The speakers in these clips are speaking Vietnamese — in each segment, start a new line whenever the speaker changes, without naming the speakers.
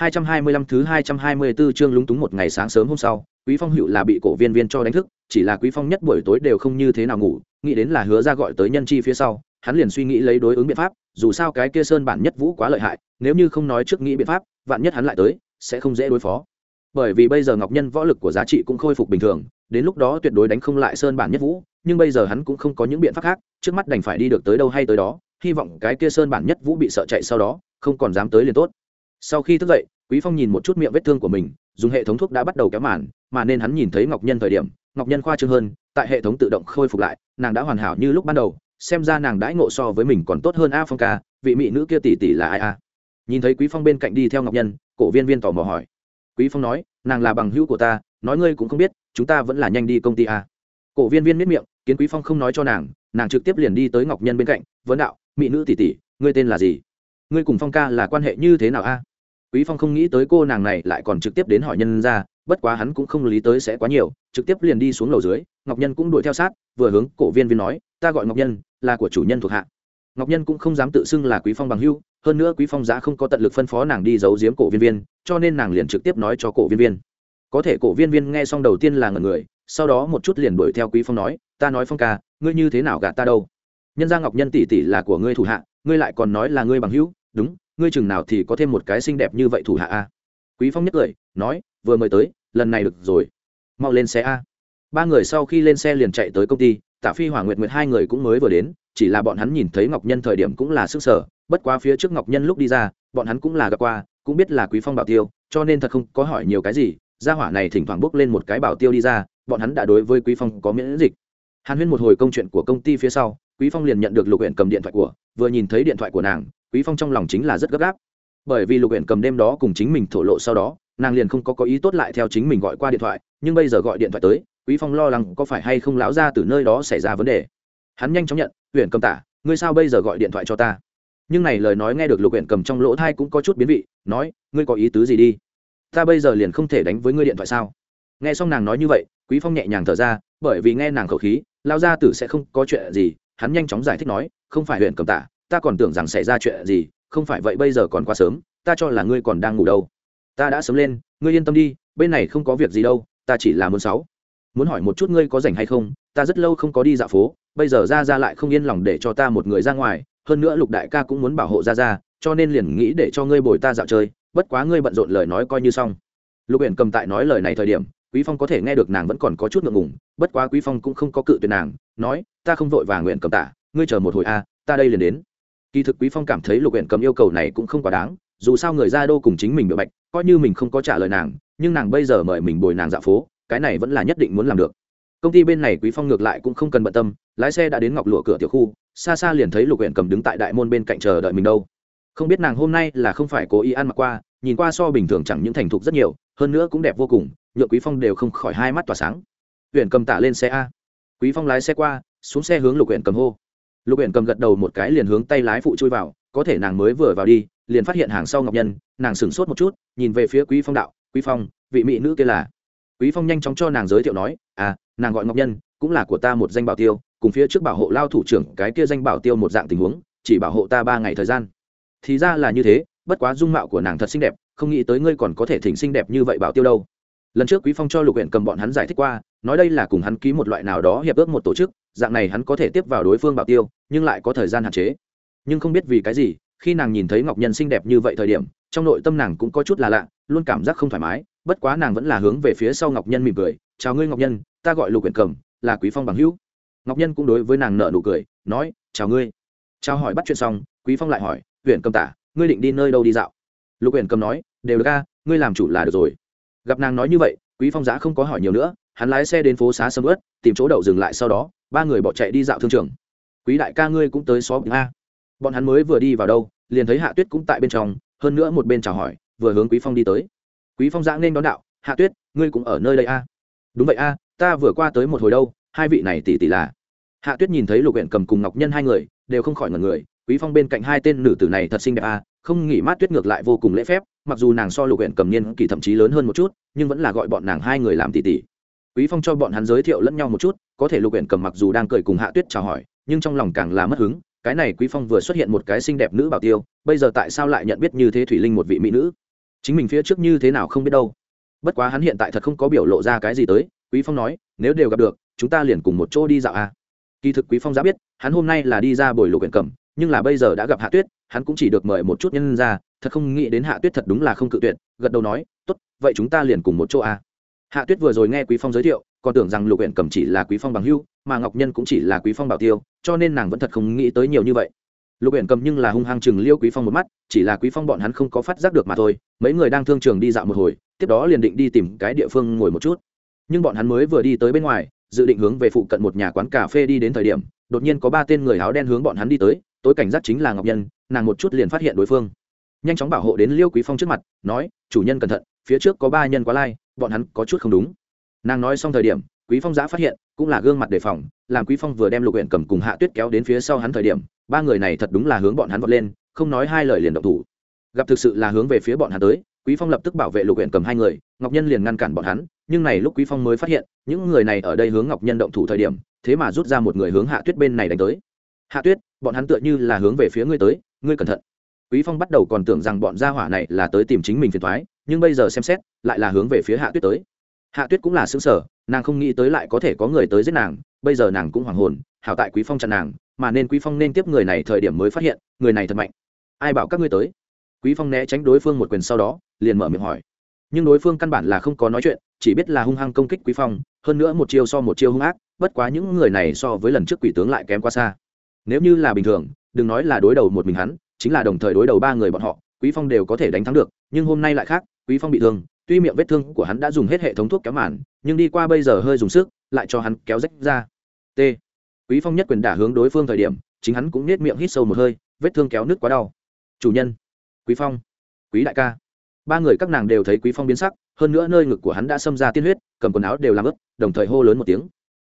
225 thứ 224 chương lúng túng một ngày sáng sớm hôm sau, Quý Phong hữu là bị cổ viên viên cho đánh thức, chỉ là Quý Phong nhất buổi tối đều không như thế nào ngủ, nghĩ đến là hứa ra gọi tới nhân chi phía sau, hắn liền suy nghĩ lấy đối ứng biện pháp, dù sao cái kia sơn bản nhất vũ quá lợi hại, nếu như không nói trước nghĩ biện pháp, vạn nhất hắn lại tới, sẽ không dễ đối phó. Bởi vì bây giờ Ngọc Nhân võ lực của giá trị cũng khôi phục bình thường, đến lúc đó tuyệt đối đánh không lại sơn bản nhất vũ, nhưng bây giờ hắn cũng không có những biện pháp khác, trước mắt đành phải đi được tới đâu hay tới đó, hy vọng cái kia sơn bản nhất vũ bị sợ chạy sau đó, không còn dám tới liền tốt sau khi thức dậy, quý phong nhìn một chút miệng vết thương của mình, dùng hệ thống thuốc đã bắt đầu kéo màn, mà nên hắn nhìn thấy ngọc nhân thời điểm, ngọc nhân khoa trương hơn, tại hệ thống tự động khôi phục lại, nàng đã hoàn hảo như lúc ban đầu, xem ra nàng đãi ngộ so với mình còn tốt hơn a phong ca, vị mỹ nữ kia tỷ tỷ là ai a? Nhìn thấy quý phong bên cạnh đi theo ngọc nhân, cổ viên viên tò mò hỏi. Quý phong nói, nàng là bằng hữu của ta, nói ngươi cũng không biết, chúng ta vẫn là nhanh đi công ty a. Cổ viên viên miết miệng, kiến quý phong không nói cho nàng nàng trực tiếp liền đi tới ngọc nhân bên cạnh, vấn đạo, mỹ nữ tỷ tỷ, ngươi tên là gì? Ngươi cùng phong ca là quan hệ như thế nào a? Quý phong không nghĩ tới cô nàng này lại còn trực tiếp đến hỏi nhân ra, bất quá hắn cũng không lý tới sẽ quá nhiều, trực tiếp liền đi xuống lầu dưới, ngọc nhân cũng đuổi theo sát, vừa hướng cổ viên viên nói, ta gọi ngọc nhân, là của chủ nhân thuộc hạ. Ngọc nhân cũng không dám tự xưng là quý phong bằng hưu hơn nữa quý phong giá không có tận lực phân phó nàng đi giấu giếm cổ viên viên, cho nên nàng liền trực tiếp nói cho cổ viên viên. Có thể cổ viên viên nghe xong đầu tiên là ngẩn người, sau đó một chút liền đuổi theo quý phong nói, ta nói phong ca, ngươi như thế nào gạt ta đâu? Nhân gia ngọc nhân tỷ tỷ là của ngươi thủ hạ, ngươi lại còn nói là ngươi bằng hữu, đúng ngươi chừng nào thì có thêm một cái xinh đẹp như vậy thủ hạ a? Quý phong nhất cười, nói, vừa mời tới, lần này được rồi. Mau lên xe a. Ba người sau khi lên xe liền chạy tới công ty, tạ phi, hỏa nguyệt nguyệt hai người cũng mới vừa đến, chỉ là bọn hắn nhìn thấy ngọc nhân thời điểm cũng là sức sở, bất quá phía trước ngọc nhân lúc đi ra, bọn hắn cũng là gặp qua, cũng biết là quý phong bảo tiêu, cho nên thật không có hỏi nhiều cái gì, gia hỏa này thỉnh thoảng bước lên một cái bảo tiêu đi ra, bọn hắn đã đối với quý phong có miễn dịch. Hàn huyên một hồi công chuyện của công ty phía sau, quý phong liền nhận được lục huyện cầm điện thoại của vừa nhìn thấy điện thoại của nàng, quý phong trong lòng chính là rất gấp gáp. Bởi vì lục huyện cầm đêm đó cùng chính mình thổ lộ sau đó, nàng liền không có có ý tốt lại theo chính mình gọi qua điện thoại, nhưng bây giờ gọi điện thoại tới, quý phong lo lắng có phải hay không lão ra từ nơi đó xảy ra vấn đề. Hắn nhanh chóng nhận huyện cầm tả, ngươi sao bây giờ gọi điện thoại cho ta? Nhưng này lời nói nghe được lục huyện cầm trong lỗ thai cũng có chút biến vị, nói, ngươi có ý tứ gì đi? Ta bây giờ liền không thể đánh với ngươi điện thoại sao? Nghe xong nàng nói như vậy, quý phong nhẹ nhàng thở ra, bởi vì nghe nàng khẩu khí lao ra tử sẽ không có chuyện gì. Hắn nhanh chóng giải thích nói không phải huyện cầm tả, ta còn tưởng rằng xảy ra chuyện gì, không phải vậy bây giờ còn quá sớm, ta cho là ngươi còn đang ngủ đâu. Ta đã sớm lên, ngươi yên tâm đi, bên này không có việc gì đâu, ta chỉ là muốn sáu. Muốn hỏi một chút ngươi có rảnh hay không, ta rất lâu không có đi dạo phố, bây giờ ra ra lại không yên lòng để cho ta một người ra ngoài, hơn nữa lục đại ca cũng muốn bảo hộ ra ra cho nên liền nghĩ để cho ngươi bồi ta dạo chơi, bất quá ngươi bận rộn lời nói coi như xong. Lục huyện cầm tại nói lời này thời điểm, quý phong có thể nghe được nàng vẫn còn có chút ngượng ngùng, bất quá quý phong cũng không có cự tuyệt nàng, nói, ta không vội vàng nguyện cầm tả ngươi chờ một hồi a, ta đây liền đến. Kỳ thực quý phong cảm thấy lục huyện cầm yêu cầu này cũng không quá đáng, dù sao người ra đô cùng chính mình bị bạch, coi như mình không có trả lời nàng, nhưng nàng bây giờ mời mình bồi nàng dạo phố, cái này vẫn là nhất định muốn làm được. Công ty bên này quý phong ngược lại cũng không cần bận tâm, lái xe đã đến ngọc lụa cửa tiểu khu, xa xa liền thấy lục huyện cầm đứng tại đại môn bên cạnh chờ đợi mình đâu. Không biết nàng hôm nay là không phải cố ý ăn mặc qua, nhìn qua so bình thường chẳng những thành thục rất nhiều, hơn nữa cũng đẹp vô cùng nhựa quý phong đều không khỏi hai mắt tỏa sáng. Huyện cầm tả lên xe a. Quý phong lái xe qua, xuống xe hướng lục huyện cầm hô lục huyện cầm gật đầu một cái liền hướng tay lái phụ chui vào, có thể nàng mới vừa vào đi, liền phát hiện hàng sau ngọc nhân, nàng sửng sốt một chút, nhìn về phía quý phong đạo, quý phong, vị mỹ nữ kia là? Quý phong nhanh chóng cho nàng giới thiệu nói à nàng gọi ngọc nhân, cũng là của ta một danh bảo tiêu, cùng phía trước bảo hộ lao thủ trưởng cái kia danh bảo tiêu một dạng tình huống, chỉ bảo hộ ta ba ngày thời gian. Thì ra là như thế, bất quá dung mạo của nàng thật xinh đẹp, không nghĩ tới ngươi còn có thể thỉnh xinh đẹp như vậy bảo tiêu đâu lần trước quý phong cho lục huyện cầm bọn hắn giải thích qua, nói đây là cùng hắn ký một loại nào đó hiệp ước một tổ chức, dạng này hắn có thể tiếp vào đối phương bảo tiêu, nhưng lại có thời gian hạn chế. Nhưng không biết vì cái gì, khi nàng nhìn thấy ngọc nhân xinh đẹp như vậy thời điểm, trong nội tâm nàng cũng có chút là lạ, luôn cảm giác không thoải mái, bất quá nàng vẫn là hướng về phía sau ngọc nhân mỉm cười, chào ngươi ngọc nhân, ta gọi lục huyện cầm, là quý phong bằng hữu. Ngọc nhân cũng đối với nàng nợ nụ cười, nói, chào ngươi. Chào hỏi bắt chuyện xong, quý phong lại hỏi huyện cầm tả, ngươi định đi nơi đâu đi dạo? Lục huyện cầm nói, đều được ca ngươi làm chủ là được rồi gặp nàng nói như vậy, quý phong giã không có hỏi nhiều nữa, hắn lái xe đến phố xá sầm ướt tìm chỗ đậu dừng lại sau đó, ba người bỏ chạy đi dạo thương trường. Quý đại ca ngươi cũng tới xó a. Bọn hắn mới vừa đi vào đâu, liền thấy hạ tuyết cũng tại bên trong, hơn nữa một bên chào hỏi, vừa hướng quý phong đi tới. Quý phong giã nên đón đạo, hạ tuyết, ngươi cũng ở nơi đây a. Đúng vậy a, ta vừa qua tới một hồi đâu, hai vị này tỷ tỷ là. Hạ tuyết nhìn thấy lục huyện cầm cùng ngọc nhân hai người, đều không khỏi ngần người, quý phong bên cạnh hai tên nữ tử này thật xinh đẹp a, không nghỉ mát tuyết ngược lại vô cùng lễ phép mặc dù nàng so lục huyện cầm niên kỳ thậm chí lớn hơn một chút, nhưng vẫn là gọi bọn nàng hai người làm tỷ tỷ. Quý phong cho bọn hắn giới thiệu lẫn nhau một chút, có thể lục huyện cầm mặc dù đang cười cùng hạ tuyết chào hỏi, nhưng trong lòng càng là mất hứng, cái này quý phong vừa xuất hiện một cái xinh đẹp nữ bảo tiêu, bây giờ tại sao lại nhận biết như thế thủy linh một vị mỹ nữ? Chính mình phía trước như thế nào không biết đâu. Bất quá hắn hiện tại thật không có biểu lộ ra cái gì tới, quý phong nói, nếu đều gặp được, chúng ta liền cùng một chỗ đi dạo a à. kỳ thực quý phong đã biết, hắn hôm nay là đi ra buổi lục huyện Cầm, nhưng là bây giờ đã gặp hạ tuyết hắn cũng chỉ được mời một chút nhân ra, thật không nghĩ đến hạ tuyết thật đúng là không cự tuyệt, gật đầu nói, tốt, vậy chúng ta liền cùng một chỗ à. hạ tuyết vừa rồi nghe quý phong giới thiệu, còn tưởng rằng lục huyện cẩm chỉ là quý phong bằng hưu mà ngọc nhân cũng chỉ là quý phong bảo tiêu, cho nên nàng vẫn thật không nghĩ tới nhiều như vậy lục huyện cầm nhưng là hung hăng chừng liêu quý phong một mắt, chỉ là quý phong bọn hắn không có phát giác được mà thôi, mấy người đang thương trường đi dạo một hồi, tiếp đó liền định đi tìm cái địa phương ngồi một chút nhưng bọn hắn mới vừa đi tới bên ngoài, dự định hướng về phụ cận một nhà quán cà phê đi đến thời điểm, đột nhiên có ba tên người áo đen hướng bọn hắn đi tới, tối cảnh giác chính là ngọc nhân nàng một chút liền phát hiện đối phương. Nhanh chóng bảo hộ đến liêu quý phong trước mặt, nói, chủ nhân cẩn thận, phía trước có ba nhân quá lai, bọn hắn có chút không đúng. Nàng nói xong thời điểm, quý phong giã phát hiện, cũng là gương mặt đề phòng, làm quý phong vừa đem lục huyện cầm cùng hạ tuyết kéo đến phía sau hắn thời điểm, ba người này thật đúng là hướng bọn hắn vọt lên, không nói hai lời liền động thủ. Gặp thực sự là hướng về phía bọn hắn tới, quý phong lập tức bảo vệ lục huyện cầm hai người, ngọc nhân liền ngăn cản bọn hắn, nhưng này lúc quý phong mới phát hiện, những người này ở đây hướng ngọc nhân động thủ thời điểm, thế mà rút ra một người hướng hạ tuyết bên này đánh tới. Hạ tuyết, bọn hắn tựa như là hướng về phía ngươi tới ngươi cẩn thận. Quý phong bắt đầu còn tưởng rằng bọn gia hỏa này là tới tìm chính mình phiền thoái nhưng bây giờ xem xét, lại là hướng về phía hạ tuyết tới. Hạ tuyết cũng là xứng sở nàng không nghĩ tới lại có thể có người tới giết nàng, bây giờ nàng cũng hoảng hồn, hảo tại quý phong chặn nàng, mà nên quý phong nên tiếp người này thời điểm mới phát hiện, người này thật mạnh. Ai bảo các ngươi tới? Quý phong né tránh đối phương một quyền sau đó, liền mở miệng hỏi. Nhưng đối phương căn bản là không có nói chuyện, chỉ biết là hung hăng công kích quý phong, hơn nữa một chiêu so một chiêu hung ác, bất quá những người này so với lần trước quỷ tướng lại kém quá xa. Nếu như là bình thường đừng nói là đối đầu một mình hắn, chính là đồng thời đối đầu ba người bọn họ, quý phong đều có thể đánh thắng được, nhưng hôm nay lại khác, quý phong bị thương, tuy miệng vết thương của hắn đã dùng hết hệ thống thuốc kéo màn, nhưng đi qua bây giờ hơi dùng sức, lại cho hắn kéo rách ra. T. Quý phong nhất quyền đả hướng đối phương thời điểm, chính hắn cũng nết miệng hít sâu một hơi, vết thương kéo nước quá đau. Chủ nhân, quý phong, quý đại ca. Ba người các nàng đều thấy quý phong biến sắc, hơn nữa nơi ngực của hắn đã xâm ra tiên huyết, cầm quần áo đều làm ướt, đồng thời hô lớn một tiếng.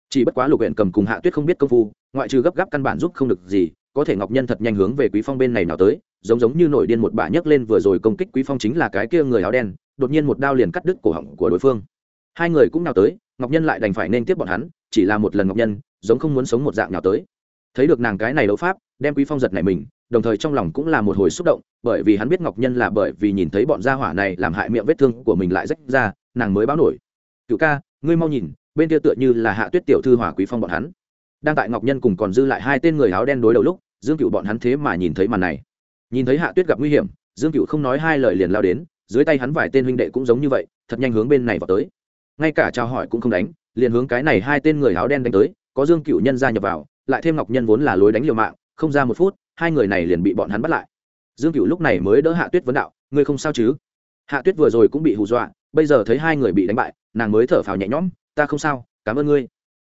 Chỉ bất quá lục huyện cầm cùng hạ tuyết không biết công phu, ngoại trừ gấp gáp căn bản giúp không được gì có thể ngọc nhân thật nhanh hướng về quý phong bên này nào tới, giống giống như nổi điên một bả nhấc lên vừa rồi công kích quý phong chính là cái kia người áo đen, đột nhiên một đao liền cắt đứt cổ họng của đối phương. Hai người cũng nào tới, ngọc nhân lại đành phải nên tiếp bọn hắn, chỉ là một lần ngọc nhân, giống không muốn sống một dạng nào tới. Thấy được nàng cái này đấu pháp, đem quý phong giật này mình, đồng thời trong lòng cũng là một hồi xúc động, bởi vì hắn biết ngọc nhân là bởi vì nhìn thấy bọn gia hỏa này làm hại miệng vết thương của mình lại rách ra, nàng mới báo nổi. Cựu ca, ngươi mau nhìn, bên kia tựa như là hạ tuyết tiểu thư hỏa quý phong bọn hắn. Đang tại ngọc nhân cùng còn dư lại hai tên người áo đen đối đầu lúc dương cựu bọn hắn thế mà nhìn thấy màn này. Nhìn thấy hạ tuyết gặp nguy hiểm, dương cựu không nói hai lời liền lao đến, dưới tay hắn vài tên huynh đệ cũng giống như vậy, thật nhanh hướng bên này vào tới. Ngay cả chào hỏi cũng không đánh, liền hướng cái này hai tên người áo đen đánh tới, có dương cựu nhân gia nhập vào, lại thêm ngọc nhân vốn là lối đánh liều mạng, không ra một phút, hai người này liền bị bọn hắn bắt lại. Dương cựu lúc này mới đỡ hạ tuyết vấn đạo, ngươi không sao chứ? Hạ tuyết vừa rồi cũng bị hù dọa, bây giờ thấy hai người bị đánh bại, nàng mới thở phào nhẹ nhõm, ta không sao, cảm ơn ngươi.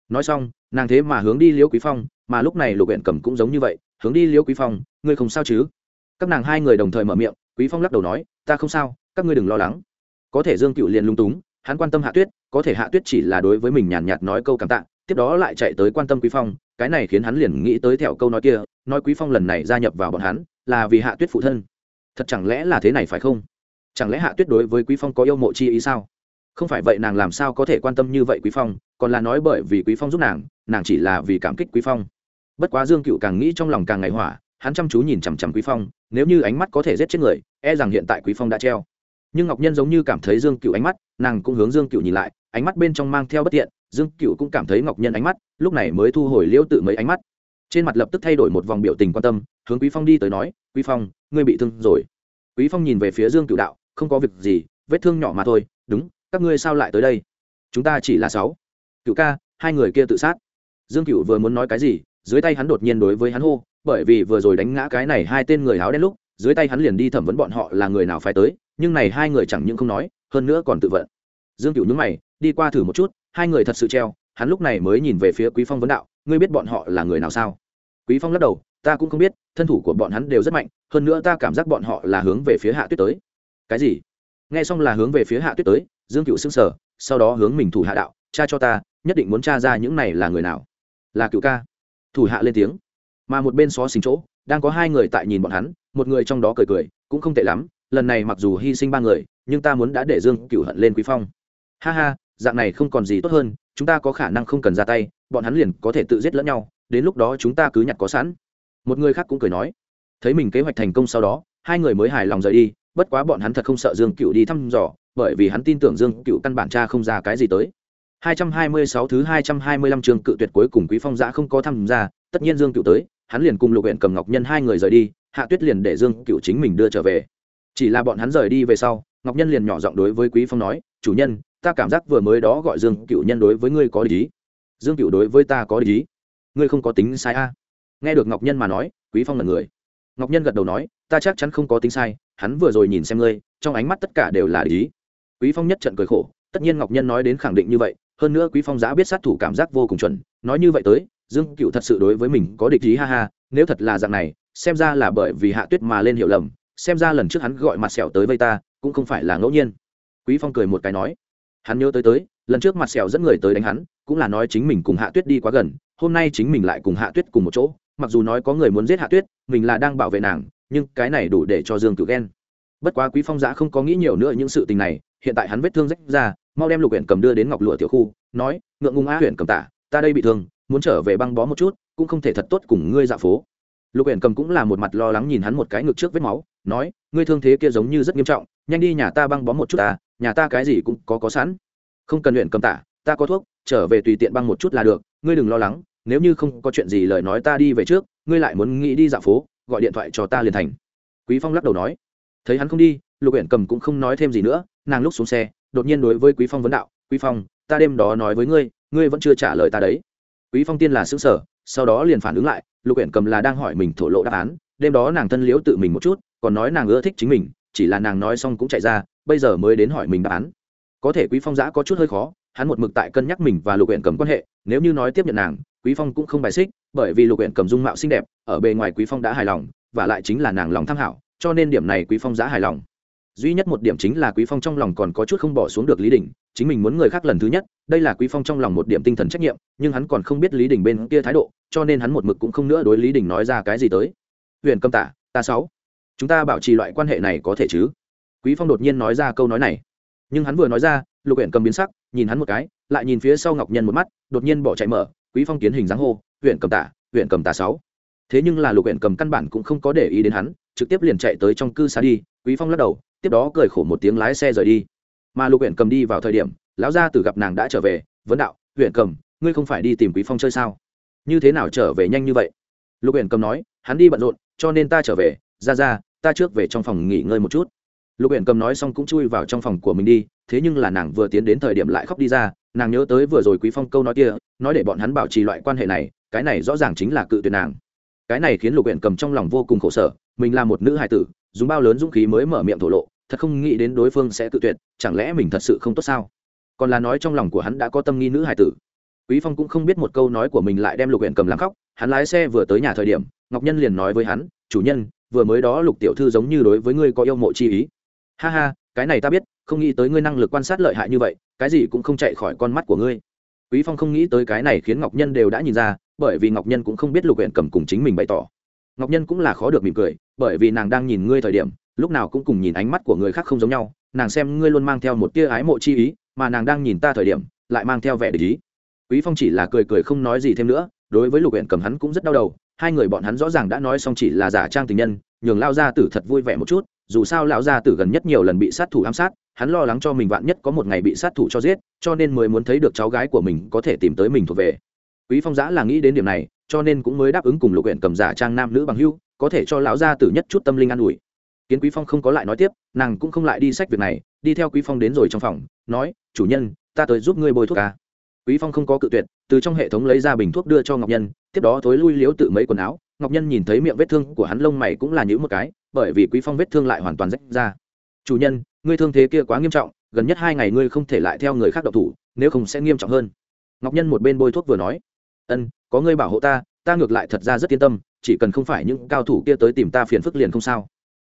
Nói xong, nàng thế mà hướng đi liễu quý phong, mà lúc này lục huyện cầm cũng giống như vậy hướng đi liễu quý phong, ngươi không sao chứ? Các nàng hai người đồng thời mở miệng, quý phong lắc đầu nói, ta không sao, các ngươi đừng lo lắng. Có thể dương cựu liền lung túng, hắn quan tâm hạ tuyết, có thể hạ tuyết chỉ là đối với mình nhàn nhạt nói câu cảm tạ, tiếp đó lại chạy tới quan tâm quý phong, cái này khiến hắn liền nghĩ tới theo câu nói kia, nói quý phong lần này gia nhập vào bọn hắn, là vì hạ tuyết phụ thân. Thật chẳng lẽ là thế này phải không? Chẳng lẽ hạ tuyết đối với quý phong có yêu mộ chi ý sao? Không phải vậy nàng làm sao có thể quan tâm như vậy quý phong, còn là nói bởi vì quý phong giúp nàng nàng chỉ là vì cảm kích quý phong bất quá dương cựu càng nghĩ trong lòng càng ngày hỏa, hắn chăm chú nhìn chằm chằm quý phong, nếu như ánh mắt có thể giết chết người e rằng hiện tại quý phong đã treo. Nhưng ngọc nhân giống như cảm thấy dương cựu ánh mắt, nàng cũng hướng dương cựu nhìn lại, ánh mắt bên trong mang theo bất tiện, dương cựu cũng cảm thấy ngọc nhân ánh mắt, lúc này mới thu hồi liễu tự mấy ánh mắt. Trên mặt lập tức thay đổi một vòng biểu tình quan tâm, hướng quý phong đi tới nói, quý phong, ngươi bị thương rồi. Quý phong nhìn về phía dương cựu đạo, không có việc gì, vết thương nhỏ mà thôi, đúng, các ngươi sao lại tới đây? Chúng ta chỉ là sáu. Cựu ca, hai người kia tự sát. Dương cựu vừa muốn nói cái gì dưới tay hắn đột nhiên đối với hắn hô, bởi vì vừa rồi đánh ngã cái này hai tên người áo đen lúc, dưới tay hắn liền đi thẩm vấn bọn họ là người nào phải tới, nhưng này hai người chẳng những không nói, hơn nữa còn tự vận. Dương cựu nhúng mày, đi qua thử một chút, hai người thật sự treo, hắn lúc này mới nhìn về phía quý phong vấn đạo, ngươi biết bọn họ là người nào sao? Quý phong lắc đầu, ta cũng không biết, thân thủ của bọn hắn đều rất mạnh, hơn nữa ta cảm giác bọn họ là hướng về phía hạ tuyết tới. Cái gì? Nghe xong là hướng về phía hạ tuyết tới, dương cựu xưng sở sau đó hướng mình thủ hạ đạo, cha cho ta, nhất định muốn tra ra những này là người nào? Là cựu ca thủ hạ lên tiếng. Mà một bên xó xính chỗ, đang có hai người tại nhìn bọn hắn, một người trong đó cười cười, cũng không tệ lắm, lần này mặc dù hy sinh ba người, nhưng ta muốn đã để dương cựu hận lên quý phong. Ha ha, dạng này không còn gì tốt hơn, chúng ta có khả năng không cần ra tay, bọn hắn liền có thể tự giết lẫn nhau, đến lúc đó chúng ta cứ nhặt có sẵn. Một người khác cũng cười nói, thấy mình kế hoạch thành công sau đó, hai người mới hài lòng rời đi, bất quá bọn hắn thật không sợ dương cựu đi thăm dò, bởi vì hắn tin tưởng dương cựu căn bản cha không ra cái gì tới. 226 thứ 225 trường cự tuyệt cuối cùng quý phong Dã không có tham gia, tất nhiên dương Cửu tới, hắn liền cùng lục Uyển cầm ngọc nhân hai người rời đi, hạ tuyết liền để dương Cửu chính mình đưa trở về. Chỉ là bọn hắn rời đi về sau, ngọc nhân liền nhỏ giọng đối với quý phong nói, chủ nhân, ta cảm giác vừa mới đó gọi dương Cửu nhân đối với ngươi có lý. Dương Cửu đối với ta có lý? Ngươi không có tính sai a? Nghe được ngọc nhân mà nói, quý phong là người. Ngọc nhân gật đầu nói, ta chắc chắn không có tính sai, hắn vừa rồi nhìn xem ngươi, trong ánh mắt tất cả đều là lý. Quý phong nhất trận cười khổ, tất nhiên ngọc nhân nói đến khẳng định như vậy hơn nữa quý phong giã biết sát thủ cảm giác vô cùng chuẩn, nói như vậy tới, dương cựu thật sự đối với mình có địch ý, ha ha, nếu thật là dạng này, xem ra là bởi vì hạ tuyết mà lên hiểu lầm, xem ra lần trước hắn gọi mặt sẹo tới vây ta, cũng không phải là ngẫu nhiên. Quý phong cười một cái nói, hắn nhớ tới tới, lần trước mặt sẹo dẫn người tới đánh hắn, cũng là nói chính mình cùng hạ tuyết đi quá gần, hôm nay chính mình lại cùng hạ tuyết cùng một chỗ, mặc dù nói có người muốn giết hạ tuyết, mình là đang bảo vệ nàng, nhưng cái này đủ để cho dương cựu ghen. Bất quá quý phong giã không có nghĩ nhiều nữa những sự tình này, hiện tại hắn vết thương rách ra mau đem lục huyện cầm đưa đến ngọc lụa tiểu khu, nói, ngượng ngùng a huyện cầm tả, ta đây bị thương, muốn trở về băng bó một chút, cũng không thể thật tốt cùng ngươi dạ phố. Lục huyện cầm cũng là một mặt lo lắng nhìn hắn một cái ngực trước vết máu, nói, ngươi thương thế kia giống như rất nghiêm trọng, nhanh đi nhà ta băng bó một chút ta, nhà ta cái gì cũng có có sẵn. Không cần luyện cầm tả, ta có thuốc, trở về tùy tiện băng một chút là được, ngươi đừng lo lắng, nếu như không có chuyện gì lời nói ta đi về trước, ngươi lại muốn nghĩ đi dạo phố, gọi điện thoại cho ta liền thành. Quý phong lắc đầu nói, thấy hắn không đi, lục huyện cầm cũng không nói thêm gì nữa, nàng lúc xuống xe đột nhiên đối với quý phong vấn đạo, quý phong, ta đêm đó nói với ngươi ngươi vẫn chưa trả lời ta đấy. Quý phong tiên là xứng sở sau đó liền phản ứng lại, lục Uyển cầm là đang hỏi mình thổ lộ đáp án, đêm đó nàng thân liễu tự mình một chút, còn nói nàng ưa thích chính mình, chỉ là nàng nói xong cũng chạy ra, bây giờ mới đến hỏi mình đáp án. Có thể quý phong giã có chút hơi khó, hắn một mực tại cân nhắc mình và lục Uyển cầm quan hệ, nếu như nói tiếp nhận nàng, quý phong cũng không bài xích, bởi vì lục Uyển cầm dung mạo xinh đẹp, ở bề ngoài quý phong đã hài lòng, và lại chính là nàng lòng tham hảo, cho nên điểm này quý phong giã hài lòng duy nhất một điểm chính là quý phong trong lòng còn có chút không bỏ xuống được lý đình, chính mình muốn người khác lần thứ nhất, đây là quý phong trong lòng một điểm tinh thần trách nhiệm, nhưng hắn còn không biết lý đình bên kia thái độ, cho nên hắn một mực cũng không nữa đối lý đình nói ra cái gì tới. Huyền cầm tả, ta sáu, chúng ta bảo trì loại quan hệ này có thể chứ? Quý phong đột nhiên nói ra câu nói này. Nhưng hắn vừa nói ra, lục huyện cầm biến sắc, nhìn hắn một cái, lại nhìn phía sau ngọc nhân một mắt, đột nhiên bỏ chạy mở, quý phong kiến hình dáng hô huyện cầm tả huyện cầm tả sáu. Thế nhưng là lục huyện cầm căn bản cũng không có để ý đến hắn, trực tiếp liền chạy tới trong cư xá đi, quý phong lắc đầu tiếp đó cười khổ một tiếng lái xe rời đi. Mà lục huyện cầm đi vào thời điểm, lão gia tử gặp nàng đã trở về, vấn đạo huyện cầm, ngươi không phải đi tìm quý phong chơi sao? Như thế nào trở về nhanh như vậy? Lục huyện cầm nói, hắn đi bận rộn, cho nên ta trở về. Ra ra, ta trước về trong phòng nghỉ ngơi một chút. Lục huyện cầm nói xong cũng chui vào trong phòng của mình đi, thế nhưng là nàng vừa tiến đến thời điểm lại khóc đi ra, nàng nhớ tới vừa rồi quý phong câu nói kia, nói để bọn hắn bảo trì loại quan hệ này, cái này rõ ràng chính là cự tuyệt nàng. Cái này khiến lục huyện cầm trong lòng vô cùng khổ sở, mình là một nữ hài tử dùng bao lớn dũng khí mới mở miệng thổ lộ, thật không nghĩ đến đối phương sẽ tự tuyệt, chẳng lẽ mình thật sự không tốt sao? Còn là nói trong lòng của hắn đã có tâm nghi nữ hài tử. Quý phong cũng không biết một câu nói của mình lại đem lục huyện cầm làm khóc, hắn lái xe vừa tới nhà thời điểm, ngọc nhân liền nói với hắn, chủ nhân, vừa mới đó lục tiểu thư giống như đối với ngươi có yêu mộ chi ý. Ha ha, cái này ta biết, không nghĩ tới ngươi năng lực quan sát lợi hại như vậy, cái gì cũng không chạy khỏi con mắt của ngươi. Quý phong không nghĩ tới cái này khiến ngọc nhân đều đã nhìn ra, bởi vì ngọc nhân cũng không biết lục huyện cầm cùng chính mình bày tỏ ngọc nhân cũng là khó được mỉm cười, bởi vì nàng đang nhìn ngươi thời điểm, lúc nào cũng cùng nhìn ánh mắt của người khác không giống nhau, nàng xem ngươi luôn mang theo một tia ái mộ chi ý, mà nàng đang nhìn ta thời điểm, lại mang theo vẻ để ý. Quý phong chỉ là cười cười không nói gì thêm nữa, đối với lục huyện cầm hắn cũng rất đau đầu, hai người bọn hắn rõ ràng đã nói xong chỉ là giả trang tình nhân, nhường lao gia tử thật vui vẻ một chút, dù sao lão gia tử gần nhất nhiều lần bị sát thủ ám sát, hắn lo lắng cho mình vạn nhất có một ngày bị sát thủ cho giết, cho nên mới muốn thấy được cháu gái của mình có thể tìm tới mình thuộc về quý phong giã là nghĩ đến điểm này, cho nên cũng mới đáp ứng cùng lục huyện cầm giả trang nam nữ bằng hưu, có thể cho lão gia tử nhất chút tâm linh an ủi. Kiến quý phong không có lại nói tiếp, nàng cũng không lại đi sách việc này, đi theo quý phong đến rồi trong phòng, nói, chủ nhân, ta tới giúp ngươi bôi thuốc ca. Quý phong không có cự tuyệt, từ trong hệ thống lấy ra bình thuốc đưa cho ngọc nhân, tiếp đó thối lui liếu tự mấy quần áo. Ngọc nhân nhìn thấy miệng vết thương của hắn lông mày cũng là nhữ một cái, bởi vì quý phong vết thương lại hoàn toàn rách ra. Chủ nhân, ngươi thương thế kia quá nghiêm trọng, gần nhất hai ngày ngươi không thể lại theo người khác độc thủ, nếu không sẽ nghiêm trọng hơn. Ngọc nhân một bên bôi thuốc vừa nói ân, có ngươi bảo hộ ta ta ngược lại thật ra rất yên tâm, chỉ cần không phải những cao thủ kia tới tìm ta phiền phức liền không sao.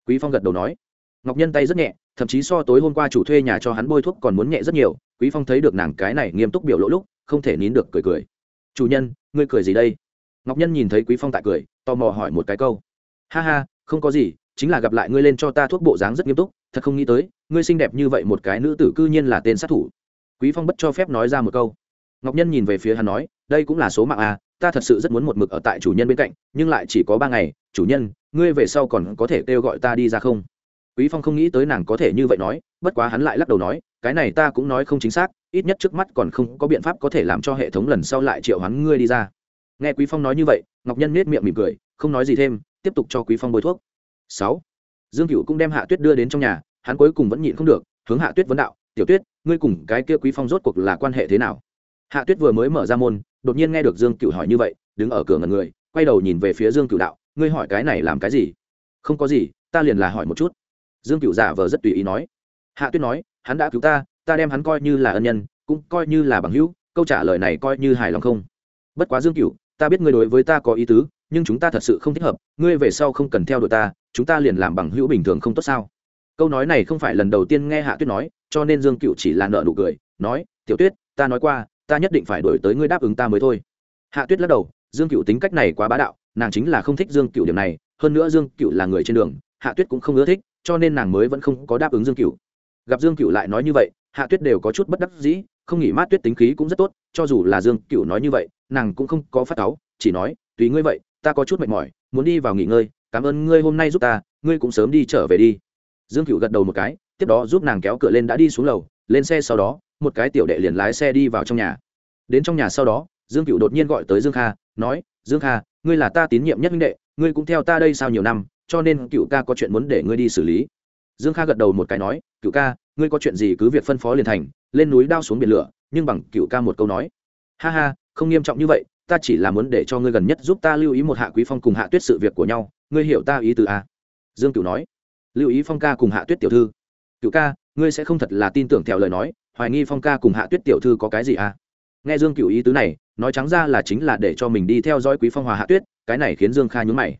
Quý phong gật đầu nói. Ngọc nhân tay rất nhẹ, thậm chí so tối hôm qua chủ thuê nhà cho hắn bôi thuốc còn muốn nhẹ rất nhiều, quý phong thấy được nàng cái này nghiêm túc biểu lộ lúc, không thể nín được cười cười. Chủ nhân, ngươi cười gì đây? Ngọc nhân nhìn thấy quý phong tại cười, tò mò hỏi một cái câu. Ha ha, không có gì, chính là gặp lại ngươi lên cho ta thuốc bộ dáng rất nghiêm túc, thật không nghĩ tới, ngươi xinh đẹp như vậy một cái nữ tử cư nhiên là tên sát thủ. Quý phong bất cho phép nói ra một câu ngọc nhân nhìn về phía hắn nói đây cũng là số mạng à ta thật sự rất muốn một mực ở tại chủ nhân bên cạnh nhưng lại chỉ có ba ngày chủ nhân ngươi về sau còn có thể kêu gọi ta đi ra không? Quý phong không nghĩ tới nàng có thể như vậy nói bất quá hắn lại lắc đầu nói cái này ta cũng nói không chính xác ít nhất trước mắt còn không có biện pháp có thể làm cho hệ thống lần sau lại triệu hắn ngươi đi ra. Nghe quý phong nói như vậy ngọc nhân nết miệng mỉm cười không nói gì thêm tiếp tục cho quý phong bôi thuốc. Sáu, dương cửu cũng đem hạ tuyết đưa đến trong nhà hắn cuối cùng vẫn nhịn không được hướng hạ tuyết vấn đạo tiểu tuyết ngươi cùng cái kia quý phong rốt cuộc là quan hệ thế nào? Hạ tuyết vừa mới mở ra môn, đột nhiên nghe được dương cựu hỏi như vậy, đứng ở cửa ngần người, quay đầu nhìn về phía dương cựu đạo, ngươi hỏi cái này làm cái gì? Không có gì, ta liền là hỏi một chút. Dương cựu giả vờ rất tùy ý nói. Hạ tuyết nói, hắn đã cứu ta ta đem hắn coi như là ân nhân, cũng coi như là bằng hữu, câu trả lời này coi như hài lòng không? Bất quá dương cựu ta biết ngươi đối với ta có ý tứ, nhưng chúng ta thật sự không thích hợp, ngươi về sau không cần theo đuổi ta, chúng ta liền làm bằng hữu bình thường không tốt sao? Câu nói này không phải lần đầu tiên nghe hạ tuyết nói, cho nên dương cựu chỉ là nợ nụ cười, nói, tiểu tuyết, ta nói qua ta nhất định phải đổi tới ngươi đáp ứng ta mới thôi. Hạ tuyết lắc đầu, dương cựu tính cách này quá bá đạo, nàng chính là không thích dương cựu điểm này, hơn nữa dương cựu là người trên đường, hạ tuyết cũng không ưa thích, cho nên nàng mới vẫn không có đáp ứng dương cựu gặp dương cựu lại nói như vậy, hạ tuyết đều có chút bất đắc dĩ, không nghỉ mát tuyết tính khí cũng rất tốt, cho dù là dương cựu nói như vậy, nàng cũng không có phát táo chỉ nói, tùy ngươi vậy, ta có chút mệt mỏi, muốn đi vào nghỉ ngơi, cảm ơn ngươi hôm nay giúp ta, ngươi cũng sớm đi trở về đi. Dương cựu gật đầu một cái, tiếp đó giúp nàng kéo cửa lên đã đi xuống lầu, lên xe sau đó một cái tiểu đệ liền lái xe đi vào trong nhà. Đến trong nhà sau đó, dương cựu đột nhiên gọi tới dương kha, nói, dương kha, ngươi là ta tín nhiệm nhất minh đệ, ngươi cũng theo ta đây sao nhiều năm, cho nên cựu ca có chuyện muốn để ngươi đi xử lý. Dương kha gật đầu một cái nói cựu ca, ngươi có chuyện gì cứ việc phân phó liền thành, lên núi đao xuống biển lửa, nhưng bằng cựu ca một câu nói. Ha ha, không nghiêm trọng như vậy, ta chỉ là muốn để cho ngươi gần nhất giúp ta lưu ý một hạ quý phong cùng hạ tuyết sự việc của nhau, ngươi hiểu ta ý từ a. Dương cựu nói, lưu ý phong ca cùng hạ tuyết tiểu thư. Cựu ca, ngươi sẽ không thật là tin tưởng theo lời nói hoài nghi phong ca cùng hạ tuyết tiểu thư có cái gì à? Nghe dương cựu ý tứ này, nói trắng ra là chính là để cho mình đi theo dõi quý phong hòa hạ tuyết, cái này khiến dương kha nhún mày.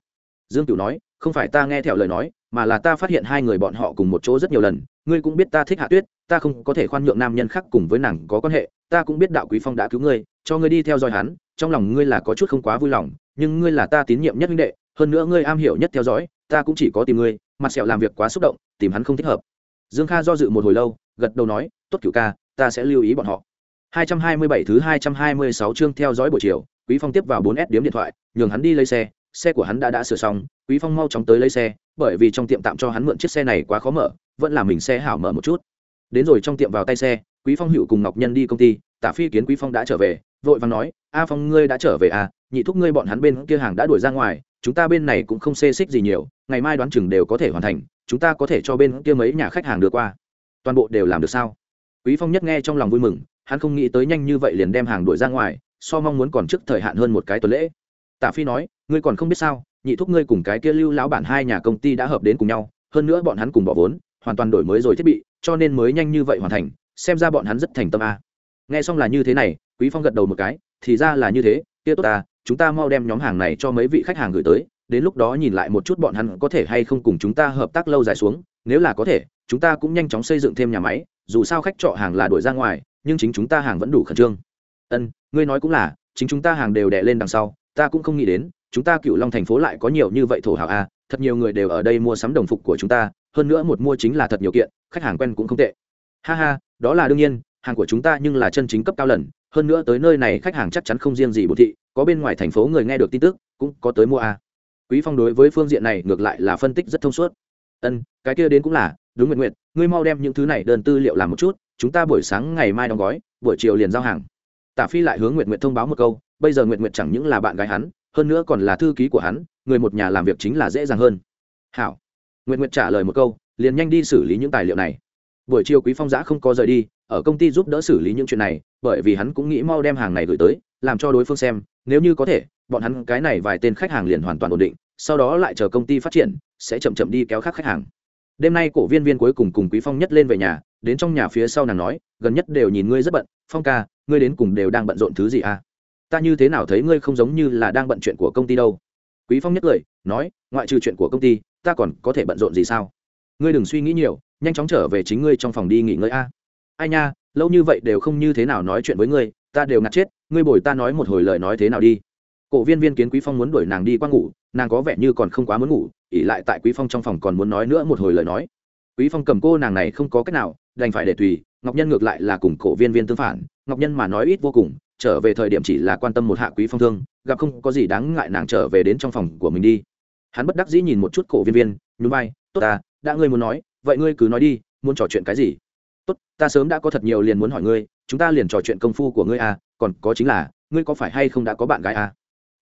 Dương cựu nói, không phải ta nghe theo lời nói, mà là ta phát hiện hai người bọn họ cùng một chỗ rất nhiều lần, ngươi cũng biết ta thích hạ tuyết, ta không có thể khoan nhượng nam nhân khác cùng với nàng có quan hệ, ta cũng biết đạo quý phong đã cứu ngươi, cho ngươi đi theo dõi hắn, trong lòng ngươi là có chút không quá vui lòng, nhưng ngươi là ta tín nhiệm nhất minh đệ, hơn nữa ngươi am hiểu nhất theo dõi, ta cũng chỉ có tìm ngươi, mặt sẹo làm việc quá xúc động, tìm hắn không thích hợp. Dương kha do dự một hồi lâu gật đầu nói, tốt cửu ca, ta sẽ lưu ý bọn họ. 227 thứ 226 chương theo dõi buổi chiều, quý phong tiếp vào 4S điểm điện thoại, nhường hắn đi lấy xe xe của hắn đã đã sửa xong, quý phong mau chóng tới lấy xe, bởi vì trong tiệm tạm cho hắn mượn chiếc xe này quá khó mở, vẫn là mình xe hảo mở một chút. Đến rồi trong tiệm vào tay xe, quý phong hữu cùng ngọc nhân đi công ty, tả phi kiến quý phong đã trở về, vội vàng nói, a phong, ngươi đã trở về à? Nhị thúc ngươi bọn hắn bên kia hàng đã đuổi ra ngoài, chúng ta bên này cũng không xê xích gì nhiều, ngày mai đoán chừng đều có thể hoàn thành, chúng ta có thể cho bên kia mấy nhà khách hàng đưa qua toàn bộ đều làm được sao? Quý phong nhất nghe trong lòng vui mừng, hắn không nghĩ tới nhanh như vậy liền đem hàng đuổi ra ngoài, so mong muốn còn trước thời hạn hơn một cái tuần lễ. Tả phi nói, ngươi còn không biết sao, nhị thúc ngươi cùng cái kia lưu lão bản hai nhà công ty đã hợp đến cùng nhau, hơn nữa bọn hắn cùng bỏ vốn, hoàn toàn đổi mới rồi thiết bị, cho nên mới nhanh như vậy hoàn thành, xem ra bọn hắn rất thành tâm a. Nghe xong là như thế này, quý phong gật đầu một cái, thì ra là như thế, kia tốt ta, chúng ta mau đem nhóm hàng này cho mấy vị khách hàng gửi tới, đến lúc đó nhìn lại một chút bọn hắn có thể hay không cùng chúng ta hợp tác lâu dài xuống, nếu là có thể chúng ta cũng nhanh chóng xây dựng thêm nhà máy, dù sao khách trọ hàng là đổi ra ngoài, nhưng chính chúng ta hàng vẫn đủ khẩn trương. Ân, ngươi nói cũng là, chính chúng ta hàng đều đẻ lên đằng sau, ta cũng không nghĩ đến, chúng ta cựu long thành phố lại có nhiều như vậy thổ hào a, thật nhiều người đều ở đây mua sắm đồng phục của chúng ta, hơn nữa một mua chính là thật nhiều kiện, khách hàng quen cũng không tệ. Ha ha, đó là đương nhiên, hàng của chúng ta nhưng là chân chính cấp cao lần, hơn nữa tới nơi này khách hàng chắc chắn không riêng gì bồ thị, có bên ngoài thành phố người nghe được tin tức, cũng có tới mua a. Quý phong đối với phương diện này ngược lại là phân tích rất thông suốt. Ân, cái kia đến cũng là đúng nguyện nguyện ngươi mau đem những thứ này đơn tư liệu làm một chút, chúng ta buổi sáng ngày mai đóng gói, buổi chiều liền giao hàng. Tả phi lại hướng nguyện nguyện thông báo một câu, bây giờ nguyện nguyện chẳng những là bạn gái hắn, hơn nữa còn là thư ký của hắn, người một nhà làm việc chính là dễ dàng hơn. Hảo. Nguyện nguyện trả lời một câu, liền nhanh đi xử lý những tài liệu này. Buổi chiều quý phong giã không có rời đi, ở công ty giúp đỡ xử lý những chuyện này, bởi vì hắn cũng nghĩ mau đem hàng này gửi tới, làm cho đối phương xem, nếu như có thể, bọn hắn cái này vài tên khách hàng liền hoàn toàn ổn định, sau đó lại chờ công ty phát triển, sẽ chậm chậm đi kéo khác khách hàng đêm nay cổ viên viên cuối cùng cùng quý phong nhất lên về nhà, đến trong nhà phía sau nàng nói, gần nhất đều nhìn ngươi rất bận, phong ca, ngươi đến cùng đều đang bận rộn thứ gì à? Ta như thế nào thấy ngươi không giống như là đang bận chuyện của công ty đâu? Quý phong nhất cười nói, ngoại trừ chuyện của công ty, ta còn có thể bận rộn gì sao? Ngươi đừng suy nghĩ nhiều, nhanh chóng trở về chính ngươi trong phòng đi nghỉ ngơi a. Ai nha, lâu như vậy đều không như thế nào nói chuyện với ngươi, ta đều ngặt chết, ngươi bồi ta nói một hồi lời nói thế nào đi. Cổ viên viên kiến quý phong muốn đuổi nàng đi qua ngủ nàng có vẻ như còn không quá muốn ngủ, ỉ lại tại quý phong trong phòng còn muốn nói nữa một hồi lời nói. Quý phong cầm cô nàng này không có cách nào, đành phải để tùy, ngọc nhân ngược lại là cùng cổ viên viên tương phản, ngọc nhân mà nói ít vô cùng, trở về thời điểm chỉ là quan tâm một hạ quý phong thương, gặp không có gì đáng ngại nàng trở về đến trong phòng của mình đi. Hắn bất đắc dĩ nhìn một chút cổ viên viên, nhún vai, tốt ta, đã ngươi muốn nói, vậy ngươi cứ nói đi, muốn trò chuyện cái gì? Tốt, ta sớm đã có thật nhiều liền muốn hỏi ngươi, chúng ta liền trò chuyện công phu của ngươi à còn có chính là, ngươi có phải hay không đã có bạn gái à?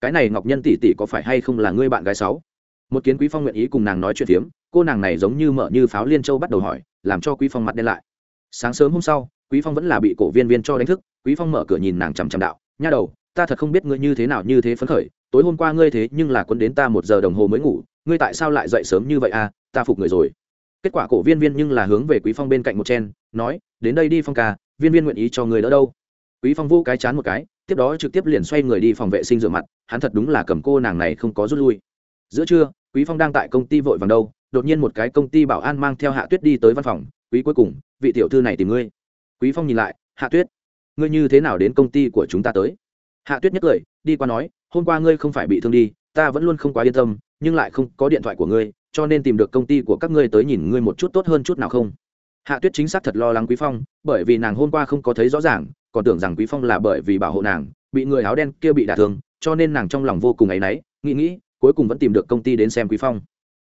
Cái này ngọc nhân tỷ tỷ có phải hay không là ngươi bạn gái sáu? Một kiến quý phong nguyện ý cùng nàng nói chuyện phiếm, cô nàng này giống như mở như pháo liên châu bắt đầu hỏi, làm cho quý phong mặt đen lại. Sáng sớm hôm sau, quý phong vẫn là bị cổ viên viên cho đánh thức, quý phong mở cửa nhìn nàng chằm chằm đạo, nha đầu, ta thật không biết ngươi như thế nào như thế phấn khởi, tối hôm qua ngươi thế nhưng là quân đến ta một giờ đồng hồ mới ngủ, ngươi tại sao lại dậy sớm như vậy à ta phục người rồi. Kết quả cổ viên viên nhưng là hướng về quý phong bên cạnh một chen, nói, đến đây đi phong ca, viên viên nguyện ý cho người đỡ đâu? Quý phong vô cái chán một cái, tiếp đó trực tiếp liền xoay người đi phòng vệ sinh rửa mặt, hắn thật đúng là cầm cô nàng này không có rút lui. Giữa trưa, quý phong đang tại công ty vội vàng đâu, đột nhiên một cái công ty bảo an mang theo hạ tuyết đi tới văn phòng, quý cuối cùng, vị tiểu thư này tìm ngươi. Quý phong nhìn lại, hạ tuyết, ngươi như thế nào đến công ty của chúng ta tới? Hạ tuyết nhất cười, đi qua nói, hôm qua ngươi không phải bị thương đi, ta vẫn luôn không quá yên tâm, nhưng lại không có điện thoại của ngươi, cho nên tìm được công ty của các ngươi tới nhìn ngươi một chút tốt hơn chút nào không? Hạ tuyết chính xác thật lo lắng quý phong, bởi vì nàng hôm qua không có thấy rõ ràng còn tưởng rằng quý phong là bởi vì bảo hộ nàng, bị người áo đen kia bị đả thương, cho nên nàng trong lòng vô cùng áy náy, nghĩ nghĩ, cuối cùng vẫn tìm được công ty đến xem quý phong.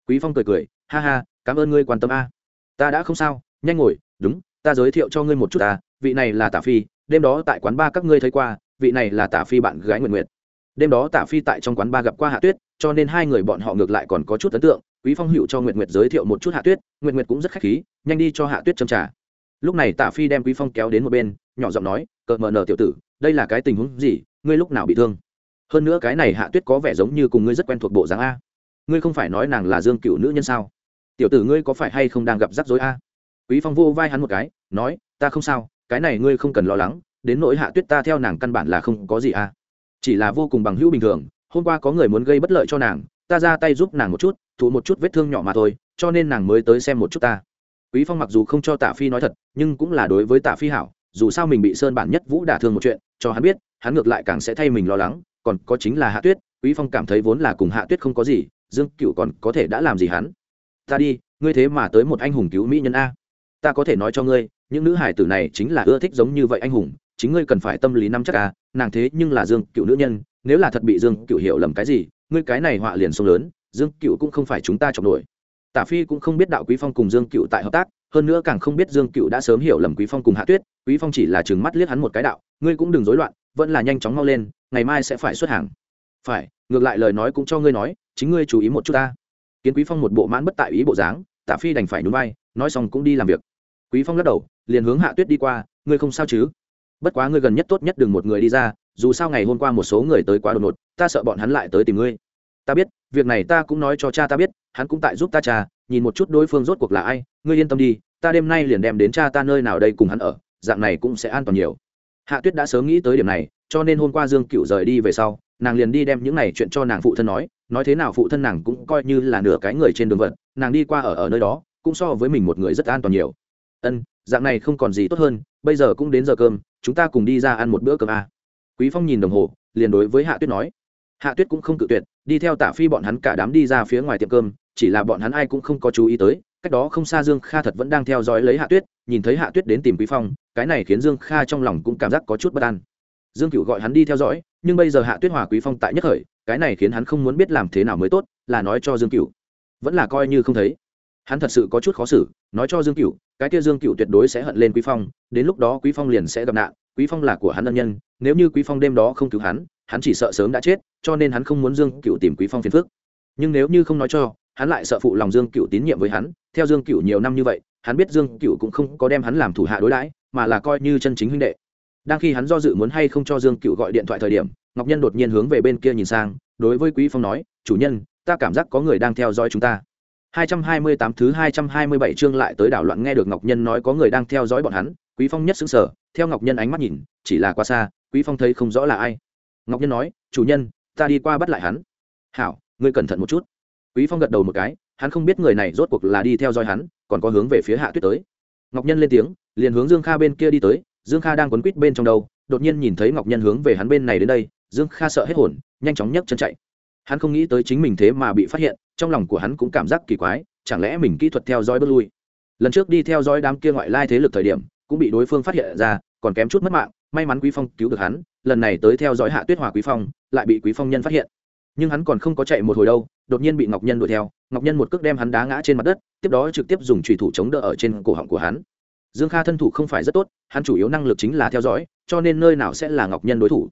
Quý phong cười cười, ha ha, cảm ơn ngươi quan tâm a. Ta đã không sao, nhanh ngồi, đúng, ta giới thiệu cho ngươi một chút ta, vị này là tả phi, đêm đó tại quán ba các ngươi thấy qua, vị này là tả phi bạn gái nguyện nguyệt. đêm đó tả phi tại trong quán ba gặp qua hạ tuyết, cho nên hai người bọn họ ngược lại còn có chút ấn tượng, quý phong hữu cho nguyện nguyệt giới thiệu một chút hạ tuyết nguyện nguyệt cũng rất khách khí, nhanh đi cho hạ tuyết châm trà. Lúc này tả phi đem quý phong kéo đến một bên nhỏ giọng nói cợt mờ nờ tiểu tử, đây là cái tình huống gì? Ngươi lúc nào bị thương? Hơn nữa cái này hạ tuyết có vẻ giống như cùng ngươi rất quen thuộc bộ dáng a. Ngươi không phải nói nàng là dương cựu nữ nhân sao? Tiểu tử ngươi có phải hay không đang gặp rắc rối a? Quý phong vô vai hắn một cái, nói, ta không sao, cái này ngươi không cần lo lắng, đến nỗi hạ tuyết ta theo nàng căn bản là không có gì a. Chỉ là vô cùng bằng hữu bình thường, hôm qua có người muốn gây bất lợi cho nàng, ta ra tay giúp nàng một chút, thụ một chút vết thương nhỏ mà thôi, cho nên nàng mới tới xem một chút ta. Quý phong mặc dù không cho Tả phi nói thật, nhưng cũng là đối với Tả phi hảo dù sao mình bị sơn bản nhất vũ đả thương một chuyện, cho hắn biết, hắn ngược lại càng sẽ thay mình lo lắng, còn có chính là hạ tuyết, quý phong cảm thấy vốn là cùng hạ tuyết không có gì, dương cựu còn có thể đã làm gì hắn? Ta đi, ngươi thế mà tới một anh hùng cứu mỹ nhân a. Ta có thể nói cho ngươi, những nữ hải tử này chính là ưa thích giống như vậy anh hùng, chính ngươi cần phải tâm lý năm chắc a, nàng thế nhưng là dương cựu nữ nhân, nếu là thật bị dương cựu hiểu lầm cái gì, ngươi cái này họa liền sông lớn, dương cựu cũng không phải chúng ta chọc nổi. Tả phi cũng không biết đạo quý phong cùng dương cựu tại hợp tác hơn nữa càng không biết dương cựu đã sớm hiểu lầm quý phong cùng hạ tuyết, quý phong chỉ là chừng mắt liếc hắn một cái đạo, ngươi cũng đừng rối loạn, vẫn là nhanh chóng mau lên, ngày mai sẽ phải xuất hàng. Phải, ngược lại lời nói cũng cho ngươi nói, chính ngươi chú ý một chút ta. Kiến quý phong một bộ mãn bất tại ý bộ dáng tạ phi đành phải nhún vai, nói xong cũng đi làm việc. Quý phong lắc đầu, liền hướng hạ tuyết đi qua, ngươi không sao chứ? Bất quá ngươi gần nhất tốt nhất đừng một người đi ra, dù sao ngày hôm qua một số người tới quá đột ngột, ta sợ bọn hắn lại tới tìm ngươi. Ta biết, việc này ta cũng nói cho cha ta biết, hắn cũng tại giúp ta cha nhìn một chút đối phương rốt cuộc là ai, ngươi yên tâm đi, ta đêm nay liền đem đến cha ta nơi nào đây cùng hắn ở, dạng này cũng sẽ an toàn nhiều. Hạ tuyết đã sớm nghĩ tới điểm này, cho nên hôm qua dương cựu rời đi về sau, nàng liền đi đem những này chuyện cho nàng phụ thân nói nói thế nào phụ thân nàng cũng coi như là nửa cái người trên đường vận, nàng đi qua ở ở nơi đó, cũng so với mình một người rất an toàn nhiều. Ân, dạng này không còn gì tốt hơn, bây giờ cũng đến giờ cơm, chúng ta cùng đi ra ăn một bữa cơm à. quý phong nhìn đồng hồ, liền đối với hạ tuyết nói. Hạ tuyết cũng không cự tuyệt, đi theo tả phi bọn hắn cả đám đi ra phía ngoài tiệm cơm chỉ là bọn hắn ai cũng không có chú ý tới, cách đó không xa dương kha thật vẫn đang theo dõi lấy hạ tuyết, nhìn thấy hạ tuyết đến tìm quý phong, cái này khiến dương kha trong lòng cũng cảm giác có chút bất an. Dương cựu gọi hắn đi theo dõi, nhưng bây giờ hạ tuyết hòa quý phong tại nhất khởi cái này khiến hắn không muốn biết làm thế nào mới tốt, là nói cho dương cựu vẫn là coi như không thấy. Hắn thật sự có chút khó xử, nói cho dương cựu cái kia dương cựu tuyệt đối sẽ hận lên quý phong, đến lúc đó quý phong liền sẽ gặp nạn, quý phong là của hắn ân nhân, nếu như quý phong đêm đó không cứu hắn hắn chỉ sợ sớm đã chết, cho nên hắn không muốn dương cựu tìm quý phong phiền phức. Nhưng nếu như không nói cho hắn lại sợ phụ lòng dương cựu tín nhiệm với hắn theo dương cựu nhiều năm như vậy hắn biết dương cựu cũng không có đem hắn làm thủ hạ đối đãi mà là coi như chân chính huynh đệ đang khi hắn do dự muốn hay không cho dương cựu gọi điện thoại thời điểm ngọc nhân đột nhiên hướng về bên kia nhìn sang đối với quý phong nói chủ nhân ta cảm giác có người đang theo dõi chúng ta 228 thứ 227 chương lại tới đảo loạn nghe được Ngọc Nhân nói có người đang theo dõi bọn hắn, Quý Phong nhất sững sờ, theo Ngọc Nhân ánh mắt nhìn, chỉ là quá xa, Quý Phong thấy không rõ là ai. Ngọc Nhân nói, "Chủ nhân, ta đi qua bắt lại hắn." "Hảo, ngươi cẩn thận một chút." Quý Phong gật đầu một cái, hắn không biết người này rốt cuộc là đi theo dõi hắn, còn có hướng về phía Hạ Tuyết tới. Ngọc Nhân lên tiếng, liền hướng Dương Kha bên kia đi tới, Dương Kha đang quấn quýt bên trong đầu, đột nhiên nhìn thấy Ngọc Nhân hướng về hắn bên này đến đây, Dương Kha sợ hết hồn, nhanh chóng nhấc chân chạy. Hắn không nghĩ tới chính mình thế mà bị phát hiện, trong lòng của hắn cũng cảm giác kỳ quái, chẳng lẽ mình kỹ thuật theo dõi bước lui. Lần trước đi theo dõi đám kia ngoại lai thế lực thời điểm, cũng bị đối phương phát hiện ra, còn kém chút mất mạng, may mắn Quý Phong cứu được hắn, lần này tới theo dõi Hạ Tuyết Hòa Quý Phong, lại bị Quý Phong nhân phát hiện nhưng hắn còn không có chạy một hồi đâu, đột nhiên bị ngọc nhân đuổi theo. Ngọc nhân một cước đem hắn đá ngã trên mặt đất, tiếp đó trực tiếp dùng trùy thủ chống đỡ ở trên cổ họng của hắn. Dương kha thân thủ không phải rất tốt, hắn chủ yếu năng lực chính là theo dõi, cho nên nơi nào sẽ là ngọc nhân đối thủ.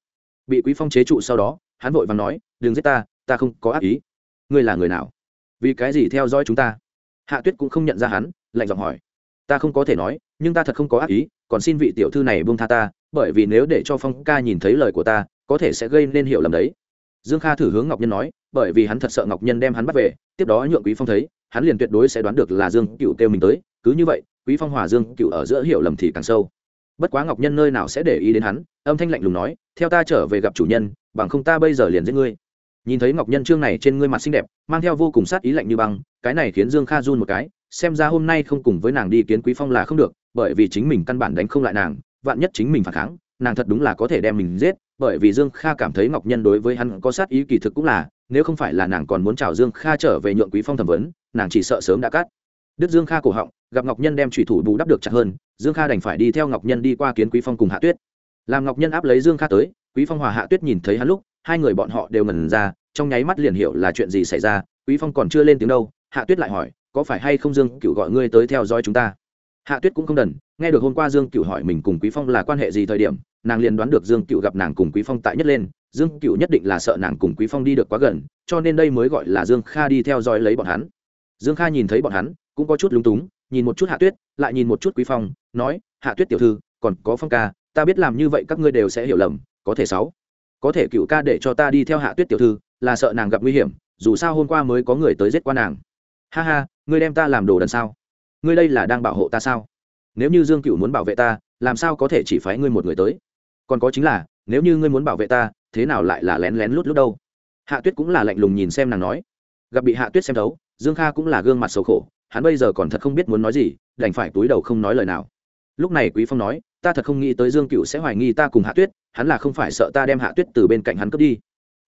Bị quý phong chế trụ sau đó, hắn vội và nói, đừng giết ta ta không có ác ý. Ngươi là người nào? Vì cái gì theo dõi chúng ta? Hạ tuyết cũng không nhận ra hắn, lạnh giọng hỏi. Ta không có thể nói, nhưng ta thật không có ác ý, còn xin vị tiểu thư này buông tha ta, bởi vì nếu để cho phong ca nhìn thấy lời của ta, có thể sẽ gây nên hiểu lầm đấy dương kha thử hướng ngọc nhân nói, bởi vì hắn thật sợ ngọc nhân đem hắn bắt về, tiếp đó nhượng quý phong thấy, hắn liền tuyệt đối sẽ đoán được là dương cựu kêu mình tới, cứ như vậy, quý phong hòa dương cựu ở giữa hiểu lầm thì càng sâu. Bất quá ngọc nhân nơi nào sẽ để ý đến hắn, âm thanh lạnh lùng nói, theo ta trở về gặp chủ nhân, bằng không ta bây giờ liền giết ngươi. Nhìn thấy ngọc nhân trương này trên ngươi mặt xinh đẹp, mang theo vô cùng sát ý lạnh như băng, cái này khiến dương kha run một cái, xem ra hôm nay không cùng với nàng đi kiến quý phong là không được, bởi vì chính mình căn bản đánh không lại nàng, vạn nhất chính mình phản kháng, nàng thật đúng là có thể đem mình giết bởi vì dương kha cảm thấy ngọc nhân đối với hắn có sát ý kỳ thực cũng là, nếu không phải là nàng còn muốn chào dương kha trở về nhượng quý phong thẩm vấn, nàng chỉ sợ sớm đã cắt. Đức dương kha cổ họng, gặp ngọc nhân đem thủy thủ bù đắp được chặt hơn, dương kha đành phải đi theo ngọc nhân đi qua kiến quý phong cùng hạ tuyết. Làm ngọc nhân áp lấy dương kha tới, quý phong hòa hạ tuyết nhìn thấy hắn lúc, hai người bọn họ đều ngẩn ra, trong nháy mắt liền hiểu là chuyện gì xảy ra, quý phong còn chưa lên tiếng đâu, hạ tuyết lại hỏi, có phải hay không dương cựu gọi ngươi tới theo dõi chúng ta? Hạ tuyết cũng không đần, nghe được hôm qua dương cựu hỏi mình cùng quý phong là quan hệ gì thời điểm, nàng liền đoán được dương cựu gặp nàng cùng quý phong tại nhất lên, dương cựu nhất định là sợ nàng cùng quý phong đi được quá gần, cho nên đây mới gọi là dương kha đi theo dõi lấy bọn hắn. Dương kha nhìn thấy bọn hắn, cũng có chút lúng túng, nhìn một chút hạ tuyết, lại nhìn một chút quý phong, nói, hạ tuyết tiểu thư, còn có phong ca, ta biết làm như vậy các ngươi đều sẽ hiểu lầm, có thể sáu. Có thể cựu ca để cho ta đi theo hạ tuyết tiểu thư, là sợ nàng gặp nguy hiểm, dù sao hôm qua mới có người tới giết qua nàng. Ha ha, ngươi đem ta làm đồ đần sao? Ngươi đây là đang bảo hộ ta sao? Nếu như dương cựu muốn bảo vệ ta, làm sao có thể chỉ phái ngươi một người tới? Còn có chính là, nếu như ngươi muốn bảo vệ ta, thế nào lại là lén lén lút lút đâu? Hạ tuyết cũng là lạnh lùng nhìn xem nàng nói. Gặp bị hạ tuyết xem thấu, dương kha cũng là gương mặt xấu khổ, hắn bây giờ còn thật không biết muốn nói gì, đành phải túi đầu không nói lời nào. Lúc này quý phong nói, ta thật không nghĩ tới dương cựu sẽ hoài nghi ta cùng hạ tuyết, hắn là không phải sợ ta đem hạ tuyết từ bên cạnh hắn cướp đi.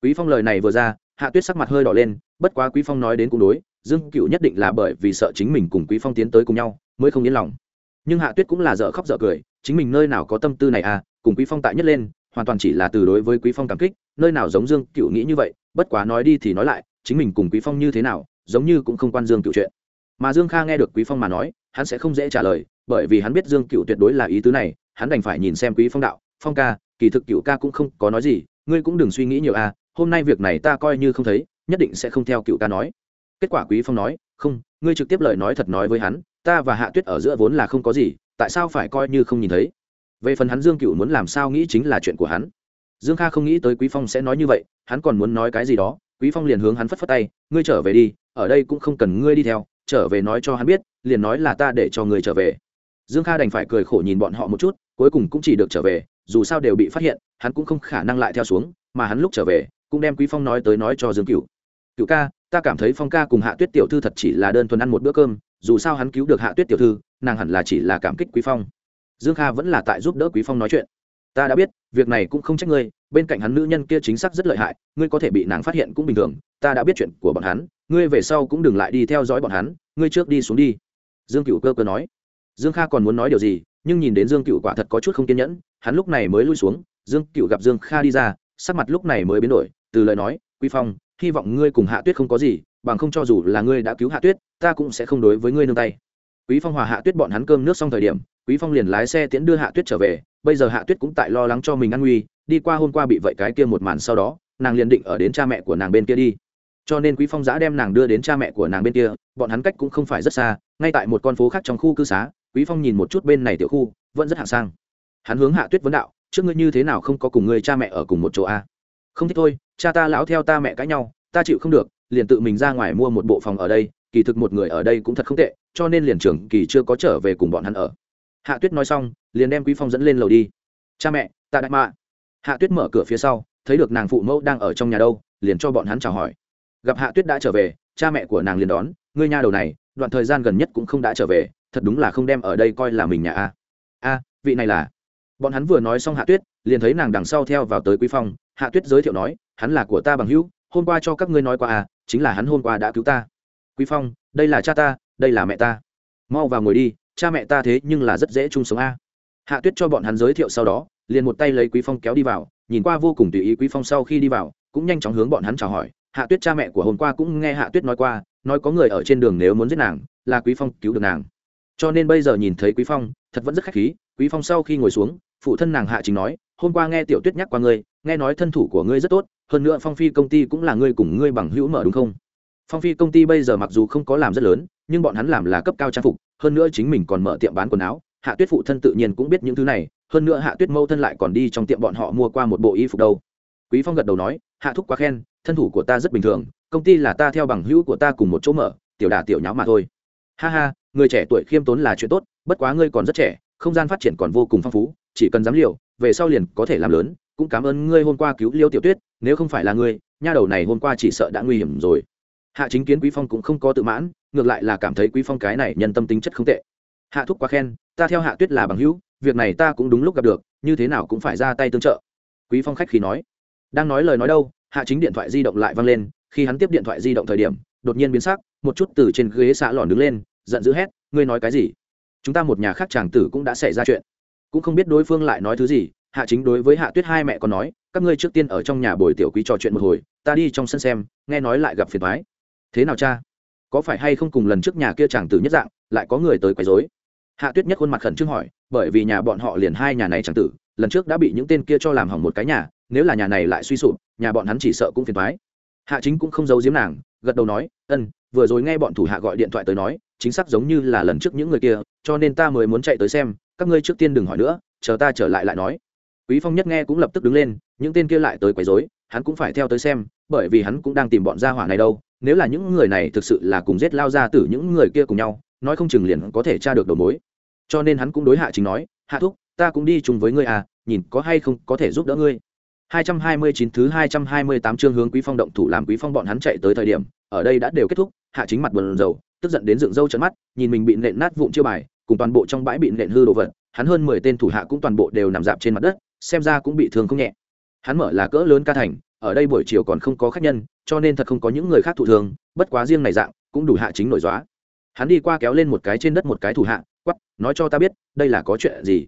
Quý phong lời này vừa ra, hạ tuyết sắc mặt hơi đỏ lên, bất quá quý phong nói đến cũng đối dương cựu nhất định là bởi vì sợ chính mình cùng quý phong tiến tới cùng nhau, mới không yên lòng. Nhưng hạ tuyết cũng là dở khóc dở cười, chính mình nơi nào có tâm tư này à cùng quý phong tại nhất lên, hoàn toàn chỉ là từ đối với quý phong cảm kích, nơi nào giống dương cựu nghĩ như vậy, bất quá nói đi thì nói lại, chính mình cùng quý phong như thế nào, giống như cũng không quan dương cựu chuyện. Mà dương kha nghe được quý phong mà nói, hắn sẽ không dễ trả lời, bởi vì hắn biết dương cựu tuyệt đối là ý tứ này, hắn đành phải nhìn xem quý phong đạo, phong ca, kỳ thực cựu ca cũng không có nói gì, ngươi cũng đừng suy nghĩ nhiều à hôm nay việc này ta coi như không thấy, nhất định sẽ không theo cựu ca nói kết quả quý phong nói, không, ngươi trực tiếp lời nói thật nói với hắn, ta và hạ tuyết ở giữa vốn là không có gì, tại sao phải coi như không nhìn thấy? Về phần hắn dương cựu muốn làm sao nghĩ chính là chuyện của hắn. Dương kha không nghĩ tới quý phong sẽ nói như vậy, hắn còn muốn nói cái gì đó, quý phong liền hướng hắn phất phất tay, ngươi trở về đi, ở đây cũng không cần ngươi đi theo, trở về nói cho hắn biết, liền nói là ta để cho ngươi trở về. Dương kha đành phải cười khổ nhìn bọn họ một chút, cuối cùng cũng chỉ được trở về, dù sao đều bị phát hiện, hắn cũng không khả năng lại theo xuống, mà hắn lúc trở về, cũng đem quý phong nói tới nói cho dương cựu cựu ca ta cảm thấy phong ca cùng hạ tuyết tiểu thư thật chỉ là đơn thuần ăn một bữa cơm, dù sao hắn cứu được hạ tuyết tiểu thư, nàng hẳn là chỉ là cảm kích quý phong. Dương kha vẫn là tại giúp đỡ quý phong nói chuyện. Ta đã biết, việc này cũng không trách ngươi, bên cạnh hắn nữ nhân kia chính xác rất lợi hại, ngươi có thể bị nàng phát hiện cũng bình thường, ta đã biết chuyện của bọn hắn, ngươi về sau cũng đừng lại đi theo dõi bọn hắn, ngươi trước đi xuống đi. Dương cựu cơ cơ nói. Dương kha còn muốn nói điều gì, nhưng nhìn đến dương cựu quả thật có chút không kiên nhẫn, hắn lúc này mới lui xuống, dương cựu gặp dương kha đi ra, sắc mặt lúc này mới biến đổi, từ lời nói, quý phong hy vọng ngươi cùng hạ tuyết không có gì, bằng không cho dù là ngươi đã cứu hạ tuyết, ta cũng sẽ không đối với ngươi nương tay. Quý phong hòa hạ tuyết bọn hắn cơm nước xong thời điểm, quý phong liền lái xe tiễn đưa hạ tuyết trở về, bây giờ hạ tuyết cũng tại lo lắng cho mình ăn nguy, đi qua hôm qua bị vậy cái kia một màn sau đó, nàng liền định ở đến cha mẹ của nàng bên kia đi. Cho nên quý phong giã đem nàng đưa đến cha mẹ của nàng bên kia, bọn hắn cách cũng không phải rất xa, ngay tại một con phố khác trong khu cư xá, quý phong nhìn một chút bên này tiểu khu, vẫn rất hạng sang. Hắn hướng hạ tuyết vấn đạo, trước ngươi như thế nào không có cùng người cha mẹ ở cùng một chỗ a? Không thích thôi, cha ta lão theo ta mẹ cãi nhau, ta chịu không được, liền tự mình ra ngoài mua một bộ phòng ở đây, kỳ thực một người ở đây cũng thật không tệ, cho nên liền trưởng kỳ chưa có trở về cùng bọn hắn ở. Hạ tuyết nói xong, liền đem quý phong dẫn lên lầu đi. Cha mẹ, ta đại mạ. Hạ tuyết mở cửa phía sau, thấy được nàng phụ mẫu đang ở trong nhà đâu, liền cho bọn hắn chào hỏi. Gặp hạ tuyết đã trở về, cha mẹ của nàng liền đón, ngươi nha đầu này, đoạn thời gian gần nhất cũng không đã trở về, thật đúng là không đem ở đây coi là mình nhà a. A, vị này là bọn hắn vừa nói xong hạ tuyết, liền thấy nàng đằng sau theo vào tới quý phong hạ tuyết giới thiệu nói, hắn là của ta bằng hữu, hôm qua cho các ngươi nói qua à chính là hắn hôm qua đã cứu ta. Quý phong, đây là cha ta, đây là mẹ ta. Mau vào ngồi đi, cha mẹ ta thế nhưng là rất dễ chung sống a. Hạ tuyết cho bọn hắn giới thiệu sau đó, liền một tay lấy quý phong kéo đi vào, nhìn qua vô cùng tùy ý quý phong sau khi đi vào, cũng nhanh chóng hướng bọn hắn chào hỏi. Hạ tuyết cha mẹ của hôm qua cũng nghe hạ tuyết nói qua, nói có người ở trên đường nếu muốn giết nàng, là quý phong cứu được nàng. Cho nên bây giờ nhìn thấy quý phong, thật vẫn rất khách khí. Quý phong sau khi ngồi xuống, phụ thân nàng hạ chính nói, hôm qua nghe tiểu tuyết nhắc qua ngươi nghe nói thân thủ của ngươi rất tốt, hơn nữa phong phi công ty cũng là ngươi cùng ngươi bằng hữu mở đúng không? Phong phi công ty bây giờ mặc dù không có làm rất lớn, nhưng bọn hắn làm là cấp cao trang phục, hơn nữa chính mình còn mở tiệm bán quần áo, hạ tuyết phụ thân tự nhiên cũng biết những thứ này, hơn nữa hạ tuyết mâu thân lại còn đi trong tiệm bọn họ mua qua một bộ y phục đâu. Quý phong gật đầu nói, hạ thúc quá khen, thân thủ của ta rất bình thường, công ty là ta theo bằng hữu của ta cùng một chỗ mở, tiểu đà tiểu nháo mà thôi. Ha ha, người trẻ tuổi khiêm tốn là chuyện tốt, bất quá ngươi còn rất trẻ, không gian phát triển còn vô cùng phong phú, chỉ cần dám liều, về sau liền có thể làm lớn cũng cảm ơn ngươi hôm qua cứu liêu tiểu tuyết, nếu không phải là ngươi, nha đầu này hôm qua chỉ sợ đã nguy hiểm rồi. Hạ chính kiến quý phong cũng không có tự mãn, ngược lại là cảm thấy quý phong cái này nhân tâm tính chất không tệ. Hạ thúc quá khen, ta theo hạ tuyết là bằng hữu, việc này ta cũng đúng lúc gặp được, như thế nào cũng phải ra tay tương trợ. Quý phong khách khi nói. Đang nói lời nói đâu, hạ chính điện thoại di động lại vang lên, khi hắn tiếp điện thoại di động thời điểm, đột nhiên biến sắc, một chút từ trên ghế xạ lòn đứng lên, giận dữ hét, ngươi nói cái gì? Chúng ta một nhà khác chàng tử cũng đã xảy ra chuyện. Cũng không biết đối phương lại nói thứ gì hạ chính đối với hạ tuyết hai mẹ con nói, các ngươi trước tiên ở trong nhà bồi tiểu quý trò chuyện một hồi, ta đi trong sân xem, nghe nói lại gặp phiền thoái thế nào cha? Có phải hay không cùng lần trước nhà kia chàng tử nhất dạng, lại có người tới quấy rối? Hạ tuyết nhất khuôn mặt khẩn trương hỏi, bởi vì nhà bọn họ liền hai nhà này chàng tử, lần trước đã bị những tên kia cho làm hỏng một cái nhà, nếu là nhà này lại suy sụp, nhà bọn hắn chỉ sợ cũng phiền thoái hạ chính cũng không giấu giếm nàng, gật đầu nói, ân, vừa rồi nghe bọn thủ hạ gọi điện thoại tới nói, chính xác giống như là lần trước những người kia, cho nên ta mới muốn chạy tới xem, các ngươi trước tiên đừng hỏi nữa, chờ ta trở lại lại nói quý phong nhất nghe cũng lập tức đứng lên những tên kia lại tới quấy rối hắn cũng phải theo tới xem bởi vì hắn cũng đang tìm bọn gia hỏa này đâu nếu là những người này thực sự là cùng giết lao ra từ những người kia cùng nhau nói không chừng liền có thể tra được đầu mối. Cho nên hắn cũng đối hạ chính nói hạ thúc ta cũng đi chung với ngươi à nhìn có hay không có thể giúp đỡ ngươi. 229 thứ 228 chương hướng Quý Phong động thủ làm Quý Phong bọn hắn chạy tới thời điểm, ở đây đã đều kết thúc, hạ chính mặt buồn rầu, tức giận đến dựng râu trợn mắt, nhìn mình bị nện nát vụn chiêu bài, cùng toàn bộ trong bãi bị nện hư đồ vật, hắn hơn 10 tên thủ hạ cũng toàn bộ đều nằm dạp trên mặt đất, xem ra cũng bị thương không nhẹ. Hắn mở là cỡ lớn ca thành, ở đây buổi chiều còn không có khách nhân, cho nên thật không có những người khác thụ thương, bất quá riêng này dạng, cũng đủ hạ chính nổi gióa. Hắn đi qua kéo lên một cái trên đất một cái thủ hạ, quát nói cho ta biết, đây là có chuyện gì.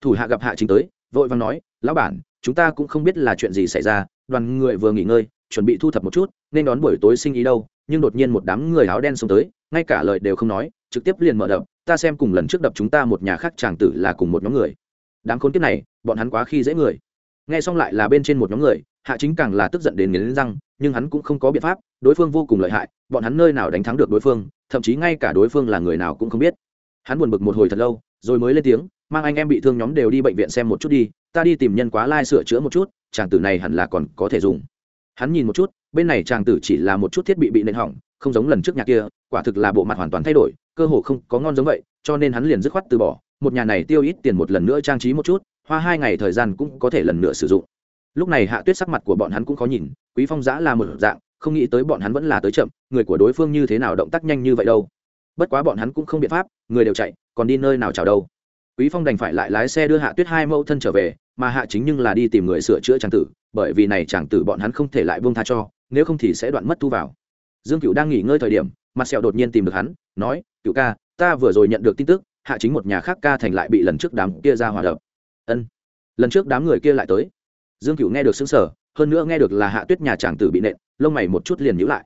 Thủ hạ gặp hạ chính tới, vội vàng nói, lão bản, chúng ta cũng không biết là chuyện gì xảy ra đoàn người vừa nghỉ ngơi chuẩn bị thu thập một chút nên đón buổi tối sinh ý đâu nhưng đột nhiên một đám người áo đen xông tới ngay cả lời đều không nói trực tiếp liền mở đập ta xem cùng lần trước đập chúng ta một nhà khác chàng tử là cùng một nhóm người đám khốn kiếp này, bọn hắn quá khi dễ người. Nghe xong lại là bên trên một nhóm người, hạ chính càng là tức giận đến nghiến răng, nhưng hắn cũng không có biện pháp, đối phương vô cùng lợi hại, bọn hắn nơi nào đánh thắng được đối phương, thậm chí ngay cả đối phương là người nào cũng không biết. Hắn buồn bực một hồi thật lâu, rồi mới lên tiếng, mang anh em bị thương nhóm đều đi bệnh viện xem một chút đi, ta đi tìm nhân quá lai sửa chữa một chút, chàng tử này hẳn là còn có thể dùng. Hắn nhìn một chút, bên này chàng tử chỉ là một chút thiết bị bị nện hỏng, không giống lần trước nhà kia, quả thực là bộ mặt hoàn toàn thay đổi, cơ hồ không có ngon giống vậy, cho nên hắn liền dứt khoát từ bỏ một nhà này tiêu ít tiền một lần nữa trang trí một chút, hoa hai ngày thời gian cũng có thể lần nữa sử dụng. Lúc này hạ tuyết sắc mặt của bọn hắn cũng khó nhìn, quý phong giã là một dạng, không nghĩ tới bọn hắn vẫn là tới chậm, người của đối phương như thế nào động tác nhanh như vậy đâu. Bất quá bọn hắn cũng không biện pháp, người đều chạy, còn đi nơi nào chào đâu. Quý phong đành phải lại lái xe đưa hạ tuyết hai mẫu thân trở về, mà hạ chính nhưng là đi tìm người sửa chữa tràng tử, bởi vì này tràng tử bọn hắn không thể lại buông tha cho, nếu không thì sẽ đoạn mất thu vào. Dương cựu đang nghỉ ngơi thời điểm, mặt sẹo đột nhiên tìm được hắn, nói cựu ca, ta vừa rồi nhận được tin tức hạ chính một nhà khác ca thành lại bị lần trước đám kia ra hòa đập. Ân, lần trước đám người kia lại tới. Dương Cửu nghe được xứng sở hơn nữa nghe được là hạ tuyết nhà chàng tử bị nện, lông mày một chút liền nhíu lại.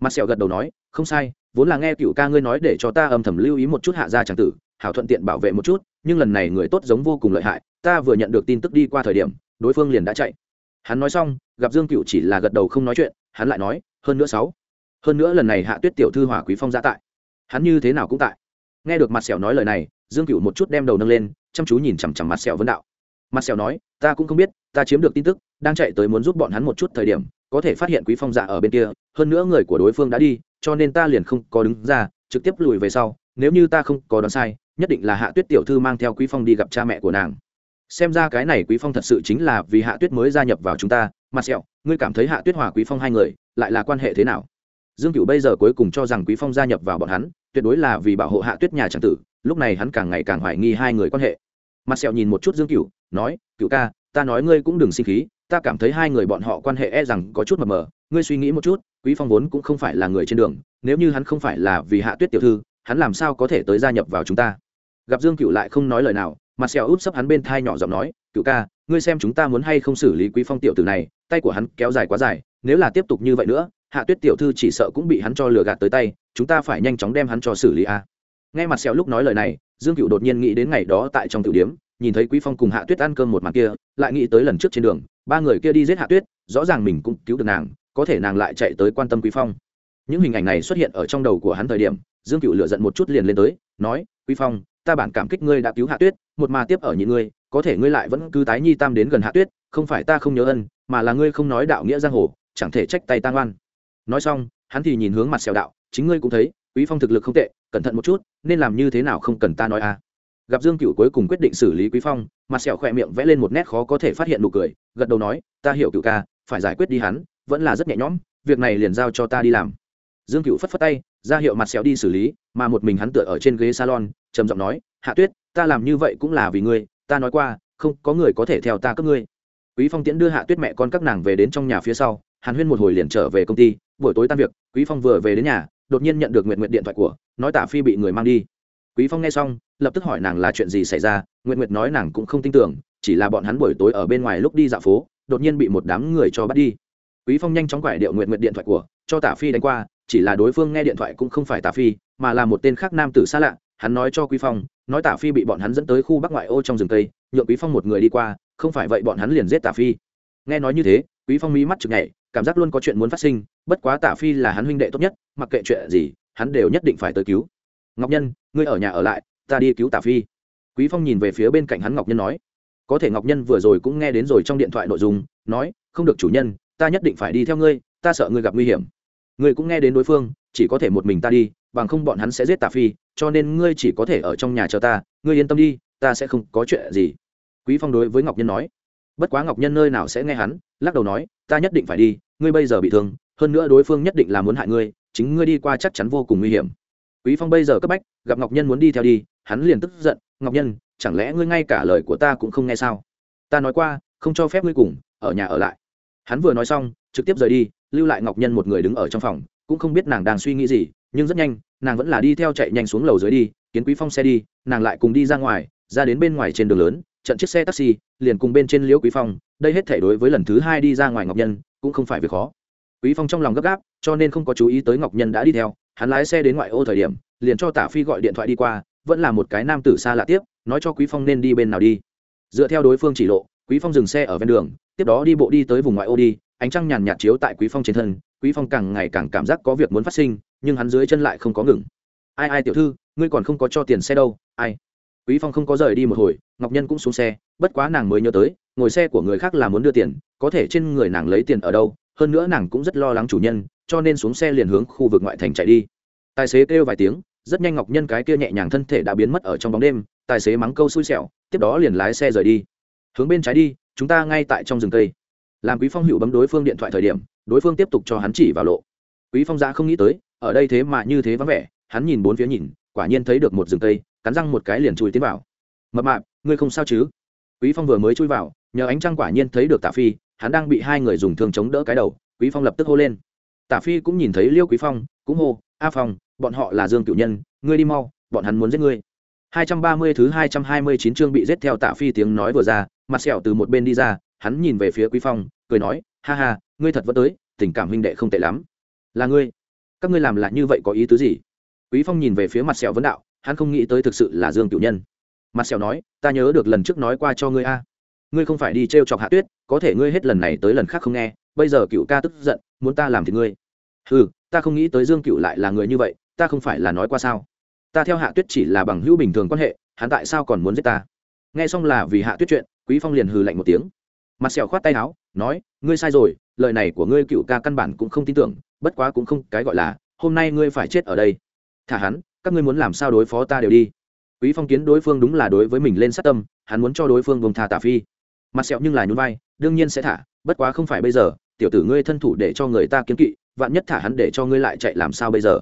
Mặt sẹo gật đầu nói, không sai, vốn là nghe cựu ca ngươi nói để cho ta âm thầm lưu ý một chút hạ gia chàng tử, hảo thuận tiện bảo vệ một chút, nhưng lần này người tốt giống vô cùng lợi hại, ta vừa nhận được tin tức đi qua thời điểm, đối phương liền đã chạy. Hắn nói xong, gặp dương cựu chỉ là gật đầu không nói chuyện, hắn lại nói, hơn nữa sáu, hơn nữa lần này hạ tuyết tiểu thư hỏa quý phong ra tại, hắn như thế nào cũng tại nghe được mặt sẹo nói lời này, dương cựu một chút đem đầu nâng lên, chăm chú nhìn chằm chằm mặt sẹo vấn đạo. Mặt sẹo nói, ta cũng không biết, ta chiếm được tin tức, đang chạy tới muốn giúp bọn hắn một chút thời điểm, có thể phát hiện quý phong dạ ở bên kia, hơn nữa người của đối phương đã đi, cho nên ta liền không có đứng ra, trực tiếp lùi về sau, nếu như ta không có đoán sai, nhất định là hạ tuyết tiểu thư mang theo quý phong đi gặp cha mẹ của nàng. Xem ra cái này quý phong thật sự chính là vì hạ tuyết mới gia nhập vào chúng ta, mặt sẹo, ngươi cảm thấy hạ tuyết hòa quý phong hai người, lại là quan hệ thế nào? Dương cựu bây giờ cuối cùng cho rằng quý phong gia nhập vào bọn hắn tuyệt đối là vì bảo hộ hạ tuyết nhà tràng tử, lúc này hắn càng ngày càng hoài nghi hai người quan hệ. Mặt sẹo nhìn một chút dương cựu nói cựu ca, ta nói ngươi cũng đừng sinh khí, ta cảm thấy hai người bọn họ quan hệ e rằng có chút mờ mờ, ngươi suy nghĩ một chút, quý phong vốn cũng không phải là người trên đường, nếu như hắn không phải là vì hạ tuyết tiểu thư, hắn làm sao có thể tới gia nhập vào chúng ta? Gặp dương cựu lại không nói lời nào, mặt sẹo úp sấp hắn bên thai nhỏ giọng nói cựu ca, ngươi xem chúng ta muốn hay không xử lý quý phong tiểu tử này, tay của hắn kéo dài quá dài, nếu là tiếp tục như vậy nữa hạ tuyết tiểu thư chỉ sợ cũng bị hắn cho lừa gạt tới tay, chúng ta phải nhanh chóng đem hắn cho xử lý a. Nghe mặt sẹo lúc nói lời này, dương cựu đột nhiên nghĩ đến ngày đó tại trong tiểu điếm, nhìn thấy quý phong cùng hạ tuyết ăn cơm một màn kia, lại nghĩ tới lần trước trên đường, ba người kia đi giết hạ tuyết, rõ ràng mình cũng cứu được nàng, có thể nàng lại chạy tới quan tâm quý phong. Những hình ảnh này xuất hiện ở trong đầu của hắn thời điểm, dương cựu lựa giận một chút liền lên tới, nói, quý phong, ta bản cảm kích ngươi đã cứu hạ tuyết, một mà tiếp ở nhị ngươi, có thể ngươi lại vẫn cứ tái nhi tam đến gần hạ tuyết, không phải ta không nhớ ân, mà là ngươi không nói đạo nghĩa giang hồ, chẳng thể trách tay tan oan nói xong, hắn thì nhìn hướng mặt sẹo đạo, chính ngươi cũng thấy, quý phong thực lực không tệ, cẩn thận một chút, nên làm như thế nào không cần ta nói à. gặp dương cựu cuối cùng quyết định xử lý quý phong, mặt sẹo khỏe miệng vẽ lên một nét khó có thể phát hiện nụ cười, gật đầu nói, ta hiểu cựu ca, phải giải quyết đi hắn, vẫn là rất nhẹ nhõm, việc này liền giao cho ta đi làm dương cựu phất phất tay, ra hiệu mặt sẹo đi xử lý, mà một mình hắn tựa ở trên ghế salon, trầm giọng nói, hạ tuyết, ta làm như vậy cũng là vì ngươi, ta nói qua, không có người có thể theo ta cấp ngươi quý phong tiễn đưa hạ tuyết mẹ con các nàng về đến trong nhà phía sau hàn huyên một hồi liền trở về công ty, buổi tối tan việc, quý phong vừa về đến nhà, đột nhiên nhận được nguyện nguyện điện thoại của, nói tả phi bị người mang đi. Quý phong nghe xong, lập tức hỏi nàng là chuyện gì xảy ra nguyện nguyện nói nàng cũng không tin tưởng, chỉ là bọn hắn buổi tối ở bên ngoài lúc đi dạo phố, đột nhiên bị một đám người cho bắt đi. Quý phong nhanh chóng quải điệu nguyện nguyện điện thoại của, cho tả phi đánh qua, chỉ là đối phương nghe điện thoại cũng không phải tả phi, mà là một tên khác nam tử xa lạ, hắn nói cho quý phong, nói tả phi bị bọn hắn dẫn tới khu bắc ngoại ô trong rừng tây nhượng quý phong một người đi qua, không phải vậy bọn hắn liền giết tả phi. Nghe nói như thế, quý phong mí mắt chực nhảy cảm giác luôn có chuyện muốn phát sinh, bất quá tả phi là hắn huynh đệ tốt nhất, mặc kệ chuyện gì, hắn đều nhất định phải tới cứu. Ngọc nhân, ngươi ở nhà ở lại, ta đi cứu tả phi. Quý phong nhìn về phía bên cạnh hắn ngọc nhân nói. Có thể ngọc nhân vừa rồi cũng nghe đến rồi trong điện thoại nội dung, nói, không được chủ nhân, ta nhất định phải đi theo ngươi, ta sợ ngươi gặp nguy hiểm. Ngươi cũng nghe đến đối phương, chỉ có thể một mình ta đi, bằng không bọn hắn sẽ giết tả phi, cho nên ngươi chỉ có thể ở trong nhà chờ ta, ngươi yên tâm đi, ta sẽ không có chuyện gì. Quý phong đối với ngọc nhân nói. Bất quá ngọc nhân nơi nào sẽ nghe hắn lắc đầu nói, ta nhất định phải đi, ngươi bây giờ bị thương, hơn nữa đối phương nhất định là muốn hại ngươi, chính ngươi đi qua chắc chắn vô cùng nguy hiểm. Quý phong bây giờ cấp bách, gặp ngọc nhân muốn đi theo đi, hắn liền tức giận, ngọc nhân, chẳng lẽ ngươi ngay cả lời của ta cũng không nghe sao? Ta nói qua, không cho phép ngươi cùng, ở nhà ở lại. Hắn vừa nói xong, trực tiếp rời đi, lưu lại ngọc nhân một người đứng ở trong phòng, cũng không biết nàng đang suy nghĩ gì, nhưng rất nhanh, nàng vẫn là đi theo chạy nhanh xuống lầu dưới đi, kiến quý phong xe đi, nàng lại cùng đi ra ngoài, ra đến bên ngoài trên đường lớn, trận chiếc xe taxi, liền cùng bên trên liễu quý phong đây hết thể đối với lần thứ hai đi ra ngoài ngọc nhân cũng không phải việc khó. Quý phong trong lòng gấp gáp, cho nên không có chú ý tới ngọc nhân đã đi theo, hắn lái xe đến ngoại ô thời điểm, liền cho tả phi gọi điện thoại đi qua, vẫn là một cái nam tử xa lạ tiếp, nói cho quý phong nên đi bên nào đi. Dựa theo đối phương chỉ lộ, quý phong dừng xe ở ven đường, tiếp đó đi bộ đi tới vùng ngoại ô đi, ánh trăng nhàn nhạt chiếu tại quý phong trên thân, quý phong càng ngày càng cảm giác có việc muốn phát sinh, nhưng hắn dưới chân lại không có ngừng. Ai ai tiểu thư, ngươi còn không có cho tiền xe đâu, ai? Quý phong không có rời đi một hồi, ngọc nhân cũng xuống xe, bất quá nàng mới nhớ tới ngồi xe của người khác là muốn đưa tiền, có thể trên người nàng lấy tiền ở đâu, hơn nữa nàng cũng rất lo lắng chủ nhân, cho nên xuống xe liền hướng khu vực ngoại thành chạy đi. Tài xế kêu vài tiếng, rất nhanh ngọc nhân cái kia nhẹ nhàng thân thể đã biến mất ở trong bóng đêm, tài xế mắng câu xui xẻo, tiếp đó liền lái xe rời đi. Hướng bên trái đi, chúng ta ngay tại trong rừng cây. Làm quý phong hữu bấm đối phương điện thoại thời điểm, đối phương tiếp tục cho hắn chỉ vào lộ. Quý phong ra không nghĩ tới, ở đây thế mà như thế vắng vẻ, hắn nhìn bốn phía nhìn, quả nhiên thấy được một rừng cây, cắn răng một cái liền chui tiến vào. Mập mạp, ngươi không sao chứ? Quý phong vừa mới chui vào nhờ ánh trăng quả nhiên thấy được tạ phi, hắn đang bị hai người dùng thương chống đỡ cái đầu, quý phong lập tức hô lên. Tạ phi cũng nhìn thấy liêu quý phong, cũng hô, a phong, bọn họ là dương cựu nhân, ngươi đi mau, bọn hắn muốn giết ngươi. 230 thứ 229 chương bị giết theo tạ phi tiếng nói vừa ra, mặt sẹo từ một bên đi ra, hắn nhìn về phía quý phong, cười nói, ha ha, ngươi thật vẫn tới, tình cảm huynh đệ không tệ lắm. Là ngươi? Các ngươi làm lại như vậy có ý tứ gì? Quý phong nhìn về phía mặt sẹo vấn đạo, hắn không nghĩ tới thực sự là dương cựu nhân. Mặt sẹo nói, ta nhớ được lần trước nói qua cho ngươi a ngươi không phải đi t r e o chọc hạ tuyết, có thể ngươi hết lần này tới lần khác không nghe, bây giờ cựu ca tức giận, muốn ta làm thì ngươi. Ừ ta không nghĩ tới dương cựu lại là người như vậy, ta không phải là nói qua sao? Ta theo hạ tuyết chỉ là bằng hữu bình thường quan hệ, hắn tại sao còn muốn giết ta? Nghe xong là vì hạ tuyết chuyện, quý phong liền hừ lạnh một tiếng. Mặt sẹo khoát tay áo, nói, ngươi sai rồi, lời này của ngươi cựu ca căn bản cũng không tin tưởng, bất quá cũng không cái gọi là, hôm nay ngươi phải chết ở đây. Thả hắn, các ngươi muốn làm sao đối phó ta đều đi. Quý phong kiến đối phương đúng là đối với mình lên sát tâm, hắn muốn cho đối phương vùng thả tả phi mặt sẹo nhưng là nhún vai, đương nhiên sẽ thả, bất quá không phải bây giờ, tiểu tử ngươi thân thủ để cho người ta kiến kỵ, vạn nhất thả hắn để cho ngươi lại chạy làm sao bây giờ?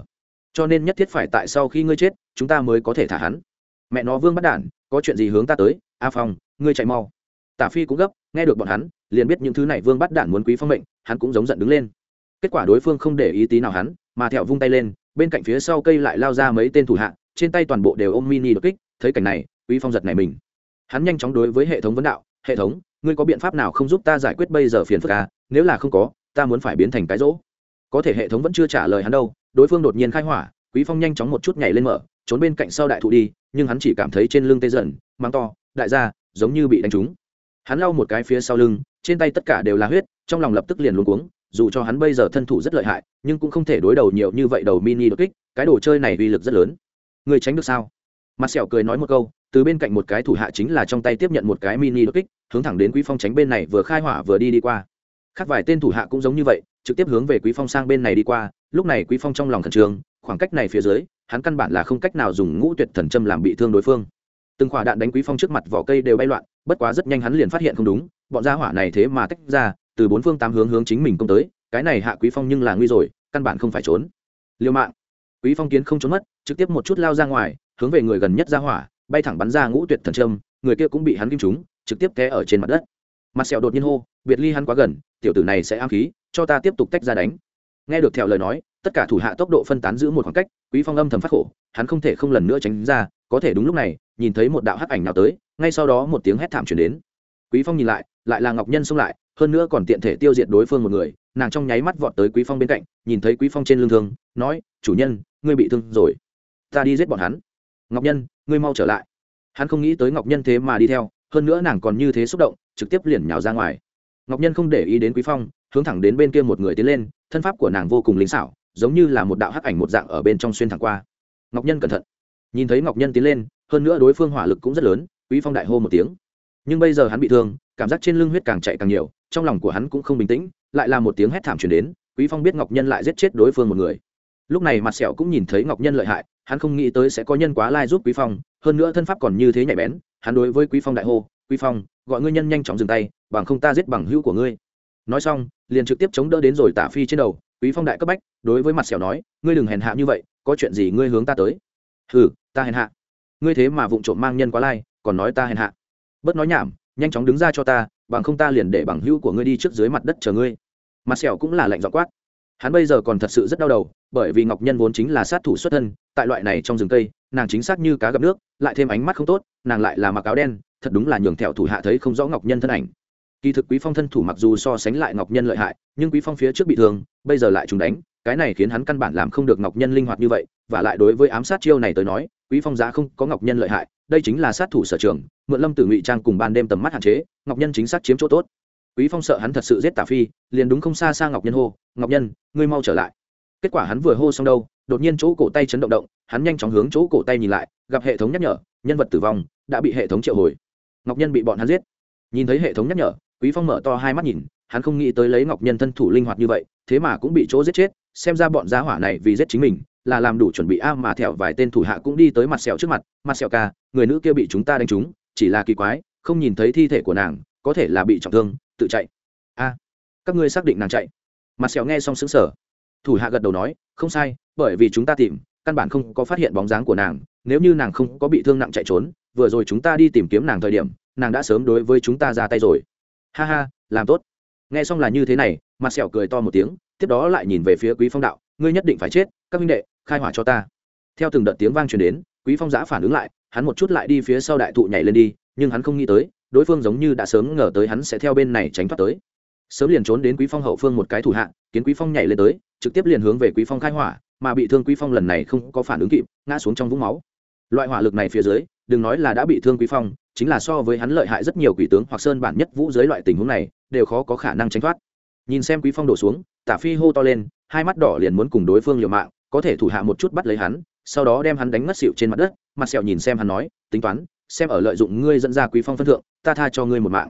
Cho nên nhất thiết phải tại sau khi ngươi chết, chúng ta mới có thể thả hắn. Mẹ nó vương bắt đản, có chuyện gì hướng ta tới? A à phong, ngươi chạy mau. Tả phi cũng gấp, nghe được bọn hắn, liền biết những thứ này vương bắt đản muốn quý phong mệnh, hắn cũng giống giận đứng lên. Kết quả đối phương không để ý tí nào hắn, mà thẹo vung tay lên, bên cạnh phía sau cây lại lao ra mấy tên thủ hạ, trên tay toàn bộ đều ôm mini đột kích, thấy cảnh này, quý phong giật này mình. Hắn nhanh chóng đối với hệ thống vấn đạo hệ thống, ngươi có biện pháp nào không giúp ta giải quyết bây giờ phiền phức à? Nếu là không có, ta muốn phải biến thành cái rỗ. Có thể hệ thống vẫn chưa trả lời hắn đâu. Đối phương đột nhiên khai hỏa, quý phong nhanh chóng một chút nhảy lên mở, trốn bên cạnh sau đại thụ đi, nhưng hắn chỉ cảm thấy trên lưng tê dần mang to, đại gia, giống như bị đánh trúng. Hắn lau một cái phía sau lưng, trên tay tất cả đều là huyết, trong lòng lập tức liền luống cuống, dù cho hắn bây giờ thân thủ rất lợi hại, nhưng cũng không thể đối đầu nhiều như vậy đầu mini đột kích, cái đồ chơi này uy lực rất lớn. Người tránh được sao? Mặt sẹo cười nói một câu từ bên cạnh một cái thủ hạ chính là trong tay tiếp nhận một cái mini đột kích, hướng thẳng đến quý phong tránh bên này vừa khai hỏa vừa đi đi qua. Khác vài tên thủ hạ cũng giống như vậy, trực tiếp hướng về quý phong sang bên này đi qua, lúc này quý phong trong lòng khẩn trương, khoảng cách này phía dưới, hắn căn bản là không cách nào dùng ngũ tuyệt thần châm làm bị thương đối phương. Từng quả đạn đánh quý phong trước mặt vỏ cây đều bay loạn, bất quá rất nhanh hắn liền phát hiện không đúng, bọn gia hỏa này thế mà tách ra, từ bốn phương tám hướng hướng chính mình công tới, cái này hạ quý phong nhưng là nguy rồi, căn bản không phải trốn. Liều mạng. Quý phong kiến không trốn mất, trực tiếp một chút lao ra ngoài, hướng về người gần nhất ra hỏa bay thẳng bắn ra ngũ tuyệt thần trâm người kia cũng bị hắn kim trúng, trực tiếp té ở trên mặt đất. Mặt sẹo đột nhiên hô, biệt ly hắn quá gần, tiểu tử này sẽ am khí, cho ta tiếp tục tách ra đánh. Nghe được theo lời nói, tất cả thủ hạ tốc độ phân tán giữ một khoảng cách, quý phong âm thầm phát khổ, hắn không thể không lần nữa tránh ra, có thể đúng lúc này, nhìn thấy một đạo hắc ảnh nào tới, ngay sau đó một tiếng hét thảm truyền đến. Quý phong nhìn lại lại là ngọc nhân xông lại, hơn nữa còn tiện thể tiêu diệt đối phương một người, nàng trong nháy mắt vọt tới quý phong bên cạnh, nhìn thấy quý phong trên lưng thương, nói, chủ nhân, ngươi bị thương rồi, ta đi giết bọn hắn ngọc nhân, ngươi mau trở lại. Hắn không nghĩ tới ngọc nhân thế mà đi theo, hơn nữa nàng còn như thế xúc động, trực tiếp liền nhào ra ngoài. Ngọc nhân không để ý đến quý phong, hướng thẳng đến bên kia một người tiến lên, thân pháp của nàng vô cùng linh xảo, giống như là một đạo hắc ảnh một dạng ở bên trong xuyên thẳng qua. Ngọc nhân cẩn thận. Nhìn thấy ngọc nhân tiến lên, hơn nữa đối phương hỏa lực cũng rất lớn, quý phong đại hô một tiếng. Nhưng bây giờ hắn bị thương, cảm giác trên lưng huyết càng chạy càng nhiều, trong lòng của hắn cũng không bình tĩnh, lại là một tiếng hét thảm truyền đến, quý phong biết ngọc nhân lại giết chết đối phương một người. Lúc này mặt sẹo cũng nhìn thấy ngọc nhân lợi hại hắn không nghĩ tới sẽ có nhân quá lai giúp quý phong, hơn nữa thân pháp còn như thế nhạy bén, hắn đối với quý phong đại hô, quý phong, gọi ngươi nhân nhanh chóng dừng tay, bằng không ta giết bằng hữu của ngươi. Nói xong, liền trực tiếp chống đỡ đến rồi tả phi trên đầu, quý phong đại cấp bách, đối với mặt sẹo nói, ngươi đừng hèn hạ như vậy, có chuyện gì ngươi hướng ta tới. Hừ, ta hèn hạ. Ngươi thế mà vụng trộm mang nhân quá lai, còn nói ta hèn hạ. Bớt nói nhảm, nhanh chóng đứng ra cho ta, bằng không ta liền để bằng hữu của ngươi đi trước dưới mặt đất chờ ngươi. Mặt sẹo cũng là lạnh dọ quát hắn bây giờ còn thật sự rất đau đầu, bởi vì ngọc nhân vốn chính là sát thủ xuất thân, tại loại này trong rừng cây, nàng chính xác như cá gặp nước, lại thêm ánh mắt không tốt, nàng lại là mặc áo đen, thật đúng là nhường thẹo thủ hạ thấy không rõ ngọc nhân thân ảnh. Kỳ thực quý phong thân thủ mặc dù so sánh lại ngọc nhân lợi hại, nhưng quý phong phía trước bị thương, bây giờ lại trùng đánh, cái này khiến hắn căn bản làm không được ngọc nhân linh hoạt như vậy, và lại đối với ám sát chiêu này tới nói, quý phong giá không có ngọc nhân lợi hại, đây chính là sát thủ sở trường, mượn lâm tử ngụy trang cùng ban đêm tầm mắt hạn chế, ngọc nhân chính xác chiếm chỗ tốt quý phong sợ hắn thật sự giết tả phi, liền đúng không xa xa ngọc nhân hô, ngọc nhân, ngươi mau trở lại. Kết quả hắn vừa hô xong đâu, đột nhiên chỗ cổ tay chấn động động, hắn nhanh chóng hướng chỗ cổ tay nhìn lại, gặp hệ thống nhắc nhở, nhân vật tử vong, đã bị hệ thống triệu hồi. Ngọc nhân bị bọn hắn giết. Nhìn thấy hệ thống nhắc nhở, quý phong mở to hai mắt nhìn, hắn không nghĩ tới lấy ngọc nhân thân thủ linh hoạt như vậy, thế mà cũng bị chỗ giết chết, xem ra bọn giá hỏa này vì giết chính mình, là làm đủ chuẩn bị a mà thẹo vài tên thủ hạ cũng đi tới mặt sẹo trước mặt mặt sẹo ca, người nữ kia bị chúng ta đánh trúng, chỉ là kỳ quái, không nhìn thấy thi thể của nàng, có thể là bị trọng thương tự chạy. A, các ngươi xác định nàng chạy. Mặt sẹo nghe xong xứng sở thủ hạ gật đầu nói, không sai, bởi vì chúng ta tìm, căn bản không có phát hiện bóng dáng của nàng, nếu như nàng không có bị thương nặng chạy trốn, vừa rồi chúng ta đi tìm kiếm nàng thời điểm, nàng đã sớm đối với chúng ta ra tay rồi. Ha ha, làm tốt. Nghe xong là như thế này, mặt sẹo cười to một tiếng, tiếp đó lại nhìn về phía quý phong đạo, ngươi nhất định phải chết, các minh đệ, khai hỏa cho ta. Theo từng đợt tiếng vang truyền đến, quý phong giã phản ứng lại, hắn một chút lại đi phía sau đại thụ nhảy lên đi, nhưng hắn không nghĩ tới đối phương giống như đã sớm ngờ tới hắn sẽ theo bên này tránh thoát tới. Sớm liền trốn đến quý phong hậu phương một cái thủ hạ, kiến quý phong nhảy lên tới, trực tiếp liền hướng về quý phong khai hỏa, mà bị thương quý phong lần này không có phản ứng kịp, ngã xuống trong vũng máu. Loại hỏa lực này phía dưới, đừng nói là đã bị thương quý phong, chính là so với hắn lợi hại rất nhiều quỷ tướng hoặc sơn bản nhất vũ dưới loại tình huống này, đều khó có khả năng tránh thoát. Nhìn xem quý phong đổ xuống, tả phi hô to lên, hai mắt đỏ liền muốn cùng đối phương liều mạng, có thể thủ hạ một chút bắt lấy hắn, sau đó đem hắn đánh ngất xỉu trên mặt đất, mặt sẹo nhìn xem hắn nói, tính toán xem ở lợi dụng ngươi dẫn ra quý phong phân thượng, ta tha cho ngươi một mạng.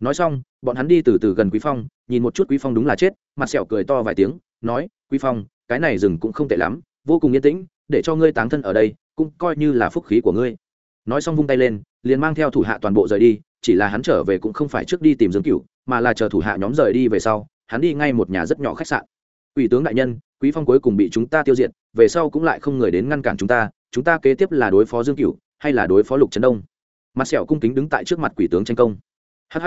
Nói xong, bọn hắn đi từ từ gần quý phong, nhìn một chút quý phong đúng là chết, mặt sẹo cười to vài tiếng, nói, quý phong, cái này rừng cũng không tệ lắm, vô cùng yên tĩnh, để cho ngươi táng thân ở đây, cũng coi như là phúc khí của ngươi. Nói xong vung tay lên, liền mang theo thủ hạ toàn bộ rời đi, chỉ là hắn trở về cũng không phải trước đi tìm dương cửu, mà là chờ thủ hạ nhóm rời đi về sau, hắn đi ngay một nhà rất nhỏ khách sạn. Ủy tướng đại nhân, quý phong cuối cùng bị chúng ta tiêu diệt, về sau cũng lại không người đến ngăn cản chúng ta chúng ta kế tiếp là đối phó dương cửu hay là đối phó lục trấn đông mặt sẹo cung kính đứng tại trước mặt quỷ tướng tranh công hh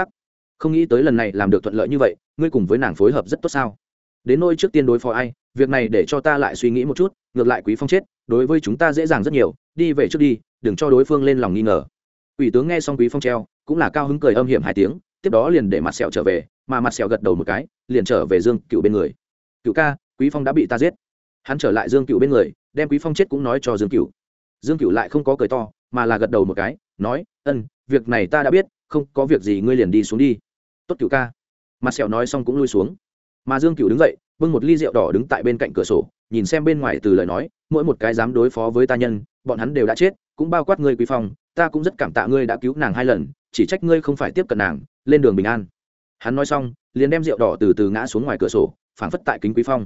không nghĩ tới lần này làm được thuận lợi như vậy ngươi cùng với nàng phối hợp rất tốt sao đến nôi trước tiên đối phó ai việc này để cho ta lại suy nghĩ một chút ngược lại quý phong chết đối với chúng ta dễ dàng rất nhiều đi về trước đi đừng cho đối phương lên lòng nghi ngờ quỷ tướng nghe xong quý phong treo cũng là cao hứng cười âm hiểm hai tiếng tiếp đó liền để mặt sẹo trở về mà mặt sẹo gật đầu một cái liền trở về dương cựu bên người cựu ca quý phong đã bị ta giết hắn trở lại dương cựu bên người đem quý phong chết cũng nói cho dương cựu dương cựu lại không có cười to mà là gật đầu một cái, nói, ân, việc này ta đã biết, không có việc gì ngươi liền đi xuống đi. Tốt cựu ca. Mặt sẹo nói xong cũng lui xuống. Mà dương cựu đứng dậy, bưng một ly rượu đỏ đứng tại bên cạnh cửa sổ, nhìn xem bên ngoài từ lời nói, mỗi một cái dám đối phó với ta nhân, bọn hắn đều đã chết, cũng bao quát ngươi quý phong, ta cũng rất cảm tạ ngươi đã cứu nàng hai lần, chỉ trách ngươi không phải tiếp cận nàng, lên đường bình an. Hắn nói xong, liền đem rượu đỏ từ từ ngã xuống ngoài cửa sổ, phảng phất tại kính quý phong.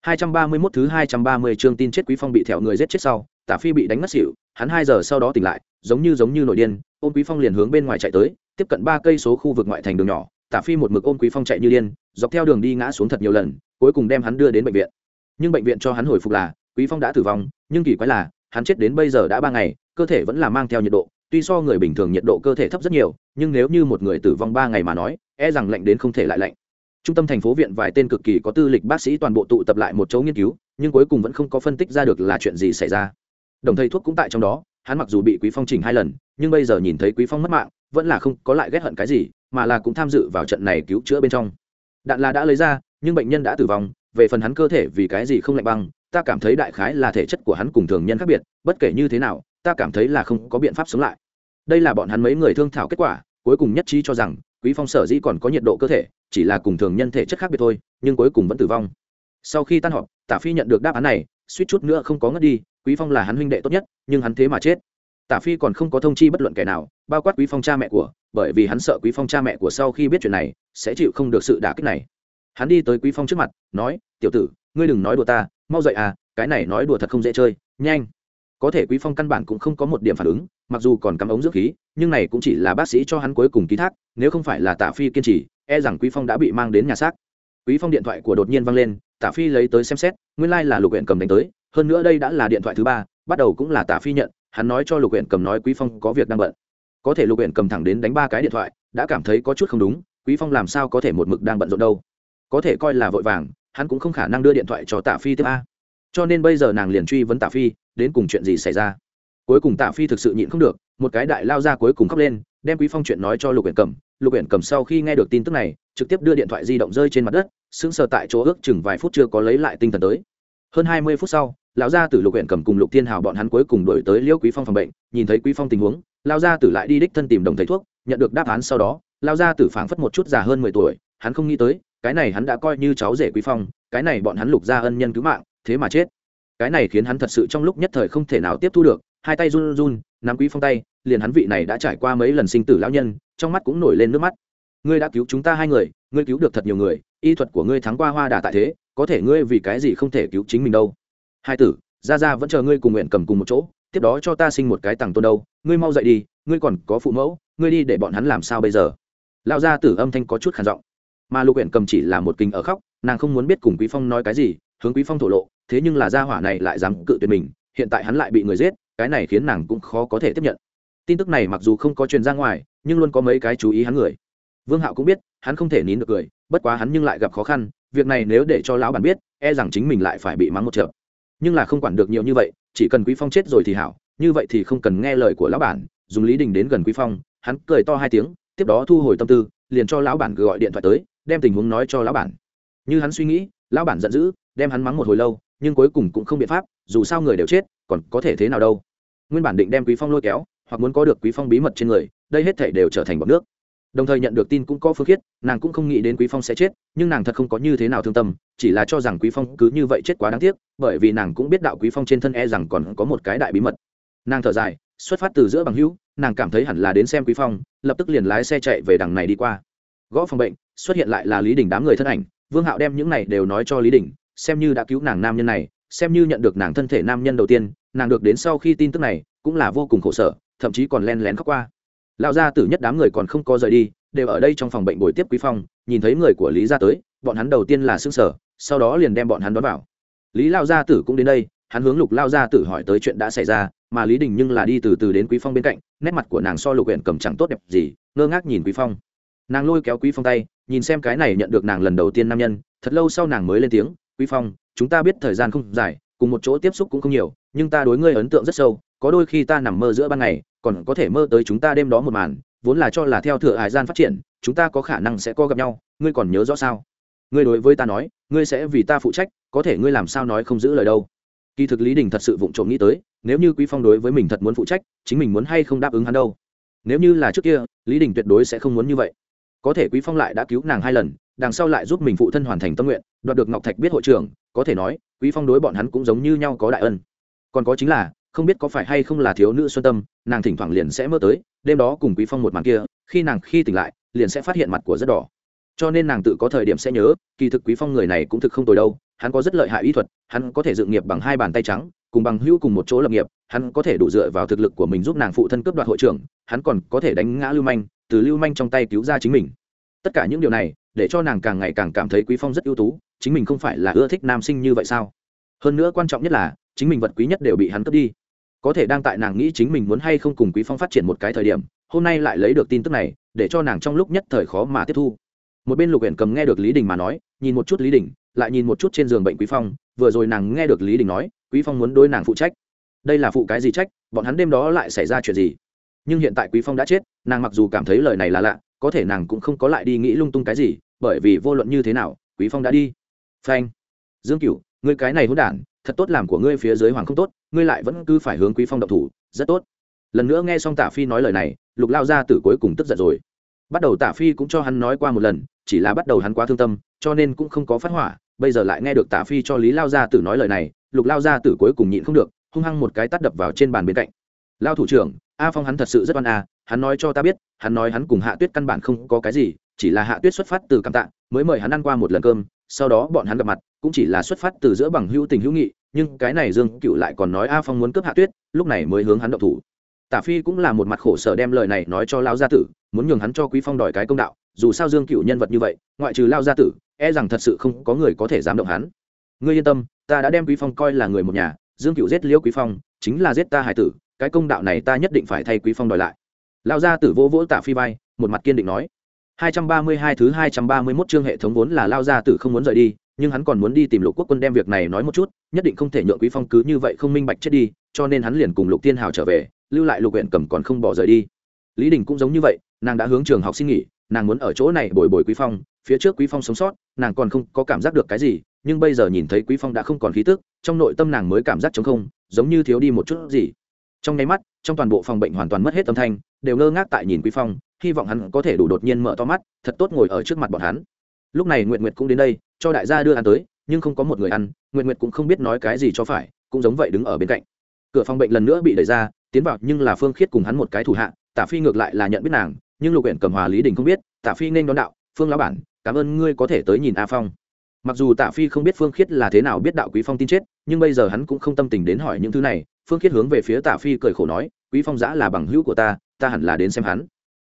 231 thứ 230 chương tin chết quý phong bị thẹo người giết chết sau tả phi bị đánh ngất xỉu, hắn hai giờ sau đó tỉnh lại, giống như giống như nội điên, ôm quý phong liền hướng bên ngoài chạy tới, tiếp cận ba cây số khu vực ngoại thành đường nhỏ, tả phi một mực ôm quý phong chạy như điên, dọc theo đường đi ngã xuống thật nhiều lần, cuối cùng đem hắn đưa đến bệnh viện. Nhưng bệnh viện cho hắn hồi phục là, quý phong đã tử vong, nhưng kỳ quái là, hắn chết đến bây giờ đã ba ngày, cơ thể vẫn là mang theo nhiệt độ, tuy so người bình thường nhiệt độ cơ thể thấp rất nhiều, nhưng nếu như một người tử vong ba ngày mà nói e rằng lạnh đến không thể lại lạnh. Trung tâm thành phố viện vài tên cực kỳ có tư lịch bác sĩ toàn bộ tụ tập lại một chỗ nghiên cứu, nhưng cuối cùng vẫn không có phân tích ra được là chuyện gì xảy ra đồng thầy thuốc cũng tại trong đó, hắn mặc dù bị quý phong chỉnh hai lần, nhưng bây giờ nhìn thấy quý phong mất mạng, vẫn là không có lại ghét hận cái gì, mà là cũng tham dự vào trận này cứu chữa bên trong. Đạn là đã lấy ra, nhưng bệnh nhân đã tử vong, về phần hắn cơ thể vì cái gì không lạnh băng, ta cảm thấy đại khái là thể chất của hắn cùng thường nhân khác biệt, bất kể như thế nào, ta cảm thấy là không có biện pháp sống lại. Đây là bọn hắn mấy người thương thảo kết quả, cuối cùng nhất trí cho rằng, quý phong sở dĩ còn có nhiệt độ cơ thể, chỉ là cùng thường nhân thể chất khác biệt thôi, nhưng cuối cùng vẫn tử vong. Sau khi tan họp tả phi nhận được đáp án này, suýt chút nữa không có ngất đi quý phong là hắn huynh đệ tốt nhất, nhưng hắn thế mà chết. Tả phi còn không có thông chi bất luận kẻ nào, bao quát quý phong cha mẹ của, bởi vì hắn sợ quý phong cha mẹ của sau khi biết chuyện này, sẽ chịu không được sự đả kích này. Hắn đi tới quý phong trước mặt, nói, tiểu tử, ngươi đừng nói đùa ta, mau dậy à cái này nói đùa thật không dễ chơi, nhanh. Có thể quý phong căn bản cũng không có một điểm phản ứng, mặc dù còn cắm ống dưỡng khí, nhưng này cũng chỉ là bác sĩ cho hắn cuối cùng ký thác, nếu không phải là tả phi kiên trì e rằng quý phong đã bị mang đến nhà xác. Quý phong điện thoại của đột nhiên vang lên, tả phi lấy tới xem xét, nguyên lai like là lục huyện cầm đánh tới hơn nữa đây đã là điện thoại thứ ba, bắt đầu cũng là tả phi nhận, hắn nói cho lục huyện cầm nói quý phong có việc đang bận. Có thể lục huyện cầm thẳng đến đánh ba cái điện thoại, đã cảm thấy có chút không đúng, quý phong làm sao có thể một mực đang bận rộn đâu. Có thể coi là vội vàng, hắn cũng không khả năng đưa điện thoại cho tả phi tiếp a. Cho nên bây giờ nàng liền truy vấn tả phi, đến cùng chuyện gì xảy ra. Cuối cùng tả phi thực sự nhịn không được, một cái đại lao ra cuối cùng khóc lên, đem quý phong chuyện nói cho lục huyện cầm. Lục huyện cầm sau khi nghe được tin tức này, trực tiếp đưa điện thoại di động rơi trên mặt đất, sững sờ tại chỗ ước chừng vài phút chưa có lấy lại tinh thần tới. Hơn hai mươi phút sau lão gia tử lục huyện cầm cùng lục thiên hào bọn hắn cuối cùng đổi tới liễu quý phong phòng bệnh, nhìn thấy quý phong tình huống, lão gia tử lại đi đích thân tìm đồng thầy thuốc, nhận được đáp án sau đó, lão gia tử phảng phất một chút già hơn mười tuổi, hắn không nghĩ tới, cái này hắn đã coi như cháu rể quý phong, cái này bọn hắn lục gia ân nhân cứu mạng, thế mà chết. Cái này khiến hắn thật sự trong lúc nhất thời không thể nào tiếp thu được, hai tay run run, nắm quý phong tay, liền hắn vị này đã trải qua mấy lần sinh tử lão nhân, trong mắt cũng nổi lên nước mắt. Ngươi đã cứu chúng ta hai người, ngươi cứu được thật nhiều người, y thuật của ngươi thắng qua hoa đà tại thế, có thể ngươi vì cái gì không thể cứu chính mình đâu? Hai tử ra ra vẫn chờ ngươi cùng nguyện cầm cùng một chỗ, tiếp đó cho ta sinh một cái tằng tôn đâu, ngươi mau dậy đi, ngươi còn có phụ mẫu, ngươi đi để bọn hắn làm sao bây giờ? Lão gia tử âm thanh có chút khản giọng. Mà lục huyện cầm chỉ là một kinh ở khóc, nàng không muốn biết cùng quý phong nói cái gì, hướng quý phong thổ lộ, thế nhưng là gia hỏa này lại dám cự tuyệt mình, hiện tại hắn lại bị người giết, cái này khiến nàng cũng khó có thể tiếp nhận. Tin tức này mặc dù không có truyền ra ngoài, nhưng luôn có mấy cái chú ý hắn người. Vương hạo cũng biết, hắn không thể nín được cười, bất quá hắn nhưng lại gặp khó khăn, việc này nếu để cho lão bản biết e rằng chính mình lại phải bị mắng một trận nhưng là không quản được nhiều như vậy, chỉ cần quý phong chết rồi thì hảo, như vậy thì không cần nghe lời của lão bản, dùng lý đình đến gần quý phong, hắn cười to hai tiếng, tiếp đó thu hồi tâm tư, liền cho lão bản gọi điện thoại tới, đem tình huống nói cho lão bản. Như hắn suy nghĩ, lão bản giận dữ, đem hắn mắng một hồi lâu, nhưng cuối cùng cũng không biện pháp, dù sao người đều chết, còn có thể thế nào đâu. Nguyên bản định đem quý phong lôi kéo, hoặc muốn có được quý phong bí mật trên người, đây hết thể đều trở thành bọc nước đồng thời nhận được tin cũng có phương khiết, nàng cũng không nghĩ đến quý phong sẽ chết, nhưng nàng thật không có như thế nào thương tâm, chỉ là cho rằng quý phong cứ như vậy chết quá đáng tiếc, bởi vì nàng cũng biết đạo quý phong trên thân e rằng còn có một cái đại bí mật. Nàng thở dài, xuất phát từ giữa bằng hữu, nàng cảm thấy hẳn là đến xem quý phong, lập tức liền lái xe chạy về đằng này đi qua. Gõ phòng bệnh, xuất hiện lại là lý đình đám người thân ảnh, vương hạo đem những này đều nói cho lý đình, xem như đã cứu nàng nam nhân này, xem như nhận được nàng thân thể nam nhân đầu tiên, nàng được đến sau khi tin tức này, cũng là vô cùng khổ sở, thậm chí còn len lén khóc qua lão gia tử nhất đám người còn không có rời đi, đều ở đây trong phòng bệnh buổi tiếp quý phong, nhìn thấy người của lý gia tới, bọn hắn đầu tiên là xương sở sau đó liền đem bọn hắn đón vào. Lý lao gia tử cũng đến đây, hắn hướng lục lao gia tử hỏi tới chuyện đã xảy ra, mà lý đình nhưng là đi từ từ đến quý phong bên cạnh, nét mặt của nàng so lục huyện cầm chẳng tốt đẹp gì, ngơ ngác nhìn quý phong. Nàng lôi kéo quý phong tay, nhìn xem cái này nhận được nàng lần đầu tiên nam nhân, thật lâu sau nàng mới lên tiếng, quý phong, chúng ta biết thời gian không dài, cùng một chỗ tiếp xúc cũng không nhiều, nhưng ta đối ngươi ấn tượng rất sâu, có đôi khi ta nằm mơ giữa ban ngày còn có thể mơ tới chúng ta đêm đó một màn, vốn là cho là theo thừa hải gian phát triển, chúng ta có khả năng sẽ có gặp nhau, ngươi còn nhớ rõ sao? Ngươi đối với ta nói, ngươi sẽ vì ta phụ trách, có thể ngươi làm sao nói không giữ lời đâu. Kỳ thực lý đình thật sự vụng trộm nghĩ tới, nếu như quý phong đối với mình thật muốn phụ trách, chính mình muốn hay không đáp ứng hắn đâu. Nếu như là trước kia, lý đình tuyệt đối sẽ không muốn như vậy. Có thể quý phong lại đã cứu nàng hai lần, đằng sau lại giúp mình phụ thân hoàn thành tâm nguyện, đoạt được ngọc thạch biết hội trưởng, có thể nói, quý phong đối bọn hắn cũng giống như nhau có đại ân. Còn có chính là không biết có phải hay không là thiếu nữ xuân tâm, nàng thỉnh thoảng liền sẽ mơ tới, đêm đó cùng quý phong một màn kia, khi nàng khi tỉnh lại, liền sẽ phát hiện mặt của rất đỏ. Cho nên nàng tự có thời điểm sẽ nhớ, kỳ thực quý phong người này cũng thực không tồi đâu, hắn có rất lợi hại y thuật, hắn có thể dựng nghiệp bằng hai bàn tay trắng, cùng bằng hữu cùng một chỗ lập nghiệp, hắn có thể đủ dựa vào thực lực của mình giúp nàng phụ thân cướp đoạt hội trưởng, hắn còn có thể đánh ngã lưu manh, từ lưu manh trong tay cứu ra chính mình. Tất cả những điều này, để cho nàng càng ngày càng cảm thấy quý phong rất ưu tú, chính mình không phải là ưa thích nam sinh như vậy sao? Hơn nữa quan trọng nhất là, chính mình vật quý nhất đều bị hắn cướp đi có thể đang tại nàng nghĩ chính mình muốn hay không cùng quý phong phát triển một cái thời điểm, hôm nay lại lấy được tin tức này, để cho nàng trong lúc nhất thời khó mà tiếp thu. Một bên lục huyện cầm nghe được lý đình mà nói, nhìn một chút lý đình, lại nhìn một chút trên giường bệnh quý phong, vừa rồi nàng nghe được lý đình nói, quý phong muốn đôi nàng phụ trách. Đây là phụ cái gì trách, bọn hắn đêm đó lại xảy ra chuyện gì? Nhưng hiện tại quý phong đã chết, nàng mặc dù cảm thấy lời này là lạ, có thể nàng cũng không có lại đi nghĩ lung tung cái gì, bởi vì vô luận như thế nào, quý phong đã đi. Phanh. Dương cửu, ngươi cái này hỗn đản thật tốt làm của ngươi phía dưới hoàng không tốt, ngươi lại vẫn cứ phải hướng quý phong động thủ, rất tốt. Lần nữa nghe xong tả phi nói lời này, lục lao ra từ cuối cùng tức giận rồi. Bắt đầu tả phi cũng cho hắn nói qua một lần, chỉ là bắt đầu hắn quá thương tâm, cho nên cũng không có phát hỏa, bây giờ lại nghe được tả phi cho lý lao gia tử nói lời này, lục lao gia tử cuối cùng nhịn không được, hung hăng một cái tắt đập vào trên bàn bên cạnh. Lao thủ trưởng, a phong hắn thật sự rất oan a, hắn nói cho ta biết, hắn nói hắn cùng hạ tuyết căn bản không có cái gì, chỉ là hạ tuyết xuất phát từ cảm tạ, mới mời hắn ăn qua một lần cơm, sau đó bọn hắn gặp mặt cũng chỉ là xuất phát từ giữa bằng hữu tình hữu nghị, nhưng cái này dương cựu lại còn nói a phong muốn cướp hạ tuyết, lúc này mới hướng hắn động thủ. Tả phi cũng là một mặt khổ sở đem lời này nói cho lao gia tử, muốn nhường hắn cho quý phong đòi cái công đạo, dù sao dương cựu nhân vật như vậy, ngoại trừ lao gia tử e rằng thật sự không có người có thể dám động hắn. Ngươi yên tâm, ta đã đem quý phong coi là người một nhà, dương cựu giết liễu quý phong, chính là giết ta hải tử, cái công đạo này ta nhất định phải thay quý phong đòi lại. Lao gia tử vỗ vỗ tả phi vai, một mặt kiên định nói. 232 thứ 231 chương hệ thống vốn là lao gia tử không muốn rời đi nhưng hắn còn muốn đi tìm lục quốc quân đem việc này nói một chút, nhất định không thể nhượng quý phong cứ như vậy không minh bạch chết đi, cho nên hắn liền cùng lục tiên hào trở về, lưu lại lục huyện cầm còn không bỏ rời đi. Lý đình cũng giống như vậy, nàng đã hướng trường học xin nghỉ, nàng muốn ở chỗ này bồi bồi quý phong, phía trước quý phong sống sót, nàng còn không có cảm giác được cái gì, nhưng bây giờ nhìn thấy quý phong đã không còn khí tức, trong nội tâm nàng mới cảm giác trống không, giống như thiếu đi một chút gì. Trong nháy mắt, trong toàn bộ phòng bệnh hoàn toàn mất hết âm thanh, đều ngơ ngác tại nhìn quý phong, hy vọng hắn có thể đủ đột nhiên mở to mắt, thật tốt ngồi ở trước mặt bọn hắn. Lúc này nguyện nguyệt cũng đến đây cho đại gia đưa ăn tới, nhưng không có một người ăn nguyện nguyệt cũng không biết nói cái gì cho phải, cũng giống vậy đứng ở bên cạnh. Cửa phòng bệnh lần nữa bị đẩy ra, tiến vào nhưng là phương khiết cùng hắn một cái thủ hạ, tả phi ngược lại là nhận biết nàng, nhưng lục huyện cầm hòa lý đình không biết, tả phi nên đón đạo, phương lão bản, cảm ơn ngươi có thể tới nhìn a phong. Mặc dù tạ phi không biết phương khiết là thế nào biết đạo quý phong tin chết, nhưng bây giờ hắn cũng không tâm tình đến hỏi những thứ này, phương khiết hướng về phía tạ phi cười khổ nói, quý phong giã là bằng hữu của ta ta hẳn là đến xem hắn.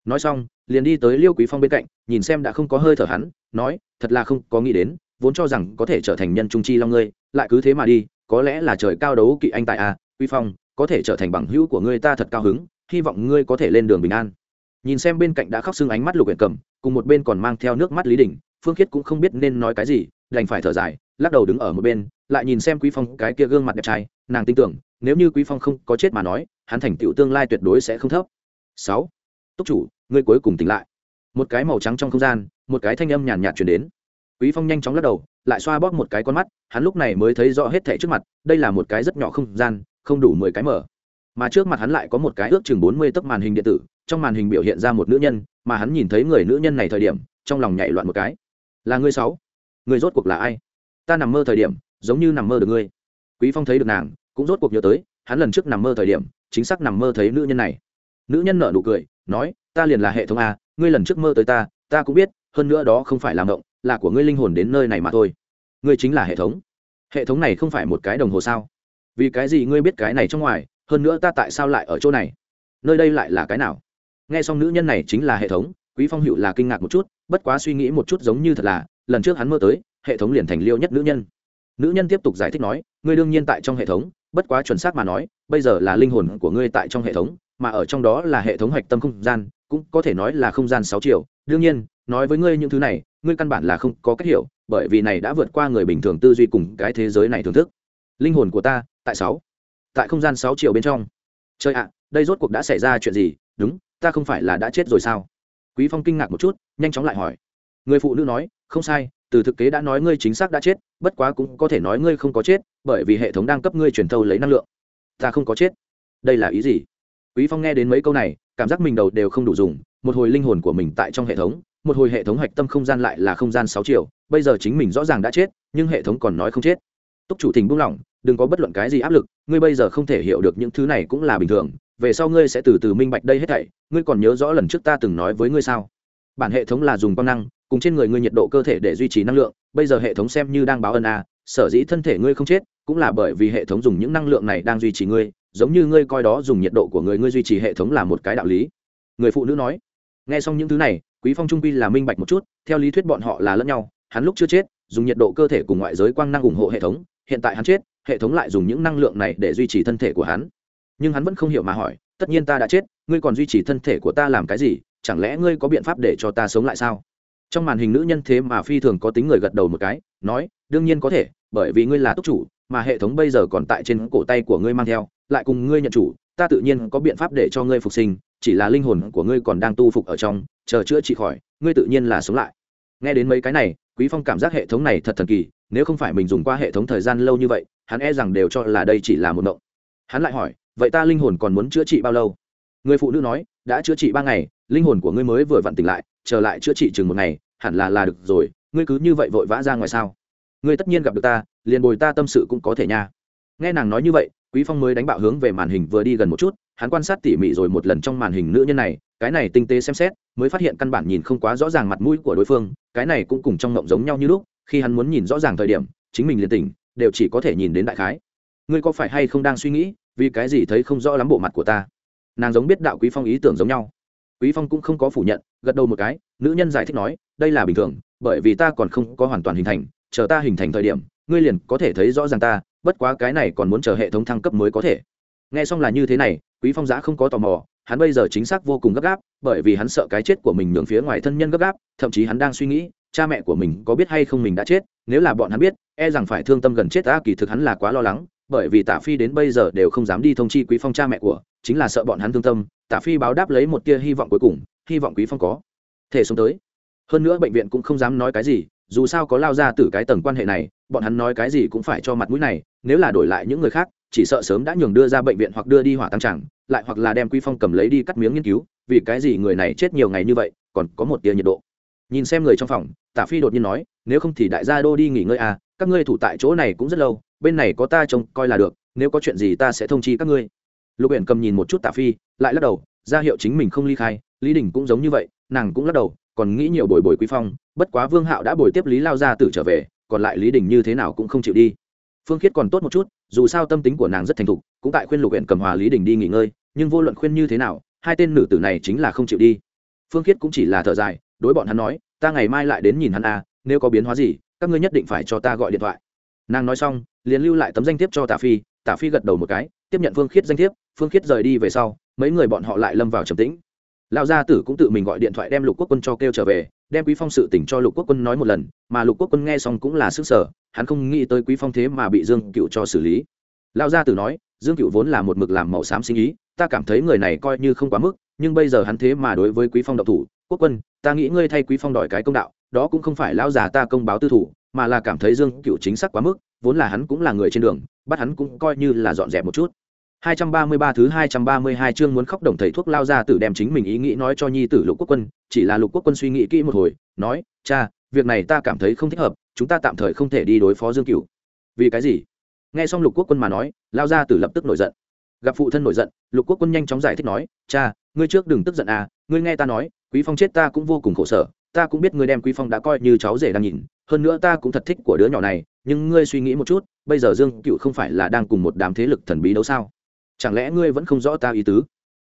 Nói xong liền đi tới liêu quý phong bên cạnh, nhìn xem đã không có hơi thở hắn, nói, thật là không có nghĩ đến, vốn cho rằng có thể trở thành nhân trung chi long ngươi, lại cứ thế mà đi, có lẽ là trời cao đấu kỵ anh tại à? quý phong, có thể trở thành bằng hữu của ngươi ta thật cao hứng, hy vọng ngươi có thể lên đường bình an nhìn xem bên cạnh đã khóc sưng ánh mắt lục huyện cầm, cùng một bên còn mang theo nước mắt lý đình, phương khiết cũng không biết nên nói cái gì, đành phải thở dài, lắc đầu đứng ở một bên, lại nhìn xem quý phong cái kia gương mặt đẹp trai, nàng tin tưởng, nếu như quý phong không có chết mà nói, hắn thành tựu tương lai tuyệt đối sẽ không thấp sáu, túc chủ ngươi cuối cùng tỉnh lại. Một cái màu trắng trong không gian, một cái thanh âm nhàn nhạt chuyển đến. Quý phong nhanh chóng lắc đầu, lại xoa bóp một cái con mắt, hắn lúc này mới thấy rõ hết thảy trước mặt, đây là một cái rất nhỏ không gian, không đủ mười cái mở. Mà trước mặt hắn lại có một cái ước chừng bốn mươi tấc màn hình điện tử, trong màn hình biểu hiện ra một nữ nhân, mà hắn nhìn thấy người nữ nhân này thời điểm, trong lòng nhảy loạn một cái. Là ngươi sáu? Người rốt cuộc là ai? Ta nằm mơ thời điểm, giống như nằm mơ được ngươi. Quý phong thấy được nàng, cũng rốt cuộc nhớ tới, hắn lần trước nằm mơ thời điểm, chính xác nằm mơ thấy nữ nhân này nữ nhân nở nụ cười, nói, ta liền là hệ thống a, ngươi lần trước mơ tới ta ta cũng biết, hơn nữa đó không phải làm động là của ngươi linh hồn đến nơi này mà thôi. Ngươi chính là hệ thống. Hệ thống này không phải một cái đồng hồ sao? Vì cái gì ngươi biết cái này trong ngoài, hơn nữa ta tại sao lại ở chỗ này? Nơi đây lại là cái nào? Nghe xong nữ nhân này chính là hệ thống, quý phong hữu là kinh ngạc một chút, bất quá suy nghĩ một chút giống như thật là, lần trước hắn mơ tới, hệ thống liền thành liêu nhất nữ nhân. Nữ nhân tiếp tục giải thích nói, ngươi đương nhiên tại trong hệ thống, bất quá chuẩn xác mà nói, bây giờ là linh hồn của ngươi tại trong hệ thống mà ở trong đó là hệ thống hạch tâm không gian, cũng có thể nói là không gian sáu triệu đương nhiên, nói với ngươi những thứ này, ngươi căn bản là không có cách hiểu, bởi vì này đã vượt qua người bình thường tư duy cùng cái thế giới này thưởng thức. Linh hồn của ta, tại sáu, tại không gian sáu triệu bên trong. Chơi ạ, đây rốt cuộc đã xảy ra chuyện gì? Đúng, ta không phải là đã chết rồi sao? Quý phong kinh ngạc một chút, nhanh chóng lại hỏi. Người phụ nữ nói, không sai, từ thực tế đã nói ngươi chính xác đã chết, bất quá cũng có thể nói ngươi không có chết, bởi vì hệ thống đang cấp ngươi truyền thâu lấy năng lượng. Ta không có chết. Đây là ý gì? Quý phong nghe đến mấy câu này, cảm giác mình đầu đều không đủ dùng, một hồi linh hồn của mình tại trong hệ thống, một hồi hệ thống hạch tâm không gian lại là không gian sáu triệu bây giờ chính mình rõ ràng đã chết, nhưng hệ thống còn nói không chết. Túc chủ thỉnh buông lỏng, đừng có bất luận cái gì áp lực, ngươi bây giờ không thể hiểu được những thứ này cũng là bình thường, về sau ngươi sẽ từ từ minh bạch đây hết thảy, ngươi còn nhớ rõ lần trước ta từng nói với ngươi sao? Bản hệ thống là dùng quang năng, cùng trên người ngươi nhiệt độ cơ thể để duy trì năng lượng, bây giờ hệ thống xem như đang báo ân a sở dĩ thân thể ngươi không chết, cũng là bởi vì hệ thống dùng những năng lượng này đang duy trì ngươi giống như ngươi coi đó dùng nhiệt độ của người ngươi duy trì hệ thống là một cái đạo lý. Người phụ nữ nói, nghe xong những thứ này, quý phong trung quy là minh bạch một chút, theo lý thuyết bọn họ là lẫn nhau, hắn lúc chưa chết, dùng nhiệt độ cơ thể cùng ngoại giới quang năng ủng hộ hệ thống, hiện tại hắn chết, hệ thống lại dùng những năng lượng này để duy trì thân thể của hắn. Nhưng hắn vẫn không hiểu mà hỏi, tất nhiên ta đã chết, ngươi còn duy trì thân thể của ta làm cái gì, chẳng lẽ ngươi có biện pháp để cho ta sống lại sao? Trong màn hình nữ nhân thế mà phi thường có tính người gật đầu một cái, nói, đương nhiên có thể, bởi vì ngươi là túc chủ, mà hệ thống bây giờ còn tại trên cổ tay của ngươi mang theo lại cùng ngươi nhận chủ, ta tự nhiên có biện pháp để cho ngươi phục sinh, chỉ là linh hồn của ngươi còn đang tu phục ở trong, chờ chữa trị khỏi, ngươi tự nhiên là sống lại. Nghe đến mấy cái này, quý phong cảm giác hệ thống này thật thần kỳ, nếu không phải mình dùng qua hệ thống thời gian lâu như vậy, hắn e rằng đều cho là đây chỉ là một mộng. Hắn lại hỏi, vậy ta linh hồn còn muốn chữa trị bao lâu? Người phụ nữ nói, đã chữa trị ba ngày, linh hồn của ngươi mới vừa vặn tỉnh lại trở lại chữa trị chừng một ngày, hẳn là là được rồi, ngươi cứ như vậy vội vã ra ngoài sao? Ngươi tất nhiên gặp được ta, liền bồi ta tâm sự cũng có thể nha. Nghe nàng nói như vậy quý phong mới đánh bạo hướng về màn hình vừa đi gần một chút, hắn quan sát tỉ mỉ rồi một lần trong màn hình nữ nhân này, cái này tinh tế xem xét, mới phát hiện căn bản nhìn không quá rõ ràng mặt mũi của đối phương, cái này cũng cùng trong mộng giống nhau như lúc, khi hắn muốn nhìn rõ ràng thời điểm, chính mình liền tỉnh, đều chỉ có thể nhìn đến đại khái. Ngươi có phải hay không đang suy nghĩ, vì cái gì thấy không rõ lắm bộ mặt của ta? Nàng giống biết đạo quý phong ý tưởng giống nhau. Quý phong cũng không có phủ nhận, gật đầu một cái, nữ nhân giải thích nói, đây là bình thường, bởi vì ta còn không có hoàn toàn hình thành, chờ ta hình thành thời điểm ngươi liền có thể thấy rõ ràng ta, bất quá cái này còn muốn chờ hệ thống thăng cấp mới có thể. Nghe xong là như thế này, quý phong giã không có tò mò, hắn bây giờ chính xác vô cùng gấp gáp, bởi vì hắn sợ cái chết của mình nhường phía ngoài thân nhân gấp gáp, thậm chí hắn đang suy nghĩ, cha mẹ của mình có biết hay không mình đã chết, nếu là bọn hắn biết e rằng phải thương tâm gần chết ta kỳ thực hắn là quá lo lắng, bởi vì tả phi đến bây giờ đều không dám đi thông chi quý phong cha mẹ của, chính là sợ bọn hắn thương tâm, tả phi báo đáp lấy một tia hy vọng cuối cùng, hy vọng quý phong có thể sống tới. Hơn nữa bệnh viện cũng không dám nói cái gì dù sao có lao ra từ cái tầng quan hệ này bọn hắn nói cái gì cũng phải cho mặt mũi này nếu là đổi lại những người khác chỉ sợ sớm đã nhường đưa ra bệnh viện hoặc đưa đi hỏa tăng chẳng, lại hoặc là đem quý phong cầm lấy đi cắt miếng nghiên cứu vì cái gì người này chết nhiều ngày như vậy còn có một tia nhiệt độ. Nhìn xem người trong phòng tả phi đột nhiên nói nếu không thì đại gia đô đi nghỉ ngơi à các ngươi thủ tại chỗ này cũng rất lâu bên này có ta trông coi là được nếu có chuyện gì ta sẽ thông chi các ngươi. Lục huyện cầm nhìn một chút tả phi lại lắc đầu ra hiệu chính mình không ly khai lý đình cũng giống như vậy nàng cũng lắc đầu còn nghĩ nhiều bồi bồi quý phong bất quá vương hạo đã bồi tiếp lý lao gia tử trở về, còn lại lý đình như thế nào cũng không chịu đi. Phương khiết còn tốt một chút, dù sao tâm tính của nàng rất thành thục, cũng tại khuyên lục huyện cầm hòa lý đình đi nghỉ ngơi, nhưng vô luận khuyên như thế nào, hai tên nữ tử này chính là không chịu đi. Phương khiết cũng chỉ là thở dài, đối bọn hắn nói, ta ngày mai lại đến nhìn hắn à nếu có biến hóa gì, các ngươi nhất định phải cho ta gọi điện thoại. Nàng nói xong, liền lưu lại tấm danh thiếp cho tả phi tả phi gật đầu một cái, tiếp nhận phương khiết danh thiếp, phương khiết rời đi về sau, mấy người bọn họ lại lâm vào trầm tĩnh lão gia tử cũng tự mình gọi điện thoại đem lục quốc quân cho kêu trở về, đem quý phong sự tỉnh cho lục quốc quân nói một lần, mà lục quốc quân nghe xong cũng là sức sở, hắn không nghĩ tới quý phong thế mà bị dương cựu cho xử lý. Lão gia tử nói, dương cựu vốn là một mực làm màu xám sinh ý, ta cảm thấy người này coi như không quá mức, nhưng bây giờ hắn thế mà đối với quý phong độc thủ, quốc quân, ta nghĩ ngươi thay quý phong đòi cái công đạo, đó cũng không phải lão già ta công báo tư thủ, mà là cảm thấy dương cựu chính xác quá mức, vốn là hắn cũng là người trên đường, bắt hắn cũng coi như là dọn dẹp một chút. 233 thứ 232 chương muốn khóc đồng thầy thuốc lao ra tử đem chính mình ý nghĩ nói cho nhi tử Lục Quốc Quân, chỉ là Lục Quốc Quân suy nghĩ kỹ một hồi, nói: "Cha, việc này ta cảm thấy không thích hợp, chúng ta tạm thời không thể đi đối phó Dương Cửu." "Vì cái gì?" Nghe xong Lục Quốc Quân mà nói, lao ra tử lập tức nổi giận. Gặp phụ thân nổi giận, Lục Quốc Quân nhanh chóng giải thích nói: "Cha, ngươi trước đừng tức giận à, ngươi nghe ta nói, Quý Phong chết ta cũng vô cùng khổ sở, ta cũng biết ngươi đem Quý Phong đã coi như cháu rể đang nhìn, hơn nữa ta cũng thật thích của đứa nhỏ này, nhưng ngươi suy nghĩ một chút, bây giờ Dương Cửu không phải là đang cùng một đám thế lực thần bí đấu sao?" Chẳng lẽ ngươi vẫn không rõ ta ý tứ?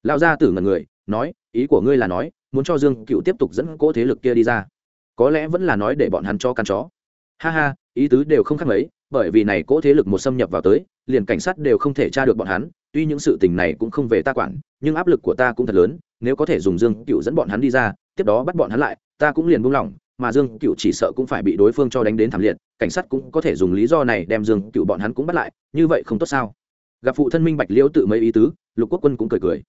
Lão gia tử ngần người, nói, ý của ngươi là nói, muốn cho dương cựu tiếp tục dẫn cỗ thế lực kia đi ra. Có lẽ vẫn là nói để bọn hắn cho căn chó. Ha ha, ý tứ đều không khác mấy, bởi vì này cỗ thế lực một xâm nhập vào tới, liền cảnh sát đều không thể tra được bọn hắn, tuy những sự tình này cũng không về ta quản, nhưng áp lực của ta cũng thật lớn, nếu có thể dùng dương cựu dẫn bọn hắn đi ra, tiếp đó bắt bọn hắn lại, ta cũng liền buông lỏng, mà dương cựu chỉ sợ cũng phải bị đối phương cho đánh đến thảm liệt, cảnh sát cũng có thể dùng lý do này đem dương cựu bọn hắn cũng bắt lại, như vậy không tốt sao? Gặp phụ thân minh bạch liễu tự mấy ý tứ, lục quốc quân cũng cười cười.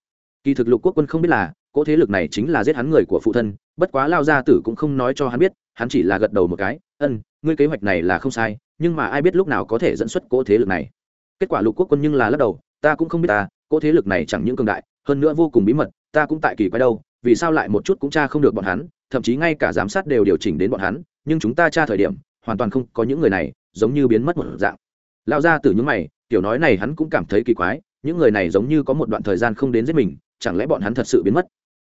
Kỳ thực lục quốc quân không biết là, cỗ thế lực này chính là giết hắn người của phụ thân, bất quá lao gia tử cũng không nói cho hắn biết, hắn chỉ là gật đầu một cái, ân, ngươi kế hoạch này là không sai, nhưng mà ai biết lúc nào có thể dẫn xuất cỗ thế lực này? Kết quả lục quốc quân nhưng là lắc đầu, ta cũng không biết ta, cỗ thế lực này chẳng những cường đại, hơn nữa vô cùng bí mật, ta cũng tại kỳ quái đâu, vì sao lại một chút cũng tra không được bọn hắn, thậm chí ngay cả giám sát đều điều chỉnh đến bọn hắn, nhưng chúng ta tra thời điểm, hoàn toàn không có những người này, giống như biến mất một dạng. Lao ra từ những mày tiểu nói này hắn cũng cảm thấy kỳ quái, những người này giống như có một đoạn thời gian không đến giết mình, chẳng lẽ bọn hắn thật sự biến mất?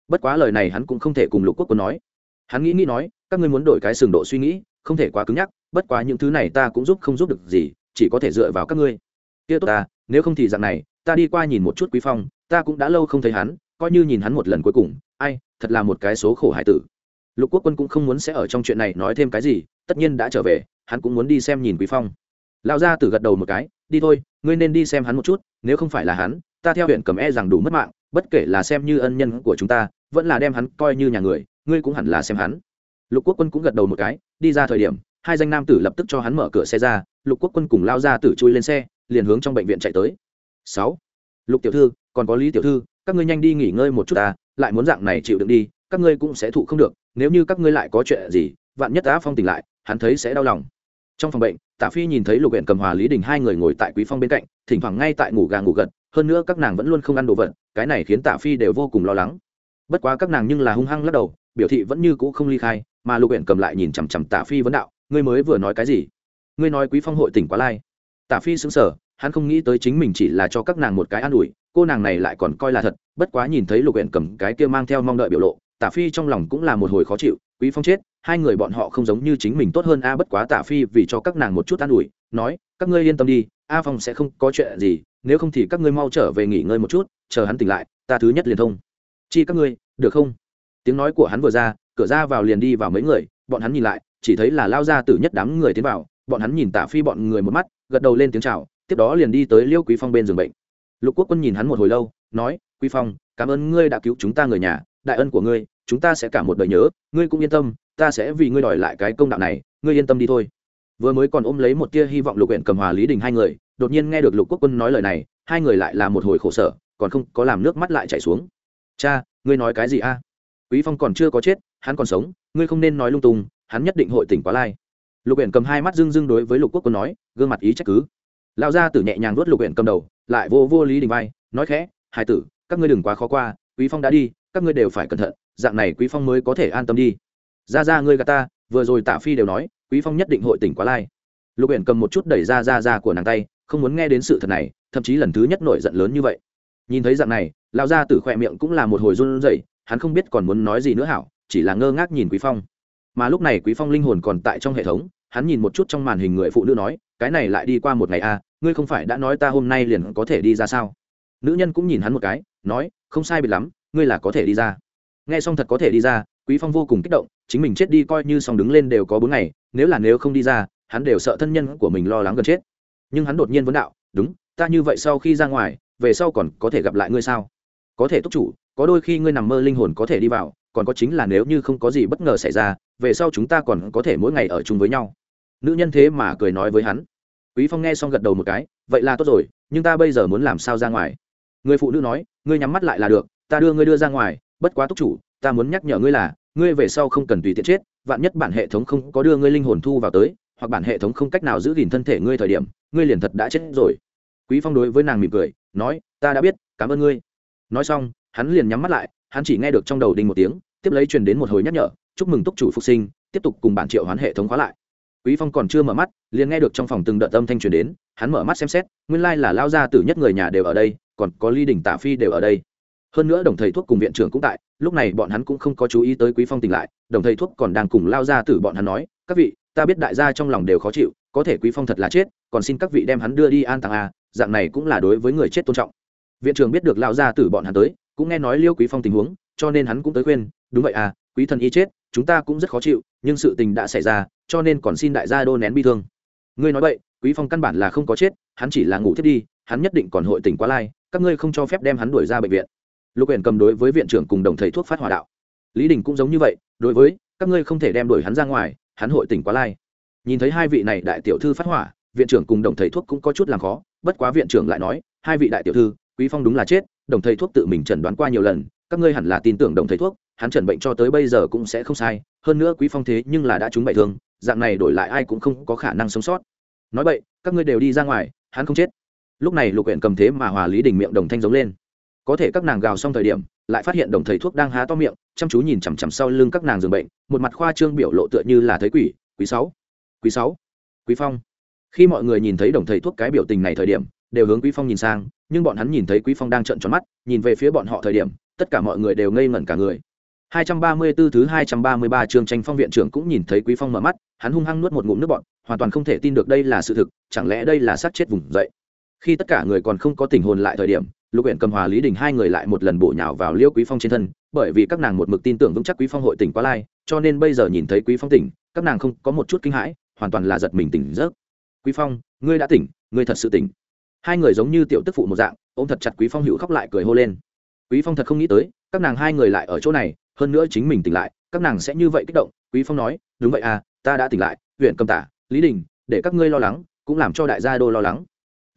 Bất quá lời này hắn cũng không thể cùng lục quốc quân nói. Hắn nghĩ nghĩ nói, các ngươi muốn đổi cái sừng độ suy nghĩ, không thể quá cứng nhắc, bất quá những thứ này ta cũng giúp không giúp được gì, chỉ có thể dựa vào các ngươi. Kia tốt ta, nếu không thì dạng này, ta đi qua nhìn một chút quý phong, ta cũng đã lâu không thấy hắn, coi như nhìn hắn một lần cuối cùng, ai, thật là một cái số khổ hải tử. Lục quốc quân cũng không muốn sẽ ở trong chuyện này nói thêm cái gì, tất nhiên đã trở về, hắn cũng muốn đi xem nhìn quý phong lão gia tử gật đầu một cái, đi thôi, ngươi nên đi xem hắn một chút, nếu không phải là hắn, ta theo huyện cầm e rằng đủ mất mạng, bất kể là xem như ân nhân của chúng ta, vẫn là đem hắn coi như nhà người, ngươi cũng hẳn là xem hắn. Lục quốc quân cũng gật đầu một cái, đi ra thời điểm, hai danh nam tử lập tức cho hắn mở cửa xe ra, lục quốc quân cùng lao ra tử chui lên xe, liền hướng trong bệnh viện chạy tới. Sáu, lục tiểu thư, còn có lý tiểu thư, các ngươi nhanh đi nghỉ ngơi một chút ta, lại muốn dạng này chịu đựng đi, các ngươi cũng sẽ thụ không được, nếu như các ngươi lại có chuyện gì, vạn nhất á phong tỉnh lại, hắn thấy sẽ đau lòng trong phòng bệnh tạ phi nhìn thấy lục huyện cầm hòa, lý đình hai người ngồi tại quý phong bên cạnh, thỉnh thoảng ngay tại ngủ gà ngủ gật, hơn nữa các nàng vẫn luôn không ăn đồ vật, cái này khiến tạ phi đều vô cùng lo lắng. Bất quá các nàng nhưng là hung hăng lắc đầu, biểu thị vẫn như cũ không ly khai, mà lục huyện cầm lại nhìn chằm chằm tạ phi vấn đạo, ngươi mới vừa nói cái gì? Ngươi nói quý phong hội tỉnh quá lai. Tạ phi xứng sở hắn không nghĩ tới chính mình chỉ là cho các nàng một cái an ủi, cô nàng này lại còn coi là thật, bất quá nhìn thấy lục huyện cầm cái kia mang theo mong đợi biểu lộ tạ phi trong lòng cũng là một hồi khó chịu quý phong chết, hai người bọn họ không giống như chính mình tốt hơn, a, bất quá Tả phi vì cho các nàng một chút an ủi, nói, các ngươi yên tâm đi, a phong sẽ không có chuyện gì, nếu không thì các ngươi mau trở về nghỉ ngơi một chút, chờ hắn tỉnh lại, ta thứ nhất liền thông. Chi các ngươi, được không? Tiếng nói của hắn vừa ra, cửa ra vào liền đi vào mấy người, bọn hắn nhìn lại, chỉ thấy là lao ra từ nhất đám người tiến vào, bọn hắn nhìn Tả phi bọn người một mắt, gật đầu lên tiếng chào, tiếp đó liền đi tới liêu quý phong bên giường bệnh. Lục quốc quân nhìn hắn một hồi lâu, nói, quý phong, cảm ơn ngươi đã cứu chúng ta người nhà, đại ân của ngươi chúng ta sẽ cả một đời nhớ, ngươi cũng yên tâm, ta sẽ vì ngươi đòi lại cái công đạo này, ngươi yên tâm đi thôi. Vừa mới còn ôm lấy một tia hy vọng lục huyện cầm hòa lý đình hai người, đột nhiên nghe được lục quốc quân nói lời này, hai người lại là một hồi khổ sở, còn không có làm nước mắt lại chảy xuống. Cha, ngươi nói cái gì a? Quý phong còn chưa có chết, hắn còn sống, ngươi không nên nói lung tung, hắn nhất định hội tỉnh quá lai. Lục huyện cầm hai mắt dưng dưng đối với lục quốc quân nói, gương mặt ý trách cứ. Lão gia tử nhẹ nhàng vuốt lục huyện cầm đầu, lại vô vô lý đình vai, nói khẽ hai tử, các ngươi đừng quá khó qua, quý phong đã đi các ngươi đều phải cẩn thận dạng này quý phong mới có thể an tâm đi. Ra ra ngươi gà ta vừa rồi tạ phi đều nói quý phong nhất định hội tỉnh quá lai. Lục uyển cầm một chút đẩy ra ra ra của nàng tay không muốn nghe đến sự thật này thậm chí lần thứ nhất nổi giận lớn như vậy. Nhìn thấy dạng này lão gia tử khỏe miệng cũng là một hồi run rẩy hắn không biết còn muốn nói gì nữa hảo chỉ là ngơ ngác nhìn quý phong. Mà lúc này quý phong linh hồn còn tại trong hệ thống hắn nhìn một chút trong màn hình người phụ nữ nói cái này lại đi qua một ngày a à, ngươi không phải đã nói ta hôm nay liền có thể đi ra sao? Nữ nhân cũng nhìn hắn một cái nói không sai biệt lắm ngươi là có thể đi ra. Nghe xong thật có thể đi ra, quý phong vô cùng kích động, chính mình chết đi coi như xong đứng lên đều có bốn ngày, nếu là nếu không đi ra, hắn đều sợ thân nhân của mình lo lắng gần chết. Nhưng hắn đột nhiên vấn đạo, đúng, ta như vậy sau khi ra ngoài, về sau còn có thể gặp lại ngươi sao? Có thể túc chủ, có đôi khi ngươi nằm mơ linh hồn có thể đi vào, còn có chính là nếu như không có gì bất ngờ xảy ra, về sau chúng ta còn có thể mỗi ngày ở chung với nhau. Nữ nhân thế mà cười nói với hắn. Quý phong nghe xong gật đầu một cái, vậy là tốt rồi, nhưng ta bây giờ muốn làm sao ra ngoài? Người phụ nữ nói, ngươi nhắm mắt lại là được ta đưa ngươi đưa ra ngoài, bất quá túc chủ, ta muốn nhắc nhở ngươi là, ngươi về sau không cần tùy tiện chết, vạn nhất bản hệ thống không có đưa ngươi linh hồn thu vào tới, hoặc bản hệ thống không cách nào giữ gìn thân thể ngươi thời điểm, ngươi liền thật đã chết rồi. Quý phong đối với nàng mỉm cười, nói, ta đã biết, cảm ơn ngươi. Nói xong, hắn liền nhắm mắt lại, hắn chỉ nghe được trong đầu đinh một tiếng, tiếp lấy truyền đến một hồi nhắc nhở, chúc mừng túc chủ phục sinh, tiếp tục cùng bản triệu hoán hệ thống khóa lại. Quý phong còn chưa mở mắt, liền nghe được trong phòng từng đợt âm thanh truyền đến, hắn mở mắt xem xét, nguyên lai là lao gia tử nhất người nhà đều ở đây, còn có ly đỉnh tả phi đều ở đây hơn nữa đồng thầy thuốc cùng viện trưởng cũng tại, lúc này bọn hắn cũng không có chú ý tới quý phong tỉnh lại, đồng thầy thuốc còn đang cùng lao gia tử bọn hắn nói, các vị, ta biết đại gia trong lòng đều khó chịu, có thể quý phong thật là chết, còn xin các vị đem hắn đưa đi an táng a dạng này cũng là đối với người chết tôn trọng. Viện trưởng biết được lao gia tử bọn hắn tới, cũng nghe nói liêu quý phong tình huống, cho nên hắn cũng tới khuyên, đúng vậy à quý thần y chết, chúng ta cũng rất khó chịu, nhưng sự tình đã xảy ra, cho nên còn xin đại gia đô nén bi thương. Ngươi nói vậy quý phong căn bản là không có chết, hắn chỉ là ngủ thiết đi, hắn nhất định còn hội tỉnh quá lai, các ngươi không cho phép đem hắn đuổi ra bệnh viện lục huyện cầm đối với viện trưởng cùng đồng thầy thuốc phát hỏa đạo. Lý đình cũng giống như vậy, đối với, các ngươi không thể đem đuổi hắn ra ngoài, hắn hội tỉnh quá lai. Nhìn thấy hai vị này đại tiểu thư phát hỏa, viện trưởng cùng đồng thầy thuốc cũng có chút làm khó, bất quá viện trưởng lại nói, hai vị đại tiểu thư, quý phong đúng là chết, đồng thầy thuốc tự mình chẩn đoán qua nhiều lần, các ngươi hẳn là tin tưởng đồng thầy thuốc, hắn trần bệnh cho tới bây giờ cũng sẽ không sai, hơn nữa quý phong thế nhưng là đã trúng bại thương, dạng này đổi lại ai cũng không có khả năng sống sót. Nói vậy, các ngươi đều đi ra ngoài, hắn không chết. Lúc này lục huyện cầm thế mà hòa lý đình miệng đồng thanh giống lên có thể các nàng gào xong thời điểm, lại phát hiện đồng thầy thuốc đang há to miệng, chăm chú nhìn chằm chằm sau lưng các nàng giường bệnh, một mặt khoa trương biểu lộ tựa như là thấy quỷ quý sáu quý sáu quý phong. Khi mọi người nhìn thấy đồng thầy thuốc cái biểu tình này thời điểm, đều hướng quý phong nhìn sang, nhưng bọn hắn nhìn thấy quý phong đang trợn tròn mắt, nhìn về phía bọn họ thời điểm, tất cả mọi người đều ngây ngẩn cả người. 234 thứ 233 chương tranh phong viện trưởng cũng nhìn thấy quý phong mở mắt, hắn hung hăng nuốt một ngụm nước bọt, hoàn toàn không thể tin được đây là sự thực, chẳng lẽ đây là sát chết vùng dậy. Khi tất cả người còn không có tình hồn lại thời điểm lục huyện cầm hòa lý đình hai người lại một lần bổ nhào vào liêu quý phong trên thân bởi vì các nàng một mực tin tưởng vững chắc quý phong hội tỉnh quá lai cho nên bây giờ nhìn thấy quý phong tỉnh các nàng không có một chút kinh hãi hoàn toàn là giật mình tỉnh giấc quý phong ngươi đã tỉnh ngươi thật sự tỉnh hai người giống như tiểu tức phụ một dạng ôm thật chặt quý phong hữu khóc lại cười hô lên quý phong thật không nghĩ tới các nàng hai người lại ở chỗ này hơn nữa chính mình tỉnh lại các nàng sẽ như vậy kích động quý phong nói đúng vậy à ta đã tỉnh lại huyện cầm tả lý đình để các ngươi lo lắng cũng làm cho đại gia đô lo lắng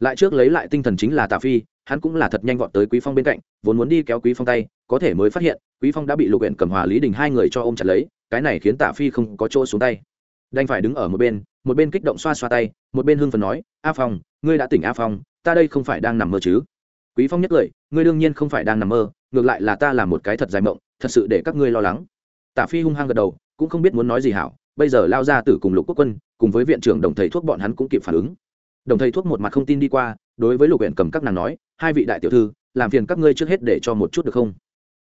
lại trước lấy lại tinh thần chính là tả phi hắn cũng là thật nhanh vọt tới quý phong bên cạnh, vốn muốn đi kéo quý phong tay, có thể mới phát hiện, quý phong đã bị lục huyện cầm hòa lý đình hai người cho ôm chặt lấy, cái này khiến tả phi không có chỗ xuống tay. Đành phải đứng ở một bên một bên kích động xoa xoa tay, một bên hưng phần nói, a phong, ngươi đã tỉnh a phong, ta đây không phải đang nằm mơ chứ? Quý phong nhắc lời, ngươi đương nhiên không phải đang nằm mơ, ngược lại là ta làm một cái thật dài mộng, thật sự để các ngươi lo lắng. Tả phi hung hăng gật đầu, cũng không biết muốn nói gì hảo, bây giờ lao ra tử cùng lục quốc quân, cùng với viện trưởng đồng thầy thuốc bọn hắn cũng kịp phản ứng. Đồng thầy thuốc một mặt không tin đi qua, đối với lục huyện cầm các nàng nói hai vị đại tiểu thư, làm phiền các ngươi trước hết để cho một chút được không?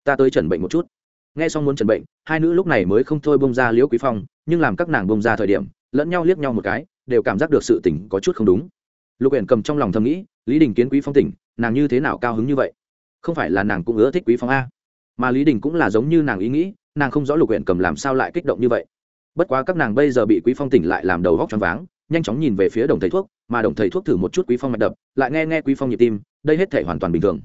Ta tới trần bệnh một chút. Nghe xong muốn trần bệnh, hai nữ lúc này mới không thôi bông ra liễu quý phong, nhưng làm các nàng bông ra thời điểm, lẫn nhau liếc nhau một cái, đều cảm giác được sự tỉnh có chút không đúng. Lục huyện cầm trong lòng thầm nghĩ, lý đình kiến quý phong tỉnh, nàng như thế nào cao hứng như vậy? Không phải là nàng cũng ưa thích quý phong a? Mà lý đình cũng là giống như nàng ý nghĩ, nàng không rõ lục huyện cầm làm sao lại kích động như vậy. Bất quá các nàng bây giờ bị quý phong tỉnh lại làm đầu góc choáng váng, nhanh chóng nhìn về phía đồng thầy thuốc, mà đồng thầy thuốc thử một chút quý phong mạch đập, lại nghe nghe quý phong nhịp tim đây hết thể hoàn toàn bình thường.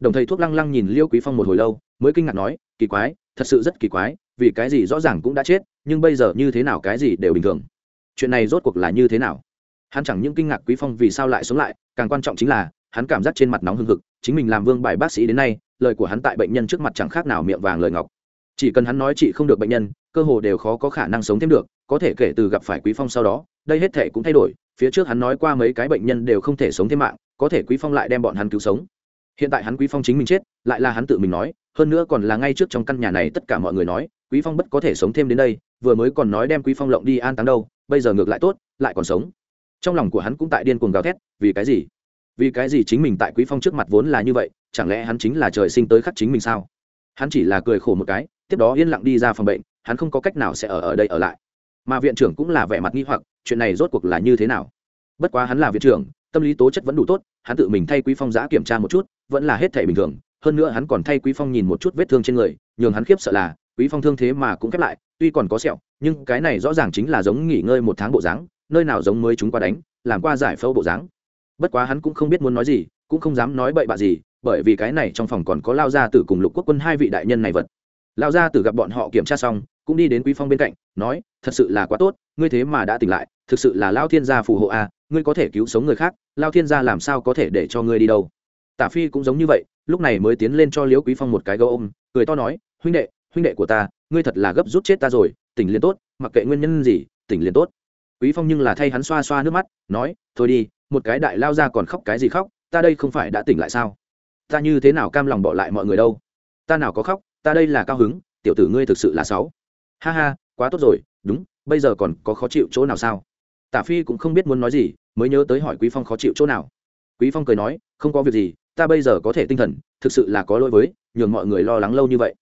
Đồng thầy thuốc lăng lăng nhìn liêu quý phong một hồi lâu, mới kinh ngạc nói, kỳ quái, thật sự rất kỳ quái, vì cái gì rõ ràng cũng đã chết, nhưng bây giờ như thế nào cái gì đều bình thường. Chuyện này rốt cuộc là như thế nào? Hắn chẳng những kinh ngạc quý phong vì sao lại sống lại, càng quan trọng chính là, hắn cảm giác trên mặt nóng hưng hực, chính mình làm vương bài bác sĩ đến nay, lời của hắn tại bệnh nhân trước mặt chẳng khác nào miệng vàng lời ngọc. Chỉ cần hắn nói chị không được bệnh nhân, cơ hồ đều khó có khả năng sống thêm được, có thể kể từ gặp phải quý phong sau đó, đây hết thể cũng thay đổi, phía trước hắn nói qua mấy cái bệnh nhân đều không thể sống thêm mạng có thể quý phong lại đem bọn hắn cứu sống. Hiện tại hắn quý phong chính mình chết, lại là hắn tự mình nói, hơn nữa còn là ngay trước trong căn nhà này tất cả mọi người nói, quý phong bất có thể sống thêm đến đây, vừa mới còn nói đem quý phong lộng đi an táng đâu, bây giờ ngược lại tốt, lại còn sống. Trong lòng của hắn cũng tại điên cuồng gào thét, vì cái gì? Vì cái gì chính mình tại quý phong trước mặt vốn là như vậy, chẳng lẽ hắn chính là trời sinh tới khắc chính mình sao? Hắn chỉ là cười khổ một cái, tiếp đó yên lặng đi ra phòng bệnh, hắn không có cách nào sẽ ở ở đây ở lại. Mà viện trưởng cũng là vẻ mặt nghi hoặc, chuyện này rốt cuộc là như thế nào? Bất quá hắn là viện trưởng tâm lý tố chất vẫn đủ tốt hắn tự mình thay quý phong giã kiểm tra một chút vẫn là hết thể bình thường hơn nữa hắn còn thay quý phong nhìn một chút vết thương trên người nhường hắn khiếp sợ là quý phong thương thế mà cũng khép lại tuy còn có sẹo nhưng cái này rõ ràng chính là giống nghỉ ngơi một tháng bộ dáng nơi nào giống mới chúng qua đánh làm qua giải phẫu bộ dáng. Bất quá hắn cũng không biết muốn nói gì cũng không dám nói bậy bạ gì bởi vì cái này trong phòng còn có lao gia tử cùng lục quốc quân hai vị đại nhân này vật. Lao gia tử gặp bọn họ kiểm tra xong cũng đi đến quý phong bên cạnh nói thật sự là quá tốt ngươi thế mà đã tỉnh lại thực sự là lao thiên gia phù hộ a à, ngươi có thể cứu sống người khác, lao thiên gia làm sao có thể để cho ngươi đi đâu? Tả phi cũng giống như vậy, lúc này mới tiến lên cho liễu quý phong một cái gấu ôm, cười to nói, huynh đệ huynh đệ của ta, ngươi thật là gấp rút chết ta rồi, tỉnh liền tốt, mặc kệ nguyên nhân gì, tỉnh liền tốt. Quý phong nhưng là thay hắn xoa xoa nước mắt, nói, thôi đi, một cái đại lao ra còn khóc cái gì khóc, ta đây không phải đã tỉnh lại sao? Ta như thế nào cam lòng bỏ lại mọi người đâu? Ta nào có khóc, ta đây là cao hứng, tiểu tử ngươi thực sự là sáu ha ha, quá tốt rồi, đúng, bây giờ còn có khó chịu chỗ nào sao? Tả phi cũng không biết muốn nói gì mới nhớ tới hỏi quý phong khó chịu chỗ nào. Quý phong cười nói, không có việc gì, ta bây giờ có thể tinh thần, thực sự là có lỗi với, nhường mọi người lo lắng lâu như vậy.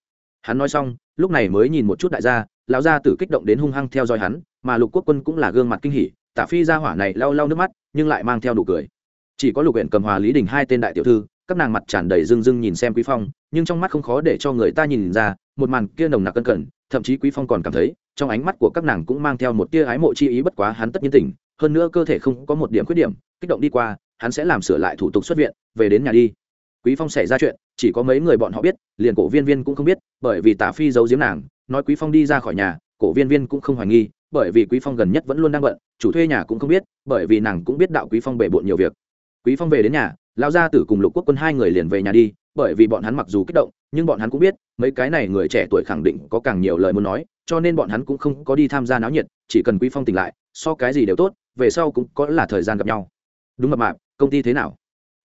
Hắn nói xong, lúc này mới nhìn một chút đại gia, lão gia tử kích động đến hung hăng theo dõi hắn, mà lục quốc quân cũng là gương mặt kinh hỉ, tả phi ra hỏa này lau lau nước mắt, nhưng lại mang theo nụ cười. Chỉ có lục huyện cầm hòa lý đình hai tên đại tiểu thư, các nàng mặt tràn đầy rưng rưng nhìn xem quý phong, nhưng trong mắt không khó để cho người ta nhìn ra, một màn kia nồng nặc cân cẩn, thậm chí quý phong còn cảm thấy, trong ánh mắt của các nàng cũng mang theo một tia ái mộ chi ý bất quá hắn tất nhiên tỉnh hơn nữa cơ thể không có một điểm khuyết điểm, kích động đi qua, hắn sẽ làm sửa lại thủ tục xuất viện, về đến nhà đi. Quý phong xảy ra chuyện, chỉ có mấy người bọn họ biết, liền cổ viên viên cũng không biết, bởi vì tả phi giấu giếm nàng, nói quý phong đi ra khỏi nhà, cổ viên viên cũng không hoài nghi, bởi vì quý phong gần nhất vẫn luôn đang bận, chủ thuê nhà cũng không biết, bởi vì nàng cũng biết đạo quý phong bể bộn nhiều việc. Quý phong về đến nhà, lão gia tử cùng lục quốc quân hai người liền về nhà đi, bởi vì bọn hắn mặc dù kích động, nhưng bọn hắn cũng biết, mấy cái này người trẻ tuổi khẳng định có càng nhiều lời muốn nói, cho nên bọn hắn cũng không có đi tham gia náo nhiệt, chỉ cần quý phong tỉnh lại, so cái gì đều tốt về sau cũng có là thời gian gặp nhau. Đúng mập mạp, công ty thế nào?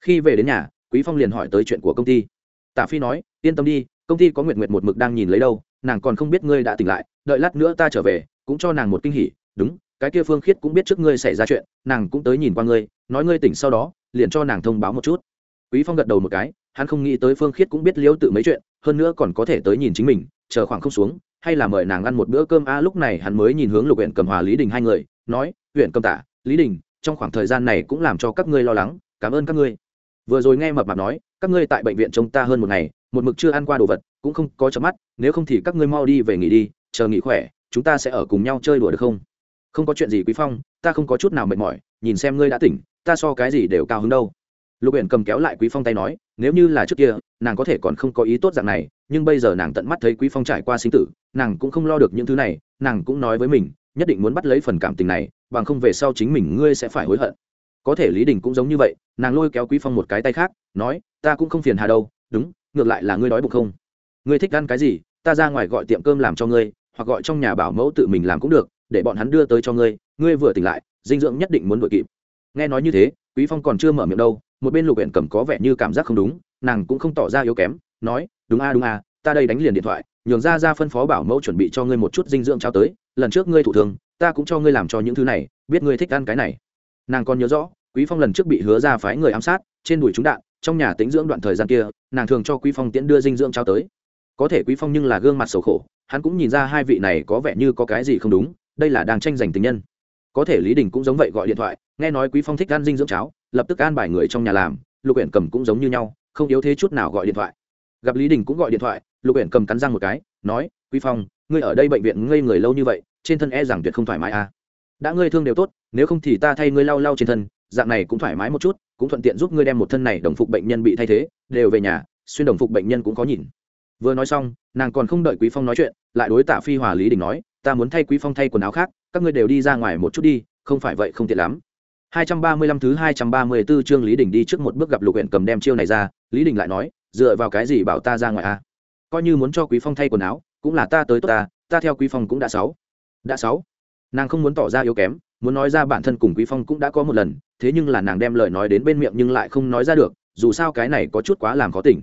Khi về đến nhà, quý phong liền hỏi tới chuyện của công ty. Tả phi nói, yên tâm đi, công ty có nguyệt nguyệt một mực đang nhìn lấy đâu, nàng còn không biết ngươi đã tỉnh lại, đợi lát nữa ta trở về, cũng cho nàng một kinh hỉ. Đúng, cái kia phương khiết cũng biết trước ngươi xảy ra chuyện, nàng cũng tới nhìn qua ngươi, nói ngươi tỉnh sau đó, liền cho nàng thông báo một chút. Quý phong gật đầu một cái, hắn không nghĩ tới phương khiết cũng biết liễu tự mấy chuyện, hơn nữa còn có thể tới nhìn chính mình, chờ khoảng không xuống, hay là mời nàng ăn một bữa cơm. A lúc này hắn mới nhìn hướng lục huyện cầm hòa lý đình hai người, nói huyện cầm tả, lý đình, trong khoảng thời gian này cũng làm cho các ngươi lo lắng, cảm ơn các ngươi. Vừa rồi nghe mập mạp nói, các ngươi tại bệnh viện trông ta hơn một ngày, một mực chưa ăn qua đồ vật, cũng không có chớm mắt, nếu không thì các ngươi mau đi về nghỉ đi, chờ nghỉ khỏe, chúng ta sẽ ở cùng nhau chơi đùa được không? Không có chuyện gì quý phong, ta không có chút nào mệt mỏi, nhìn xem ngươi đã tỉnh, ta so cái gì đều cao hứng đâu. Lục uyển cầm kéo lại quý phong tay nói, nếu như là trước kia, nàng có thể còn không có ý tốt dạng này, nhưng bây giờ nàng tận mắt thấy quý phong trải qua sinh tử, nàng cũng không lo được những thứ này, nàng cũng nói với mình, nhất định muốn bắt lấy phần cảm tình này bằng không về sau chính mình ngươi sẽ phải hối hận. Có thể lý đình cũng giống như vậy, nàng lôi kéo quý phong một cái tay khác, nói, ta cũng không phiền hà đâu, đúng, ngược lại là ngươi đói bụng không? Ngươi thích ăn cái gì, ta ra ngoài gọi tiệm cơm làm cho ngươi, hoặc gọi trong nhà bảo mẫu tự mình làm cũng được, để bọn hắn đưa tới cho ngươi ngươi vừa tỉnh lại, dinh dưỡng nhất định muốn đội kịp. Nghe nói như thế, quý phong còn chưa mở miệng đâu, một bên lục huyện cầm có vẻ như cảm giác không đúng, nàng cũng không tỏ ra yếu kém, nói, đúng a đúng a, ta đây đánh liền điện thoại, nhường ra ra phân phó bảo mẫu chuẩn bị cho ngươi một chút dinh dưỡng trao tới, lần trước ngươi thủ thường ta cũng cho ngươi làm cho những thứ này, biết ngươi thích ăn cái này. Nàng còn nhớ rõ, quý phong lần trước bị hứa ra phái người ám sát, trên đùi trúng đạn, trong nhà tính dưỡng đoạn thời gian kia, nàng thường cho quý phong tiễn đưa dinh dưỡng trao tới. Có thể quý phong nhưng là gương mặt sầu khổ, hắn cũng nhìn ra hai vị này có vẻ như có cái gì không đúng, đây là đang tranh giành tình nhân. Có thể lý đình cũng giống vậy gọi điện thoại, nghe nói quý phong thích ăn dinh dưỡng cháo, lập tức an bài người trong nhà làm, lục uyển cầm cũng giống như nhau, không yếu thế chút nào gọi điện thoại. Gặp lý đình cũng gọi điện thoại, lục uyển cầm cắn răng một cái, nói, quý phong, ngươi ở đây bệnh viện ngây người lâu như vậy trên thân e rằng tuyệt không thoải mái à đã ngươi thương đều tốt nếu không thì ta thay ngươi lau lau trên thân dạng này cũng thoải mái một chút cũng thuận tiện giúp ngươi đem một thân này đồng phục bệnh nhân bị thay thế đều về nhà xuyên đồng phục bệnh nhân cũng có nhìn vừa nói xong nàng còn không đợi quý phong nói chuyện lại đối tạ phi hòa lý đình nói ta muốn thay quý phong thay quần áo khác các ngươi đều đi ra ngoài một chút đi không phải vậy không tiện lắm 235 thứ 234 chương Lý Đình đi trước một bước gặp Lục Uyển cầm đem chiêu này ra, Lý Đình lại nói, dựa vào cái gì bảo ta ra ngoài a? À? Coi như muốn cho Quý Phong thay quần áo, cũng là ta tới tốt ta, ta theo Quý Phong cũng đã sáu. Đã sáu. Nàng không muốn tỏ ra yếu kém, muốn nói ra bản thân cùng Quý Phong cũng đã có một lần, thế nhưng là nàng đem lời nói đến bên miệng nhưng lại không nói ra được, dù sao cái này có chút quá làm khó tỉnh.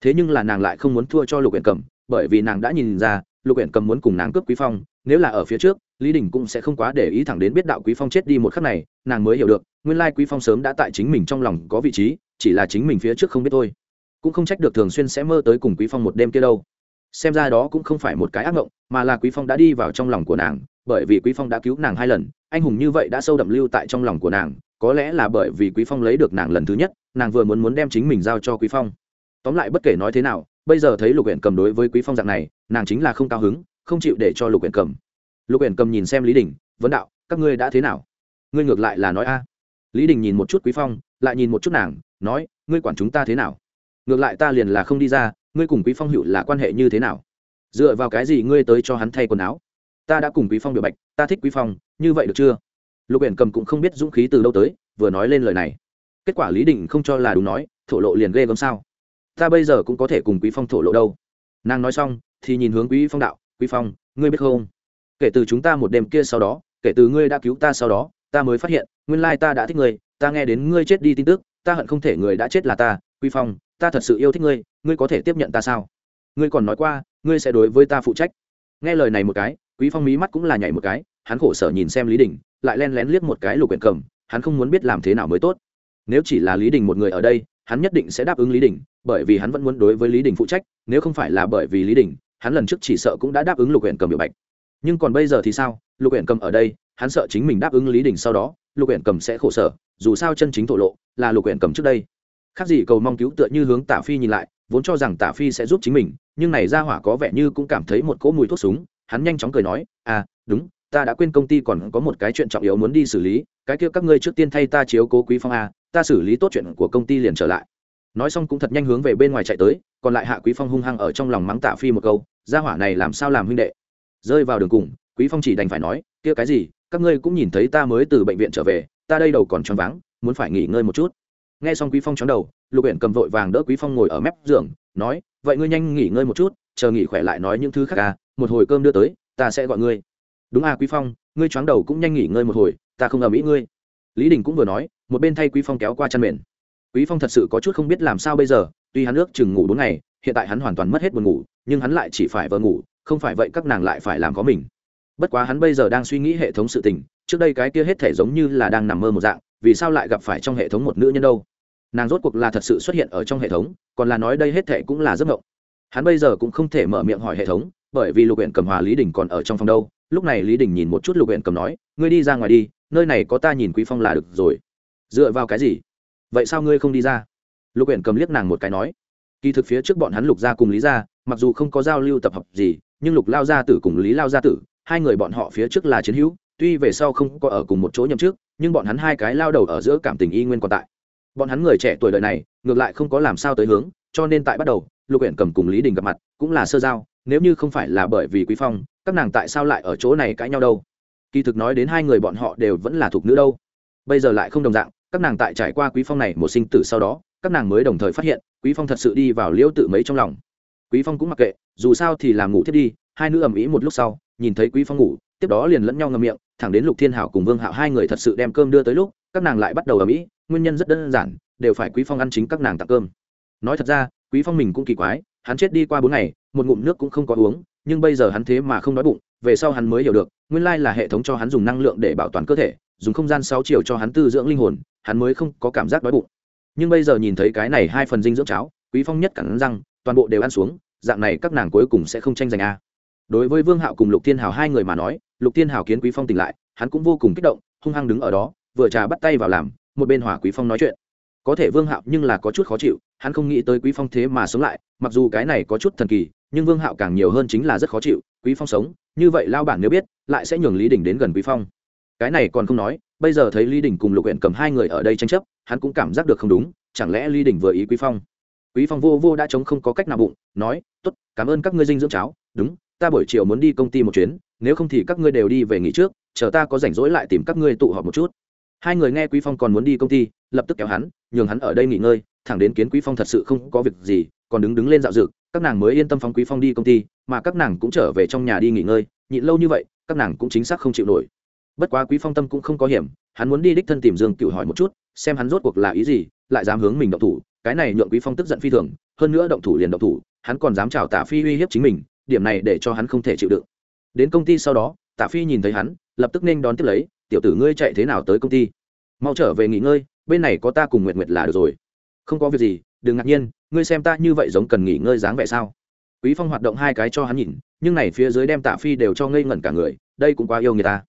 Thế nhưng là nàng lại không muốn thua cho Lục Uyển cầm, bởi vì nàng đã nhìn ra, Lục Uyển cầm muốn cùng nàng cướp Quý Phong, nếu là ở phía trước, lý đình cũng sẽ không quá để ý thẳng đến biết đạo quý phong chết đi một khắc này nàng mới hiểu được nguyên lai quý phong sớm đã tại chính mình trong lòng có vị trí chỉ là chính mình phía trước không biết thôi cũng không trách được thường xuyên sẽ mơ tới cùng quý phong một đêm kia đâu xem ra đó cũng không phải một cái ác mộng mà là quý phong đã đi vào trong lòng của nàng, bởi vì quý phong đã cứu nàng hai lần, anh hùng như vậy đã sâu đậm lưu tại trong lòng của nàng, có lẽ là bởi vì quý phong lấy được nàng lần thứ nhất, nàng vừa muốn muốn đem chính mình giao cho quý phong. Tóm lại bất kể nói thế nào, bây giờ thấy lục huyện cầm đối với quý phong dạng này, nàng chính là không cao hứng, không chịu để cho lục huyện cầm. Lục uyển cầm nhìn xem lý đình, vấn đạo, các ngươi đã thế nào? Ngươi ngược lại là nói a. Lý đình nhìn một chút quý phong, lại nhìn một chút nàng, nói, ngươi quản chúng ta thế nào? Ngược lại ta liền là không đi ra ngươi cùng quý phong hữu là quan hệ như thế nào? Dựa vào cái gì ngươi tới cho hắn thay quần áo? Ta đã cùng quý phong biểu bạch, ta thích quý phong, như vậy được chưa? Lục uyển cầm cũng không biết dũng khí từ đâu tới, vừa nói lên lời này. Kết quả lý đình không cho là đúng nói, thổ lộ liền ghê gớm sao? Ta bây giờ cũng có thể cùng quý phong thổ lộ đâu. Nàng nói xong, thì nhìn hướng quý phong đạo, quý phong, ngươi biết không? Kể từ chúng ta một đêm kia sau đó, kể từ ngươi đã cứu ta sau đó, ta mới phát hiện, nguyên lai ta đã thích ngươi, ta nghe đến ngươi chết đi tin tức, ta hận không thể người đã chết là ta, Quý phong ta thật sự yêu thích ngươi ngươi có thể tiếp nhận ta sao? Ngươi còn nói qua, ngươi sẽ đối với ta phụ trách. Nghe lời này một cái, quý phong mí mắt cũng là nhảy một cái, hắn khổ sở nhìn xem lý đình, lại len lén liếc một cái lục quyển cầm, hắn không muốn biết làm thế nào mới tốt. Nếu chỉ là lý đình một người ở đây, hắn nhất định sẽ đáp ứng lý đình, bởi vì hắn vẫn muốn đối với lý đình phụ trách, nếu không phải là bởi vì lý đình, hắn lần trước chỉ sợ cũng đã đáp ứng lục huyện cầm biểu bạch. Nhưng còn bây giờ thì sao? Lục huyện cầm ở đây, hắn sợ chính mình đáp ứng lý đình sau đó, lục huyện cầm sẽ khổ sở, dù sao chân chính thổ lộ là lục huyện cầm trước đây khác gì cầu mong cứu tựa như hướng tả phi nhìn lại, vốn cho rằng tả phi sẽ giúp chính mình, nhưng này ra hỏa có vẻ như cũng cảm thấy một cỗ mùi thuốc súng, hắn nhanh chóng cười nói à đúng, ta đã quên công ty còn có một cái chuyện trọng yếu muốn đi xử lý, cái kia các ngươi trước tiên thay ta chiếu cố quý phong a, ta xử lý tốt chuyện của công ty liền trở lại. Nói xong cũng thật nhanh hướng về bên ngoài chạy tới, còn lại hạ quý phong hung hăng ở trong lòng mắng tả phi một câu gia hỏa này làm sao làm huynh đệ? Rơi vào đường cùng, quý phong chỉ đành phải nói, kia cái gì, các ngươi cũng nhìn thấy ta mới từ bệnh viện trở về, ta đây đầu còn choáng váng, muốn phải nghỉ ngơi một chút nghe xong quý phong chóng đầu, lục huyện cầm vội vàng đỡ quý phong ngồi ở mép giường, nói, vậy ngươi nhanh nghỉ ngơi một chút, chờ nghỉ khỏe lại nói những thứ khác à một hồi cơm đưa tới, ta sẽ gọi ngươi. Đúng à quý phong, ngươi chóng đầu cũng nhanh nghỉ ngơi một hồi, ta không ầm ĩ ngươi. Lý đình cũng vừa nói, một bên thay quý phong kéo qua chăn mền. Quý phong thật sự có chút không biết làm sao bây giờ, tuy hắn ước chừng ngủ bốn ngày, hiện tại hắn hoàn toàn mất hết buồn ngủ, nhưng hắn lại chỉ phải vờ ngủ, không phải vậy các nàng lại phải làm có mình. Bất quá hắn bây giờ đang suy nghĩ hệ thống sự tình, trước đây cái kia hết thể giống như là đang nằm mơ một dạng vì sao lại gặp phải trong hệ thống một nữ nhân đâu? Nàng rốt cuộc là thật sự xuất hiện ở trong hệ thống, còn là nói đây hết thể cũng là giấc mộng. Hắn bây giờ cũng không thể mở miệng hỏi hệ thống, bởi vì lục huyện cầm hòa lý đình còn ở trong phòng đâu. Lúc này lý đình nhìn một chút lục huyện cầm nói, ngươi đi ra ngoài đi, nơi này có ta nhìn quý phong là được rồi. Dựa vào cái gì? Vậy sao ngươi không đi ra? Lục huyện cầm liếc nàng một cái nói. Kỳ thực phía trước bọn hắn lục ra cùng lý ra mặc dù không có giao lưu tập hợp gì, nhưng lục lao gia tử cùng lý lao gia tử, hai người bọn họ phía trước là chiến hữu tuy về sau không có ở cùng một chỗ nhậm trước nhưng bọn hắn hai cái lao đầu ở giữa cảm tình y nguyên còn tại. Bọn hắn người trẻ tuổi đời này, ngược lại không có làm sao tới hướng, cho nên tại bắt đầu, lục huyện cầm cùng lý đình gặp mặt, cũng là sơ giao, nếu như không phải là bởi vì quý phong, các nàng tại sao lại ở chỗ này cãi nhau đâu? Kỳ thực nói đến hai người bọn họ đều vẫn là thuộc nữ đâu. Bây giờ lại không đồng dạng, các nàng tại trải qua quý phong này một sinh tử sau đó, các nàng mới đồng thời phát hiện, quý phong thật sự đi vào liễu tự mấy trong lòng. Quý phong cũng mặc kệ, dù sao thì làm ngủ thiết đi, hai nữ ầm ĩ một lúc sau, nhìn thấy quý phong ngủ, tiếp đó liền lẫn nhau ngậm miệng thẳng đến lục thiên hảo cùng vương hạo hai người thật sự đem cơm đưa tới lúc, các nàng lại bắt đầu ở mỹ nguyên nhân rất đơn giản, đều phải quý phong ăn chính các nàng tặng cơm. Nói thật ra, quý phong mình cũng kỳ quái, hắn chết đi qua bốn ngày, một ngụm nước cũng không có uống, nhưng bây giờ hắn thế mà không đói bụng, về sau hắn mới hiểu được, nguyên lai là hệ thống cho hắn dùng năng lượng để bảo toàn cơ thể, dùng không gian sáu chiều cho hắn tư dưỡng linh hồn, hắn mới không có cảm giác đói bụng. Nhưng bây giờ nhìn thấy cái này hai phần dinh dưỡng cháo, quý phong nhất cản răng, toàn bộ đều ăn xuống, dạng này các nàng cuối cùng sẽ không tranh giành a. Đối với vương hạo cùng lục thiên hào hai người mà nói lục thiên hào kiến quý phong tỉnh lại, hắn cũng vô cùng kích động, hung hăng đứng ở đó, vừa trà bắt tay vào làm, một bên hỏa quý phong nói chuyện. Có thể vương hạo nhưng là có chút khó chịu, hắn không nghĩ tới quý phong thế mà sống lại, mặc dù cái này có chút thần kỳ, nhưng vương hạo càng nhiều hơn chính là rất khó chịu, quý phong sống, như vậy lao bản nếu biết, lại sẽ nhường lý đình đến gần quý phong. Cái này còn không nói, bây giờ thấy lý đình cùng lục huyện cầm hai người ở đây tranh chấp, hắn cũng cảm giác được không đúng, chẳng lẽ lý đình vừa ý quý phong? Quý phong vô vô đã chống không có cách nào bụng, nói, tốt, cảm ơn các ngươi dinh dưỡng cháo, đúng, ta buổi chiều muốn đi công ty một chuyến nếu không thì các ngươi đều đi về nghỉ trước, chờ ta có rảnh rỗi lại tìm các ngươi tụ họp một chút. Hai người nghe quý phong còn muốn đi công ty, lập tức kéo hắn, nhường hắn ở đây nghỉ ngơi, thẳng đến kiến quý phong thật sự không có việc gì, còn đứng đứng lên dạo dực các nàng mới yên tâm phóng quý phong đi công ty, mà các nàng cũng trở về trong nhà đi nghỉ ngơi, nhịn lâu như vậy, các nàng cũng chính xác không chịu nổi. Bất quá quý phong tâm cũng không có hiểm, hắn muốn đi đích thân tìm dương cựu hỏi một chút, xem hắn rốt cuộc là ý gì, lại dám hướng mình động thủ, cái này nhượng quý phong tức giận phi thường, hơn nữa động thủ liền động thủ, hắn còn dám chào tả phi uy hiếp chính mình, điểm này để cho hắn không thể chịu đựng đến công ty sau đó, Tạ phi nhìn thấy hắn, lập tức nên đón tiếp lấy, tiểu tử ngươi chạy thế nào tới công ty? Mau trở về nghỉ ngơi, bên này có ta cùng nguyệt nguyệt là được rồi. Không có việc gì, đừng ngạc nhiên, ngươi xem ta như vậy giống cần nghỉ ngơi dáng vẻ sao? Quý phong hoạt động hai cái cho hắn nhìn, nhưng này phía dưới đem tạ phi đều cho ngây ngẩn cả người, đây cũng quá yêu người ta.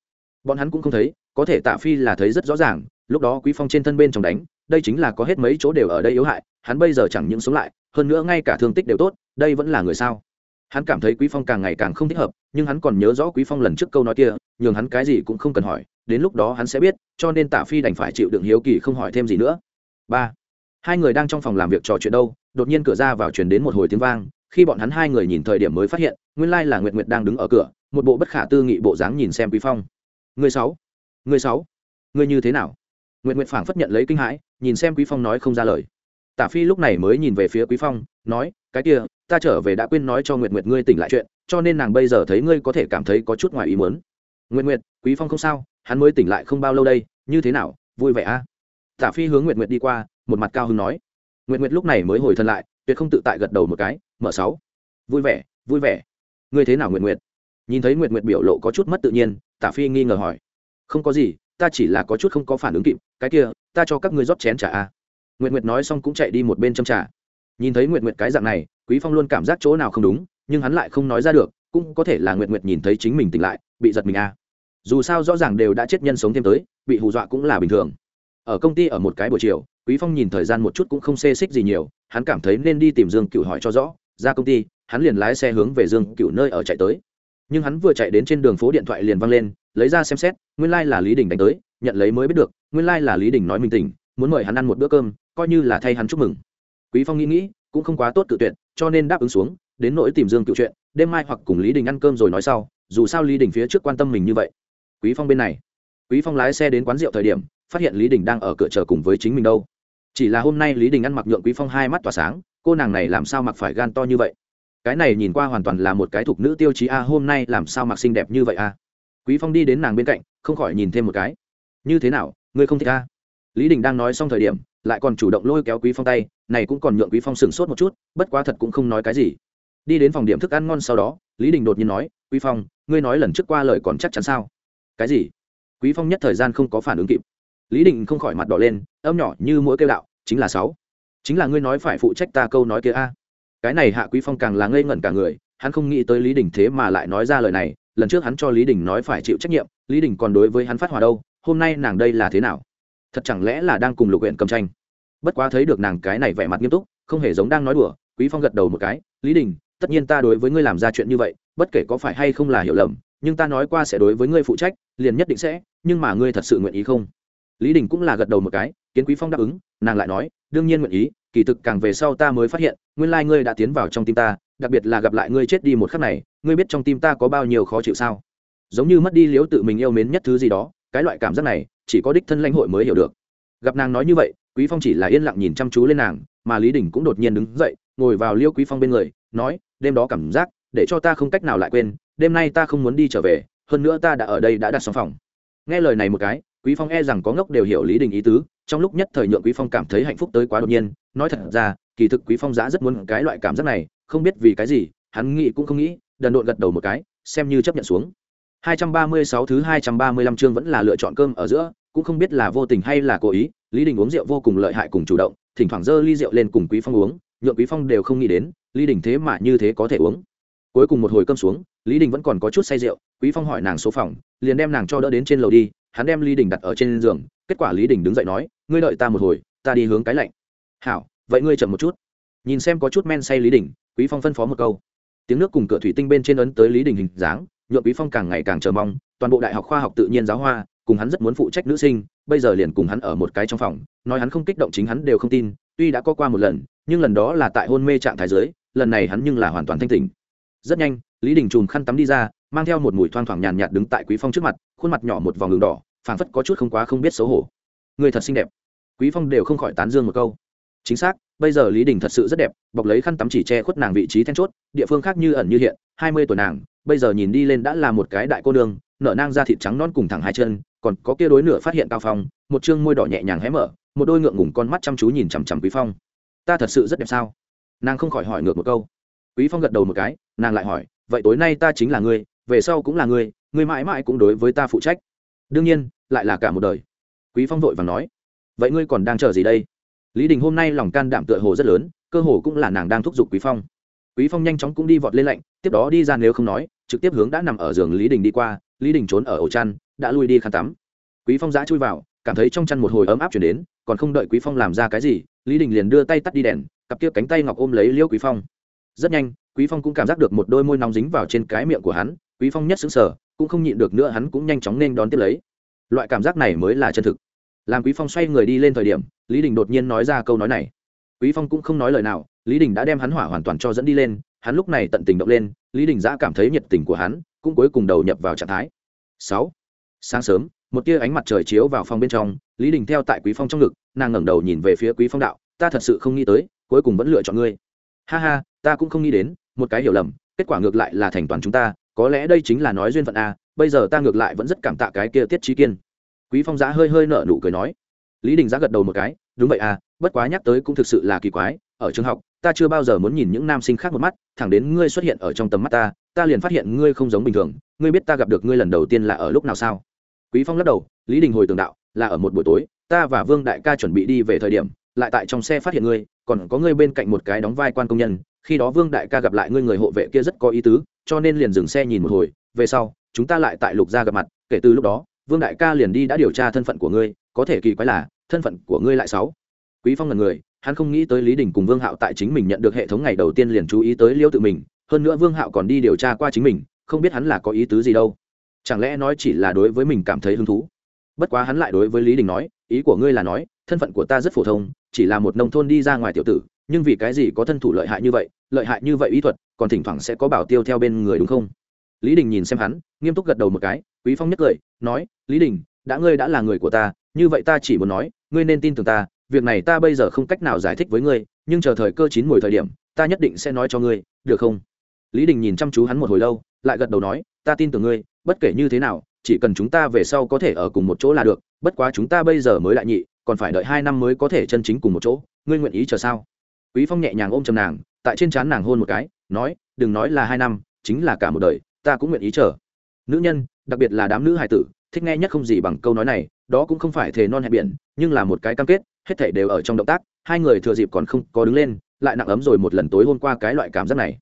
Bọn hắn cũng không thấy, có thể tạ phi là thấy rất rõ ràng, lúc đó quý phong trên thân bên trong đánh, đây chính là có hết mấy chỗ đều ở đây yếu hại, hắn bây giờ chẳng những sống lại, hơn nữa ngay cả thương tích đều tốt, đây vẫn là người sao? Hắn cảm thấy quý phong càng ngày càng không thích hợp, nhưng hắn còn nhớ rõ quý phong lần trước câu nói kia, nhường hắn cái gì cũng không cần hỏi, đến lúc đó hắn sẽ biết, cho nên Tả phi đành phải chịu đựng hiếu kỳ không hỏi thêm gì nữa. Ba. Hai người đang trong phòng làm việc trò chuyện đâu, đột nhiên cửa ra vào truyền đến một hồi tiếng vang, khi bọn hắn hai người nhìn thời điểm mới phát hiện, nguyên lai là nguyệt nguyệt đang đứng ở cửa, một bộ bất khả tư nghị bộ dáng nhìn xem quý phong. Người sáu. Người sáu. Người như thế nào? Nguyệt nguyệt phảng phất nhận lấy kinh hãi, nhìn xem quý phong nói không ra lời. Tả phi lúc này mới nhìn về phía quý phong, nói, cái kia ta trở về đã quên nói cho nguyệt nguyệt ngươi tỉnh lại chuyện, cho nên nàng bây giờ thấy ngươi có thể cảm thấy có chút ngoài ý muốn. Nguyệt nguyệt, quý phong không sao, hắn mới tỉnh lại không bao lâu đây, như thế nào, vui vẻ a à? tả phi hướng nguyệt nguyệt đi qua, một mặt cao hứng nói. Nguyệt nguyệt lúc này mới hồi thân lại, tuyệt không tự tại gật đầu một cái, mở sáu. Vui vẻ vui vẻ. Ngươi thế nào nguyệt nguyệt? Nhìn thấy nguyệt nguyệt biểu lộ có chút mất tự nhiên, tả phi nghi ngờ hỏi. Không có gì, ta chỉ là có chút không có phản ứng kịp, cái kia, ta cho các ngươi rót chén trà a nguyệt nguyệt nói xong cũng chạy đi một bên châm trà nhìn thấy nguyệt nguyệt cái dạng này, quý phong luôn cảm giác chỗ nào không đúng, nhưng hắn lại không nói ra được, cũng có thể là nguyệt nguyệt nhìn thấy chính mình tỉnh lại, bị giật mình a dù sao rõ ràng đều đã chết nhân sống thêm tới, bị hù dọa cũng là bình thường. Ở công ty ở một cái buổi chiều, quý phong nhìn thời gian một chút cũng không xê xích gì nhiều, hắn cảm thấy nên đi tìm dương cựu hỏi cho rõ, ra công ty, hắn liền lái xe hướng về dương cựu nơi ở chạy tới. Nhưng hắn vừa chạy đến trên đường phố điện thoại liền văng lên, lấy ra xem xét, nguyên lai、like、là lý đình đánh tới, nhận lấy mới biết được, nguyên lai、like、là lý đình nói mình tỉnh, muốn mời hắn ăn một bữa cơm, coi như là thay hắn chúc mừng quý phong nghĩ nghĩ, cũng không quá tốt cự tuyệt, cho nên đáp ứng xuống, đến nỗi tìm dương cựu chuyện, đêm mai hoặc cùng lý đình ăn cơm rồi nói sau, dù sao lý đình phía trước quan tâm mình như vậy. Quý phong bên này. Quý phong lái xe đến quán rượu thời điểm, phát hiện lý đình đang ở cửa chờ cùng với chính mình đâu. Chỉ là hôm nay lý đình ăn mặc nhượng quý phong hai mắt tỏa sáng, cô nàng này làm sao mặc phải gan to như vậy? Cái này nhìn qua hoàn toàn là một cái thục nữ tiêu chí a, hôm nay làm sao mặc xinh đẹp như vậy a? Quý phong đi đến nàng bên cạnh, không khỏi nhìn thêm một cái. Như thế nào, ngươi không thích a? Lý đình đang nói xong thời điểm lại còn chủ động lôi kéo quý phong tay, này cũng còn nhượng quý phong sửng sốt một chút, bất quá thật cũng không nói cái gì. Đi đến phòng điểm thức ăn ngon sau đó, lý đình đột nhiên nói, quý phong, ngươi nói lần trước qua lời còn chắc chắn sao? Cái gì? Quý phong nhất thời gian không có phản ứng kịp. Lý đình không khỏi mặt đỏ lên, âm nhỏ như mỗi kêu đạo, chính là sáu. Chính là ngươi nói phải phụ trách ta câu nói kia a. Cái này hạ quý phong càng là ngây ngẩn cả người, hắn không nghĩ tới lý đình thế mà lại nói ra lời này, lần trước hắn cho lý đình nói phải chịu trách nhiệm, lý đình còn đối với hắn phát hòa đâu, hôm nay nàng đây là thế nào? Thật chẳng lẽ là đang cùng lục huyện cầm tranh? Bất quá thấy được nàng cái này vẻ mặt nghiêm túc, không hề giống đang nói đùa, quý phong gật đầu một cái, lý đình, tất nhiên ta đối với ngươi làm ra chuyện như vậy, bất kể có phải hay không là hiểu lầm, nhưng ta nói qua sẽ đối với ngươi phụ trách, liền nhất định sẽ, nhưng mà ngươi thật sự nguyện ý không? Lý đình cũng là gật đầu một cái, kiến quý phong đáp ứng, nàng lại nói, đương nhiên nguyện ý, kỳ thực càng về sau ta mới phát hiện, nguyên lai ngươi đã tiến vào trong tim ta, đặc biệt là gặp lại ngươi chết đi một khắc này, ngươi biết trong tim ta có bao nhiêu khó chịu sao? Giống như mất đi liếu tự mình yêu mến nhất thứ gì đó cái loại cảm giác này, chỉ có đích thân lãnh hội mới hiểu được. Gặp nàng nói như vậy, quý phong chỉ là yên lặng nhìn chăm chú lên nàng, mà lý đình cũng đột nhiên đứng dậy, ngồi vào liêu quý phong bên người, nói, đêm đó cảm giác, để cho ta không cách nào lại quên, đêm nay ta không muốn đi trở về, hơn nữa ta đã ở đây đã đặt xong phòng. Nghe lời này một cái, quý phong e rằng có ngốc đều hiểu lý đình ý tứ, trong lúc nhất thời nhượng quý phong cảm thấy hạnh phúc tới quá đột nhiên, nói thật ra, kỳ thực quý phong giá rất muốn cái loại cảm giác này, không biết vì cái gì, hắn nghĩ cũng không nghĩ, đần độn gật đầu một cái, xem như chấp nhận xuống. 236 thứ 235 chương vẫn là lựa chọn cơm ở giữa, cũng không biết là vô tình hay là cố ý, lý đình uống rượu vô cùng lợi hại cùng chủ động, thỉnh thoảng dơ ly rượu lên cùng quý phong uống, nhượng quý phong đều không nghĩ đến, lý đình thế mà như thế có thể uống. Cuối cùng một hồi cơm xuống, lý đình vẫn còn có chút say rượu, quý phong hỏi nàng số phòng, liền đem nàng cho đỡ đến trên lầu đi, hắn đem lý đình đặt ở trên giường, kết quả lý đình đứng dậy nói, ngươi đợi ta một hồi, ta đi hướng cái lạnh. Hảo, vậy ngươi chậm một chút. Nhìn xem có chút men say lý đình, quý phong phân phó một câu. Tiếng nước cùng cửa thủy tinh bên trên ấn tới lý đình hình dáng nhượng quý phong càng ngày càng chờ mong, toàn bộ đại học khoa học tự nhiên giáo hoa, cùng hắn rất muốn phụ trách nữ sinh, bây giờ liền cùng hắn ở một cái trong phòng, nói hắn không kích động chính hắn đều không tin, tuy đã có qua một lần, nhưng lần đó là tại hôn mê trạng thái giới lần này hắn nhưng là hoàn toàn thanh tỉnh. Rất nhanh, lý đình chùm khăn tắm đi ra, mang theo một mùi thoang thoảng nhàn nhạt đứng tại quý phong trước mặt, khuôn mặt nhỏ một vòng đường đỏ, phảng phất có chút không quá không biết xấu hổ. Người thật xinh đẹp. Quý phong đều không khỏi tán dương một câu. Chính xác, bây giờ lý đình thật sự rất đẹp, bọc lấy khăn tắm chỉ che khuất nàng vị trí then chốt, địa phương khác như ẩn như hiện, hai mươi tuổi nàng bây giờ nhìn đi lên đã là một cái đại cô nương, nở nang da thịt trắng non cùng thẳng hai chân, còn có kia đối nửa phát hiện cao phong, một chương môi đỏ nhẹ nhàng hé mở, một đôi ngượng ngùng con mắt chăm chú nhìn chằm chằm quý phong. Ta thật sự rất đẹp sao? Nàng không khỏi hỏi ngược một câu. Quý phong gật đầu một cái, nàng lại hỏi, vậy tối nay ta chính là ngươi, về sau cũng là ngươi ngươi mãi mãi cũng đối với ta phụ trách. Đương nhiên, lại là cả một đời. Quý phong vội vàng nói, vậy ngươi còn đang chờ gì đây? Lý đình hôm nay lòng can đảm tựa hồ rất lớn, cơ hồ cũng là nàng đang thúc giục quý phong quý phong nhanh chóng cũng đi vọt lên lạnh, tiếp đó đi ra nếu không nói, trực tiếp hướng đã nằm ở giường lý đình đi qua, lý đình trốn ở ổ chăn, đã lui đi khăn tắm. Quý phong giã chui vào, cảm thấy trong chăn một hồi ấm áp chuyển đến, còn không đợi quý phong làm ra cái gì, lý đình liền đưa tay tắt đi đèn, cặp kia cánh tay ngọc ôm lấy liêu quý phong. Rất nhanh, quý phong cũng cảm giác được một đôi môi nóng dính vào trên cái miệng của hắn, quý phong nhất xứng sở cũng không nhịn được nữa hắn cũng nhanh chóng nên đón tiếp lấy. Loại cảm giác này mới là chân thực. Làm quý phong xoay người đi lên thời điểm, lý đình đột nhiên nói ra câu nói này. Quý phong cũng không nói lời nào lý đình đã đem hắn hỏa hoàn toàn cho dẫn đi lên hắn lúc này tận tình động lên lý đình giã cảm thấy nhiệt tình của hắn cũng cuối cùng đầu nhập vào trạng thái. Sáu, sáng sớm một tia ánh mặt trời chiếu vào phòng bên trong lý đình theo tại quý phong trong ngực nàng ngẩng đầu nhìn về phía quý phong đạo ta thật sự không nghĩ tới cuối cùng vẫn lựa chọn ngươi. Ha ha ta cũng không nghĩ đến một cái hiểu lầm kết quả ngược lại là thành toàn chúng ta có lẽ đây chính là nói duyên phận a bây giờ ta ngược lại vẫn rất cảm tạ cái kia tiết trí kiên. Quý phong giã hơi hơi nở nụ cười nói. Lý đình giã gật đầu một cái đúng vậy à bất quá nhắc tới cũng thực sự là kỳ quái, ở trường học, ta chưa bao giờ muốn nhìn những nam sinh khác một mắt, thẳng đến ngươi xuất hiện ở trong tầm mắt ta ta liền phát hiện ngươi không giống bình thường, ngươi biết ta gặp được ngươi lần đầu tiên là ở lúc nào sao? Quý phong lắc đầu, lý đình hồi tường đạo, là ở một buổi tối, ta và vương đại ca chuẩn bị đi về thời điểm, lại tại trong xe phát hiện ngươi, còn có ngươi bên cạnh một cái đóng vai quan công nhân, khi đó vương đại ca gặp lại ngươi người hộ vệ kia rất có ý tứ, cho nên liền dừng xe nhìn một hồi, về sau, chúng ta lại tại lục gia gặp mặt, kể từ lúc đó, vương đại ca liền đi đã điều tra thân phận của ngươi, có thể kỳ quái là thân phận của ngươi lại sáu. Quý phong là người, hắn không nghĩ tới lý đình cùng vương hạo tại chính mình nhận được hệ thống ngày đầu tiên liền chú ý tới liêu tự mình, hơn nữa vương hạo còn đi điều tra qua chính mình, không biết hắn là có ý tứ gì đâu. Chẳng lẽ nói chỉ là đối với mình cảm thấy hứng thú? Bất quá hắn lại đối với lý đình nói, ý của ngươi là nói, thân phận của ta rất phổ thông, chỉ là một nông thôn đi ra ngoài tiểu tử, nhưng vì cái gì có thân thủ lợi hại như vậy, lợi hại như vậy ý thuật, còn thỉnh thoảng sẽ có bảo tiêu theo bên người đúng không? Lý đình nhìn xem hắn, nghiêm túc gật đầu một cái, quý phong nhất cười, nói, lý đình, đã ngươi đã là người của ta, như vậy ta chỉ muốn nói ngươi nên tin tưởng ta, việc này ta bây giờ không cách nào giải thích với ngươi, nhưng chờ thời cơ chín mùi thời điểm, ta nhất định sẽ nói cho ngươi, được không? Lý đình nhìn chăm chú hắn một hồi lâu, lại gật đầu nói, ta tin tưởng ngươi, bất kể như thế nào, chỉ cần chúng ta về sau có thể ở cùng một chỗ là được, bất quá chúng ta bây giờ mới lại nhị, còn phải đợi hai năm mới có thể chân chính cùng một chỗ, ngươi nguyện ý chờ sao? Quý phong nhẹ nhàng ôm chầm nàng, tại trên trán nàng hôn một cái, nói, đừng nói là hai năm, chính là cả một đời, ta cũng nguyện ý chờ. Nữ nhân, đặc biệt là đám nữ hài tử, thích nghe nhất không gì bằng câu nói này đó cũng không phải thề non hẹn biển, nhưng là một cái cam kết, hết thảy đều ở trong động tác, hai người thừa dịp còn không có đứng lên, lại nặng ấm rồi một lần tối hôm qua cái loại cảm giác này.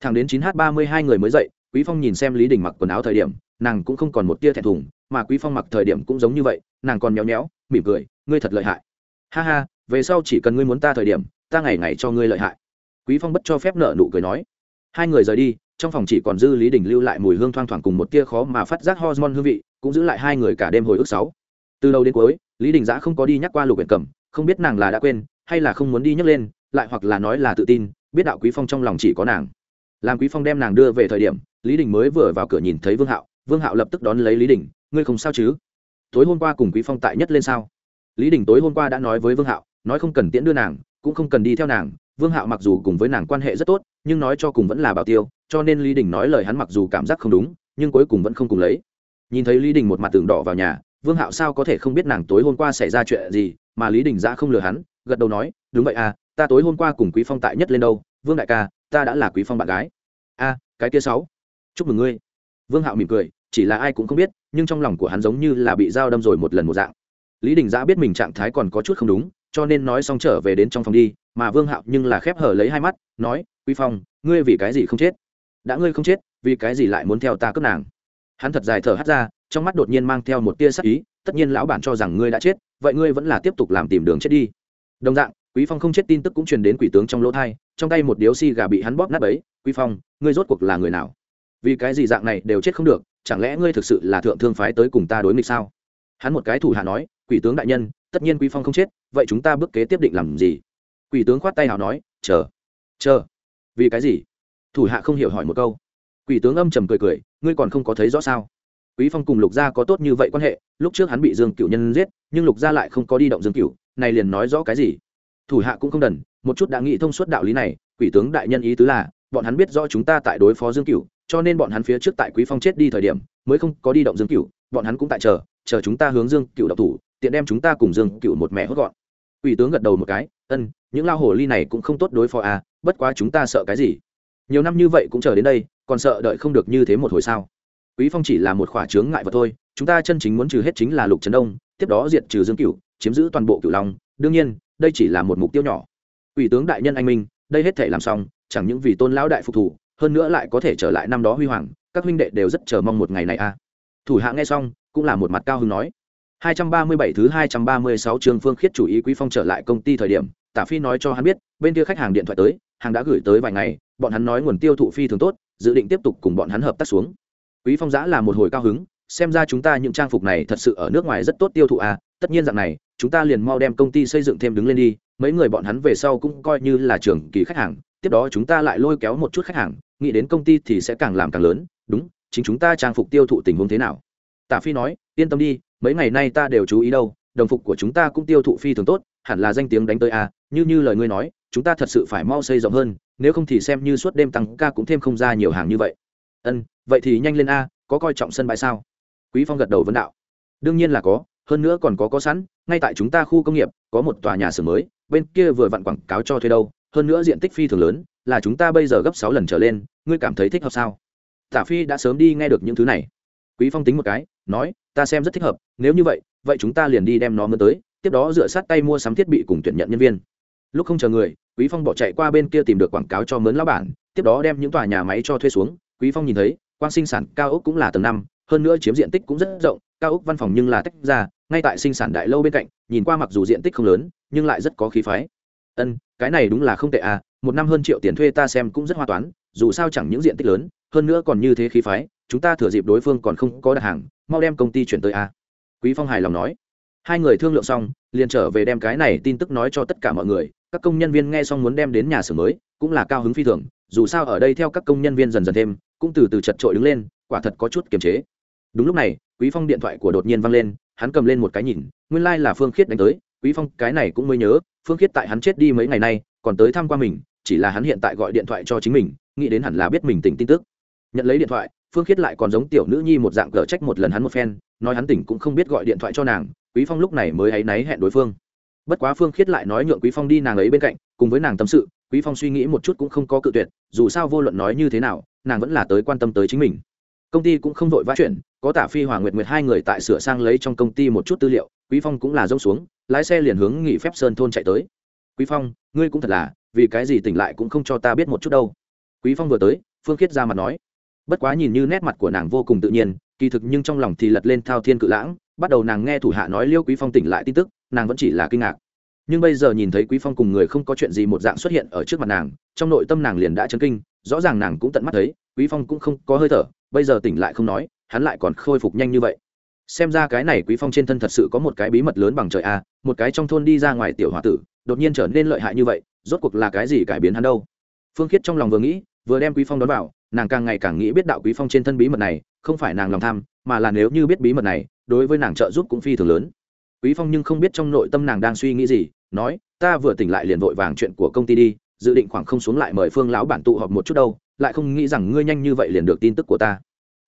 Thẳng đến 9h32 người mới dậy, quý phong nhìn xem lý đình mặc quần áo thời điểm, nàng cũng không còn một tia thẹn thùng, mà quý phong mặc thời điểm cũng giống như vậy, nàng còn nhéo nhéo mỉm cười, ngươi thật lợi hại. Ha ha, về sau chỉ cần ngươi muốn ta thời điểm, ta ngày ngày cho ngươi lợi hại. Quý phong bất cho phép nợ nụ cười nói. Hai người rời đi, trong phòng chỉ còn dư lý đình lưu lại mùi hương thoang thoảng cùng một tia khó mà phát giác hormone hương vị, cũng giữ lại hai người cả đêm hồi ức sáu từ đầu đến cuối, lý đình giã không có đi nhắc qua lục huyện cầm, không biết nàng là đã quên, hay là không muốn đi nhắc lên, lại hoặc là nói là tự tin, biết đạo quý phong trong lòng chỉ có nàng. Làm quý phong đem nàng đưa về thời điểm, lý đình mới vừa vào cửa nhìn thấy vương hạo vương hạo lập tức đón lấy lý đình, ngươi không sao chứ? Tối hôm qua cùng quý phong tại nhất lên sao? Lý đình tối hôm qua đã nói với vương hạo, nói không cần tiễn đưa nàng, cũng không cần đi theo nàng, vương hạo mặc dù cùng với nàng quan hệ rất tốt, nhưng nói cho cùng vẫn là bảo tiêu, cho nên lý đình nói lời hắn mặc dù cảm giác không đúng, nhưng cuối cùng vẫn không cùng lấy. Nhìn thấy lý đình một mặt tường đỏ vào nhà vương hạo sao có thể không biết nàng tối hôm qua xảy ra chuyện gì, mà lý đình giã không lừa hắn, gật đầu nói, đúng vậy à ta tối hôm qua cùng quý phong tại nhất lên đâu, vương đại ca, ta đã là quý phong bạn gái. A, cái kia sáu, chúc mừng ngươi. Vương hạo mỉm cười, chỉ là ai cũng không biết, nhưng trong lòng của hắn giống như là bị dao đâm rồi một lần một dạng. Lý đình giã biết mình trạng thái còn có chút không đúng, cho nên nói xong trở về đến trong phòng đi, mà vương hạo nhưng là khép hở lấy hai mắt, nói, quý phong, ngươi vì cái gì không chết? Đã ngươi không chết, vì cái gì lại muốn theo ta cướp nàng? Hắn thật dài thở hắt ra trong mắt đột nhiên mang theo một tia sắc ý, tất nhiên lão bản cho rằng ngươi đã chết, vậy ngươi vẫn là tiếp tục làm tìm đường chết đi. Đồng dạng, quý phong không chết tin tức cũng truyền đến quỷ tướng trong lỗ thai, trong tay một điếu xi gà bị hắn bóp nát ấy quý phong, ngươi rốt cuộc là người nào? Vì cái gì dạng này đều chết không được, chẳng lẽ ngươi thực sự là thượng thương phái tới cùng ta đối nghịch sao? Hắn một cái thủ hạ nói, quỷ tướng đại nhân, tất nhiên quý phong không chết, vậy chúng ta bước kế tiếp định làm gì? Quỷ tướng khoát tay hào nói, chờ chờ. Vì cái gì? Thủ hạ không hiểu hỏi một câu. Quỷ tướng âm trầm cười cười, ngươi còn không có thấy rõ sao? Quý phong cùng lục gia có tốt như vậy quan hệ, lúc trước hắn bị dương cửu nhân giết, nhưng lục gia lại không có đi động dương cửu, này liền nói rõ cái gì? Thủ hạ cũng không đần, một chút đã nghĩ thông suốt đạo lý này, quỷ tướng đại nhân ý tứ là, bọn hắn biết rõ chúng ta tại đối phó dương cửu, cho nên bọn hắn phía trước tại quý phong chết đi thời điểm, mới không có đi động dương cửu, bọn hắn cũng tại chờ chờ chúng ta hướng dương cửu độc thủ, tiện đem chúng ta cùng dương cửu một mẹ hốt gọn. Quỷ tướng gật đầu một cái, ân, những lao hồ ly này cũng không tốt đối phó à bất quá chúng ta sợ cái gì? Nhiều năm như vậy cũng chờ đến đây, còn sợ đợi không được như thế một hồi sao? Quý phong chỉ là một khỏa chướng ngại vật thôi chúng ta chân chính muốn trừ hết chính là lục trấn đông tiếp đó diệt trừ dương cửu chiếm giữ toàn bộ cửu long đương nhiên đây chỉ là một mục tiêu nhỏ ủy tướng đại nhân anh minh đây hết thể làm xong chẳng những vì tôn lão đại phục thủ hơn nữa lại có thể trở lại năm đó huy hoàng các huynh đệ đều rất chờ mong một ngày này a à. thủ hạ nghe xong cũng là một mặt cao hứng nói 237 thứ 236 trường Phương Khiết chủ ý Quý Phong trở lại công ty thời điểm, Tả Phi nói cho hắn biết, bên kia khách hàng điện thoại tới, hàng đã gửi tới vài ngày, bọn hắn nói nguồn tiêu thụ phi thường tốt, dự định tiếp tục cùng bọn hắn hợp tác xuống. Quý Phong giã là một hồi cao hứng, xem ra chúng ta những trang phục này thật sự ở nước ngoài rất tốt tiêu thụ à, tất nhiên dạng này, chúng ta liền mau đem công ty xây dựng thêm đứng lên đi, mấy người bọn hắn về sau cũng coi như là trưởng kỳ khách hàng, tiếp đó chúng ta lại lôi kéo một chút khách hàng, nghĩ đến công ty thì sẽ càng làm càng lớn, đúng, chính chúng ta trang phục tiêu thụ tình huống thế nào? Tả Phi nói, yên tâm đi, mấy ngày nay ta đều chú ý đâu, đồng phục của chúng ta cũng tiêu thụ phi thường tốt, hẳn là danh tiếng đánh tới à, như như lời ngươi nói, chúng ta thật sự phải mau xây rộng hơn, nếu không thì xem như suốt đêm tăng ca cũng thêm không ra nhiều hàng như vậy. Ân, vậy thì nhanh lên a, có coi trọng sân bãi sao? Quý Phong gật đầu vấn đạo. Đương nhiên là có, hơn nữa còn có có sẵn, ngay tại chúng ta khu công nghiệp có một tòa nhà xưởng mới, bên kia vừa vặn quảng cáo cho thuê đâu, hơn nữa diện tích phi thường lớn, là chúng ta bây giờ gấp sáu lần trở lên, ngươi cảm thấy thích hợp sao? Tả Phi đã sớm đi nghe được những thứ này. Quý Phong tính một cái, nói, ta xem rất thích hợp, nếu như vậy, vậy chúng ta liền đi đem nó mưa tới, tiếp đó dựa sát tay mua sắm thiết bị cùng tuyển nhận nhân viên. Lúc không chờ người, Quý Phong bỏ chạy qua bên kia tìm được quảng cáo cho mướn lão bản, tiếp đó đem những tòa nhà máy cho thuê xuống, Quý Phong nhìn thấy, Quan sinh sản cao ốc cũng là tầng năm, hơn nữa chiếm diện tích cũng rất rộng, cao ốc văn phòng nhưng là tách ra, ngay tại sinh sản đại lâu bên cạnh, nhìn qua mặc dù diện tích không lớn, nhưng lại rất có khí phái. Ân, cái này đúng là không tệ à, một năm hơn triệu tiền thuê ta xem cũng rất hoa toán, dù sao chẳng những diện tích lớn, hơn nữa còn như thế khí phái, chúng ta thừa dịp đối phương còn không có đặt hàng, mau đem công ty chuyển tới a. Quý Phong hài lòng nói. Hai người thương lượng xong, liền trở về đem cái này tin tức nói cho tất cả mọi người, các công nhân viên nghe xong muốn đem đến nhà xưởng mới, cũng là cao hứng phi thường, dù sao ở đây theo các công nhân viên dần dần thêm, cũng từ từ chật trội đứng lên, quả thật có chút kiềm chế. Đúng lúc này, Quý Phong điện thoại của đột nhiên vang lên, hắn cầm lên một cái nhìn, nguyên lai like là Phương Khiết đánh tới, quý phong cái này cũng mới nhớ phương khiết tại hắn chết đi mấy ngày nay còn tới thăm qua mình chỉ là hắn hiện tại gọi điện thoại cho chính mình nghĩ đến hẳn là biết mình tỉnh tin tức nhận lấy điện thoại phương khiết lại còn giống tiểu nữ nhi một dạng cờ trách một lần hắn một phen nói hắn tỉnh cũng không biết gọi điện thoại cho nàng quý phong lúc này mới áy náy hẹn đối phương bất quá phương khiết lại nói nhượng quý phong đi nàng ấy bên cạnh cùng với nàng tâm sự quý phong suy nghĩ một chút cũng không có cự tuyệt dù sao vô luận nói như thế nào nàng vẫn là tới quan tâm tới chính mình. Công ty cũng không vội vã chuyển, có tả phi, hòa nguyệt nguyệt hai người tại sửa sang lấy trong công ty một chút tư liệu, quý phong cũng là rông xuống, lái xe liền hướng nghỉ phép sơn thôn chạy tới. Quý phong, ngươi cũng thật là, vì cái gì tỉnh lại cũng không cho ta biết một chút đâu. Quý phong vừa tới, phương khiết ra mặt nói. Bất quá nhìn như nét mặt của nàng vô cùng tự nhiên, kỳ thực nhưng trong lòng thì lật lên thao thiên cự lãng, bắt đầu nàng nghe thủ hạ nói liêu quý phong tỉnh lại tin tức, nàng vẫn chỉ là kinh ngạc. Nhưng bây giờ nhìn thấy quý phong cùng người không có chuyện gì một dạng xuất hiện ở trước mặt nàng, trong nội tâm nàng liền đã chấn kinh rõ ràng nàng cũng tận mắt thấy, quý phong cũng không có hơi thở, bây giờ tỉnh lại không nói, hắn lại còn khôi phục nhanh như vậy. Xem ra cái này quý phong trên thân thật sự có một cái bí mật lớn bằng trời a, một cái trong thôn đi ra ngoài tiểu hòa tử, đột nhiên trở nên lợi hại như vậy, rốt cuộc là cái gì cải biến hắn đâu? Phương khiết trong lòng vừa nghĩ, vừa đem quý phong đón vào, nàng càng ngày càng nghĩ biết đạo quý phong trên thân bí mật này, không phải nàng lòng tham, mà là nếu như biết bí mật này, đối với nàng trợ giúp cũng phi thường lớn. Quý phong nhưng không biết trong nội tâm nàng đang suy nghĩ gì, nói, ta vừa tỉnh lại liền vội vàng chuyện của công ty đi dự định khoảng không xuống lại mời phương lão bản tụ họp một chút đâu, lại không nghĩ rằng ngươi nhanh như vậy liền được tin tức của ta.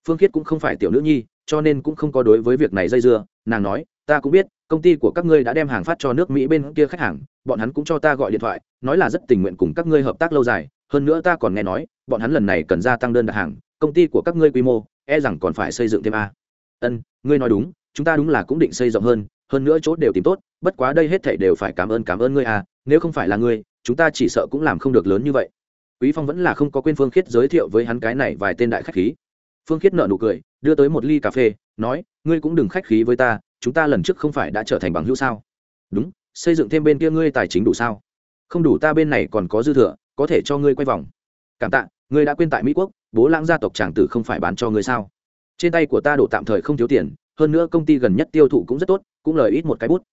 Phương khiết cũng không phải tiểu nữ nhi, cho nên cũng không có đối với việc này dây dưa, nàng nói, ta cũng biết, công ty của các ngươi đã đem hàng phát cho nước mỹ bên kia khách hàng, bọn hắn cũng cho ta gọi điện thoại, nói là rất tình nguyện cùng các ngươi hợp tác lâu dài, hơn nữa ta còn nghe nói, bọn hắn lần này cần gia tăng đơn đặt hàng, công ty của các ngươi quy mô e rằng còn phải xây dựng thêm a. Ân, ngươi nói đúng, chúng ta đúng là cũng định xây rộng hơn hơn nữa chỗ đều tìm tốt, bất quá đây hết thảy đều phải cảm ơn cảm ơn ngươi à nếu không phải là ngươi chúng ta chỉ sợ cũng làm không được lớn như vậy. Quý phong vẫn là không có quên phương khiết giới thiệu với hắn cái này vài tên đại khách khí. Phương khiết nợ nụ cười, đưa tới một ly cà phê, nói, ngươi cũng đừng khách khí với ta, chúng ta lần trước không phải đã trở thành bằng hữu sao? Đúng, xây dựng thêm bên kia ngươi tài chính đủ sao? Không đủ, ta bên này còn có dư thừa, có thể cho ngươi quay vòng. Cảm tạ, ngươi đã quên tại mỹ quốc, bố lãng gia tộc tràng tử không phải bán cho ngươi sao? Trên tay của ta đổ tạm thời không thiếu tiền, hơn nữa công ty gần nhất tiêu thụ cũng rất tốt, cũng lời ít một cái bút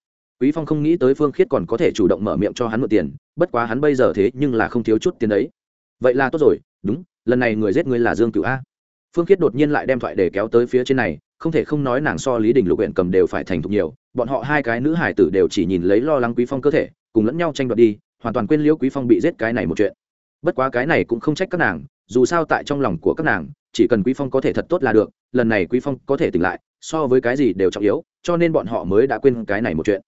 quý phong không nghĩ tới phương khiết còn có thể chủ động mở miệng cho hắn mượn tiền, bất quá hắn bây giờ thế nhưng là không thiếu chút tiền đấy. Vậy là tốt rồi, đúng, lần này người giết ngươi là dương cửu a. Phương khiết đột nhiên lại đem thoại để kéo tới phía trên này, không thể không nói nàng so lý đình lục huyện cầm đều phải thành thục nhiều, bọn họ hai cái nữ hải tử đều chỉ nhìn lấy lo lắng quý phong cơ thể, cùng lẫn nhau tranh đoạt đi, hoàn toàn quên liễu quý phong bị giết cái này một chuyện. Bất quá cái này cũng không trách các nàng, dù sao tại trong lòng của các nàng, chỉ cần quý phong có thể thật tốt là được, lần này quý phong có thể tỉnh lại, so với cái gì đều trọng yếu, cho nên bọn họ mới đã quên cái này một chuyện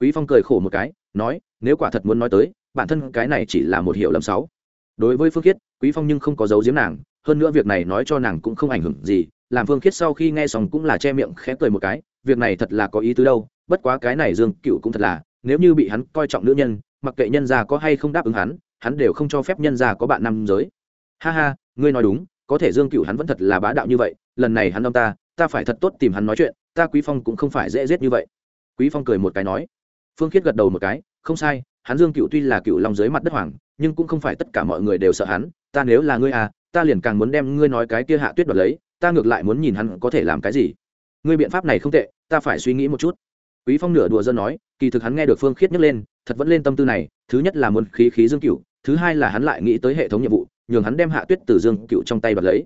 quý phong cười khổ một cái, nói, nếu quả thật muốn nói tới, bản thân cái này chỉ là một hiểu lầm sáu đối với phương khiết, quý phong nhưng không có giấu giếm nàng, hơn nữa việc này nói cho nàng cũng không ảnh hưởng gì, làm phương khiết sau khi nghe xong cũng là che miệng khẽ cười một cái, việc này thật là có ý tứ đâu, bất quá cái này dương cựu cũng thật là, nếu như bị hắn coi trọng nữ nhân, mặc kệ nhân gia có hay không đáp ứng hắn hắn đều không cho phép nhân gia có bạn nam giới. Ha ha, ngươi nói đúng, có thể dương cựu hắn vẫn thật là bá đạo như vậy, lần này hắn ông ta ta phải thật tốt tìm hắn nói chuyện, ta quý phong cũng không phải dễ giết như vậy. Quý phong cười một cái nói phương khiết gật đầu một cái, không sai, hắn dương cựu tuy là cựu long dưới mặt đất hoàng, nhưng cũng không phải tất cả mọi người đều sợ hắn, ta nếu là ngươi à ta liền càng muốn đem ngươi nói cái kia hạ tuyết đoạt lấy, ta ngược lại muốn nhìn hắn có thể làm cái gì. Ngươi biện pháp này không tệ, ta phải suy nghĩ một chút. Quý phong nửa đùa dân nói, kỳ thực hắn nghe được phương khiết nhấc lên, thật vẫn lên tâm tư này, thứ nhất là muốn khí khí dương cựu thứ hai là hắn lại nghĩ tới hệ thống nhiệm vụ, nhường hắn đem hạ tuyết từ dương cựu trong tay đoạt lấy.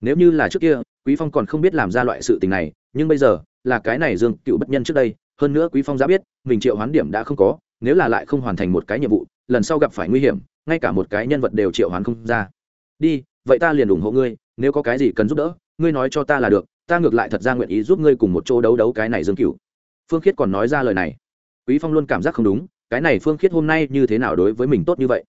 Nếu như là trước kia, quý phong còn không biết làm ra loại sự tình này, nhưng bây giờ, là cái này dương cựu bất nhân trước đây hơn nữa quý phong đã biết, mình triệu hoán điểm đã không có, nếu là lại không hoàn thành một cái nhiệm vụ, lần sau gặp phải nguy hiểm, ngay cả một cái nhân vật đều triệu hoán không ra. Đi, vậy ta liền ủng hộ ngươi, nếu có cái gì cần giúp đỡ, ngươi nói cho ta là được, ta ngược lại thật ra nguyện ý giúp ngươi cùng một chỗ đấu đấu cái này dương cửu. Phương khiết còn nói ra lời này. Quý phong luôn cảm giác không đúng, cái này phương khiết hôm nay như thế nào đối với mình tốt như vậy?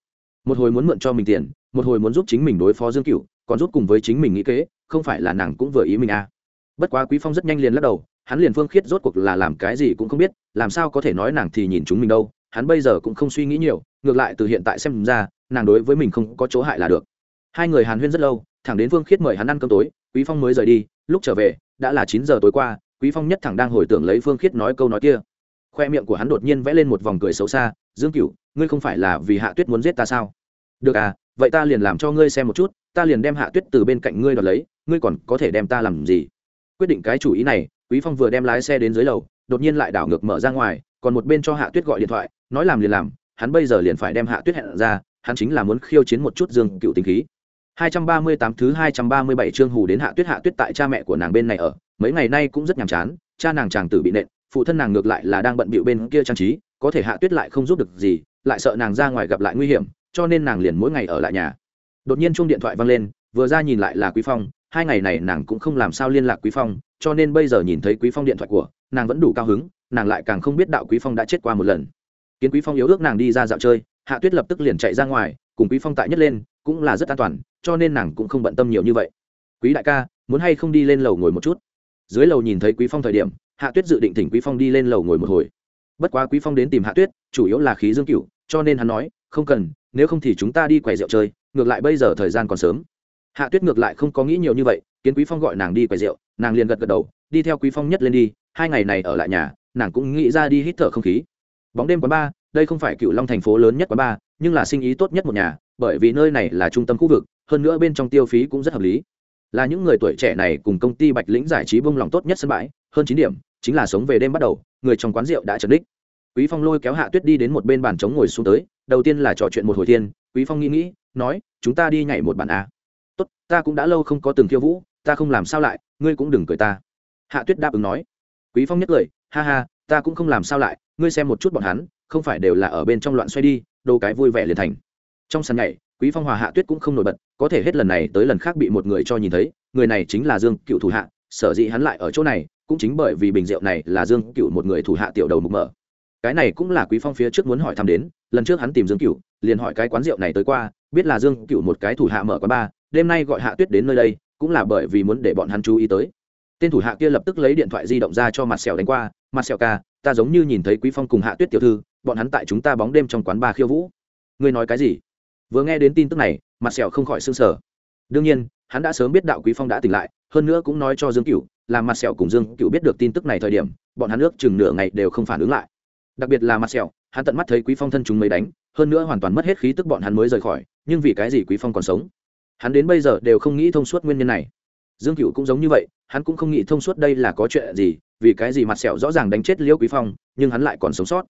Một hồi muốn mượn cho mình tiền, một hồi muốn giúp chính mình đối phó dương cửu, còn giúp cùng với chính mình nghĩ kế, không phải là nàng cũng vừa ý mình à? Bất quá quý phong rất nhanh liền lắc đầu, hắn liền phương khiết rốt cuộc là làm cái gì cũng không biết, làm sao có thể nói nàng thì nhìn chúng mình đâu, hắn bây giờ cũng không suy nghĩ nhiều, ngược lại từ hiện tại xem ra, nàng đối với mình không có chỗ hại là được. Hai người hàn huyên rất lâu, thẳng đến phương khiết mời hắn ăn cơm tối, quý phong mới rời đi, lúc trở về, đã là chín giờ tối qua, quý phong nhất thẳng đang hồi tưởng lấy phương khiết nói câu nói kia. Khoe miệng của hắn đột nhiên vẽ lên một vòng cười xấu xa, dương cửu, ngươi không phải là vì hạ tuyết muốn giết ta sao? Được à vậy ta liền làm cho ngươi xem một chút, ta liền đem hạ tuyết từ bên cạnh ngươi đoạt lấy, ngươi còn có thể đem ta làm gì? Quyết định cái chủ ý này, quý phong vừa đem lái xe đến dưới lầu, đột nhiên lại đảo ngược mở ra ngoài, còn một bên cho hạ tuyết gọi điện thoại, nói làm liền làm, hắn bây giờ liền phải đem hạ tuyết hẹn ra, hắn chính là muốn khiêu chiến một chút dương cựu tính khí. 238 thứ 237 chương hù đến hạ tuyết hạ tuyết tại cha mẹ của nàng bên này ở, mấy ngày nay cũng rất nhàm chán, cha nàng chàng tử bị nện, phụ thân nàng ngược lại là đang bận bịu bên kia trang trí, có thể hạ tuyết lại không giúp được gì, lại sợ nàng ra ngoài gặp lại nguy hiểm, cho nên nàng liền mỗi ngày ở lại nhà. Đột nhiên chuông điện thoại vang lên, vừa ra nhìn lại là quý phong hai ngày này nàng cũng không làm sao liên lạc quý phong, cho nên bây giờ nhìn thấy quý phong điện thoại của, nàng vẫn đủ cao hứng, nàng lại càng không biết đạo quý phong đã chết qua một lần. Kiến quý phong yếu ước nàng đi ra dạo chơi, hạ tuyết lập tức liền chạy ra ngoài, cùng quý phong tại nhất lên, cũng là rất an toàn, cho nên nàng cũng không bận tâm nhiều như vậy. Quý đại ca, muốn hay không đi lên lầu ngồi một chút? Dưới lầu nhìn thấy quý phong thời điểm, hạ tuyết dự định thỉnh quý phong đi lên lầu ngồi một hồi. Bất quá quý phong đến tìm hạ tuyết, chủ yếu là khí dương cửu, cho nên hắn nói, không cần, nếu không thì chúng ta đi quầy rượu chơi, ngược lại bây giờ thời gian còn sớm hạ tuyết ngược lại không có nghĩ nhiều như vậy, kiến quý phong gọi nàng đi quầy rượu, nàng liền gật gật đầu, đi theo quý phong nhất lên đi, hai ngày này ở lại nhà, nàng cũng nghĩ ra đi hít thở không khí. Bóng đêm quán ba đây không phải cựu long thành phố lớn nhất quán ba nhưng là sinh ý tốt nhất một nhà, bởi vì nơi này là trung tâm khu vực, hơn nữa bên trong tiêu phí cũng rất hợp lý. Là những người tuổi trẻ này cùng công ty bạch lĩnh giải trí bông lòng tốt nhất sân bãi, hơn chín điểm, chính là sống về đêm bắt đầu, người trong quán rượu đã trần đích quý phong lôi kéo hạ tuyết đi đến một bên bàn trống ngồi xuống tới, đầu tiên là trò chuyện một hồi thiên, quý phong nghĩ nghĩ, nói, chúng ta đi nhảy một bản a tốt, ta cũng đã lâu không có từng khiêu vũ, ta không làm sao lại, ngươi cũng đừng cười ta. Hạ tuyết đáp ứng nói. Quý phong nhất cười, ha ha, ta cũng không làm sao lại, ngươi xem một chút bọn hắn, không phải đều là ở bên trong loạn xoay đi, đồ cái vui vẻ liền thành. Trong sàn nhảy, quý phong hòa hạ tuyết cũng không nổi bật, có thể hết lần này tới lần khác bị một người cho nhìn thấy, người này chính là dương cựu thủ hạ, sở dĩ hắn lại ở chỗ này, cũng chính bởi vì bình rượu này là dương cựu một người thủ hạ tiểu đầu mục mở. Cái này cũng là quý phong phía trước muốn hỏi thăm đến, lần trước hắn tìm dương cựu, liền hỏi cái quán rượu này tới qua, biết là dương cựu một cái thủ hạ mở quán ba đêm nay gọi hạ tuyết đến nơi đây, cũng là bởi vì muốn để bọn hắn chú ý tới. Tên thủ hạ kia lập tức lấy điện thoại di động ra cho mặt sẹo đánh qua, mặt sẹo ca, ta giống như nhìn thấy quý phong cùng hạ tuyết tiểu thư, bọn hắn tại chúng ta bóng đêm trong quán ba khiêu vũ. Ngươi nói cái gì? Vừa nghe đến tin tức này, mặt sẹo không khỏi sưng sờ. Đương nhiên, hắn đã sớm biết đạo quý phong đã tỉnh lại, hơn nữa cũng nói cho dương cửu làm mặt sẹo cùng dương cửu biết được tin tức này thời điểm, bọn hắn ước chừng nửa ngày đều không phản ứng lại. Đặc biệt là mặt sẹo, hắn tận mắt thấy quý phong thân chúng mấy đánh, hơn nữa hoàn toàn mất hết khí tức bọn hắn mới rời khỏi, nhưng vì cái gì quý phong còn sống? Hắn đến bây giờ đều không nghĩ thông suốt nguyên nhân này. Dương cửu cũng giống như vậy, hắn cũng không nghĩ thông suốt đây là có chuyện gì, vì cái gì mặt sẹo rõ ràng đánh chết liễu quý phong, nhưng hắn lại còn sống sót.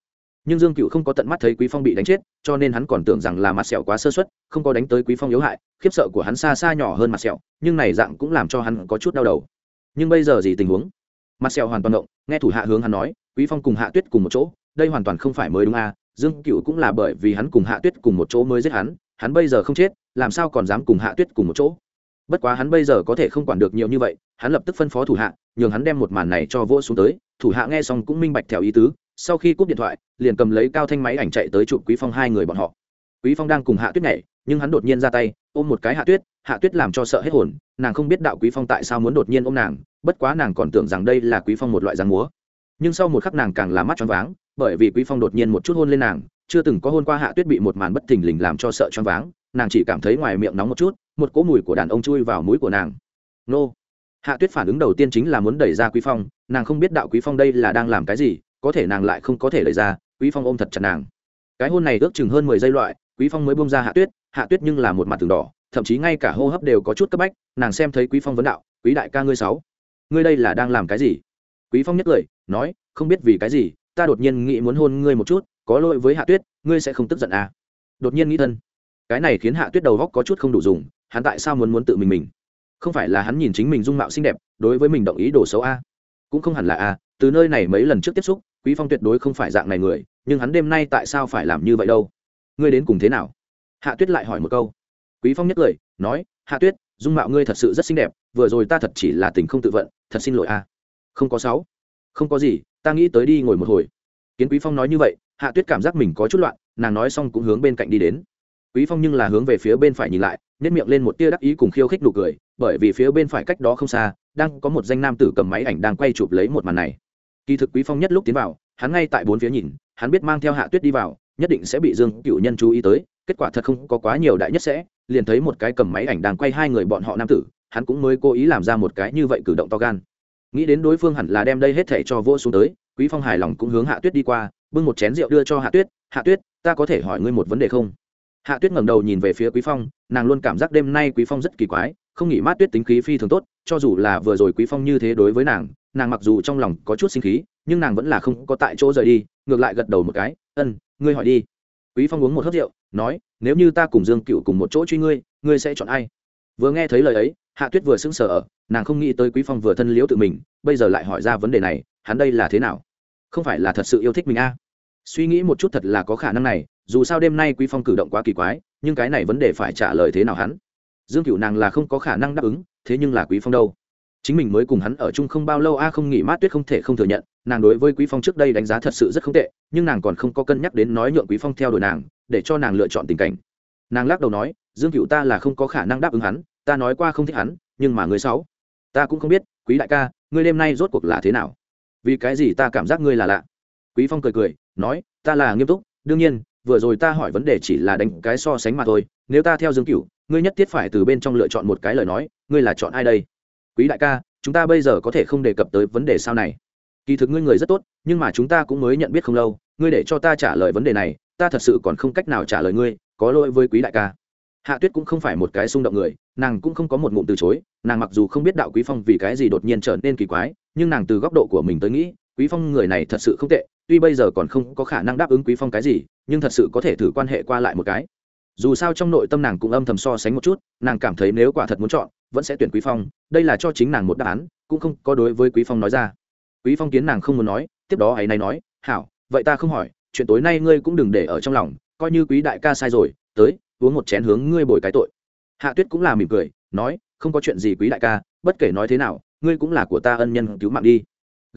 Nhưng dương cựu không có tận mắt thấy quý phong bị đánh chết, cho nên hắn còn tưởng rằng là mặt sẹo quá sơ suất, không có đánh tới quý phong yếu hại, khiếp sợ của hắn xa xa nhỏ hơn mặt sẹo, nhưng này dạng cũng làm cho hắn có chút đau đầu. Nhưng bây giờ gì tình huống? Mặt sẹo hoàn toàn động, nghe thủ hạ hướng hắn nói, quý phong cùng hạ tuyết cùng một chỗ, đây hoàn toàn không phải mới đúng à dương cựu cũng là bởi vì hắn cùng hạ tuyết cùng một chỗ mới giết hắn hắn bây giờ không chết làm sao còn dám cùng hạ tuyết cùng một chỗ? Bất quá hắn bây giờ có thể không quản được nhiều như vậy, hắn lập tức phân phó thủ hạ, nhường hắn đem một màn này cho vỗ xuống tới. Thủ hạ nghe xong cũng minh bạch theo ý tứ, sau khi cúp điện thoại, liền cầm lấy cao thanh máy ảnh chạy tới chụp quý phong hai người bọn họ. Quý phong đang cùng hạ tuyết nhảy, nhưng hắn đột nhiên ra tay, ôm một cái hạ tuyết hạ tuyết làm cho sợ hết hồn, nàng không biết đạo quý phong tại sao muốn đột nhiên ôm nàng, bất quá nàng còn tưởng rằng đây là quý phong một loại giang múa. Nhưng sau một khắc nàng càng là mắt choáng váng, bởi vì quý phong đột nhiên một chút hôn lên nàng, chưa từng có hôn qua hạ tuyết bị một màn bất thình lình làm cho sợ choáng váng nàng chỉ cảm thấy ngoài miệng nóng một chút, một cỗ mùi của đàn ông chui vào mũi của nàng. Nô. Hạ tuyết phản ứng đầu tiên chính là muốn đẩy ra quý phong, nàng không biết đạo quý phong đây là đang làm cái gì, có thể nàng lại không có thể đẩy ra, quý phong ôm thật chặt nàng. Cái hôn này ước chừng hơn mười giây loại, quý phong mới bông ra hạ tuyết hạ tuyết nhưng là một mặt tường đỏ, thậm chí ngay cả hô hấp đều có chút cấp bách, nàng xem thấy quý phong vấn đạo, quý đại ca ngươi sáu, ngươi đây là đang làm cái gì? Quý phong nhất cười, nói, không biết vì cái gì, ta đột nhiên nghĩ muốn hôn ngươi một chút, có lỗi với hạ tuyết, ngươi sẽ không tức giận à? Đột nhiên nghĩ thân cái này khiến hạ tuyết đầu góc có chút không đủ dùng, hắn tại sao muốn muốn tự mình mình? Không phải là hắn nhìn chính mình dung mạo xinh đẹp, đối với mình động ý đồ xấu a? Cũng không hẳn là a, từ nơi này mấy lần trước tiếp xúc, quý phong tuyệt đối không phải dạng này người, nhưng hắn đêm nay tại sao phải làm như vậy đâu? Ngươi đến cùng thế nào? Hạ tuyết lại hỏi một câu. Quý phong nhất cười, nói, hạ tuyết, dung mạo ngươi thật sự rất xinh đẹp, vừa rồi ta thật chỉ là tình không tự vận, thật xin lỗi a. Không có sáu. Không có gì, ta nghĩ tới đi ngồi một hồi. Kiến quý phong nói như vậy, hạ tuyết cảm giác mình có chút loạn, nàng nói xong cũng hướng bên cạnh đi đến quý phong nhưng là hướng về phía bên phải nhìn lại nhét miệng lên một tia đắc ý cùng khiêu khích nụ cười, bởi vì phía bên phải cách đó không xa, đang có một danh nam tử cầm máy ảnh đang quay chụp lấy một màn này. Kỳ thực quý phong nhất lúc tiến vào, hắn ngay tại bốn phía nhìn, hắn biết mang theo hạ tuyết đi vào, nhất định sẽ bị dương cựu nhân chú ý tới, kết quả thật không có quá nhiều đại nhất sẽ, liền thấy một cái cầm máy ảnh đang quay hai người bọn họ nam tử, hắn cũng mới cố ý làm ra một cái như vậy cử động to gan. Nghĩ đến đối phương hẳn là đem đây hết thảy cho vô xuống tới, quý phong hài lòng cũng hướng hạ tuyết đi qua, bưng một chén rượu đưa cho hạ tuyết hạ tuyết, ta có thể hỏi ngươi một vấn đề không? Hạ tuyết ngẩng đầu nhìn về phía quý phong, nàng luôn cảm giác đêm nay quý phong rất kỳ quái, không nghĩ mát tuyết tính khí phi thường tốt, cho dù là vừa rồi quý phong như thế đối với nàng nàng mặc dù trong lòng có chút sinh khí, nhưng nàng vẫn là không có tại chỗ rời đi, ngược lại gật đầu một cái, ân, ngươi hỏi đi. Quý phong uống một hớp rượu, nói, nếu như ta cùng dương cựu cùng một chỗ truy ngươi ngươi sẽ chọn ai? Vừa nghe thấy lời ấy, hạ tuyết vừa sững sờ ở, nàng không nghĩ tới quý phong vừa thân liễu tự mình, bây giờ lại hỏi ra vấn đề này, hắn đây là thế nào? Không phải là thật sự yêu thích mình a? À? suy nghĩ một chút thật là có khả năng này dù sao đêm nay quý phong cử động quá kỳ quái, nhưng cái này vấn đề phải trả lời thế nào hắn? Dương Cửu nàng là không có khả năng đáp ứng, thế nhưng là quý phong đâu? Chính mình mới cùng hắn ở chung không bao lâu a, không nghỉ mát tuyết không thể không thừa nhận, nàng đối với quý phong trước đây đánh giá thật sự rất không tệ, nhưng nàng còn không có cân nhắc đến nói nhượng quý phong theo đuổi nàng, để cho nàng lựa chọn tình cảnh. Nàng lắc đầu nói, dương cựu ta là không có khả năng đáp ứng hắn, ta nói qua không thích hắn, nhưng mà người sáu ta cũng không biết, quý đại ca, ngươi đêm nay rốt cuộc là thế nào? Vì cái gì ta cảm giác ngươi là lạ? Quý phong cười cười, nói, ta là nghiêm túc, đương nhiên vừa rồi ta hỏi vấn đề chỉ là đánh cái so sánh mà thôi, nếu ta theo dương cửu, ngươi nhất thiết phải từ bên trong lựa chọn một cái lời nói, ngươi là chọn ai đây? Quý đại ca, chúng ta bây giờ có thể không đề cập tới vấn đề sau này. Kỳ thực ngươi người rất tốt, nhưng mà chúng ta cũng mới nhận biết không lâu, ngươi để cho ta trả lời vấn đề này, ta thật sự còn không cách nào trả lời ngươi, có lỗi với quý đại ca. Hạ tuyết cũng không phải một cái xung động người, nàng cũng không có một ngụm từ chối, nàng mặc dù không biết đạo quý phong vì cái gì đột nhiên trở nên kỳ quái, nhưng nàng từ góc độ của mình tới nghĩ, quý phong người này thật sự không tệ tuy bây giờ còn không có khả năng đáp ứng quý phong cái gì, nhưng thật sự có thể thử quan hệ qua lại một cái. Dù sao trong nội tâm nàng cũng âm thầm so sánh một chút, nàng cảm thấy nếu quả thật muốn chọn, vẫn sẽ tuyển quý phong, đây là cho chính nàng một đáp án, cũng không có đối với quý phong nói ra. Quý phong kiến nàng không muốn nói, tiếp đó ấy này nói, hảo, vậy ta không hỏi, chuyện tối nay ngươi cũng đừng để ở trong lòng, coi như quý đại ca sai rồi, tới, uống một chén hướng ngươi bồi cái tội. Hạ tuyết cũng là mỉm cười, nói, không có chuyện gì quý đại ca, bất kể nói thế nào, ngươi cũng là của ta ân nhân cứu mạng đi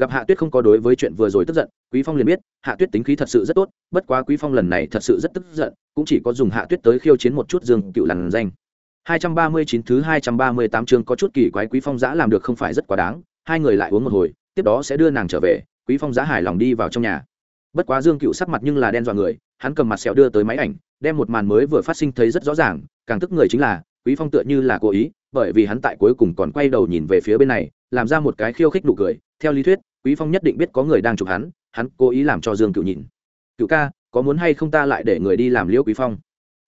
gặp hạ tuyết không có đối với chuyện vừa rồi tức giận, quý phong liền biết, hạ tuyết tính khí thật sự rất tốt, bất quá quý phong lần này thật sự rất tức giận, cũng chỉ có dùng hạ tuyết tới khiêu chiến một chút dương cựu lằn danh. 239 thứ 238 chương có chút kỳ quái quý phong giã làm được không phải rất quá đáng, hai người lại uống một hồi, tiếp đó sẽ đưa nàng trở về, quý phong giã hài lòng đi vào trong nhà. Bất quá dương cựu sắc mặt nhưng là đen dọa người, hắn cầm mặt sẹo đưa tới máy ảnh, đem một màn mới vừa phát sinh thấy rất rõ ràng, càng tức người chính là, quý phong tựa như là cố ý, bởi vì hắn tại cuối cùng còn quay đầu nhìn về phía bên này, làm ra một cái khiêu khích nụ cười, theo lý thuyết quý phong nhất định biết có người đang chụp hắn hắn cố ý làm cho dương cựu nhìn. Cựu ca, có muốn hay không ta lại để người đi làm liễu quý phong?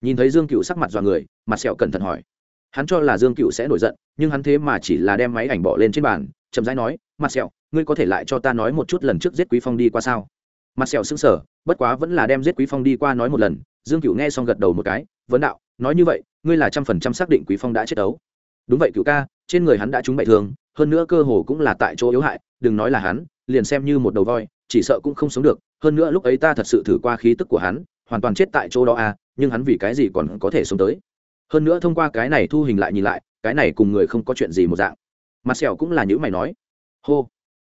Nhìn thấy dương cựu sắc mặt dọa người, mặt sẹo cẩn thận hỏi. Hắn cho là dương cựu sẽ nổi giận, nhưng hắn thế mà chỉ là đem máy ảnh bỏ lên trên bàn, chậm rãi nói, mặt sẹo, ngươi có thể lại cho ta nói một chút lần trước giết quý phong đi qua sao? Mặt sẹo sững sờ, bất quá vẫn là đem giết quý phong đi qua nói một lần. Dương cựu nghe xong gật đầu một cái, vấn đạo, nói như vậy, ngươi là trăm phần trăm xác định quý phong đã chết đấu. Đúng vậy cựu ca, trên người hắn đã trúng bại thương hơn nữa cơ hồ cũng là tại chỗ yếu hại đừng nói là hắn liền xem như một đầu voi chỉ sợ cũng không sống được. Hơn nữa lúc ấy ta thật sự thử qua khí tức của hắn hoàn toàn chết tại chỗ đó à nhưng hắn vì cái gì còn có thể sống tới? Hơn nữa thông qua cái này thu hình lại nhìn lại cái này cùng người không có chuyện gì một dạng. Mặt sẹo cũng là những mày nói. Hô.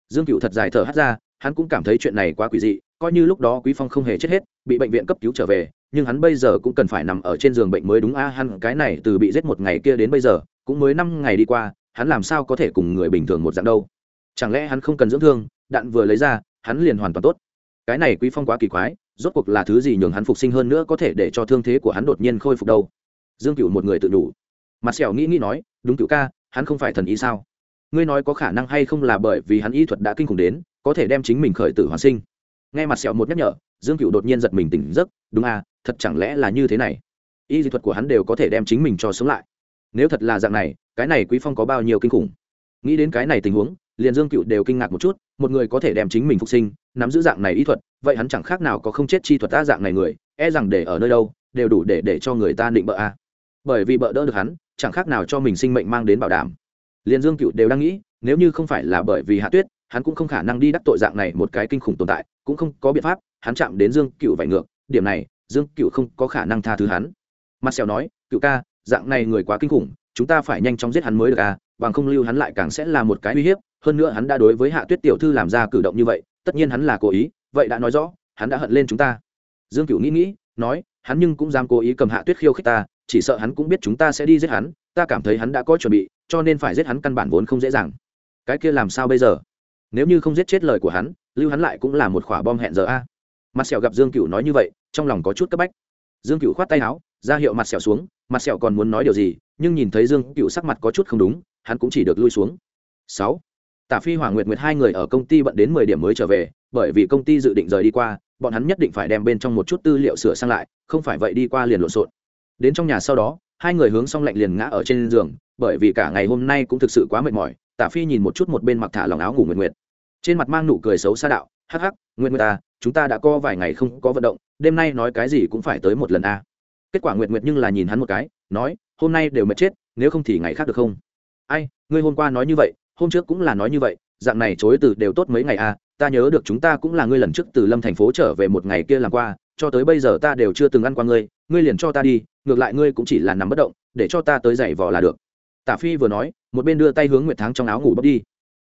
Dương cựu thật dài thở hắt ra hắn cũng cảm thấy chuyện này quá quỷ dị coi như lúc đó quý phong không hề chết hết bị bệnh viện cấp cứu trở về nhưng hắn bây giờ cũng cần phải nằm ở trên giường bệnh mới đúng a à, hắn cái này từ bị giết một ngày kia đến bây giờ cũng mới năm ngày đi qua hắn làm sao có thể cùng người bình thường một dạng đâu? Chẳng lẽ hắn không cần dưỡng thương, đạn vừa lấy ra, hắn liền hoàn toàn tốt? Cái này quý phong quá kỳ quái, rốt cuộc là thứ gì nhường hắn phục sinh hơn nữa có thể để cho thương thế của hắn đột nhiên khôi phục đâu? Dương cựu một người tự đủ. Mặt sẹo nghĩ nghĩ nói, đúng cựu ca, hắn không phải thần ý sao? Ngươi nói có khả năng hay không là bởi vì hắn y thuật đã kinh khủng đến, có thể đem chính mình khởi tử hoàn sinh? Nghe mặt sẹo một nhắc nhở, dương cựu đột nhiên giật mình tỉnh giấc, đúng à thật chẳng lẽ là như thế này? Y dị thuật của hắn đều có thể đem chính mình cho sống lại. Nếu thật là dạng này cái này quý phong có bao nhiêu kinh khủng? Nghĩ đến cái này tình huống, liền dương cựu đều kinh ngạc một chút, một người có thể đem chính mình phục sinh, nắm giữ dạng này y thuật, vậy hắn chẳng khác nào có không chết chi thuật ta dạng này người e rằng để ở nơi đâu, đều đủ để để cho người ta định bợ a. Bởi vì bợ đỡ được hắn, chẳng khác nào cho mình sinh mệnh mang đến bảo đảm. Liền dương cựu đều đang nghĩ, nếu như không phải là bởi vì hạ tuyết, hắn cũng không khả năng đi đắc tội dạng này một cái kinh khủng tồn tại, cũng không có biện pháp, hắn chạm đến dương cựu vải ngược, điểm này, dương cựu không có khả năng tha thứ hắn. Mặt xèo nói, cựu ca, dạng này người quá kinh khủng chúng ta phải nhanh chóng giết hắn mới được à bằng không lưu hắn lại càng sẽ là một cái uy hiếp, hơn nữa hắn đã đối với hạ tuyết tiểu thư làm ra cử động như vậy, tất nhiên hắn là cố ý, vậy đã nói rõ, hắn đã hận lên chúng ta. Dương Cửu nghĩ nghĩ, nói, hắn nhưng cũng dám cố ý cầm hạ tuyết khiêu khích ta, chỉ sợ hắn cũng biết chúng ta sẽ đi giết hắn, ta cảm thấy hắn đã có chuẩn bị, cho nên phải giết hắn căn bản vốn không dễ dàng. Cái kia làm sao bây giờ? Nếu như không giết chết lời của hắn, lưu hắn lại cũng là một quả bom hẹn giờ a. Mặt sẹo gặp dương Cửu nói như vậy, trong lòng có chút cấp bách. Dương Cửu khoát tay áo, ra hiệu mặt sẹo xuống, mặt sẹo còn muốn nói điều gì nhưng nhìn thấy dương cựu sắc mặt có chút không đúng, hắn cũng chỉ được lui xuống. Sáu, tả phi hoàng nguyệt nguyệt hai người ở công ty bận đến mười điểm mới trở về, bởi vì công ty dự định rời đi qua, bọn hắn nhất định phải đem bên trong một chút tư liệu sửa sang lại, không phải vậy đi qua liền lộn xộn. Đến trong nhà sau đó, hai người hướng xong lạnh liền ngã ở trên giường, bởi vì cả ngày hôm nay cũng thực sự quá mệt mỏi, tả phi nhìn một chút một bên mặc thả lòng áo ngủ nguyệt nguyệt. Trên mặt mang nụ cười xấu xa đạo, hắc hắc, nguyệt nguyệt ta chúng ta đã có vài ngày không có vận động, đêm nay nói cái gì cũng phải tới một lần a kết quả nguyệt nguyệt nhưng là nhìn hắn một cái, nói hôm nay đều mệt chết, nếu không thì ngày khác được không? Ai, ngươi hôm qua nói như vậy, hôm trước cũng là nói như vậy, dạng này chối từ đều tốt mấy ngày à? ta nhớ được chúng ta cũng là ngươi lần trước từ lâm thành phố trở về một ngày kia làm qua, cho tới bây giờ ta đều chưa từng ăn qua ngươi ngươi liền cho ta đi, ngược lại ngươi cũng chỉ là nằm bất động, để cho ta tới giày vò là được. Tả phi vừa nói, một bên đưa tay hướng nguyệt thắng trong áo ngủ bốc đi.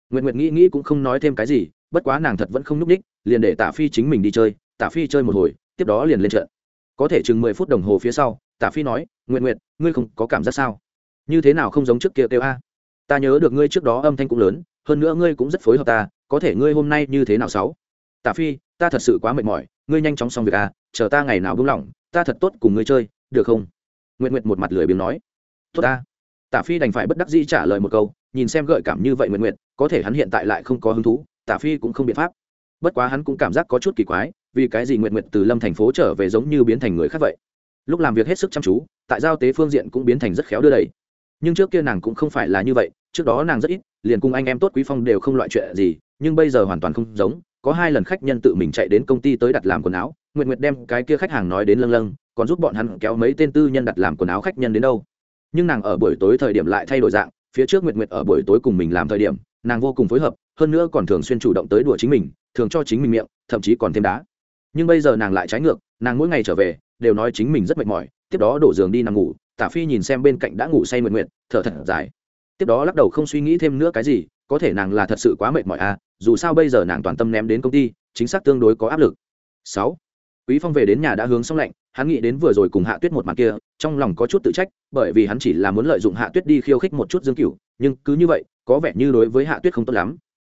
Nguyệt nguyệt nghĩ nghĩ cũng không nói thêm cái gì, bất quá nàng thật vẫn không n ú c ních liền để tả phi chính mình đi chơi, tả phi chơi một hồi, tiếp đó liền lên trận. Có thể chừng mười phút đồng hồ phía sau tả phi nói nguyện nguyện ngươi không có cảm giác sao? Như thế nào không giống trước kia kêu a? Ta nhớ được ngươi trước đó âm thanh cũng lớn, hơn nữa ngươi cũng rất phối hợp ta, có thể ngươi hôm nay như thế nào sáu? Tả phi, ta thật sự quá mệt mỏi, ngươi nhanh chóng xong việc à chờ ta ngày nào buông lỏng, ta thật tốt cùng ngươi chơi, được không? Nguyện nguyện một mặt lười biếng nói. Tốt ta. Tả phi đành phải bất đắc dĩ trả lời một câu, nhìn xem gợi cảm như vậy nguyện nguyện có thể hắn hiện tại lại không có hứng thú, tả phi cũng không biện pháp. Bất quá hắn cũng cảm giác có chút kỳ quái, vì cái gì nguyện nguyện từ lâm thành phố trở về giống như biến thành người khác vậy? Lúc làm việc hết sức chăm chú, tại giao tế phương diện cũng biến thành rất khéo đưa đẩy. Nhưng trước kia nàng cũng không phải là như vậy, trước đó nàng rất ít, liền cùng anh em tốt quý phong đều không loại chuyện gì, nhưng bây giờ hoàn toàn không giống, có hai lần khách nhân tự mình chạy đến công ty tới đặt làm quần áo, nguyệt nguyệt đem cái kia khách hàng nói đến lâng lâng, còn giúp bọn hắn kéo mấy tên tư nhân đặt làm quần áo khách nhân đến đâu. Nhưng nàng ở buổi tối thời điểm lại thay đổi dạng, phía trước nguyệt nguyệt ở buổi tối cùng mình làm thời điểm, nàng vô cùng phối hợp, hơn nữa còn thường xuyên chủ động tới đùa chính mình, thường cho chính mình miệng, thậm chí còn thêm đá. Nhưng bây giờ nàng lại trái ngược, nàng mỗi ngày trở về đều nói chính mình rất mệt mỏi tiếp đó đổ giường đi nằm ngủ tả phi nhìn xem bên cạnh đã ngủ say nguyện nguyện, thở thật dài. Tiếp đó lắc đầu không suy nghĩ thêm nữa cái gì có thể nàng là thật sự quá mệt mỏi à dù sao bây giờ nàng toàn tâm ném đến công ty chính xác tương đối có áp lực. Sáu quý phong về đến nhà đã hướng xong lạnh hắn nghĩ đến vừa rồi cùng hạ tuyết một mặt kia trong lòng có chút tự trách bởi vì hắn chỉ là muốn lợi dụng hạ tuyết đi khiêu khích một chút dương cửu nhưng cứ như vậy có vẻ như đối với hạ tuyết không tốt lắm.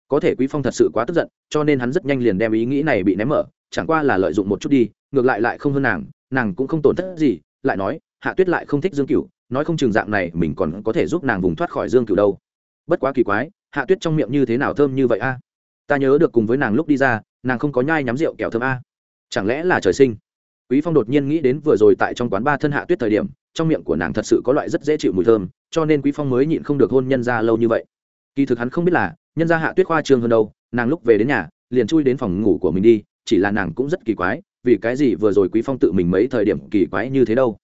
Có thể quý phong thật sự quá tức giận cho nên hắn rất nhanh liền đem ý nghĩ này bị ném mở chẳng qua là lợi dụng một chút đi, ngược lại lại không hơn nàng nàng cũng không tổn thất gì, lại nói, hạ tuyết lại không thích dương cửu, nói không chừng dạng này mình còn có thể giúp nàng vùng thoát khỏi dương cửu đâu. Bất quá kỳ quái, hạ tuyết trong miệng như thế nào thơm như vậy a? Ta nhớ được cùng với nàng lúc đi ra, nàng không có nhai nhắm rượu kẹo thơm a. Chẳng lẽ là trời sinh? Quý phong đột nhiên nghĩ đến vừa rồi tại trong quán ba thân hạ tuyết thời điểm, trong miệng của nàng thật sự có loại rất dễ chịu mùi thơm, cho nên quý phong mới nhịn không được hôn nhân ra lâu như vậy. Kỳ thực hắn không biết là, nhân gia hạ tuyết khoa trương hơn đâu, nàng lúc về đến nhà, liền chui đến phòng ngủ của mình đi chỉ là nàng cũng rất kỳ quái, vì cái gì vừa rồi quý phong tự mình mấy thời điểm kỳ quái như thế đâu?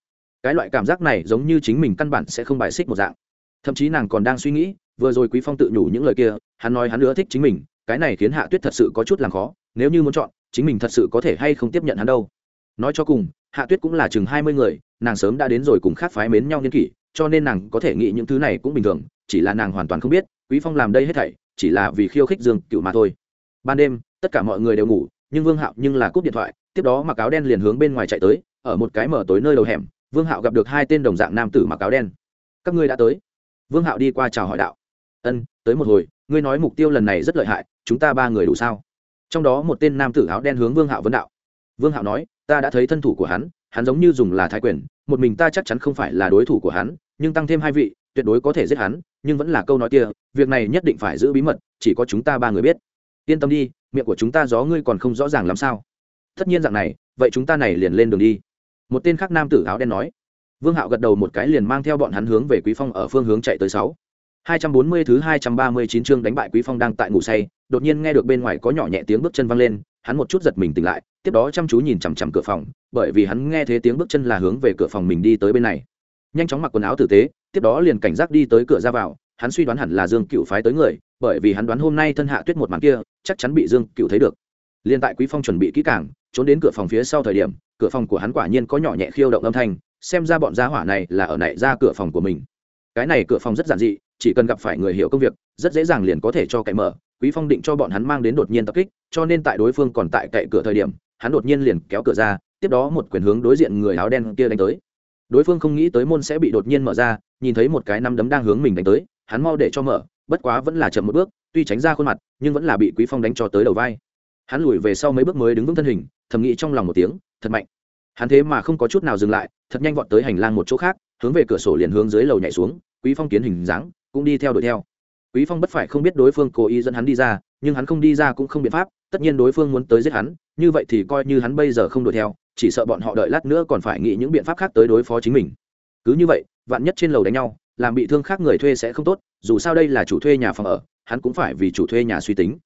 Cái loại cảm giác này giống như chính mình căn bản sẽ không bài xích một dạng. Thậm chí nàng còn đang suy nghĩ, vừa rồi quý phong tự nhủ những lời kia, hắn nói hắn ưa thích chính mình, cái này khiến hạ tuyết thật sự có chút làm khó, nếu như muốn chọn, chính mình thật sự có thể hay không tiếp nhận hắn đâu. Nói cho cùng, hạ tuyết cũng là chừng hai mươi người, nàng sớm đã đến rồi cùng khác phái mến nhau nhân kỷ, cho nên nàng có thể nghĩ những thứ này cũng bình thường, chỉ là nàng hoàn toàn không biết, quý phong làm đây hết thảy, chỉ là vì khiêu khích dương cựu mà thôi. Ban đêm, tất cả mọi người đều ngủ nhưng vương hạo nhưng là cúp điện thoại, tiếp đó mặc áo đen liền hướng bên ngoài chạy tới, ở một cái mở tối nơi đầu hẻm, vương hạo gặp được hai tên đồng dạng nam tử mặc áo đen. Các ngươi đã tới. Vương hạo đi qua chào hỏi đạo. Ân, tới một hồi, ngươi nói mục tiêu lần này rất lợi hại, chúng ta ba người đủ sao? Trong đó một tên nam tử áo đen hướng vương hạo vấn đạo. Vương hạo nói, ta đã thấy thân thủ của hắn hắn giống như dùng là thái quyền, một mình ta chắc chắn không phải là đối thủ của hắn, nhưng tăng thêm hai vị, tuyệt đối có thể giết hắn, nhưng vẫn là câu nói kia, việc này nhất định phải giữ bí mật, chỉ có chúng ta ba người biết. Yên tâm đi miệng của chúng ta gió ngươi còn không rõ ràng làm sao? Tất nhiên dạng này vậy chúng ta này liền lên đường đi. Một tên khác nam tử áo đen nói. Vương hạo gật đầu một cái liền mang theo bọn hắn hướng về quý phong ở phương hướng chạy tới sáu. 240 thứ 239 chương đánh bại Quý Phong đang tại ngủ say, đột nhiên nghe được bên ngoài có nhỏ nhẹ tiếng bước chân văng lên, hắn một chút giật mình tỉnh lại, tiếp đó chăm chú nhìn chằm chằm cửa phòng, bởi vì hắn nghe thấy tiếng bước chân là hướng về cửa phòng mình đi tới bên này. Nhanh chóng mặc quần áo tử tế, tiếp đó liền cảnh giác đi tới cửa ra vào, hắn suy đoán hẳn là Dương Cựu phái tới người, bởi vì hắn đoán hôm nay thân hạ tuyết một màn kia, chắc chắn bị Dương Cựu thấy được. Liên tại Quý Phong chuẩn bị kỹ càng, trốn đến cửa phòng phía sau thời điểm, cửa phòng của hắn quả nhiên có nhỏ nhẹ khiêu động âm thanh, xem ra bọn gia hỏa này là ở nảy ra cửa phòng của mình. Cái này cửa phòng rất giản dị, chỉ cần gặp phải người hiểu công việc rất dễ dàng liền có thể cho cậy mở quý phong định cho bọn hắn mang đến đột nhiên tập kích cho nên tại đối phương còn tại cậy cửa thời điểm hắn đột nhiên liền kéo cửa ra tiếp đó một quyền hướng đối diện người áo đen kia đánh tới đối phương không nghĩ tới môn sẽ bị đột nhiên mở ra nhìn thấy một cái năm đấm đang hướng mình đánh tới hắn mau để cho mở bất quá vẫn là chậm một bước, tuy tránh ra khuôn mặt, nhưng vẫn là bị quý phong đánh cho tới đầu vai. Hắn lùi về sau mấy bước mới đứng vững thân hình, thầm nghĩ trong lòng một tiếng, thật mạnh. Hắn thế mà không có chút nào dừng lại, thật nhanh vọt tới hành lang một chỗ khác, hướng về cửa sổ liền hướng dưới lầu nhảy xuống, quý phong kiến hình dáng, cũng đi theo đuổi theo. Quý phong bất phải không biết đối phương cố ý dẫn hắn đi ra, nhưng hắn không đi ra cũng không biện pháp, tất nhiên đối phương muốn tới giết hắn, như vậy thì coi như hắn bây giờ không đuổi theo, chỉ sợ bọn họ đợi lát nữa còn phải nghĩ những biện pháp khác tới đối phó chính mình. Cứ như vậy, vạn nhất trên lầu đánh nhau làm bị thương khác người thuê sẽ không tốt, dù sao đây là chủ thuê nhà phòng ở, hắn cũng phải vì chủ thuê nhà suy tính.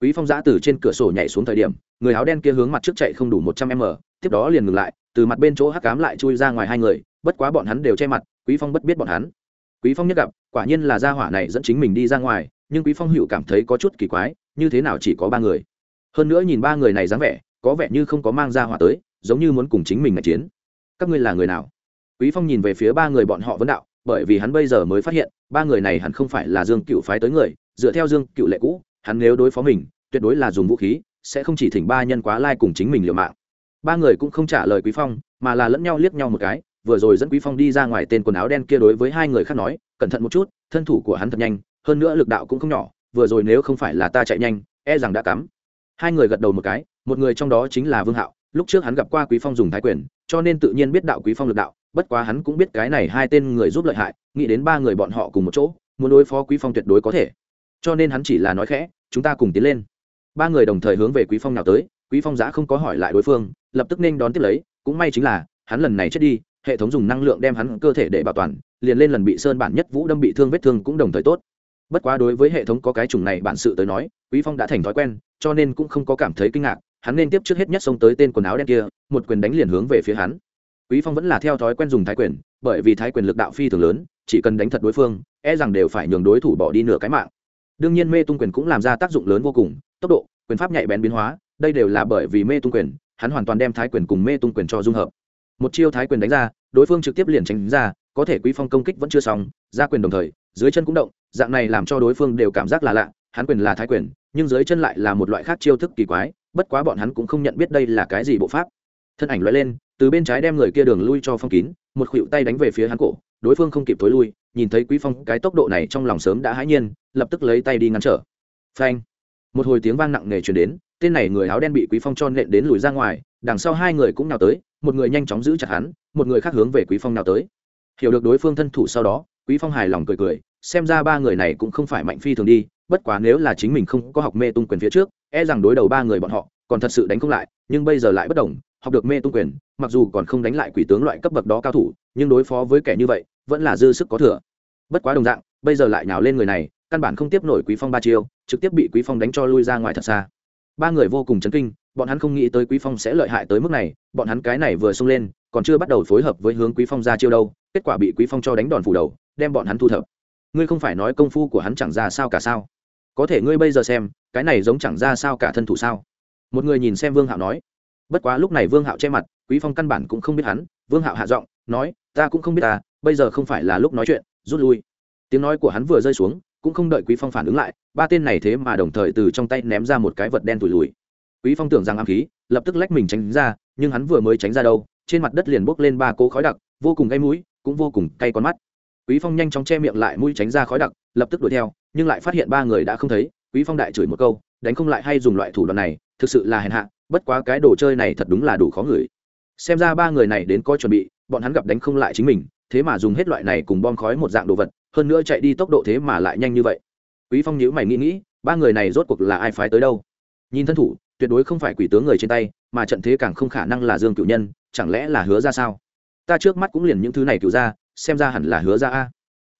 Quý phong giã từ trên cửa sổ nhảy xuống thời điểm, người áo đen kia hướng mặt trước chạy không đủ một trăm m, tiếp đó liền ngừng lại, từ mặt bên chỗ hắc cám lại chui ra ngoài hai người, bất quá bọn hắn đều che mặt, quý phong bất biết bọn hắn. Quý phong nhất gặp, quả nhiên là gia hỏa này dẫn chính mình đi ra ngoài, nhưng quý phong hữu cảm thấy có chút kỳ quái, như thế nào chỉ có ba người. Hơn nữa nhìn ba người này dáng vẻ, có vẻ như không có mang gia hỏa tới, giống như muốn cùng chính mình ngạch chiến. Các ngươi là người nào? Quý phong nhìn về phía ba người bọn họ vấn đạo bởi vì hắn bây giờ mới phát hiện, ba người này hẳn không phải là dương cựu phái tới người, dựa theo dương cựu lệ cũ, hắn nếu đối phó mình, tuyệt đối là dùng vũ khí, sẽ không chỉ thỉnh ba nhân quá lai cùng chính mình liều mạng. Ba người cũng không trả lời quý phong, mà là lẫn nhau liếc nhau một cái, vừa rồi dẫn quý phong đi ra ngoài tên quần áo đen kia đối với hai người khác nói, cẩn thận một chút, thân thủ của hắn thật nhanh, hơn nữa lực đạo cũng không nhỏ, vừa rồi nếu không phải là ta chạy nhanh e rằng đã cắm. Hai người gật đầu một cái, một người trong đó chính là vương hạo, lúc trước hắn gặp qua quý phong dùng thái quyền, cho nên tự nhiên biết đạo quý phong lực đạo bất quá hắn cũng biết cái này hai tên người giúp lợi hại, nghĩ đến ba người bọn họ cùng một chỗ, muốn đối phó quý phong tuyệt đối có thể. Cho nên hắn chỉ là nói khẽ, chúng ta cùng tiến lên. Ba người đồng thời hướng về quý phong nào tới, quý phong giã không có hỏi lại đối phương, lập tức nên đón tiếp lấy, cũng may chính là, hắn lần này chết đi, hệ thống dùng năng lượng đem hắn cơ thể để bảo toàn, liền lên lần bị sơn bản nhất vũ đâm bị thương vết thương cũng đồng thời tốt. Bất quá đối với hệ thống có cái chủng này bản sự tới nói, quý phong đã thành thói quen, cho nên cũng không có cảm thấy kinh ngạc, hắn nên tiếp trước hết nhất xông tới tên quần áo đen kia, một quyền đánh liền hướng về phía hắn quý phong vẫn là theo thói quen dùng thái quyền, bởi vì thái quyền lực đạo phi thường lớn, chỉ cần đánh thật đối phương e rằng đều phải nhường đối thủ bỏ đi nửa cái mạng. Đương nhiên mê tung quyền cũng làm ra tác dụng lớn vô cùng, tốc độ, quyền pháp nhạy bén biến hóa, đây đều là bởi vì mê tung quyền, hắn hoàn toàn đem thái quyền cùng mê tung quyền cho dung hợp. Một chiêu thái quyền đánh ra, đối phương trực tiếp liền tránh ra, có thể quý phong công kích vẫn chưa xong, ra quyền đồng thời, dưới chân cũng động, dạng này làm cho đối phương đều cảm giác là lạ, hắn quyền là thái quyền, nhưng dưới chân lại là một loại khác chiêu thức kỳ quái, bất quá bọn hắn cũng không nhận biết đây là cái gì bộ pháp thân ảnh loại lên, từ bên trái đem người kia đường lui cho phong kín, một khuỵu tay đánh về phía hắn cổ, đối phương không kịp tối lui, nhìn thấy quý phong, cái tốc độ này trong lòng sớm đã hãi nhiên, lập tức lấy tay đi ngăn trở. Phanh! Một hồi tiếng vang nặng nề truyền đến, tên này người áo đen bị quý phong cho nện đến lùi ra ngoài, đằng sau hai người cũng nào tới, một người nhanh chóng giữ chặt hắn, một người khác hướng về quý phong nào tới. Hiểu được đối phương thân thủ sau đó, quý phong hài lòng cười cười, xem ra ba người này cũng không phải mạnh phi thường đi, bất quá nếu là chính mình không có học mê tung quyền phía trước e rằng đối đầu ba người bọn họ, còn thật sự đánh không lại, nhưng bây giờ lại bất đồng học được mê tung quyền, mặc dù còn không đánh lại quỷ tướng loại cấp bậc đó cao thủ, nhưng đối phó với kẻ như vậy, vẫn là dư sức có thừa. Bất quá đồng dạng, bây giờ lại nhào lên người này, căn bản không tiếp nổi quý phong ba chiêu, trực tiếp bị quý phong đánh cho lui ra ngoài thật xa. Ba người vô cùng chấn kinh, bọn hắn không nghĩ tới quý phong sẽ lợi hại tới mức này, bọn hắn cái này vừa xông lên, còn chưa bắt đầu phối hợp với hướng quý phong ra chiêu đâu, kết quả bị quý phong cho đánh đòn phủ đầu, đem bọn hắn thu thập. Ngươi không phải nói công phu của hắn chẳng ra sao cả sao? Có thể ngươi bây giờ xem, cái này giống chẳng ra sao cả thân thủ sao? Một người nhìn xem vương hạo nói bất quá lúc này vương hạo che mặt, quý phong căn bản cũng không biết hắn. Vương hạo hạ giọng, nói, ta cũng không biết ta, bây giờ không phải là lúc nói chuyện, rút lui. Tiếng nói của hắn vừa rơi xuống, cũng không đợi quý phong phản ứng lại, ba tên này thế mà đồng thời từ trong tay ném ra một cái vật đen tủi lùi. Quý phong tưởng rằng ám khí, lập tức lách mình tránh ra, nhưng hắn vừa mới tránh ra đâu, trên mặt đất liền bốc lên ba cỗ khói đặc, vô cùng gây mũi, cũng vô cùng cay con mắt. Quý phong nhanh chóng che miệng lại mũi tránh ra khói đặc, lập tức đuổi theo, nhưng lại phát hiện ba người đã không thấy. Quý phong đại chửi một câu, đánh không lại hay dùng loại thủ đoạn này, thực sự là hèn hạ bất quá cái đồ chơi này thật đúng là đủ khó ngửi. Xem ra ba người này đến có chuẩn bị, bọn hắn gặp đánh không lại chính mình, thế mà dùng hết loại này cùng bom khói một dạng đồ vật, hơn nữa chạy đi tốc độ thế mà lại nhanh như vậy. Quý phong nhíu mày nghĩ nghĩ, ba người này rốt cuộc là ai phái tới đâu? Nhìn thân thủ, tuyệt đối không phải quỷ tướng người trên tay, mà trận thế càng không khả năng là dương cựu nhân, chẳng lẽ là hứa ra sao? Ta trước mắt cũng liền những thứ này cựu ra, xem ra hẳn là hứa ra a.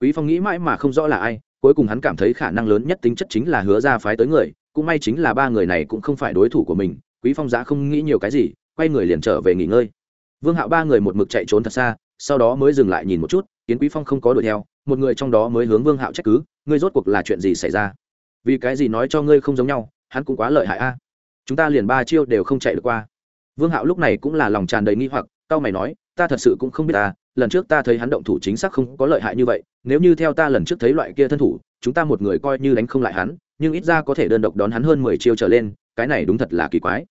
Quý phong nghĩ mãi mà không rõ là ai, cuối cùng hắn cảm thấy khả năng lớn nhất tính chất chính là hứa ra phái tới người, cũng may chính là ba người này cũng không phải đối thủ của mình quý phong giá không nghĩ nhiều cái gì, quay người liền trở về nghỉ ngơi. Vương hạo ba người một mực chạy trốn thật xa, sau đó mới dừng lại nhìn một chút, kiến quý phong không có đuổi theo, một người trong đó mới hướng vương hạo trách cứ, ngươi rốt cuộc là chuyện gì xảy ra? Vì cái gì nói cho ngươi không giống nhau, hắn cũng quá lợi hại a. Chúng ta liền ba chiêu đều không chạy được qua. Vương hạo lúc này cũng là lòng tràn đầy nghi hoặc tao mày nói, ta thật sự cũng không biết ta, lần trước ta thấy hắn động thủ chính xác không có lợi hại như vậy, nếu như theo ta lần trước thấy loại kia thân thủ, chúng ta một người coi như đánh không lại hắn, nhưng ít ra có thể đơn độc đón hắn hơn mười chiêu trở lên cái này đúng thật là kỳ quái.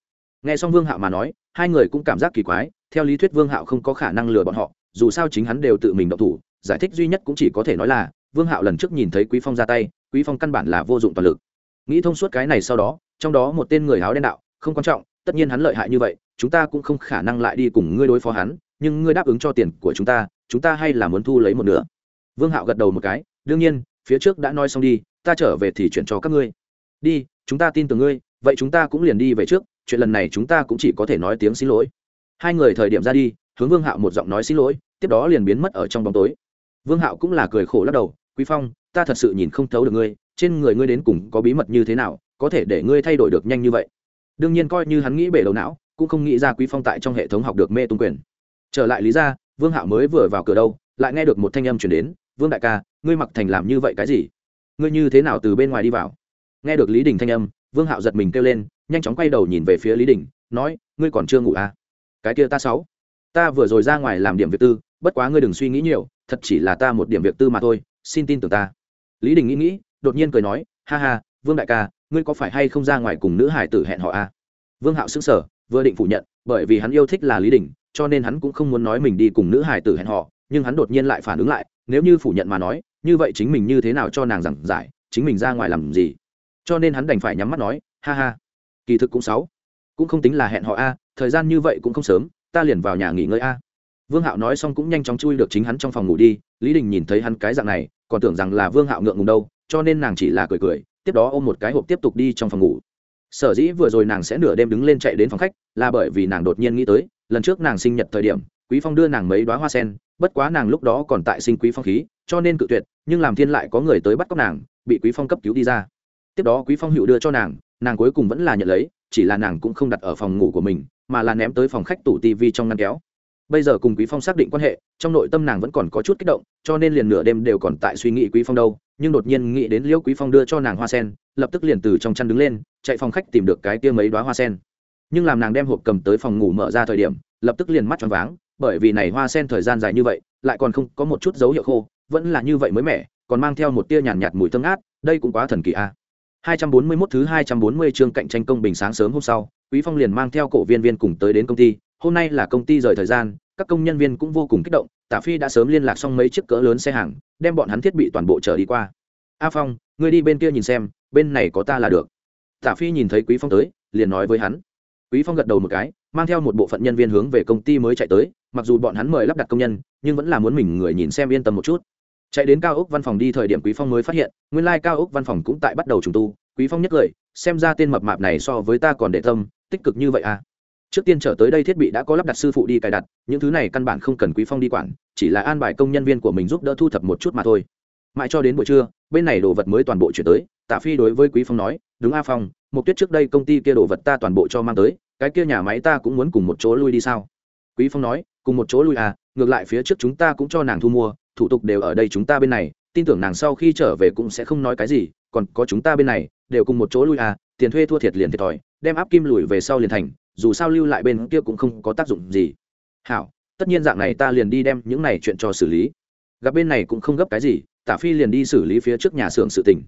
Nghe xong vương hạo mà nói, hai người cũng cảm giác kỳ quái, theo lý thuyết vương hạo không có khả năng lừa bọn họ, dù sao chính hắn đều tự mình động thủ, giải thích duy nhất cũng chỉ có thể nói là, vương hạo lần trước nhìn thấy quý phong ra tay, quý phong căn bản là vô dụng toàn lực. Nghĩ thông suốt cái này sau đó, trong đó một tên người áo đen đạo, không quan trọng, tất nhiên hắn lợi hại như vậy, chúng ta cũng không khả năng lại đi cùng ngươi đối phó hắn, nhưng ngươi đáp ứng cho tiền của chúng ta chúng ta hay là muốn thu lấy một nửa. Vương hạo gật đầu một cái, đương nhiên, phía trước đã nói xong đi, ta trở về thì chuyển cho các ngươi. Đi, chúng ta tin tưởng ngươi vậy chúng ta cũng liền đi về trước, chuyện lần này chúng ta cũng chỉ có thể nói tiếng xin lỗi. Hai người thời điểm ra đi, hướng vương hạo một giọng nói xin lỗi, tiếp đó liền biến mất ở trong bóng tối. Vương hạo cũng là cười khổ lắc đầu, quý phong, ta thật sự nhìn không thấu được ngươi, trên người ngươi đến cùng có bí mật như thế nào, có thể để ngươi thay đổi được nhanh như vậy? Đương nhiên coi như hắn nghĩ bể đầu não, cũng không nghĩ ra quý phong tại trong hệ thống học được mê tung quyền. Trở lại lý ra, vương hạo mới vừa vào cửa đâu, lại nghe được một thanh âm chuyển đến, vương đại ca, ngươi mặc thành làm như vậy cái gì? Ngươi như thế nào từ bên ngoài đi vào? Nghe được lý đình thanh âm vương hạo giật mình kêu lên, nhanh chóng quay đầu nhìn về phía lý đình, nói, ngươi còn chưa ngủ à? Cái kia ta sáu. Ta vừa rồi ra ngoài làm điểm việc tư, bất quá ngươi đừng suy nghĩ nhiều, thật chỉ là ta một điểm việc tư mà thôi, xin tin tưởng ta. Lý đình nghĩ nghĩ, đột nhiên cười nói, ha ha, vương đại ca, ngươi có phải hay không ra ngoài cùng nữ hải tử hẹn họ à? vương hạo xứng sở vừa định phủ nhận, bởi vì hắn yêu thích là lý đình, cho nên hắn cũng không muốn nói mình đi cùng nữ hải tử hẹn họ nhưng hắn đột nhiên lại phản ứng lại, nếu như phủ nhận mà nói, như vậy chính mình như thế nào cho nàng giảng giải, chính mình ra ngoài làm gì? Cho nên hắn đành phải nhắm mắt nói, ha ha, kỳ thực cũng sáu. Cũng không tính là hẹn họ a, thời gian như vậy cũng không sớm, ta liền vào nhà nghỉ ngơi a. Vương hạo nói xong cũng nhanh chóng chui được chính hắn trong phòng ngủ đi, lý đình nhìn thấy hắn cái dạng này, còn tưởng rằng là vương hạo ngượng ngùng đâu, cho nên nàng chỉ là cười cười, tiếp đó ôm một cái hộp tiếp tục đi trong phòng ngủ. Sở dĩ vừa rồi nàng sẽ nửa đêm đứng lên chạy đến phòng khách, là bởi vì nàng đột nhiên nghĩ tới, lần trước nàng sinh nhật thời điểm, quý phong đưa nàng mấy đoá hoa sen, bất quá nàng lúc đó còn tại sinh quý phong khí, cho nên cự tuyệt, nhưng làm thiên lại có người tới bắt cóc nàng, bị quý phong cấp cứu đi ra tiếp đó quý phong hữu đưa cho nàng nàng cuối cùng vẫn là nhận lấy chỉ là nàng cũng không đặt ở phòng ngủ của mình mà là ném tới phòng khách tủ tivi trong ngăn kéo bây giờ cùng quý phong xác định quan hệ trong nội tâm nàng vẫn còn có chút kích động cho nên liền nửa đêm đều còn tại suy nghĩ quý phong đâu nhưng đột nhiên nghĩ đến liễu quý phong đưa cho nàng hoa sen lập tức liền từ trong chăn đứng lên chạy phòng khách tìm được cái kia mấy đoá hoa sen nhưng làm nàng đem hộp cầm tới phòng ngủ mở ra thời điểm lập tức liền mắt choáng váng bởi vì này hoa sen thời gian dài như vậy lại còn không có một chút dấu hiệu khô vẫn là như vậy mới mẻ còn mang theo một tia nhàn nhạt, nhạt mùi thơm ngát đây cũng quá thần kỳ a à. 241 thứ 240 chương cạnh tranh công bình sáng sớm hôm sau, quý phong liền mang theo cổ viên viên cùng tới đến công ty. Hôm nay là công ty rời thời gian, các công nhân viên cũng vô cùng kích động, tạ phi đã sớm liên lạc xong mấy chiếc cỡ lớn xe hàng, đem bọn hắn thiết bị toàn bộ chở đi qua. A phong, ngươi đi bên kia nhìn xem, bên này có ta là được. Tạ phi nhìn thấy quý phong tới, liền nói với hắn. Quý phong gật đầu một cái, mang theo một bộ phận nhân viên hướng về công ty mới chạy tới, mặc dù bọn hắn mời lắp đặt công nhân, nhưng vẫn là muốn mình người nhìn xem yên tâm một chút chạy đến cao ốc văn phòng đi thời điểm quý phong mới phát hiện, nguyên lai cao ốc văn phòng cũng tại bắt đầu trùng tu. Quý phong nhất lời, xem ra tên mập mạp này so với ta còn để tâm, tích cực như vậy à. Trước tiên trở tới đây thiết bị đã có lắp đặt sư phụ đi cài đặt, những thứ này căn bản không cần quý phong đi quản, chỉ là an bài công nhân viên của mình giúp đỡ thu thập một chút mà thôi. Mãi cho đến buổi trưa, bên này đồ vật mới toàn bộ chuyển tới, tạ phi đối với quý phong nói, đúng a phong, một tuyết trước đây công ty kia đồ vật ta toàn bộ cho mang tới, cái kia nhà máy ta cũng muốn cùng một chỗ lui đi sao? Quý phong nói, cùng một chỗ lui à ngược lại phía trước chúng ta cũng cho nàng thu mua thủ tục đều ở đây chúng ta bên này, tin tưởng nàng sau khi trở về cũng sẽ không nói cái gì, còn có chúng ta bên này, đều cùng một chỗ lui à tiền thuê thua thiệt liền thiệt thòi, đem áp kim lùi về sau liền thành, dù sao lưu lại bên kia cũng không có tác dụng gì. Hảo, tất nhiên dạng này ta liền đi đem những này chuyện cho xử lý. Gặp bên này cũng không gấp cái gì, tả phi liền đi xử lý phía trước nhà xưởng sự tình.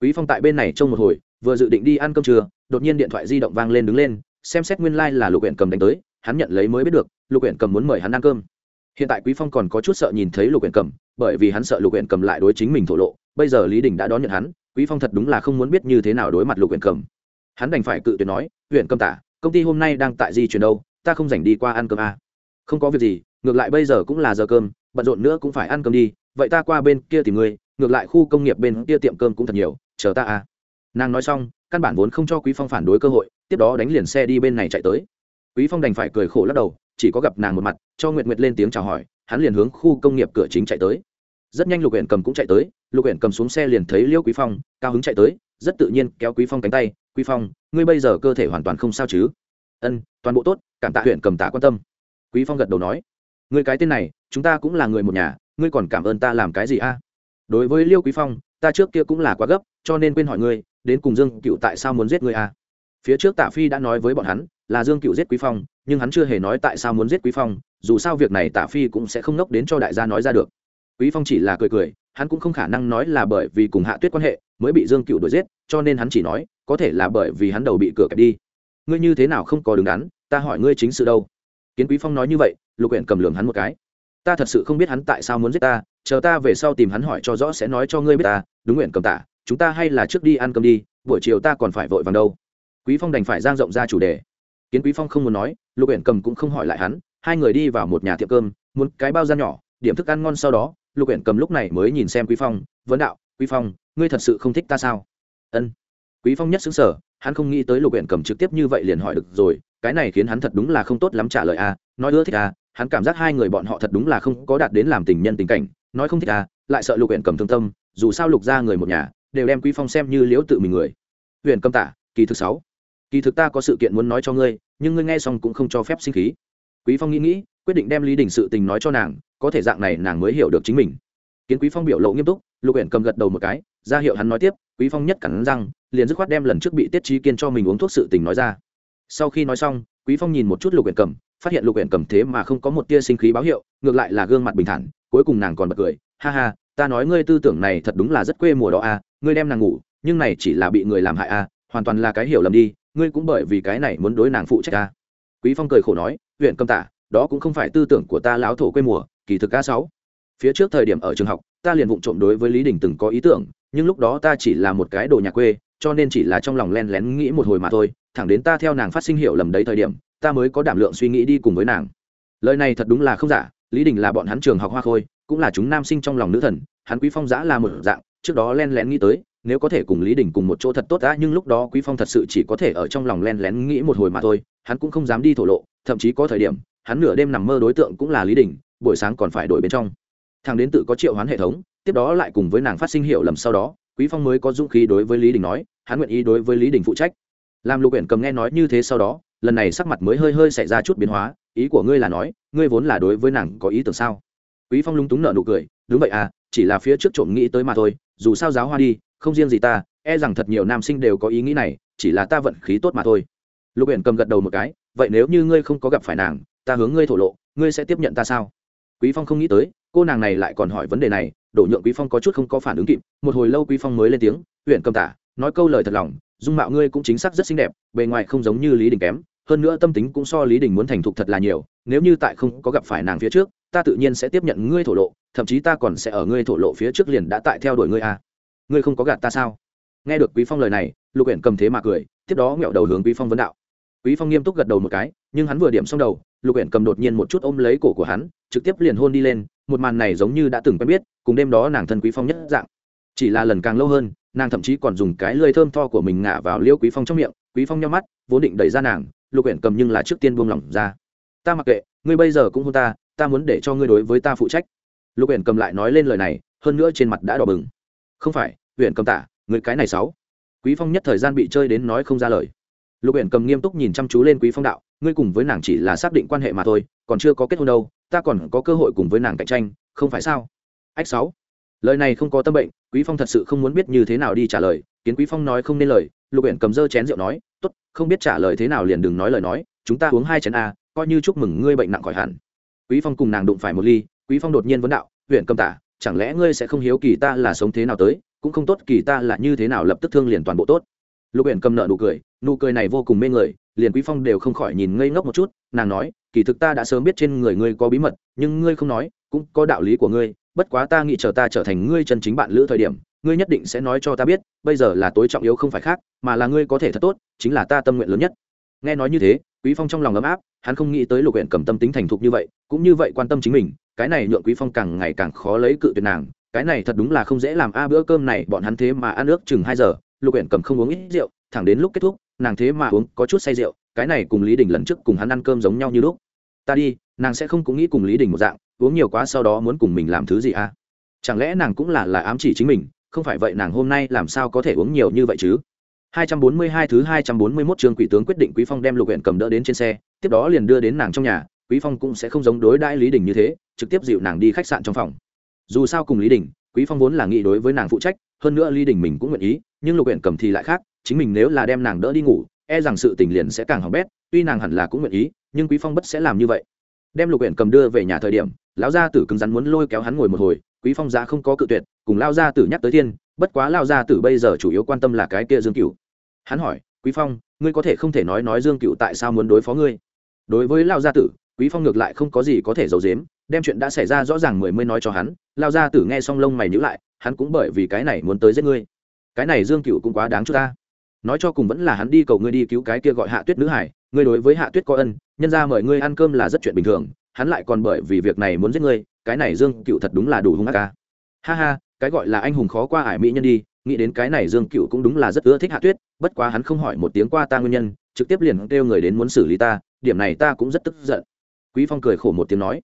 Quý phong tại bên này trông một hồi, vừa dự định đi ăn cơm trưa, đột nhiên điện thoại di động vang lên đứng lên, xem xét nguyên lai like là lục huyện cầm đánh tới, hắn nhận lấy mới biết được, lục huyện cầm muốn mời hắn ăn cơm hiện tại quý phong còn có chút sợ nhìn thấy lục huyện cầm, bởi vì hắn sợ lục huyện cầm lại đối chính mình thổ lộ. Bây giờ lý đình đã đón nhận hắn, quý phong thật đúng là không muốn biết như thế nào đối mặt lục huyện cầm. Hắn đành phải cự tuyệt nói huyện cầm tả, công ty hôm nay đang tại di chuyển đâu? Ta không rảnh đi qua ăn cơm à. không có việc gì, ngược lại bây giờ cũng là giờ cơm, bận rộn nữa cũng phải ăn cơm đi. Vậy ta qua bên kia tìm ngươi, ngược lại khu công nghiệp bên kia tiệm cơm cũng thật nhiều, chờ ta à. Nàng nói xong, căn bản vốn không cho quý phong phản đối cơ hội, tiếp đó đánh liền xe đi bên này chạy tới. Quý phong đành phải cười khổ lắc đầu chỉ có gặp nàng một mặt, cho nguyệt nguyệt lên tiếng chào hỏi, hắn liền hướng khu công nghiệp cửa chính chạy tới. Rất nhanh lục huyện cầm cũng chạy tới, lục huyện cầm xuống xe liền thấy liêu quý phong, cao hứng chạy tới, rất tự nhiên kéo quý phong cánh tay, quý phong, ngươi bây giờ cơ thể hoàn toàn không sao chứ? Ân, toàn bộ tốt, cảm tạ huyện cầm tạ quan tâm. Quý phong gật đầu nói, ngươi cái tên này, chúng ta cũng là người một nhà, ngươi còn cảm ơn ta làm cái gì a? Đối với liêu quý phong, ta trước kia cũng là quá gấp, cho nên quên hỏi ngươi, đến cùng dương cựu tại sao muốn giết ngươi a? Phía trước tạ phi đã nói với bọn hắn là dương cựu giết quý phong, nhưng hắn chưa hề nói tại sao muốn giết quý phong, dù sao việc này tạ phi cũng sẽ không nốc đến cho đại gia nói ra được. Quý phong chỉ là cười cười, hắn cũng không khả năng nói là bởi vì cùng hạ tuyết quan hệ mới bị dương cựu đuổi giết, cho nên hắn chỉ nói, có thể là bởi vì hắn đầu bị cửa kẹp đi. Ngươi như thế nào không có đứng đắn, ta hỏi ngươi chính sự đâu. Kiến quý phong nói như vậy, lục huyện cầm lường hắn một cái. Ta thật sự không biết hắn tại sao muốn giết ta, chờ ta về sau tìm hắn hỏi cho rõ sẽ nói cho ngươi biết ta. Đúng nguyện cầm tả, chúng ta hay là trước đi ăn cơm đi, buổi chiều ta còn phải vội vàng đâu. Quý phong đành phải giang rộng ra chủ đề kiến quý phong không muốn nói lục Uyển cầm cũng không hỏi lại hắn hai người đi vào một nhà tiệm cơm muốn cái bao gian nhỏ điểm thức ăn ngon sau đó lục Uyển cầm lúc này mới nhìn xem quý phong vấn đạo quý phong ngươi thật sự không thích ta sao? Ân. Quý phong nhất xứng sở hắn không nghĩ tới lục Uyển cầm trực tiếp như vậy liền hỏi được rồi cái này khiến hắn thật đúng là không tốt lắm trả lời a à, nói ưa thích a à, hắn cảm giác hai người bọn họ thật đúng là không có đạt đến làm tình nhân tình cảnh nói không thích a à, lại sợ lục Uyển cầm thương tâm dù sao lục ra người một nhà đều đem quý phong xem như liễu tự mình người. Uyển cầm tả kỳ thứ sáu kỳ thực ta có sự kiện muốn nói cho ngươi, nhưng ngươi nghe xong cũng không cho phép sinh khí. Quý phong nghĩ nghĩ, quyết định đem lý đình sự tình nói cho nàng, có thể dạng này nàng mới hiểu được chính mình. Kiến quý phong biểu lộ nghiêm túc, lục huyện cầm gật đầu một cái, ra hiệu hắn nói tiếp, quý phong nhất cẳng răng, liền dứt khoát đem lần trước bị tiết trí kiên cho mình uống thuốc sự tình nói ra. Sau khi nói xong, quý phong nhìn một chút lục huyện cầm, phát hiện lục huyện cầm thế mà không có một tia sinh khí báo hiệu, ngược lại là gương mặt bình thản, cuối cùng nàng còn bật cười, ha ha, ta nói ngươi tư tưởng này thật đúng là rất quê mùa đó a ngươi đem nàng ngủ, nhưng này chỉ là bị người làm hại a hoàn toàn là cái hiểu lầm đi ngươi cũng bởi vì cái này muốn đối nàng phụ trách ta. Quý phong cười khổ nói, huyện cầm tả, đó cũng không phải tư tưởng của ta lão thổ quê mùa, kỳ thực ca sáu. Phía trước thời điểm ở trường học, ta liền vụng trộm đối với lý đình từng có ý tưởng, nhưng lúc đó ta chỉ là một cái đồ nhà quê, cho nên chỉ là trong lòng len lén nghĩ một hồi mà thôi, thẳng đến ta theo nàng phát sinh hiểu lầm đấy thời điểm, ta mới có đảm lượng suy nghĩ đi cùng với nàng. Lời này thật đúng là không giả, lý đình là bọn hắn trường học hoa khôi, cũng là chúng nam sinh trong lòng nữ thần, hắn quý phong giã là một dạng, trước đó len lén nghĩ tới nếu có thể cùng lý đình cùng một chỗ thật tốt đã nhưng lúc đó quý phong thật sự chỉ có thể ở trong lòng len lén nghĩ một hồi mà thôi, hắn cũng không dám đi thổ lộ, thậm chí có thời điểm, hắn nửa đêm nằm mơ đối tượng cũng là lý đình, buổi sáng còn phải đổi bên trong. Thằng đến tự có triệu hoán hệ thống, tiếp đó lại cùng với nàng phát sinh hiệu lầm sau đó, quý phong mới có dũng khí đối với lý đình nói, hắn nguyện ý đối với lý đình phụ trách. Làm lục uyển cầm nghe nói như thế sau đó, lần này sắc mặt mới hơi hơi xảy ra chút biến hóa, ý của ngươi là nói, ngươi vốn là đối với nàng có ý tưởng sao? Quý phong lung túng nở nụ cười, đúng vậy à chỉ là phía trước trộm nghĩ tới mà thôi, dù sao giáo hoa đi không riêng gì ta e rằng thật nhiều nam sinh đều có ý nghĩ này, chỉ là ta vận khí tốt mà thôi lục uyển cầm gật đầu một cái, vậy nếu như ngươi không có gặp phải nàng, ta hướng ngươi thổ lộ, ngươi sẽ tiếp nhận ta sao quý phong không nghĩ tới, cô nàng này lại còn hỏi vấn đề này, đổ nhượng quý phong có chút không có phản ứng kịp, một hồi lâu quý phong mới lên tiếng huyện cầm tả, nói câu lời thật lòng, dung mạo ngươi cũng chính xác rất xinh đẹp, bề ngoài không giống như lý đình kém, hơn nữa tâm tính cũng so lý đình muốn thành thục thật là nhiều, nếu như tại không có gặp phải nàng phía trước, ta tự nhiên sẽ tiếp nhận ngươi thổ lộ, thậm chí ta còn sẽ ở ngươi thổ lộ phía trước liền đã tại theo đuổi ngươi à ngươi không có gạt ta sao? Nghe được quý phong lời này, lục Uyển cầm thế mà cười, tiếp đó nghẹo đầu hướng quý phong vấn đạo. Quý phong nghiêm túc gật đầu một cái, nhưng hắn vừa điểm xong đầu, lục Uyển cầm đột nhiên một chút ôm lấy cổ của hắn, trực tiếp liền hôn đi lên, một màn này giống như đã từng quen biết, cùng đêm đó nàng thân quý phong nhất dạng. Chỉ là lần càng lâu hơn, nàng thậm chí còn dùng cái lưỡi thơm tho của mình ngả vào liêu quý phong trong miệng, quý phong nhắm mắt, vốn định đẩy ra nàng, lục Uyển cầm nhưng là trước tiên buông lỏng ra. Ta mặc kệ, ngươi bây giờ cũng hôn ta ta muốn để cho ngươi đối với ta phụ trách. Lục Uyển cầm lại nói lên lời này, hơn nữa trên mặt đã đỏ bừng. Không phải huyện cầm tả, người cái này sáu. Quý phong nhất thời gian bị chơi đến nói không ra lời. Lục huyện cầm nghiêm túc nhìn chăm chú lên quý phong đạo, ngươi cùng với nàng chỉ là xác định quan hệ mà thôi, còn chưa có kết hôn đâu, ta còn có cơ hội cùng với nàng cạnh tranh, không phải sao? Ách sáu. Lời này không có tâm bệnh, quý phong thật sự không muốn biết như thế nào đi trả lời, kiến quý phong nói không nên lời, lục huyện cầm dơ chén rượu nói, tốt, không biết trả lời thế nào liền đừng nói lời nói, chúng ta uống hai chén a, coi như chúc mừng ngươi bệnh nặng khỏi hẳn. Quý phong cùng nàng đụng phải một ly, quý phong đột nhiên vấn đạo huyện cầm tả, chẳng lẽ ngươi sẽ không hiếu kỳ ta là sống thế nào tới cũng không tốt, kỳ ta là như thế nào lập tức thương liền toàn bộ tốt. Lục huyện cầm nợ nụ cười nụ cười này vô cùng mê người, liền quý phong đều không khỏi nhìn ngây ngốc một chút, nàng nói, kỳ thực ta đã sớm biết trên người ngươi có bí mật, nhưng ngươi không nói, cũng có đạo lý của ngươi, bất quá ta nghĩ chờ ta trở thành ngươi chân chính bạn lữ thời điểm, ngươi nhất định sẽ nói cho ta biết, bây giờ là tối trọng yếu không phải khác, mà là ngươi có thể thật tốt, chính là ta tâm nguyện lớn nhất. Nghe nói như thế, quý phong trong lòng ấm áp, hắn không nghĩ tới lục huyện cầm tâm tính thành thục như vậy, cũng như vậy quan tâm chính mình, cái này nhượng quý phong càng ngày càng khó lấy cự tuyệt nàng cái này thật đúng là không dễ làm. A bữa cơm này bọn hắn thế mà ăn ước chừng hai giờ. Lục uyển cầm không uống ít rượu thẳng đến lúc kết thúc nàng thế mà uống có chút say rượu. Cái này cùng lý đình lần trước cùng hắn ăn cơm giống nhau như lúc. Ta đi nàng sẽ không cũng nghĩ cùng lý đình một dạng uống nhiều quá sau đó muốn cùng mình làm thứ gì à chẳng lẽ nàng cũng là là ám chỉ chính mình? Không phải vậy nàng hôm nay làm sao có thể uống nhiều như vậy chứ? 242 thứ 241 trường quỷ tướng quyết định Quý Phong đem Lục Uyển cầm đỡ đến trên xe, tiếp đó liền đưa đến nàng trong nhà, Quý Phong cũng sẽ không giống đối đãi Lý Đình như thế, trực tiếp dịu nàng đi khách sạn trong phòng. Dù sao cùng Lý Đình, Quý Phong vốn là nghĩ đối với nàng phụ trách, hơn nữa Lý Đình mình cũng nguyện ý, nhưng Lục Uyển cầm thì lại khác, chính mình nếu là đem nàng đỡ đi ngủ, e rằng sự tình liền sẽ càng hỏng bét, tuy nàng hẳn là cũng nguyện ý, nhưng Quý Phong bất sẽ làm như vậy. Đem Lục Uyển cầm đưa về nhà thời điểm, lão gia tử cứng rắn muốn lôi kéo hắn ngồi một hồi, Quý Phong giá không có cự tuyệt, cùng lão gia tử nhắc tới thiên, bất quá lão gia tử bây giờ chủ yếu quan tâm là cái kia Dương Cửu hắn hỏi quý phong ngươi có thể không thể nói nói dương Cửu tại sao muốn đối phó ngươi đối với lao gia tử quý phong ngược lại không có gì có thể giấu giếm đem chuyện đã xảy ra rõ ràng mười mươi nói cho hắn, lao ra tử nghe xong lông mày nhữ lại, hắn cũng bởi vì cái này muốn tới giết ngươi. Cái này dương cựu cũng quá đáng cho ta. Nói cho cùng vẫn là hắn đi cầu ngươi đi cứu cái kia gọi hạ tuyết nữ hải ngươi đối với hạ tuyết có ân, nhân ra mời ngươi ăn cơm là rất chuyện bình thường, hắn lại còn bởi vì việc này muốn giết ngươi, cái này dương cựu thật đúng là đủ hung ác ca. Ha ha, cái gọi là anh hùng khó qua ải mỹ nhân đi, nghĩ đến cái này dương cựu cũng đúng là rất ưa thích hạ tuyết, bất quá hắn không hỏi một tiếng qua ta nguyên nhân, trực tiếp liền kêu người đến muốn xử lý ta, điểm này ta cũng rất tức giận. Quý phong cười khổ một tiếng nói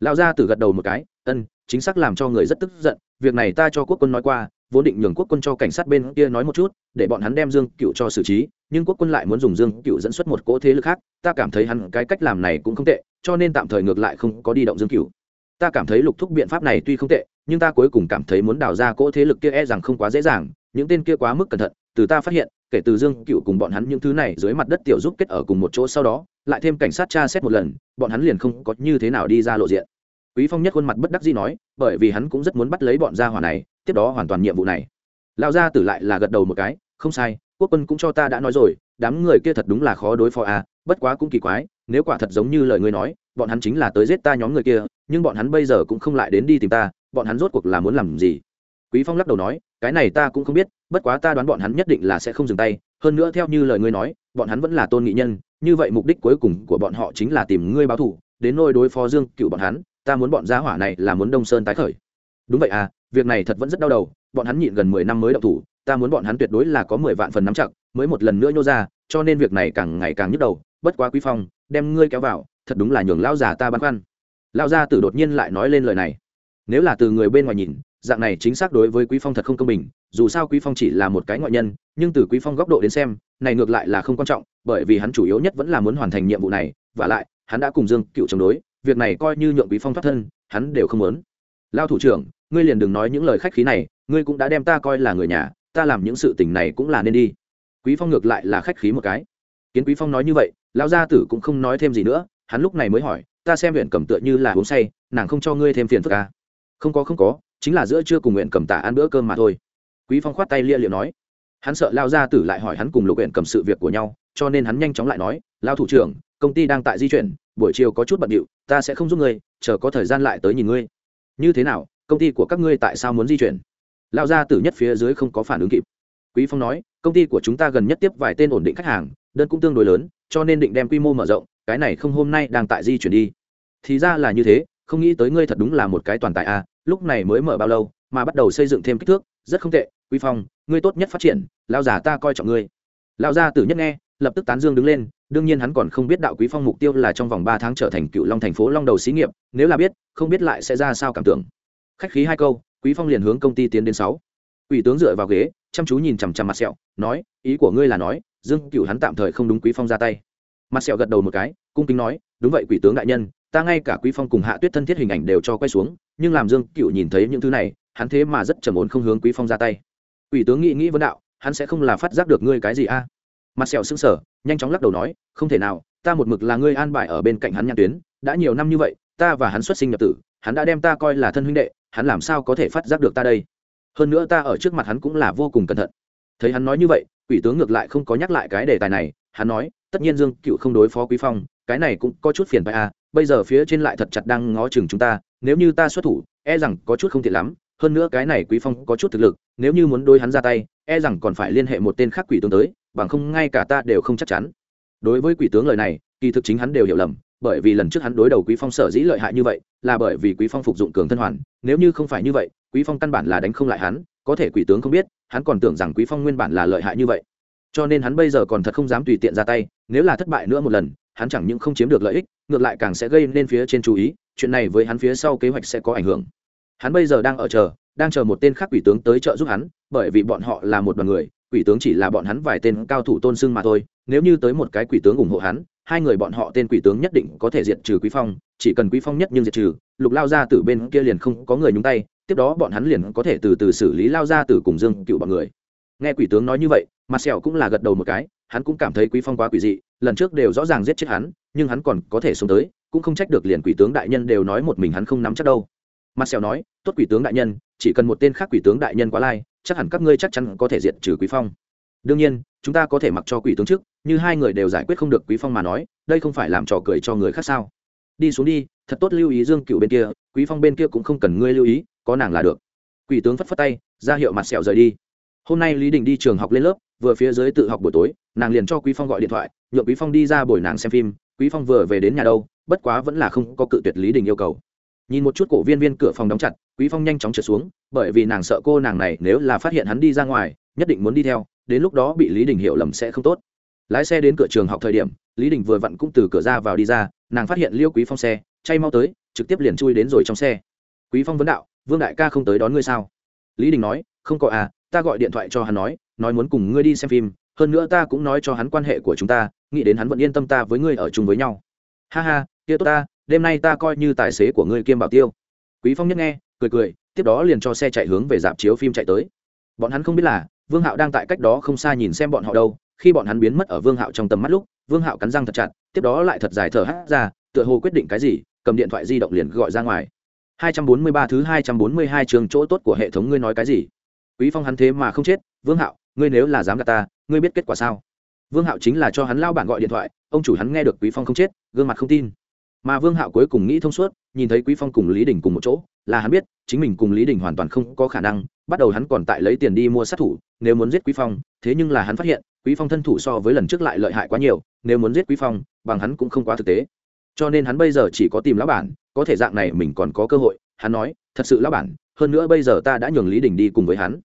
lão gia tử gật đầu một cái, ân, chính xác làm cho người rất tức giận, việc này ta cho quốc quân nói qua, vốn định nhường quốc quân cho cảnh sát bên kia nói một chút, để bọn hắn đem dương cựu cho xử trí, nhưng quốc quân lại muốn dùng dương cựu dẫn xuất một cỗ thế lực khác, ta cảm thấy hắn cái cách làm này cũng không tệ, cho nên tạm thời ngược lại không có đi động dương cựu. Ta cảm thấy lục thúc biện pháp này tuy không tệ, nhưng ta cuối cùng cảm thấy muốn đào ra cỗ thế lực kia e rằng không quá dễ dàng, những tên kia quá mức cẩn thận, từ ta phát hiện kể từ dương cựu cùng bọn hắn những thứ này dưới mặt đất tiểu giúp kết ở cùng một chỗ sau đó, lại thêm cảnh sát tra xét một lần, bọn hắn liền không có như thế nào đi ra lộ diện. Quý phong nhất khuôn mặt bất đắc dĩ nói, bởi vì hắn cũng rất muốn bắt lấy bọn gia hỏa này, tiếp đó hoàn toàn nhiệm vụ này. Lao gia tử lại là gật đầu một cái, không sai, quốc quân cũng cho ta đã nói rồi, đám người kia thật đúng là khó đối phó à bất quá cũng kỳ quái, nếu quả thật giống như lời ngươi nói, bọn hắn chính là tới giết ta nhóm người kia, nhưng bọn hắn bây giờ cũng không lại đến đi tìm ta, bọn hắn rốt cuộc là muốn làm gì? Quý phong lắc đầu nói, cái này ta cũng không biết, bất quá ta đoán bọn hắn nhất định là sẽ không dừng tay. Hơn nữa theo như lời ngươi nói, bọn hắn vẫn là tôn nghị nhân, như vậy mục đích cuối cùng của bọn họ chính là tìm ngươi báo thù. Đến nôi đối phó dương cựu bọn hắn, ta muốn bọn gia hỏa này là muốn đông sơn tái khởi. Đúng vậy à việc này thật vẫn rất đau đầu. Bọn hắn nhịn gần mười năm mới động thủ, ta muốn bọn hắn tuyệt đối là có mười vạn phần nắm chặt, mới một lần nữa nhô ra, cho nên việc này càng ngày càng nhức đầu. Bất quá quý phong, đem ngươi kéo vào, thật đúng là nhường lão già ta băn khoăn. Lão gia tử đột nhiên lại nói lên lời này. Nếu là từ người bên ngoài nhìn dạng này chính xác đối với quý phong thật không công bình, dù sao quý phong chỉ là một cái ngoại nhân, nhưng từ quý phong góc độ đến xem, này ngược lại là không quan trọng, bởi vì hắn chủ yếu nhất vẫn là muốn hoàn thành nhiệm vụ này, và lại, hắn đã cùng dương cựu chống đối, việc này coi như nhượng quý phong thoát thân, hắn đều không muốn. Lao thủ trưởng, ngươi liền đừng nói những lời khách khí này, ngươi cũng đã đem ta coi là người nhà, ta làm những sự tình này cũng là nên đi. Quý phong ngược lại là khách khí một cái. Kiến quý phong nói như vậy, lão gia tử cũng không nói thêm gì nữa, hắn lúc này mới hỏi, ta xem huyện cầm tựa như là uống say, nàng không cho ngươi thêm phiền phức à? không có không có chính là giữa trưa cùng nguyện cầm tả ăn bữa cơm mà thôi. Quý phong khoát tay lia liệu nói, hắn sợ lao gia tử lại hỏi hắn cùng lục huyện cầm sự việc của nhau, cho nên hắn nhanh chóng lại nói, lao thủ trưởng, công ty đang tại di chuyển, buổi chiều có chút bận điệu ta sẽ không giúp ngươi, chờ có thời gian lại tới nhìn ngươi. Như thế nào, công ty của các ngươi tại sao muốn di chuyển? Lao gia tử nhất phía dưới không có phản ứng kịp. Quý phong nói, công ty của chúng ta gần nhất tiếp vài tên ổn định khách hàng, đơn cũng tương đối lớn, cho nên định đem quy mô mở rộng, cái này không hôm nay đang tại di chuyển đi. Thì ra là như thế, không nghĩ tới ngươi thật đúng là một cái toàn tại a lúc này mới mở bao lâu, mà bắt đầu xây dựng thêm kích thước, rất không tệ, quý phong, ngươi tốt nhất phát triển lao giả ta coi trọng ngươi. Lao gia tử nhất nghe, lập tức tán dương đứng lên, đương nhiên hắn còn không biết đạo quý phong mục tiêu là trong vòng ba tháng trở thành cựu long thành phố long đầu xí nghiệp, nếu là biết, không biết lại sẽ ra sao cảm tưởng. Khách khí hai câu, quý phong liền hướng công ty tiến đến sáu. Ủy tướng dựa vào ghế, chăm chú nhìn chằm chằm mặt sẹo, nói, ý của ngươi là nói, dương cựu hắn tạm thời không đúng quý phong ra tay. Mặt sẹo gật đầu một cái, cung kính nói, đúng vậy quỷ tướng đại nhân, ta ngay cả quý phong cùng hạ tuyết thân thiết hình ảnh đều cho quay xuống nhưng làm dương cựu nhìn thấy những thứ này, hắn thế mà rất trầm ổn không hướng quý phong ra tay. Ủy tướng nghĩ nghĩ vấn đạo, hắn sẽ không là phát giác được ngươi cái gì a? Mặt sẹo sững sờ, nhanh chóng lắc đầu nói, không thể nào, ta một mực là ngươi an bài ở bên cạnh hắn nhãn tuyến, đã nhiều năm như vậy, ta và hắn xuất sinh nhập tử, hắn đã đem ta coi là thân huynh đệ, hắn làm sao có thể phát giác được ta đây? Hơn nữa ta ở trước mặt hắn cũng là vô cùng cẩn thận. Thấy hắn nói như vậy ủy tướng ngược lại không có nhắc lại cái đề tài này, hắn nói, tất nhiên dương cựu không đối phó quý phong, cái này cũng có chút phiền bài à bây giờ phía trên lại thật chặt đang ngó chừng chúng ta, nếu như ta xuất thủ e rằng có chút không tiện lắm, hơn nữa cái này quý phong có chút thực lực, nếu như muốn đối hắn ra tay e rằng còn phải liên hệ một tên khác quỷ tướng tới, bằng không ngay cả ta đều không chắc chắn. Đối với quỷ tướng lời này, kỳ thực chính hắn đều hiểu lầm, bởi vì lần trước hắn đối đầu quý phong sở dĩ lợi hại như vậy, là bởi vì quý phong phục dụng cường thân hoàn, nếu như không phải như vậy, quý phong căn bản là đánh không lại hắn, có thể quỷ tướng không biết, hắn còn tưởng rằng quý phong nguyên bản là lợi hại như vậy. Cho nên hắn bây giờ còn thật không dám tùy tiện ra tay, nếu là thất bại nữa một lần hắn chẳng những không chiếm được lợi ích, ngược lại càng sẽ gây nên phía trên chú ý, chuyện này với hắn phía sau kế hoạch sẽ có ảnh hưởng. Hắn bây giờ đang ở chờ, đang chờ một tên khác quỷ tướng tới trợ giúp hắn, bởi vì bọn họ là một đoàn người, quỷ tướng chỉ là bọn hắn vài tên cao thủ tôn sưng mà thôi, nếu như tới một cái quỷ tướng ủng hộ hắn, hai người bọn họ tên quỷ tướng nhất định có thể diệt trừ quý phong, chỉ cần quý phong nhất nhưng diệt trừ, lục lao ra từ bên kia liền không có người nhúng tay, tiếp đó bọn hắn liền có thể từ từ xử lý lao ra từ cùng dương cựu bọn người. Nghe quỷ tướng nói như vậy mặt sẹo cũng là gật đầu một cái, hắn cũng cảm thấy quý phong quá quỷ dị, lần trước đều rõ ràng giết chết hắn, nhưng hắn còn có thể sống tới, cũng không trách được liền quỷ tướng đại nhân đều nói một mình hắn không nắm chắc đâu. Mặt sẹo nói, tốt quỷ tướng đại nhân, chỉ cần một tên khác quỷ tướng đại nhân quá lai, chắc hẳn các ngươi chắc chắn có thể diệt trừ quý phong. Đương nhiên, chúng ta có thể mặc cho quỷ tướng trước, như hai người đều giải quyết không được quý phong mà nói, đây không phải làm trò cười cho người khác sao? Đi xuống đi, thật tốt lưu ý dương cựu bên kia, quý phong bên kia cũng không cần ngươi lưu ý, có nàng là được. Quỷ tướng phất phất tay, ra hiệu mặt sẹo rời đi. Hôm nay lý đình đi trường học lên lớp vừa phía dưới tự học buổi tối, nàng liền cho quý phong gọi điện thoại, nhượng quý phong đi ra buổi nàng xem phim, quý phong vừa về đến nhà đâu, bất quá vẫn là không có cự tuyệt lý đình yêu cầu. Nhìn một chút cổ viên viên cửa phòng đóng chặt, quý phong nhanh chóng trượt xuống, bởi vì nàng sợ cô nàng này nếu là phát hiện hắn đi ra ngoài, nhất định muốn đi theo, đến lúc đó bị lý đình hiểu lầm sẽ không tốt. Lái xe đến cửa trường học thời điểm, lý đình vừa vặn cũng từ cửa ra vào đi ra, nàng phát hiện liêu quý phong xe, chay mau tới, trực tiếp liền chui đến rồi trong xe. Quý phong vấn đạo, vương đại ca không tới đón ngươi sao? Lý đình nói, không có à ta gọi điện thoại cho hắn nói nói muốn cùng ngươi đi xem phim, hơn nữa ta cũng nói cho hắn quan hệ của chúng ta, nghĩ đến hắn vẫn yên tâm ta với ngươi ở chung với nhau. Ha ha, kia tốt ta, đêm nay ta coi như tài xế của ngươi kiêm bảo tiêu. Quý phong nhất nghe, cười cười, tiếp đó liền cho xe chạy hướng về dạp chiếu phim chạy tới. Bọn hắn không biết là, vương hạo đang tại cách đó không xa nhìn xem bọn họ đâu, khi bọn hắn biến mất ở vương hạo trong tầm mắt lúc, vương hạo cắn răng thật chặt, tiếp đó lại thật dài thở hát ra, tựa hồ quyết định cái gì, cầm điện thoại di động liền gọi ra ngoài. 243 thứ 242 trường chỗ tốt của hệ thống ngươi nói cái gì? Quý phong hắn thế mà không chết, vương hạo ngươi nếu là dám gạt ta, ngươi biết kết quả sao? Vương hạo chính là cho hắn lao bản gọi điện thoại, ông chủ hắn nghe được quý phong không chết, gương mặt không tin. Mà vương hạo cuối cùng nghĩ thông suốt, nhìn thấy quý phong cùng lý đình cùng một chỗ, là hắn biết, chính mình cùng lý đình hoàn toàn không có khả năng, bắt đầu hắn còn tại lấy tiền đi mua sát thủ, nếu muốn giết quý phong, thế nhưng là hắn phát hiện, quý phong thân thủ so với lần trước lại lợi hại quá nhiều, nếu muốn giết quý phong, bằng hắn cũng không quá thực tế. Cho nên hắn bây giờ chỉ có tìm lão bản, có thể dạng này mình còn có cơ hội, hắn nói, thật sự lão bản, hơn nữa bây giờ ta đã nhường lý đình đi cùng với hắn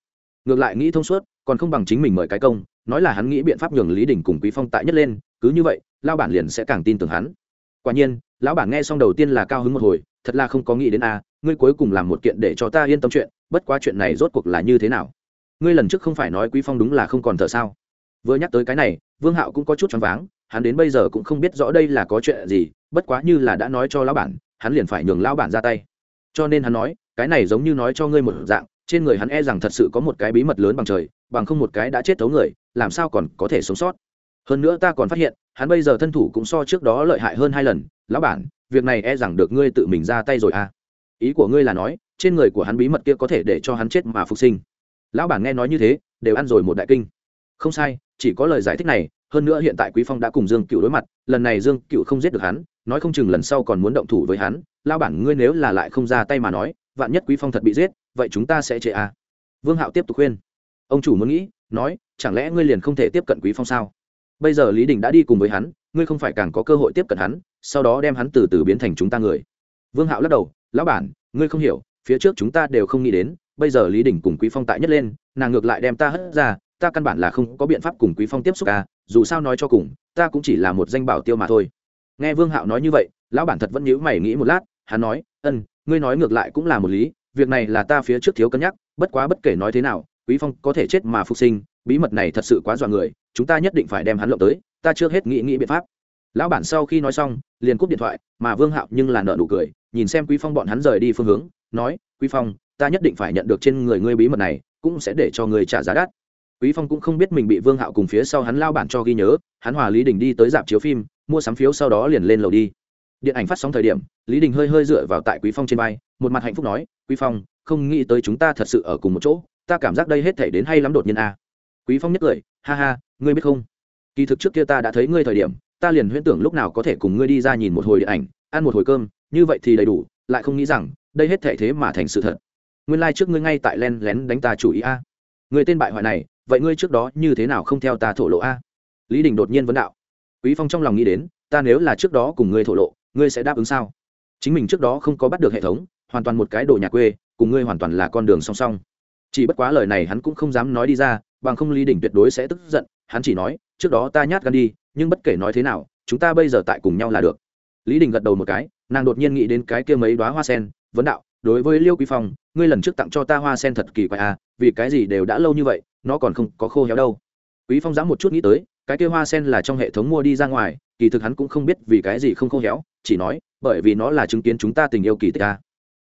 ngược lại nghĩ thông suốt, còn không bằng chính mình mời cái công, nói là hắn nghĩ biện pháp nhường lý đình cùng quý phong tại nhất lên, cứ như vậy lao bản liền sẽ càng tin tưởng hắn. Quả nhiên, lão bản nghe xong đầu tiên là cao hứng một hồi, thật là không có nghĩ đến a, ngươi cuối cùng làm một kiện để cho ta yên tâm chuyện, bất quá chuyện này rốt cuộc là như thế nào? Ngươi lần trước không phải nói quý phong đúng là không còn thở sao? Vừa nhắc tới cái này, vương hạo cũng có chút choáng váng, hắn đến bây giờ cũng không biết rõ đây là có chuyện gì, bất quá như là đã nói cho lão bản, hắn liền phải nhường lão bản ra tay. Cho nên hắn nói, cái này giống như nói cho ngươi một dạng trên người hắn e rằng thật sự có một cái bí mật lớn bằng trời, bằng không một cái đã chết thấu người, làm sao còn có thể sống sót? Hơn nữa ta còn phát hiện, hắn bây giờ thân thủ cũng so trước đó lợi hại hơn hai lần. Lão bản, việc này e rằng được ngươi tự mình ra tay rồi à? Ý của ngươi là nói, trên người của hắn bí mật kia có thể để cho hắn chết mà phục sinh. Lão bản nghe nói như thế, đều ăn rồi một đại kinh. Không sai, chỉ có lời giải thích này, hơn nữa hiện tại quý phong đã cùng dương cựu đối mặt, lần này dương cựu không giết được hắn, nói không chừng lần sau còn muốn động thủ với hắn. Lão bản, ngươi nếu là lại không ra tay mà nói vạn nhất quý phong thật bị giết, vậy chúng ta sẽ chế à vương hạo tiếp tục khuyên. Ông chủ muốn nghĩ, nói, chẳng lẽ ngươi liền không thể tiếp cận quý phong sao? Bây giờ lý đình đã đi cùng với hắn, ngươi không phải càng có cơ hội tiếp cận hắn, sau đó đem hắn từ từ biến thành chúng ta người. Vương hạo lắc đầu, lão bản, ngươi không hiểu, phía trước chúng ta đều không nghĩ đến, bây giờ lý đình cùng quý phong tại nhất lên, nàng ngược lại đem ta hất ra, ta căn bản là không có biện pháp cùng quý phong tiếp xúc à dù sao nói cho cùng, ta cũng chỉ là một danh bảo tiêu mà thôi. Nghe vương hạo nói như vậy, lão bản thật vẫn nhíu mày nghĩ một lát, hắn nói, ân ngươi nói ngược lại cũng là một lý, việc này là ta phía trước thiếu cân nhắc, bất quá bất kể nói thế nào, quý phong có thể chết mà phục sinh, bí mật này thật sự quá dọa người, chúng ta nhất định phải đem hắn lộng tới, ta chưa hết nghĩ nghĩ biện pháp. Lão bản sau khi nói xong, liền cúp điện thoại, mà vương hạo nhưng là nợ nụ cười, nhìn xem quý phong bọn hắn rời đi phương hướng, nói, quý phong, ta nhất định phải nhận được trên người ngươi bí mật này, cũng sẽ để cho người trả giá đắt. Quý phong cũng không biết mình bị vương hạo cùng phía sau hắn lao bản cho ghi nhớ, hắn hòa lý đình đi tới dạp chiếu phim, mua sắm phiếu sau đó liền lên lầu đi điện ảnh phát sóng thời điểm, lý đình hơi hơi dựa vào tại quý phong trên vai, một mặt hạnh phúc nói, quý phong, không nghĩ tới chúng ta thật sự ở cùng một chỗ, ta cảm giác đây hết thể đến hay lắm đột nhiên a à. quý phong nhất cười, ha ha, ngươi biết không kỳ thực trước kia ta đã thấy ngươi thời điểm, ta liền huyễn tưởng lúc nào có thể cùng ngươi đi ra nhìn một hồi điện ảnh, ăn một hồi cơm, như vậy thì đầy đủ, lại không nghĩ rằng, đây hết thể thế mà thành sự thật nguyên lai like trước ngươi ngay tại len lén đánh ta chủ ý a à. người tên bại hoại này, vậy ngươi trước đó như thế nào không theo ta thổ lộ a lý đình đột nhiên vấn đạo quý phong trong lòng nghĩ đến, ta nếu là trước đó cùng ngươi thổ lộ ngươi sẽ đáp ứng sao? Chính mình trước đó không có bắt được hệ thống, hoàn toàn một cái đồ nhà quê, cùng ngươi hoàn toàn là con đường song song. Chỉ bất quá lời này hắn cũng không dám nói đi ra, bằng không lý Đỉnh tuyệt đối sẽ tức giận. Hắn chỉ nói, trước đó ta nhát gan đi, nhưng bất kể nói thế nào, chúng ta bây giờ tại cùng nhau là được. Lý đình gật đầu một cái, nàng đột nhiên nghĩ đến cái kia mấy đoá hoa sen, vấn đạo, đối với liêu quý phong, ngươi lần trước tặng cho ta hoa sen thật kỳ quái à vì cái gì đều đã lâu như vậy, nó còn không có khô héo đâu. Quý phong dám một chút nghĩ tới, cái kia hoa sen là trong hệ thống mua đi ra ngoài kỳ thực hắn cũng không biết vì cái gì không khô héo, chỉ nói, bởi vì nó là chứng kiến chúng ta tình yêu kỳ tích ta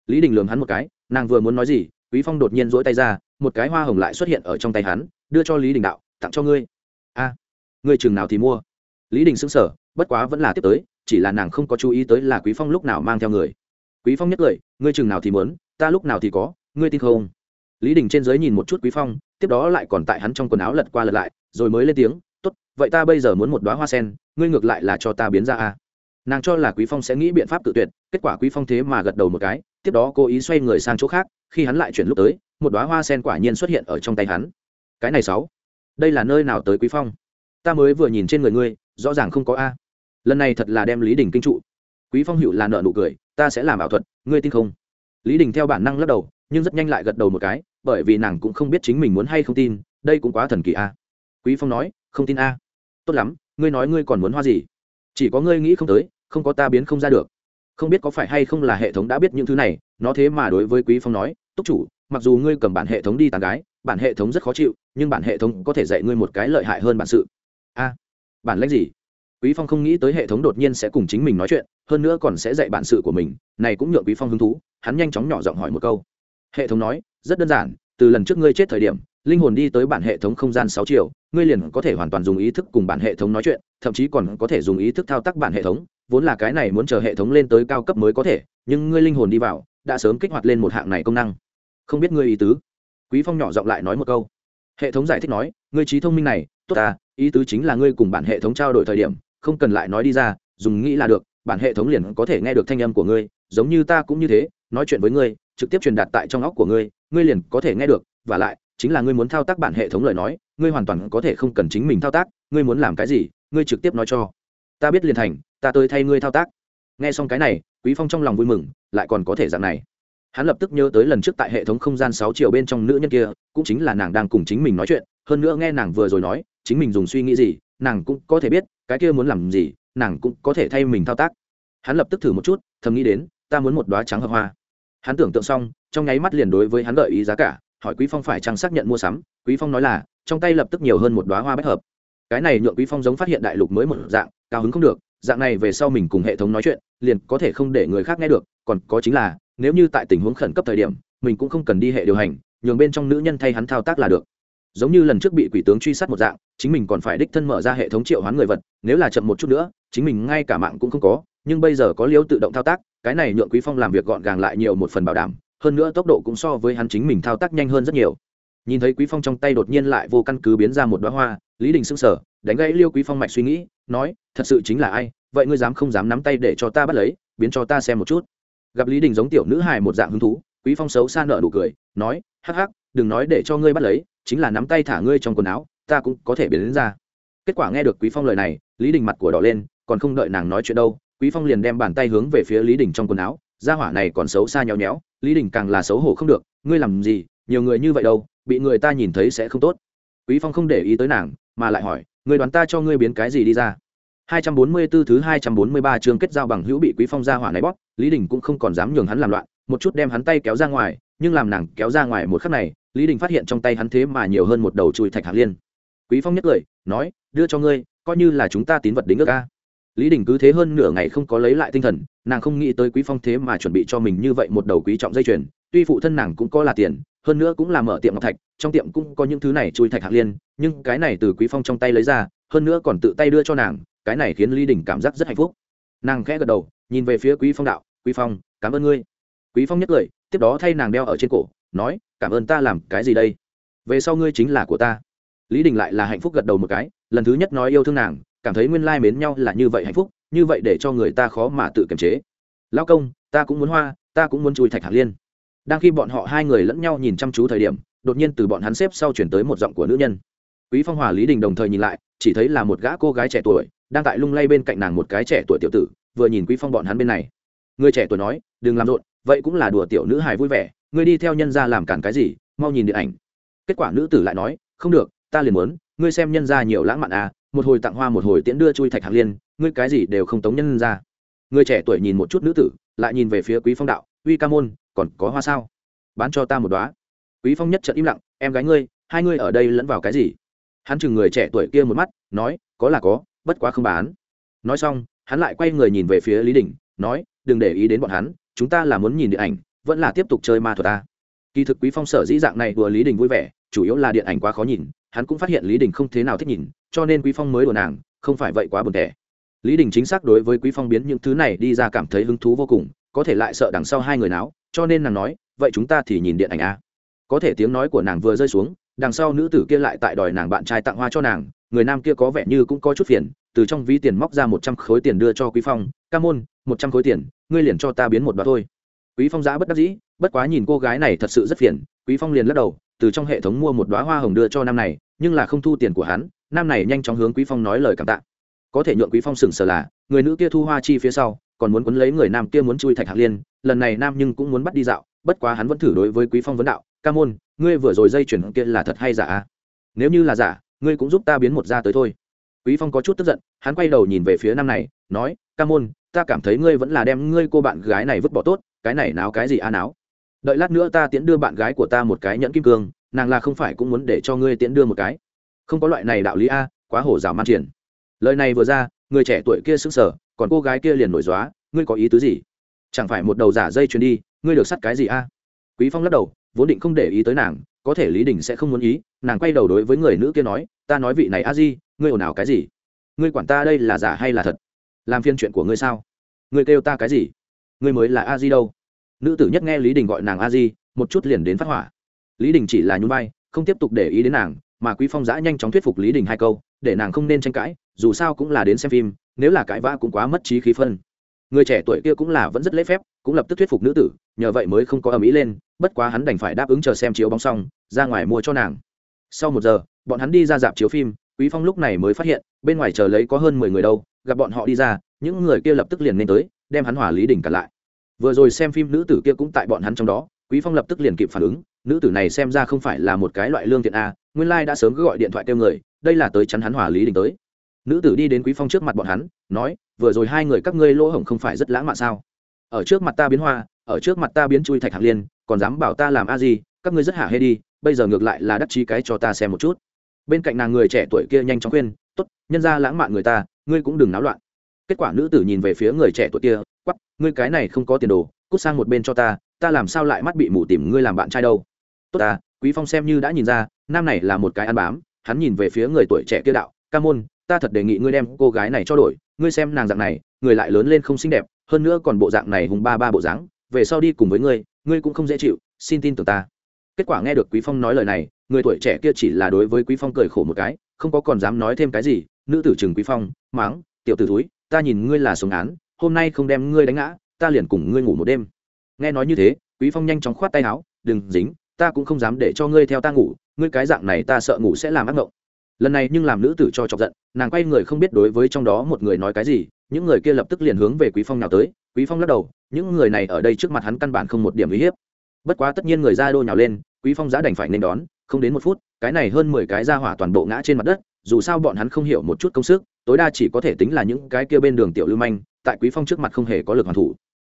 lý đình lường hắn một cái, nàng vừa muốn nói gì, quý phong đột nhiên rỗi tay ra, một cái hoa hồng lại xuất hiện ở trong tay hắn, đưa cho lý đình đạo, tặng cho ngươi. A ngươi chừng nào thì mua? Lý đình sững sờ, bất quá vẫn là tiếp tới, chỉ là nàng không có chú ý tới là quý phong lúc nào mang theo người. Quý phong nhất cười, ngươi chừng nào thì muốn, ta lúc nào thì có, ngươi tin không? Lý đình trên dưới nhìn một chút quý phong, tiếp đó lại còn tại hắn trong quần áo lật qua lật lại, rồi mới lên tiếng, tốt, vậy ta bây giờ muốn một đóa hoa sen ngươi ngược lại là cho ta biến ra a. Nàng cho là quý phong sẽ nghĩ biện pháp tự tuyệt, kết quả quý phong thế mà gật đầu một cái, tiếp đó cố ý xoay người sang chỗ khác, khi hắn lại chuyển lúc tới, một đóa hoa sen quả nhiên xuất hiện ở trong tay hắn. Cái này sáu, đây là nơi nào tới quý phong? Ta mới vừa nhìn trên người ngươi, rõ ràng không có a. Lần này thật là đem lý đình kinh trụ. Quý phong hữu là nợ nụ cười, ta sẽ làm ảo thuật, ngươi tin không? Lý đình theo bản năng lắc đầu, nhưng rất nhanh lại gật đầu một cái, bởi vì nàng cũng không biết chính mình muốn hay không tin, đây cũng quá thần kỳ a. Quý phong nói, không tin a. Tốt lắm ngươi nói ngươi còn muốn hoa gì? Chỉ có ngươi nghĩ không tới, không có ta biến không ra được. Không biết có phải hay không là hệ thống đã biết những thứ này, nó thế mà đối với quý phong nói, túc chủ, mặc dù ngươi cầm bản hệ thống đi tàn gái, bản hệ thống rất khó chịu, nhưng bản hệ thống có thể dạy ngươi một cái lợi hại hơn bản sự. A, bản lãnh gì? Quý phong không nghĩ tới hệ thống đột nhiên sẽ cùng chính mình nói chuyện, hơn nữa còn sẽ dạy bản sự của mình, này cũng nhượng quý phong hứng thú, hắn nhanh chóng nhỏ giọng hỏi một câu. Hệ thống nói, rất đơn giản, từ lần trước ngươi chết thời điểm linh hồn đi tới bản hệ thống không gian sáu triệu ngươi liền có thể hoàn toàn dùng ý thức cùng bản hệ thống nói chuyện, thậm chí còn có thể dùng ý thức thao tác bản hệ thống, vốn là cái này muốn chờ hệ thống lên tới cao cấp mới có thể, nhưng ngươi linh hồn đi vào, đã sớm kích hoạt lên một hạng này công năng. Không biết ngươi ý tứ? Quý phong nhỏ giọng lại nói một câu. Hệ thống giải thích nói, ngươi trí thông minh này, tốt à ý tứ chính là ngươi cùng bản hệ thống trao đổi thời điểm, không cần lại nói đi ra, dùng nghĩ là được, bản hệ thống liền có thể nghe được thanh âm của ngươi, giống như ta cũng như thế, nói chuyện với ngươi, trực tiếp truyền đạt tại trong óc của ngươi ngươi liền có thể nghe được, và lại chính là ngươi muốn thao tác bản hệ thống lời nói, ngươi hoàn toàn có thể không cần chính mình thao tác, ngươi muốn làm cái gì, ngươi trực tiếp nói cho. Ta biết liền thành, ta tới thay ngươi thao tác. Nghe xong cái này, quý phong trong lòng vui mừng, lại còn có thể dạng này. Hắn lập tức nhớ tới lần trước tại hệ thống không gian sáu triệu bên trong nữ nhân kia, cũng chính là nàng đang cùng chính mình nói chuyện, hơn nữa nghe nàng vừa rồi nói, chính mình dùng suy nghĩ gì, nàng cũng có thể biết, cái kia muốn làm gì, nàng cũng có thể thay mình thao tác. Hắn lập tức thử một chút, thầm nghĩ đến, ta muốn một đoá trắng hợp hoa. Hắn tưởng tượng xong, trong nháy mắt liền đối với hắn gợi ý giá cả hỏi quý phong phải chăng xác nhận mua sắm, quý phong nói là, trong tay lập tức nhiều hơn một đóa hoa bách hợp. Cái này nhượng quý phong giống phát hiện đại lục mới một dạng, cao hứng không được, dạng này về sau mình cùng hệ thống nói chuyện, liền có thể không để người khác nghe được, còn có chính là, nếu như tại tình huống khẩn cấp thời điểm, mình cũng không cần đi hệ điều hành, nhường bên trong nữ nhân thay hắn thao tác là được. Giống như lần trước bị quỷ tướng truy sát một dạng, chính mình còn phải đích thân mở ra hệ thống triệu hoán người vật, nếu là chậm một chút nữa, chính mình ngay cả mạng cũng không có, nhưng bây giờ có liêu tự động thao tác, cái này nhượng quý phong làm việc gọn gàng lại nhiều một phần bảo đảm hơn nữa tốc độ cũng so với hắn chính mình thao tác nhanh hơn rất nhiều. Nhìn thấy quý phong trong tay đột nhiên lại vô căn cứ biến ra một đóa hoa, lý đình sững sờ, đánh gãy liêu quý phong mạch suy nghĩ, nói, thật sự chính là ai? Vậy ngươi dám không dám nắm tay để cho ta bắt lấy, biến cho ta xem một chút. Gặp lý đình giống tiểu nữ hài một dạng hứng thú, quý phong xấu xa nợ nụ cười, nói, hắc hắc, đừng nói để cho ngươi bắt lấy, chính là nắm tay thả ngươi trong quần áo, ta cũng có thể biến đến ra. Kết quả nghe được quý phong lời này, lý đình mặt của đỏ lên, còn không đợi nàng nói chuyện đâu, quý phong liền đem bàn tay hướng về phía lý đình trong quần áo ra hỏa này còn xấu xa nhéo nhéo lý đình càng là xấu hổ không được ngươi làm gì nhiều người như vậy đâu bị người ta nhìn thấy sẽ không tốt quý phong không để ý tới nàng mà lại hỏi người đoán ta cho ngươi biến cái gì đi ra 244 thứ 243 chương kết giao bằng hữu bị Quý Phong ra hỏa này bóp, Lý Đình cũng không còn dám nhường hắn làm loạn, một chút đem hắn tay kéo ra ngoài, nhưng làm nàng kéo ra ngoài một khắc này, Lý Đình phát hiện trong tay hắn thế mà nhiều hơn một đầu chùi thạch hạt liên. Quý Phong nhất cười, nói, đưa cho ngươi, coi như là chúng ta tín vật đính ước a. Lý Đình cứ thế hơn nửa ngày không có lấy lại tinh thần, nàng không nghĩ tới Quý Phong thế mà chuẩn bị cho mình như vậy một đầu quý trọng dây chuyền, tuy phụ thân nàng cũng có là tiền, hơn nữa cũng là mở tiệm ngọc thạch, trong tiệm cũng có những thứ này chui thạch hạng liên, nhưng cái này từ Quý Phong trong tay lấy ra, hơn nữa còn tự tay đưa cho nàng, cái này khiến lý đình cảm giác rất hạnh phúc. Nàng khẽ gật đầu nhìn về phía quý phong đạo quý phong cảm ơn ngươi. Quý phong nhắc cười tiếp đó thay nàng đeo ở trên cổ nói cảm ơn ta làm cái gì đây? Về sau ngươi chính là của ta. Lý đình lại là hạnh phúc gật đầu một cái lần thứ nhất nói yêu thương nàng cảm thấy nguyên lai mến nhau là như vậy hạnh phúc, như vậy để cho người ta khó mà tự kiềm chế. Lao công, ta cũng muốn hoa, ta cũng muốn chui thạch hạc liên. Đang khi bọn họ hai người lẫn nhau nhìn chăm chú thời điểm, đột nhiên từ bọn hắn xếp sau chuyển tới một giọng của nữ nhân. Quý phong hòa lý đình đồng thời nhìn lại, chỉ thấy là một gã cô gái trẻ tuổi, đang tại lung lay bên cạnh nàng một cái trẻ tuổi tiểu tử, vừa nhìn quý phong bọn hắn bên này. Người trẻ tuổi nói, đừng làm rộn, vậy cũng là đùa tiểu nữ hài vui vẻ, ngươi đi theo nhân ra làm cản cái gì, mau nhìn điện ảnh. Kết quả nữ tử lại nói, không được, ta liền muốn, ngươi xem nhân ra nhiều lãng mạn à một hồi tặng hoa một hồi tiễn đưa chui thạch hạt liên, ngươi cái gì đều không tống nhân ra. Người trẻ tuổi nhìn một chút nữ tử, lại nhìn về phía quý phong đạo, uy ca môn, còn có hoa sao? Bán cho ta một đóa. Quý phong nhất trận im lặng, em gái ngươi, hai ngươi ở đây lẫn vào cái gì? Hắn chừng người trẻ tuổi kia một mắt, nói, có là có, bất quá không bán. Nói xong, hắn lại quay người nhìn về phía lý đình, nói, đừng để ý đến bọn hắn, chúng ta là muốn nhìn điện ảnh, vẫn là tiếp tục chơi ma thuật ta. Kỳ thực quý phong sở dĩ dạng này đùa lý đình vui vẻ, chủ yếu là điện ảnh quá khó nhìn hắn cũng phát hiện lý đình không thế nào thích nhìn cho nên quý phong mới đùa nàng không phải vậy quá buồn tẻ lý đình chính xác đối với quý phong biến những thứ này đi ra cảm thấy hứng thú vô cùng có thể lại sợ đằng sau hai người nào, cho nên nàng nói vậy chúng ta thì nhìn điện ảnh a. Có thể tiếng nói của nàng vừa rơi xuống đằng sau nữ tử kia lại tại đòi nàng bạn trai tặng hoa cho nàng người nam kia có vẻ như cũng có chút phiền từ trong ví tiền móc ra một trăm khối tiền đưa cho quý phong ca môn một trăm khối tiền ngươi liền cho ta biến một đoạn thôi. Quý phong giã bất đắc dĩ bất quá nhìn cô gái này thật sự rất phiền quý phong liền lắc đầu từ trong hệ thống mua một đoá hoa hồng đưa cho nam này nhưng là không thu tiền của hắn, nam này nhanh chóng hướng quý phong nói lời cảm tạ. Có thể nhượng quý phong sừng sờ là, người nữ kia thu hoa chi phía sau, còn muốn quấn lấy người nam kia muốn chui thạch hạc liên, lần này nam nhưng cũng muốn bắt đi dạo, bất quá hắn vẫn thử đối với quý phong vấn đạo, ca môn, ngươi vừa rồi dây chuyển kia là thật hay giả? Nếu như là giả, ngươi cũng giúp ta biến một ra tới thôi. Quý phong có chút tức giận, hắn quay đầu nhìn về phía nam này, nói, ca môn, ta cảm thấy ngươi vẫn là đem ngươi cô bạn gái này vứt bỏ tốt, cái này náo cái gì a à náo? Đợi lát nữa ta tiễn đưa bạn gái của ta một cái nhẫn kim cương nàng là không phải cũng muốn để cho ngươi tiễn đưa một cái. Không có loại này đạo lý a, quá hổ rào man triển. Lời này vừa ra, người trẻ tuổi kia sững sờ, còn cô gái kia liền nổi dóa ngươi có ý tứ gì? Chẳng phải một đầu giả dây chuyền đi, ngươi được sắt cái gì a? Quý phong lắc đầu, vốn định không để ý tới nàng, có thể lý đình sẽ không muốn ý, nàng quay đầu đối với người nữ kia nói, ta nói vị này a di, ngươi ồn ào cái gì? Ngươi quản ta đây là giả hay là thật? Làm phiên chuyện của ngươi sao? Ngươi kêu ta cái gì? Ngươi mới là a di đâu? Nữ tử nhất nghe lý đình gọi nàng a di, một chút liền đến phát hỏa lý đình chỉ là nhún vai, không tiếp tục để ý đến nàng, mà quý phong giã nhanh chóng thuyết phục lý đình hai câu, để nàng không nên tranh cãi, dù sao cũng là đến xem phim, nếu là cãi vã cũng quá mất trí khí phân. Người trẻ tuổi kia cũng là vẫn rất lễ phép, cũng lập tức thuyết phục nữ tử, nhờ vậy mới không có ầm ĩ lên, bất quá hắn đành phải đáp ứng chờ xem chiếu bóng xong, ra ngoài mua cho nàng. Sau một giờ, bọn hắn đi ra dạp chiếu phim, quý phong lúc này mới phát hiện, bên ngoài chờ lấy có hơn mười người đâu, gặp bọn họ đi ra, những người kia lập tức liền lên tới, đem hắn hỏa lý đỉnh cả lại. Vừa rồi xem phim nữ tử kia cũng tại bọn hắn trong đó quý phong lập tức liền kịp phản ứng, nữ tử này xem ra không phải là một cái loại lương thiện a, nguyên lai đã sớm gọi điện thoại kêu người, đây là tới chắn hắn hỏa lý đỉnh tới. Nữ tử đi đến quý phong trước mặt bọn hắn, nói, vừa rồi hai người các ngươi lỗ hổng không phải rất lãng mạn sao? Ở trước mặt ta biến hoa, ở trước mặt ta biến chui thạch hạng liên, còn dám bảo ta làm a gì các ngươi rất hả hê đi, bây giờ ngược lại là đắc chí cái cho ta xem một chút. Bên cạnh nàng người trẻ tuổi kia nhanh chóng khuyên, tốt, nhân ra lãng mạn người ta, ngươi cũng đừng náo loạn. Kết quả nữ tử nhìn về phía người trẻ tuổi kia quắp ngươi cái này không có tiền đồ, cút sang một bên cho ta ta làm sao lại mắt bị mù tìm ngươi làm bạn trai đâu? Tốt ta, quý phong xem như đã nhìn ra, nam này là một cái ăn bám, hắn nhìn về phía người tuổi trẻ kia đạo, ca môn, ta thật đề nghị ngươi đem cô gái này cho đổi, ngươi xem nàng dạng này, người lại lớn lên không xinh đẹp, hơn nữa còn bộ dạng này hùng ba ba bộ dáng, về sau đi cùng với ngươi ngươi cũng không dễ chịu, xin tin tưởng ta. Kết quả nghe được quý phong nói lời này, người tuổi trẻ kia chỉ là đối với quý phong cười khổ một cái, không có còn dám nói thêm cái gì, nữ tử trừng quý phong, máng, tiểu tử thúi, ta nhìn ngươi là sống án, hôm nay không đem ngươi đánh ngã, ta liền cùng ngươi ngủ một đêm nghe nói như thế, quý phong nhanh chóng khoát tay áo, đừng dính, ta cũng không dám để cho ngươi theo ta ngủ, ngươi cái dạng này ta sợ ngủ sẽ làm ác mộng lần này nhưng làm nữ tử cho chọc giận, nàng quay người không biết đối với trong đó một người nói cái gì, những người kia lập tức liền hướng về quý phong nào tới. Quý phong lắc đầu, những người này ở đây trước mặt hắn căn bản không một điểm uy hiếp. Bất quá tất nhiên người ra đô nhào lên, quý phong giá đành phải nên đón, không đến một phút, cái này hơn mười cái ra hỏa toàn bộ ngã trên mặt đất, dù sao bọn hắn không hiểu một chút công sức, tối đa chỉ có thể tính là những cái kia bên đường tiểu lưu manh, tại quý phong trước mặt không hề có lực hoàn thủ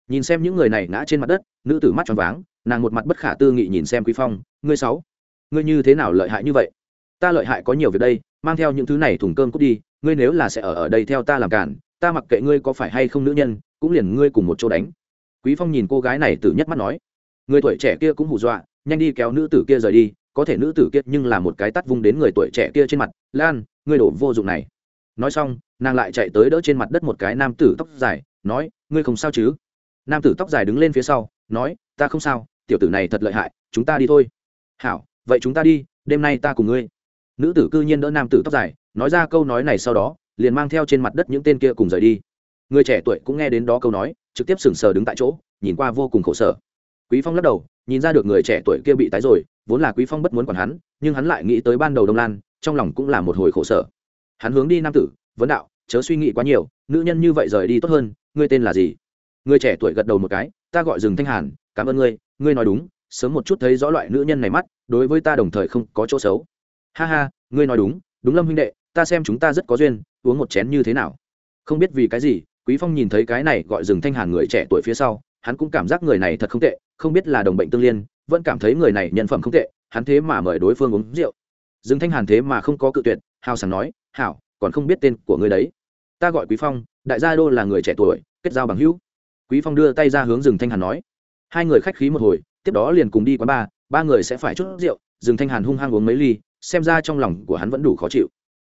nhìn xem những người này ngã trên mặt đất, nữ tử mắt tròn váng, nàng một mặt bất khả tư nghị nhìn xem quý phong, ngươi sáu, ngươi như thế nào lợi hại như vậy? Ta lợi hại có nhiều việc đây, mang theo những thứ này thùng cơm cút đi, ngươi nếu là sẽ ở ở đây theo ta làm cản, ta mặc kệ ngươi có phải hay không nữ nhân, cũng liền ngươi cùng một chỗ đánh. Quý phong nhìn cô gái này từ nhất mắt nói, người tuổi trẻ kia cũng hù dọa, nhanh đi kéo nữ tử kia rời đi, có thể nữ tử kia nhưng là một cái tắt vung đến người tuổi trẻ kia trên mặt, lan, ngươi đổ vô dụng này. Nói xong, nàng lại chạy tới đỡ trên mặt đất một cái nam tử tóc dài, nói, ngươi không sao chứ? Nam tử tóc dài đứng lên phía sau, nói, ta không sao, tiểu tử này thật lợi hại, chúng ta đi thôi. Hảo, vậy chúng ta đi, đêm nay ta cùng ngươi. Nữ tử cư nhiên đỡ nam tử tóc dài, nói ra câu nói này sau đó, liền mang theo trên mặt đất những tên kia cùng rời đi. Người trẻ tuổi cũng nghe đến đó câu nói, trực tiếp sừng sờ đứng tại chỗ, nhìn qua vô cùng khổ sở. Quý phong lắc đầu, nhìn ra được người trẻ tuổi kia bị tái rồi, vốn là quý phong bất muốn quản hắn, nhưng hắn lại nghĩ tới ban đầu đông lan, trong lòng cũng là một hồi khổ sở. Hắn hướng đi nam tử, vấn đạo, chớ suy nghĩ quá nhiều, nữ nhân như vậy rời đi tốt hơn, ngươi tên là gì? Người trẻ tuổi gật đầu một cái, ta gọi rừng thanh hàn, cảm ơn ngươi ngươi nói đúng, sớm một chút thấy rõ loại nữ nhân này mắt, đối với ta đồng thời không có chỗ xấu. Ha ha, ngươi nói đúng đúng lâm huynh đệ, ta xem chúng ta rất có duyên, uống một chén như thế nào? Không biết vì cái gì, quý phong nhìn thấy cái này gọi rừng thanh hàn người trẻ tuổi phía sau, hắn cũng cảm giác người này thật không tệ, không biết là đồng bệnh tương liên, vẫn cảm thấy người này nhân phẩm không tệ, hắn thế mà mời đối phương uống rượu. Rừng thanh hàn thế mà không có cự tuyệt, hào sảng nói, hảo, còn không biết tên của ngươi đấy. Ta gọi quý phong, đại gia đô là người trẻ tuổi, kết giao bằng hữu quý phong đưa tay ra hướng rừng thanh hàn nói. Hai người khách khí một hồi, tiếp đó liền cùng đi quán ba ba người sẽ phải chút rượu, rừng thanh hàn hung hăng uống mấy ly, xem ra trong lòng của hắn vẫn đủ khó chịu.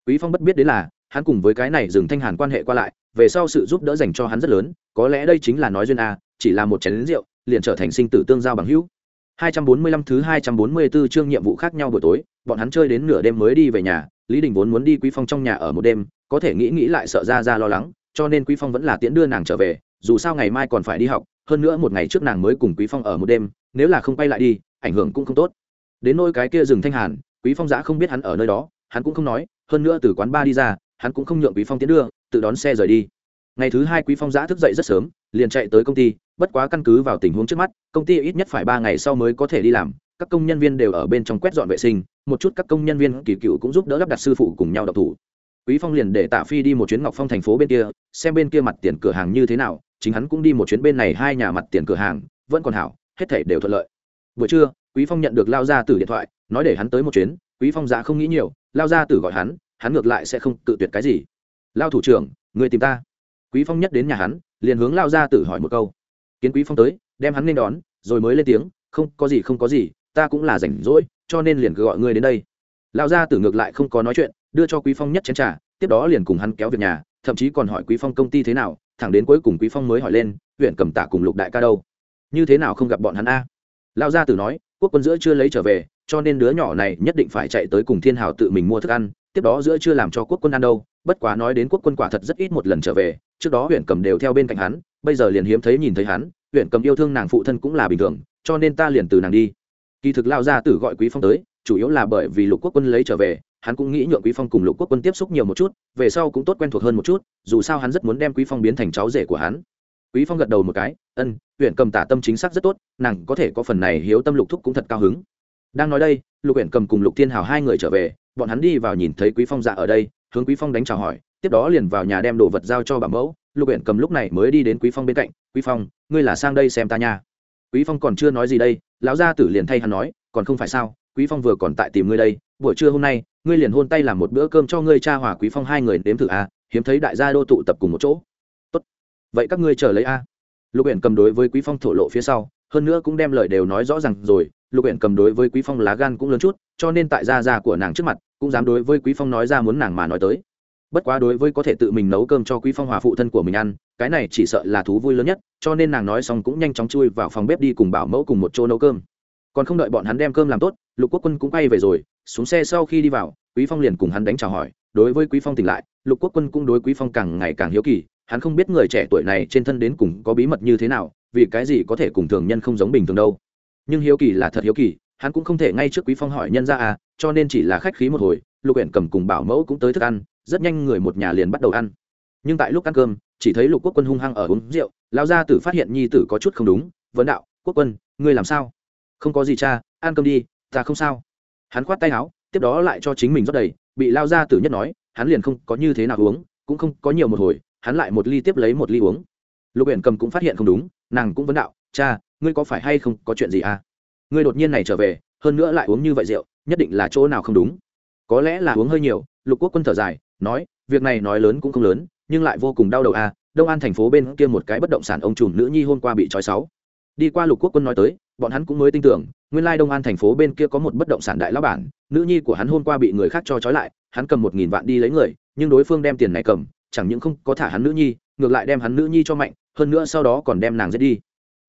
Quý phong bất biết đến là, hắn cùng với cái này rừng thanh hàn quan hệ qua lại, về sau sự giúp đỡ dành cho hắn rất lớn, có lẽ đây chính là nói duyên a, chỉ là một chén rượu, liền trở thành sinh tử tương giao bằng hữu. 245 thứ 244 chương nhiệm vụ khác nhau buổi tối, bọn hắn chơi đến nửa đêm mới đi về nhà, lý đình vốn muốn đi quý phong trong nhà ở một đêm, có thể nghĩ nghĩ lại sợ ra ra lo lắng, cho nên quý phong vẫn là tiễn đưa nàng trở về dù sao ngày mai còn phải đi học, hơn nữa một ngày trước nàng mới cùng quý phong ở một đêm, nếu là không quay lại đi, ảnh hưởng cũng không tốt. Đến nôi cái kia rừng thanh hàn, quý phong giã không biết hắn ở nơi đó, hắn cũng không nói, hơn nữa từ quán ba đi ra, hắn cũng không nhượng quý phong tiến đưa, tự đón xe rời đi. Ngày thứ hai quý phong giã thức dậy rất sớm, liền chạy tới công ty, bất quá căn cứ vào tình huống trước mắt, công ty ít nhất phải ba ngày sau mới có thể đi làm, các công nhân viên đều ở bên trong quét dọn vệ sinh, một chút các công nhân viên kỳ cựu cũng giúp đỡ lắp đặt sư phụ cùng nhau đọc thủ. Quý phong liền để tạ phi đi một chuyến ngọc phong thành phố bên kia, xem bên kia mặt tiền cửa hàng như thế nào chính hắn cũng đi một chuyến bên này hai nhà mặt tiền cửa hàng, vẫn còn hảo, hết thảy đều thuận lợi. Buổi trưa, quý phong nhận được lao ra từ điện thoại, nói để hắn tới một chuyến, quý phong giá không nghĩ nhiều, lao ra từ gọi hắn hắn ngược lại sẽ không tự tuyệt cái gì. Lao thủ trưởng, người tìm ta. Quý phong nhất đến nhà hắn, liền hướng lao ra tử hỏi một câu. Kiến quý phong tới, đem hắn nên đón, rồi mới lên tiếng, không, có gì, không có gì, ta cũng là rảnh rỗi, cho nên liền gọi ngươi đến đây. Lão gia tử ngược lại không có nói chuyện, đưa cho quý phong nhất chén trà, tiếp đó liền cùng hắn kéo việc nhà, thậm chí còn hỏi quý phong công ty thế nào thẳng đến cuối cùng quý phong mới hỏi lên, huyện cầm tạ cùng lục đại ca đâu? Như thế nào không gặp bọn hắn a? Lao gia tử nói, quốc quân giữa chưa lấy trở về, cho nên đứa nhỏ này nhất định phải chạy tới cùng thiên hào tự mình mua thức ăn, tiếp đó giữa chưa làm cho quốc quân ăn đâu. Bất quá nói đến quốc quân quả thật rất ít một lần trở về, trước đó huyện cầm đều theo bên cạnh hắn, bây giờ liền hiếm thấy nhìn thấy hắn, huyện cầm yêu thương nàng phụ thân cũng là bình thường, cho nên ta liền từ nàng đi. Kỳ thực lao gia tử gọi quý phong tới chủ yếu là bởi vì lục quốc quân lấy trở về, hắn cũng nghĩ nhượng quý phong cùng lục quốc quân tiếp xúc nhiều một chút, về sau cũng tốt quen thuộc hơn một chút, dù sao hắn rất muốn đem quý phong biến thành cháu rể của hắn. Quý phong gật đầu một cái, ân huyện cầm tả tâm chính xác rất tốt, nàng có thể có phần này hiếu tâm lục thúc cũng thật cao hứng. Đang nói đây, lục huyện cầm cùng lục thiên hào hai người trở về, bọn hắn đi vào nhìn thấy quý phong dạ ở đây, hướng quý phong đánh chào hỏi, tiếp đó liền vào nhà đem đồ vật giao cho bà mẫu. Lục huyện cầm lúc này mới đi đến quý phong bên cạnh, quý phong, ngươi là sang đây xem ta nha. Quý phong còn chưa nói gì đây, lão gia tử liền thay hắn nói, còn không phải sao quý phong vừa còn tại tìm ngươi đây, buổi trưa hôm nay, ngươi liền hôn tay làm một bữa cơm cho ngươi cha hòa quý phong hai người nếm thử à hiếm thấy đại gia đô tụ tập cùng một chỗ. Tốt. Vậy các ngươi chờ lấy a. Lục Uyển cầm đối với quý phong thổ lộ phía sau, hơn nữa cũng đem lời đều nói rõ ràng rồi, lục Uyển cầm đối với quý phong lá gan cũng lớn chút, cho nên tại gia gia của nàng trước mặt, cũng dám đối với quý phong nói ra muốn nàng mà nói tới. Bất quá đối với có thể tự mình nấu cơm cho quý phong hòa phụ thân của mình ăn, cái này chỉ sợ là thú vui lớn nhất, cho nên nàng nói xong cũng nhanh chóng chui vào phòng bếp đi cùng bảo mẫu cùng một chỗ nấu cơm còn không đợi bọn hắn đem cơm làm tốt, lục quốc quân cũng quay về rồi, xuống xe sau khi đi vào, quý phong liền cùng hắn đánh chào hỏi. Đối với quý phong tỉnh lại, lục quốc quân cũng đối quý phong càng ngày càng hiếu kỳ, hắn không biết người trẻ tuổi này trên thân đến cùng có bí mật như thế nào, vì cái gì có thể cùng thường nhân không giống bình thường đâu. Nhưng hiếu kỳ là thật hiếu kỳ, hắn cũng không thể ngay trước quý phong hỏi nhân ra à cho nên chỉ là khách khí một hồi, lục huyện cầm cùng bảo mẫu cũng tới thức ăn, rất nhanh người một nhà liền bắt đầu ăn. Nhưng tại lúc ăn cơm, chỉ thấy lục quốc quân hung hăng ở uống rượu lao gia tử phát hiện nhi tử có chút không đúng, vấn đạo, quốc quân, ngươi làm sao? Không có gì cha, ăn cơm đi, ta không sao. Hắn khoát tay áo, tiếp đó lại cho chính mình rót đầy, bị lao ra tử nhất nói, hắn liền không có như thế nào uống, cũng không có nhiều một hồi, hắn lại một ly tiếp lấy một ly uống. Lục huyện cầm cũng phát hiện không đúng, nàng cũng vấn đạo, cha, ngươi có phải hay không có chuyện gì à? Ngươi đột nhiên này trở về, hơn nữa lại uống như vậy rượu, nhất định là chỗ nào không đúng. Có lẽ là uống hơi nhiều, lục quốc quân thở dài, nói, việc này nói lớn cũng không lớn, nhưng lại vô cùng đau đầu à đông an thành phố bên kia một cái bất động sản ông trùm nữ nhi hôm qua bị trói sáu đi qua lục quốc quân nói tới, bọn hắn cũng mới tin tưởng, nguyên lai đông an thành phố bên kia có một bất động sản đại lão bản, nữ nhi của hắn hôm qua bị người khác cho trói lại, hắn cầm một nghìn vạn đi lấy người, nhưng đối phương đem tiền này cầm, chẳng những không có thả hắn nữ nhi, ngược lại đem hắn nữ nhi cho mạnh, hơn nữa sau đó còn đem nàng giết đi.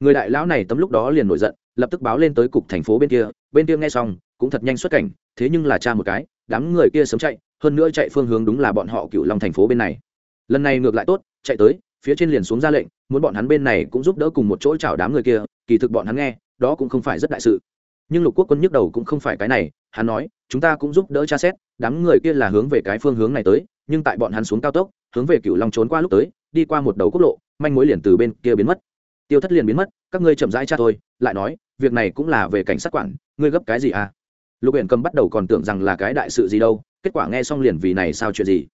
Người đại lão này tấm lúc đó liền nổi giận, lập tức báo lên tới cục thành phố bên kia bên kia nghe xong, cũng thật nhanh xuất cảnh, thế nhưng là cha một cái, đám người kia sớm chạy, hơn nữa chạy phương hướng đúng là bọn họ cựu long thành phố bên này. Lần này ngược lại tốt, chạy tới phía trên liền xuống ra lệnh, muốn bọn hắn bên này cũng giúp đỡ cùng một chỗ chào đám người kia, kỳ thực bọn hắn nghe, đó cũng không phải rất đại sự. Nhưng lục quốc quân nhức đầu cũng không phải cái này, hắn nói, chúng ta cũng giúp đỡ tra xét, đám người kia là hướng về cái phương hướng này tới, nhưng tại bọn hắn xuống cao tốc, hướng về cựu long trốn qua lúc tới, đi qua một đầu quốc lộ, manh mối liền từ bên kia biến mất. Tiêu thất liền biến mất, các ngươi chậm rãi cha thôi, lại nói, việc này cũng là về cảnh sát quản, ngươi gấp cái gì à? Lục huyện cầm bắt đầu còn tưởng rằng là cái đại sự gì đâu, kết quả nghe xong liền vì này sao chuyện gì?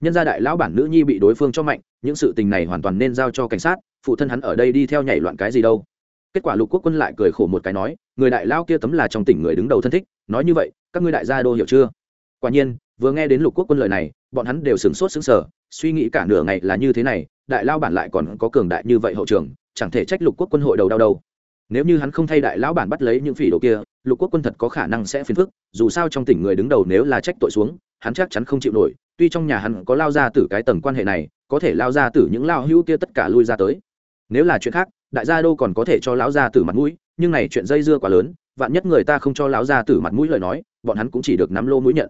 Nhân gia đại lão bản nữ nhi bị đối phương cho mạnh, những sự tình này hoàn toàn nên giao cho cảnh sát, phụ thân hắn ở đây đi theo nhảy loạn cái gì đâu. Kết quả lục quốc quân lại cười khổ một cái nói, người đại lao kia tấm là trong tỉnh người đứng đầu thân thích, nói như vậy, các ngươi đại gia đô hiểu chưa? Quả nhiên, vừa nghe đến lục quốc quân lời này, bọn hắn đều sửng sốt sững sờ, suy nghĩ cả nửa ngày là như thế này, đại lao bản lại còn có cường đại như vậy hậu trường, chẳng thể trách lục quốc quân hội đầu đau đâu. Nếu như hắn không thay đại lão bản bắt lấy những phỉ đồ kia, lục quốc quân thật có khả năng sẽ phiền phức, dù sao trong tỉnh người đứng đầu nếu là trách tội xuống, hắn chắc chắn không chịu nổi tuy trong nhà hắn có lao ra từ cái tầng quan hệ này, có thể lao ra từ những lao hữu kia tất cả lui ra tới. Nếu là chuyện khác, đại gia đô còn có thể cho lão gia tử mặt mũi, nhưng này chuyện dây dưa quá lớn, vạn nhất người ta không cho lão gia tử mặt mũi lời nói, bọn hắn cũng chỉ được nắm lô mũi nhận.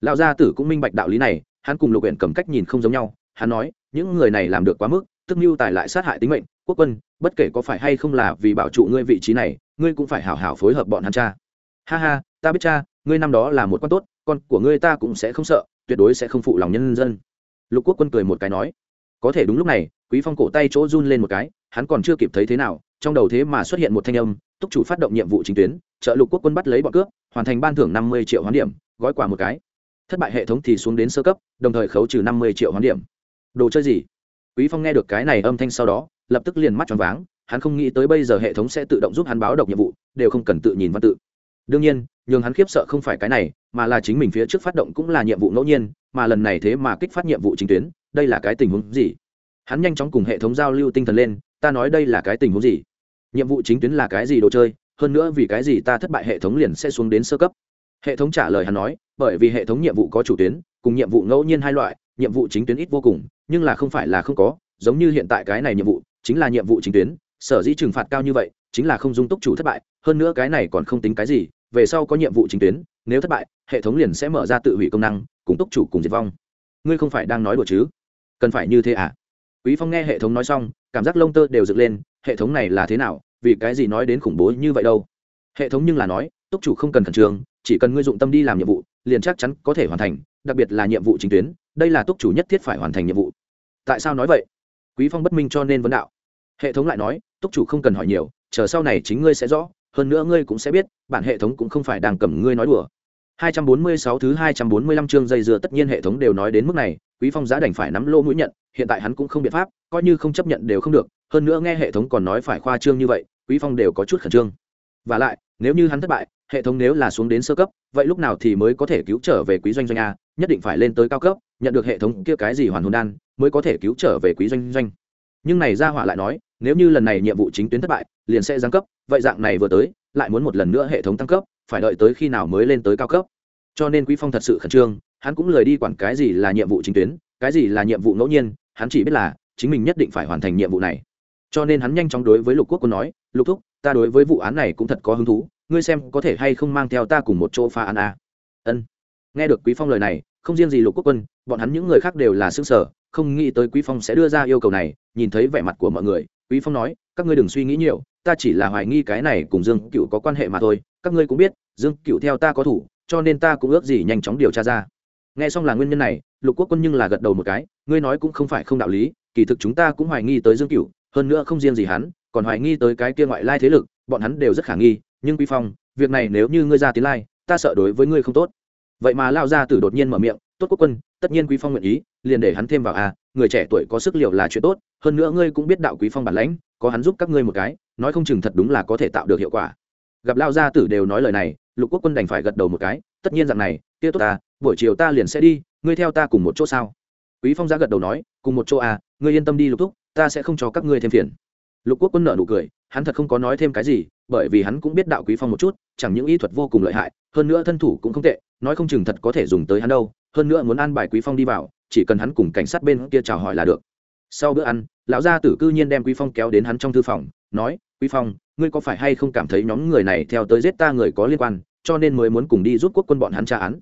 Lão gia tử cũng minh bạch đạo lý này, hắn cùng lục huyện cầm cách nhìn không giống nhau, hắn nói, những người này làm được quá mức, tức mưu tài lại sát hại tính mệnh, quốc quân, bất kể có phải hay không là vì bảo trụ ngươi vị trí này, ngươi cũng phải hảo hảo phối hợp bọn hắn cha. Ha ha, ta biết cha, ngươi năm đó là một quan tốt, con của ngươi ta cũng sẽ không sợ tuyệt đối sẽ không phụ lòng nhân dân. Lục quốc quân cười một cái nói, có thể đúng lúc này, quý phong cổ tay chỗ run lên một cái, hắn còn chưa kịp thấy thế nào, trong đầu thế mà xuất hiện một thanh âm, túc chủ phát động nhiệm vụ chính tuyến, trợ lục quốc quân bắt lấy bọn cướp, hoàn thành ban thưởng năm mươi triệu hoán điểm, gói quà một cái. Thất bại hệ thống thì xuống đến sơ cấp, đồng thời khấu trừ năm mươi triệu hoán điểm. Đồ chơi gì? Quý phong nghe được cái này âm thanh sau đó, lập tức liền mắt tròn váng, hắn không nghĩ tới bây giờ hệ thống sẽ tự động giúp hắn báo độc nhiệm vụ, đều không cần tự nhìn văn tự. Đương nhiên nhường hắn khiếp sợ không phải cái này, mà là chính mình phía trước phát động cũng là nhiệm vụ ngẫu nhiên, mà lần này thế mà kích phát nhiệm vụ chính tuyến, đây là cái tình huống gì? Hắn nhanh chóng cùng hệ thống giao lưu tinh thần lên, ta nói đây là cái tình huống gì? Nhiệm vụ chính tuyến là cái gì đồ chơi? Hơn nữa vì cái gì ta thất bại hệ thống liền sẽ xuống đến sơ cấp? Hệ thống trả lời hắn nói, bởi vì hệ thống nhiệm vụ có chủ tuyến, cùng nhiệm vụ ngẫu nhiên hai loại, nhiệm vụ chính tuyến ít vô cùng, nhưng là không phải là không có, giống như hiện tại cái này nhiệm vụ, chính là nhiệm vụ chính tuyến, sở dĩ trừng phạt cao như vậy, chính là không dung túc chủ thất bại, hơn nữa cái này còn không tính cái gì về sau có nhiệm vụ chính tuyến, nếu thất bại, hệ thống liền sẽ mở ra tự hủy công năng, cùng túc chủ cùng diệt vong. Ngươi không phải đang nói đùa chứ? Cần phải như thế à? Quý phong nghe hệ thống nói xong, cảm giác lông tơ đều dựng lên, hệ thống này là thế nào, vì cái gì nói đến khủng bố như vậy đâu? Hệ thống nhưng là nói, túc chủ không cần khẩn trương, chỉ cần ngươi dụng tâm đi làm nhiệm vụ, liền chắc chắn có thể hoàn thành, đặc biệt là nhiệm vụ chính tuyến, đây là túc chủ nhất thiết phải hoàn thành nhiệm vụ. Tại sao nói vậy? Quý phong bất minh cho nên vấn đạo. Hệ thống lại nói, túc chủ không cần hỏi nhiều, chờ sau này chính ngươi sẽ rõ hơn nữa ngươi cũng sẽ biết, bản hệ thống cũng không phải đang cầm ngươi nói đùa. 246 thứ 245 chương dây dưa tất nhiên hệ thống đều nói đến mức này, quý phong giá đành phải nắm lô mũi nhận, hiện tại hắn cũng không biện pháp, coi như không chấp nhận đều không được, hơn nữa nghe hệ thống còn nói phải khoa trương như vậy, quý phong đều có chút khẩn trương. Và lại, nếu như hắn thất bại, hệ thống nếu là xuống đến sơ cấp, vậy lúc nào thì mới có thể cứu trở về quý doanh doanh a, nhất định phải lên tới cao cấp, nhận được hệ thống kia cái gì hoàn hồn đan, mới có thể cứu trở về quý doanh doanh. Nhưng này ra hỏa lại nói nếu như lần này nhiệm vụ chính tuyến thất bại, liền sẽ giáng cấp, vậy dạng này vừa tới, lại muốn một lần nữa hệ thống tăng cấp, phải đợi tới khi nào mới lên tới cao cấp. Cho nên quý phong thật sự khẩn trương, hắn cũng lười đi quản cái gì là nhiệm vụ chính tuyến, cái gì là nhiệm vụ ngẫu nhiên, hắn chỉ biết là, chính mình nhất định phải hoàn thành nhiệm vụ này. Cho nên hắn nhanh chóng đối với lục quốc quân nói, lục thúc, ta đối với vụ án này cũng thật có hứng thú, ngươi xem có thể hay không mang theo ta cùng một chỗ phá án a? Ân. Nghe được quý phong lời này, không riêng gì lục quốc quân, bọn hắn những người khác đều là xương sở không nghĩ tới quý phong sẽ đưa ra yêu cầu này, nhìn thấy vẻ mặt của mọi người quý phong nói, các ngươi đừng suy nghĩ nhiều, ta chỉ là hoài nghi cái này cùng dương cựu có quan hệ mà thôi, các ngươi cũng biết, dương cựu theo ta có thủ, cho nên ta cũng ước gì nhanh chóng điều tra ra. Nghe xong là nguyên nhân này, lục quốc quân nhưng là gật đầu một cái, ngươi nói cũng không phải không đạo lý, kỳ thực chúng ta cũng hoài nghi tới dương cựu hơn nữa không riêng gì hắn, còn hoài nghi tới cái kia ngoại lai thế lực, bọn hắn đều rất khả nghi, nhưng quy phong, việc này nếu như ngươi ra tiến lai, ta sợ đối với ngươi không tốt. Vậy mà lao ra tử đột nhiên mở miệng, tốt quốc quân, tất nhiên quý phong nguyện ý liền để hắn thêm vào a à, người trẻ tuổi có sức liệu là chuyện tốt hơn nữa ngươi cũng biết đạo quý phong bản lãnh có hắn giúp các ngươi một cái nói không chừng thật đúng là có thể tạo được hiệu quả. Gặp lao gia tử đều nói lời này lục quốc quân đành phải gật đầu một cái tất nhiên rằng này kia tốt ta buổi chiều ta liền sẽ đi ngươi theo ta cùng một chỗ sao? Quý phong ra gật đầu nói cùng một chỗ à ngươi yên tâm đi lục thúc ta sẽ không cho các ngươi thêm phiền. Lục quốc quân nợ nụ cười hắn thật không có nói thêm cái gì bởi vì hắn cũng biết đạo quý phong một chút chẳng những y thuật vô cùng lợi hại hơn nữa thân thủ cũng không tệ nói không chừng thật có thể dùng tới hắn đâu hơn nữa muốn an bài quý phong đi vào chỉ cần hắn cùng cảnh sát bên kia chào hỏi là được. Sau bữa ăn, lão gia tử cư nhiên đem quý phong kéo đến hắn trong thư phòng, nói, quý phong, ngươi có phải hay không cảm thấy nhóm người này theo tới giết ta người có liên quan, cho nên mới muốn cùng đi giúp quốc quân bọn hắn tra án?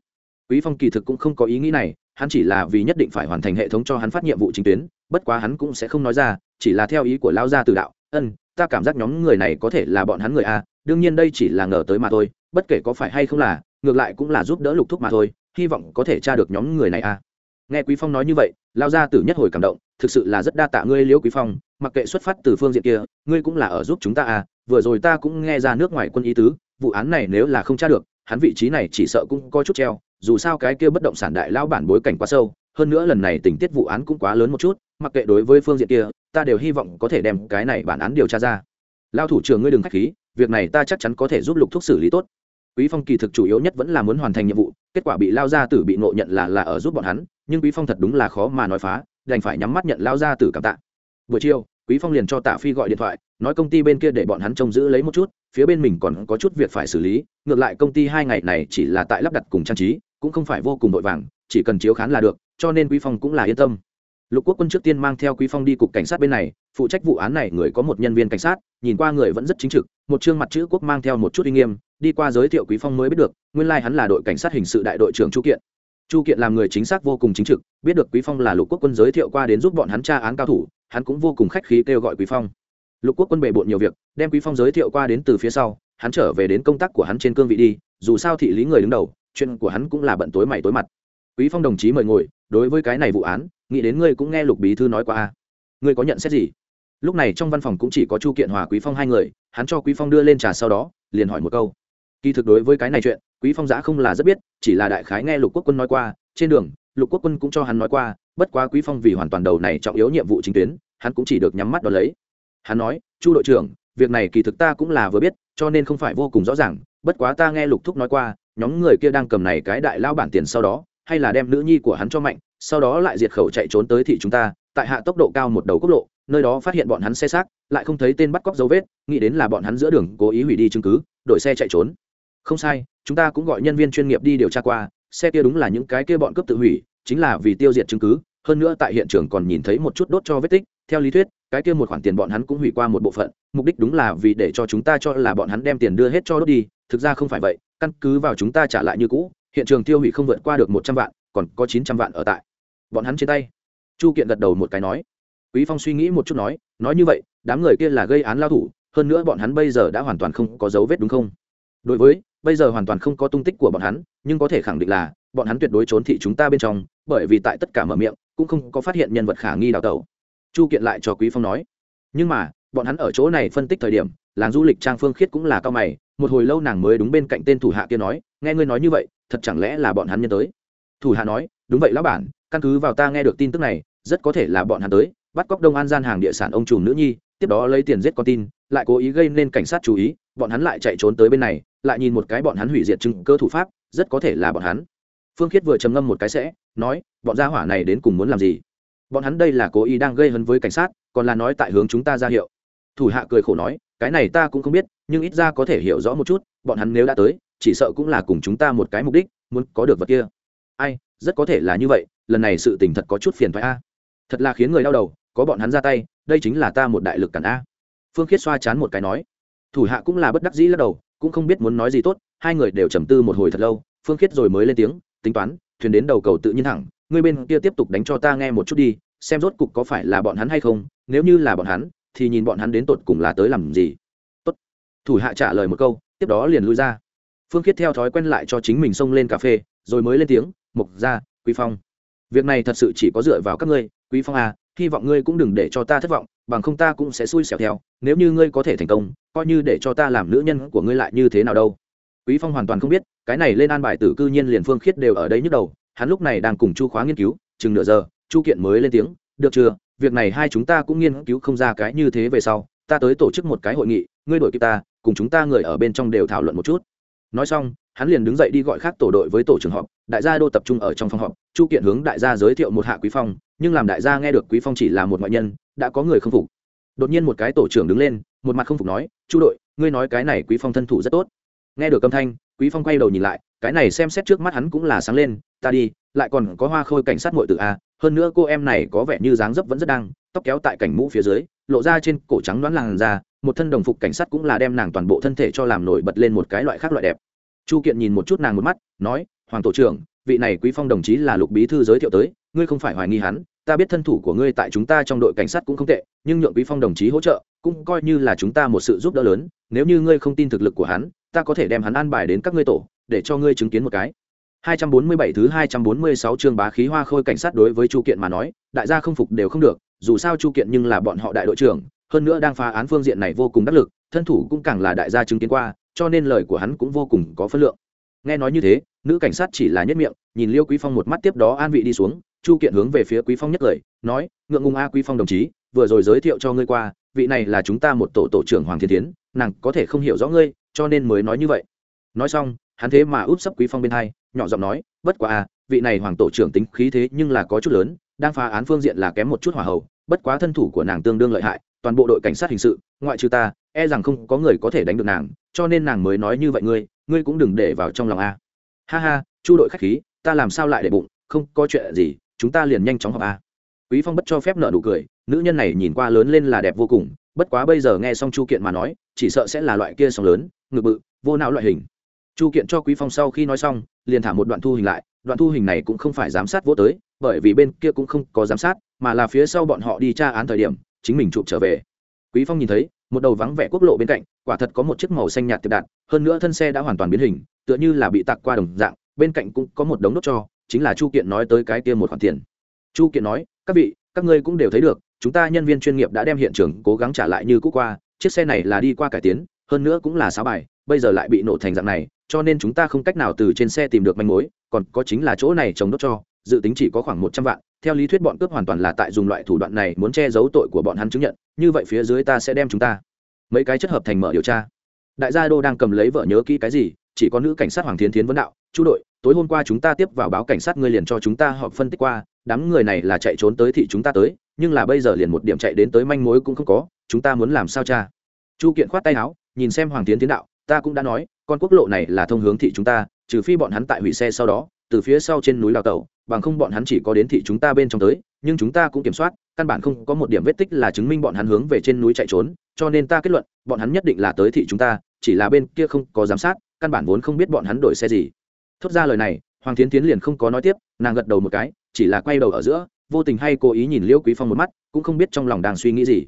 Quý phong kỳ thực cũng không có ý nghĩ này, hắn chỉ là vì nhất định phải hoàn thành hệ thống cho hắn phát nhiệm vụ chính tuyến, bất quá hắn cũng sẽ không nói ra, chỉ là theo ý của lão gia tử đạo, ân, ta cảm giác nhóm người này có thể là bọn hắn người a, đương nhiên đây chỉ là ngờ tới mà thôi, bất kể có phải hay không là, ngược lại cũng là giúp đỡ lục thúc mà thôi, hy vọng có thể tra được nhóm người này a nghe quý phong nói như vậy lao gia tử nhất hồi cảm động, thực sự là rất đa tạ ngươi, liễu quý phong, mặc kệ xuất phát từ phương diện kia, ngươi cũng là ở giúp chúng ta à vừa rồi ta cũng nghe ra nước ngoài quân ý tứ, vụ án này nếu là không tra được, hắn vị trí này chỉ sợ cũng có chút treo, dù sao cái kia bất động sản đại lao bản bối cảnh quá sâu, hơn nữa lần này tình tiết vụ án cũng quá lớn một chút, mặc kệ đối với phương diện kia, ta đều hy vọng có thể đem cái này bản án điều tra ra. Lao thủ trưởng ngươi đừng khách khí, việc này ta chắc chắn có thể giúp lục thúc xử lý tốt quý phong kỳ thực chủ yếu nhất vẫn là muốn hoàn thành nhiệm vụ, kết quả bị lao gia tử bị ngộ nhận là là ở giúp bọn hắn, nhưng quý phong thật đúng là khó mà nói phá, đành phải nhắm mắt nhận lao gia tử cảm tạ. Buổi chiều, quý phong liền cho tạ phi gọi điện thoại, nói công ty bên kia để bọn hắn trông giữ lấy một chút, phía bên mình còn có chút việc phải xử lý, ngược lại công ty hai ngày này chỉ là tại lắp đặt cùng trang trí, cũng không phải vô cùng vội vàng, chỉ cần chiếu khán là được, cho nên quý phong cũng là yên tâm. Lục quốc quân trước tiên mang theo quý phong đi cục cảnh sát bên này, phụ trách vụ án này người có một nhân viên cảnh sát, nhìn qua người vẫn rất chính trực, một chương mặt chữ quốc mang theo một chút uy nghiêm đi qua giới thiệu quý phong mới biết được, nguyên lai like hắn là đội cảnh sát hình sự đại đội trưởng chu kiện. Chu kiện làm người chính xác vô cùng chính trực, biết được quý phong là lục quốc quân giới thiệu qua đến giúp bọn hắn tra án cao thủ, hắn cũng vô cùng khách khí kêu gọi quý phong. Lục quốc quân bề bộn nhiều việc, đem quý phong giới thiệu qua đến từ phía sau, hắn trở về đến công tác của hắn trên cương vị đi, dù sao thị lý người đứng đầu, chuyện của hắn cũng là bận tối mày tối mặt. Quý phong đồng chí mời ngồi, đối với cái này vụ án, nghĩ đến ngươi cũng nghe lục bí thư nói qua ngươi có nhận xét gì? Lúc này trong văn phòng cũng chỉ có chu kiện hòa quý phong hai người, hắn cho quý phong đưa lên trà sau đó, liền hỏi một câu kỳ thực đối với cái này chuyện, quý phong giã không là rất biết, chỉ là đại khái nghe lục quốc quân nói qua, trên đường, lục quốc quân cũng cho hắn nói qua, bất quá quý phong vì hoàn toàn đầu này trọng yếu nhiệm vụ chính tuyến, hắn cũng chỉ được nhắm mắt đón lấy. Hắn nói, chu đội trưởng, việc này kỳ thực ta cũng là vừa biết, cho nên không phải vô cùng rõ ràng, bất quá ta nghe lục thúc nói qua, nhóm người kia đang cầm này cái đại lao bản tiền sau đó, hay là đem nữ nhi của hắn cho mạnh, sau đó lại diệt khẩu chạy trốn tới thị chúng ta, tại hạ tốc độ cao một đầu quốc lộ, nơi đó phát hiện bọn hắn xe xác, lại không thấy tên bắt cóc dấu vết, nghĩ đến là bọn hắn giữa đường cố ý hủy đi chứng cứ, đổi xe chạy trốn không sai, chúng ta cũng gọi nhân viên chuyên nghiệp đi điều tra qua, xe kia đúng là những cái kia bọn cướp tự hủy, chính là vì tiêu diệt chứng cứ, hơn nữa tại hiện trường còn nhìn thấy một chút đốt cho vết tích, theo lý thuyết, cái kia một khoản tiền bọn hắn cũng hủy qua một bộ phận, mục đích đúng là vì để cho chúng ta cho là bọn hắn đem tiền đưa hết cho đốt đi, thực ra không phải vậy, căn cứ vào chúng ta trả lại như cũ, hiện trường tiêu hủy không vượt qua được một trăm vạn, còn có chín trăm vạn ở tại. Bọn hắn trên tay. Chu kiện gật đầu một cái nói. Quý phong suy nghĩ một chút nói nói như vậy, đám người kia là gây án lao thủ, hơn nữa bọn hắn bây giờ đã hoàn toàn không có dấu vết đúng không? Đối với bây giờ hoàn toàn không có tung tích của bọn hắn, nhưng có thể khẳng định là, bọn hắn tuyệt đối trốn thị chúng ta bên trong, bởi vì tại tất cả mở miệng, cũng không có phát hiện nhân vật khả nghi đào tẩu. Chu kiện lại cho quý phong nói, nhưng mà, bọn hắn ở chỗ này phân tích thời điểm, làng du lịch trang phương khiết cũng là cao mày, một hồi lâu nàng mới đúng bên cạnh tên thủ hạ kia nói, nghe ngươi nói như vậy, thật chẳng lẽ là bọn hắn nhân tới? Thủ hạ nói, đúng vậy lão bản, căn cứ vào ta nghe được tin tức này, rất có thể là bọn hắn tới, bắt cóc đông an gian hàng địa sản ông trùm nữ nhi, tiếp đó lấy tiền giết con tin, lại cố ý gây nên cảnh sát chú ý, bọn hắn lại chạy trốn tới bên này lại nhìn một cái bọn hắn hủy diệt chứng cơ thủ pháp, rất có thể là bọn hắn. Phương khiết vừa trầm ngâm một cái sẽ, nói, bọn gia hỏa này đến cùng muốn làm gì? Bọn hắn đây là cố ý đang gây hấn với cảnh sát, còn là nói tại hướng chúng ta ra hiệu. Thủ hạ cười khổ nói, cái này ta cũng không biết, nhưng ít ra có thể hiểu rõ một chút, bọn hắn nếu đã tới, chỉ sợ cũng là cùng chúng ta một cái mục đích, muốn có được vật kia. Ai, rất có thể là như vậy, lần này sự tình thật có chút phiền thoái a. Thật là khiến người đau đầu, có bọn hắn ra tay, đây chính là ta một đại lực cản a. Phương khiết xoa chán một cái nói. Thủ hạ cũng là bất đắc dĩ lắc đầu cũng không biết muốn nói gì tốt, hai người đều trầm tư một hồi thật lâu, phương khiết rồi mới lên tiếng, tính toán, thuyền đến đầu cầu tự nhiên thẳng, ngươi bên kia tiếp tục đánh cho ta nghe một chút đi, xem rốt cục có phải là bọn hắn hay không, nếu như là bọn hắn, thì nhìn bọn hắn đến tột cùng là tới làm gì Tốt. thủ hạ trả lời một câu, tiếp đó liền lui ra phương khiết theo thói quen lại cho chính mình xông lên cà phê, rồi mới lên tiếng, mục ra quý phong, việc này thật sự chỉ có dựa vào các ngươi, quý phong à hy vọng ngươi cũng đừng để cho ta thất vọng, bằng không ta cũng sẽ xui xẻo theo. Nếu như ngươi có thể thành công, coi như để cho ta làm nữ nhân của ngươi lại như thế nào đâu. Quý phong hoàn toàn không biết, cái này lên an bài tử cư nhiên liền phương khiết đều ở đây nhức đầu, hắn lúc này đang cùng chu khóa nghiên cứu, chừng nửa giờ, chu kiện mới lên tiếng, được chưa? Việc này hai chúng ta cũng nghiên cứu không ra cái như thế về sau, ta tới tổ chức một cái hội nghị, ngươi đổi kịp ta, cùng chúng ta người ở bên trong đều thảo luận một chút. Nói xong, hắn liền đứng dậy đi gọi khác tổ đội với tổ trưởng họp, đại gia đô tập trung ở trong phòng họp, chu kiện hướng đại gia giới thiệu một hạ quý phong nhưng làm đại gia nghe được quý phong chỉ là một ngoại nhân, đã có người không phục. Đột nhiên một cái tổ trưởng đứng lên, một mặt không phục nói, chu đội, ngươi nói cái này quý phong thân thủ rất tốt. Nghe được âm thanh, quý phong quay đầu nhìn lại, cái này xem xét trước mắt hắn cũng là sáng lên, ta đi, lại còn có hoa khôi cảnh sát muội tử a hơn nữa cô em này có vẻ như dáng dấp vẫn rất đang, tóc kéo tại cảnh mũ phía dưới, lộ ra trên cổ trắng đoán làn da, một thân đồng phục cảnh sát cũng là đem nàng toàn bộ thân thể cho làm nổi bật lên một cái loại khác loại đẹp. Chu kiện nhìn một chút nàng một mắt, nói, hoàng tổ trưởng vị này quý phong đồng chí là lục bí thư giới thiệu tới ngươi không phải hoài nghi hắn ta biết thân thủ của ngươi tại chúng ta trong đội cảnh sát cũng không tệ nhưng nhượng quý phong đồng chí hỗ trợ cũng coi như là chúng ta một sự giúp đỡ lớn nếu như ngươi không tin thực lực của hắn ta có thể đem hắn an bài đến các ngươi tổ để cho ngươi chứng kiến một cái 247 thứ 246 chương bá khí hoa khôi cảnh sát đối với Chu Kiện mà nói, đại gia không phục đều không được, dù sao Chu Kiện nhưng là bọn họ đại đội trưởng, hơn nữa đang phá án phương diện này vô cùng đắc lực, thân thủ cũng càng là đại gia chứng kiến qua, cho nên lời của hắn cũng vô cùng có phân lượng. Nghe nói như thế, nữ cảnh sát chỉ là nhất miệng, nhìn Liêu Quý Phong một mắt tiếp đó an vị đi xuống, Chu Kiện hướng về phía Quý Phong nhất lời, nói, ngượng ngùng a Quý Phong đồng chí, vừa rồi giới thiệu cho ngươi qua, vị này là chúng ta một tổ tổ trưởng Hoàng Thiên Tiến, nàng có thể không hiểu rõ ngươi, cho nên mới nói như vậy. Nói xong, hắn thế mà úp sấp Quý Phong bên hai, nhỏ giọng nói bất quá à vị này hoàng tổ trưởng tính khí thế nhưng là có chút lớn đang phá án phương diện là kém một chút hỏa hậu bất quá thân thủ của nàng tương đương lợi hại toàn bộ đội cảnh sát hình sự ngoại trừ ta e rằng không có người có thể đánh được nàng cho nên nàng mới nói như vậy ngươi ngươi cũng đừng để vào trong lòng a ha ha, chu đội khách khí, ta làm sao lại để bụng, không có chuyện gì, chúng ta liền nhanh chóng họp a. Quý phong bất cho phép nợ nụ cười, nữ nhân này nhìn qua lớn lên là đẹp vô cùng, bất quá bây giờ nghe xong chu kiện mà nói, chỉ sợ sẽ là loại kia sóng lớn, ngực bự, vô não loại hình. Chu kiện cho quý phong sau khi nói xong, liền thả một đoạn thu hình lại, đoạn thu hình này cũng không phải giám sát vô tới, bởi vì bên kia cũng không có giám sát, mà là phía sau bọn họ đi tra án thời điểm, chính mình chụp trở về. Quý phong nhìn thấy, một đầu vắng vẻ quốc lộ bên cạnh, quả thật có một chiếc màu xanh nhạt tiệp đạn, hơn nữa thân xe đã hoàn toàn biến hình tựa như là bị tạc qua đồng dạng, bên cạnh cũng có một đống đốt cho, chính là chu kiện nói tới cái kia một khoản tiền. Chu kiện nói, các vị, các ngươi cũng đều thấy được, chúng ta nhân viên chuyên nghiệp đã đem hiện trường cố gắng trả lại như cũ qua, chiếc xe này là đi qua cải tiến, hơn nữa cũng là sáu bài, bây giờ lại bị nổ thành dạng này, cho nên chúng ta không cách nào từ trên xe tìm được manh mối, còn có chính là chỗ này chống đốt cho, dự tính chỉ có khoảng một trăm vạn, theo lý thuyết bọn cướp hoàn toàn là tại dùng loại thủ đoạn này muốn che giấu tội của bọn hắn chứng nhận, như vậy phía dưới ta sẽ đem chúng ta. Mấy cái chất hợp thành mở điều tra. Đại gia đô đang cầm lấy vợ nhớ kỹ cái gì chỉ có nữ cảnh sát hoàng thiến thiến vấn đạo chú đội, tối hôm qua chúng ta tiếp vào báo cảnh sát ngươi liền cho chúng ta họp phân tích qua, đám người này là chạy trốn tới thị chúng ta tới, nhưng là bây giờ liền một điểm chạy đến tới manh mối cũng không có, chúng ta muốn làm sao cha? Chu kiện khoát tay áo, nhìn xem hoàng tiến tiến đạo, ta cũng đã nói, con quốc lộ này là thông hướng thị chúng ta, trừ phi bọn hắn tại hủy xe sau đó, từ phía sau trên núi đào tẩu, bằng không bọn hắn chỉ có đến thị chúng ta bên trong tới, nhưng chúng ta cũng kiểm soát, căn bản không có một điểm vết tích là chứng minh bọn hắn hướng về trên núi chạy trốn, cho nên ta kết luận, bọn hắn nhất định là tới thị chúng ta, chỉ là bên kia không có giám sát căn bản vốn không biết bọn hắn đổi xe gì. Thốt ra lời này, hoàng tiến tiến liền không có nói tiếp, nàng gật đầu một cái, chỉ là quay đầu ở giữa, vô tình hay cố ý nhìn liễu quý phong một mắt, cũng không biết trong lòng đang suy nghĩ gì.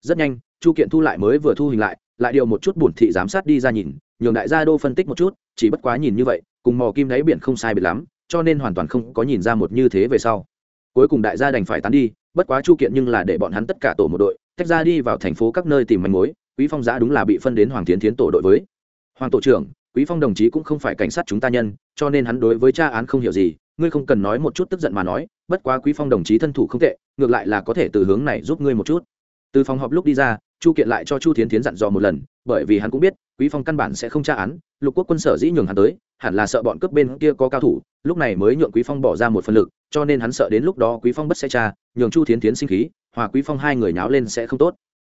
Rất nhanh, chu kiện thu lại mới vừa thu hình lại lại điều một chút bổn thị giám sát đi ra nhìn, nhường đại gia đô phân tích một chút, chỉ bất quá nhìn như vậy, cùng mò kim đáy biển không sai biệt lắm, cho nên hoàn toàn không có nhìn ra một như thế về sau. Cuối cùng đại gia đành phải tán đi, bất quá chu kiện nhưng là để bọn hắn tất cả tổ một đội, tách ra đi vào thành phố các nơi tìm manh mối, quý phong giã đúng là bị phân đến hoàng tiến tiến tổ đội với. Hoàng tổ trưởng quý phong đồng chí cũng không phải cảnh sát chúng ta nhân, cho nên hắn đối với tra án không hiểu gì, ngươi không cần nói một chút tức giận mà nói, bất quá quý phong đồng chí thân thủ không tệ, ngược lại là có thể từ hướng này giúp ngươi một chút. Từ phòng họp lúc đi ra, chu kiện lại cho chu thiến tiến dặn dò một lần, bởi vì hắn cũng biết, quý phong căn bản sẽ không tra án, lục quốc quân sở dĩ nhường hắn tới, hẳn là sợ bọn cướp bên kia có cao thủ, lúc này mới nhượng quý phong bỏ ra một phần lực, cho nên hắn sợ đến lúc đó quý phong bất sẽ tra, nhường chu thiến tiến sinh khí, hòa quý phong hai người nháo lên sẽ không tốt.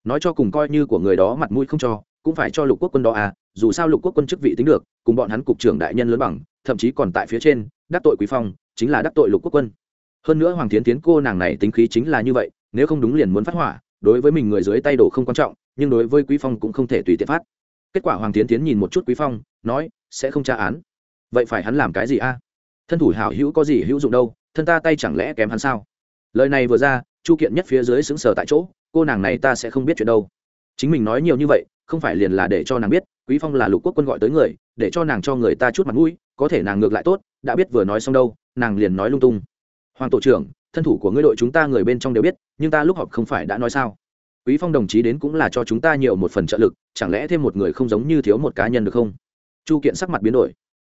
Nói cho cùng coi như của người đó mặt mũi không cho cũng phải cho lục quốc quân đó à dù sao lục quốc quân chức vị tính được, cùng bọn hắn cục trưởng đại nhân lớn bằng, thậm chí còn tại phía trên, đắc tội quý phong, chính là đắc tội lục quốc quân. Hơn nữa hoàng tiến tiến cô nàng này tính khí chính là như vậy, nếu không đúng liền muốn phát hỏa, đối với mình người dưới tay đổ không quan trọng, nhưng đối với quý phong cũng không thể tùy tiện phát. Kết quả hoàng tiến tiến nhìn một chút quý phong, nói, sẽ không tra án. Vậy phải hắn làm cái gì a? Thân thủ hảo hữu có gì hữu dụng đâu, thân ta tay chẳng lẽ kém hắn sao? Lời này vừa ra, chu kiện nhất phía dưới xứng sở tại chỗ, cô nàng này ta sẽ không biết chuyện đâu. Chính mình nói nhiều như vậy không phải liền là để cho nàng biết, quý phong là lục quốc quân gọi tới người, để cho nàng cho người ta chút mặt mũi, có thể nàng ngược lại tốt, đã biết vừa nói xong đâu, nàng liền nói lung tung. Hoàng tổ trưởng, thân thủ của ngươi đội chúng ta người bên trong đều biết, nhưng ta lúc họp không phải đã nói sao? Quý phong đồng chí đến cũng là cho chúng ta nhiều một phần trợ lực, chẳng lẽ thêm một người không giống như thiếu một cá nhân được không? Chu kiện sắc mặt biến đổi.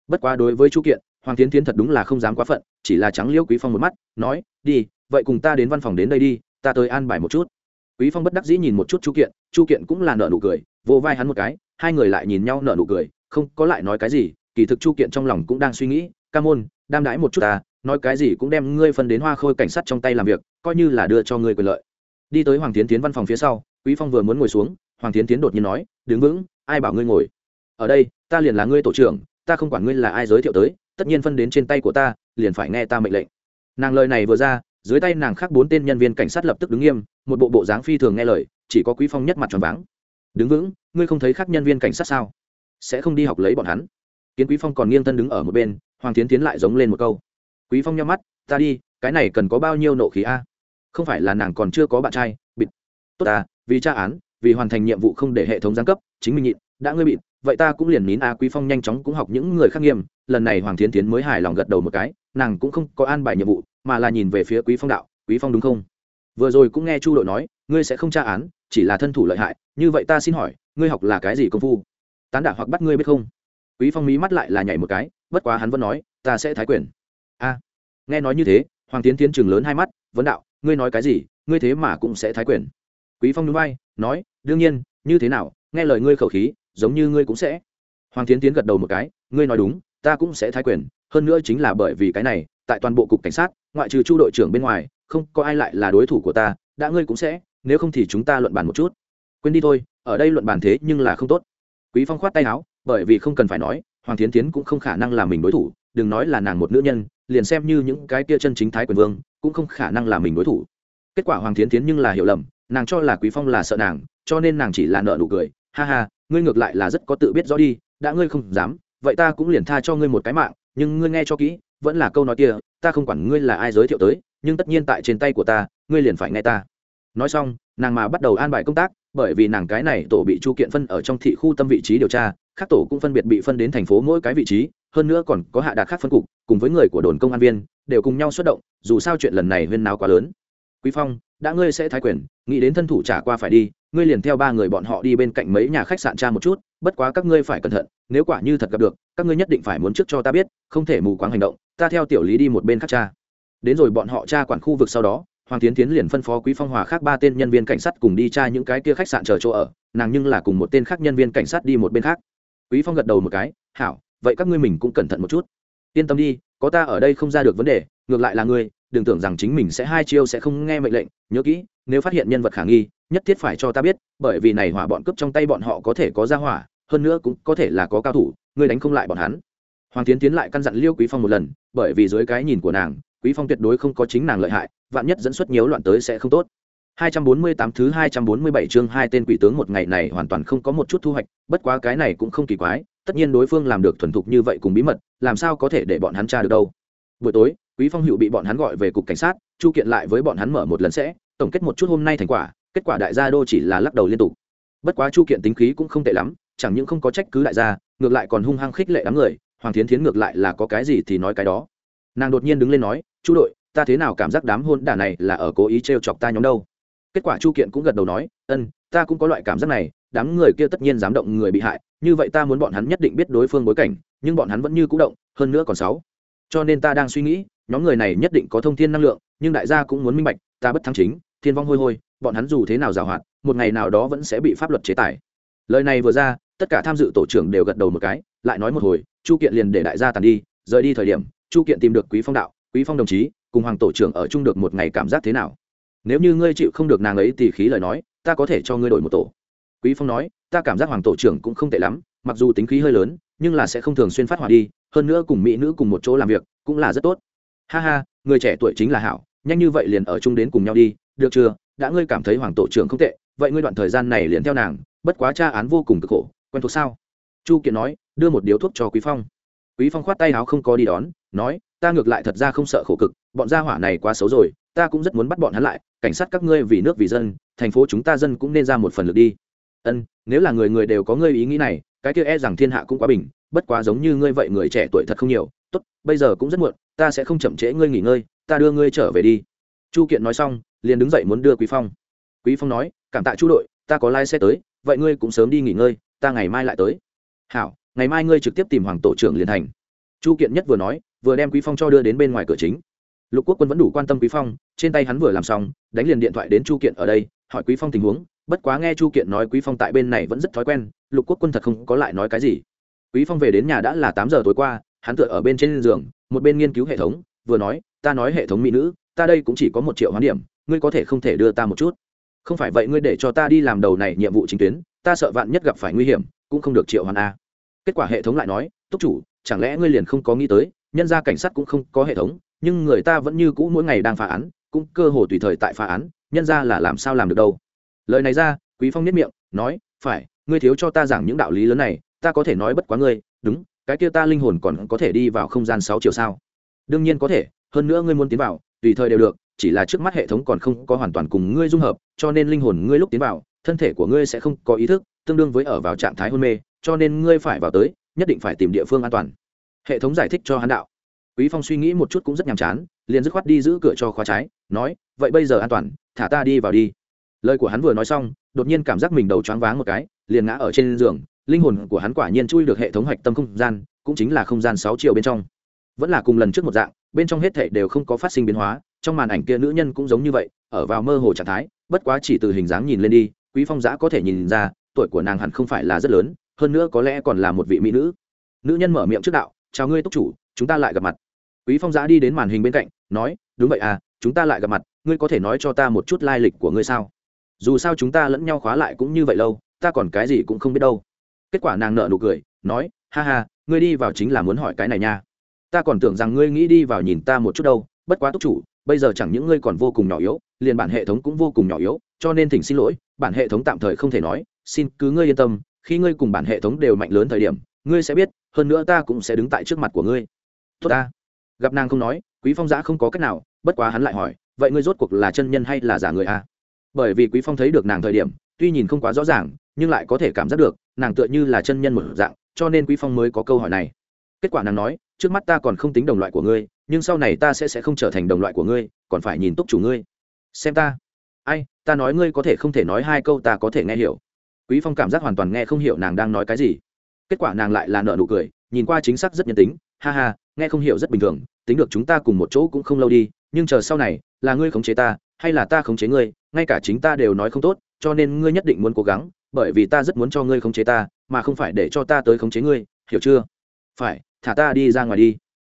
Bất quá đối với chu kiện, hoàng tiến tiến thật đúng là không dám quá phận, chỉ là trắng liêu quý phong một mắt, nói, đi, vậy cùng ta đến văn phòng đến đây đi, ta tới an bài một chút quý phong bất đắc dĩ nhìn một chút chu kiện chu kiện cũng là nợ nụ cười, vô vai hắn một cái, hai người lại nhìn nhau nợ nụ cười, không có lại nói cái gì, kỳ thực chu kiện trong lòng cũng đang suy nghĩ, ca môn, đam đãi một chút ta, nói cái gì cũng đem ngươi phân đến hoa khôi cảnh sát trong tay làm việc, coi như là đưa cho ngươi quyền lợi. Đi tới hoàng tiến tiến văn phòng phía sau, quý phong vừa muốn ngồi xuống, hoàng tiến tiến đột nhiên nói, đứng vững, ai bảo ngươi ngồi? Ở đây, ta liền là ngươi tổ trưởng, ta không quản ngươi là ai giới thiệu tới, tất nhiên phân đến trên tay của ta, liền phải nghe ta mệnh lệnh. Nàng lời này vừa ra dưới tay nàng khác bốn tên nhân viên cảnh sát lập tức đứng nghiêm, một bộ bộ dáng phi thường nghe lời, chỉ có quý phong nhất mặt tròn váng. Đứng vững, ngươi không thấy khác nhân viên cảnh sát sao? Sẽ không đi học lấy bọn hắn. Kiến quý phong còn nghiêng thân đứng ở một bên, hoàng tiến tiến lại giống lên một câu. Quý phong nhắm mắt, ta đi, cái này cần có bao nhiêu nộ khí a? Không phải là nàng còn chưa có bạn trai, bịt. Tốt ta, vì tra án, vì hoàn thành nhiệm vụ không để hệ thống giáng cấp, chính mình nhịn, đã ngươi bịt, vậy ta cũng liền nín a. Quý phong nhanh chóng cũng học những người khác nghiêm, lần này hoàng tiến tiến mới hài lòng gật đầu một cái, nàng cũng không có an bài nhiệm vụ mà là nhìn về phía quý phong đạo, quý phong đúng không? Vừa rồi cũng nghe chu đội nói, ngươi sẽ không tra án, chỉ là thân thủ lợi hại, như vậy ta xin hỏi, ngươi học là cái gì công phu? Tán đả hoặc bắt ngươi biết không? Quý phong mí mắt lại là nhảy một cái, bất quá hắn vẫn nói, ta sẽ thái quyền. A. Nghe nói như thế, hoàng tiến tiến chừng lớn hai mắt, vấn đạo, ngươi nói cái gì, ngươi thế mà cũng sẽ thái quyền. Quý phong núi bay nói, đương nhiên, như thế nào, nghe lời ngươi khẩu khí, giống như ngươi cũng sẽ. Hoàng tiến tiến gật đầu một cái, ngươi nói đúng, ta cũng sẽ thái quyền, hơn nữa chính là bởi vì cái này, tại toàn bộ cục cảnh sát ngoại trừ chu đội trưởng bên ngoài, không có ai lại là đối thủ của ta, đã ngươi cũng sẽ, nếu không thì chúng ta luận bàn một chút. Quên đi thôi, ở đây luận bàn thế nhưng là không tốt. Quý phong khoát tay áo, bởi vì không cần phải nói, hoàng thiến tiến cũng không khả năng là mình đối thủ, đừng nói là nàng một nữ nhân, liền xem như những cái kia chân chính thái quyền vương, cũng không khả năng là mình đối thủ. Kết quả hoàng thiến tiến nhưng là hiểu lầm, nàng cho là quý phong là sợ nàng, cho nên nàng chỉ là nợ nụ cười. Ha ha, ngươi ngược lại là rất có tự biết rõ đi, đã ngươi không dám, vậy ta cũng liền tha cho ngươi một cái mạng, nhưng ngươi nghe cho kỹ, vẫn là câu nói kia ta không quản ngươi là ai giới thiệu tới, nhưng tất nhiên tại trên tay của ta, ngươi liền phải nghe ta. Nói xong, nàng mà bắt đầu an bài công tác, bởi vì nàng cái này tổ bị chu kiện phân ở trong thị khu tâm vị trí điều tra các tổ cũng phân biệt bị phân đến thành phố mỗi cái vị trí, hơn nữa còn có hạ đạt khác phân cục, cùng với người của đồn công an viên, đều cùng nhau xuất động, dù sao chuyện lần này huyên nào quá lớn. Quý phong, đã ngươi sẽ thái quyền, nghĩ đến thân thủ trả qua phải đi, ngươi liền theo ba người bọn họ đi bên cạnh mấy nhà khách sạn tra một chút bất quá các ngươi phải cẩn thận, nếu quả như thật gặp được, các ngươi nhất định phải muốn trước cho ta biết, không thể mù quáng hành động, ta theo tiểu lý đi một bên khác cha. Đến rồi bọn họ tra quản khu vực sau đó, hoàng tiến tiến liền phân phó quý phong hòa khác ba tên nhân viên cảnh sát cùng đi tra những cái kia khách sạn chờ chỗ ở, nàng nhưng là cùng một tên khác nhân viên cảnh sát đi một bên khác. Quý phong gật đầu một cái, hảo, vậy các ngươi mình cũng cẩn thận một chút. Yên tâm đi, có ta ở đây không ra được vấn đề, ngược lại là ngươi, đừng tưởng rằng chính mình sẽ hai chiêu sẽ không nghe mệnh lệnh, nhớ kỹ, nếu phát hiện nhân vật khả nghi nhất thiết phải cho ta biết bởi vì này hỏa bọn cướp trong tay bọn họ có thể có ra hỏa hơn nữa cũng có thể là có cao thủ ngươi đánh không lại bọn hắn hoàng tiến tiến lại căn dặn liêu quý phong một lần bởi vì dưới cái nhìn của nàng quý phong tuyệt đối không có chính nàng lợi hại vạn nhất dẫn xuất nhiều loạn tới sẽ không tốt 248 thứ 247 chương hai tên quỷ tướng một ngày này hoàn toàn không có một chút thu hoạch, bất quá cái này cũng không kỳ quái, tất nhiên đối phương làm được thuần thục như vậy cùng bí mật, làm sao có thể để bọn hắn tra được đâu. Buổi tối, Quý Phong Hữu bị bọn hắn gọi về cục cảnh sát, chu kiện lại với bọn hắn mở một lần sẽ, tổng kết một chút hôm nay thành quả, kết quả đại gia đô chỉ là lắc đầu liên tục. Bất quá chu kiện tính khí cũng không tệ lắm, chẳng những không có trách cứ đại gia, ngược lại còn hung hăng khích lệ đám người, Hoàng Thiến Thiến ngược lại là có cái gì thì nói cái đó. Nàng đột nhiên đứng lên nói, "Chu đội, ta thế nào cảm giác đám hôn đả này là ở cố ý trêu chọc ta nhóm đâu?" kết quả chu kiện cũng gật đầu nói ân ta cũng có loại cảm giác này đám người kia tất nhiên dám động người bị hại như vậy ta muốn bọn hắn nhất định biết đối phương bối cảnh nhưng bọn hắn vẫn như c ũ động hơn nữa còn sáu cho nên ta đang suy nghĩ nhóm người này nhất định có thông thiên năng lượng nhưng đại gia cũng muốn minh bạch ta bất thắng chính thiên vong hôi hôi bọn hắn dù thế nào giảo hoạt một ngày nào đó vẫn sẽ bị pháp luật chế tài. Lời này vừa ra, tất cả tham dự tổ trưởng đều gật đầu một cái, lại nói một hồi, chu kiện liền để đại gia tàn đi, rời đi thời điểm, chu kiện tìm được quý phong đạo, quý phong đồng chí, cùng hoàng tổ trưởng ở chung được một ngày cảm giác thế nào? Nếu như ngươi chịu không được nàng ấy thì khí lời nói, ta có thể cho ngươi đổi một tổ. Quý phong nói, ta cảm giác hoàng tổ trưởng cũng không tệ lắm, mặc dù tính khí hơi lớn, nhưng là sẽ không thường xuyên phát hỏa đi, hơn nữa cùng mỹ nữ cùng một chỗ làm việc, cũng là rất tốt. Ha ha, người trẻ tuổi chính là hảo, nhanh như vậy liền ở chung đến cùng nhau đi, được chưa? Đã ngươi cảm thấy hoàng tổ trưởng không tệ, vậy ngươi đoạn thời gian này liền theo nàng, bất quá tra án vô cùng cực khổ, quen thuộc sao? Chu kiện nói, đưa một điếu thuốc cho quý phong. Quý phong khoát tay áo không có đi đón, nói, ta ngược lại thật ra không sợ khổ cực, bọn gia hỏa này quá xấu rồi, ta cũng rất muốn bắt bọn hắn lại, cảnh sát các ngươi vì nước vì dân, thành phố chúng ta dân cũng nên ra một phần lực đi. Ân, nếu là người người đều có ngươi ý nghĩ này, cái kia e rằng thiên hạ cũng quá bình, bất quá giống như ngươi vậy người trẻ tuổi thật không nhiều, tốt, bây giờ cũng rất muộn, ta sẽ không chậm trễ ngươi nghỉ ngơi, ta đưa ngươi trở về đi. Chu kiện nói xong liền đứng dậy muốn đưa quý phong. Quý phong nói, cảm tạ chu đội, ta có lái xe tới, vậy ngươi cũng sớm đi nghỉ ngơi, ta ngày mai lại tới. Hảo, ngày mai ngươi trực tiếp tìm hoàng tổ trưởng liền thành. Chu kiện nhất vừa nói, vừa đem quý phong cho đưa đến bên ngoài cửa chính. Lục quốc quân vẫn đủ quan tâm quý phong, trên tay hắn vừa làm xong, đánh liền điện thoại đến chu kiện ở đây, hỏi quý phong tình huống, bất quá nghe chu kiện nói quý phong tại bên này vẫn rất thói quen, lục quốc quân thật không có lại nói cái gì. Quý phong về đến nhà đã là tám giờ tối qua, hắn tựa ở bên trên giường, một bên nghiên cứu hệ thống, vừa nói, ta nói hệ thống mỹ nữ, ta đây cũng chỉ có một triệu hoán điểm ngươi có thể không thể đưa ta một chút. Không phải vậy ngươi để cho ta đi làm đầu này nhiệm vụ chính tuyến, ta sợ vạn nhất gặp phải nguy hiểm, cũng không được triệu hoàn a. Kết quả hệ thống lại nói, túc chủ, chẳng lẽ ngươi liền không có nghĩ tới, nhân ra cảnh sát cũng không có hệ thống, nhưng người ta vẫn như cũ mỗi ngày đang phá án, cũng cơ hồ tùy thời tại phá án, nhân ra là làm sao làm được đâu? Lời này ra, quý phong nhất miệng, nói, phải, ngươi thiếu cho ta giảng những đạo lý lớn này, ta có thể nói bất quá ngươi, đúng, cái kia ta linh hồn còn có thể đi vào không gian sáu chiều sao? Đương nhiên có thể, hơn nữa ngươi muốn tiến vào, tùy thời đều được chỉ là trước mắt hệ thống còn không có hoàn toàn cùng ngươi dung hợp, cho nên linh hồn ngươi lúc tiến vào, thân thể của ngươi sẽ không có ý thức, tương đương với ở vào trạng thái hôn mê, cho nên ngươi phải vào tới, nhất định phải tìm địa phương an toàn. Hệ thống giải thích cho hắn đạo. Quý phong suy nghĩ một chút cũng rất nhàm chán, liền dứt khoát đi giữ cửa cho khóa trái, nói, vậy bây giờ an toàn, thả ta đi vào đi. Lời của hắn vừa nói xong, đột nhiên cảm giác mình đầu choáng váng một cái, liền ngã ở trên giường, linh hồn của hắn quả nhiên chui được hệ thống hoạch tâm không gian, cũng chính là không gian sáu triệu bên trong. Vẫn là cùng lần trước một dạng, bên trong hết thảy đều không có phát sinh biến hóa trong màn ảnh kia nữ nhân cũng giống như vậy, ở vào mơ hồ trạng thái, bất quá chỉ từ hình dáng nhìn lên đi, quý phong giã có thể nhìn ra, tuổi của nàng hẳn không phải là rất lớn, hơn nữa có lẽ còn là một vị mỹ nữ. Nữ nhân mở miệng trước đạo, chào ngươi túc chủ, chúng ta lại gặp mặt. Quý phong giã đi đến màn hình bên cạnh, nói, đúng vậy à chúng ta lại gặp mặt, ngươi có thể nói cho ta một chút lai lịch của ngươi sao? Dù sao chúng ta lẫn nhau khóa lại cũng như vậy lâu, ta còn cái gì cũng không biết đâu. Kết quả nàng nợ nụ cười, nói, ha ha, ngươi đi vào chính là muốn hỏi cái này nha. Ta còn tưởng rằng ngươi nghĩ đi vào nhìn ta một chút đâu, bất quá túc chủ bây giờ chẳng những ngươi còn vô cùng nhỏ yếu, liền bản hệ thống cũng vô cùng nhỏ yếu, cho nên thỉnh xin lỗi, bản hệ thống tạm thời không thể nói, xin cứ ngươi yên tâm, khi ngươi cùng bản hệ thống đều mạnh lớn thời điểm, ngươi sẽ biết, hơn nữa ta cũng sẽ đứng tại trước mặt của ngươi. Tốt ta. Gặp nàng không nói, quý phong giã không có cách nào, bất quá hắn lại hỏi, vậy ngươi rốt cuộc là chân nhân hay là giả người a? Bởi vì quý phong thấy được nàng thời điểm, tuy nhìn không quá rõ ràng, nhưng lại có thể cảm giác được, nàng tựa như là chân nhân một dạng, cho nên quý phong mới có câu hỏi này. Kết quả nàng nói, trước mắt ta còn không tính đồng loại của ngươi nhưng sau này ta sẽ sẽ không trở thành đồng loại của ngươi, còn phải nhìn túc chủ ngươi. Xem ta. Ai, ta nói ngươi có thể không thể nói hai câu ta có thể nghe hiểu. Quý phong cảm giác hoàn toàn nghe không hiểu nàng đang nói cái gì. Kết quả nàng lại là nợ nụ cười, nhìn qua chính xác rất nhân tính. Ha ha, nghe không hiểu rất bình thường, tính được chúng ta cùng một chỗ cũng không lâu đi, nhưng chờ sau này, là ngươi khống chế ta, hay là ta khống chế ngươi, ngay cả chính ta đều nói không tốt, cho nên ngươi nhất định muốn cố gắng, bởi vì ta rất muốn cho ngươi khống chế ta, mà không phải để cho ta tới khống chế ngươi, hiểu chưa? Phải, thả ta đi ra ngoài đi.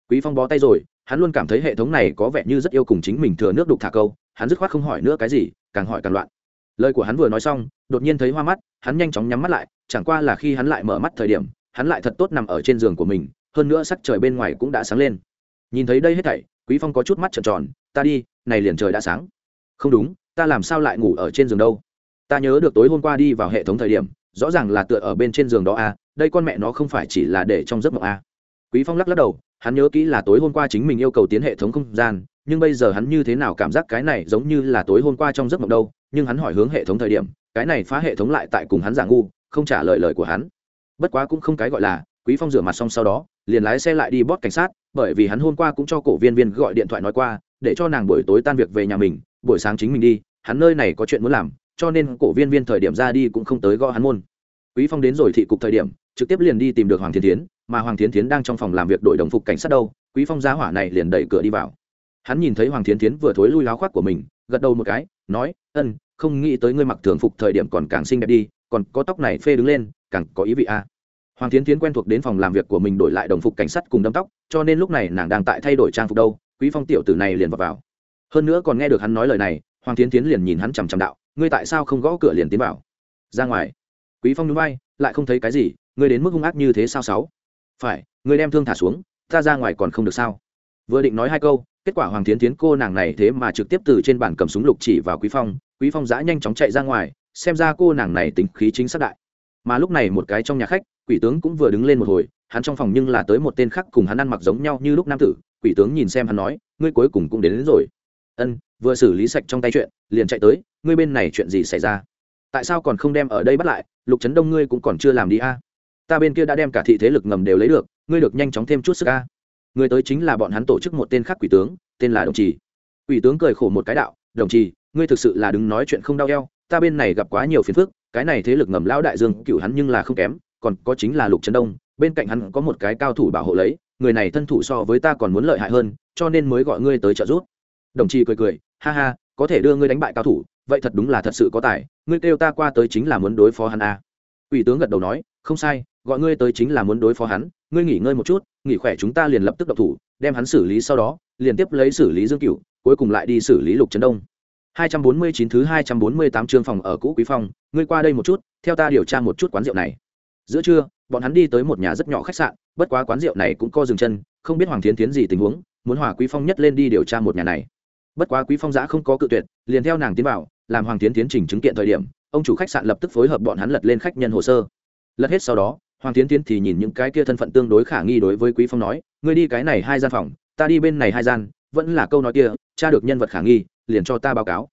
Quý phong bó tay rồi hắn luôn cảm thấy hệ thống này có vẻ như rất yêu cùng chính mình thừa nước đục thả câu, hắn dứt khoát không hỏi nữa cái gì, càng hỏi càng loạn. Lời của hắn vừa nói xong, đột nhiên thấy hoa mắt, hắn nhanh chóng nhắm mắt lại, chẳng qua là khi hắn lại mở mắt thời điểm, hắn lại thật tốt nằm ở trên giường của mình, hơn nữa sắc trời bên ngoài cũng đã sáng lên. Nhìn thấy đây hết thảy, quý phong có chút mắt trợn tròn, ta đi, này liền trời đã sáng. Không đúng, ta làm sao lại ngủ ở trên giường đâu? Ta nhớ được tối hôm qua đi vào hệ thống thời điểm, rõ ràng là tựa ở bên trên giường đó à đây con mẹ nó không phải chỉ là để trong giấc mộng à. Quý phong lắc lắc đầu hắn nhớ kỹ là tối hôm qua chính mình yêu cầu tiến hệ thống không gian, nhưng bây giờ hắn như thế nào cảm giác cái này giống như là tối hôm qua trong giấc mộng đâu, nhưng hắn hỏi hướng hệ thống thời điểm, cái này phá hệ thống lại tại cùng hắn giả ngu, không trả lời lời của hắn. Bất quá cũng không cái gọi là, quý phong rửa mặt xong sau đó, liền lái xe lại đi bót cảnh sát, bởi vì hắn hôm qua cũng cho cổ viên viên gọi điện thoại nói qua, để cho nàng buổi tối tan việc về nhà mình, buổi sáng chính mình đi, hắn nơi này có chuyện muốn làm, cho nên cổ viên viên thời điểm ra đi cũng không tới gõ hắn môn. Quý phong đến rồi thị cục thời điểm trực tiếp liền đi tìm được hoàng thiên tiến mà hoàng thiên tiến đang trong phòng làm việc đội đồng phục cảnh sát đâu quý phong giá hỏa này liền đẩy cửa đi vào. Hắn nhìn thấy hoàng thiên tiến vừa thối lui láo khoác của mình gật đầu một cái nói ân không nghĩ tới ngươi mặc thường phục thời điểm còn càng xinh đẹp đi còn có tóc này phê đứng lên càng có ý vị a. Hoàng tiến tiến quen thuộc đến phòng làm việc của mình đổi lại đồng phục cảnh sát cùng đâm tóc cho nên lúc này nàng đang tại thay đổi trang phục đâu quý phong tiểu tử này liền vào, vào. hơn nữa còn nghe được hắn nói lời này hoàng tiến tiến liền nhìn hắn chằm chằm đạo ngươi tại sao không gõ cửa liền tiến vào? Ra ngoài. Quý phong núi bay lại không thấy cái gì ngươi đến mức hung ác như thế sao sáu? Phải ngươi đem thương thả xuống ta ra ngoài còn không được sao? Vừa định nói hai câu kết quả hoàng tiến tiến cô nàng này thế mà trực tiếp từ trên bàn cầm súng lục chỉ vào quý phong quý phong giã nhanh chóng chạy ra ngoài xem ra cô nàng này tính khí chính xác đại. Mà lúc này một cái trong nhà khách quỷ tướng cũng vừa đứng lên một hồi hắn trong phòng nhưng là tới một tên khác cùng hắn ăn mặc giống nhau như lúc nam tử quỷ tướng nhìn xem hắn nói ngươi cuối cùng cũng đến, đến rồi. Ân vừa xử lý sạch trong tay chuyện liền chạy tới ngươi bên này chuyện gì xảy ra? Tại sao còn không đem ở đây bắt lại lục trấn đông ngươi cũng còn chưa làm đi a? Ta bên kia đã đem cả thị thế lực ngầm đều lấy được, ngươi được nhanh chóng thêm chút sức a. Người tới chính là bọn hắn tổ chức một tên khác quỷ tướng, tên là đồng trì. Quỷ tướng cười khổ một cái đạo, đồng trì, ngươi thực sự là đứng nói chuyện không đau eo, ta bên này gặp quá nhiều phiền phức, cái này thế lực ngầm lão đại dương cựu hắn nhưng là không kém, còn có chính là lục trấn đông, bên cạnh hắn có một cái cao thủ bảo hộ lấy, người này thân thủ so với ta còn muốn lợi hại hơn, cho nên mới gọi ngươi tới trợ giúp. Đồng chí cười cười, ha ha, có thể đưa ngươi đánh bại cao thủ, vậy thật đúng là thật sự có tài, ngươi kêu ta qua tới chính là muốn đối phó hắn à. ủy tướng gật đầu nói, không sai gọi ngươi tới chính là muốn đối phó hắn ngươi nghỉ ngơi một chút nghỉ khỏe chúng ta liền lập tức độc thủ đem hắn xử lý sau đó liền tiếp lấy xử lý dương cửu cuối cùng lại đi xử lý lục trấn đông 249 thứ 248 chương phòng ở cũ Quý Phong, ngươi qua đây một chút, theo ta điều tra một chút quán rượu này. Giữa trưa, bọn hắn đi tới một nhà rất nhỏ khách sạn, bất quá quán rượu này cũng co dừng chân, không biết Hoàng Thiến Thiến gì tình huống, muốn hòa Quý Phong nhất lên đi điều tra một nhà này. Bất quá Quý Phong giã không có cự tuyệt, liền theo nàng tiến vào, làm Hoàng Thiến Thiến trình chứng kiện thời điểm, ông chủ khách sạn lập tức phối hợp bọn hắn lật lên khách nhân hồ sơ. Lật hết sau đó, Hoàng Thiến Thiến thì nhìn những cái kia thân phận tương đối khả nghi đối với Quý Phong nói, ngươi đi cái này hai gian phòng, ta đi bên này hai gian, vẫn là câu nói kia, tra được nhân vật khả nghi, liền cho ta báo cáo.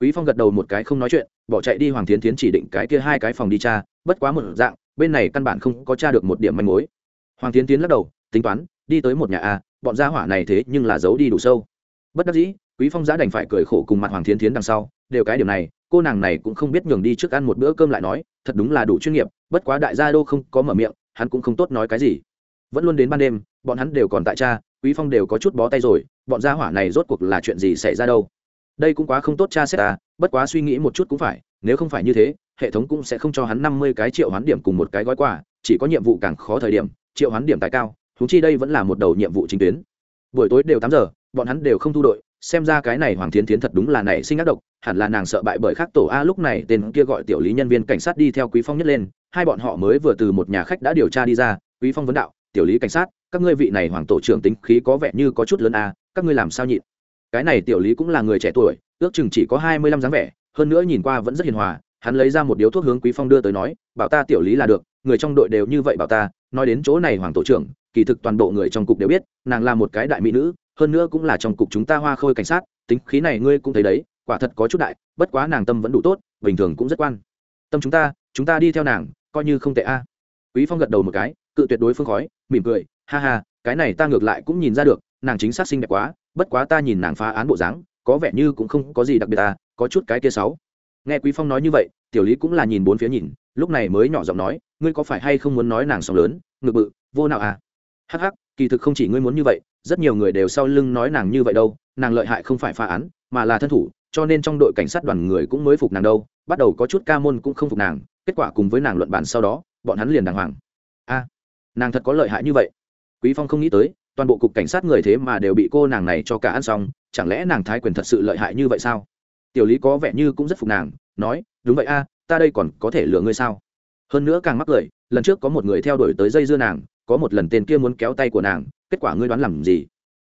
Quý phong gật đầu một cái không nói chuyện bỏ chạy đi hoàng thiến thiến chỉ định cái kia hai cái phòng đi tra bất quá một dạng bên này căn bản không có tra được một điểm manh mối. Hoàng thiến tiến lắc đầu tính toán đi tới một nhà a bọn gia hỏa này thế nhưng là giấu đi đủ sâu. Bất đắc dĩ quý phong giá đành phải cười khổ cùng mặt hoàng thiến thiến đằng sau đều cái điều này cô nàng này cũng không biết nhường đi trước ăn một bữa cơm lại nói thật đúng là đủ chuyên nghiệp bất quá đại gia đô không có mở miệng, hắn cũng không tốt nói cái gì. Vẫn luôn đến ban đêm, bọn hắn đều còn tại cha, quý phong đều có chút bó tay rồi, bọn gia hỏa này rốt cuộc là chuyện gì xảy ra đâu? Đây cũng quá không tốt cha xét ta bất quá suy nghĩ một chút cũng phải, nếu không phải như thế, hệ thống cũng sẽ không cho hắn năm mươi cái triệu hoán điểm cùng một cái gói quà, chỉ có nhiệm vụ càng khó thời điểm, triệu hoán điểm tài cao thú chi đây vẫn là một đầu nhiệm vụ chính tuyến. Buổi tối đều tám giờ, bọn hắn đều không thu đội, xem ra cái này hoàng thiến thiến thật đúng là nảy sinh ác độc, hẳn là nàng sợ bại bởi khác tổ a, lúc này tên kia gọi tiểu lý nhân viên cảnh sát đi theo quý phong nhất lên hai bọn họ mới vừa từ một nhà khách đã điều tra đi ra, quý phong vấn đạo, tiểu lý cảnh sát, các ngươi vị này hoàng tổ trưởng tính khí có vẻ như có chút lớn a các ngươi làm sao nhịn? Cái này tiểu lý cũng là người trẻ tuổi, ước chừng chỉ có hai mươi lăm dáng vẻ, hơn nữa nhìn qua vẫn rất hiền hòa, hắn lấy ra một điếu thuốc hướng quý phong đưa tới nói, bảo ta tiểu lý là được, người trong đội đều như vậy bảo ta, nói đến chỗ này hoàng tổ trưởng, kỳ thực toàn bộ người trong cục đều biết, nàng là một cái đại mỹ nữ, hơn nữa cũng là trong cục chúng ta hoa khôi cảnh sát, tính khí này ngươi cũng thấy đấy, quả thật có chút đại, bất quá nàng tâm vẫn đủ tốt, bình thường cũng rất quan. Tâm chúng ta chúng ta đi theo nàng coi như không tệ a. Quý phong gật đầu một cái, cự tuyệt đối phương khói, mỉm cười, ha ha, cái này ta ngược lại cũng nhìn ra được, nàng chính xác xinh đẹp quá, bất quá ta nhìn nàng phá án bộ dáng, có vẻ như cũng không có gì đặc biệt ta có chút cái kia sáu nghe quý phong nói như vậy, tiểu lý cũng là nhìn bốn phía nhìn, lúc này mới nhỏ giọng nói, ngươi có phải hay không muốn nói nàng sóng lớn, ngực bự, vô nào à? Hắc hắc, kỳ thực không chỉ ngươi muốn như vậy, rất nhiều người đều sau lưng nói nàng như vậy đâu, nàng lợi hại không phải phá án, mà là thân thủ, cho nên trong đội cảnh sát đoàn người cũng mới phục nàng đâu, bắt đầu có chút ca môn cũng không phục nàng kết quả cùng với nàng luận bàn sau đó, bọn hắn liền đàng hoàng. A, nàng thật có lợi hại như vậy. Quý phong không nghĩ tới, toàn bộ cục cảnh sát người thế mà đều bị cô nàng này cho cả ăn xong, chẳng lẽ nàng thái quyền thật sự lợi hại như vậy sao? Tiểu lý có vẻ như cũng rất phục nàng, nói, đúng vậy a, ta đây còn có thể lừa ngươi sao? Hơn nữa càng mắc cười, lần trước có một người theo đuổi tới dây dưa nàng, có một lần tên kia muốn kéo tay của nàng, kết quả ngươi đoán làm gì?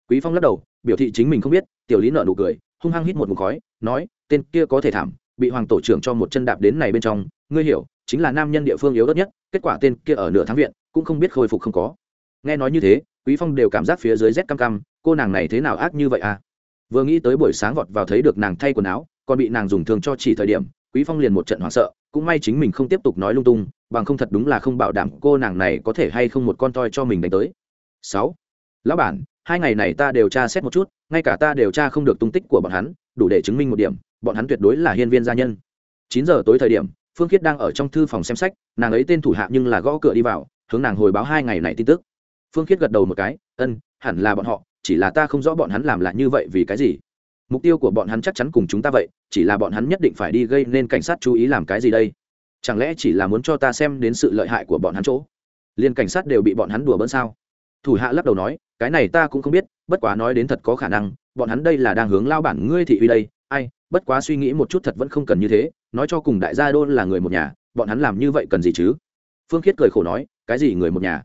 Quý phong lắc đầu, biểu thị chính mình không biết, tiểu lý nợ nụ cười, hung hăng hít một mục khói, nói, tên kia có thể thảm bị hoàng tổ trưởng cho một chân đạp đến này bên trong, ngươi hiểu, chính là nam nhân địa phương yếu đất nhất, kết quả tên kia ở nửa tháng viện, cũng không biết khôi phục không có. Nghe nói như thế, quý phong đều cảm giác phía dưới rét cam cam cô nàng này thế nào ác như vậy à? Vừa nghĩ tới buổi sáng vọt vào thấy được nàng thay quần áo, còn bị nàng dùng thường cho chỉ thời điểm, quý phong liền một trận hoảng sợ, cũng may chính mình không tiếp tục nói lung tung, bằng không thật đúng là không bảo đảm cô nàng này có thể hay không một con toi cho mình đánh tới. Sáu. Lão bản, hai ngày này ta đều tra xét một chút, ngay cả ta đều tra không được tung tích của bọn hắn, đủ để chứng minh một điểm bọn hắn tuyệt đối là hiên viên gia nhân. Chín giờ tối thời điểm, phương khiết đang ở trong thư phòng xem sách, nàng ấy tên thủ hạ nhưng là gõ cửa đi vào, hướng nàng hồi báo hai ngày này tin tức. Phương khiết gật đầu một cái, ân, hẳn là bọn họ, chỉ là ta không rõ bọn hắn làm lại như vậy vì cái gì. Mục tiêu của bọn hắn chắc chắn cùng chúng ta vậy, chỉ là bọn hắn nhất định phải đi gây nên cảnh sát chú ý làm cái gì đây? Chẳng lẽ chỉ là muốn cho ta xem đến sự lợi hại của bọn hắn chỗ? Liên cảnh sát đều bị bọn hắn đùa bỡn sao? Thủ hạ lắc đầu nói, cái này ta cũng không biết, bất quá nói đến thật có khả năng, bọn hắn đây là đang hướng lao bản ngươi thị uy đây ai, bất quá suy nghĩ một chút thật vẫn không cần như thế, nói cho cùng đại gia đô là người một nhà, bọn hắn làm như vậy cần gì chứ? Phương khiết cười khổ nói, cái gì người một nhà?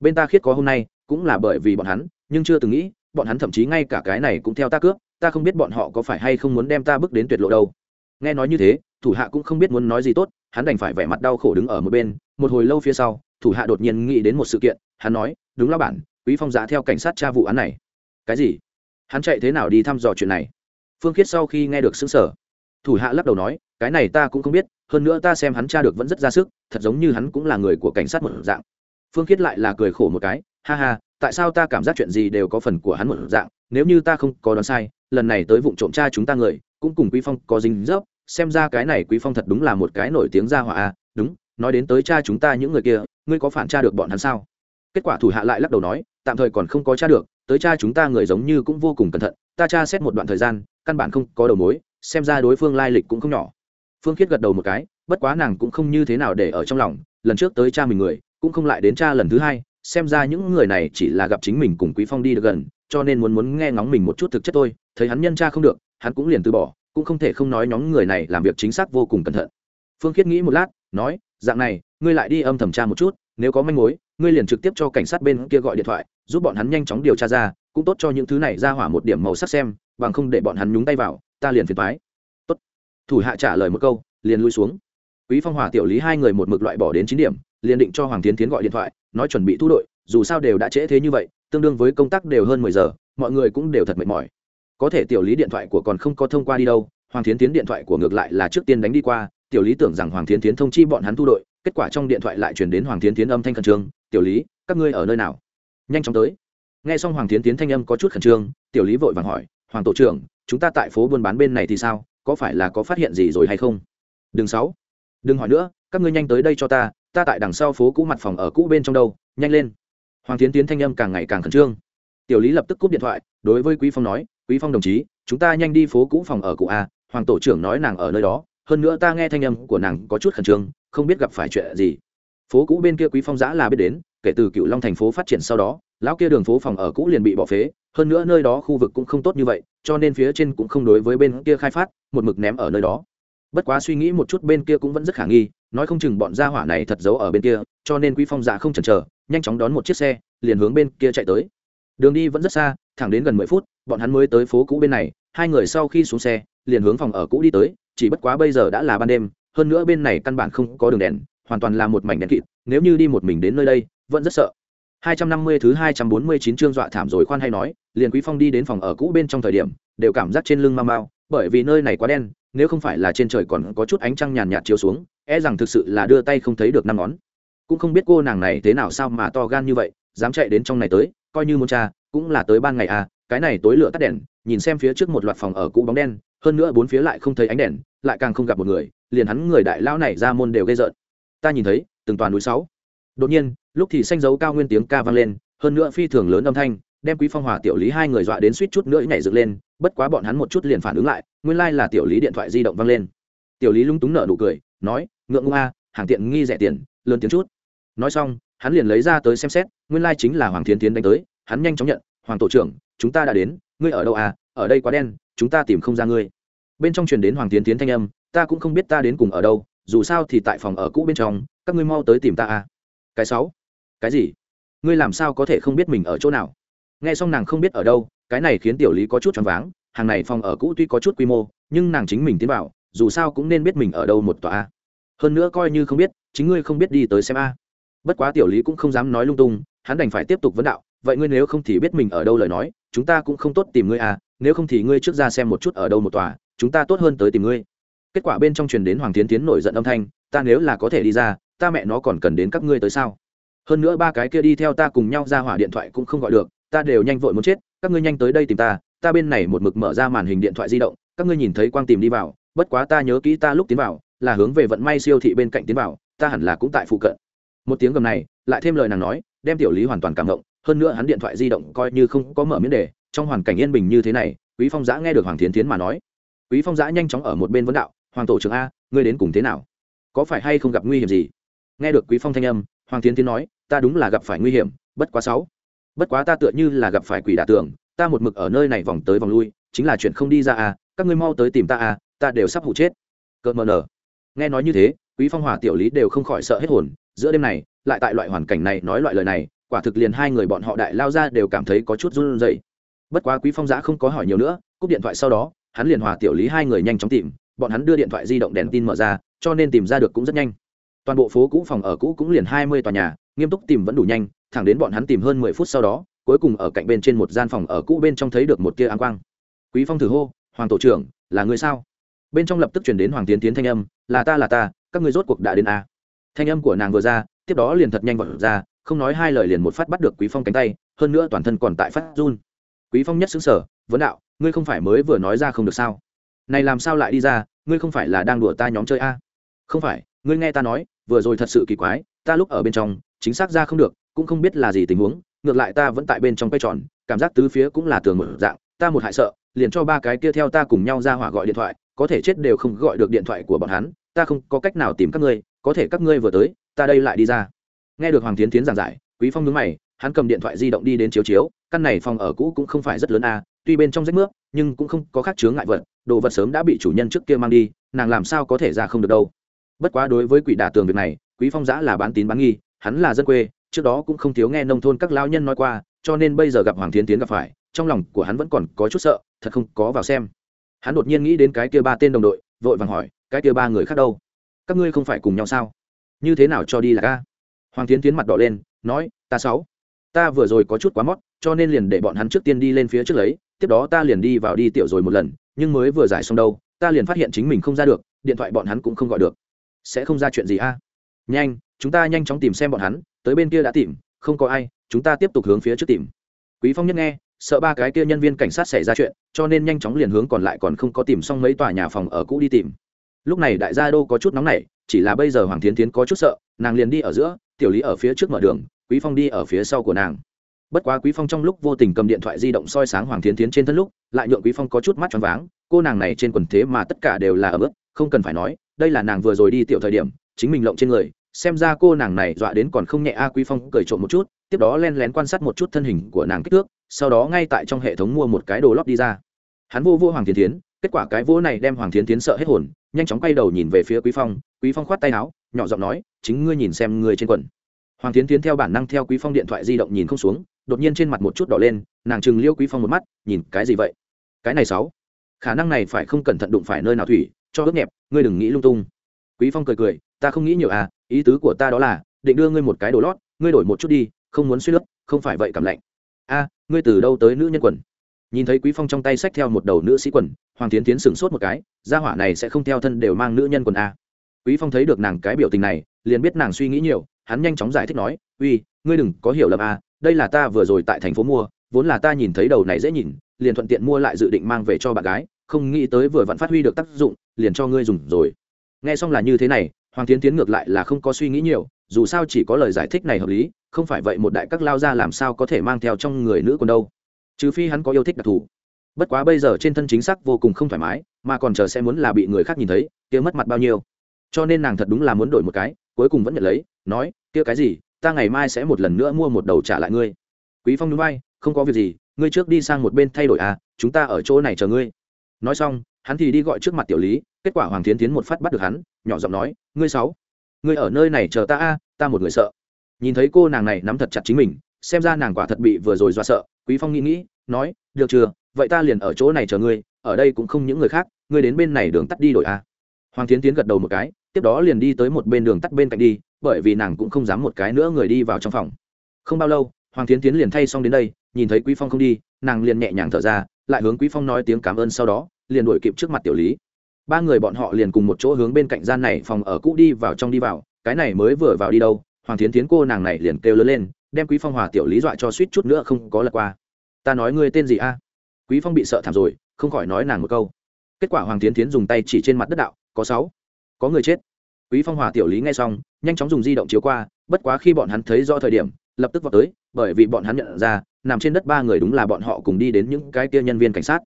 Bên ta khiết có hôm nay, cũng là bởi vì bọn hắn, nhưng chưa từng nghĩ, bọn hắn thậm chí ngay cả cái này cũng theo ta cướp, ta không biết bọn họ có phải hay không muốn đem ta bước đến tuyệt lộ đâu. Nghe nói như thế, thủ hạ cũng không biết muốn nói gì tốt, hắn đành phải vẻ mặt đau khổ đứng ở một bên, một hồi lâu phía sau, thủ hạ đột nhiên nghĩ đến một sự kiện, hắn nói, đúng là bản quý phong giá theo cảnh sát tra vụ án này. Cái gì? Hắn chạy thế nào đi thăm dò chuyện này? Phương khiết sau khi nghe được xứng sở, thủ hạ lắc đầu nói, cái này ta cũng không biết, hơn nữa ta xem hắn tra được vẫn rất ra sức, thật giống như hắn cũng là người của cảnh sát một dạng. Phương khiết lại là cười khổ một cái, ha ha, tại sao ta cảm giác chuyện gì đều có phần của hắn một dạng, nếu như ta không có đoán sai, lần này tới vụ trộm cha chúng ta người, cũng cùng quý phong có dính dấp, xem ra cái này quý phong thật đúng là một cái nổi tiếng ra hỏa a đúng, nói đến tới cha chúng ta những người kia, ngươi có phản tra được bọn hắn sao? Kết quả thủ hạ lại lắc đầu nói, tạm thời còn không có tra được, tới cha chúng ta người giống như cũng vô cùng cẩn thận, ta tra xét một đoạn thời gian căn bản không có đầu mối, xem ra đối phương lai lịch cũng không nhỏ. Phương khiết gật đầu một cái, bất quá nàng cũng không như thế nào để ở trong lòng, lần trước tới cha mình người, cũng không lại đến cha lần thứ hai, xem ra những người này chỉ là gặp chính mình cùng quý phong đi được gần, cho nên muốn muốn nghe ngóng mình một chút thực chất thôi, thấy hắn nhân cha không được, hắn cũng liền từ bỏ, cũng không thể không nói nhóm người này làm việc chính xác vô cùng cẩn thận. Phương khiết nghĩ một lát, nói, dạng này, ngươi lại đi âm thẩm tra một chút, nếu có manh mối, ngươi liền trực tiếp cho cảnh sát bên kia gọi điện thoại, giúp bọn hắn nhanh chóng điều tra ra, cũng tốt cho những thứ này ra hỏa một điểm màu sắc xem bằng không để bọn hắn nhúng tay vào, ta liền phiền thoái tốt. Thủ hạ trả lời một câu, liền lui xuống. Quý phong hòa tiểu lý hai người một mực loại bỏ đến chín điểm, liền định cho hoàng tiến tiến gọi điện thoại, nói chuẩn bị thu đội, dù sao đều đã trễ thế như vậy, tương đương với công tác đều hơn mười giờ, mọi người cũng đều thật mệt mỏi. Có thể tiểu lý điện thoại của còn không có thông qua đi đâu, hoàng tiến tiến điện thoại của ngược lại là trước tiên đánh đi qua, tiểu lý tưởng rằng hoàng tiến tiến thông chi bọn hắn thu đội, kết quả trong điện thoại lại chuyển đến hoàng tiến tiến âm thanh khẩn trương, tiểu lý, các ngươi ở nơi nào? Nhanh chóng tới. Nghe xong hoàng tiến tiến thanh âm có chút khẩn trương, tiểu lý vội vàng hỏi hoàng tổ trưởng, chúng ta tại phố buôn bán bên này thì sao? Có phải là có phát hiện gì rồi hay không? Đừng sáu đừng hỏi nữa, các ngươi nhanh tới đây cho ta ta tại đằng sau phố cũ mặt phòng ở cũ bên trong đâu, nhanh lên. Hoàng tiến tiến thanh âm càng ngày càng khẩn trương. Tiểu lý lập tức cúp điện thoại, đối với quý phong nói, quý phong đồng chí, chúng ta nhanh đi phố cũ phòng ở cũ a, hoàng tổ trưởng nói nàng ở nơi đó, hơn nữa ta nghe thanh âm của nàng có chút khẩn trương, không biết gặp phải chuyện gì. Phố cũ bên kia quý phong giã là biết đến, kể từ cựu long thành phố phát triển sau đó lão kia đường phố phòng ở cũ liền bị bỏ phế, hơn nữa nơi đó khu vực cũng không tốt như vậy, cho nên phía trên cũng không đối với bên kia khai phát, một mực ném ở nơi đó. Bất quá suy nghĩ một chút bên kia cũng vẫn rất khả nghi, nói không chừng bọn gia hỏa này thật giấu ở bên kia, cho nên quý phong dạ không chần chờ, nhanh chóng đón một chiếc xe, liền hướng bên kia chạy tới. Đường đi vẫn rất xa, thẳng đến gần mười phút, bọn hắn mới tới phố cũ bên này, hai người sau khi xuống xe, liền hướng phòng ở cũ đi tới, chỉ bất quá bây giờ đã là ban đêm, hơn nữa bên này căn bản không có đường đèn, hoàn toàn là một mảnh đèn kịt, nếu như đi một mình đến nơi đây, vẫn rất sợ. 250 thứ 249 chương dọa thảm rồi khoan hay nói, liền Quý Phong đi đến phòng ở cũ bên trong thời điểm, đều cảm giác trên lưng mau mau, bởi vì nơi này quá đen, nếu không phải là trên trời còn có chút ánh trăng nhàn nhạt chiếu xuống, e rằng thực sự là đưa tay không thấy được năm ngón. Cũng không biết cô nàng này thế nào sao mà to gan như vậy, dám chạy đến trong này tới, coi như muốn cha, cũng là tới ban ngày à, cái này tối lửa tắt đèn, nhìn xem phía trước một loạt phòng ở cũ bóng đen, hơn nữa bốn phía lại không thấy ánh đèn, lại càng không gặp một người, liền hắn người đại lão này ra môn đều gây rợn. Ta nhìn thấy, từng toàn núi sáu. Đột nhiên, lúc thì xanh dấu cao nguyên tiếng ca vang lên hơn nữa phi thường lớn âm thanh đem quý phong hòa tiểu lý hai người dọa đến suýt chút nữa nhảy dựng lên bất quá bọn hắn một chút liền phản ứng lại nguyên lai là tiểu lý điện thoại di động vang lên. Tiểu lý lung túng nở nụ cười nói ngượng ngung a hàng tiện nghi rẻ tiền lớn tiếng chút. Nói xong hắn liền lấy ra tới xem xét nguyên lai chính là hoàng thiên tiến đánh tới hắn nhanh chóng nhận hoàng tổ trưởng chúng ta đã đến ngươi ở đâu à ở đây quá đen chúng ta tìm không ra ngươi. Bên trong truyền đến hoàng tiến tiến thanh âm ta cũng không biết ta đến cùng ở đâu dù sao thì tại phòng ở cũ bên trong các ngươi mau tới tìm ta à cái sáu. Cái gì? Ngươi làm sao có thể không biết mình ở chỗ nào? Nghe xong nàng không biết ở đâu, cái này khiến tiểu lý có chút choáng váng, hàng này phòng ở cũ tuy có chút quy mô, nhưng nàng chính mình tiến vào, dù sao cũng nên biết mình ở đâu một tòa a. Hơn nữa coi như không biết, chính ngươi không biết đi tới xem a. Bất quá tiểu lý cũng không dám nói lung tung, hắn đành phải tiếp tục vấn đạo, vậy ngươi nếu không thì biết mình ở đâu lời nói, chúng ta cũng không tốt tìm ngươi à nếu không thì ngươi trước ra xem một chút ở đâu một tòa, chúng ta tốt hơn tới tìm ngươi. Kết quả bên trong truyền đến hoàng tiến tiến nổi giận âm thanh, ta nếu là có thể đi ra ta mẹ nó còn cần đến các ngươi tới sao? Hơn nữa ba cái kia đi theo ta cùng nhau ra hỏa điện thoại cũng không gọi được, ta đều nhanh vội muốn chết, các ngươi nhanh tới đây tìm ta ta bên này một mực mở ra màn hình điện thoại di động, các ngươi nhìn thấy quang tìm đi vào, bất quá ta nhớ kỹ ta lúc tiến vào, là hướng về vận may siêu thị bên cạnh tiến vào, ta hẳn là cũng tại phụ cận. Một tiếng gầm này, lại thêm lời nàng nói, đem tiểu lý hoàn toàn cảm động, hơn nữa hắn điện thoại di động coi như không có mở miễn đề, trong hoàn cảnh yên bình như thế này, quý phong giã nghe được hoàng thiến tiến mà nói. Quý phong giã nhanh chóng ở một bên vấn đạo, hoàng tổ trưởng a, ngươi đến cùng thế nào? Có phải hay không gặp nguy hiểm gì? Nghe được quý phong thanh âm, hoàng thiến tiến nói, ta đúng là gặp phải nguy hiểm, bất quá sáu. Bất quá ta tựa như là gặp phải quỷ đả tường, ta một mực ở nơi này vòng tới vòng lui, chính là chuyện không đi ra à các ngươi mau tới tìm ta à ta đều sắp hụ chết. Cợt mờ nở. Nghe nói như thế, quý phong hòa tiểu lý đều không khỏi sợ hết hồn, giữa đêm này, lại tại loại hoàn cảnh này nói loại lời này, quả thực liền hai người bọn họ đại lao ra đều cảm thấy có chút run rẩy. Bất quá quý phong giã không có hỏi nhiều nữa, cúp điện thoại sau đó, hắn liền hòa tiểu lý hai người nhanh chóng tìm, bọn hắn đưa điện thoại di động đèn tin mở ra, cho nên tìm ra được cũng rất nhanh toàn bộ phố cũ phòng ở cũ cũng liền hai mươi tòa nhà, nghiêm túc tìm vẫn đủ nhanh, thẳng đến bọn hắn tìm hơn mười phút sau đó, cuối cùng ở cạnh bên trên một gian phòng ở cũ bên trong thấy được một tia áng quang. Quý phong thử hô, hoàng tổ trưởng, là người sao? Bên trong lập tức chuyển đến hoàng tiến tiến thanh âm, là ta là ta, các ngươi rốt cuộc đã đến a thanh âm của nàng vừa ra, tiếp đó liền thật nhanh vọt ra, không nói hai lời liền một phát bắt được quý phong cánh tay, hơn nữa toàn thân còn tại phát run. Quý phong nhất xứng sở vấn đạo, ngươi không phải mới vừa nói ra không được sao? Này làm sao lại đi ra, ngươi không phải là đang đùa ta nhóm chơi a không phải, ngươi nghe ta nói vừa rồi thật sự kỳ quái, ta lúc ở bên trong, chính xác ra không được, cũng không biết là gì tình huống, ngược lại ta vẫn tại bên trong quay tròn, cảm giác tứ phía cũng là tường một dạng, ta một hại sợ, liền cho ba cái kia theo ta cùng nhau ra hỏa gọi điện thoại, có thể chết đều không gọi được điện thoại của bọn hắn, ta không có cách nào tìm các ngươi, có thể các ngươi vừa tới, ta đây lại đi ra. Nghe được hoàng tiến tiến giảng giải, quý phong đứng mày, hắn cầm điện thoại di động đi đến chiếu chiếu, căn này phòng ở cũ cũng không phải rất lớn a tuy bên trong rách nước nhưng cũng không có khác chướng ngại vật, đồ vật sớm đã bị chủ nhân trước kia mang đi, nàng làm sao có thể ra không được đâu bất quá đối với quỷ đả tường việc này, quý phong giã là bán tín bán nghi, hắn là dân quê, trước đó cũng không thiếu nghe nông thôn các lao nhân nói qua, cho nên bây giờ gặp hoàng Thiến tiến gặp phải, trong lòng của hắn vẫn còn có chút sợ, thật không có vào xem. Hắn đột nhiên nghĩ đến cái kia ba tên đồng đội, vội vàng hỏi, cái kia ba người khác đâu? Các ngươi không phải cùng nhau sao? Như thế nào cho đi là ca? Hoàng tiến tiến mặt đỏ lên, nói, ta sáu. Ta vừa rồi có chút quá mót, cho nên liền để bọn hắn trước tiên đi lên phía trước lấy, tiếp đó ta liền đi vào đi tiểu rồi một lần, nhưng mới vừa giải xong đâu, ta liền phát hiện chính mình không ra được, điện thoại bọn hắn cũng không gọi được sẽ không ra chuyện gì a? À? Nhanh, chúng ta nhanh chóng tìm xem bọn hắn, tới bên kia đã tìm, không có ai, chúng ta tiếp tục hướng phía trước tìm. Quý phong nhất nghe, sợ ba cái kia nhân viên cảnh sát xảy ra chuyện, cho nên nhanh chóng liền hướng còn lại còn không có tìm xong mấy tòa nhà phòng ở cũ đi tìm. Lúc này đại gia đô có chút nóng nảy, chỉ là bây giờ hoàng thiến tiến có chút sợ, nàng liền đi ở giữa, tiểu lý ở phía trước mở đường, quý phong đi ở phía sau của nàng bất quá quý phong trong lúc vô tình cầm điện thoại di động soi sáng hoàng thiến tiến trên thân lúc, lại nhượng quý phong có chút mắt choáng váng, cô nàng này trên quần thế mà tất cả đều là ở bước không cần phải nói, đây là nàng vừa rồi đi tiểu thời điểm, chính mình lộng trên người, xem ra cô nàng này dọa đến còn không nhẹ a, quý phong cười trộm một chút, tiếp đó len lén quan sát một chút thân hình của nàng kích thước, sau đó ngay tại trong hệ thống mua một cái đồ lót đi ra. Hắn vô vô hoàng thiến tiến kết quả cái vô này đem hoàng thiến tiến sợ hết hồn, nhanh chóng quay đầu nhìn về phía quý phong quý phong khoát tay áo, nhỏ giọng nói, chính ngươi nhìn xem ngươi trên quần. Hoàng thiến tiến theo bản năng theo quý phong điện thoại di động nhìn không xuống đột nhiên trên mặt một chút đỏ lên, nàng chừng liêu quý phong một mắt, nhìn cái gì vậy? Cái này sáu, khả năng này phải không cẩn thận đụng phải nơi nào thủy, cho ướt nhẹp, ngươi đừng nghĩ lung tung. Quý phong cười cười, ta không nghĩ nhiều à ý tứ của ta đó là, định đưa ngươi một cái đồ lót, ngươi đổi một chút đi, không muốn suy lớp không phải vậy cảm lạnh. A, ngươi từ đâu tới nữ nhân quần? Nhìn thấy quý phong trong tay xách theo một đầu nữ sĩ quần, hoàng tiến tiến sửng sốt một cái, gia hỏa này sẽ không theo thân đều mang nữ nhân quần a quý phong thấy được nàng cái biểu tình này, liền biết nàng suy nghĩ nhiều, hắn nhanh chóng giải thích nói, uy, ngươi đừng có hiểu lầm a đây là ta vừa rồi tại thành phố mua, vốn là ta nhìn thấy đầu này dễ nhìn, liền thuận tiện mua lại dự định mang về cho bạn gái, không nghĩ tới vừa vẫn phát huy được tác dụng, liền cho ngươi dùng rồi. Nghe xong là như thế này, hoàng tiến tiến ngược lại là không có suy nghĩ nhiều, dù sao chỉ có lời giải thích này hợp lý, không phải vậy một đại các lao ra làm sao có thể mang theo trong người nữ còn đâu. Trừ phi hắn có yêu thích đặc thù. Bất quá bây giờ trên thân chính xác vô cùng không thoải mái, mà còn chờ sẽ muốn là bị người khác nhìn thấy, kia mất mặt bao nhiêu. Cho nên nàng thật đúng là muốn đổi một cái, cuối cùng vẫn nhận lấy, nói, kia cái gì? Ta ngày mai sẽ một lần nữa mua một đầu trả lại ngươi. Quý phong núi bay không có việc gì, ngươi trước đi sang một bên thay đổi à chúng ta ở chỗ này chờ ngươi. Nói xong, hắn thì đi gọi trước mặt tiểu lý, kết quả hoàng tiến tiến một phát bắt được hắn, nhỏ giọng nói, ngươi sáu, ngươi ở nơi này chờ ta a ta một người sợ. Nhìn thấy cô nàng này nắm thật chặt chính mình, xem ra nàng quả thật bị vừa rồi do sợ, quý phong nghĩ nghĩ, nói, được chưa, vậy ta liền ở chỗ này chờ ngươi, ở đây cũng không những người khác, ngươi đến bên này đường tắt đi đổi a hoàng tiến tiến gật đầu một cái tiếp đó liền đi tới một bên đường tắt bên cạnh đi, bởi vì nàng cũng không dám một cái nữa người đi vào trong phòng. Không bao lâu, hoàng tiến tiến liền thay xong đến đây, nhìn thấy quý phong không đi, nàng liền nhẹ nhàng thở ra, lại hướng quý phong nói tiếng cảm ơn sau đó, liền đuổi kịp trước mặt tiểu lý. Ba người bọn họ liền cùng một chỗ hướng bên cạnh gian này phòng ở cũ đi vào trong đi vào, cái này mới vừa vào đi đâu, hoàng tiến tiến cô nàng này liền kêu lớn lên, đem quý phong hòa tiểu lý dọa cho suýt chút nữa không có lật qua. Ta nói ngươi tên gì a? Quý phong bị sợ thảm rồi, không khỏi nói nàng một câu. Kết quả hoàng tiến tiến dùng tay chỉ trên mặt đất đạo, có sáu, có người chết quý phong hòa tiểu lý nghe xong nhanh chóng dùng di động chiếu qua bất quá khi bọn hắn thấy rõ thời điểm lập tức vào tới bởi vì bọn hắn nhận ra nằm trên đất ba người đúng là bọn họ cùng đi đến những cái kia nhân viên cảnh sát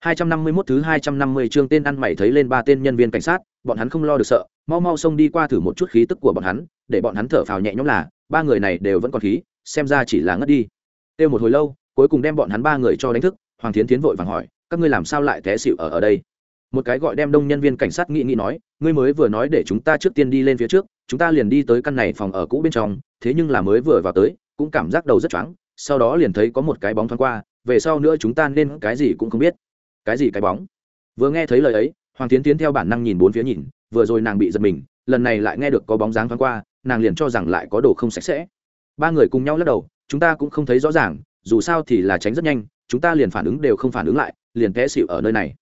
251 thứ 250 chương tên ăn mày thấy lên ba tên nhân viên cảnh sát, bọn hắn không lo được sợ, mau mau xông đi qua thử một chút khí tức của bọn hắn, để bọn hắn thở phào nhẹ nhõm là, ba người này đều vẫn còn khí, xem ra chỉ là ngất đi. Tiêu một hồi lâu, cuối cùng đem bọn hắn ba người cho đánh thức, Hoàng Thiến Thiến vội vàng hỏi, các ngươi làm sao lại té xỉu ở ở đây? Một cái gọi đem đông nhân viên cảnh sát nghĩ nghĩ nói, ngươi mới vừa nói để chúng ta trước tiên đi lên phía trước, chúng ta liền đi tới căn này phòng ở cũ bên trong, thế nhưng là mới vừa vào tới, cũng cảm giác đầu rất choáng, sau đó liền thấy có một cái bóng thoáng qua, về sau nữa chúng ta nên cái gì cũng không biết. Cái gì cái bóng? Vừa nghe thấy lời ấy hoàng tiến tiến theo bản năng nhìn bốn phía nhìn vừa rồi nàng bị giật mình lần này lại nghe được có bóng dáng thoáng qua nàng liền cho rằng lại có đồ không sạch sẽ. Ba người cùng nhau lắc đầu chúng ta cũng không thấy rõ ràng dù sao thì là tránh rất nhanh chúng ta liền phản ứng đều không phản ứng lại liền té xịu ở nơi này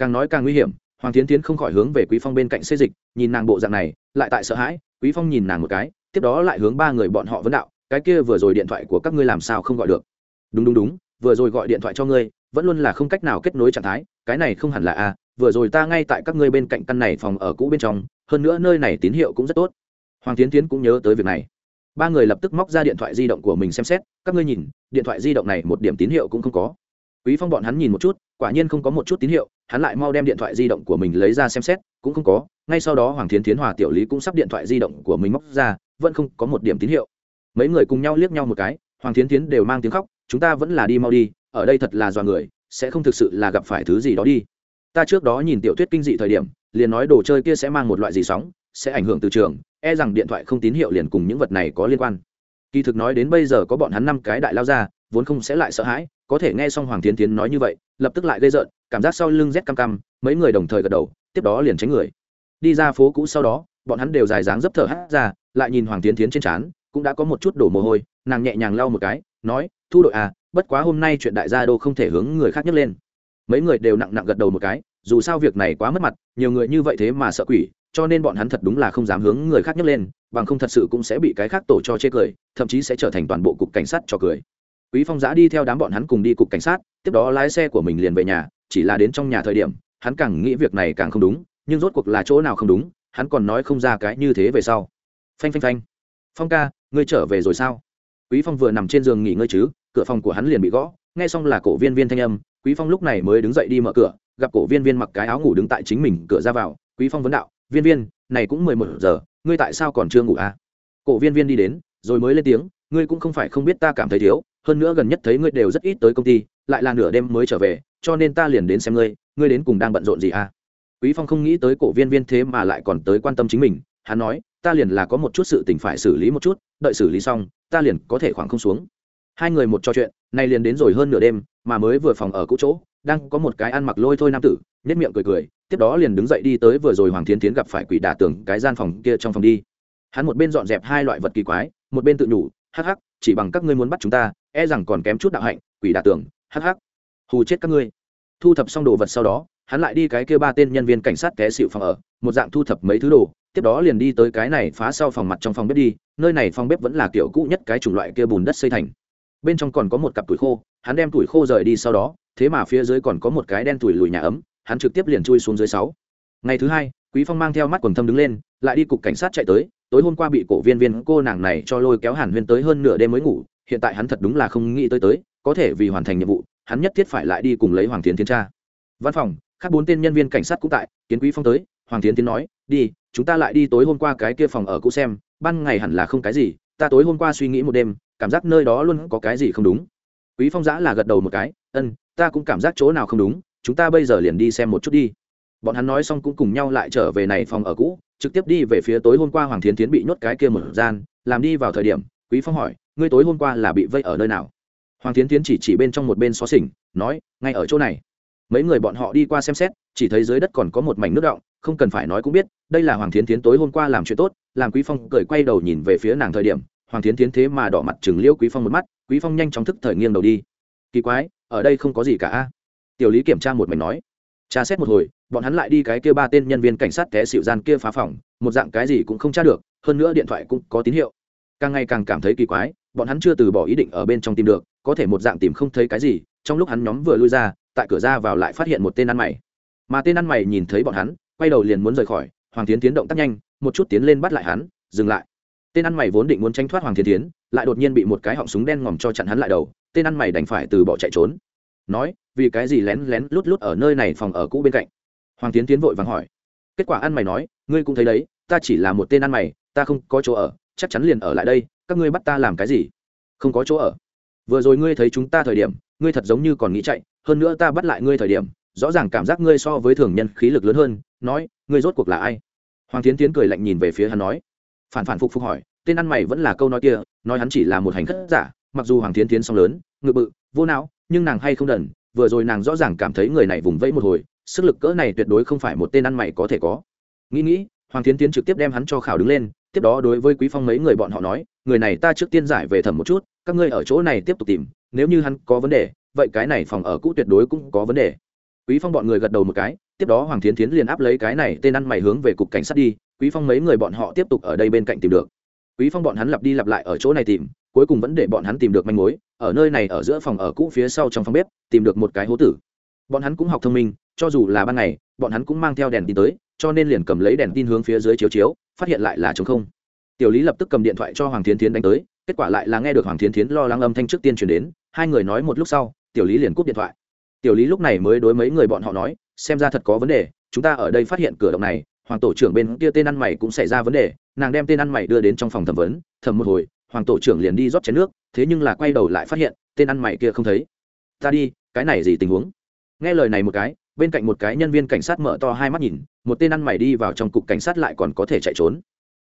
càng nói càng nguy hiểm, hoàng tiến tiến không khỏi hướng về quý phong bên cạnh xây dịch, nhìn nàng bộ dạng này, lại tại sợ hãi, quý phong nhìn nàng một cái, tiếp đó lại hướng ba người bọn họ vấn đạo, cái kia vừa rồi điện thoại của các ngươi làm sao không gọi được? Đúng đúng đúng, vừa rồi gọi điện thoại cho ngươi, vẫn luôn là không cách nào kết nối trạng thái, cái này không hẳn là a, vừa rồi ta ngay tại các ngươi bên cạnh căn này phòng ở cũ bên trong, hơn nữa nơi này tín hiệu cũng rất tốt. Hoàng tiến tiến cũng nhớ tới việc này. Ba người lập tức móc ra điện thoại di động của mình xem xét, các ngươi nhìn, điện thoại di động này một điểm tín hiệu cũng không có. Quý phong bọn hắn nhìn một chút quả nhiên không có một chút tín hiệu, hắn lại mau đem điện thoại di động của mình lấy ra xem xét, cũng không có, ngay sau đó hoàng Thiến tiến hòa tiểu lý cũng sắp điện thoại di động của mình móc ra, vẫn không có một điểm tín hiệu. Mấy người cùng nhau liếc nhau một cái, hoàng Thiến tiến đều mang tiếng khóc, chúng ta vẫn là đi mau đi, ở đây thật là dọa người, sẽ không thực sự là gặp phải thứ gì đó đi. Ta trước đó nhìn tiểu thuyết kinh dị thời điểm, liền nói đồ chơi kia sẽ mang một loại gì sóng, sẽ ảnh hưởng từ trường e rằng điện thoại không tín hiệu liền cùng những vật này có liên quan. Kỳ thực nói đến bây giờ có bọn hắn năm cái đại lao ra, vốn không sẽ lại sợ hãi, có thể nghe xong hoàng tiến tiến nói như vậy lập tức lại gây rợn, cảm giác sau lưng rét cam cam mấy người đồng thời gật đầu, tiếp đó liền tránh người. Đi ra phố cũ sau đó, bọn hắn đều dài dáng dấp thở hát ra, lại nhìn hoàng tiến tiến trên trán, cũng đã có một chút đổ mồ hôi, nàng nhẹ nhàng lau một cái, nói, thu đội à bất quá hôm nay chuyện đại gia đô không thể hướng người khác nhấc lên. Mấy người đều nặng nặng gật đầu một cái, dù sao việc này quá mất mặt, nhiều người như vậy thế mà sợ quỷ, cho nên bọn hắn thật đúng là không dám hướng người khác nhấc lên, bằng không thật sự cũng sẽ bị cái khác tổ cho chê cười, thậm chí sẽ trở thành toàn bộ cục cảnh sát cho cười. Quý phong giã đi theo đám bọn hắn cùng đi cục cảnh sát tiếp đó lái xe của mình liền về nhà, chỉ là đến trong nhà thời điểm, hắn càng nghĩ việc này càng không đúng, nhưng rốt cuộc là chỗ nào không đúng, hắn còn nói không ra cái như thế về sau. Phanh phanh phanh. Phong ca, ngươi trở về rồi sao? Quý phong vừa nằm trên giường nghỉ ngơi chứ, cửa phòng của hắn liền bị gõ, nghe xong là cổ viên viên thanh âm, quý phong lúc này mới đứng dậy đi mở cửa, gặp cổ viên viên mặc cái áo ngủ đứng tại chính mình cửa ra vào, quý phong vấn đạo, viên viên, này cũng mười một giờ, ngươi tại sao còn chưa ngủ à? Cổ viên viên đi đến, rồi mới lên tiếng, ngươi cũng không phải không biết ta cảm thấy thiếu, hơn nữa gần nhất thấy ngươi đều rất ít tới công ty lại là nửa đêm mới trở về, cho nên ta liền đến xem ngươi ngươi đến cùng đang bận rộn gì à? Quý phong không nghĩ tới cổ viên viên thế mà lại còn tới quan tâm chính mình, hắn nói, ta liền là có một chút sự tình phải xử lý một chút, đợi xử lý xong, ta liền có thể khoảng không xuống. Hai người một trò chuyện, nay liền đến rồi hơn nửa đêm, mà mới vừa phòng ở cũ chỗ, đang có một cái ăn mặc lôi thôi nam tử nhất miệng cười cười, tiếp đó liền đứng dậy đi tới vừa rồi hoàng thiến tiến gặp phải quỷ đả tường cái gian phòng kia trong phòng đi. Hắn một bên dọn dẹp hai loại vật kỳ quái, một bên tự nhủ, hắc hắc, chỉ bằng các ngươi muốn bắt chúng ta e rằng còn kém chút đạo hạnh, quỷ đả tường hắc hắc. Hù chết các ngươi. Thu thập xong đồ vật sau đó, hắn lại đi cái kia ba tên nhân viên cảnh sát té xịu phòng ở, một dạng thu thập mấy thứ đồ, tiếp đó liền đi tới cái này phá sau phòng mặt trong phòng bếp đi, nơi này phòng bếp vẫn là kiểu cũ nhất cái chủng loại kia bùn đất xây thành. Bên trong còn có một cặp tuổi khô, hắn đem tuổi khô rời đi sau đó, thế mà phía dưới còn có một cái đen tuổi lùi nhà ấm, hắn trực tiếp liền chui xuống dưới sáu. Ngày thứ hai, quý phong mang theo mắt quần thâm đứng lên, lại đi cục cảnh sát chạy tới, tối hôm qua bị cổ viên viên cô nàng này cho lôi kéo hàn huyên tới hơn nửa đêm mới ngủ, hiện tại hắn thật đúng là không nghĩ tới tới có thể vì hoàn thành nhiệm vụ, hắn nhất thiết phải lại đi cùng lấy hoàng tiến thiên tra. Văn phòng, khác bốn tên nhân viên cảnh sát cũng tại, kiến quý phong tới, hoàng tiến tiến nói, đi, chúng ta lại đi tối hôm qua cái kia phòng ở cũ xem, ban ngày hẳn là không cái gì, ta tối hôm qua suy nghĩ một đêm, cảm giác nơi đó luôn có cái gì không đúng. Quý phong giã là gật đầu một cái, ân, ta cũng cảm giác chỗ nào không đúng, chúng ta bây giờ liền đi xem một chút đi. Bọn hắn nói xong cũng cùng nhau lại trở về này phòng ở cũ, trực tiếp đi về phía tối hôm qua hoàng thiến tiến bị nhốt cái kia một gian, làm đi vào thời điểm, quý phong hỏi, ngươi tối hôm qua là bị vây ở nơi nào? Hoàng thiến tiến chỉ chỉ bên trong một bên xó xỉnh, nói, ngay ở chỗ này. Mấy người bọn họ đi qua xem xét, chỉ thấy dưới đất còn có một mảnh nước động không cần phải nói cũng biết, đây là hoàng thiến tiến tối hôm qua làm chuyện tốt, làm quý phong cười quay đầu nhìn về phía nàng thời điểm, hoàng thiến tiến thế mà đỏ mặt chừng liêu quý phong một mắt, quý phong nhanh chóng thức thời nghiêng đầu đi. Kỳ quái, ở đây không có gì cả tiểu lý kiểm tra một mảnh nói. Tra xét một hồi, bọn hắn lại đi cái kia ba tên nhân viên cảnh sát té xịu gian kia phá phòng, một dạng cái gì cũng không tra được, hơn nữa điện thoại cũng có tín hiệu. Càng ngày càng cảm thấy kỳ quái, bọn hắn chưa từ bỏ ý định ở bên trong tìm được có thể một dạng tìm không thấy cái gì, trong lúc hắn nhóm vừa lui ra, tại cửa ra vào lại phát hiện một tên ăn mày. Mà tên ăn mày nhìn thấy bọn hắn, quay đầu liền muốn rời khỏi, hoàng tiến tiến động tác nhanh, một chút tiến lên bắt lại hắn, dừng lại. Tên ăn mày vốn định muốn tranh thoát hoàng thiên tiến lại đột nhiên bị một cái họng súng đen ngòm cho chặn hắn lại đầu, tên ăn mày đành phải từ bỏ chạy trốn. Nói, vì cái gì lén lén lút lút ở nơi này phòng ở cũ bên cạnh? Hoàng tiến tiến vội vàng hỏi. Kết quả ăn mày nói, ngươi cũng thấy đấy, ta chỉ là một tên ăn mày, ta không có chỗ ở, chắc chắn liền ở lại đây, các ngươi bắt ta làm cái gì? Không có chỗ ở vừa rồi ngươi thấy chúng ta thời điểm, ngươi thật giống như còn nghĩ chạy, hơn nữa ta bắt lại ngươi thời điểm, rõ ràng cảm giác ngươi so với thường nhân khí lực lớn hơn, nói, ngươi rốt cuộc là ai? Hoàng tiến tiến cười lạnh nhìn về phía hắn nói. Phản phản phục phục hỏi, tên ăn mày vẫn là câu nói kia, nói hắn chỉ là một hành khất giả, mặc dù hoàng tiến tiến song lớn, ngự bự, vô não, nhưng nàng hay không đần, vừa rồi nàng rõ ràng cảm thấy người này vùng vẫy một hồi, sức lực cỡ này tuyệt đối không phải một tên ăn mày có thể có. Nghĩ nghĩ, hoàng tiến tiến trực tiếp đem hắn cho khảo đứng lên, tiếp đó đối với quý phong mấy người bọn họ nói người này ta trước tiên giải về thẩm một chút, các ngươi ở chỗ này tiếp tục tìm, nếu như hắn có vấn đề, vậy cái này phòng ở cũ tuyệt đối cũng có vấn đề. Quý phong bọn người gật đầu một cái, tiếp đó hoàng Thiến Thiến liền áp lấy cái này tên ăn mày hướng về cục cảnh sát đi, quý phong mấy người bọn họ tiếp tục ở đây bên cạnh tìm được. Quý phong bọn hắn lặp đi lặp lại ở chỗ này tìm, cuối cùng vẫn để bọn hắn tìm được manh mối, ở nơi này ở giữa phòng ở cũ phía sau trong phòng bếp, tìm được một cái hố tử. Bọn hắn cũng học thông minh, cho dù là ban ngày, bọn hắn cũng mang theo đèn tin tới, cho nên liền cầm lấy đèn tin hướng phía dưới chiếu chiếu, phát hiện lại là trống không tiểu lý lập tức cầm điện thoại cho hoàng thiến thiến đánh tới, kết quả lại là nghe được hoàng thiến thiến lo lắng âm thanh trước tiên truyền đến, hai người nói một lúc sau, tiểu lý liền cúp điện thoại. Tiểu lý lúc này mới đối mấy người bọn họ nói, xem ra thật có vấn đề, chúng ta ở đây phát hiện cửa động này, hoàng tổ trưởng bên kia tên ăn mày cũng xảy ra vấn đề, nàng đem tên ăn mày đưa đến trong phòng thẩm vấn, thẩm một hồi, hoàng tổ trưởng liền đi rót chén nước, thế nhưng là quay đầu lại phát hiện, tên ăn mày kia không thấy. Ta đi, cái này gì tình huống? Nghe lời này một cái, bên cạnh một cái nhân viên cảnh sát mở to hai mắt nhìn, một tên ăn mày đi vào trong cục cảnh sát lại còn có thể chạy trốn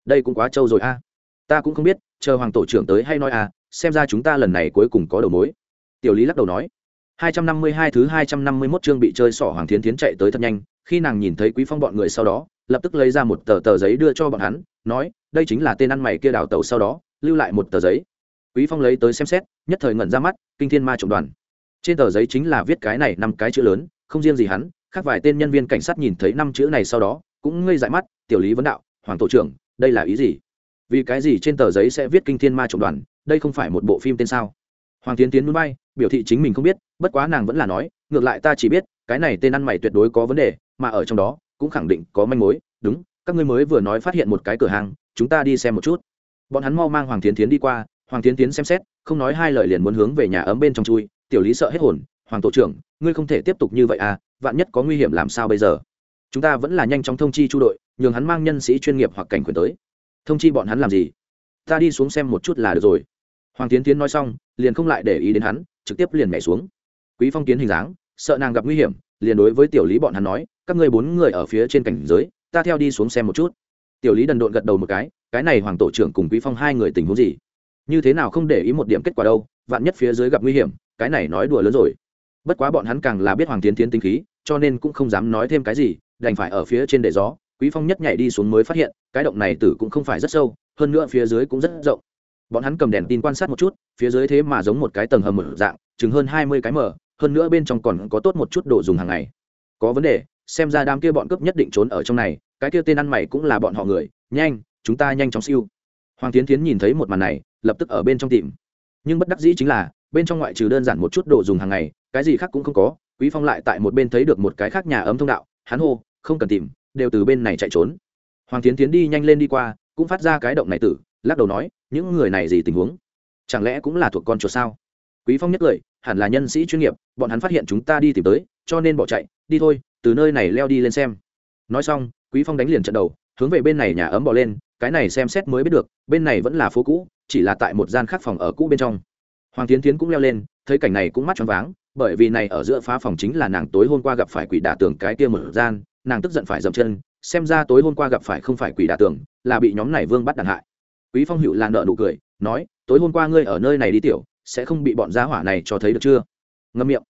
đây cũng quá trâu rồi a ta cũng không biết chờ hoàng tổ trưởng tới hay nói a xem ra chúng ta lần này cuối cùng có đầu mối tiểu lý lắc đầu nói 252 thứ 251 chương bị chơi sỏ Hoàng Thiến Thiến chạy tới thật nhanh, khi nàng nhìn thấy Quý Phong bọn người sau đó, lập tức lấy ra một tờ tờ giấy đưa cho bọn hắn, nói, đây chính là tên ăn mày kia đào tẩu sau đó, lưu lại một tờ giấy. Quý Phong lấy tới xem xét, nhất thời ngẩn ra mắt, kinh thiên ma trộm đoàn. Trên tờ giấy chính là viết cái này năm cái chữ lớn, không riêng gì hắn, khác vài tên nhân viên cảnh sát nhìn thấy năm chữ này sau đó, cũng ngây dại mắt, tiểu lý vấn đạo, Hoàng tổ trưởng, đây là ý gì? Vì cái gì trên tờ giấy sẽ viết kinh thiên ma trộm đoàn, đây không phải một bộ phim tên sao? Hoàng Tiến Tiến muốn bay, biểu thị chính mình không biết, bất quá nàng vẫn là nói ngược lại ta chỉ biết cái này tên ăn mày tuyệt đối có vấn đề mà ở trong đó cũng khẳng định có manh mối. Đúng các ngươi mới vừa nói phát hiện một cái cửa hàng chúng ta đi xem một chút. Bọn hắn mau mang hoàng tiến tiến đi qua hoàng tiến tiến xem xét không nói hai lời liền muốn hướng về nhà ấm bên trong chui. Tiểu lý sợ hết hồn hoàng tổ trưởng ngươi không thể tiếp tục như vậy à vạn nhất có nguy hiểm làm sao bây giờ? Chúng ta vẫn là nhanh chóng thông chi chu đội, nhường hắn mang nhân sĩ chuyên nghiệp hoặc cảnh quyền tới. Thông chi bọn hắn làm gì? Ta đi xuống xem một chút là được rồi. Hoàng tiến tiến nói xong, liền không lại để ý đến hắn, trực tiếp liền nhảy xuống. Quý phong kiến hình dáng, sợ nàng gặp nguy hiểm, liền đối với tiểu lý bọn hắn nói, các ngươi bốn người ở phía trên cảnh giới, ta theo đi xuống xem một chút. Tiểu lý đần độn gật đầu một cái cái này hoàng tổ trưởng cùng quý phong hai người tình huống gì? Như thế nào không để ý một điểm kết quả đâu, vạn nhất phía dưới gặp nguy hiểm, cái này nói đùa lớn rồi. Bất quá bọn hắn càng là biết hoàng tiến tiến tinh khí, cho nên cũng không dám nói thêm cái gì đành phải ở phía trên để gió, quý phong nhất nhảy đi xuống mới phát hiện, cái động này tử cũng không phải rất sâu, hơn nữa phía dưới cũng rất rộng. Bọn hắn cầm đèn tin quan sát một chút, phía dưới thế mà giống một cái tầng hầm mở dạng, chừng hơn hai mươi cái mở, hơn nữa bên trong còn có tốt một chút đồ dùng hàng ngày. Có vấn đề, xem ra đám kia bọn cướp nhất định trốn ở trong này, cái kia tên ăn mày cũng là bọn họ người, nhanh, chúng ta nhanh chóng siêu. Hoàng tiến tiến nhìn thấy một màn này, lập tức ở bên trong tìm. Nhưng bất đắc dĩ chính là, bên trong ngoại trừ đơn giản một chút đồ dùng hàng ngày, cái gì khác cũng không có, quý phong lại tại một bên thấy được một cái khác nhà ấm thông đạo hắn hô, không cần tìm, đều từ bên này chạy trốn. Hoàng tiến tiến đi nhanh lên đi qua, cũng phát ra cái động này tử, lắc đầu nói, những người này gì tình huống? Chẳng lẽ cũng là thuộc con chuột sao? Quý phong nhất cười hẳn là nhân sĩ chuyên nghiệp, bọn hắn phát hiện chúng ta đi tìm tới, cho nên bỏ chạy, đi thôi, từ nơi này leo đi lên xem. Nói xong, quý phong đánh liền trận đầu, hướng về bên này nhà ấm bỏ lên, cái này xem xét mới biết được, bên này vẫn là phố cũ, chỉ là tại một gian khác phòng ở cũ bên trong. Hoàng tiến tiến cũng leo lên, thấy cảnh này cũng mắt choáng váng bởi vì này ở giữa phá phòng chính là nàng tối hôm qua gặp phải quỷ đả tường cái kia mở gian, nàng tức giận phải dậm chân, xem ra tối hôm qua gặp phải không phải quỷ đả tường, là bị nhóm này vương bắt đàn hại. Quý phong hữu là nợ nụ cười, nói, tối hôm qua ngươi ở nơi này đi tiểu, sẽ không bị bọn giá hỏa này cho thấy được chưa? Ngâm miệng.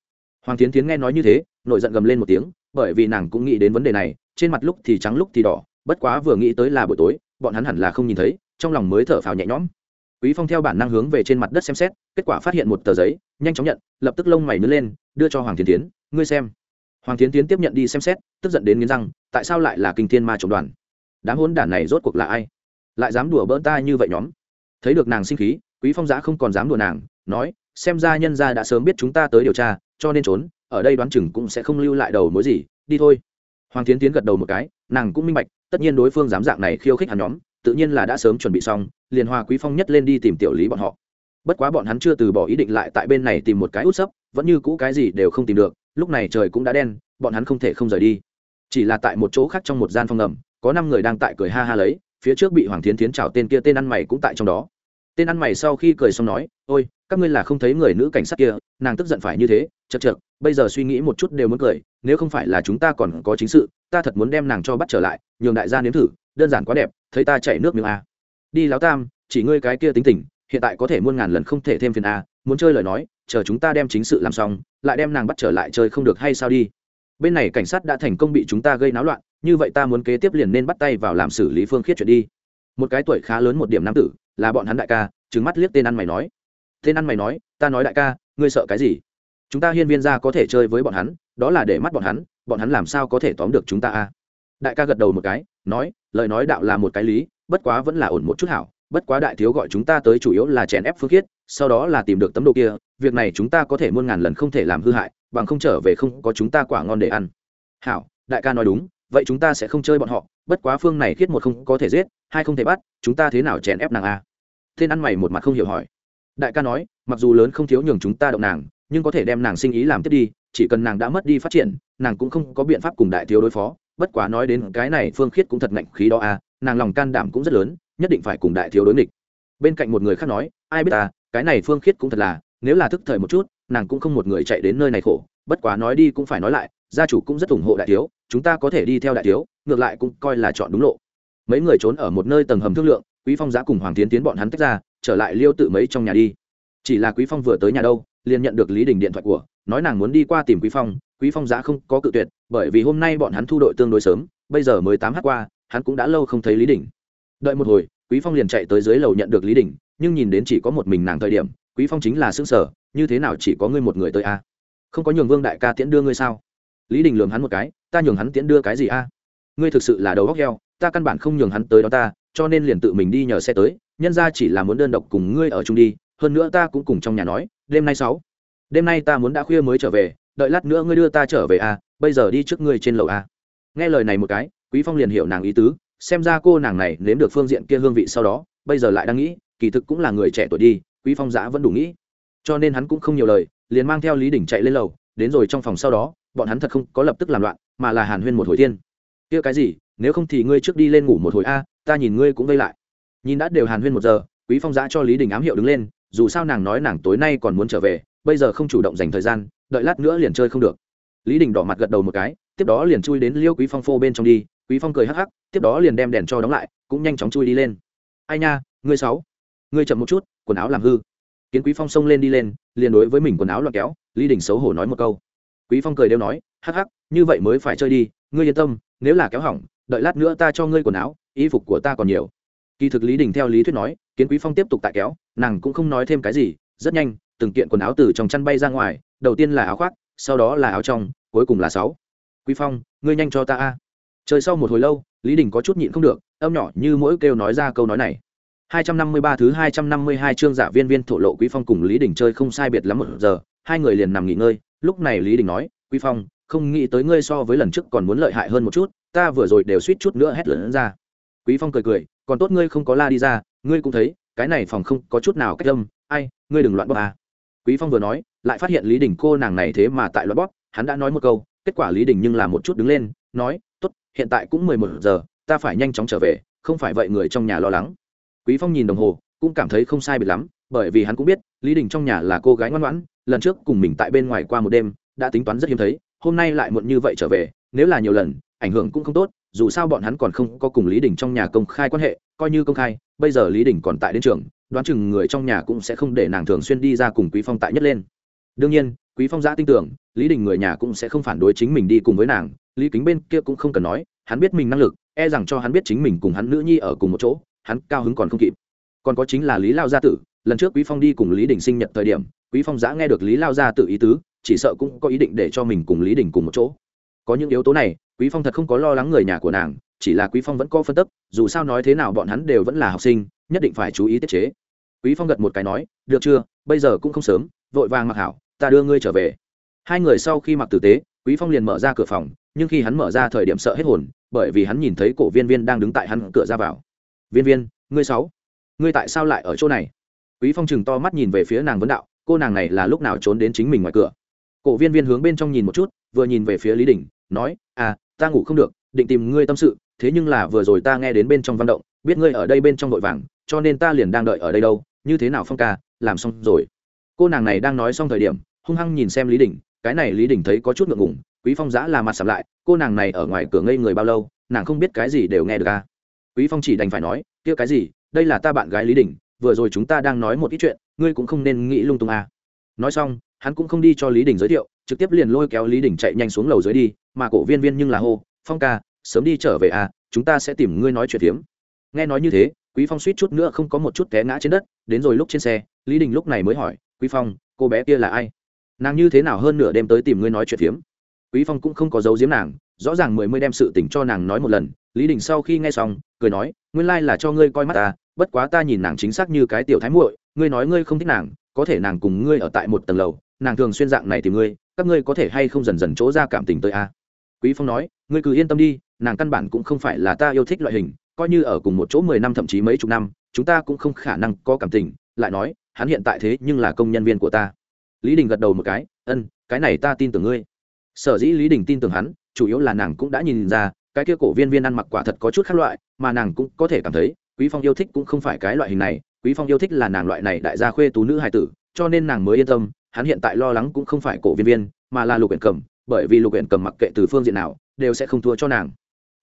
Hoàng tiến tiến nghe nói như thế, nổi giận gầm lên một tiếng, bởi vì nàng cũng nghĩ đến vấn đề này, trên mặt lúc thì trắng lúc thì đỏ, bất quá vừa nghĩ tới là buổi tối, bọn hắn hẳn là không nhìn thấy, trong lòng mới thở phào nhẹ nhõm. Quý phong theo bản năng hướng về trên mặt đất xem xét, kết quả phát hiện một tờ giấy nhanh chóng nhận, lập tức lông mày nứt lên, đưa cho hoàng thiên tiến, ngươi xem. Hoàng thiên tiến tiếp nhận đi xem xét, tức giận đến nghiến răng, tại sao lại là kinh thiên ma trộm đoàn? Đám hôn đản này rốt cuộc là ai? Lại dám đùa bỡn ta như vậy nhóm? Thấy được nàng sinh khí, quý phong giã không còn dám đùa nàng, nói, xem ra nhân gia đã sớm biết chúng ta tới điều tra, cho nên trốn, ở đây đoán chừng cũng sẽ không lưu lại đầu mối gì, đi thôi. Hoàng tiến tiến gật đầu một cái, nàng cũng minh bạch, tất nhiên đối phương dám dạng này khiêu khích hắn nhóm, tự nhiên là đã sớm chuẩn bị xong, liền hòa quý phong nhất lên đi tìm tiểu lý bọn họ bất quá bọn hắn chưa từ bỏ ý định lại tại bên này tìm một cái út sấp, vẫn như cũ cái gì đều không tìm được, lúc này trời cũng đã đen, bọn hắn không thể không rời đi. Chỉ là tại một chỗ khác trong một gian phòng ngầm, có năm người đang tại cười ha ha lấy, phía trước bị hoàng tiến thiến chào tên kia tên ăn mày cũng tại trong đó. Tên ăn mày sau khi cười xong nói, ôi, các ngươi là không thấy người nữ cảnh sát kia, nàng tức giận phải như thế chật chật bây giờ suy nghĩ một chút đều muốn cười, nếu không phải là chúng ta còn có chính sự, ta thật muốn đem nàng cho bắt trở lại, nhường đại gia nếm thử, đơn giản quá đẹp, thấy ta chảy nước miếng à. Đi láo tam, chỉ ngươi cái kia tính tình hiện tại có thể muôn ngàn lần không thể thêm phiền a, muốn chơi lời nói, chờ chúng ta đem chính sự làm xong, lại đem nàng bắt trở lại chơi không được hay sao đi. Bên này cảnh sát đã thành công bị chúng ta gây náo loạn, như vậy ta muốn kế tiếp liền nên bắt tay vào làm xử lý phương khiết chuyện đi. Một cái tuổi khá lớn một điểm nam tử, là bọn hắn đại ca trứng mắt liếc tên ăn mày nói. Tên ăn mày nói, ta nói đại ca, ngươi sợ cái gì? Chúng ta hiên viên ra có thể chơi với bọn hắn, đó là để mắt bọn hắn bọn hắn làm sao có thể tóm được chúng ta a? Đại ca gật đầu một cái, nói, lời nói đạo là một cái lý, bất quá vẫn là ổn một chút hảo bất quá đại thiếu gọi chúng ta tới chủ yếu là chèn ép phương khiết, sau đó là tìm được tấm đồ kia, việc này chúng ta có thể muôn ngàn lần không thể làm hư hại, bằng không trở về không có chúng ta quả ngon để ăn. Hảo, đại ca nói đúng, vậy chúng ta sẽ không chơi bọn họ, bất quá phương này khiết một không có thể giết, hai không thể bắt, chúng ta thế nào chèn ép nàng a? Tên ăn mày một mặt không hiểu hỏi. Đại ca nói, mặc dù lớn không thiếu nhường chúng ta động nàng, nhưng có thể đem nàng sinh ý làm tiếp đi, chỉ cần nàng đã mất đi phát triển, nàng cũng không có biện pháp cùng đại thiếu đối phó, bất quá nói đến cái này phương khiết cũng thật ngạnh khí đó a, nàng lòng can đảm cũng rất lớn nhất định phải cùng đại thiếu đối nghịch. Bên cạnh một người khác nói, ai biết ta, cái này phương khiết cũng thật là, nếu là thức thời một chút, nàng cũng không một người chạy đến nơi này khổ. Bất quá nói đi cũng phải nói lại, gia chủ cũng rất ủng hộ đại thiếu, chúng ta có thể đi theo đại thiếu, ngược lại cũng coi là chọn đúng lộ. Mấy người trốn ở một nơi tầng hầm thương lượng, quý phong giá cùng hoàng tiến tiến bọn hắn tách ra, trở lại liêu tự mấy trong nhà đi. Chỉ là quý phong vừa tới nhà đâu, liền nhận được lý đình điện thoại của, nói nàng muốn đi qua tìm quý phong quý phong giá không có cự tuyệt, bởi vì hôm nay bọn hắn thu đội tương đối sớm, bây giờ mới tám h qua, hắn cũng đã lâu không thấy lý đình đợi một hồi, quý phong liền chạy tới dưới lầu nhận được lý đình, nhưng nhìn đến chỉ có một mình nàng thời điểm, quý phong chính là xương sở như thế nào chỉ có ngươi một người tới a? Không có nhường vương đại ca tiễn đưa ngươi sao? Lý đình lường hắn một cái, ta nhường hắn tiễn đưa cái gì a? Ngươi thực sự là đầu góc heo, ta căn bản không nhường hắn tới đó ta, cho nên liền tự mình đi nhờ xe tới, nhân ra chỉ là muốn đơn độc cùng ngươi ở chung đi, hơn nữa ta cũng cùng trong nhà nói, đêm nay sáu, đêm nay ta muốn đã khuya mới trở về, đợi lát nữa ngươi đưa ta trở về a, bây giờ đi trước ngươi trên lầu a. Nghe lời này một cái, quý phong liền hiểu nàng ý tứ xem ra cô nàng này nếm được phương diện kia hương vị sau đó, bây giờ lại đang nghĩ, kỳ thực cũng là người trẻ tuổi đi, quý phong giã vẫn đủ nghĩ. Cho nên hắn cũng không nhiều lời, liền mang theo lý đỉnh chạy lên lầu, đến rồi trong phòng sau đó, bọn hắn thật không có lập tức làm loạn, mà là hàn huyên một hồi tiên kia cái gì, nếu không thì ngươi trước đi lên ngủ một hồi a, ta nhìn ngươi cũng vây lại. Nhìn đã đều hàn huyên một giờ, quý phong giã cho lý đình ám hiệu đứng lên, dù sao nàng nói nàng tối nay còn muốn trở về, bây giờ không chủ động dành thời gian, đợi lát nữa liền chơi không được. Lý đình đỏ mặt gật đầu một cái, tiếp đó liền chui đến liêu quý phong phô bên trong đi quý phong cười hắc hắc, tiếp đó liền đem đèn cho đóng lại, cũng nhanh chóng chui đi lên. Ai nha, ngươi sáu, ngươi chậm một chút, quần áo làm hư. Kiến quý phong xông lên đi lên, liền đối với mình quần áo loạn kéo, lý đình xấu hổ nói một câu. Quý phong cười đều nói, hắc hắc, như vậy mới phải chơi đi, ngươi yên tâm, nếu là kéo hỏng, đợi lát nữa ta cho ngươi quần áo, y phục của ta còn nhiều. Kỳ thực lý đình theo lý thuyết nói, kiến quý phong tiếp tục tại kéo, nàng cũng không nói thêm cái gì, rất nhanh, từng kiện quần áo từ trong chăn bay ra ngoài, đầu tiên là áo khoác, sau đó là áo trong, cuối cùng là sáu. Quý phong, ngươi nhanh cho ta a trời sau một hồi lâu, lý đình có chút nhịn không được, âm nhỏ như mỗi kêu nói ra câu nói này. 253 thứ 252 chương giả viên viên thổ lộ quý phong cùng lý đình chơi không sai biệt lắm một giờ, hai người liền nằm nghỉ ngơi. Lúc này lý đình nói, quý phong, không nghĩ tới ngươi so với lần trước còn muốn lợi hại hơn một chút, ta vừa rồi đều suýt chút nữa hét lớn ra. Quý phong cười cười, còn tốt ngươi không có la đi ra, ngươi cũng thấy, cái này phòng không có chút nào cách âm, ai, ngươi đừng loạn bóp à. quý phong vừa nói, lại phát hiện lý đình cô nàng này thế mà tại loạn bóp, hắn đã nói một câu, kết quả lý đình nhưng là một chút đứng lên, nói tốt, hiện tại cũng mười một giờ, ta phải nhanh chóng trở về, không phải vậy người trong nhà lo lắng. Quý phong nhìn đồng hồ, cũng cảm thấy không sai biệt lắm, bởi vì hắn cũng biết, lý đình trong nhà là cô gái ngoan ngoãn, lần trước cùng mình tại bên ngoài qua một đêm, đã tính toán rất hiếm thấy, hôm nay lại muộn như vậy trở về, nếu là nhiều lần, ảnh hưởng cũng không tốt, dù sao bọn hắn còn không có cùng lý đình trong nhà công khai quan hệ, coi như công khai, bây giờ lý đình còn tại đến trường, đoán chừng người trong nhà cũng sẽ không để nàng thường xuyên đi ra cùng quý phong tại nhất lên. Đương nhiên quý phong giã tin tưởng, lý đình người nhà cũng sẽ không phản đối chính mình đi cùng với nàng. Lý kính bên kia cũng không cần nói, hắn biết mình năng lực e rằng cho hắn biết chính mình cùng hắn nữ nhi ở cùng một chỗ, hắn cao hứng còn không kịp. Còn có chính là lý lao gia tử, lần trước quý phong đi cùng lý đình sinh nhật thời điểm, quý phong giã nghe được lý lao gia tử ý tứ, chỉ sợ cũng có ý định để cho mình cùng lý đình cùng một chỗ. Có những yếu tố này, quý phong thật không có lo lắng người nhà của nàng, chỉ là quý phong vẫn có phân tức, dù sao nói thế nào bọn hắn đều vẫn là học sinh, nhất định phải chú ý tiết chế. Quý phong gật một cái nói, được chưa? Bây giờ cũng không sớm, vội vàng mặc hảo ta đưa ngươi trở về. Hai người sau khi mặc tử tế, quý phong liền mở ra cửa phòng, nhưng khi hắn mở ra thời điểm sợ hết hồn, bởi vì hắn nhìn thấy cổ viên viên đang đứng tại hắn cửa ra vào. Viên viên, ngươi sáu, ngươi tại sao lại ở chỗ này? Quý phong chừng to mắt nhìn về phía nàng vấn đạo, cô nàng này là lúc nào trốn đến chính mình ngoài cửa? Cổ viên viên hướng bên trong nhìn một chút, vừa nhìn về phía lý đình nói à ta ngủ không được, định tìm ngươi tâm sự, thế nhưng là vừa rồi ta nghe đến bên trong văn động, biết ngươi ở đây bên trong vội vàng, cho nên ta liền đang đợi ở đây đâu, như thế nào phong ca, làm xong rồi? Cô nàng này đang nói xong thời điểm, hung hăng nhìn xem lý đình, cái này lý đình thấy có chút ngượng ngùng, quý phong giã là mặt sầm lại, cô nàng này ở ngoài cửa ngây người bao lâu, nàng không biết cái gì đều nghe được à. quý phong chỉ đành phải nói, kia cái gì, đây là ta bạn gái lý đình, vừa rồi chúng ta đang nói một ít chuyện, ngươi cũng không nên nghĩ lung tung à. nói xong, hắn cũng không đi cho lý đình giới thiệu, trực tiếp liền lôi kéo lý đình chạy nhanh xuống lầu dưới đi, mà cổ viên viên nhưng là hô, phong ca, sớm đi trở về à chúng ta sẽ tìm ngươi nói chuyện hiếm nghe nói như thế, quý phong suýt chút nữa không có một chút té ngã trên đất, đến rồi lúc trên xe, lý đình lúc này mới hỏi quý phong, cô bé kia là ai? Nàng như thế nào hơn nửa đêm tới tìm ngươi nói chuyện phiếm. quý phong cũng không có dấu giếm nàng, rõ ràng mười mươi đem sự tình cho nàng nói một lần, lý đình sau khi nghe xong, cười nói, nguyên lai là cho ngươi coi mắt ta, bất quá ta nhìn nàng chính xác như cái tiểu thái muội, ngươi nói ngươi không thích nàng, có thể nàng cùng ngươi ở tại một tầng lầu, nàng thường xuyên dạng này tìm ngươi, các ngươi có thể hay không dần dần chỗ ra cảm tình tới a? Quý phong nói, ngươi cứ yên tâm đi, nàng căn bản cũng không phải là ta yêu thích loại hình, coi như ở cùng một chỗ mười năm thậm chí mấy chục năm, chúng ta cũng không khả năng có cảm tình. Lại nói hắn hiện tại thế nhưng là công nhân viên của ta. Lý đình gật đầu một cái, ân, cái này ta tin tưởng ngươi. Sở dĩ lý đình tin tưởng hắn, chủ yếu là nàng cũng đã nhìn ra, cái kia cổ viên viên ăn mặc quả thật có chút khác loại, mà nàng cũng có thể cảm thấy, quý phong yêu thích cũng không phải cái loại hình này, quý phong yêu thích là nàng loại này đại gia khuê tú nữ hài tử, cho nên nàng mới yên tâm, hắn hiện tại lo lắng cũng không phải cổ viên viên, mà là lục huyện cầm bởi vì lục huyện cầm mặc kệ từ phương diện nào, đều sẽ không thua cho nàng.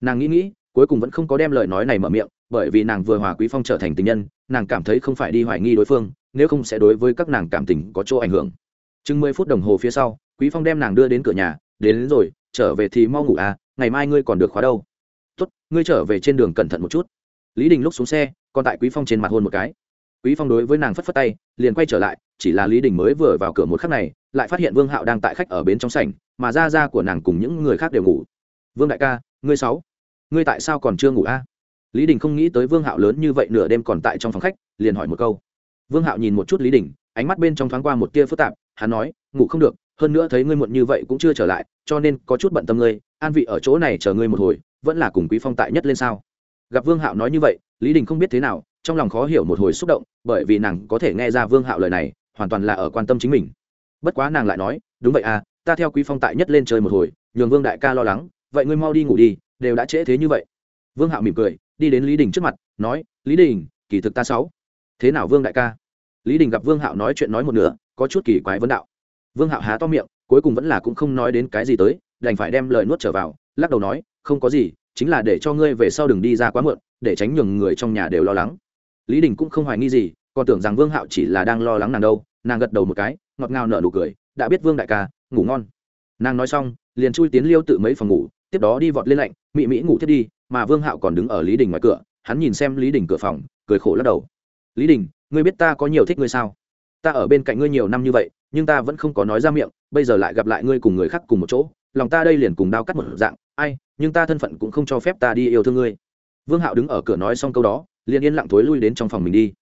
Nàng nghĩ nghĩ, cuối cùng vẫn không có đem lời nói này mở miệng, bởi vì nàng vừa hòa quý phong trở thành tình nhân, nàng cảm thấy không phải đi hoài nghi đối phương nếu không sẽ đối với các nàng cảm tình có chỗ ảnh hưởng. Chừng mười phút đồng hồ phía sau quý phong đem nàng đưa đến cửa nhà đến, đến rồi trở về thì mau ngủ à ngày mai ngươi còn được khóa đâu? Tốt ngươi trở về trên đường cẩn thận một chút. Lý đình lúc xuống xe còn tại quý phong trên mặt hôn một cái. Quý phong đối với nàng phất phất tay liền quay trở lại chỉ là lý đình mới vừa vào cửa một khắc này lại phát hiện vương hạo đang tại khách ở bên trong sảnh mà ra ra của nàng cùng những người khác đều ngủ. Vương đại ca ngươi sáu ngươi tại sao còn chưa ngủ a lý đình không nghĩ tới vương hạo lớn như vậy nửa đêm còn tại trong phòng khách liền hỏi một câu vương hạo nhìn một chút lý đình, ánh mắt bên trong thoáng qua một tia phức tạp, hắn nói, ngủ không được, hơn nữa thấy ngươi muộn như vậy cũng chưa trở lại, cho nên có chút bận tâm ngươi, an vị ở chỗ này chờ ngươi một hồi, vẫn là cùng quý phong tại nhất lên sao? Gặp vương hạo nói như vậy, lý đình không biết thế nào, trong lòng khó hiểu một hồi xúc động, bởi vì nàng có thể nghe ra vương hạo lời này, hoàn toàn là ở quan tâm chính mình. Bất quá nàng lại nói, đúng vậy à ta theo quý phong tại nhất lên chơi một hồi, nhường vương đại ca lo lắng, vậy ngươi mau đi ngủ đi, đều đã trễ thế như vậy. Vương hạo mỉm cười, đi đến lý đình trước mặt, nói, lý đình, kỳ thực ta sáu. Thế nào vương đại ca? Lý đình gặp vương hạo nói chuyện nói một nửa, có chút kỳ quái vấn đạo. Vương hạo há to miệng, cuối cùng vẫn là cũng không nói đến cái gì tới, đành phải đem lời nuốt trở vào, lắc đầu nói, không có gì, chính là để cho ngươi về sau đừng đi ra quá muộn, để tránh nhường người trong nhà đều lo lắng. Lý đình cũng không hoài nghi gì, còn tưởng rằng vương hạo chỉ là đang lo lắng nàng đâu, nàng gật đầu một cái, ngọt ngào nở nụ cười, đã biết vương đại ca, ngủ ngon. Nàng nói xong, liền chui tiến liêu tự mấy phòng ngủ, tiếp đó đi vọt lên lạnh, mị mỹ ngủ thiết đi, mà vương hạo còn đứng ở lý đình ngoài cửa, hắn nhìn xem lý đình cửa phòng, cười khổ lắc đầu. Lý đình ngươi biết ta có nhiều thích ngươi sao? Ta ở bên cạnh ngươi nhiều năm như vậy, nhưng ta vẫn không có nói ra miệng, bây giờ lại gặp lại ngươi cùng người khác cùng một chỗ, lòng ta đây liền cùng đao cắt một dạng, ai, nhưng ta thân phận cũng không cho phép ta đi yêu thương ngươi. Vương hạo đứng ở cửa nói xong câu đó, liền yên lặng thối lui đến trong phòng mình đi.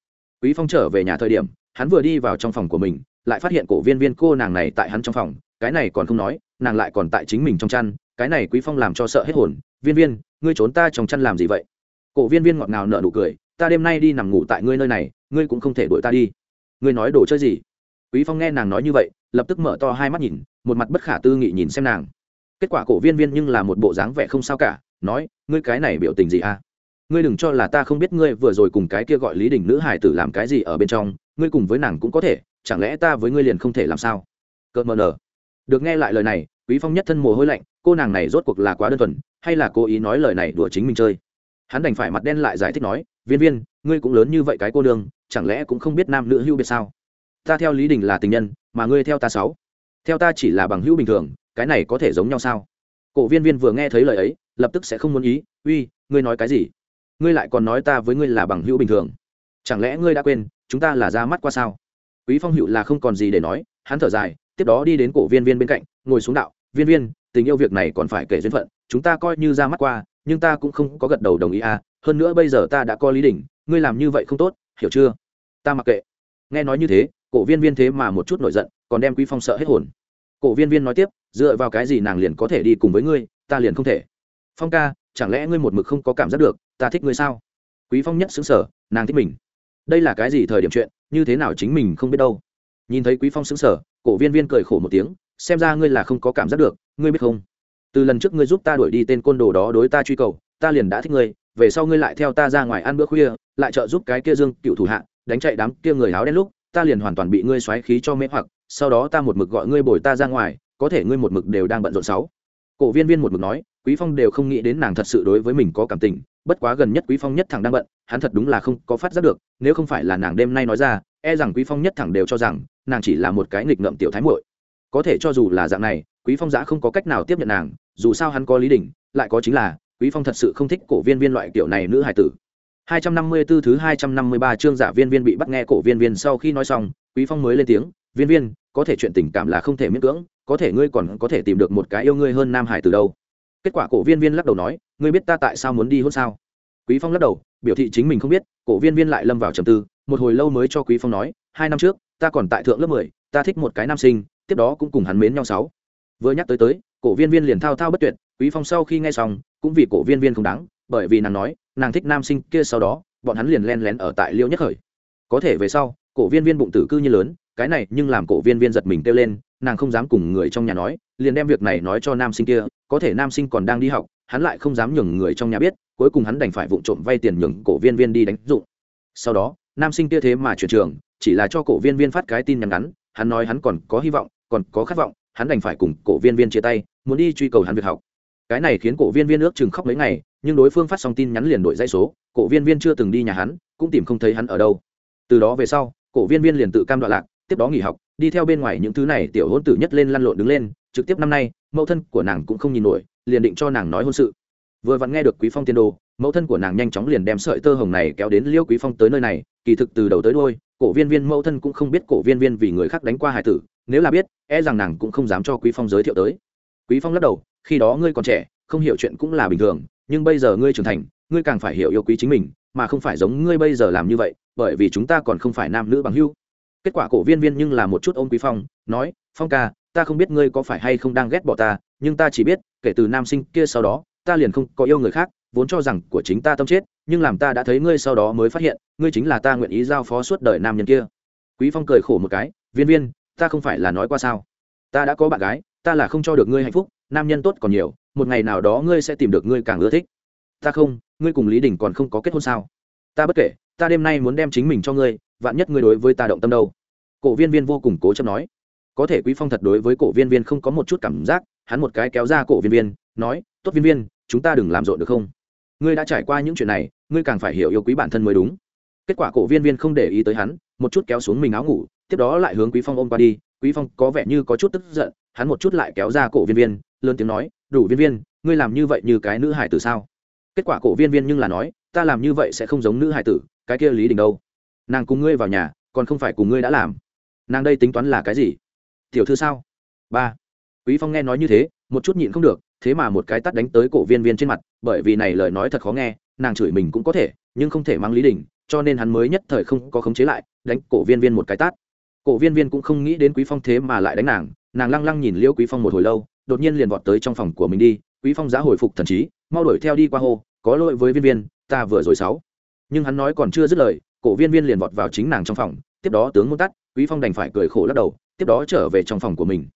Quý phong trở về nhà thời điểm, hắn vừa đi vào trong phòng của mình, lại phát hiện cổ viên viên cô nàng này tại hắn trong phòng, cái này còn không nói, nàng lại còn tại chính mình trong chăn, cái này quý phong làm cho sợ hết hồn, viên viên, ngươi trốn ta trong chăn làm gì vậy? Cổ viên viên ngọt ngào nở nụ cười ta đêm nay đi nằm ngủ tại ngươi nơi này, ngươi cũng không thể đuổi ta đi. Ngươi nói đồ chơi gì? Quý phong nghe nàng nói như vậy, lập tức mở to hai mắt nhìn, một mặt bất khả tư nghị nhìn xem nàng. Kết quả cổ viên viên nhưng là một bộ dáng vẻ không sao cả, nói, ngươi cái này biểu tình gì à? Ngươi đừng cho là ta không biết ngươi vừa rồi cùng cái kia gọi lý đình nữ hải tử làm cái gì ở bên trong, ngươi cùng với nàng cũng có thể, chẳng lẽ ta với ngươi liền không thể làm sao? Cợt mờ nở được nghe lại lời này, quý phong nhất thân mồ hôi lạnh, cô nàng này rốt cuộc là quá đơn thuần, hay là cố ý nói lời này đùa chính mình chơi? Hắn đành phải mặt đen lại giải thích nói viên viên ngươi cũng lớn như vậy cái cô đường, chẳng lẽ cũng không biết nam nữ hữu biệt sao? Ta theo lý đình là tình nhân mà ngươi theo ta sáu. Theo ta chỉ là bằng hữu bình thường cái này có thể giống nhau sao? Cổ viên viên vừa nghe thấy lời ấy lập tức sẽ không muốn ý uy ngươi nói cái gì? Ngươi lại còn nói ta với ngươi là bằng hữu bình thường. Chẳng lẽ ngươi đã quên chúng ta là ra mắt qua sao? Quý phong hữu là không còn gì để nói hắn thở dài tiếp đó đi đến cổ viên viên bên cạnh ngồi xuống đạo viên viên tình yêu việc này còn phải kể duyên phận chúng ta coi như ra mắt qua nhưng ta cũng không có gật đầu đồng ý à hơn nữa bây giờ ta đã có lý đỉnh, ngươi làm như vậy không tốt, hiểu chưa? Ta mặc kệ. Nghe nói như thế, cổ viên viên thế mà một chút nổi giận, còn đem quý phong sợ hết hồn. Cổ viên viên nói tiếp, dựa vào cái gì nàng liền có thể đi cùng với ngươi, ta liền không thể. Phong ca, chẳng lẽ ngươi một mực không có cảm giác được, ta thích ngươi sao? Quý phong nhất xứng sở nàng thích mình. Đây là cái gì thời điểm chuyện, như thế nào chính mình không biết đâu. Nhìn thấy quý phong xứng sở cổ viên viên cười khổ một tiếng, xem ra ngươi là không có cảm giác được, ngươi biết không? Từ lần trước ngươi giúp ta đuổi đi tên côn đồ đó đối ta truy cầu, ta liền đã thích ngươi về sau ngươi lại theo ta ra ngoài ăn bữa khuya, lại trợ giúp cái kia dương cựu thủ hạ, đánh chạy đám kia người áo đen lúc, ta liền hoàn toàn bị ngươi xoáy khí cho mê hoặc, sau đó ta một mực gọi ngươi bồi ta ra ngoài, có thể ngươi một mực đều đang bận rộn sáu. Cổ viên viên một mực nói, quý phong đều không nghĩ đến nàng thật sự đối với mình có cảm tình, bất quá gần nhất quý phong nhất thẳng đang bận, hắn thật đúng là không có phát giác được, nếu không phải là nàng đêm nay nói ra e rằng quý phong nhất thẳng đều cho rằng, nàng chỉ là một cái nghịch ngợm tiểu thái muội. Có thể cho dù là dạng này, quý phong giã không có cách nào tiếp nhận nàng, dù sao hắn có lý đỉnh, lại có chính là quý phong thật sự không thích cổ viên viên loại kiểu này nữ hài tử. 254 thứ 253 chương giả viên viên bị bắt nghe cổ viên viên sau khi nói xong quý phong mới lên tiếng viên viên có thể chuyện tình cảm là không thể miễn cưỡng có thể ngươi còn có thể tìm được một cái yêu ngươi hơn nam hải từ đâu. Kết quả cổ viên viên lắc đầu nói ngươi biết ta tại sao muốn đi hôn sao? Quý phong lắc đầu biểu thị chính mình không biết cổ viên viên lại lâm vào trầm tư một hồi lâu mới cho quý phong nói hai năm trước ta còn tại thượng lớp mười, ta thích một cái nam sinh tiếp đó cũng cùng hắn mến nhau sáu. Vừa nhắc tới tới cổ viên viên liền thao thao bất tuyệt quý phong sau khi nghe xong cũng vì cổ viên viên không đáng, bởi vì nàng nói, nàng thích nam sinh kia sau đó, bọn hắn liền len lén ở tại liêu nhất khởi. Có thể về sau, cổ viên viên bụng tử cư như lớn, cái này nhưng làm cổ viên viên giật mình kêu lên, nàng không dám cùng người trong nhà nói, liền đem việc này nói cho nam sinh kia, có thể nam sinh còn đang đi học, hắn lại không dám nhường người trong nhà biết, cuối cùng hắn đành phải vụng trộm vay tiền nhường cổ viên viên đi đánh dụng. Sau đó, nam sinh kia thế mà chuyển trường, chỉ là cho cổ viên viên phát cái tin nhắn ngắn, hắn nói hắn còn có hy vọng, còn có khát vọng, hắn đành phải cùng cổ viên viên chia tay, muốn đi truy cầu hắn việc học cái này khiến cổ viên viên ước chừng khóc mấy ngày, nhưng đối phương phát xong tin nhắn liền đổi dãy số, cổ viên viên chưa từng đi nhà hắn, cũng tìm không thấy hắn ở đâu. Từ đó về sau, cổ viên viên liền tự cam đoạn lạc, tiếp đó nghỉ học, đi theo bên ngoài những thứ này tiểu hôn tử nhất lên lăn lộn đứng lên, trực tiếp năm nay, mẫu thân của nàng cũng không nhìn nổi, liền định cho nàng nói hôn sự. Vừa vặn nghe được quý phong tiên đồ, mẫu thân của nàng nhanh chóng liền đem sợi tơ hồng này kéo đến liêu quý phong tới nơi này, kỳ thực từ đầu tới đôi cổ viên viên mẫu thân cũng không biết cổ viên viên vì người khác đánh qua hải tử, nếu là biết e rằng nàng cũng không dám cho quý phong giới thiệu tới. Quý phong lắc đầu khi đó ngươi còn trẻ, không hiểu chuyện cũng là bình thường, nhưng bây giờ ngươi trưởng thành, ngươi càng phải hiểu yêu quý chính mình, mà không phải giống ngươi bây giờ làm như vậy, bởi vì chúng ta còn không phải nam nữ bằng hữu. Kết quả cổ viên viên nhưng là một chút ôm quý phong, nói, phong ca, ta không biết ngươi có phải hay không đang ghét bỏ ta, nhưng ta chỉ biết, kể từ nam sinh kia sau đó, ta liền không có yêu người khác, vốn cho rằng của chính ta tâm chết, nhưng làm ta đã thấy ngươi sau đó mới phát hiện, ngươi chính là ta nguyện ý giao phó suốt đời nam nhân kia. Quý phong cười khổ một cái, viên viên, ta không phải là nói qua sao? Ta đã có bạn gái, ta là không cho được ngươi hạnh phúc nam nhân tốt còn nhiều, một ngày nào đó ngươi sẽ tìm được ngươi càng ưa thích. Ta không, ngươi cùng lý đình còn không có kết hôn sao? Ta bất kể, ta đêm nay muốn đem chính mình cho ngươi, vạn nhất ngươi đối với ta động tâm đâu. Cổ viên viên vô cùng cố chấp nói. Có thể quý phong thật đối với cổ viên viên không có một chút cảm giác, hắn một cái kéo ra cổ viên viên, nói, tốt viên viên, chúng ta đừng làm rộn được không? Ngươi đã trải qua những chuyện này, ngươi càng phải hiểu yêu quý bản thân mới đúng. Kết quả cổ viên viên không để ý tới hắn, một chút kéo xuống mình áo ngủ, tiếp đó lại hướng quý phong ôm qua đi quý phong có vẻ như có chút tức giận, hắn một chút lại kéo ra cổ viên viên, lớn tiếng nói, đủ viên viên, ngươi làm như vậy như cái nữ hải tử sao? Kết quả cổ viên viên nhưng là nói, ta làm như vậy sẽ không giống nữ hải tử, cái kia lý đình đâu? Nàng cùng ngươi vào nhà, còn không phải cùng ngươi đã làm. Nàng đây tính toán là cái gì? Tiểu thư sao? Ba. Quý phong nghe nói như thế, một chút nhịn không được, thế mà một cái tắt đánh tới cổ viên viên trên mặt, bởi vì này lời nói thật khó nghe, nàng chửi mình cũng có thể, nhưng không thể mang lý đình, cho nên hắn mới nhất thời không có khống chế lại, đánh cổ viên viên một cái tát cổ viên viên cũng không nghĩ đến quý phong thế mà lại đánh nàng nàng lăng lăng nhìn liêu quý phong một hồi lâu, đột nhiên liền vọt tới trong phòng của mình đi. Quý phong giá hồi phục thần trí, mau đuổi theo đi qua hồ có lỗi với viên viên, ta vừa rồi sáu nhưng hắn nói còn chưa dứt lời, cổ viên viên liền vọt vào chính nàng trong phòng. Tiếp đó tướng muốn tắt, quý phong đành phải cười khổ lắc đầu, tiếp đó trở về trong phòng của mình.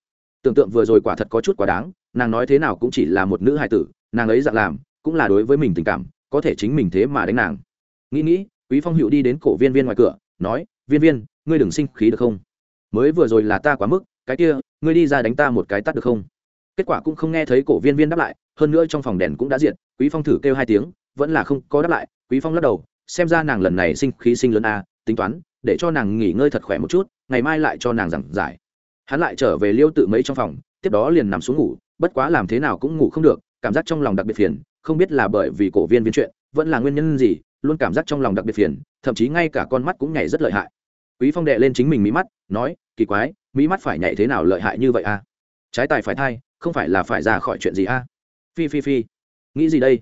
Tưởng tượng vừa rồi quả thật có chút quá đáng, nàng nói thế nào cũng chỉ là một nữ hài tử, nàng ấy dạng làm, cũng là đối với mình tình cảm, có thể chính mình thế mà đánh nàng. Nghĩ nghĩ, quý phong hữu đi đến cổ viên viên ngoài cửa, nói, viên viên ngươi đừng sinh khí được không? Mới vừa rồi là ta quá mức, cái kia, ngươi đi ra đánh ta một cái tắt được không? Kết quả cũng không nghe thấy cổ viên viên đáp lại, hơn nữa trong phòng đèn cũng đã diệt, quý phong thử kêu hai tiếng, vẫn là không có đáp lại, quý phong lắc đầu, xem ra nàng lần này sinh khí sinh lớn a, tính toán, để cho nàng nghỉ ngơi thật khỏe một chút, ngày mai lại cho nàng giảng giải. Hắn lại trở về liêu tự mấy trong phòng, tiếp đó liền nằm xuống ngủ, bất quá làm thế nào cũng ngủ không được, cảm giác trong lòng đặc biệt phiền, không biết là bởi vì cổ viên viên chuyện, vẫn là nguyên nhân gì, luôn cảm giác trong lòng đặc biệt phiền, thậm chí ngay cả con mắt cũng nhảy rất lợi hại quý phong đệ lên chính mình mí mắt, nói, kỳ quái, mí mắt phải nhảy thế nào lợi hại như vậy a trái tài phải thai, không phải là phải ra khỏi chuyện gì a phi phi phi. Nghĩ gì đây?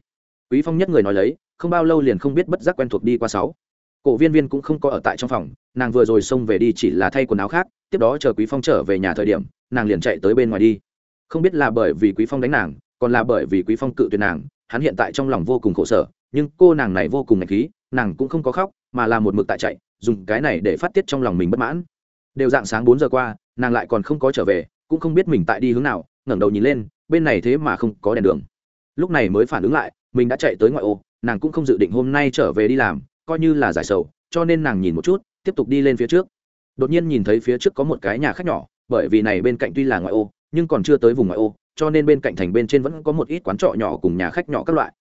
Quý phong nhất người nói lấy, không bao lâu liền không biết bất giác quen thuộc đi qua sáu. Cổ viên viên cũng không có ở tại trong phòng, nàng vừa rồi xông về đi chỉ là thay quần áo khác, tiếp đó chờ quý phong trở về nhà thời điểm, nàng liền chạy tới bên ngoài đi. Không biết là bởi vì quý phong đánh nàng, còn là bởi vì quý phong cự tuyệt nàng, hắn hiện tại trong lòng vô cùng khổ sở, nhưng cô nàng này vô cùng ngạch khí, nàng cũng không có khóc, mà là một mực tại chạy dùng cái này để phát tiết trong lòng mình bất mãn. Đều dạng sáng bốn giờ qua, nàng lại còn không có trở về, cũng không biết mình tại đi hướng nào, ngẩng đầu nhìn lên, bên này thế mà không có đèn đường. Lúc này mới phản ứng lại, mình đã chạy tới ngoại ô, nàng cũng không dự định hôm nay trở về đi làm, coi như là giải sầu, cho nên nàng nhìn một chút, tiếp tục đi lên phía trước. Đột nhiên nhìn thấy phía trước có một cái nhà khách nhỏ, bởi vì này bên cạnh tuy là ngoại ô, nhưng còn chưa tới vùng ngoại ô, cho nên bên cạnh thành bên trên vẫn có một ít quán trọ nhỏ cùng nhà khách nhỏ các loại.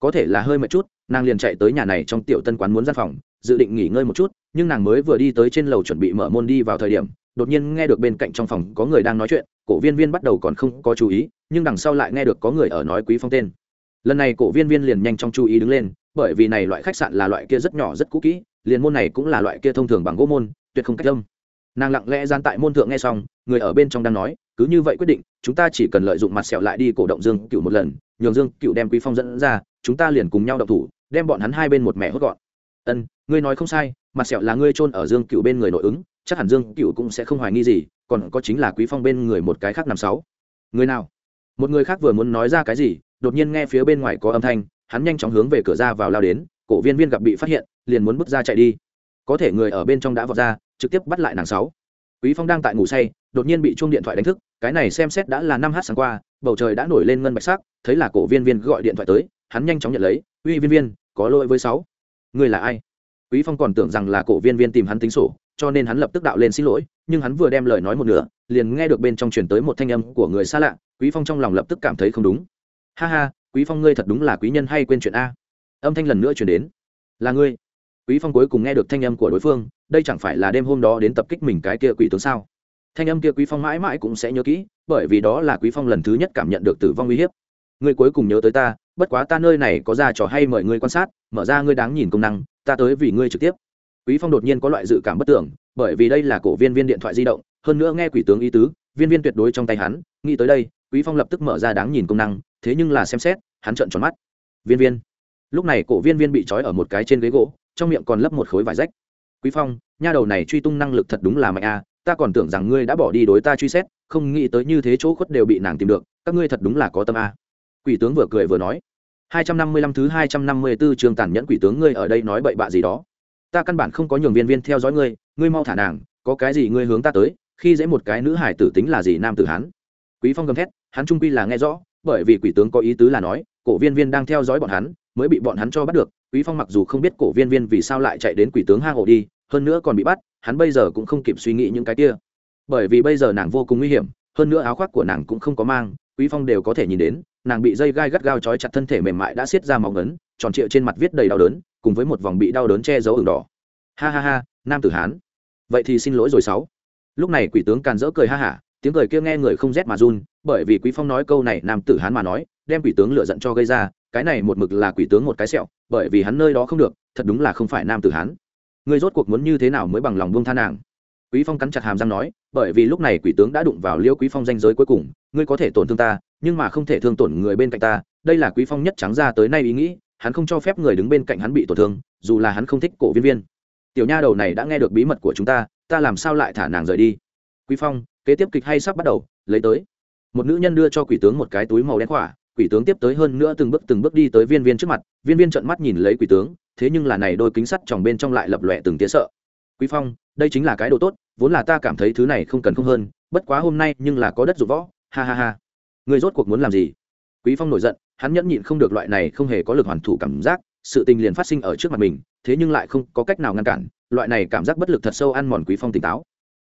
Có thể là hơi mệt chút, nàng liền chạy tới nhà này trong tiểu tân quán muốn gian phòng dự định nghỉ ngơi một chút, nhưng nàng mới vừa đi tới trên lầu chuẩn bị mở môn đi vào thời điểm, đột nhiên nghe được bên cạnh trong phòng có người đang nói chuyện, cổ viên viên bắt đầu còn không có chú ý, nhưng đằng sau lại nghe được có người ở nói quý phong tên. Lần này cổ viên viên liền nhanh trong chú ý đứng lên, bởi vì này loại khách sạn là loại kia rất nhỏ rất cũ kỹ, liền môn này cũng là loại kia thông thường bằng gỗ môn, tuyệt không cách lâm nàng lặng lẽ gian tại môn thượng nghe xong, người ở bên trong đang nói, cứ như vậy quyết định, chúng ta chỉ cần lợi dụng mặt sẹo lại đi cổ động dương cựu một lần, nhường dương cựu đem quý phong dẫn ra, chúng ta liền cùng nhau động thủ, đem bọn hắn hai bên một mẹ hốt gọn. Ân ngươi nói không sai, mặt sẹo là ngươi trôn ở dương cựu bên người nội ứng, chắc hẳn dương cựu cũng sẽ không hoài nghi gì, còn có chính là quý phong bên người một cái khác nằm sáu. Người nào? Một người khác vừa muốn nói ra cái gì, đột nhiên nghe phía bên ngoài có âm thanh, hắn nhanh chóng hướng về cửa ra vào lao đến, cổ viên viên gặp bị phát hiện, liền muốn bước ra chạy đi. Có thể người ở bên trong đã vọt ra, trực tiếp bắt lại nàng sáu. Quý phong đang tại ngủ say, đột nhiên bị chuông điện thoại đánh thức, cái này xem xét đã là năm h sáng qua, bầu trời đã nổi lên ngân bạch sắc, thấy là cổ viên viên gọi điện thoại tới, hắn nhanh chóng nhận lấy, uy viên viên, có lỗi với sáu. Người là ai? Quý phong còn tưởng rằng là cổ viên viên tìm hắn tính sổ, cho nên hắn lập tức đạo lên xin lỗi, nhưng hắn vừa đem lời nói một nửa, liền nghe được bên trong truyền tới một thanh âm của người xa lạ, quý phong trong lòng lập tức cảm thấy không đúng. Ha ha, quý phong ngươi thật đúng là quý nhân hay quên chuyện a. Âm thanh lần nữa truyền đến. Là ngươi. Quý phong cuối cùng nghe được thanh âm của đối phương, đây chẳng phải là đêm hôm đó đến tập kích mình cái kia quỷ tướng sao? Thanh âm kia quý phong mãi mãi cũng sẽ nhớ kỹ, bởi vì đó là quý phong lần thứ nhất cảm nhận được tử vong uy hiếp. Ngươi cuối cùng nhớ tới ta, bất quá ta nơi này có ra trò hay mời ngươi quan sát, mở ra ngươi đáng nhìn công năng ta tới vì ngươi trực tiếp. Quý phong đột nhiên có loại dự cảm bất tưởng, bởi vì đây là cổ viên viên điện thoại di động, hơn nữa nghe quỷ tướng ý tứ, viên viên tuyệt đối trong tay hắn, nghĩ tới đây, quý phong lập tức mở ra đáng nhìn công năng, thế nhưng là xem xét, hắn trợn tròn mắt. Viên viên. Lúc này cổ viên viên bị trói ở một cái trên ghế gỗ, trong miệng còn lấp một khối vải rách. Quý phong, nha đầu này truy tung năng lực thật đúng là mạnh a, ta còn tưởng rằng ngươi đã bỏ đi đối ta truy xét, không nghĩ tới như thế chỗ khuất đều bị nàng tìm được, các ngươi thật đúng là có tâm a. Quỷ tướng vừa cười vừa nói. 255 thứ 254 trường tàn nhẫn quỷ tướng ngươi ở đây nói bậy bạ gì đó. Ta căn bản không có nhường viên viên theo dõi ngươi ngươi mau thả nàng, có cái gì ngươi hướng ta tới, khi dễ một cái nữ hải tử tính là gì nam tử hán quý phong gầm thét, hắn trung quy là nghe rõ, bởi vì quỷ tướng có ý tứ là nói, cổ viên viên đang theo dõi bọn hắn, mới bị bọn hắn cho bắt được. Quý phong mặc dù không biết cổ viên viên vì sao lại chạy đến quỷ tướng hang ổ đi, hơn nữa còn bị bắt, hắn bây giờ cũng không kịp suy nghĩ những cái kia. Bởi vì bây giờ nàng vô cùng nguy hiểm, hơn nữa áo khoác của nàng cũng không có mang quý phong đều có thể nhìn đến, nàng bị dây gai gắt gao trói chặt thân thể mềm mại đã xiết ra máu ngấn, tròn trịa trên mặt viết đầy đau đớn, cùng với một vòng bị đau đớn che giấu ửng đỏ. Ha ha ha, nam tử hán. Vậy thì xin lỗi rồi sáu. Lúc này quỷ tướng càn rỡ cười ha hả, tiếng cười kia nghe người không rét mà run, bởi vì quý phong nói câu này nam tử hán mà nói, đem quỷ tướng lựa giận cho gây ra, cái này một mực là quỷ tướng một cái sẹo, bởi vì hắn nơi đó không được, thật đúng là không phải nam tử hán. Người rốt cuộc muốn như thế nào mới bằng lòng buông tha nàng? Quý phong cắn chặt hàm răng nói, bởi vì lúc này quỷ tướng đã đụng vào liêu quý phong danh giới cuối cùng, ngươi có thể tổn thương ta, nhưng mà không thể thương tổn người bên cạnh ta, đây là quý phong nhất trắng ra tới nay ý nghĩ, hắn không cho phép người đứng bên cạnh hắn bị tổn thương, dù là hắn không thích cổ viên viên. Tiểu nha đầu này đã nghe được bí mật của chúng ta ta làm sao lại thả nàng rời đi? Quý phong, kế tiếp kịch hay sắp bắt đầu, lấy tới. Một nữ nhân đưa cho quỷ tướng một cái túi màu đen quả. quỷ tướng tiếp tới hơn nữa từng bước từng bước đi tới viên viên trước mặt, viên viên trợn mắt nhìn lấy quỷ tướng, thế nhưng là này đôi kính sắt tròng bên trong lại lập lòe từng tía sợ. Quý phong đây chính là cái đồ tốt, vốn là ta cảm thấy thứ này không cần không hơn, bất quá hôm nay nhưng là có đất dụng võ, ha ha ha. Người rốt cuộc muốn làm gì? Quý phong nổi giận, hắn nhẫn nhịn không được loại này không hề có lực hoàn thủ cảm giác, sự tình liền phát sinh ở trước mặt mình, thế nhưng lại không có cách nào ngăn cản, loại này cảm giác bất lực thật sâu ăn mòn quý phong tỉnh táo.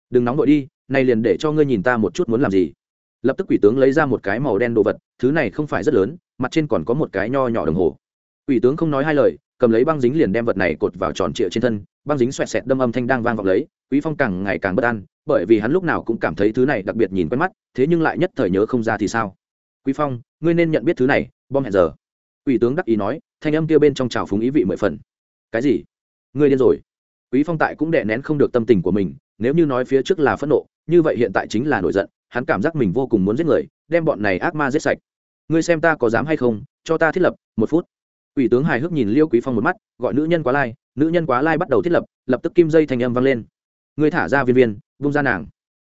Đừng nóng vội đi, nay liền để cho ngươi nhìn ta một chút muốn làm gì. Lập tức quỷ tướng lấy ra một cái màu đen đồ vật, thứ này không phải rất lớn, mặt trên còn có một cái nho nhỏ đồng hồ. Quỷ tướng không nói hai lời cầm lấy băng dính liền đem vật này cột vào tròn trịa trên thân, băng dính xoẹt xẹt đâm âm thanh đang vang vọng lấy, quý phong càng ngày càng bất an, bởi vì hắn lúc nào cũng cảm thấy thứ này đặc biệt nhìn quen mắt, thế nhưng lại nhất thời nhớ không ra thì sao. Quý phong, ngươi nên nhận biết thứ này, bom hẹn giờ. Ủy tướng đắc ý nói, thanh âm kia bên trong trào phúng ý vị mười phần. Cái gì? Ngươi điên rồi. Quý phong tại cũng đè nén không được tâm tình của mình, nếu như nói phía trước là phẫn nộ, như vậy hiện tại chính là nổi giận, hắn cảm giác mình vô cùng muốn giết người, đem bọn này ác ma giết sạch. Ngươi xem ta có dám hay không? Cho ta thiết lập, một phút. Quỷ tướng hài hước nhìn Liêu Quý Phong một mắt, gọi nữ nhân quá lai, nữ nhân quá lai bắt đầu thiết lập, lập tức kim dây thành âm vang lên. Ngươi thả ra viên viên, vung ra nàng.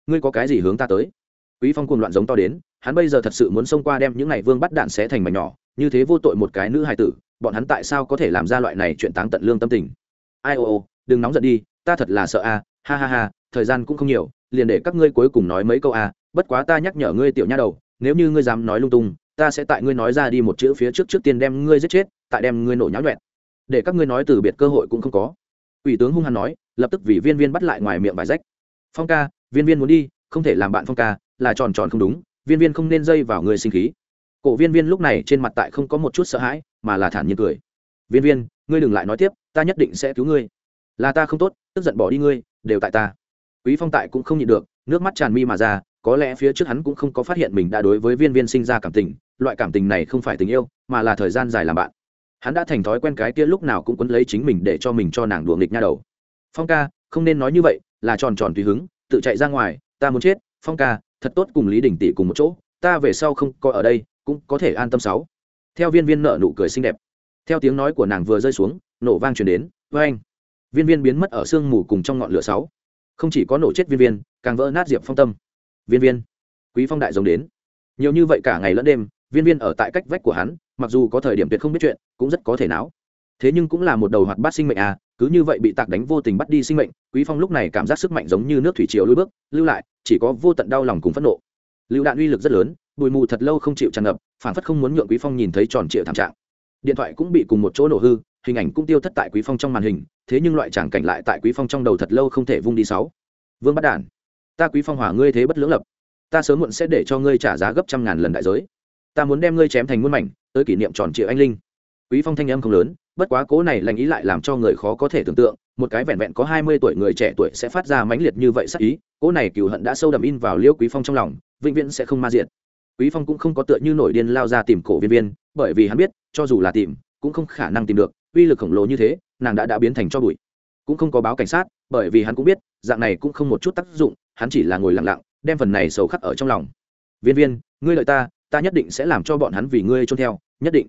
Ngươi có cái gì hướng ta tới? Quý Phong cuồng loạn giống to đến, hắn bây giờ thật sự muốn xông qua đem những này vương bắt đạn xé thành mảnh nhỏ, như thế vô tội một cái nữ hài tử, bọn hắn tại sao có thể làm ra loại này chuyện táng tận lương tâm tình? Ai ô ô, đừng nóng giận đi, ta thật là sợ a, ha ha ha, thời gian cũng không nhiều, liền để các ngươi cuối cùng nói mấy câu a, bất quá ta nhắc nhở ngươi tiểu nha đầu, nếu như ngươi dám nói lung tung, ta sẽ tại ngươi nói ra đi một chữ phía trước trước tiên đem ngươi giết chết, tại đem ngươi nổ nháo nhuẹn. Để các ngươi nói từ biệt cơ hội cũng không có. Ủy tướng hung hăng nói lập tức vì viên viên bắt lại ngoài miệng bài rách. Phong ca viên viên muốn đi không thể làm bạn phong ca là tròn tròn không đúng viên viên không nên dây vào người sinh khí. Cổ viên viên lúc này trên mặt tại không có một chút sợ hãi mà là thản nhiên cười. Viên viên ngươi đừng lại nói tiếp ta nhất định sẽ cứu ngươi. Là ta không tốt tức giận bỏ đi ngươi đều tại ta. Quý phong tại cũng không nhịn được nước mắt tràn mi mà ra có lẽ phía trước hắn cũng không có phát hiện mình đã đối với viên viên sinh ra cảm tình loại cảm tình này không phải tình yêu, mà là thời gian dài làm bạn. Hắn đã thành thói quen cái kia lúc nào cũng quấn lấy chính mình để cho mình cho nàng đùa nghịch nha đầu. Phong ca, không nên nói như vậy, là tròn tròn tùy hứng, tự chạy ra ngoài, ta muốn chết. Phong ca, thật tốt cùng lý đình tỷ cùng một chỗ, ta về sau không coi ở đây, cũng có thể an tâm sáu. Theo viên viên nợ nụ cười xinh đẹp. Theo tiếng nói của nàng vừa rơi xuống, nổ vang truyền đến với anh viên viên biến mất ở sương mù cùng trong ngọn lửa sáu. Không chỉ có nổ chết viên viên, càng vỡ nát diệp phong tâm. Viên viên, quý phong đại giống đến. Nhiều như vậy cả ngày lẫn đêm viên viên ở tại cách vách của hắn, mặc dù có thời điểm tuyệt không biết chuyện, cũng rất có thể não thế nhưng cũng là một đầu hoạt bát sinh mệnh à cứ như vậy bị tạc đánh vô tình bắt đi sinh mệnh, quý phong lúc này cảm giác sức mạnh giống như nước thủy triều lùi bước, lưu lại, chỉ có vô tận đau lòng cùng phẫn nộ. Lưu đạn uy lực rất lớn, bụi mù thật lâu không chịu tràn ngập, phản phất không muốn nhượng quý phong nhìn thấy tròn trịa thảm trạng. Điện thoại cũng bị cùng một chỗ nổ hư, hình ảnh cũng tiêu thất tại quý phong trong màn hình, thế nhưng loại tràng cảnh lại tại quý phong trong đầu thật lâu không thể vung đi sáu. Vương bắt đản, ta quý phong hỏa ngươi thế bất lưỡng lập, ta sớm muộn sẽ để cho ngươi trả giá gấp trăm ngàn lần đại giới ta muốn đem ngươi chém thành muôn mảnh, tới kỷ niệm tròn triệu anh linh. Quý phong thanh âm không lớn, bất quá cố này lành ý lại làm cho người khó có thể tưởng tượng, một cái vẹn vẹn có hai mươi tuổi người trẻ tuổi sẽ phát ra mãnh liệt như vậy sắc ý, cố này cừu hận đã sâu đậm in vào liêu quý phong trong lòng, vĩnh viễn sẽ không ma diệt. Quý phong cũng không có tựa như nổi điên lao ra tìm cổ viên viên, bởi vì hắn biết, cho dù là tìm, cũng không khả năng tìm được, uy lực khổng lồ như thế, nàng đã đã biến thành cho bụi. Cũng không có báo cảnh sát, bởi vì hắn cũng biết, dạng này cũng không một chút tác dụng, hắn chỉ là ngồi lặng lặng, đem phần này sầu khắc ở trong lòng. Viên viên, ngươi lợi ta ta nhất định sẽ làm cho bọn hắn vì ngươi trôn theo, nhất định.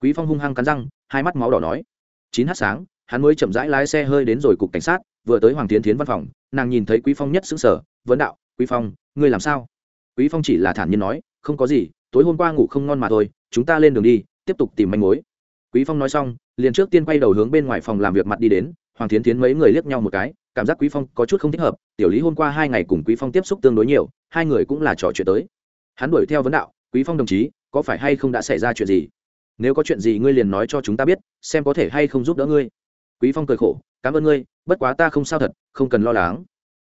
Quý phong hung hăng cắn răng, hai mắt máu đỏ nói. Chín h sáng, hắn mới chậm rãi lái xe hơi đến rồi cục cảnh sát, vừa tới hoàng tiến tiến văn phòng, nàng nhìn thấy quý phong nhất xứng sở vấn đạo, quý phong, ngươi làm sao? Quý phong chỉ là thản nhiên nói, không có gì, tối hôm qua ngủ không ngon mà thôi, chúng ta lên đường đi, tiếp tục tìm manh mối. Quý phong nói xong, liền trước tiên quay đầu hướng bên ngoài phòng làm việc mặt đi đến, hoàng tiến tiến mấy người liếc nhau một cái, cảm giác quý phong có chút không thích hợp, tiểu lý hôm qua hai ngày cùng quý phong tiếp xúc tương đối nhiều, hai người cũng là trò chuyện tới. Hắn đuổi theo vấn đạo quý phong đồng chí, có phải hay không đã xảy ra chuyện gì? Nếu có chuyện gì ngươi liền nói cho chúng ta biết, xem có thể hay không giúp đỡ ngươi. Quý phong cười khổ, cảm ơn ngươi, bất quá ta không sao thật, không cần lo lắng.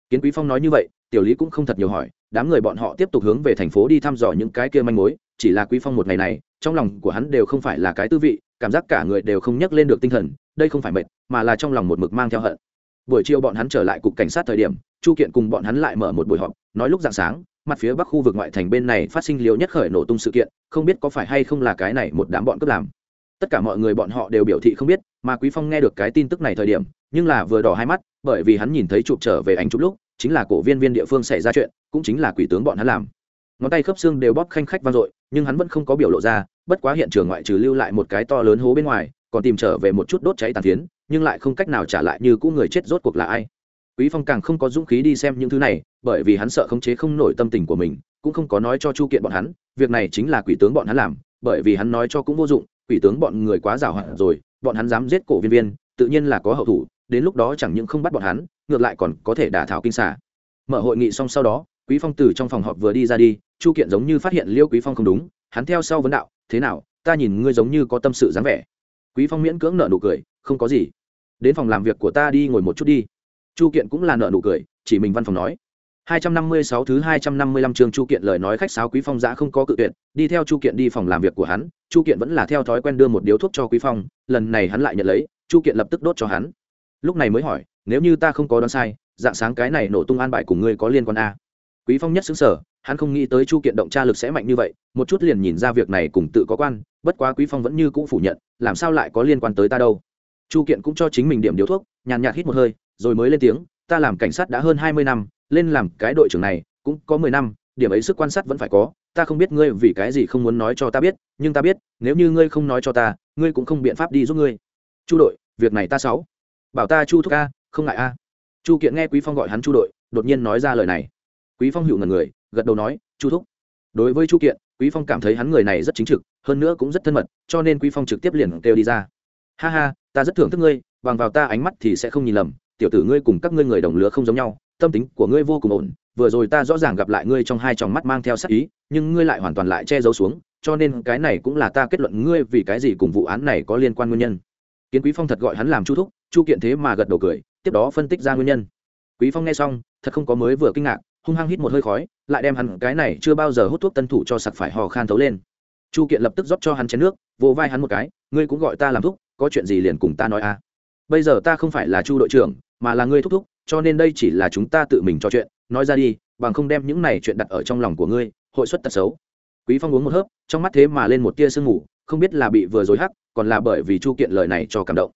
Kiến quý phong nói như vậy, tiểu lý cũng không thật nhiều hỏi, đám người bọn họ tiếp tục hướng về thành phố đi thăm dò những cái kia manh mối, chỉ là quý phong một ngày này, trong lòng của hắn đều không phải là cái tư vị, cảm giác cả người đều không nhắc lên được tinh thần, đây không phải mệt, mà là trong lòng một mực mang theo hận. Buổi chiều bọn hắn trở lại cục cảnh sát thời điểm, chu kiện cùng bọn hắn lại mở một buổi họp, nói lúc dạng sáng mặt phía bắc khu vực ngoại thành bên này phát sinh liều nhất khởi nổ tung sự kiện, không biết có phải hay không là cái này một đám bọn cướp làm. Tất cả mọi người bọn họ đều biểu thị không biết, mà quý phong nghe được cái tin tức này thời điểm, nhưng là vừa đỏ hai mắt, bởi vì hắn nhìn thấy chụp trở về ảnh chụp lúc, chính là cổ viên viên địa phương xảy ra chuyện, cũng chính là quỷ tướng bọn hắn làm. Ngón tay khớp xương đều bóp khanh khách vang dội, nhưng hắn vẫn không có biểu lộ ra, bất quá hiện trường ngoại trừ lưu lại một cái to lớn hố bên ngoài, còn tìm trở về một chút đốt cháy tàn phiến, nhưng lại không cách nào trả lại như cũ người chết rốt cuộc là ai quý phong càng không có dũng khí đi xem những thứ này, bởi vì hắn sợ khống chế không nổi tâm tình của mình, cũng không có nói cho chu kiện bọn hắn, việc này chính là quỷ tướng bọn hắn làm, bởi vì hắn nói cho cũng vô dụng, quỷ tướng bọn người quá giàu hạn rồi, bọn hắn dám giết cổ viên viên, tự nhiên là có hậu thủ, đến lúc đó chẳng những không bắt bọn hắn, ngược lại còn có thể đả thảo kinh xả mở hội nghị xong sau đó, quý phong từ trong phòng họp vừa đi ra đi, chu kiện giống như phát hiện liêu quý phong không đúng, hắn theo sau vấn đạo, thế nào, ta nhìn ngươi giống như có tâm sự dáng vẻ. Quý phong miễn cưỡng nở nụ cười, không có gì. Đến phòng làm việc của ta đi ngồi một chút đi chu kiện cũng là nợ nụ cười chỉ mình văn phòng nói 256 thứ 255 chương Chu Kiện lời nói khách sáo Quý Phong dã không có cự tuyệt, đi theo Chu Kiện đi phòng làm việc của hắn, Chu Kiện vẫn là theo thói quen đưa một điếu thuốc cho Quý Phong, lần này hắn lại nhận lấy, Chu Kiện lập tức đốt cho hắn. Lúc này mới hỏi, nếu như ta không có đoán sai, dạng sáng cái này nổ tung an bài cùng ngươi có liên quan a? Quý Phong nhất sững sở, hắn không nghĩ tới Chu Kiện động tra lực sẽ mạnh như vậy, một chút liền nhìn ra việc này cùng tự có quan, bất quá Quý Phong vẫn như cũ phủ nhận, làm sao lại có liên quan tới ta đâu? Chu Kiện cũng cho chính mình điểm điếu thuốc, nhàn nhạt hít một hơi, rồi mới lên tiếng, ta làm cảnh sát đã hơn 20 năm, lên làm cái đội trưởng này cũng có mười năm điểm ấy sức quan sát vẫn phải có ta không biết ngươi vì cái gì không muốn nói cho ta biết nhưng ta biết nếu như ngươi không nói cho ta ngươi cũng không biện pháp đi giúp ngươi. Chu đội việc này ta sáu. Bảo ta chu thúc a không ngại a. Chu kiện nghe quý phong gọi hắn chu đội đột nhiên nói ra lời này. Quý phong hữu ngần người gật đầu nói chu thúc. Đối với chu kiện quý phong cảm thấy hắn người này rất chính trực hơn nữa cũng rất thân mật cho nên quý phong trực tiếp liền kêu đi ra. Ha ha ta rất thưởng thức ngươi bằng vào ta ánh mắt thì sẽ không nhìn lầm tiểu tử ngươi cùng các ngươi người đồng lứa không giống nhau, tâm tính của ngươi vô cùng ổn, vừa rồi ta rõ ràng gặp lại ngươi trong hai tròng mắt mang theo sắc ý, nhưng ngươi lại hoàn toàn lại che giấu xuống, cho nên cái này cũng là ta kết luận ngươi vì cái gì cùng vụ án này có liên quan nguyên nhân. Kiến quý phong thật gọi hắn làm chu thúc, chu kiện thế mà gật đầu cười, tiếp đó phân tích ra nguyên nhân. Quý phong nghe xong, thật không có mới vừa kinh ngạc, hung hăng hít một hơi khói, lại đem hắn cái này chưa bao giờ hút thuốc tân thủ cho sặc phải hò khan thấu lên. Chu kiện lập tức rót cho hắn chén nước, vỗ vai hắn một cái, ngươi cũng gọi ta làm thúc, có chuyện gì liền cùng ta nói à bây giờ ta không phải là chu đội trưởng, mà là ngươi thúc thúc, cho nên đây chỉ là chúng ta tự mình trò chuyện, nói ra đi, bằng không đem những này chuyện đặt ở trong lòng của ngươi, hội xuất tật xấu. Quý phong uống một hớp, trong mắt thế mà lên một tia sương ngủ không biết là bị vừa dối hắc, còn là bởi vì chu kiện lời này cho cảm động.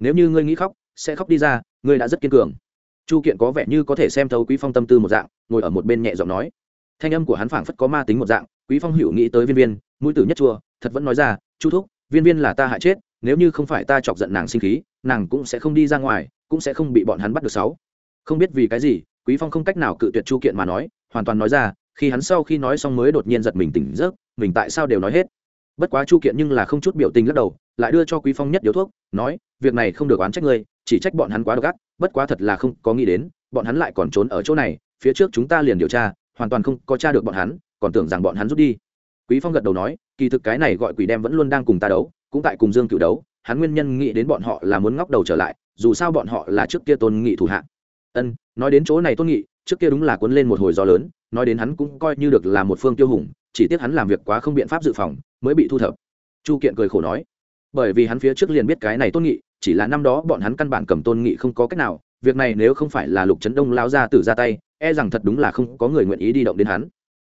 Nếu như ngươi nghĩ khóc, sẽ khóc đi ra, ngươi đã rất kiên cường. Chu kiện có vẻ như có thể xem thấu quý phong tâm tư một dạng, ngồi ở một bên nhẹ giọng nói. Thanh âm của hắn phảng phất có ma tính một dạng, quý phong hiểu nghĩ tới viên viên, mũi tử nhất chua, thật vẫn nói ra, chu thúc, viên viên là ta hại chết nếu như không phải ta chọc giận nàng sinh khí, nàng cũng sẽ không đi ra ngoài, cũng sẽ không bị bọn hắn bắt được sáu. Không biết vì cái gì, quý phong không cách nào cự tuyệt chu kiện mà nói, hoàn toàn nói ra, khi hắn sau khi nói xong mới đột nhiên giật mình tỉnh giấc, mình tại sao đều nói hết. Bất quá chu kiện nhưng là không chút biểu tình lắc đầu, lại đưa cho quý phong nhất điếu thuốc, nói, việc này không được oán trách ngươi, chỉ trách bọn hắn quá độc ác, bất quá thật là không có nghĩ đến, bọn hắn lại còn trốn ở chỗ này, phía trước chúng ta liền điều tra, hoàn toàn không có tra được bọn hắn, còn tưởng rằng bọn hắn rút đi. Quý phong gật đầu nói, kỳ thực cái này gọi quỷ đem vẫn luôn đang cùng ta đấu cũng tại cùng dương cựu đấu, hắn nguyên nhân nghĩ đến bọn họ là muốn ngóc đầu trở lại, dù sao bọn họ là trước kia tôn nghị thủ hạ. Ân, nói đến chỗ này tôn nghị, trước kia đúng là cuốn lên một hồi gió lớn, nói đến hắn cũng coi như được là một phương tiêu hùng, chỉ tiếc hắn làm việc quá không biện pháp dự phòng, mới bị thu thập. Chu kiện cười khổ nói, bởi vì hắn phía trước liền biết cái này tôn nghị, chỉ là năm đó bọn hắn căn bản cầm tôn nghị không có cách nào, việc này nếu không phải là lục trấn đông lao ra tử ra tay e rằng thật đúng là không có người nguyện ý đi động đến hắn.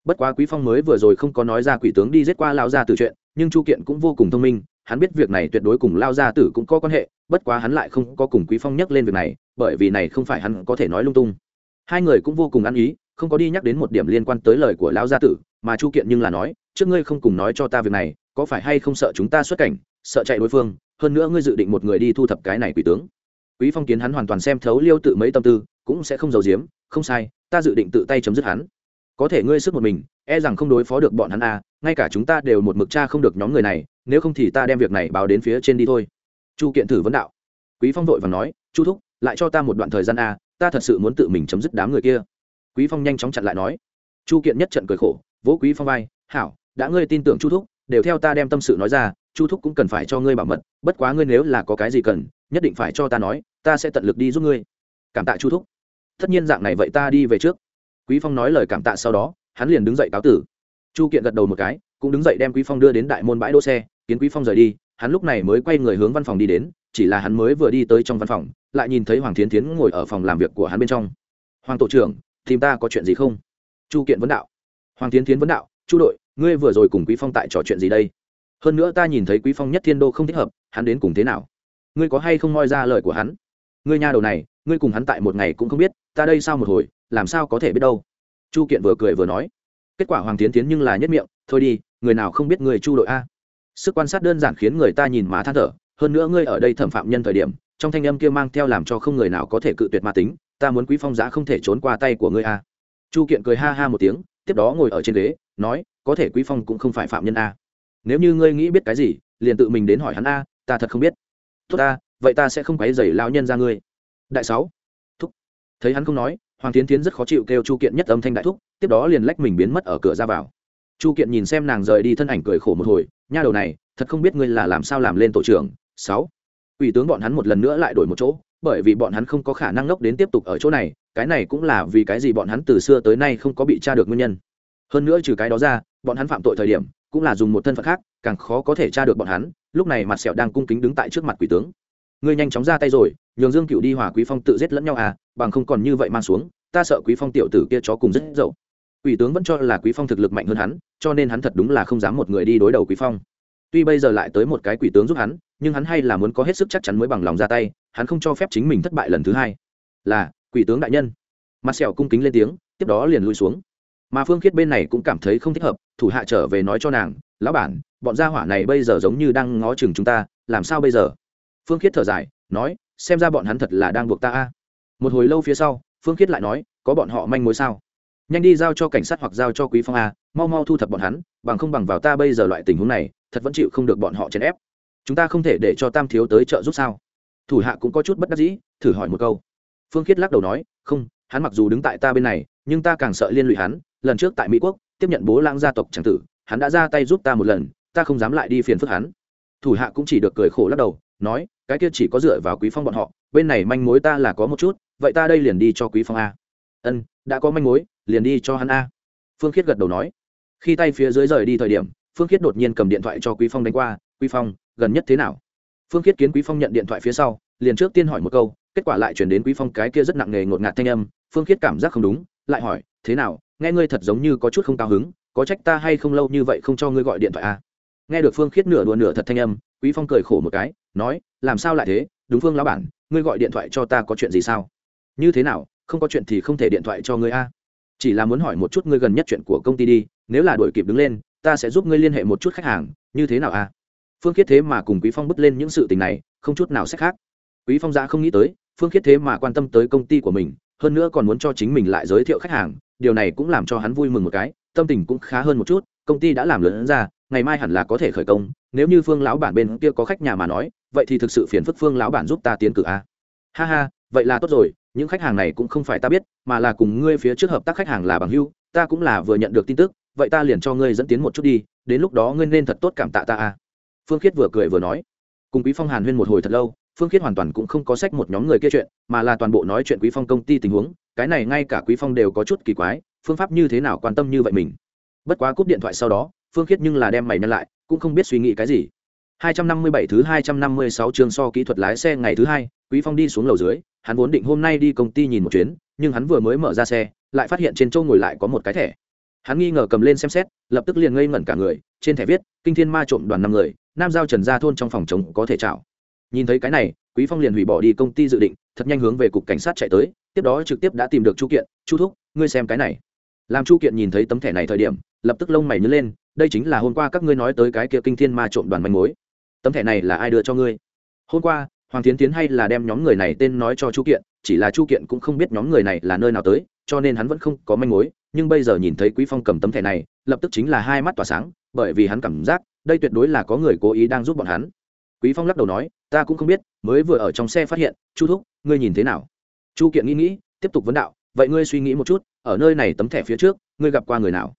Bất quá quý phong mới vừa rồi không có nói ra quỷ tướng đi giết qua lao ra từ chuyện, nhưng chu kiện cũng vô cùng thông minh hắn biết việc này tuyệt đối cùng lao gia tử cũng có quan hệ, bất quá hắn lại không có cùng quý phong nhắc lên việc này, bởi vì này không phải hắn có thể nói lung tung. Hai người cũng vô cùng ăn ý, không có đi nhắc đến một điểm liên quan tới lời của lao gia tử, mà chu kiện nhưng là nói, trước ngươi không cùng nói cho ta việc này, có phải hay không sợ chúng ta xuất cảnh, sợ chạy đối phương, hơn nữa ngươi dự định một người đi thu thập cái này quỷ tướng? Quý phong kiến hắn hoàn toàn xem thấu liêu tự mấy tâm tư, cũng sẽ không giàu giếm, không sai, ta dự định tự tay chấm dứt hắn. Có thể ngươi sức một mình e rằng không đối phó được bọn hắn à ngay cả chúng ta đều một mực cha không được nhóm người này, nếu không thì ta đem việc này báo đến phía trên đi thôi. Chu kiện thử vấn đạo. Quý phong vội và nói, chu thúc, lại cho ta một đoạn thời gian a ta thật sự muốn tự mình chấm dứt đám người kia. Quý phong nhanh chóng chặn lại nói. Chu kiện nhất trận cười khổ, vỗ quý phong vai, hảo, đã ngươi tin tưởng chu thúc, đều theo ta đem tâm sự nói ra, chu thúc cũng cần phải cho ngươi bảo mật, bất quá ngươi nếu là có cái gì cần, nhất định phải cho ta nói, ta sẽ tận lực đi giúp ngươi. Cảm tạ chu thúc. Tất nhiên dạng này vậy ta đi về trước. Quý phong nói lời cảm tạ sau đó hắn liền đứng dậy cáo tử. Chu kiện gật đầu một cái, cũng đứng dậy đem quý phong đưa đến đại môn bãi đỗ xe, kiến quý phong rời đi, hắn lúc này mới quay người hướng văn phòng đi đến, chỉ là hắn mới vừa đi tới trong văn phòng, lại nhìn thấy hoàng thiến tiến ngồi ở phòng làm việc của hắn bên trong. Hoàng tổ trưởng, tìm ta có chuyện gì không? Chu kiện vấn đạo. Hoàng thiến tiến vấn đạo, chu đội, ngươi vừa rồi cùng quý phong tại trò chuyện gì đây? Hơn nữa ta nhìn thấy quý phong nhất thiên đô không thích hợp, hắn đến cùng thế nào? Ngươi có hay không moi ra lời của hắn? Ngươi nhà đầu này, ngươi cùng hắn tại một ngày cũng không biết, ta đây sao một hồi, làm sao có thể biết đâu? Chu kiện vừa cười vừa nói, kết quả hoàng tiến tiến nhưng là nhất miệng, thôi đi, người nào không biết người chu đội a. Sức quan sát đơn giản khiến người ta nhìn mà than thở, hơn nữa ngươi ở đây thẩm phạm nhân thời điểm, trong thanh âm kia mang theo làm cho không người nào có thể cự tuyệt ma tính, ta muốn quý phong giá không thể trốn qua tay của ngươi a. Chu kiện cười ha ha một tiếng, tiếp đó ngồi ở trên ghế, nói, có thể quý phong cũng không phải phạm nhân a. Nếu như ngươi nghĩ biết cái gì, liền tự mình đến hỏi hắn a, ta thật không biết. Tốt ta vậy ta sẽ không quấy rầy lao nhân ra ngươi. Đại sáu, thúc, thấy hắn không nói hoàng tiến tiến rất khó chịu kêu chu kiện nhất âm thanh đại thúc, tiếp đó liền lách mình biến mất ở cửa ra vào. Chu kiện nhìn xem nàng rời đi thân ảnh cười khổ một hồi, nha đầu này, thật không biết ngươi là làm sao làm lên tổ trưởng. Sáu. Ủy tướng bọn hắn một lần nữa lại đổi một chỗ, bởi vì bọn hắn không có khả năng ngốc đến tiếp tục ở chỗ này, cái này cũng là vì cái gì bọn hắn từ xưa tới nay không có bị tra được nguyên nhân. Hơn nữa trừ cái đó ra, bọn hắn phạm tội thời điểm, cũng là dùng một thân phận khác, càng khó có thể tra được bọn hắn, lúc này mặt sẹo đang cung kính đứng tại trước mặt quỷ tướng ngươi nhanh chóng ra tay rồi, nhường dương cựu đi hòa quý phong tự giết lẫn nhau à bằng không còn như vậy mang xuống, ta sợ quý phong tiểu tử kia chó cùng rất dậu. Quỷ tướng vẫn cho là quý phong thực lực mạnh hơn hắn, cho nên hắn thật đúng là không dám một người đi đối đầu quý phong. Tuy bây giờ lại tới một cái quỷ tướng giúp hắn, nhưng hắn hay là muốn có hết sức chắc chắn mới bằng lòng ra tay, hắn không cho phép chính mình thất bại lần thứ hai. Là, quỷ tướng đại nhân. Mặt sẹo cung kính lên tiếng, tiếp đó liền lui xuống. Mà phương khiết bên này cũng cảm thấy không thích hợp, thủ hạ trở về nói cho nàng, lão bản, bọn gia hỏa này bây giờ giống như đang ngó chừng chúng ta, làm sao bây giờ? Phương khiết thở dài, nói, xem ra bọn hắn thật là đang buộc ta a. Một hồi lâu phía sau, phương khiết lại nói, có bọn họ manh mối sao? Nhanh đi giao cho cảnh sát hoặc giao cho quý phong a, mau mau thu thập bọn hắn, bằng không bằng vào ta bây giờ loại tình huống này, thật vẫn chịu không được bọn họ chèn ép. Chúng ta không thể để cho tam thiếu tới trợ giúp sao? Thủ hạ cũng có chút bất đắc dĩ, thử hỏi một câu. Phương khiết lắc đầu nói, không, hắn mặc dù đứng tại ta bên này, nhưng ta càng sợ liên lụy hắn. Lần trước tại mỹ quốc, tiếp nhận bố lãng gia tộc tràng tử, hắn đã ra tay giúp ta một lần, ta không dám lại đi phiền phức hắn thủ hạ cũng chỉ được cười khổ lắc đầu, nói, cái kia chỉ có dựa vào quý phong bọn họ, bên này manh mối ta là có một chút, vậy ta đây liền đi cho quý phong a. Ân, đã có manh mối, liền đi cho hắn a. Phương khiết gật đầu nói. Khi tay phía dưới rời đi thời điểm, phương khiết đột nhiên cầm điện thoại cho quý phong đánh qua, quý phong, gần nhất thế nào? Phương khiết kiến quý phong nhận điện thoại phía sau, liền trước tiên hỏi một câu, kết quả lại chuyển đến quý phong cái kia rất nặng nề ngột ngạt thanh âm. Phương khiết cảm giác không đúng, lại hỏi, thế nào, nghe ngươi thật giống như có chút không cao hứng, có trách ta hay không lâu như vậy không cho ngươi gọi điện thoại à? Nghe được phương khiết nửa đùa nửa thật thanh âm, quý phong cười khổ một cái, nói, làm sao lại thế đúng phương lão bản, ngươi gọi điện thoại cho ta có chuyện gì sao như thế nào không có chuyện thì không thể điện thoại cho ngươi a à? chỉ là muốn hỏi một chút ngươi gần nhất chuyện của công ty đi, nếu là đổi kịp đứng lên, ta sẽ giúp ngươi liên hệ một chút khách hàng, như thế nào a à? phương khiết thế mà cùng quý phong bứt lên những sự tình này, không chút nào xét khác quý phong ra không nghĩ tới, phương khiết thế mà quan tâm tới công ty của mình, hơn nữa còn muốn cho chính mình lại giới thiệu khách hàng, điều này cũng làm cho hắn vui mừng một cái, tâm tình cũng khá hơn một chút, công ty đã làm lớn ra ngày mai hẳn là có thể khởi công, nếu như phương lão bản bên kia có khách nhà mà nói, vậy thì thực sự phiền phức phương lão bản giúp ta tiến cử a. Ha ha, vậy là tốt rồi, những khách hàng này cũng không phải ta biết, mà là cùng ngươi phía trước hợp tác khách hàng là bằng hưu ta cũng là vừa nhận được tin tức, vậy ta liền cho ngươi dẫn tiến một chút đi, đến lúc đó ngươi nên thật tốt cảm tạ ta a. Phương khiết vừa cười vừa nói. Cùng quý phong hàn huyên một hồi thật lâu, phương khiết hoàn toàn cũng không có sách một nhóm người kia chuyện, mà là toàn bộ nói chuyện quý phong công ty tình huống, cái này ngay cả quý phong đều có chút kỳ quái, phương pháp như thế nào quan tâm như vậy mình. Bất quá cúp điện thoại sau đó phương khiết nhưng là đem mày nhăn lại, cũng không biết suy nghĩ cái gì. 257 thứ 256 chương so kỹ thuật lái xe ngày thứ hai, quý phong đi xuống lầu dưới, hắn vốn định hôm nay đi công ty nhìn một chuyến, nhưng hắn vừa mới mở ra xe, lại phát hiện trên chỗ ngồi lại có một cái thẻ. Hắn nghi ngờ cầm lên xem xét, lập tức liền ngây ngẩn cả người, trên thẻ viết, kinh thiên ma trộm đoàn năm người, nam giao trần gia thôn trong phòng chống có thể chảo nhìn thấy cái này, quý phong liền hủy bỏ đi công ty dự định, thật nhanh hướng về cục cảnh sát chạy tới, tiếp đó trực tiếp đã tìm được chu kiện, chu thúc, ngươi xem cái này. Làm chu kiện nhìn thấy tấm thẻ này thời điểm, lập tức lông mày nhớ lên đây chính là hôm qua các ngươi nói tới cái kia kinh thiên ma trộm đoàn manh mối. Tấm thẻ này là ai đưa cho ngươi? Hôm qua, hoàng tiến tiến hay là đem nhóm người này tên nói cho chu kiện, chỉ là chu kiện cũng không biết nhóm người này là nơi nào tới, cho nên hắn vẫn không có manh mối, nhưng bây giờ nhìn thấy quý phong cầm tấm thẻ này, lập tức chính là hai mắt tỏa sáng, bởi vì hắn cảm giác, đây tuyệt đối là có người cố ý đang giúp bọn hắn. Quý phong lắc đầu nói, ta cũng không biết, mới vừa ở trong xe phát hiện, chu thúc, ngươi nhìn thế nào? Chu kiện nghĩ nghĩ, tiếp tục vấn đạo, vậy ngươi suy nghĩ một chút, ở nơi này tấm thẻ phía trước, ngươi gặp qua người nào?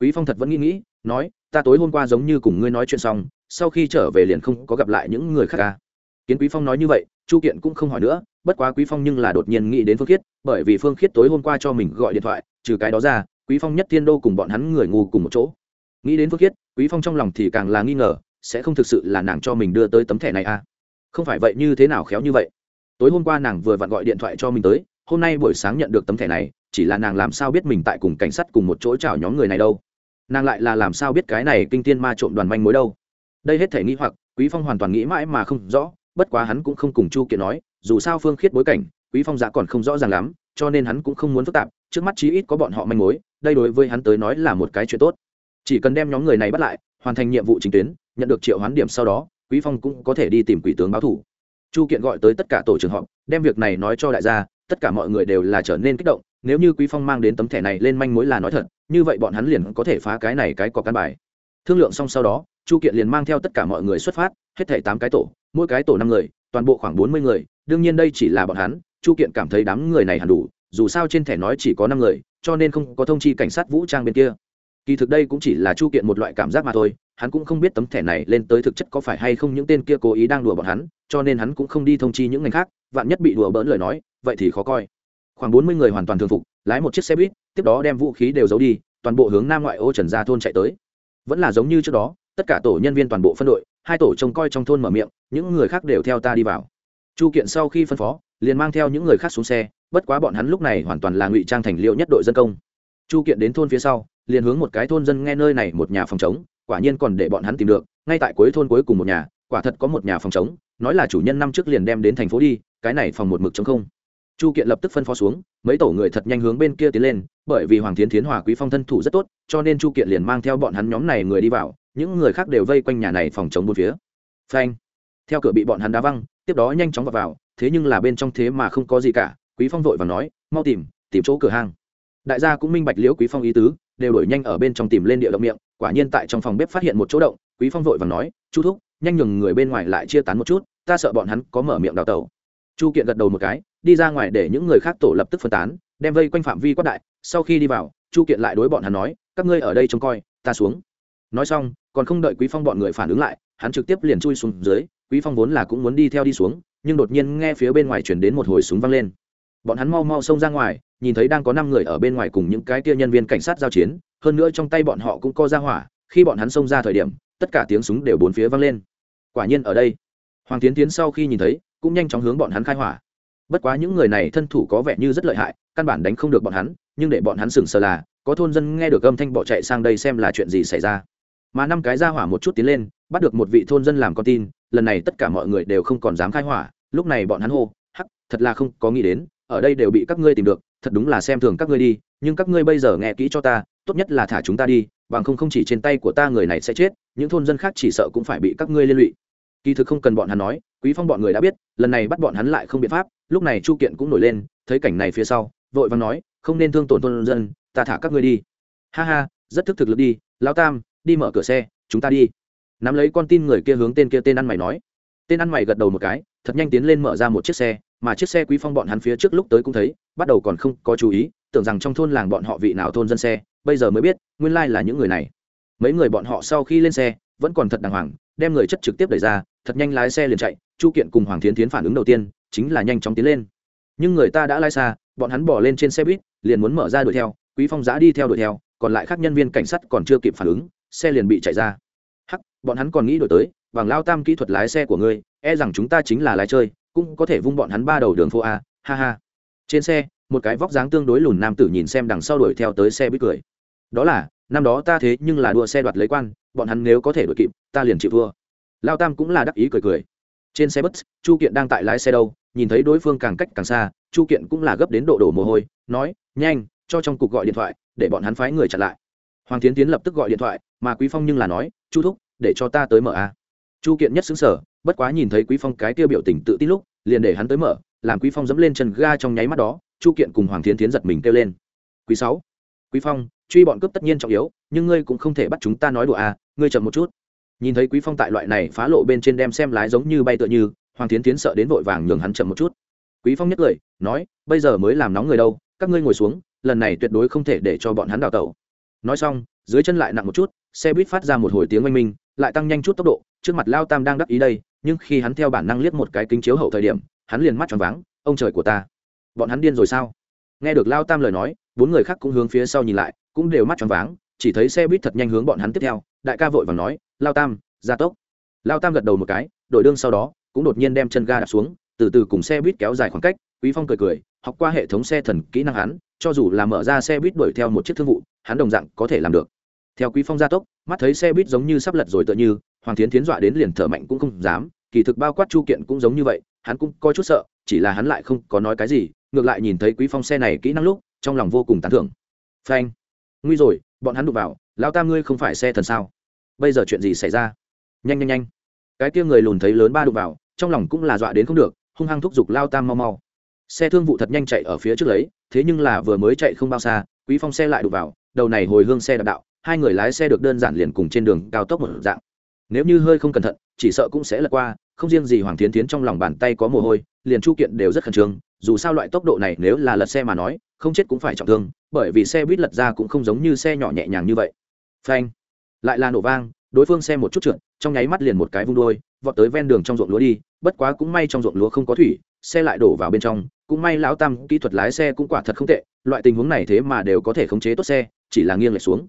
Quý phong thật vẫn nghĩ nghĩ nói, ta tối hôm qua giống như cùng ngươi nói chuyện xong, sau khi trở về liền không có gặp lại những người khác ca kiến quý phong nói như vậy, chu kiện cũng không hỏi nữa, bất quá quý phong nhưng là đột nhiên nghĩ đến phương khiết, bởi vì phương khiết tối hôm qua cho mình gọi điện thoại, trừ cái đó ra, quý phong nhất thiên đô cùng bọn hắn người ngu cùng một chỗ. Nghĩ đến phương khiết, quý phong trong lòng thì càng là nghi ngờ, sẽ không thực sự là nàng cho mình đưa tới tấm thẻ này à? Không phải vậy như thế nào khéo như vậy. Tối hôm qua nàng vừa vặn gọi điện thoại cho mình tới, hôm nay buổi sáng nhận được tấm thẻ này, chỉ là nàng làm sao biết mình tại cùng cảnh sát cùng một chỗ chào nhóm người này đâu nàng lại là làm sao biết cái này kinh tiên ma trộm đoàn manh mối đâu? Đây hết thể nghĩ hoặc, quý phong hoàn toàn nghĩ mãi mà không rõ, bất quá hắn cũng không cùng chu kiện nói, dù sao phương khiết bối cảnh, quý phong dạ còn không rõ ràng lắm, cho nên hắn cũng không muốn phức tạp, trước mắt chí ít có bọn họ manh mối, đây đối với hắn tới nói là một cái chuyện tốt. Chỉ cần đem nhóm người này bắt lại, hoàn thành nhiệm vụ chính tuyến, nhận được triệu hoán điểm sau đó, quý phong cũng có thể đi tìm quỷ tướng báo thủ. Chu kiện gọi tới tất cả tổ trưởng họp, đem việc này nói cho đại gia, tất cả mọi người đều là trở nên kích động, nếu như quý phong mang đến tấm thẻ này lên manh mối là nói thật như vậy bọn hắn liền có thể phá cái này cái cọc căn bài. Thương lượng xong sau đó, chu kiện liền mang theo tất cả mọi người xuất phát, hết thảy tám cái tổ, mỗi cái tổ năm người, toàn bộ khoảng bốn mươi người, đương nhiên đây chỉ là bọn hắn, chu kiện cảm thấy đám người này hẳn đủ, dù sao trên thẻ nói chỉ có năm người, cho nên không có thông chi cảnh sát vũ trang bên kia. Kỳ thực đây cũng chỉ là chu kiện một loại cảm giác mà thôi, hắn cũng không biết tấm thẻ này lên tới thực chất có phải hay không những tên kia cố ý đang đùa bọn hắn, cho nên hắn cũng không đi thông chi những ngành khác, vạn nhất bị đùa bỡn lời nói, vậy thì khó coi. Khoảng bốn mươi người hoàn toàn thường phục lái một chiếc xe buýt, tiếp đó đem vũ khí đều giấu đi, toàn bộ hướng nam ngoại ô trần gia thôn chạy tới. Vẫn là giống như trước đó, tất cả tổ nhân viên toàn bộ phân đội, hai tổ trông coi trong thôn mở miệng, những người khác đều theo ta đi vào. Chu kiện sau khi phân phó, liền mang theo những người khác xuống xe, bất quá bọn hắn lúc này hoàn toàn là ngụy trang thành liệu nhất đội dân công. Chu kiện đến thôn phía sau, liền hướng một cái thôn dân nghe nơi này một nhà phòng chống quả nhiên còn để bọn hắn tìm được, ngay tại cuối thôn cuối cùng một nhà, quả thật có một nhà phòng chống nói là chủ nhân năm trước liền đem đến thành phố đi, cái này phòng một mực chống không chu kiện lập tức phân phó xuống mấy tổ người thật nhanh hướng bên kia tiến lên bởi vì hoàng tiến tiến hòa quý phong thân thủ rất tốt cho nên chu kiện liền mang theo bọn hắn nhóm này người đi vào những người khác đều vây quanh nhà này phòng chống bốn phía. Phanh! Theo cửa bị bọn hắn đá văng tiếp đó nhanh chóng vào, vào thế nhưng là bên trong thế mà không có gì cả quý phong vội và nói mau tìm tìm chỗ cửa hang. Đại gia cũng minh bạch liễu quý phong ý tứ đều đổi nhanh ở bên trong tìm lên địa động miệng quả nhiên tại trong phòng bếp phát hiện một chỗ động quý phong vội và nói chu thúc nhanh nhường người bên ngoài lại chia tán một chút ta sợ bọn hắn có mở miệng đào tẩu. Chu kiện gật đầu một cái đi ra ngoài để những người khác tổ lập tức phân tán, đem vây quanh phạm vi quát đại, sau khi đi vào, chu kiện lại đối bọn hắn nói, các ngươi ở đây trông coi, ta xuống. Nói xong, còn không đợi quý phong bọn người phản ứng lại, hắn trực tiếp liền chui xuống dưới, quý phong vốn là cũng muốn đi theo đi xuống, nhưng đột nhiên nghe phía bên ngoài chuyển đến một hồi súng vang lên. Bọn hắn mau mau xông ra ngoài, nhìn thấy đang có năm người ở bên ngoài cùng những cái kia nhân viên cảnh sát giao chiến, hơn nữa trong tay bọn họ cũng co ra hỏa, khi bọn hắn xông ra thời điểm, tất cả tiếng súng đều bốn phía vang lên. Quả nhiên ở đây, hoàng tiến tiến sau khi nhìn thấy, cũng nhanh chóng hướng bọn hắn khai hỏa bất quá những người này thân thủ có vẻ như rất lợi hại, căn bản đánh không được bọn hắn, nhưng để bọn hắn sừng sờ là, có thôn dân nghe được âm thanh bỏ chạy sang đây xem là chuyện gì xảy ra. Mà năm cái ra hỏa một chút tiến lên, bắt được một vị thôn dân làm con tin, lần này tất cả mọi người đều không còn dám khai hỏa, lúc này bọn hắn hô, hắc, thật là không có nghĩ đến, ở đây đều bị các ngươi tìm được, thật đúng là xem thường các ngươi đi, nhưng các ngươi bây giờ nghe kỹ cho ta, tốt nhất là thả chúng ta đi, bằng không không chỉ trên tay của ta người này sẽ chết, những thôn dân khác chỉ sợ cũng phải bị các ngươi liên lụy kỳ thực không cần bọn hắn nói, quý phong bọn người đã biết, lần này bắt bọn hắn lại không biện pháp, lúc này chu kiện cũng nổi lên, thấy cảnh này phía sau, vội vàng nói, không nên thương tổn thôn dân, ta thả các ngươi đi. Ha ha, rất thức thực lực đi, lão tam, đi mở cửa xe, chúng ta đi. Nắm lấy con tin người kia hướng tên kia tên ăn mày nói. Tên ăn mày gật đầu một cái, thật nhanh tiến lên mở ra một chiếc xe, mà chiếc xe quý phong bọn hắn phía trước lúc tới cũng thấy, bắt đầu còn không có chú ý, tưởng rằng trong thôn làng bọn họ vị nào thôn dân xe, bây giờ mới biết, nguyên lai là những người này. Mấy người bọn họ sau khi lên xe, vẫn còn thật đàng hoàng, đem người chất trực tiếp đẩy ra thật nhanh lái xe liền chạy, chu kiện cùng hoàng thiến tiến phản ứng đầu tiên chính là nhanh chóng tiến lên. Nhưng người ta đã lái xa, bọn hắn bỏ lên trên xe buýt, liền muốn mở ra đuổi theo, quý phong giã đi theo đuổi theo, còn lại các nhân viên cảnh sát còn chưa kịp phản ứng, xe liền bị chạy ra. Hắc, bọn hắn còn nghĩ đổi tới, bằng lao tam kỹ thuật lái xe của ngươi e rằng chúng ta chính là lái chơi, cũng có thể vung bọn hắn ba đầu đường phố a, ha ha. Trên xe, một cái vóc dáng tương đối lùn nam tử nhìn xem đằng sau đuổi theo tới xe buýt cười. Đó là, năm đó ta thế nhưng là đua xe đoạt lấy quan, bọn hắn nếu có thể đuổi kịp, ta liền chịu thua lao tam cũng là đắc ý cười cười. Trên xe bus, chu kiện đang tại lái xe đâu, nhìn thấy đối phương càng cách càng xa, chu kiện cũng là gấp đến độ đổ mồ hôi, nói, nhanh, cho trong cục gọi điện thoại, để bọn hắn phái người chặn lại. Hoàng tiến tiến lập tức gọi điện thoại, mà quý phong nhưng là nói, chu thúc, để cho ta tới mở a. Chu kiện nhất xứng sở bất quá nhìn thấy quý phong cái tiêu biểu tình tự tin lúc, liền để hắn tới mở, làm quý phong dẫm lên chân ga trong nháy mắt đó, chu kiện cùng hoàng tiến tiến giật mình kêu lên. Quý sáu, quý phong, truy bọn cướp tất nhiên trọng yếu, nhưng ngươi cũng không thể bắt chúng ta nói đùa a ngươi chậm một chút nhìn thấy quý phong tại loại này phá lộ bên trên đem xem lái giống như bay tựa như, hoàng tiến tiến sợ đến vội vàng nhường hắn chậm một chút. Quý phong nhắc lời nói, bây giờ mới làm nóng người đâu, các ngươi ngồi xuống, lần này tuyệt đối không thể để cho bọn hắn đào tẩu. Nói xong, dưới chân lại nặng một chút, xe buýt phát ra một hồi tiếng oanh minh, lại tăng nhanh chút tốc độ, trước mặt lao tam đang đắc ý đây, nhưng khi hắn theo bản năng liếc một cái kính chiếu hậu thời điểm, hắn liền mắt tròn váng, ông trời của ta, bọn hắn điên rồi sao? Nghe được lao tam lời nói, bốn người khác cũng hướng phía sau nhìn lại, cũng đều mắt tròn váng, chỉ thấy xe buýt thật nhanh hướng bọn hắn tiếp theo, đại ca vội và nói lao tam, gia tốc. Lao tam gật đầu một cái, đổi đương sau đó, cũng đột nhiên đem chân ga đạp xuống, từ từ cùng xe buýt kéo dài khoảng cách, quý phong cười cười, học qua hệ thống xe thần kỹ năng hắn, cho dù là mở ra xe buýt đuổi theo một chiếc thương vụ, hắn đồng dạng có thể làm được. Theo quý phong gia tốc, mắt thấy xe buýt giống như sắp lật rồi tựa như, hoàng thiến thiến dọa đến liền thở mạnh cũng không dám, kỳ thực bao quát chu kiện cũng giống như vậy, hắn cũng có chút sợ, chỉ là hắn lại không có nói cái gì, ngược lại nhìn thấy quý phong xe này kỹ năng lúc, trong lòng vô cùng tán thưởng. Phanh. Nguy rồi, bọn hắn đụng vào lao tam ngươi không phải xe thần sao? Bây giờ chuyện gì xảy ra? Nhanh nhanh nhanh. Cái kia người lùn thấy lớn ba đụng vào, trong lòng cũng là dọa đến không được, hung hăng thúc giục lao tam mau mau. Xe thương vụ thật nhanh chạy ở phía trước lấy, thế nhưng là vừa mới chạy không bao xa, quý phong xe lại đụng vào, đầu này hồi hương xe đạp đạo, hai người lái xe được đơn giản liền cùng trên đường cao tốc một dạng. Nếu như hơi không cẩn thận, chỉ sợ cũng sẽ lật qua, không riêng gì hoàng tiến tiến trong lòng bàn tay có mồ hôi, liền chu kiện đều rất khẩn trương, dù sao loại tốc độ này nếu là lật xe mà nói, không chết cũng phải trọng thương, bởi vì xe buýt lật ra cũng không giống như xe nhỏ nhẹ nhàng như vậy. Phanh lại là nổ vang, đối phương xe một chút trượt, trong nháy mắt liền một cái vung đôi vọt tới ven đường trong ruộng lúa đi, bất quá cũng may trong ruộng lúa không có thủy, xe lại đổ vào bên trong, cũng may lão tam kỹ thuật lái xe cũng quả thật không tệ, loại tình huống này thế mà đều có thể khống chế tốt xe, chỉ là nghiêng lệch xuống.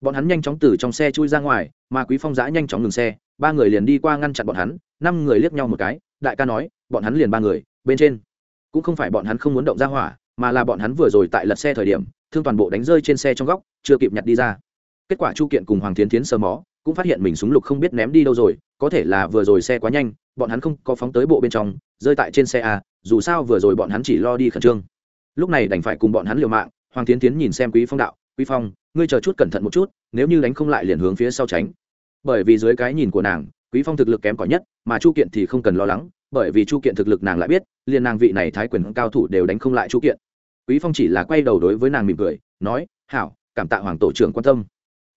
Bọn hắn nhanh chóng từ trong xe chui ra ngoài, mà quý phong giã nhanh chóng ngừng xe, ba người liền đi qua ngăn chặn bọn hắn, năm người liếc nhau một cái, đại ca nói, bọn hắn liền ba người, bên trên. Cũng không phải bọn hắn không muốn động ra hỏa, mà là bọn hắn vừa rồi tại lật xe thời điểm, thương toàn bộ đánh rơi trên xe trong góc, chưa kịp nhặt đi ra kết quả chu kiện cùng hoàng tiến tiến sờ mó, cũng phát hiện mình súng lục không biết ném đi đâu rồi, có thể là vừa rồi xe quá nhanh, bọn hắn không có phóng tới bộ bên trong, rơi tại trên xe à? dù sao vừa rồi bọn hắn chỉ lo đi khẩn trương. Lúc này đành phải cùng bọn hắn liều mạng, hoàng tiến tiến nhìn xem quý phong đạo, quý phong, ngươi chờ chút cẩn thận một chút, nếu như đánh không lại liền hướng phía sau tránh. Bởi vì dưới cái nhìn của nàng, quý phong thực lực kém cỏi nhất, mà chu kiện thì không cần lo lắng, bởi vì chu kiện thực lực nàng lại biết, liền nàng vị này thái quyền cao thủ đều đánh không lại chu kiện. Quý phong chỉ là quay đầu đối với nàng mỉm cười, nói, hảo, cảm tạ hoàng tổ trưởng quan tâm.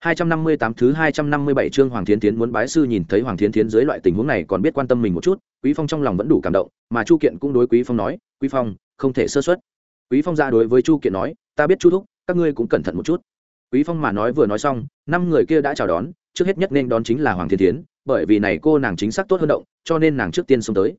258 thứ 257 chương Hoàng Thiến Thiến muốn bái sư nhìn thấy Hoàng Thiến Thiến dưới loại tình huống này còn biết quan tâm mình một chút, Quý Phong trong lòng vẫn đủ cảm động, mà Chu Kiện cũng đối Quý Phong nói, "Quý Phong, không thể sơ suất." Quý Phong ra đối với Chu Kiện nói, "Ta biết Chu thúc, các ngươi cũng cẩn thận một chút." Quý Phong mà nói vừa nói xong, năm người kia đã chào đón, trước hết nhất nên đón chính là Hoàng Thiến Thiến, bởi vì này cô nàng chính xác tốt hơn động, cho nên nàng trước tiên xông tới.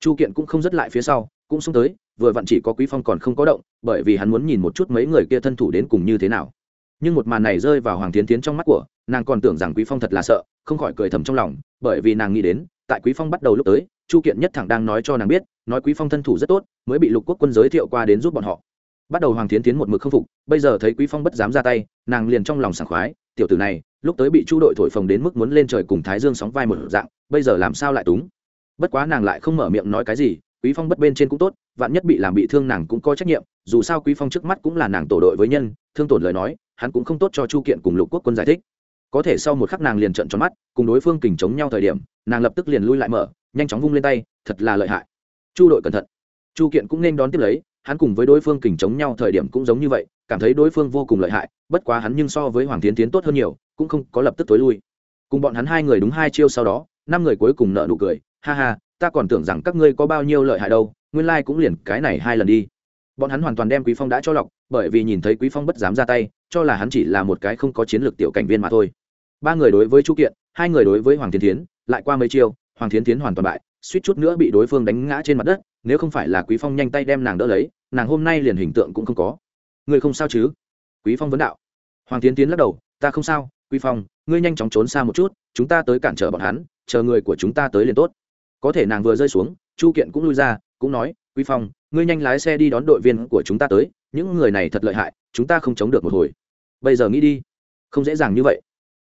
Chu Kiện cũng không rất lại phía sau, cũng xông tới, vừa vặn chỉ có Quý Phong còn không có động, bởi vì hắn muốn nhìn một chút mấy người kia thân thủ đến cùng như thế nào nhưng một màn này rơi vào hoàng tiến tiến trong mắt của, nàng còn tưởng rằng quý phong thật là sợ, không khỏi cười thầm trong lòng, bởi vì nàng nghĩ đến, tại quý phong bắt đầu lúc tới, chu kiện nhất thẳng đang nói cho nàng biết, nói quý phong thân thủ rất tốt, mới bị lục quốc quân giới thiệu qua đến giúp bọn họ. Bắt đầu hoàng tiến tiến một mực không phục, bây giờ thấy quý phong bất dám ra tay, nàng liền trong lòng sảng khoái, tiểu tử này, lúc tới bị chu đội thổi phồng đến mức muốn lên trời cùng thái dương sóng vai một dạng, bây giờ làm sao lại túng? Bất quá nàng lại không mở miệng nói cái gì, quý phong bất bên trên cũng tốt, vạn nhất bị làm bị thương nàng cũng có trách nhiệm, dù sao quý phong trước mắt cũng là nàng tổ đội với nhân, thương tổn lời nói hắn cũng không tốt cho chu kiện cùng lục quốc quân giải thích. Có thể sau một khắc nàng liền trợn tròn mắt, cùng đối phương kình chống nhau thời điểm, nàng lập tức liền lui lại mở, nhanh chóng vung lên tay, thật là lợi hại. Chu đội cẩn thận. Chu kiện cũng nên đón tiếp lấy, hắn cùng với đối phương kình chống nhau thời điểm cũng giống như vậy, cảm thấy đối phương vô cùng lợi hại, bất quá hắn nhưng so với hoàng tiến tiến tốt hơn nhiều, cũng không có lập tức tối lui. Cùng bọn hắn hai người đúng hai chiêu sau đó, năm người cuối cùng nợ nụ cười, ha ha, ta còn tưởng rằng các ngươi có bao nhiêu lợi hại đâu, nguyên lai cũng liền cái này hai lần đi bọn hắn hoàn toàn đem quý phong đã cho lọc, bởi vì nhìn thấy quý phong bất dám ra tay, cho là hắn chỉ là một cái không có chiến lược tiểu cảnh viên mà thôi. Ba người đối với chu kiện, hai người đối với hoàng thiên thiến, lại qua mấy chiêu, hoàng thiên thiến hoàn toàn bại, suýt chút nữa bị đối phương đánh ngã trên mặt đất, nếu không phải là quý phong nhanh tay đem nàng đỡ lấy, nàng hôm nay liền hình tượng cũng không có. Người không sao chứ? Quý phong vấn đạo. Hoàng thiên tiến lắc đầu, ta không sao, quý phong, ngươi nhanh chóng trốn xa một chút, chúng ta tới cản trở bọn hắn, chờ người của chúng ta tới liền tốt. Có thể nàng vừa rơi xuống, chu kiện cũng lui ra, cũng nói quý phong, ngươi nhanh lái xe đi đón đội viên của chúng ta tới, những người này thật lợi hại, chúng ta không chống được một hồi. Bây giờ nghĩ đi. Không dễ dàng như vậy.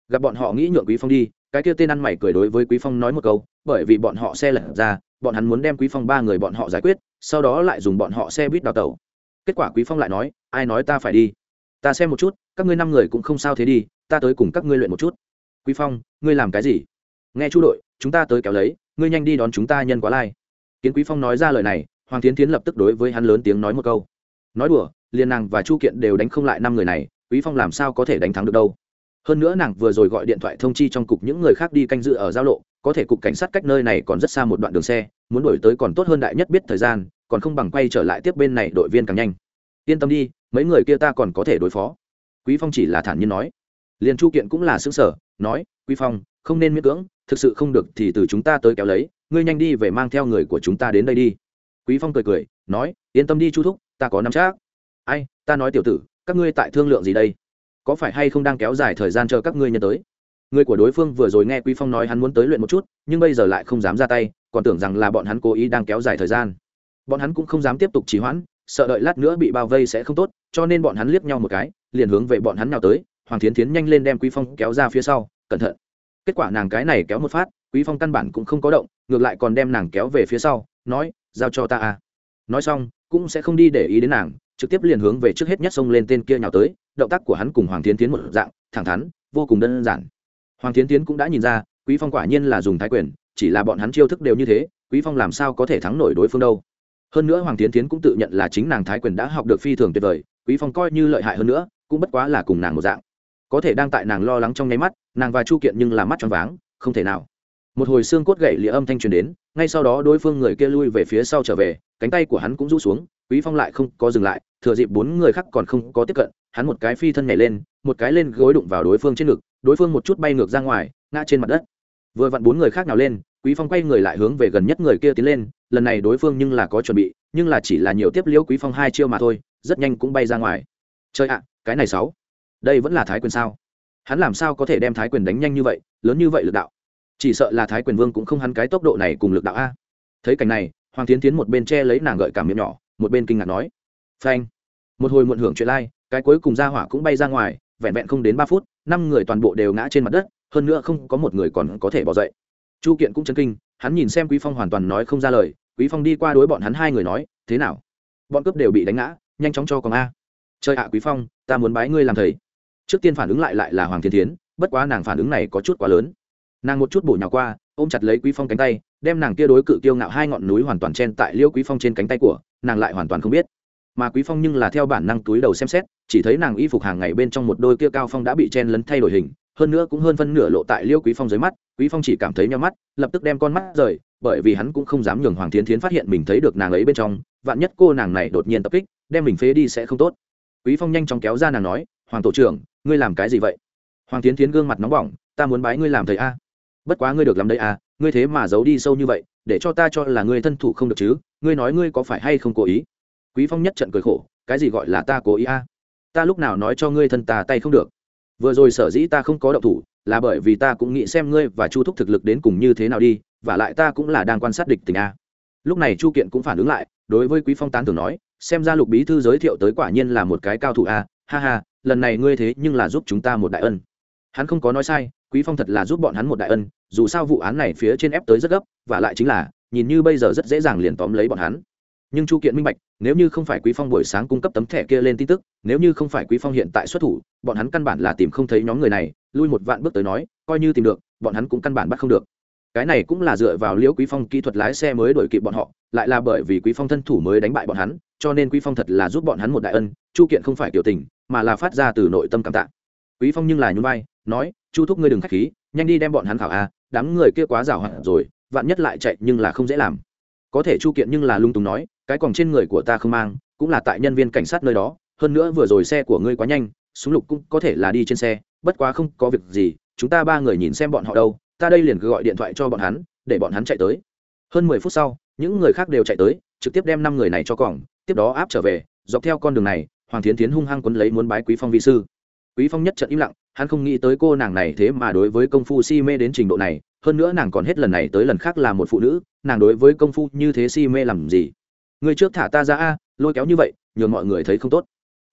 Gặp bọn họ nghĩ nhượng quý phong đi, cái kia tên ăn mày cười đối với quý phong nói một câu, bởi vì bọn họ xe lật ra, bọn hắn muốn đem quý phong ba người bọn họ giải quyết, sau đó lại dùng bọn họ xe buýt đào tẩu. Kết quả quý phong lại nói, ai nói ta phải đi? Ta xem một chút, các ngươi năm người cũng không sao thế đi, ta tới cùng các ngươi luyện một chút. Quý phong, ngươi làm cái gì? Nghe chú đội, chúng ta tới kéo lấy, ngươi nhanh đi đón chúng ta nhân quá lai. Kiến quý phong nói ra lời này hoàng tiến tiến lập tức đối với hắn lớn tiếng nói một câu. Nói đùa liền nàng và chu kiện đều đánh không lại năm người này, quý phong làm sao có thể đánh thắng được đâu? Hơn nữa nàng vừa rồi gọi điện thoại thông chi trong cục những người khác đi canh dự ở giao lộ, có thể cục cảnh sát cách nơi này còn rất xa một đoạn đường xe, muốn đổi tới còn tốt hơn đại nhất biết thời gian, còn không bằng quay trở lại tiếp bên này đội viên càng nhanh. Yên tâm đi, mấy người kia ta còn có thể đối phó. Quý phong chỉ là thản nhiên nói. Liền chu kiện cũng là xứng sở nói, quý phong, không nên miễn cưỡng, thực sự không được thì từ chúng ta tới kéo lấy, ngươi nhanh đi về mang theo người của chúng ta đến đây đi quý phong cười cười, nói, yên tâm đi chu thúc, ta có nắm chắc. Ai, ta nói tiểu tử, các ngươi tại thương lượng gì đây? Có phải hay không đang kéo dài thời gian chờ các ngươi nhận tới? Người của đối phương vừa rồi nghe quý phong nói hắn muốn tới luyện một chút, nhưng bây giờ lại không dám ra tay, còn tưởng rằng là bọn hắn cố ý đang kéo dài thời gian. Bọn hắn cũng không dám tiếp tục trì hoãn, sợ đợi lát nữa bị bao vây sẽ không tốt, cho nên bọn hắn liếc nhau một cái, liền hướng về bọn hắn nào tới, hoàng thiến thiến nhanh lên đem quý phong kéo ra phía sau, cẩn thận. Kết quả nàng cái này kéo một phát, quý phong căn bản cũng không có động, ngược lại còn đem nàng kéo về phía sau, nói giao cho ta à. Nói xong, cũng sẽ không đi để ý đến nàng, trực tiếp liền hướng về trước hết nhất xông lên tên kia nhào tới, động tác của hắn cùng hoàng tiến tiến một dạng, thẳng thắn, vô cùng đơn giản. Hoàng tiến tiến cũng đã nhìn ra, quý phong quả nhiên là dùng thái quyền, chỉ là bọn hắn chiêu thức đều như thế, quý phong làm sao có thể thắng nổi đối phương đâu. Hơn nữa hoàng tiến tiến cũng tự nhận là chính nàng thái quyền đã học được phi thường tuyệt vời, quý phong coi như lợi hại hơn nữa, cũng bất quá là cùng nàng một dạng. Có thể đang tại nàng lo lắng trong nháy mắt, nàng và chu kiện nhưng là mắt tròn váng, không thể nào một hồi xương cốt gậy lịa âm thanh truyền đến, ngay sau đó đối phương người kia lui về phía sau trở về, cánh tay của hắn cũng rũ xuống, quý phong lại không có dừng lại, thừa dịp bốn người khác còn không có tiếp cận, hắn một cái phi thân nhảy lên, một cái lên gối đụng vào đối phương trên ngực, đối phương một chút bay ngược ra ngoài, ngã trên mặt đất. Vừa vặn bốn người khác nào lên, quý phong quay người lại hướng về gần nhất người kia tiến lên, lần này đối phương nhưng là có chuẩn bị, nhưng là chỉ là nhiều tiếp liễu quý phong hai chiêu mà thôi, rất nhanh cũng bay ra ngoài. Chơi ạ, cái này sáu, đây vẫn là thái quyền sao? Hắn làm sao có thể đem thái quyền đánh nhanh như vậy, lớn như vậy lực đạo? Chỉ sợ là thái quyền vương cũng không hắn cái tốc độ này cùng lực đạo a. Thấy cảnh này, hoàng tiến tiến một bên che lấy nàng gợi cảm miệng nhỏ, một bên kinh ngạc nói, phanh. Một hồi muộn hưởng chuyện lai, cái cuối cùng ra hỏa cũng bay ra ngoài, vẹn vẹn không đến ba phút, năm người toàn bộ đều ngã trên mặt đất, hơn nữa không có một người còn có thể bỏ dậy. Chu kiện cũng chấn kinh, hắn nhìn xem quý phong hoàn toàn nói không ra lời, quý phong đi qua đối bọn hắn hai người nói, thế nào? Bọn cướp đều bị đánh ngã, nhanh chóng cho còn a. Chơi ạ, quý phong, ta muốn bái ngươi làm thầy. Trước tiên phản ứng lại lại là hoàng thiên thiến, bất quá nàng phản ứng này có chút quá lớn nàng một chút bổ nhào qua, ôm chặt lấy quý phong cánh tay, đem nàng kia đối cự tiêu ngạo hai ngọn núi hoàn toàn chen tại liêu quý phong trên cánh tay của, nàng lại hoàn toàn không biết. Mà quý phong nhưng là theo bản năng túi đầu xem xét, chỉ thấy nàng y phục hàng ngày bên trong một đôi kia cao phong đã bị chen lấn thay đổi hình, hơn nữa cũng hơn phân nửa lộ tại liêu quý phong dưới mắt, quý phong chỉ cảm thấy nhau mắt, lập tức đem con mắt rời, bởi vì hắn cũng không dám nhường hoàng thiến thiến phát hiện mình thấy được nàng ấy bên trong, vạn nhất cô nàng này đột nhiên tập kích, đem mình phế đi sẽ không tốt. Quý phong nhanh chóng kéo ra nàng nói, hoàng tổ trưởng, ngươi làm cái gì vậy? Hoàng thiến thiến gương mặt nóng bỏng, ta muốn bái ngươi làm thầy a bất quá ngươi được làm đây à? ngươi thế mà giấu đi sâu như vậy, để cho ta cho là ngươi thân thủ không được chứ, ngươi nói ngươi có phải hay không cố ý? Quý phong nhất trận cười khổ, cái gì gọi là ta cố ý a? Ta lúc nào nói cho ngươi thân ta tay không được? Vừa rồi sở dĩ ta không có động thủ, là bởi vì ta cũng nghĩ xem ngươi và chu thúc thực lực đến cùng như thế nào đi, và lại ta cũng là đang quan sát địch tình a. Lúc này chu kiện cũng phản ứng lại, đối với quý phong tán tưởng nói, xem ra lục bí thư giới thiệu tới quả nhiên là một cái cao thủ a, ha ha, lần này ngươi thế nhưng là giúp chúng ta một đại ân. Hắn không có nói sai quý phong thật là giúp bọn hắn một đại ân, dù sao vụ án này phía trên ép tới rất gấp, và lại chính là, nhìn như bây giờ rất dễ dàng liền tóm lấy bọn hắn. Nhưng chu kiện minh bạch, nếu như không phải quý phong buổi sáng cung cấp tấm thẻ kia lên tin tức, nếu như không phải quý phong hiện tại xuất thủ, bọn hắn căn bản là tìm không thấy nhóm người này, lui một vạn bước tới nói, coi như tìm được, bọn hắn cũng căn bản bắt không được. Cái này cũng là dựa vào liễu quý phong kỹ thuật lái xe mới đuổi kịp bọn họ, lại là bởi vì quý phong thân thủ mới đánh bại bọn hắn, cho nên quý phong thật là giúp bọn hắn một đại ân, chu kiện không phải tiểu tình, mà là phát ra từ nội tâm cảm tạ. Quý phong nhưng là nhún vai, nói chu thúc ngươi đừng khách khí, nhanh đi đem bọn hắn khảo a, đám người kia quá rào hạn rồi, vạn nhất lại chạy nhưng là không dễ làm. Có thể chu kiện nhưng là lung tung nói, cái còn trên người của ta không mang, cũng là tại nhân viên cảnh sát nơi đó, hơn nữa vừa rồi xe của ngươi quá nhanh, súng lục cũng có thể là đi trên xe, bất quá không có việc gì, chúng ta ba người nhìn xem bọn họ đâu, ta đây liền cứ gọi điện thoại cho bọn hắn, để bọn hắn chạy tới. Hơn mười phút sau, những người khác đều chạy tới, trực tiếp đem năm người này cho còng tiếp đó áp trở về, dọc theo con đường này, hoàng thiến tiến hung hăng quấn lấy muốn bái quý phong vi sư quý phong nhất trận im lặng, hắn không nghĩ tới cô nàng này thế mà đối với công phu si mê đến trình độ này, hơn nữa nàng còn hết lần này tới lần khác là một phụ nữ, nàng đối với công phu như thế si mê làm gì? Người trước thả ta ra a, lôi kéo như vậy, nhường mọi người thấy không tốt.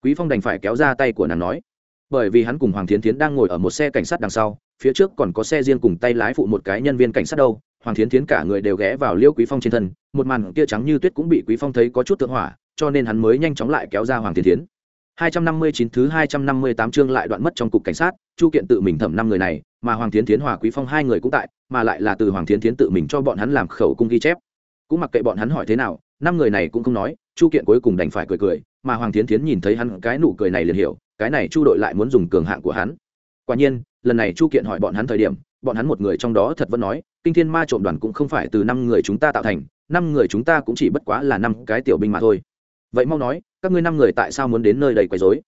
Quý phong đành phải kéo ra tay của nàng nói. Bởi vì hắn cùng hoàng thiến thiến đang ngồi ở một xe cảnh sát đằng sau, phía trước còn có xe riêng cùng tay lái phụ một cái nhân viên cảnh sát đâu. Hoàng thiến thiến cả người đều ghé vào liêu quý phong trên thân, một màn kia trắng như tuyết cũng bị quý phong thấy có chút tượng hỏa, cho nên hắn mới nhanh chóng lại kéo ra hoàng thiến thiến. 259 thứ 258 chương lại đoạn mất trong cục cảnh sát, Chu Kiện tự mình thẩm năm người này, mà Hoàng Thiến Thiến Hòa Quý Phong hai người cũng tại, mà lại là từ Hoàng Thiến Thiến tự mình cho bọn hắn làm khẩu cung ghi chép. Cũng mặc kệ bọn hắn hỏi thế nào, năm người này cũng không nói, Chu Kiện cuối cùng đành phải cười cười, mà Hoàng Thiến Thiến nhìn thấy hắn cái nụ cười này liền hiểu, cái này Chu đội lại muốn dùng cường hạng của hắn. Quả nhiên, lần này Chu Kiện hỏi bọn hắn thời điểm, bọn hắn một người trong đó thật vẫn nói, Kinh Thiên Ma trộm đoàn cũng không phải từ năm người chúng ta tạo thành, năm người chúng ta cũng chỉ bất quá là năm cái tiểu binh mà thôi. Vậy mau nói, các ngươi năm người tại sao muốn đến nơi đầy quấy rối?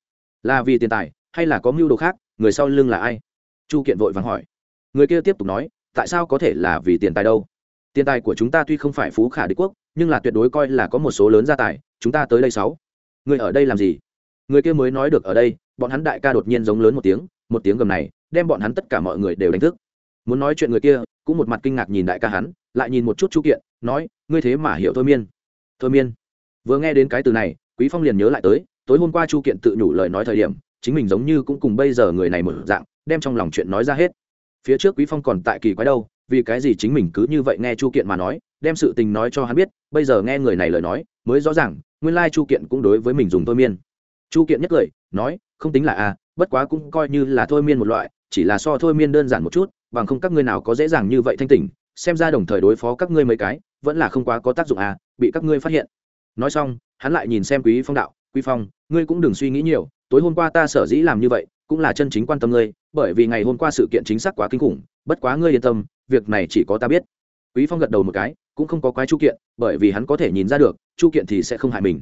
Là vì tiền tài, hay là có mưu đồ khác, người sau lưng là ai? Chu kiện vội vàng hỏi. Người kia tiếp tục nói, tại sao có thể là vì tiền tài đâu? Tiền tài của chúng ta tuy không phải phú khả đế quốc, nhưng là tuyệt đối coi là có một số lớn gia tài, chúng ta tới đây sáu. Người ở đây làm gì? Người kia mới nói được ở đây, bọn hắn đại ca đột nhiên giống lớn một tiếng một tiếng gầm này, đem bọn hắn tất cả mọi người đều đánh thức. Muốn nói chuyện người kia, cũng một mặt kinh ngạc nhìn đại ca hắn, lại nhìn một chút chu kiện, nói, ngươi thế mà hiểu thôi miên. Thôi miên. Vừa nghe đến cái từ này quý phong liền nhớ lại tới, tối hôm qua chu kiện tự nhủ lời nói thời điểm, chính mình giống như cũng cùng bây giờ người này một dạng, đem trong lòng chuyện nói ra hết. Phía trước quý phong còn tại kỳ quái đâu, vì cái gì chính mình cứ như vậy nghe chu kiện mà nói, đem sự tình nói cho hắn biết, bây giờ nghe người này lời nói, mới rõ ràng, nguyên lai chu kiện cũng đối với mình dùng thôi miên. Chu kiện nhất cười, nói, không tính là a, bất quá cũng coi như là thôi miên một loại, chỉ là so thôi miên đơn giản một chút, bằng không các ngươi nào có dễ dàng như vậy thanh tỉnh, xem ra đồng thời đối phó các ngươi mấy cái, vẫn là không quá có tác dụng à bị các ngươi phát hiện. Nói xong hắn lại nhìn xem quý phong đạo, quý phong, ngươi cũng đừng suy nghĩ nhiều, tối hôm qua ta sở dĩ làm như vậy, cũng là chân chính quan tâm ngươi, bởi vì ngày hôm qua sự kiện chính xác quá kinh khủng, bất quá ngươi yên tâm, việc này chỉ có ta biết. Quý phong gật đầu một cái, cũng không có quái chu kiện, bởi vì hắn có thể nhìn ra được, chu kiện thì sẽ không hại mình.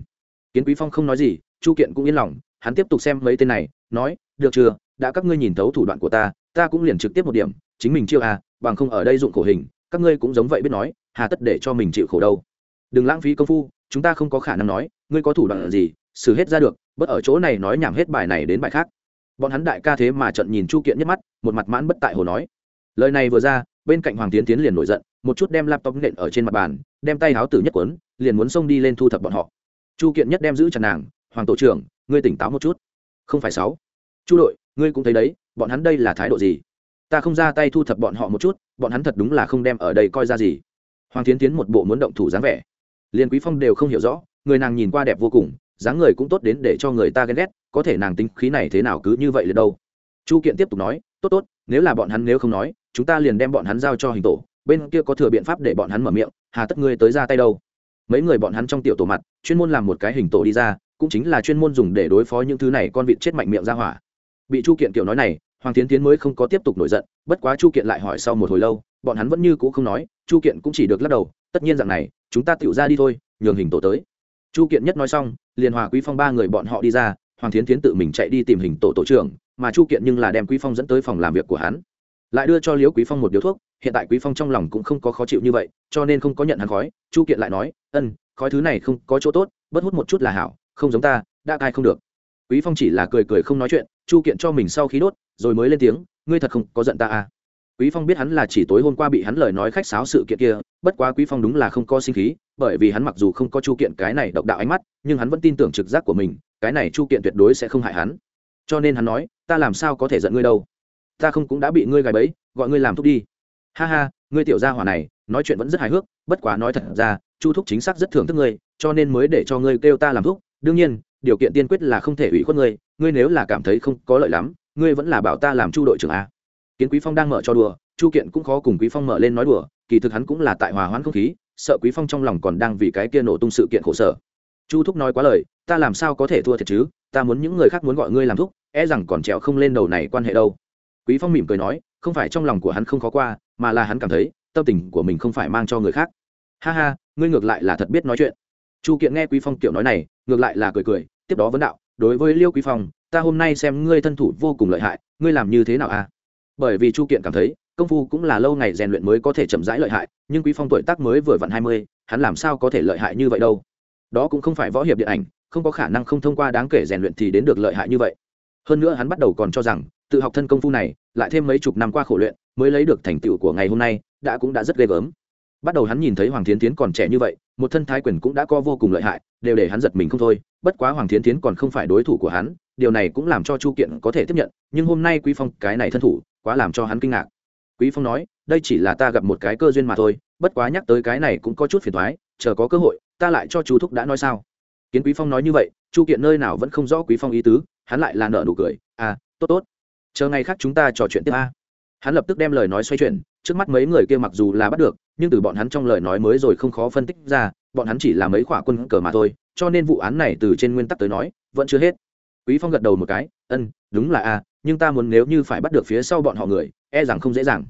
Kiến quý phong không nói gì, chu kiện cũng yên lòng, hắn tiếp tục xem mấy tên này, nói, được chưa, đã các ngươi nhìn thấu thủ đoạn của ta ta cũng liền trực tiếp một điểm, chính mình chiêu à bằng không ở đây dụng khổ hình, các ngươi cũng giống vậy biết nói, hà tất để cho mình chịu khổ đâu. Đừng lãng phí công phu chúng ta không có khả năng nói, ngươi có thủ đoạn gì, xử hết ra được bất ở chỗ này nói nhảm hết bài này đến bài khác. Bọn hắn đại ca thế mà trận nhìn chu kiện nhất mắt, một mặt mãn bất tại hồ nói. Lời này vừa ra, bên cạnh hoàng tiến tiến liền nổi giận, một chút đem laptop nện ở trên mặt bàn, đem tay háo tử nhất quấn liền muốn xông đi lên thu thập bọn họ. Chu kiện nhất đem giữ chặt nàng, hoàng tổ trưởng, ngươi tỉnh táo một chút. Không phải sáu. Chu đội, ngươi cũng thấy đấy, bọn hắn đây là thái độ gì? Ta không ra tay thu thập bọn họ một chút, bọn hắn thật đúng là không đem ở đây coi ra gì. Hoàng tiến tiến một bộ muốn động thủ dáng vẻ liền quý phong đều không hiểu rõ, người nàng nhìn qua đẹp vô cùng, dáng người cũng tốt đến để cho người ta ghen ghét, có thể nàng tính khí này thế nào cứ như vậy là đâu. Chu kiện tiếp tục nói, tốt tốt, nếu là bọn hắn nếu không nói, chúng ta liền đem bọn hắn giao cho hình tổ, bên kia có thừa biện pháp để bọn hắn mở miệng, hà tất ngươi tới ra tay đâu. Mấy người bọn hắn trong tiểu tổ mặt, chuyên môn làm một cái hình tổ đi ra, cũng chính là chuyên môn dùng để đối phó những thứ này con vịt chết mạnh miệng ra hỏa. Bị chu kiện kiểu nói này, hoàng tiến tiến mới không có tiếp tục nổi giận, bất quá chu kiện lại hỏi sau một hồi lâu, bọn hắn vẫn như cũ không nói, chu kiện cũng chỉ được lắc đầu tất nhiên dạng này, chúng ta tựu ra đi thôi, nhường hình tổ tới. Chu kiện nhất nói xong, liền hòa quý phong ba người bọn họ đi ra, hoàng thiến tiến tự mình chạy đi tìm hình tổ tổ trưởng, mà chu kiện nhưng là đem quý phong dẫn tới phòng làm việc của hắn. Lại đưa cho liễu quý phong một điếu thuốc, hiện tại quý phong trong lòng cũng không có khó chịu như vậy, cho nên không có nhận hắn khói. Chu kiện lại nói, ân, khói thứ này không có chỗ tốt bất hút một chút là hảo, không giống ta, đã cai không được. Quý phong chỉ là cười cười không nói chuyện, chu kiện cho mình sau khi đốt, rồi mới lên tiếng, ngươi thật không có giận ta à? Quý phong biết hắn là chỉ tối hôm qua bị hắn lời nói khách sáo sự kiện kia, bất quá quý phong đúng là không có sinh khí, bởi vì hắn mặc dù không có chu kiện cái này độc đạo ánh mắt, nhưng hắn vẫn tin tưởng trực giác của mình, cái này chu kiện tuyệt đối sẽ không hại hắn. Cho nên hắn nói, ta làm sao có thể giận ngươi đâu? Ta không cũng đã bị ngươi gài bẫy, gọi ngươi làm thúc đi. Ha ha, ngươi tiểu gia hỏa này, nói chuyện vẫn rất hài hước, bất quá nói thật ra, chu thúc chính xác rất thưởng thức ngươi, cho nên mới để cho ngươi kêu ta làm thúc. Đương nhiên, điều kiện tiên quyết là không thể ủy khuất ngươi ngươi nếu là cảm thấy không có lợi lắm, ngươi vẫn là bảo ta làm chu đội trưởng a kiến quý phong đang mở cho đùa, chu kiện cũng khó cùng quý phong mở lên nói đùa, kỳ thực hắn cũng là tại hòa hoãn không khí, sợ quý phong trong lòng còn đang vì cái kia nổ tung sự kiện khổ sở. Chu thúc nói quá lời, ta làm sao có thể thua thiệt chứ, ta muốn những người khác muốn gọi ngươi làm thúc e rằng còn trèo không lên đầu này quan hệ đâu. Quý phong mỉm cười nói, không phải trong lòng của hắn không khó qua, mà là hắn cảm thấy, tâm tình của mình không phải mang cho người khác. Ha ha, ngươi ngược lại là thật biết nói chuyện. Chu kiện nghe quý phong kiểu nói này, ngược lại là cười cười, tiếp đó vấn đạo, đối với liêu quý phong, ta hôm nay xem ngươi thân thủ vô cùng lợi hại, ngươi làm như thế nào à? Bởi vì chu kiện cảm thấy, công phu cũng là lâu ngày rèn luyện mới có thể chậm rãi lợi hại, nhưng quý phong tuổi tác mới vừa vặn hai mươi, hắn làm sao có thể lợi hại như vậy đâu? Đó cũng không phải võ hiệp điện ảnh, không có khả năng không thông qua đáng kể rèn luyện thì đến được lợi hại như vậy. Hơn nữa hắn bắt đầu còn cho rằng, tự học thân công phu này, lại thêm mấy chục năm qua khổ luyện, mới lấy được thành tựu của ngày hôm nay, đã cũng đã rất ghê gớm. Bắt đầu hắn nhìn thấy hoàng thiến tiến còn trẻ như vậy, một thân thái quyền cũng đã co vô cùng lợi hại, đều để hắn giật mình không thôi, bất quá hoàng thiến tiến còn không phải đối thủ của hắn, điều này cũng làm cho chu kiện có thể tiếp nhận, nhưng hôm nay quý phong cái này thân thủ quá làm cho hắn kinh ngạc. Quý phong nói, đây chỉ là ta gặp một cái cơ duyên mà thôi, bất quá nhắc tới cái này cũng có chút phiền thoái chờ có cơ hội, ta lại cho chú thúc đã nói sao. Kiến quý phong nói như vậy, chu kiện nơi nào vẫn không rõ quý phong ý tứ, hắn lại là nợ nụ cười à tốt tốt, chờ ngày khác chúng ta trò chuyện tiếp a. Hắn lập tức đem lời nói xoay chuyển, trước mắt mấy người kia mặc dù là bắt được, nhưng từ bọn hắn trong lời nói mới rồi không khó phân tích ra, bọn hắn chỉ là mấy khỏa quân cờ mà thôi, cho nên vụ án này từ trên nguyên tắc tới nói, vẫn chưa hết. Quý phong gật đầu một cái, ân, đúng là a nhưng ta muốn nếu như phải bắt được phía sau bọn họ người e rằng không dễ dàng.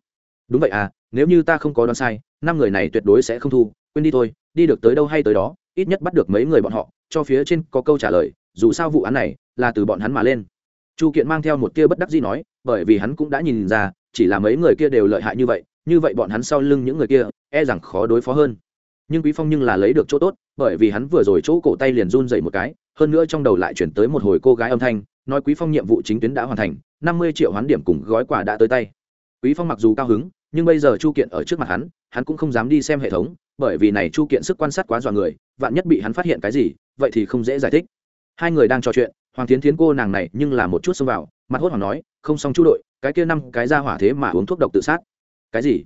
Đúng vậy à nếu như ta không có đoán sai, năm người này tuyệt đối sẽ không thu, quên đi thôi, đi được tới đâu hay tới đó, ít nhất bắt được mấy người bọn họ, cho phía trên có câu trả lời, dù sao vụ án này là từ bọn hắn mà lên. Chu kiện mang theo một tia bất đắc dĩ nói, bởi vì hắn cũng đã nhìn ra, chỉ là mấy người kia đều lợi hại như vậy như vậy bọn hắn sau lưng những người kia e rằng khó đối phó hơn. Nhưng quý phong nhưng là lấy được chỗ tốt, bởi vì hắn vừa rồi chỗ cổ tay liền run dậy một cái, hơn nữa trong đầu lại chuyển tới một hồi cô gái âm thanh nói quý phong nhiệm vụ chính tuyến đã hoàn thành, năm mươi triệu hoán điểm cùng gói quà đã tới tay. Quý phong mặc dù cao hứng, nhưng bây giờ chu kiện ở trước mặt hắn hắn cũng không dám đi xem hệ thống, bởi vì này chu kiện sức quan sát quá dọa người, vạn nhất bị hắn phát hiện cái gì, vậy thì không dễ giải thích. Hai người đang trò chuyện, hoàng tiến tiến cô nàng này nhưng là một chút xông vào, mặt hốt hoảng nói, không xong chu đội, cái kia năm cái ra hỏa thế mà uống thuốc độc tự sát. Cái gì?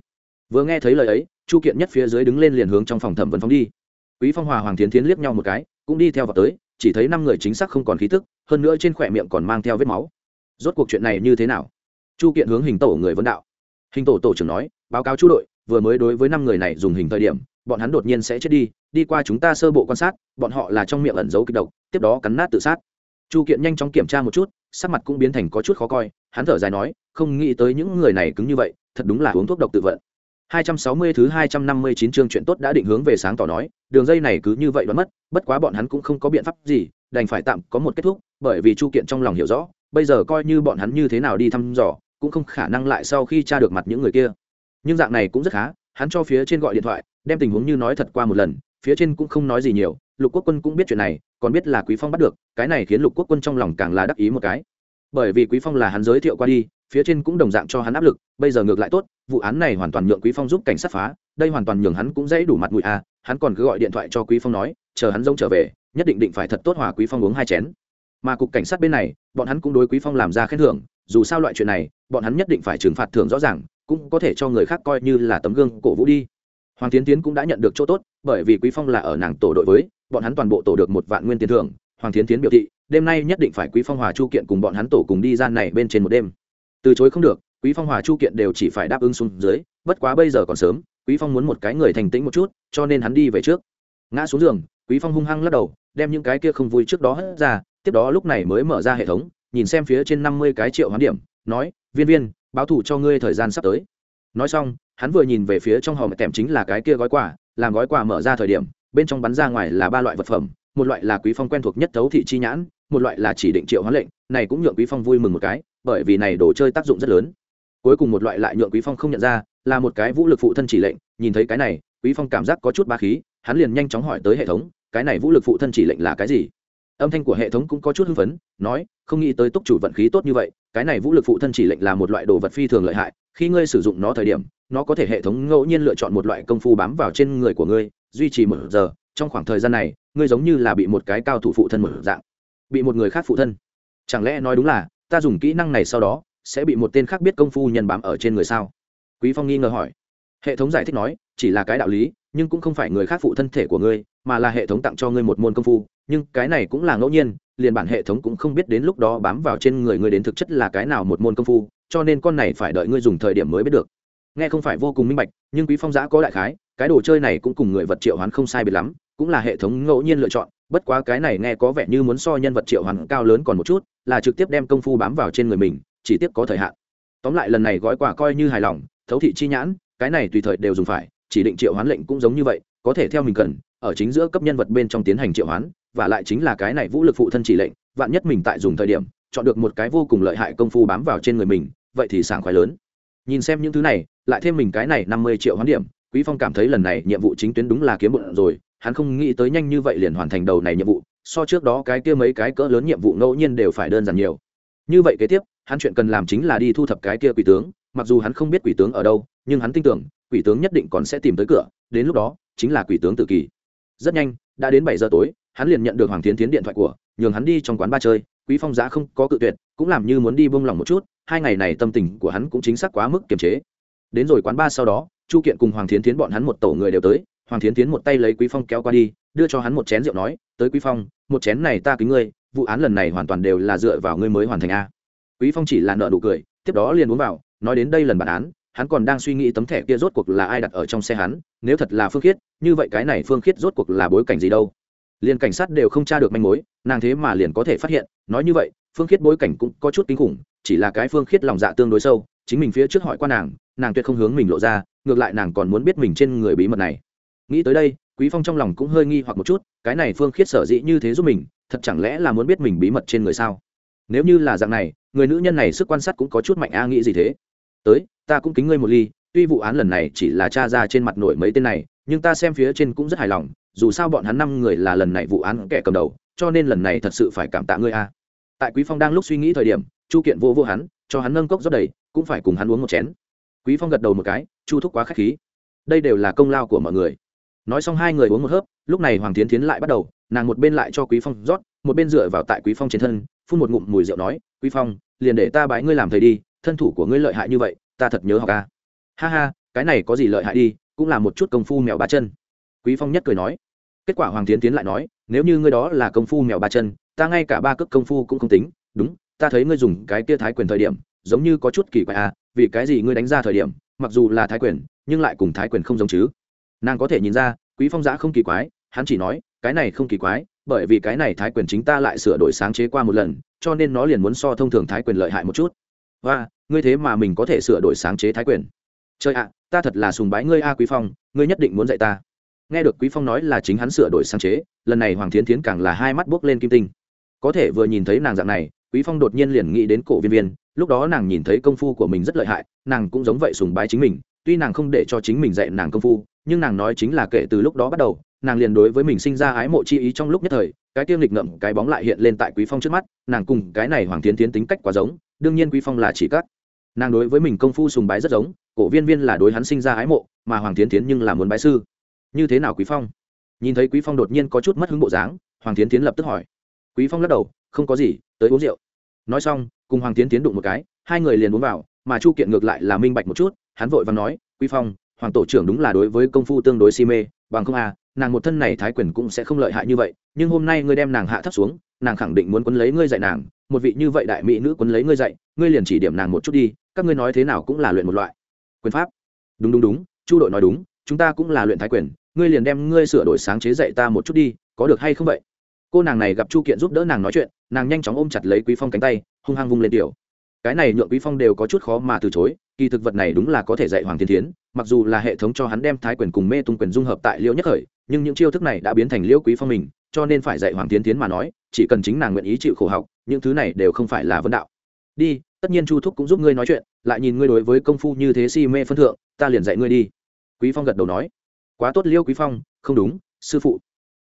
Vừa nghe thấy lời ấy, chu kiện nhất phía dưới đứng lên liền hướng trong phòng thẩm vấn phóng đi. Quý phong hòa hoàng tiến tiến liếc nhau một cái, cũng đi theo vào tới chỉ thấy năm người chính xác không còn khí tức, hơn nữa trên khỏe miệng còn mang theo vết máu. Rốt cuộc chuyện này như thế nào? Chu kiện hướng hình tổ người vấn đạo. Hình tổ tổ trưởng nói, báo cáo chú đội, vừa mới đối với năm người này dùng hình thời điểm, bọn hắn đột nhiên sẽ chết đi đi qua chúng ta sơ bộ quan sát, bọn họ là trong miệng ẩn giấu kịch độc, tiếp đó cắn nát tự sát. Chu kiện nhanh chóng kiểm tra một chút, sắc mặt cũng biến thành có chút khó coi, hắn thở dài nói, không nghĩ tới những người này cứng như vậy, thật đúng là uống thuốc độc tự vận. 260 thứ 259 chương chuyện tốt đã định hướng về sáng tỏ nói, đường dây này cứ như vậy đoán mất, bất quá bọn hắn cũng không có biện pháp gì, đành phải tạm có một kết thúc, bởi vì Chu Kiện trong lòng hiểu rõ, bây giờ coi như bọn hắn như thế nào đi thăm dò, cũng không khả năng lại sau khi tra được mặt những người kia. Nhưng dạng này cũng rất khá, hắn cho phía trên gọi điện thoại đem tình huống như nói thật qua một lần phía trên cũng không nói gì nhiều lục quốc quân cũng biết chuyện này còn biết là quý phong bắt được cái này khiến lục quốc quân trong lòng càng là đắc ý một cái bởi vì quý phong là hắn giới thiệu qua đi phía trên cũng đồng dạng cho hắn áp lực, bây giờ ngược lại tốt, vụ án này hoàn toàn nhượng quý phong giúp cảnh sát phá, đây hoàn toàn nhường hắn cũng dễ đủ mặt mũi a à. hắn còn cứ gọi điện thoại cho quý phong nói, chờ hắn rông trở về, nhất định định phải thật tốt hòa quý phong uống hai chén. Mà cục cảnh sát bên này, bọn hắn cũng đối quý phong làm ra khen thưởng, dù sao loại chuyện này, bọn hắn nhất định phải trừng phạt thưởng rõ ràng, cũng có thể cho người khác coi như là tấm gương cổ vũ đi. Hoàng tiến tiến cũng đã nhận được chỗ tốt, bởi vì quý phong là ở nàng tổ đội với, bọn hắn toàn bộ tổ được một vạn nguyên tiền thưởng. Hoàng tiến tiến biểu thị, đêm nay nhất định phải quý phong hòa chu kiện cùng bọn hắn tổ cùng đi gian này bên trên một đêm từ chối không được, quý phong hòa chu kiện đều chỉ phải đáp ứng xuống dưới, bất quá bây giờ còn sớm, quý phong muốn một cái người thành tĩnh một chút, cho nên hắn đi về trước. Ngã xuống giường, quý phong hung hăng lắc đầu, đem những cái kia không vui trước đó hất ra, tiếp đó lúc này mới mở ra hệ thống, nhìn xem phía trên năm mươi cái triệu hoán điểm, nói, viên viên, báo thủ cho ngươi thời gian sắp tới. Nói xong, hắn vừa nhìn về phía trong hòm tèm chính là cái kia gói quà, làm gói quà mở ra thời điểm, bên trong bắn ra ngoài là ba loại vật phẩm một loại là quý phong quen thuộc nhất thấu thị chi nhãn, một loại là chỉ định triệu hoán lệnh, này cũng nhượng quý phong vui mừng một cái, bởi vì này đồ chơi tác dụng rất lớn. Cuối cùng một loại lại nhượng quý phong không nhận ra, là một cái vũ lực phụ thân chỉ lệnh, nhìn thấy cái này, quý phong cảm giác có chút ba khí, hắn liền nhanh chóng hỏi tới hệ thống, cái này vũ lực phụ thân chỉ lệnh là cái gì? Âm thanh của hệ thống cũng có chút hưng phấn, nói, không nghĩ tới túc chủ vận khí tốt như vậy, cái này vũ lực phụ thân chỉ lệnh là một loại đồ vật phi thường lợi hại, khi ngươi sử dụng nó thời điểm, nó có thể hệ thống ngẫu nhiên lựa chọn một loại công phu bám vào trên người của ngươi, duy trì một giờ, trong khoảng thời gian này ngươi giống như là bị một cái cao thủ phụ thân một dạng, bị một người khác phụ thân. Chẳng lẽ nói đúng là, ta dùng kỹ năng này sau đó, sẽ bị một tên khác biết công phu nhân bám ở trên người sao? Quý phong nghi ngờ hỏi. Hệ thống giải thích nói, chỉ là cái đạo lý, nhưng cũng không phải người khác phụ thân thể của ngươi, mà là hệ thống tặng cho ngươi một môn công phu, nhưng cái này cũng là ngẫu nhiên, liền bản hệ thống cũng không biết đến lúc đó bám vào trên người ngươi đến thực chất là cái nào một môn công phu, cho nên con này phải đợi ngươi dùng thời điểm mới biết được. Nghe không phải vô cùng minh bạch, nhưng quý phong giã có đại khái, cái đồ chơi này cũng cùng người vật triệu hoán không sai biệt lắm cũng là hệ thống ngẫu nhiên lựa chọn, bất quá cái này nghe có vẻ như muốn so nhân vật triệu hoàng cao lớn còn một chút, là trực tiếp đem công phu bám vào trên người mình, chỉ tiếp có thời hạn. Tóm lại lần này gói quà coi như hài lòng, thấu thị chi nhãn, cái này tùy thời đều dùng phải, chỉ định triệu hoán lệnh cũng giống như vậy, có thể theo mình cần, ở chính giữa cấp nhân vật bên trong tiến hành triệu hoán, và lại chính là cái này vũ lực phụ thân chỉ lệnh, vạn nhất mình tại dùng thời điểm, chọn được một cái vô cùng lợi hại công phu bám vào trên người mình, vậy thì sảng khoái lớn. Nhìn xem những thứ này, lại thêm mình cái này năm mươi triệu hoán điểm, quý phong cảm thấy lần này nhiệm vụ chính tuyến đúng là kiếm bụng rồi hắn không nghĩ tới nhanh như vậy liền hoàn thành đầu này nhiệm vụ, so trước đó cái kia mấy cái cỡ lớn nhiệm vụ ngẫu nhiên đều phải đơn giản nhiều. Như vậy kế tiếp, hắn chuyện cần làm chính là đi thu thập cái kia quỷ tướng, mặc dù hắn không biết quỷ tướng ở đâu, nhưng hắn tin tưởng, quỷ tướng nhất định còn sẽ tìm tới cửa, đến lúc đó, chính là quỷ tướng tự kỳ. Rất nhanh, đã đến bảy giờ tối, hắn liền nhận được hoàng tiến tiến điện thoại của, nhường hắn đi trong quán ba chơi, quý phong giá không có cự tuyệt, cũng làm như muốn đi bông lòng một chút, hai ngày này tâm tình của hắn cũng chính xác quá mức kiềm chế. Đến rồi quán ba sau đó, chu kiện cùng hoàng tiến tiến bọn hắn một tổ người đều tới hoàng Thiến tiến một tay lấy quý phong kéo qua đi, đưa cho hắn một chén rượu nói, tới quý phong, một chén này ta kính ngươi, vụ án lần này hoàn toàn đều là dựa vào ngươi mới hoàn thành a. Quý phong chỉ là nợ nụ cười, tiếp đó liền uống vào, nói đến đây lần bản án, hắn còn đang suy nghĩ tấm thẻ kia rốt cuộc là ai đặt ở trong xe hắn, nếu thật là phương khiết, như vậy cái này phương khiết rốt cuộc là bối cảnh gì đâu? Liền cảnh sát đều không tra được manh mối, nàng thế mà liền có thể phát hiện, nói như vậy, phương khiết bối cảnh cũng có chút kinh khủng, chỉ là cái phương khiết lòng dạ tương đối sâu, chính mình phía trước hỏi qua nàng nàng tuyệt không hướng mình lộ ra, ngược lại nàng còn muốn biết mình trên người bí mật này nghĩ tới đây, quý phong trong lòng cũng hơi nghi hoặc một chút, cái này phương khiết sở dĩ như thế giúp mình, thật chẳng lẽ là muốn biết mình bí mật trên người sao? Nếu như là dạng này, người nữ nhân này sức quan sát cũng có chút mạnh a, nghĩ gì thế? Tới, ta cũng kính ngươi một ly, tuy vụ án lần này chỉ là cha ra trên mặt nổi mấy tên này, nhưng ta xem phía trên cũng rất hài lòng, dù sao bọn hắn năm người là lần này vụ án kẻ cầm đầu, cho nên lần này thật sự phải cảm tạ ngươi a. Tại quý phong đang lúc suy nghĩ thời điểm, chu kiện vô vô hắn, cho hắn nâng cốc rót đầy, cũng phải cùng hắn uống một chén. Quý phong gật đầu một cái, chu thúc quá khách khí. Đây đều là công lao của mọi người nói xong hai người uống một hớp, lúc này hoàng tiến tiến lại bắt đầu, nàng một bên lại cho quý phong rót, một bên dựa vào tại quý phong trên thân, phun một ngụm mùi rượu nói, quý phong, liền để ta bái ngươi làm thầy đi, thân thủ của ngươi lợi hại như vậy, ta thật nhớ học ca. Ha ha, cái này có gì lợi hại đi, cũng là một chút công phu mèo ba chân. Quý phong nhất cười nói. Kết quả hoàng tiến tiến lại nói, nếu như ngươi đó là công phu mèo ba chân, ta ngay cả ba cước công phu cũng không tính, đúng, ta thấy ngươi dùng cái kia thái quyền thời điểm, giống như có chút kỳ quái à vì cái gì ngươi đánh ra thời điểm, mặc dù là thái quyền, nhưng lại cùng thái quyền không giống chứ? Nàng có thể nhìn ra, quý phong giã không kỳ quái, hắn chỉ nói, cái này không kỳ quái, bởi vì cái này thái quyền chính ta lại sửa đổi sáng chế qua một lần, cho nên nó liền muốn so thông thường thái quyền lợi hại một chút. Và, ngươi thế mà mình có thể sửa đổi sáng chế thái quyền. Trời ạ, ta thật là sùng bái ngươi a, quý phong, ngươi nhất định muốn dạy ta. Nghe được quý phong nói là chính hắn sửa đổi sáng chế, lần này hoàng thiến thiến càng là hai mắt buốc lên kim tinh. Có thể vừa nhìn thấy nàng dạng này, quý phong đột nhiên liền nghĩ đến cổ viên viên, lúc đó nàng nhìn thấy công phu của mình rất lợi hại, nàng cũng giống vậy sùng bái chính mình, tuy nàng không để cho chính mình dạy nàng công phu nhưng nàng nói chính là kể từ lúc đó bắt đầu, nàng liền đối với mình sinh ra ái mộ chi ý trong lúc nhất thời, cái tiêm lịch ngậm cái bóng lại hiện lên tại quý phong trước mắt, nàng cùng cái này hoàng tiến tiến tính cách quá giống, đương nhiên quý phong là chỉ cắt nàng đối với mình công phu sùng bái rất giống, cổ viên viên là đối hắn sinh ra ái mộ, mà hoàng tiến tiến nhưng là muốn bái sư. Như thế nào quý phong? Nhìn thấy quý phong đột nhiên có chút mất hứng bộ dáng, hoàng tiến tiến lập tức hỏi. Quý phong lắc đầu, không có gì, tới uống rượu. Nói xong, cùng hoàng tiến tiến đụng một cái, hai người liền uống vào, mà chu kiện ngược lại là minh bạch một chút, hắn vội và nói, quý phong hoàng tổ trưởng đúng là đối với công phu tương đối si mê, bằng không à nàng một thân này thái quyền cũng sẽ không lợi hại như vậy, nhưng hôm nay ngươi đem nàng hạ thấp xuống, nàng khẳng định muốn quấn lấy ngươi dạy nàng, một vị như vậy đại mỹ nữ quấn lấy ngươi dạy, ngươi liền chỉ điểm nàng một chút đi, các ngươi nói thế nào cũng là luyện một loại. Quyền pháp. Đúng đúng đúng, chu đội nói đúng, chúng ta cũng là luyện thái quyền, ngươi liền đem ngươi sửa đổi sáng chế dạy ta một chút đi, có được hay không vậy? Cô nàng này gặp chu kiện giúp đỡ nàng nói chuyện, nàng nhanh chóng ôm chặt lấy quý phong cánh tay, hung hăng vung lên tiểu. Cái này nhượng quý phong đều có chút khó mà từ chối, kỳ thực vật này đúng là có thể dạy hoàng thiên thiến mặc dù là hệ thống cho hắn đem thái quyền cùng mê tung quyền dung hợp tại liễu nhất khởi, nhưng những chiêu thức này đã biến thành liễu quý phong mình, cho nên phải dạy hoàng tiến tiến mà nói, chỉ cần chính nàng nguyện ý chịu khổ học, những thứ này đều không phải là vấn đạo. Đi, tất nhiên chu thúc cũng giúp ngươi nói chuyện, lại nhìn ngươi đối với công phu như thế si mê phân thượng, ta liền dạy ngươi đi. Quý phong gật đầu nói. Quá tốt liễu quý phong, không đúng, sư phụ.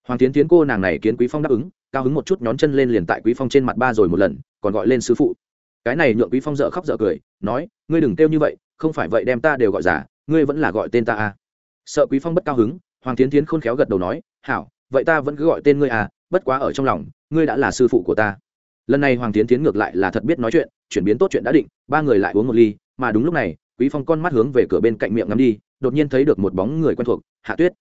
Hoàng tiến tiến cô nàng này kiến quý phong đáp ứng, cao hứng một chút nhón chân lên liền tại quý phong trên mặt ba rồi một lần, còn gọi lên sư phụ. Cái này nhượng quý phong dở khóc dở cười, nói, ngươi đừng kêu như vậy, không phải vậy đem ta đều gọi giả ngươi vẫn là gọi tên ta à? Sợ quý phong bất cao hứng hoàng tiến tiến khôn khéo gật đầu nói hảo vậy ta vẫn cứ gọi tên ngươi à bất quá ở trong lòng ngươi đã là sư phụ của ta. Lần này hoàng tiến tiến ngược lại là thật biết nói chuyện chuyển biến tốt chuyện đã định ba người lại uống một ly mà đúng lúc này quý phong con mắt hướng về cửa bên cạnh miệng ngắm đi đột nhiên thấy được một bóng người quen thuộc hạ tuyết.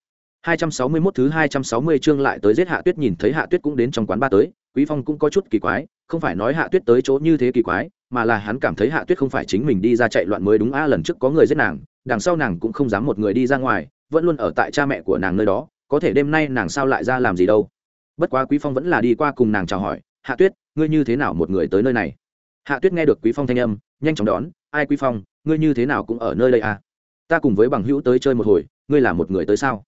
261 thứ 260 chương lại tới giết Hạ Tuyết nhìn thấy Hạ Tuyết cũng đến trong quán ba tới, Quý Phong cũng có chút kỳ quái, không phải nói Hạ Tuyết tới chỗ như thế kỳ quái, mà là hắn cảm thấy Hạ Tuyết không phải chính mình đi ra chạy loạn mới đúng a lần trước có người giết nàng, đằng sau nàng cũng không dám một người đi ra ngoài, vẫn luôn ở tại cha mẹ của nàng nơi đó, có thể đêm nay nàng sao lại ra làm gì đâu. Bất quá Quý Phong vẫn là đi qua cùng nàng chào hỏi, "Hạ Tuyết, ngươi như thế nào một người tới nơi này?" Hạ Tuyết nghe được Quý Phong thanh âm, nhanh chóng đón, "Ai Quý Phong, ngươi như thế nào cũng ở nơi đây à? Ta cùng với bằng hữu tới chơi một hồi, ngươi là một người tới sao?"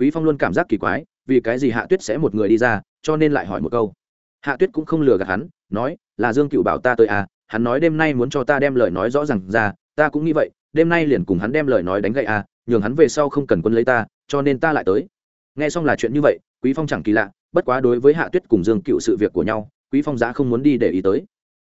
quý phong luôn cảm giác kỳ quái vì cái gì hạ tuyết sẽ một người đi ra cho nên lại hỏi một câu hạ tuyết cũng không lừa gạt hắn nói là dương cựu bảo ta tới à hắn nói đêm nay muốn cho ta đem lời nói rõ ràng ra ta cũng nghĩ vậy đêm nay liền cùng hắn đem lời nói đánh gậy à nhường hắn về sau không cần quân lấy ta, cho nên ta lại tới. Nghe xong là chuyện như vậy, quý phong chẳng kỳ lạ, bất quá đối với hạ tuyết cùng dương cựu sự việc của nhau, quý phong giá không muốn đi để ý tới.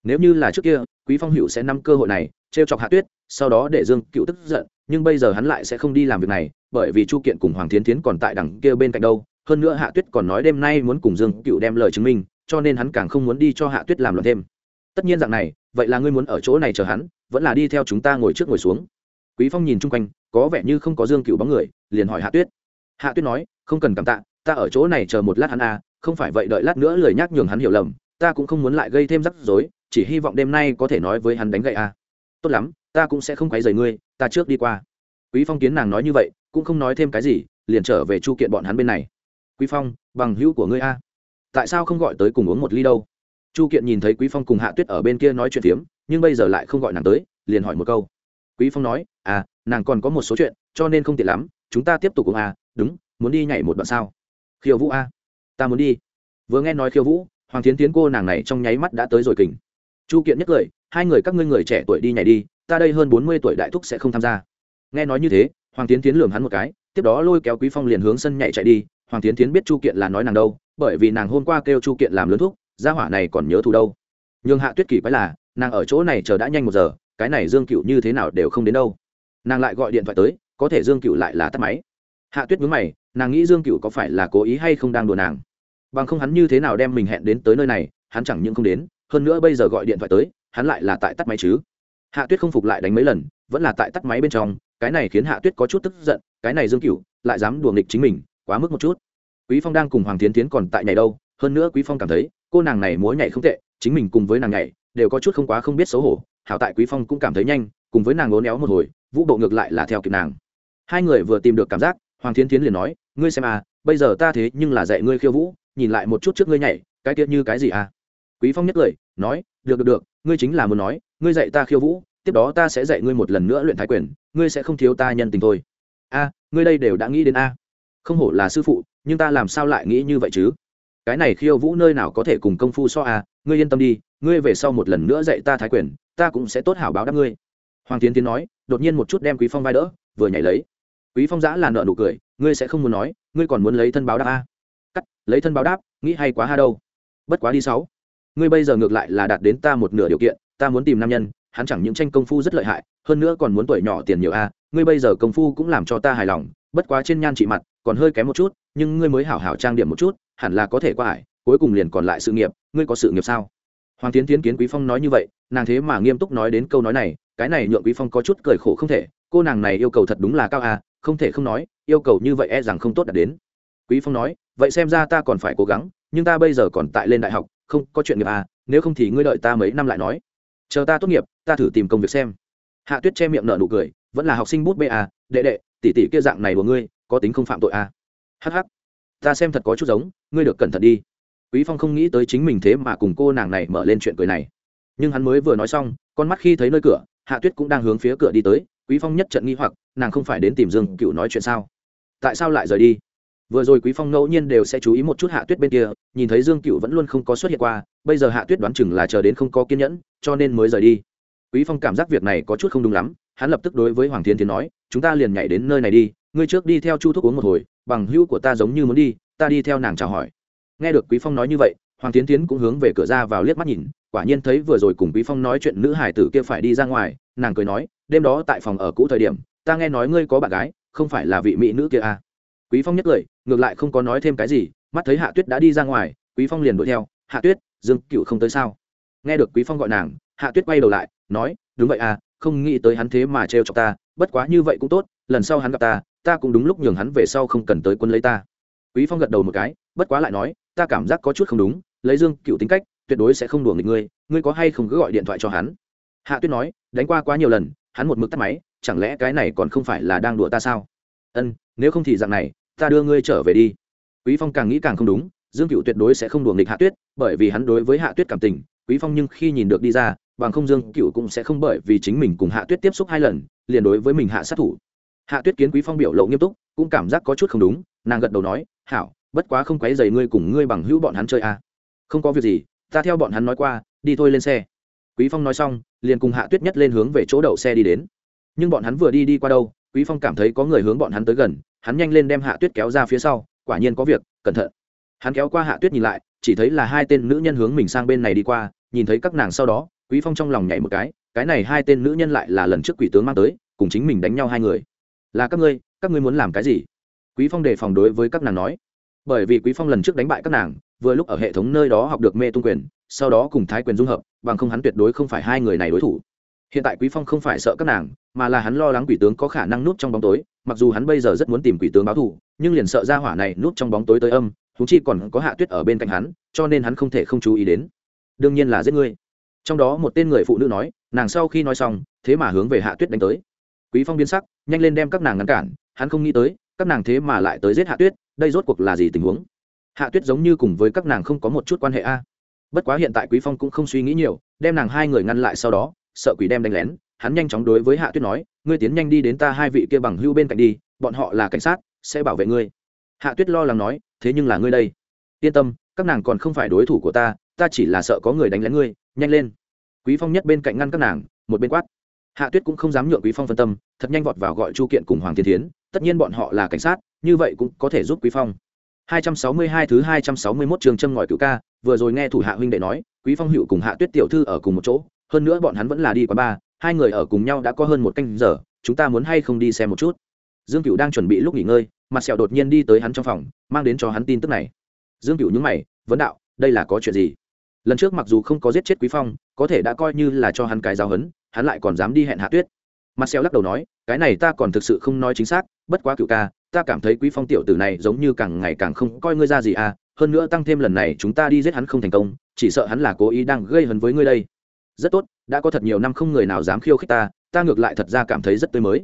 Nếu như là trước kia, quý phong hữu sẽ nắm cơ hội này, trêu chọc hạ tuyết, sau đó để dương cựu tức giận, nhưng bây giờ hắn lại sẽ không đi làm việc này, bởi vì chu kiện cùng hoàng thiến thiến còn tại đằng kia bên cạnh đâu, hơn nữa hạ tuyết còn nói đêm nay muốn cùng dương cựu đem lời chứng minh, cho nên hắn càng không muốn đi cho hạ tuyết làm luận thêm. Tất nhiên dạng này, vậy là ngươi muốn ở chỗ này chờ hắn, vẫn là đi theo chúng ta ngồi trước ngồi xuống quý phong nhìn chung quanh, có vẻ như không có dương cựu bóng người, liền hỏi hạ tuyết. Hạ tuyết nói, không cần cảm tạ, ta ở chỗ này chờ một lát hắn à không phải vậy đợi lát nữa lời nhắc nhường hắn hiểu lầm, ta cũng không muốn lại gây thêm rắc rối, chỉ hy vọng đêm nay có thể nói với hắn đánh gậy à. Tốt lắm, ta cũng sẽ không quấy rầy ngươi, ta trước đi qua. Quý phong kiến nàng nói như vậy, cũng không nói thêm cái gì, liền trở về chu kiện bọn hắn bên này. Quý phong, bằng hữu của ngươi a tại sao không gọi tới cùng uống một ly đâu? Chu kiện nhìn thấy quý phong cùng hạ tuyết ở bên kia nói chuyện phiếm, nhưng bây giờ lại không gọi nàng tới, liền hỏi một câu. Quý phong nói à nàng còn có một số chuyện cho nên không tiện lắm. Chúng ta tiếp tục cùng à, đúng muốn đi nhảy một đoạn sao? Khiêu vũ a. Ta muốn đi. Vừa nghe nói khiêu vũ hoàng tiến tiến cô nàng này trong nháy mắt đã tới rồi kình. Chu kiện nhất cười hai người các ngươi người trẻ tuổi đi nhảy đi ta đây hơn bốn mươi tuổi đại thúc sẽ không tham gia. Nghe nói như thế hoàng tiến tiến lường hắn một cái tiếp đó lôi kéo quý phong liền hướng sân nhảy chạy đi. Hoàng tiến tiến biết chu kiện là nói nàng đâu bởi vì nàng hôm qua kêu chu kiện làm lớn thúc, gia hỏa này còn nhớ thù đâu. Nhưng hạ tuyết kỷ quái là nàng ở chỗ này chờ đã nhanh một giờ cái này dương cựu như thế nào đều không đến đâu nàng lại gọi điện thoại tới, có thể dương cựu lại là tắt máy. Hạ tuyết mướn mày, nàng nghĩ dương cựu có phải là cố ý hay không đang đùa nàng. Bằng không hắn như thế nào đem mình hẹn đến tới nơi này, hắn chẳng những không đến, hơn nữa bây giờ gọi điện thoại tới, hắn lại là tại tắt máy chứ. Hạ tuyết không phục lại đánh mấy lần, vẫn là tại tắt máy bên trong, cái này khiến hạ tuyết có chút tức giận, cái này dương cựu lại dám đùa nghịch chính mình, quá mức một chút. Quý phong đang cùng hoàng tiến tiến còn tại nhảy đâu, hơn nữa quý phong cảm thấy, cô nàng này múa nhảy không tệ, chính mình cùng với nàng nhảy, đều có chút không quá không biết xấu hổ, hảo tại quý phong cũng cảm thấy nhanh, cùng với nàng lố néo một hồi vũ bộ ngược lại là theo kịp nàng. Hai người vừa tìm được cảm giác, hoàng thiến tiến liền nói, ngươi xem à bây giờ ta thế nhưng là dạy ngươi khiêu vũ, nhìn lại một chút trước ngươi nhảy, cái tiết như cái gì à? Quý phong nhất cười nói, được được được, ngươi chính là muốn nói, ngươi dạy ta khiêu vũ, tiếp đó ta sẽ dạy ngươi một lần nữa luyện thái quyền, ngươi sẽ không thiếu ta nhân tình thôi. A, ngươi đây đều đã nghĩ đến a. Không hổ là sư phụ, nhưng ta làm sao lại nghĩ như vậy chứ? Cái này khiêu vũ nơi nào có thể cùng công phu so a? Ngươi yên tâm đi, ngươi về sau một lần nữa dạy ta thái quyền, ta cũng sẽ tốt hảo báo đáp ngươi hoàng tiến tiến nói đột nhiên một chút đem quý phong vai đỡ vừa nhảy lấy. Quý phong giã là nợ nụ cười ngươi sẽ không muốn nói ngươi còn muốn lấy thân báo đáp a? Cắt lấy thân báo đáp nghĩ hay quá ha đâu. Bất quá đi sáu. Ngươi bây giờ ngược lại là đạt đến ta một nửa điều kiện ta muốn tìm nam nhân hắn chẳng những tranh công phu rất lợi hại hơn nữa còn muốn tuổi nhỏ tiền nhiều a ngươi bây giờ công phu cũng làm cho ta hài lòng bất quá trên nhan trị mặt còn hơi kém một chút nhưng ngươi mới hảo hảo trang điểm một chút hẳn là có thể qua hải, cuối cùng liền còn lại sự nghiệp ngươi có sự nghiệp sao? Hoàng tiến tiến kiến quý phong nói như vậy nàng thế mà nghiêm túc nói đến câu nói này cái này nhượng quý phong có chút cười khổ không thể, cô nàng này yêu cầu thật đúng là cao à không thể không nói, yêu cầu như vậy e rằng không tốt đạt đến. Quý phong nói, vậy xem ra ta còn phải cố gắng, nhưng ta bây giờ còn tại lên đại học, không có chuyện nghiệp à nếu không thì ngươi đợi ta mấy năm lại nói. Chờ ta tốt nghiệp, ta thử tìm công việc xem. Hạ tuyết che miệng nở nụ cười, vẫn là học sinh bút bê à đệ đệ, tỷ tỷ kia dạng này của ngươi, có tính không phạm tội à. Hắc hắc, ta xem thật có chút giống, ngươi được cẩn thận đi. Quý phong không nghĩ tới chính mình thế mà cùng cô nàng này mở lên chuyện cười này. Nhưng hắn mới vừa nói xong, con mắt khi thấy nơi cửa hạ tuyết cũng đang hướng phía cửa đi tới, quý phong nhất trận nghi hoặc, nàng không phải đến tìm dương cựu nói chuyện sao? Tại sao lại rời đi? Vừa rồi quý phong ngẫu nhiên đều sẽ chú ý một chút hạ tuyết bên kia, nhìn thấy dương cựu vẫn luôn không có xuất hiện qua, bây giờ hạ tuyết đoán chừng là chờ đến không có kiên nhẫn, cho nên mới rời đi. Quý phong cảm giác việc này có chút không đúng lắm, hắn lập tức đối với hoàng thiên tiến nói, chúng ta liền nhảy đến nơi này đi, ngươi trước đi theo chu thuốc uống một hồi, bằng hữu của ta giống như muốn đi, ta đi theo nàng chào hỏi. Nghe được quý phong nói như vậy, hoàng tiến tiến cũng hướng về cửa ra vào liếc mắt nhìn quả nhiên thấy vừa rồi cùng quý phong nói chuyện nữ hải tử kia phải đi ra ngoài, nàng cười nói, đêm đó tại phòng ở cũ thời điểm, ta nghe nói ngươi có bạn gái, không phải là vị mỹ nữ kia à. quý phong nhất cười, ngược lại không có nói thêm cái gì, mắt thấy hạ tuyết đã đi ra ngoài, quý phong liền đuổi theo, hạ tuyết, dương cựu không tới sao nghe được quý phong gọi nàng, hạ tuyết quay đầu lại, nói, đúng vậy à không nghĩ tới hắn thế mà trêu cho ta, bất quá như vậy cũng tốt, lần sau hắn gặp ta ta cũng đúng lúc nhường hắn về sau không cần tới quân lấy ta quý phong gật đầu một cái, bất quá lại nói, ta cảm giác có chút không đúng, lấy dương cựu tính cách tuyệt đối sẽ không đùa nghịch ngươi ngươi có hay không cứ gọi điện thoại cho hắn? Hạ tuyết nói, đánh qua quá nhiều lần, hắn một mực tắt máy, chẳng lẽ cái này còn không phải là đang đùa ta sao? Ân, nếu không thì dạng này, ta đưa ngươi trở về đi. Quý phong càng nghĩ càng không đúng, dương cựu tuyệt đối sẽ không đùa nghịch hạ tuyết, bởi vì hắn đối với hạ tuyết cảm tình, quý phong nhưng khi nhìn được đi ra, bằng không dương cựu cũng sẽ không bởi vì chính mình cùng hạ tuyết tiếp xúc hai lần, liền đối với mình hạ sát thủ. Hạ tuyết kiến quý phong biểu lộ nghiêm túc, cũng cảm giác có chút không đúng, nàng gật đầu nói, hảo, bất quá không quấy dày ngươi cùng ngươi bằng hữu bọn hắn chơi à. không có việc gì ta theo bọn hắn nói qua, đi thôi lên xe. Quý phong nói xong, liền cùng hạ tuyết nhất lên hướng về chỗ đậu xe đi đến. Nhưng bọn hắn vừa đi đi qua đâu, quý phong cảm thấy có người hướng bọn hắn tới gần, hắn nhanh lên đem hạ tuyết kéo ra phía sau, quả nhiên có việc, cẩn thận. Hắn kéo qua hạ tuyết nhìn lại, chỉ thấy là hai tên nữ nhân hướng mình sang bên này đi qua, nhìn thấy các nàng sau đó, quý phong trong lòng nhảy một cái cái này hai tên nữ nhân lại là lần trước quỷ tướng mang tới, cùng chính mình đánh nhau hai người. Là các ngươi các ngươi muốn làm cái gì? Quý phong đề phòng đối với các nàng nói. Bởi vì quý phong lần trước đánh bại các nàng vừa lúc ở hệ thống nơi đó học được mê tung quyền, sau đó cùng thái quyền dung hợp, bằng không hắn tuyệt đối không phải hai người này đối thủ. Hiện tại quý phong không phải sợ các nàng, mà là hắn lo lắng quỷ tướng có khả năng núp trong bóng tối, mặc dù hắn bây giờ rất muốn tìm quỷ tướng báo thù, nhưng liền sợ ra hỏa này núp trong bóng tối tới âm thú chi còn có hạ tuyết ở bên cạnh hắn, cho nên hắn không thể không chú ý đến. Đương nhiên là giết ngươi. Trong đó một tên người phụ nữ nói, nàng sau khi nói xong, thế mà hướng về hạ tuyết đánh tới. Quý phong biến sắc, nhanh lên đem các nàng ngăn cản, hắn không nghĩ tới, các nàng thế mà lại tới giết hạ tuyết, đây rốt cuộc là gì tình huống? Hạ tuyết giống như cùng với các nàng không có một chút quan hệ a. Bất quá hiện tại quý phong cũng không suy nghĩ nhiều, đem nàng hai người ngăn lại sau đó, sợ quỷ đem đánh lén, hắn nhanh chóng đối với hạ tuyết nói, ngươi tiến nhanh đi đến ta hai vị kia bằng hưu bên cạnh đi, bọn họ là cảnh sát, sẽ bảo vệ ngươi. Hạ tuyết lo lắng nói, thế nhưng là ngươi đây. Yên tâm, các nàng còn không phải đối thủ của ta ta chỉ là sợ có người đánh lén ngươi, nhanh lên. Quý phong nhất bên cạnh ngăn các nàng, một bên quát. Hạ tuyết cũng không dám nhượng quý phong phân tâm, thật nhanh vọt vào gọi chu kiện cùng hoàng thiên thiến, tất nhiên bọn họ là cảnh sát, như vậy cũng có thể giúp quý phong. 262 thứ 261 trường châm ngòi cửu ca, vừa rồi nghe thủ hạ huynh đệ nói, quý phong Hựu cùng hạ tuyết tiểu thư ở cùng một chỗ, hơn nữa bọn hắn vẫn là đi qua ba hai người ở cùng nhau đã có hơn một canh giờ, chúng ta muốn hay không đi xem một chút? Dương cửu đang chuẩn bị lúc nghỉ ngơi, mặt sẹo đột nhiên đi tới hắn trong phòng, mang đến cho hắn tin tức này. Dương cửu nhướng mày, vấn đạo, đây là có chuyện gì? Lần trước mặc dù không có giết chết quý phong, có thể đã coi như là cho hắn cái giáo hấn hắn lại còn dám đi hẹn hạ tuyết. Mặt sẹo lắc đầu nói, cái này ta còn thực sự không nói chính xác, bất quá Cửu ca ta cảm thấy quý phong tiểu tử này giống như càng ngày càng không coi ngươi ra gì à hơn nữa tăng thêm lần này chúng ta đi giết hắn không thành công, chỉ sợ hắn là cố ý đang gây hấn với ngươi đây. Rất tốt, đã có thật nhiều năm không người nào dám khiêu khích ta ta ngược lại thật ra cảm thấy rất tươi mới.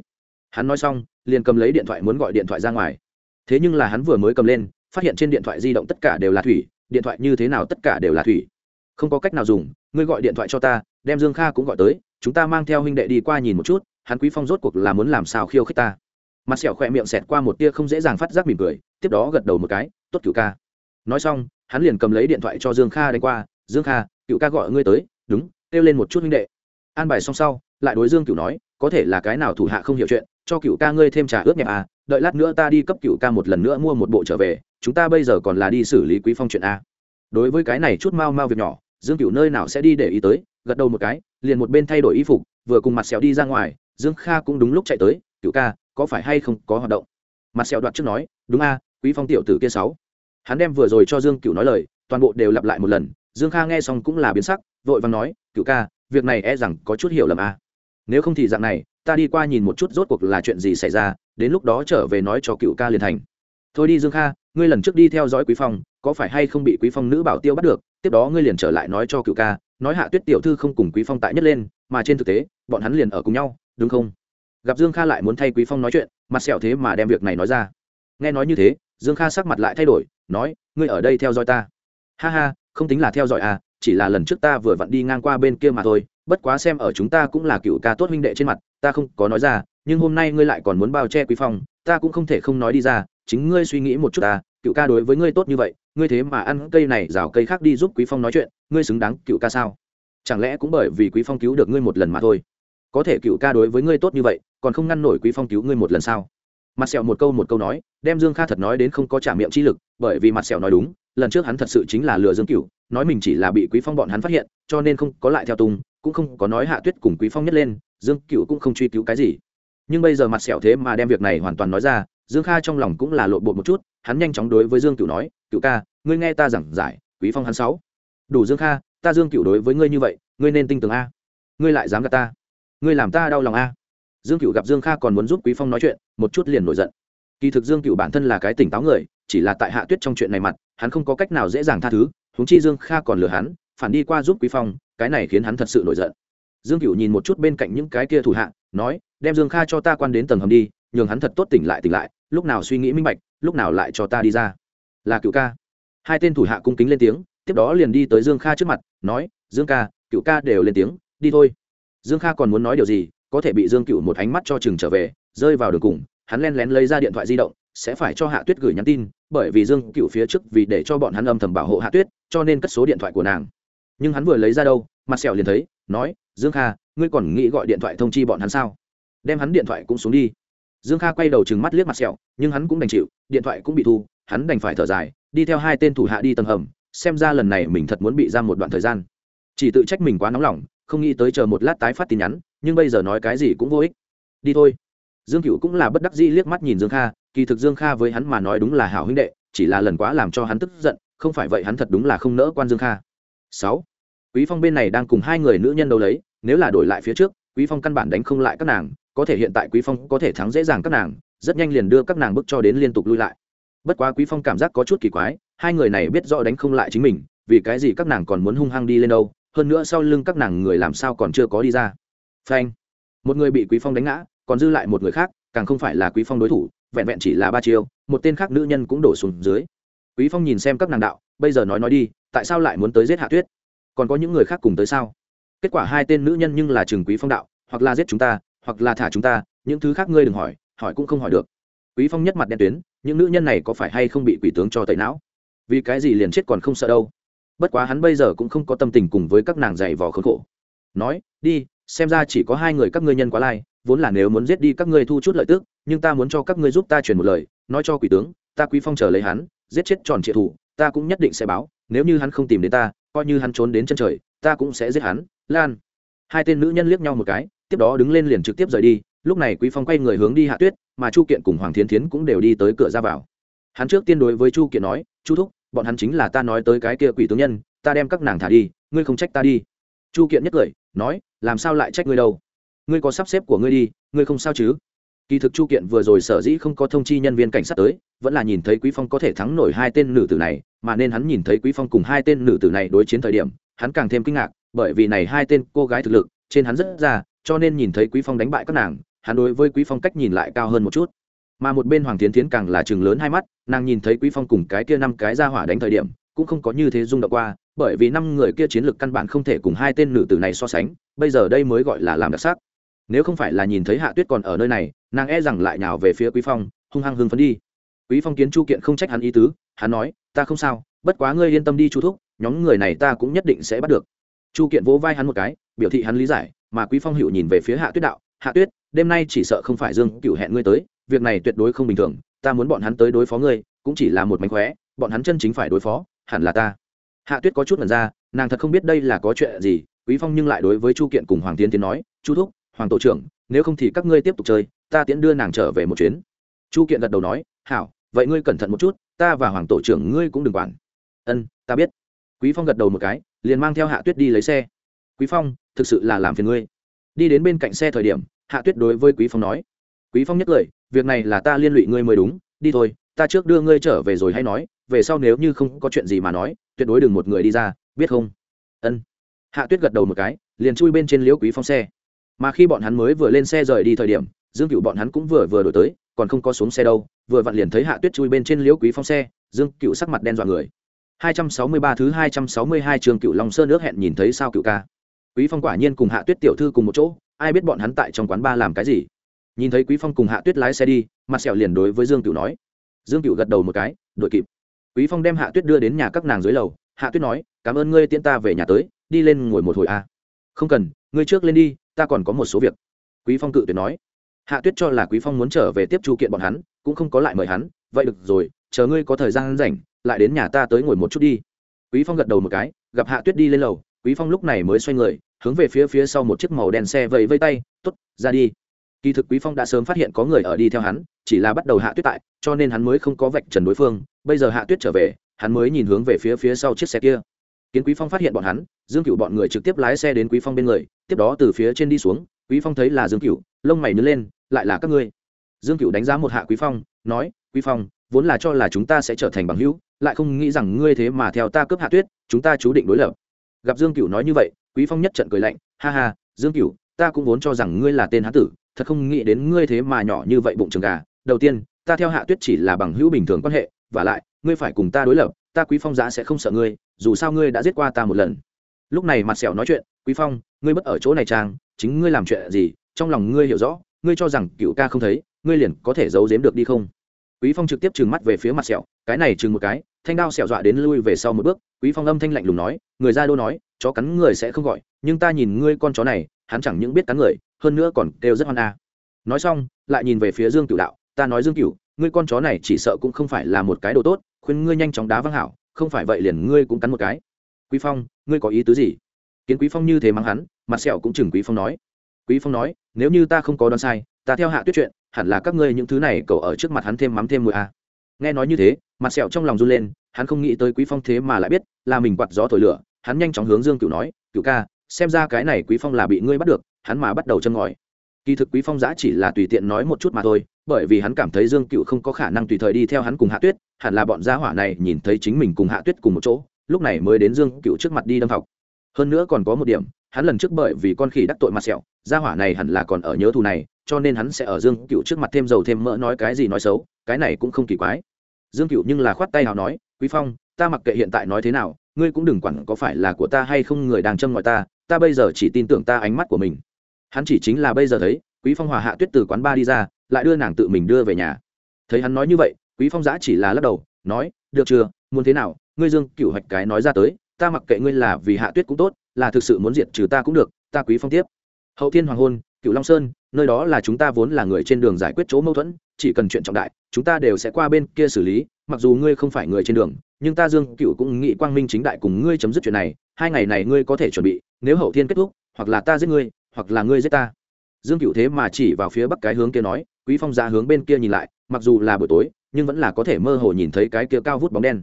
Hắn nói xong, liền cầm lấy điện thoại muốn gọi điện thoại ra ngoài. Thế nhưng là hắn vừa mới cầm lên, phát hiện trên điện thoại di động tất cả đều là thủy, điện thoại như thế nào tất cả đều là thủy. Không có cách nào dùng, ngươi gọi điện thoại cho ta, đem dương kha cũng gọi tới, chúng ta mang theo huynh đệ đi qua nhìn một chút, hắn quý phong rốt cuộc là muốn làm sao khiêu khích ta mặt sẹo khỏe miệng xẹt qua một tia không dễ dàng phát giác mỉm cười, tiếp đó gật đầu một cái, tốt cựu ca. Nói xong, hắn liền cầm lấy điện thoại cho dương kha đánh qua, dương kha, cựu ca gọi ngươi tới, đúng, kêu lên một chút huynh đệ. An bài xong sau, lại đối dương cựu nói, có thể là cái nào thủ hạ không hiểu chuyện, cho cựu ca ngươi thêm trà ướp nhẹp à đợi lát nữa ta đi cấp cựu ca một lần nữa mua một bộ trở về, chúng ta bây giờ còn là đi xử lý quý phong chuyện a. Đối với cái này chút mau mau việc nhỏ, dương cựu nơi nào sẽ đi để ý tới, gật đầu một cái, liền một bên thay đổi y phục, vừa cùng mặt sẹo đi ra ngoài, dương kha cũng đúng lúc chạy tới cựu ca có phải hay không có hoạt động? Mặt sẹo đoạt trước nói, đúng a, quý phong tiểu tử kia sáu. Hắn đem vừa rồi cho dương cựu nói lời, toàn bộ đều lặp lại một lần, dương kha nghe xong cũng là biến sắc, vội vàng nói cựu ca, việc này e rằng có chút hiểu lầm a. Nếu không thì dạng này, ta đi qua nhìn một chút rốt cuộc là chuyện gì xảy ra, đến lúc đó trở về nói cho cựu ca liền thành. Thôi đi dương kha, ngươi lần trước đi theo dõi quý phong, có phải hay không bị quý phong nữ bảo tiêu bắt được, tiếp đó ngươi liền trở lại nói cho cựu ca, nói hạ tuyết tiểu thư không cùng quý phong tại nhất lên, mà trên thực tế, bọn hắn liền ở cùng nhau, đúng không? Gặp dương kha lại muốn thay quý phong nói chuyện, mặt sẹo thế mà đem việc này nói ra. Nghe nói như thế, dương kha sắc mặt lại thay đổi, nói, ngươi ở đây theo dõi ta. Ha ha, không tính là theo dõi à chỉ là lần trước ta vừa vặn đi ngang qua bên kia mà thôi, bất quá xem ở chúng ta cũng là cựu ca tốt huynh đệ trên mặt, ta không có nói ra, nhưng hôm nay ngươi lại còn muốn bao che quý phong, ta cũng không thể không nói đi ra, chính ngươi suy nghĩ một chút ta cựu ca đối với ngươi tốt như vậy, ngươi thế mà ăn cây này rào cây khác đi giúp quý phong nói chuyện, ngươi xứng đáng cựu ca sao? Chẳng lẽ cũng bởi vì quý phong cứu được ngươi một lần mà thôi? Có thể cựu ca đối với ngươi tốt như vậy, còn không ngăn nổi quý phong cứu ngươi một lần sao? Mặt sẹo một câu một câu nói, đem dương kha thật nói đến không có trả miệng chi lực, bởi vì mặt sẹo nói đúng, lần trước hắn thật sự chính là lừa dương cựu nói mình chỉ là bị quý phong bọn hắn phát hiện, cho nên không có lại theo tung, cũng không có nói hạ tuyết cùng quý phong nhất lên, dương cựu cũng không truy cứu cái gì. Nhưng bây giờ mặt sẹo thế mà đem việc này hoàn toàn nói ra, dương kha trong lòng cũng là lộn bột một chút, hắn nhanh chóng đối với dương cựu nói cựu ca, ngươi nghe ta giảng giải, quý phong hắn sáu. Đủ dương kha, ta dương cựu đối với ngươi như vậy, ngươi nên tin tưởng a. Ngươi lại dám gạt ta ngươi làm ta đau lòng a. Dương cựu gặp dương kha còn muốn giúp quý phong nói chuyện, một chút liền nổi giận. Kỳ thực dương cựu bản thân là cái tỉnh táo người, chỉ là tại hạ tuyết trong chuyện này mặt, hắn không có cách nào dễ dàng tha thứ, huống chi dương kha còn lừa hắn, phản đi qua giúp quý phong, cái này khiến hắn thật sự nổi giận. Dương cựu nhìn một chút bên cạnh những cái kia thủ hạ, nói, đem dương kha cho ta quan đến tầng hầm đi, nhường hắn thật tốt tỉnh lại tỉnh lại, lúc nào suy nghĩ minh bạch, lúc nào lại cho ta đi ra. Là cựu ca. Hai tên thủ hạ cung kính lên tiếng, tiếp đó liền đi tới dương kha trước mặt, nói, dương ca cựu ca đều lên tiếng, đi thôi dương kha còn muốn nói điều gì, có thể bị dương cựu một ánh mắt cho chừng trở về, rơi vào đường cùng, hắn len lén lấy ra điện thoại di động, sẽ phải cho hạ tuyết gửi nhắn tin, bởi vì dương cựu phía trước vì để cho bọn hắn âm thầm bảo hộ hạ tuyết, cho nên cất số điện thoại của nàng. Nhưng hắn vừa lấy ra đâu, mặt sẹo liền thấy, nói, dương kha, ngươi còn nghĩ gọi điện thoại thông chi bọn hắn sao? Đem hắn điện thoại cũng xuống đi. Dương kha quay đầu chừng mắt liếc mặt sẹo, nhưng hắn cũng đành chịu, điện thoại cũng bị thu, hắn đành phải thở dài, đi theo hai tên thủ hạ đi tầng hầm, xem ra lần này mình thật muốn bị giam một đoạn thời gian. Chỉ tự trách mình quá nóng lòng không nghĩ tới chờ một lát tái phát tin nhắn, nhưng bây giờ nói cái gì cũng vô ích. Đi thôi. Dương cựu cũng là bất đắc dĩ liếc mắt nhìn dương kha, kỳ thực dương kha với hắn mà nói đúng là hảo huynh đệ, chỉ là lần quá làm cho hắn tức giận, không phải vậy hắn thật đúng là không nỡ quan dương kha. Sáu. Quý phong bên này đang cùng hai người nữ nhân đấu lấy, nếu là đổi lại phía trước, quý phong căn bản đánh không lại các nàng, có thể hiện tại quý phong có thể thắng dễ dàng các nàng, rất nhanh liền đưa các nàng bước cho đến liên tục lui lại. Bất quá quý phong cảm giác có chút kỳ quái, hai người này biết rõ đánh không lại chính mình, vì cái gì các nàng còn muốn hung hăng đi lên đâu hơn nữa sau lưng các nàng người làm sao còn chưa có đi ra. Phanh. Một người bị quý phong đánh ngã, còn dư lại một người khác, càng không phải là quý phong đối thủ, vẹn vẹn chỉ là ba chiêu, một tên khác nữ nhân cũng đổ xuống dưới. Quý phong nhìn xem các nàng đạo, bây giờ nói nói đi, tại sao lại muốn tới giết hạ tuyết? Còn có những người khác cùng tới sao? Kết quả hai tên nữ nhân nhưng là trừng quý phong đạo, hoặc là giết chúng ta, hoặc là thả chúng ta, những thứ khác ngươi đừng hỏi hỏi cũng không hỏi được. Quý phong nhất mặt đen tuyến, những nữ nhân này có phải hay không bị quỷ tướng cho tẩy não? Vì cái gì liền chết còn không sợ đâu? Bất quá hắn bây giờ cũng không có tâm tình cùng với các nàng dày vò khốn khổ. Nói, đi, xem ra chỉ có hai người các ngươi nhân quá lai, vốn là nếu muốn giết đi các ngươi thu chút lợi tức, nhưng ta muốn cho các ngươi giúp ta truyền một lời, nói cho quỷ tướng, ta quý phong chờ lấy hắn, giết chết tròn triệt thủ, ta cũng nhất định sẽ báo, nếu như hắn không tìm đến ta, coi như hắn trốn đến chân trời, ta cũng sẽ giết hắn. Lan. Hai tên nữ nhân liếc nhau một cái, tiếp đó đứng lên liền trực tiếp rời đi, lúc này quý phong quay người hướng đi hạ tuyết, mà chu kiện cùng hoàng thiến thiến cũng đều đi tới cửa ra vào. Hắn trước tiên đối với chu kiện nói, chu thúc bọn hắn chính là ta nói tới cái kia quỷ tướng nhân, ta đem các nàng thả đi, ngươi không trách ta đi. Chu kiện nhất cười, nói, làm sao lại trách ngươi đâu? Ngươi có sắp xếp của ngươi đi, ngươi không sao chứ? Kỳ thực chu kiện vừa rồi sở dĩ không có thông chi nhân viên cảnh sát tới, vẫn là nhìn thấy quý phong có thể thắng nổi hai tên nữ tử này, mà nên hắn nhìn thấy quý phong cùng hai tên nữ tử này đối chiến thời điểm, hắn càng thêm kinh ngạc, bởi vì này hai tên cô gái thực lực, trên hắn rất ra cho nên nhìn thấy quý phong đánh bại các nàng, hắn đối với quý phong cách nhìn lại cao hơn một chút mà một bên hoàng tiến tiến càng là chừng lớn hai mắt, nàng nhìn thấy quý phong cùng cái kia năm cái ra hỏa đánh thời điểm, cũng không có như thế rung động qua, bởi vì năm người kia chiến lược căn bản không thể cùng hai tên nữ tử này so sánh, bây giờ đây mới gọi là làm đặc sắc. Nếu không phải là nhìn thấy hạ tuyết còn ở nơi này, nàng e rằng lại nhào về phía quý phong, hung hăng hưng phấn đi. Quý phong kiến chu kiện không trách hắn ý tứ, hắn nói, ta không sao, bất quá ngươi yên tâm đi chu thúc, nhóm người này ta cũng nhất định sẽ bắt được. Chu kiện vỗ vai hắn một cái, biểu thị hắn lý giải, mà quý phong hữu nhìn về phía hạ tuyết đạo, hạ tuyết, đêm nay chỉ sợ không phải dương cựu hẹn ngươi tới việc này tuyệt đối không bình thường, ta muốn bọn hắn tới đối phó ngươi, cũng chỉ là một mánh khóe, bọn hắn chân chính phải đối phó, hẳn là ta. Hạ tuyết có chút lần ra, nàng thật không biết đây là có chuyện gì, quý phong nhưng lại đối với chu kiện cùng hoàng tiến tiến nói, chu thúc, hoàng tổ trưởng, nếu không thì các ngươi tiếp tục chơi, ta tiễn đưa nàng trở về một chuyến. Chu kiện gật đầu nói, hảo, vậy ngươi cẩn thận một chút, ta và hoàng tổ trưởng ngươi cũng đừng quản. Ân, ta biết. Quý phong gật đầu một cái, liền mang theo hạ tuyết đi lấy xe. Quý phong, thực sự là làm phiền ngươi. Đi đến bên cạnh xe thời điểm, hạ tuyết đối với quý phong nói quý phong nhất lời, việc này là ta liên lụy ngươi mới đúng, đi thôi, ta trước đưa ngươi trở về rồi hay nói, về sau nếu như không có chuyện gì mà nói, tuyệt đối đừng một người đi ra, biết không? Ân. Hạ tuyết gật đầu một cái, liền chui bên trên liễu quý phong xe. Mà khi bọn hắn mới vừa lên xe rời đi thời điểm, dương cựu bọn hắn cũng vừa vừa đổi tới, còn không có xuống xe đâu, vừa vặn liền thấy hạ tuyết chui bên trên liễu quý phong xe, dương cựu sắc mặt đen dọa người. 263 thứ 262 trường cựu long sơn nước hẹn nhìn thấy sao cựu ca? Quý phong quả nhiên cùng hạ tuyết tiểu thư cùng một chỗ, ai biết bọn hắn tại trong quán ba làm cái gì nhìn thấy quý phong cùng hạ tuyết lái xe đi, mặt sẹo liền đối với dương Cửu nói. Dương Cửu gật đầu một cái đội kịp. Quý phong đem hạ tuyết đưa đến nhà các nàng dưới lầu. Hạ tuyết nói, cảm ơn ngươi tiễn ta về nhà tới, đi lên ngồi một hồi a à. không cần, ngươi trước lên đi, ta còn có một số việc. Quý phong cự tuyệt nói. Hạ tuyết cho là quý phong muốn trở về tiếp chu kiện bọn hắn, cũng không có lại mời hắn. Vậy được rồi, chờ ngươi có thời gian rảnh, lại đến nhà ta tới ngồi một chút đi. Quý phong gật đầu một cái, gặp hạ tuyết đi lên lầu, quý phong lúc này mới xoay người, hướng về phía phía sau một chiếc màu đen xe vẫy vây tay, tốt, ra đi kỳ thực quý phong đã sớm phát hiện có người ở đi theo hắn, chỉ là bắt đầu hạ tuyết tại, cho nên hắn mới không có vạch trần đối phương. Bây giờ hạ tuyết trở về, hắn mới nhìn hướng về phía phía sau chiếc xe kia. Kiến quý phong phát hiện bọn hắn, dương cửu bọn người trực tiếp lái xe đến quý phong bên người, tiếp đó từ phía trên đi xuống. Quý phong thấy là dương cửu, lông mày nứt lên, lại là các ngươi. Dương cửu đánh giá một hạ quý phong, nói, quý phong, vốn là cho là chúng ta sẽ trở thành bằng hữu, lại không nghĩ rằng ngươi thế mà theo ta cướp hạ tuyết, chúng ta chú định đối lập. Gặp dương cửu nói như vậy, quý phong nhất trận cười lạnh, ha ha, dương cửu, ta cũng vốn cho rằng ngươi là tên hán tử thật không nghĩ đến ngươi thế mà nhỏ như vậy bụng trường gà. Đầu tiên, ta theo hạ tuyết chỉ là bằng hữu bình thường quan hệ, và lại, ngươi phải cùng ta đối lập, ta quý phong giá sẽ không sợ ngươi, dù sao ngươi đã giết qua ta một lần. Lúc này mặt sẹo nói chuyện, quý phong, ngươi bất ở chỗ này trang chính ngươi làm chuyện gì, trong lòng ngươi hiểu rõ, ngươi cho rằng cựu ca không thấy, ngươi liền có thể giấu giếm được đi không? Quý phong trực tiếp trừng mắt về phía mặt sẹo, cái này trừng một cái. Thanh đao sẹo dọa đến lui về sau một bước, quý phong âm thanh lạnh lùng nói, người ra đô nói, chó cắn người sẽ không gọi, nhưng ta nhìn ngươi con chó này, hắn chẳng những biết cắn người hơn nữa còn kêu rất hoan a. Nói xong, lại nhìn về phía dương cửu đạo, ta nói dương cửu, ngươi con chó này chỉ sợ cũng không phải là một cái đồ tốt, khuyên ngươi nhanh chóng đá văng hảo, không phải vậy liền ngươi cũng cắn một cái. Quý phong, ngươi có ý tứ gì? Kiến quý phong như thế mắng hắn, mặt sẹo cũng chừng quý phong nói. Quý phong nói, nếu như ta không có đoán sai, ta theo hạ tuyết chuyện, hẳn là các ngươi những thứ này cậu ở trước mặt hắn thêm mắm thêm mùi a. Nghe nói như thế, mặt sẹo trong lòng run lên, hắn không nghĩ tới quý phong thế mà lại biết là mình quạt gió thổi lửa, hắn nhanh chóng hướng dương cửu nói, cửu ca, xem ra cái này quý phong là bị ngươi bắt được hắn mà bắt đầu châm ngòi. Kỳ thực quý phong giã chỉ là tùy tiện nói một chút mà thôi, bởi vì hắn cảm thấy dương cựu không có khả năng tùy thời đi theo hắn cùng hạ tuyết, hẳn là bọn gia hỏa này nhìn thấy chính mình cùng hạ tuyết cùng một chỗ, lúc này mới đến dương cựu trước mặt đi đâm học hơn nữa còn có một điểm, hắn lần trước bởi vì con khỉ đắc tội mặt sẹo, gia hỏa này hẳn là còn ở nhớ thù này, cho nên hắn sẽ ở dương cựu trước mặt thêm dầu thêm mỡ nói cái gì nói xấu, cái này cũng không kỳ quái. Dương cựu nhưng là khoát tay nào nói, quý phong, ta mặc kệ hiện tại nói thế nào, ngươi cũng đừng quản có phải là của ta hay không người đang châm ngòi ta ta bây giờ chỉ tin tưởng ta ánh mắt của mình hắn chỉ chính là bây giờ thấy, quý phong hòa hạ tuyết từ quán ba đi ra, lại đưa nàng tự mình đưa về nhà. Thấy hắn nói như vậy, quý phong giã chỉ là lắc đầu, nói, được chưa, muốn thế nào, ngươi dương cửu hoạch cái nói ra tới, ta mặc kệ ngươi là vì hạ tuyết cũng tốt, là thực sự muốn diệt trừ ta cũng được, ta quý phong tiếp. Hậu thiên hoàng hôn, cửu long sơn, nơi đó là chúng ta vốn là người trên đường giải quyết chỗ mâu thuẫn, chỉ cần chuyện trọng đại, chúng ta đều sẽ qua bên kia xử lý, mặc dù ngươi không phải người trên đường, nhưng ta dương cửu cũng nghĩ quang minh chính đại cùng ngươi chấm dứt chuyện này, hai ngày này ngươi có thể chuẩn bị, nếu hậu thiên kết thúc, hoặc là ta giết ngươi hoặc là ngươi giết ta. Dương cựu thế mà chỉ vào phía bắc cái hướng kia nói, quý phong ra hướng bên kia nhìn lại, mặc dù là buổi tối, nhưng vẫn là có thể mơ hồ nhìn thấy cái kia cao vút bóng đen.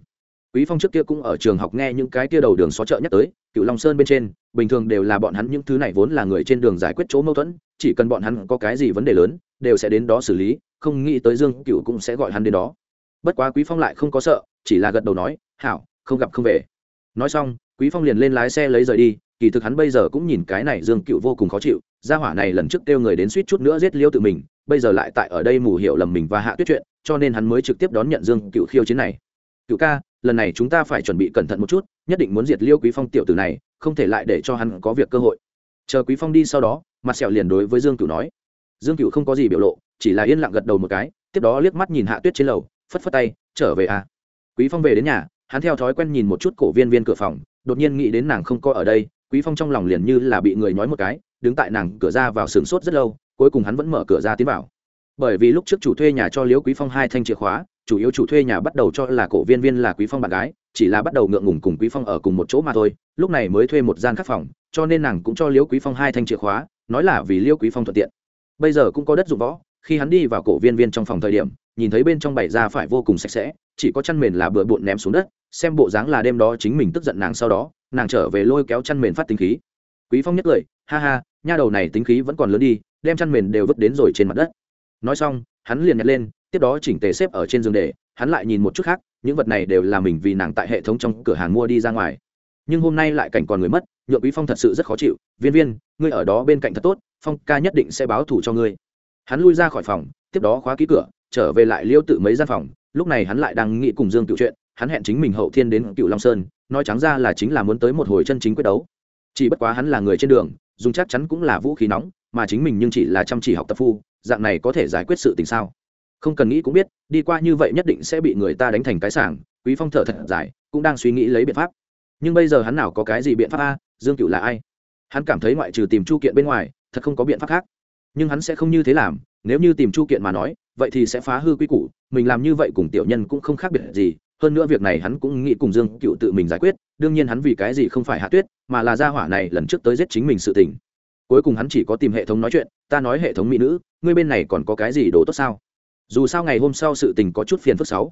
Quý phong trước kia cũng ở trường học nghe những cái kia đầu đường xó chợ nhắc tới cựu long sơn bên trên, bình thường đều là bọn hắn những thứ này vốn là người trên đường giải quyết chỗ mâu thuẫn, chỉ cần bọn hắn có cái gì vấn đề lớn, đều sẽ đến đó xử lý, không nghĩ tới dương cựu cũng sẽ gọi hắn đến đó. Bất quá quý phong lại không có sợ, chỉ là gật đầu nói, hảo, không gặp không về. Nói xong, quý phong liền lên lái xe lấy rời đi kỳ thực hắn bây giờ cũng nhìn cái này dương cựu vô cùng khó chịu, gia hỏa này lần trước kêu người đến suýt chút nữa giết liêu tự mình, bây giờ lại tại ở đây mù hiểu lầm mình và hạ tuyết chuyện, cho nên hắn mới trực tiếp đón nhận dương cựu khiêu chiến này. Cựu ca, lần này chúng ta phải chuẩn bị cẩn thận một chút, nhất định muốn diệt liêu quý phong tiểu tử này, không thể lại để cho hắn có việc cơ hội. Chờ quý phong đi sau đó, mặt sẹo liền đối với dương cựu nói. Dương cựu không có gì biểu lộ, chỉ là yên lặng gật đầu một cái, tiếp đó liếc mắt nhìn hạ tuyết trên lầu, phất phất tay, trở về à. Quý phong về đến nhà, hắn theo thói quen nhìn một chút cổ viên viên cửa phòng, đột nhiên nghĩ đến nàng không có ở đây quý phong trong lòng liền như là bị người nói một cái, đứng tại nàng cửa ra vào sừng sốt rất lâu, cuối cùng hắn vẫn mở cửa ra tiến vào. Bởi vì lúc trước chủ thuê nhà cho liễu quý phong hai thanh chìa khóa, chủ yếu chủ thuê nhà bắt đầu cho là cổ viên viên là quý phong bạn gái, chỉ là bắt đầu ngượng ngùng cùng quý phong ở cùng một chỗ mà thôi, lúc này mới thuê một gian khắc phòng, cho nên nàng cũng cho liễu quý phong hai thanh chìa khóa, nói là vì liễu quý phong thuận tiện. Bây giờ cũng có đất dụng võ, khi hắn đi vào cổ viên viên trong phòng thời điểm, nhìn thấy bên trong bày ra phải vô cùng sạch sẽ, chỉ có chăn mền là bừa bộn ném xuống đất, xem bộ dáng là đêm đó chính mình tức giận nàng sau đó nàng trở về lôi kéo chăn mền phát tính khí. Quý phong nhất cười ha ha, nha đầu này tính khí vẫn còn lớn đi, đem chăn mền đều vứt đến rồi trên mặt đất. Nói xong, hắn liền nhặt lên, tiếp đó chỉnh tề xếp ở trên giường để, hắn lại nhìn một chút khác, những vật này đều là mình vì nàng tại hệ thống trong cửa hàng mua đi ra ngoài. Nhưng hôm nay lại cảnh còn người mất, nhượng quý phong thật sự rất khó chịu, viên viên, ngươi ở đó bên cạnh thật tốt, phong ca nhất định sẽ báo thù cho ngươi. Hắn lui ra khỏi phòng, tiếp đó khóa ký cửa, trở về lại liêu tự mấy gian phòng, lúc này hắn lại đang nghĩ cùng dương cựu chuyện, hắn hẹn chính mình hậu thiên đến cựu long sơn nói trắng ra là chính là muốn tới một hồi chân chính quyết đấu. Chỉ bất quá hắn là người trên đường, dùng chắc chắn cũng là vũ khí nóng, mà chính mình nhưng chỉ là chăm chỉ học tập phu, dạng này có thể giải quyết sự tình sao? Không cần nghĩ cũng biết, đi qua như vậy nhất định sẽ bị người ta đánh thành cái sảng, quý phong thở thật dài, cũng đang suy nghĩ lấy biện pháp. Nhưng bây giờ hắn nào có cái gì biện pháp a, dương cựu là ai? Hắn cảm thấy ngoại trừ tìm chu kiện bên ngoài, thật không có biện pháp khác. Nhưng hắn sẽ không như thế làm, nếu như tìm chu kiện mà nói, vậy thì sẽ phá hư quy củ, mình làm như vậy cùng tiểu nhân cũng không khác biệt gì hơn nữa việc này hắn cũng nghĩ cùng dương cựu tự mình giải quyết, đương nhiên hắn vì cái gì không phải hạ tuyết, mà là gia hỏa này lần trước tới giết chính mình sự tình. Cuối cùng hắn chỉ có tìm hệ thống nói chuyện, ta nói hệ thống mỹ nữ, ngươi bên này còn có cái gì đồ tốt sao? Dù sao ngày hôm sau sự tình có chút phiền phức sáu.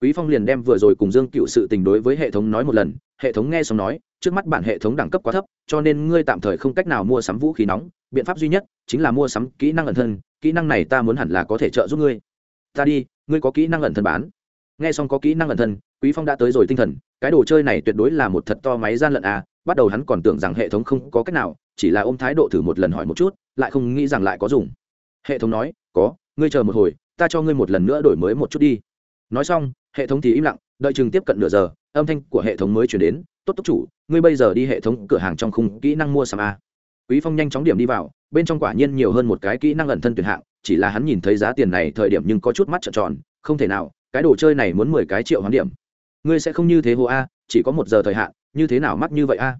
Quý phong liền đem vừa rồi cùng dương cựu sự tình đối với hệ thống nói một lần, hệ thống nghe xong nói, trước mắt bản hệ thống đẳng cấp quá thấp, cho nên ngươi tạm thời không cách nào mua sắm vũ khí nóng, biện pháp duy nhất chính là mua sắm kỹ năng ẩn thân, kỹ năng này ta muốn hẳn là có thể trợ giúp ngươi. Ta đi, ngươi có kỹ năng ẩn thân bán nghe xong có kỹ năng ẩn thân, quý phong đã tới rồi tinh thần, cái đồ chơi này tuyệt đối là một thật to máy gian lận à bắt đầu hắn còn tưởng rằng hệ thống không có cách nào, chỉ là ôm thái độ thử một lần hỏi một chút, lại không nghĩ rằng lại có dùng. Hệ thống nói, có, ngươi chờ một hồi, ta cho ngươi một lần nữa đổi mới một chút đi. Nói xong, hệ thống thì im lặng, đợi chừng tiếp cận nửa giờ, âm thanh của hệ thống mới chuyển đến, tốt túc chủ, ngươi bây giờ đi hệ thống cửa hàng trong khung kỹ năng mua sắm a. Quý phong nhanh chóng điểm đi vào, bên trong quả nhiên nhiều hơn một cái kỹ năng ẩn thân tuyển hạng, chỉ là hắn nhìn thấy giá tiền này thời điểm nhưng có chút mắt trợn tròn, không thể nào cái đồ chơi này muốn mười cái triệu hoán điểm. Ngươi sẽ không như thế hồ a, chỉ có một giờ thời hạn, như thế nào mắc như vậy a?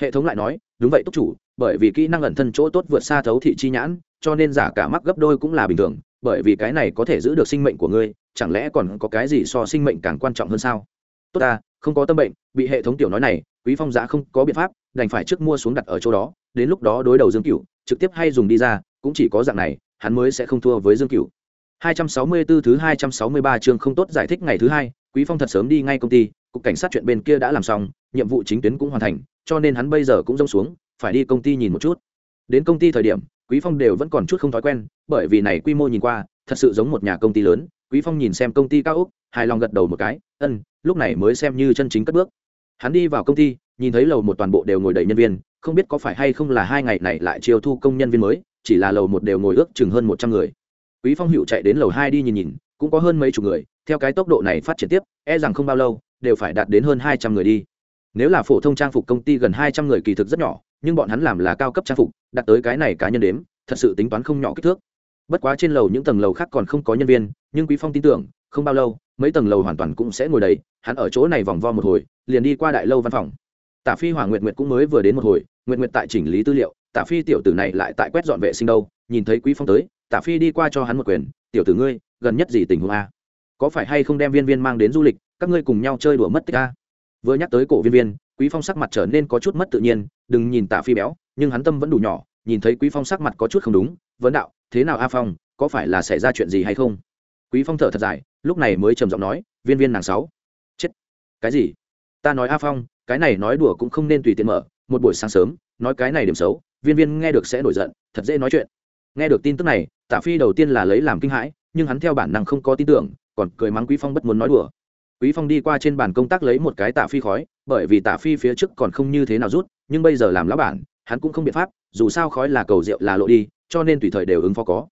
Hệ thống lại nói, đúng vậy túc chủ, bởi vì kỹ năng ẩn thân chỗ tốt vượt xa thấu thị chi nhãn, cho nên giả cả mắc gấp đôi cũng là bình thường, bởi vì cái này có thể giữ được sinh mệnh của ngươi, chẳng lẽ còn có cái gì so sinh mệnh càng quan trọng hơn sao? Tốt ta, không có tâm bệnh, bị hệ thống tiểu nói này, quý phong giá không có biện pháp, đành phải trước mua xuống đặt ở chỗ đó, đến lúc đó đối đầu dương cửu, trực tiếp hay dùng đi ra, cũng chỉ có dạng này, hắn mới sẽ không thua với dương cửu. 264 thứ 263 chương không tốt giải thích ngày thứ hai quý phong thật sớm đi ngay công ty cục cảnh sát chuyện bên kia đã làm xong nhiệm vụ chính tuyến cũng hoàn thành cho nên hắn bây giờ cũng rông xuống phải đi công ty nhìn một chút. Đến công ty thời điểm quý phong đều vẫn còn chút không thói quen bởi vì này quy mô nhìn qua thật sự giống một nhà công ty lớn. Quý phong nhìn xem công ty cao úc hài lòng gật đầu một cái "Ừm, lúc này mới xem như chân chính cất bước. Hắn đi vào công ty nhìn thấy lầu một toàn bộ đều ngồi đầy nhân viên không biết có phải hay không là hai ngày này lại chiêu thu công nhân viên mới chỉ là lầu một đều ngồi ước chừng hơn một trăm người quý phong hữu chạy đến lầu hai đi nhìn nhìn, cũng có hơn mấy chục người, theo cái tốc độ này phát triển tiếp e rằng không bao lâu, đều phải đạt đến hơn hai trăm người đi. Nếu là phổ thông trang phục công ty gần hai trăm người kỳ thực rất nhỏ, nhưng bọn hắn làm là cao cấp trang phục đạt tới cái này cá nhân đếm, thật sự tính toán không nhỏ kích thước. Bất quá trên lầu những tầng lầu khác còn không có nhân viên, nhưng quý phong tin tưởng, không bao lâu, mấy tầng lầu hoàn toàn cũng sẽ ngồi đấy hắn ở chỗ này vòng vo một hồi, liền đi qua đại lâu văn phòng. Tả phi hoàng nguyệt nguyệt cũng mới vừa đến một hồi, nguyệt nguyệt tại chỉnh lý tư liệu, tả phi tiểu tử này lại tại quét dọn vệ sinh đâu, nhìn thấy quý phong tới tả phi đi qua cho hắn một quyền, tiểu tử ngươi, gần nhất gì tình huống a? Có phải hay không đem viên viên mang đến du lịch, các ngươi cùng nhau chơi đùa mất tích a? Vừa nhắc tới cổ viên viên, quý phong sắc mặt trở nên có chút mất tự nhiên, đừng nhìn tả phi béo, nhưng hắn tâm vẫn đủ nhỏ, nhìn thấy quý phong sắc mặt có chút không đúng, vấn đạo, thế nào a phong, có phải là xảy ra chuyện gì hay không? Quý phong thở thật dài, lúc này mới trầm giọng nói, viên viên nàng sáu. Chết. Cái gì? Ta nói a phong, cái này nói đùa cũng không nên tùy tiện mở, một buổi sáng sớm, nói cái này điểm xấu, viên viên nghe được sẽ nổi giận, thật dễ nói chuyện nghe được tin tức này, tạ phi đầu tiên là lấy làm kinh hãi, nhưng hắn theo bản năng không có tin tưởng, còn cười mắng quý phong bất muốn nói đùa. Quý phong đi qua trên bàn công tác lấy một cái tạ phi khói, bởi vì tạ phi phía trước còn không như thế nào rút, nhưng bây giờ làm lão bản, hắn cũng không biện pháp, dù sao khói là cầu rượu là lộ đi, cho nên tùy thời đều ứng phó có.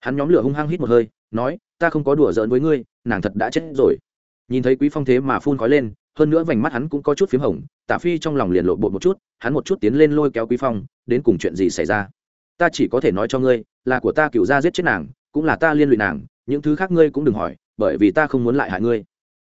Hắn nhóm lửa hung hăng hít một hơi, nói, ta không có đùa giỡn với ngươi, nàng thật đã chết rồi. Nhìn thấy quý phong thế mà phun khói lên, hơn nữa vành mắt hắn cũng có chút p h í m hồng, Tạ phi trong lòng liền lộ bột một chút, hắn một chút tiến lên lôi kéo quý phong, đến cùng chuyện gì xảy ra? Ta chỉ có thể nói cho ngươi, là của ta cựu ra giết chết nàng, cũng là ta liên lụy nàng, những thứ khác ngươi cũng đừng hỏi, bởi vì ta không muốn lại hại ngươi.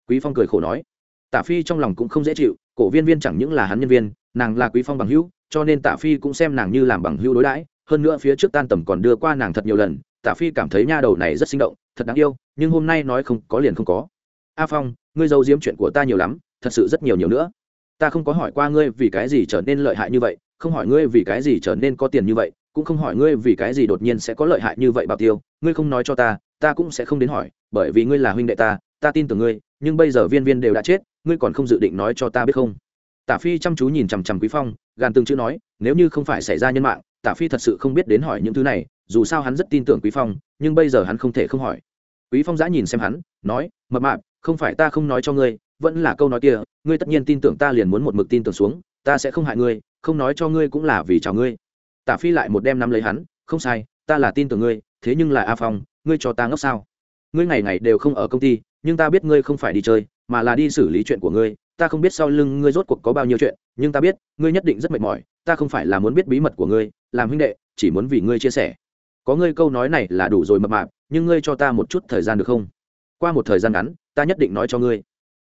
Quý phong cười khổ nói. Tả phi trong lòng cũng không dễ chịu, cổ viên viên chẳng những là hắn nhân viên, nàng là quý phong bằng hữu, cho nên tả phi cũng xem nàng như làm bằng hữu đối đãi, hơn nữa phía trước tan tầm còn đưa qua nàng thật nhiều lần, Tả phi cảm thấy nha đầu này rất sinh động, thật đáng yêu, nhưng hôm nay nói không có liền không có. A phong, ngươi giấu diếm chuyện của ta nhiều lắm, thật sự rất nhiều nhiều nữa. Ta không có hỏi qua ngươi vì cái gì trở nên lợi hại như vậy, không hỏi ngươi vì cái gì trở nên có tiền như vậy cũng không hỏi ngươi vì cái gì đột nhiên sẽ có lợi hại như vậy bảo tiêu, ngươi không nói cho ta ta cũng sẽ không đến hỏi, bởi vì ngươi là huynh đệ ta ta tin tưởng ngươi, nhưng bây giờ viên viên đều đã chết, ngươi còn không dự định nói cho ta biết không? Tả phi chăm chú nhìn chằm chằm quý phong, gàn từng chữ nói, nếu như không phải xảy ra nhân mạng, tả phi thật sự không biết đến hỏi những thứ này, dù sao hắn rất tin tưởng quý phong, nhưng bây giờ hắn không thể không hỏi. Quý phong giã nhìn xem hắn, nói, mập mạp, không phải ta không nói cho ngươi, vẫn là câu nói kia, ngươi tất nhiên tin tưởng ta liền muốn một mực tin tưởng xuống, ta sẽ không hại ngươi, không nói cho ngươi cũng là vì chào ngươi tả phi lại một đêm nắm lấy hắn, không sai, ta là tin tưởng ngươi, thế nhưng là a phong, ngươi cho ta ngốc sao? Ngươi ngày ngày đều không ở công ty, nhưng ta biết ngươi không phải đi chơi, mà là đi xử lý chuyện của ngươi. Ta không biết sau lưng ngươi rốt cuộc có bao nhiêu chuyện, nhưng ta biết, ngươi nhất định rất mệt mỏi. Ta không phải là muốn biết bí mật của ngươi, làm huynh đệ, chỉ muốn vì ngươi chia sẻ. Có ngươi câu nói này là đủ rồi mập mạp, nhưng ngươi cho ta một chút thời gian được không? Qua một thời gian ngắn, ta nhất định nói cho ngươi.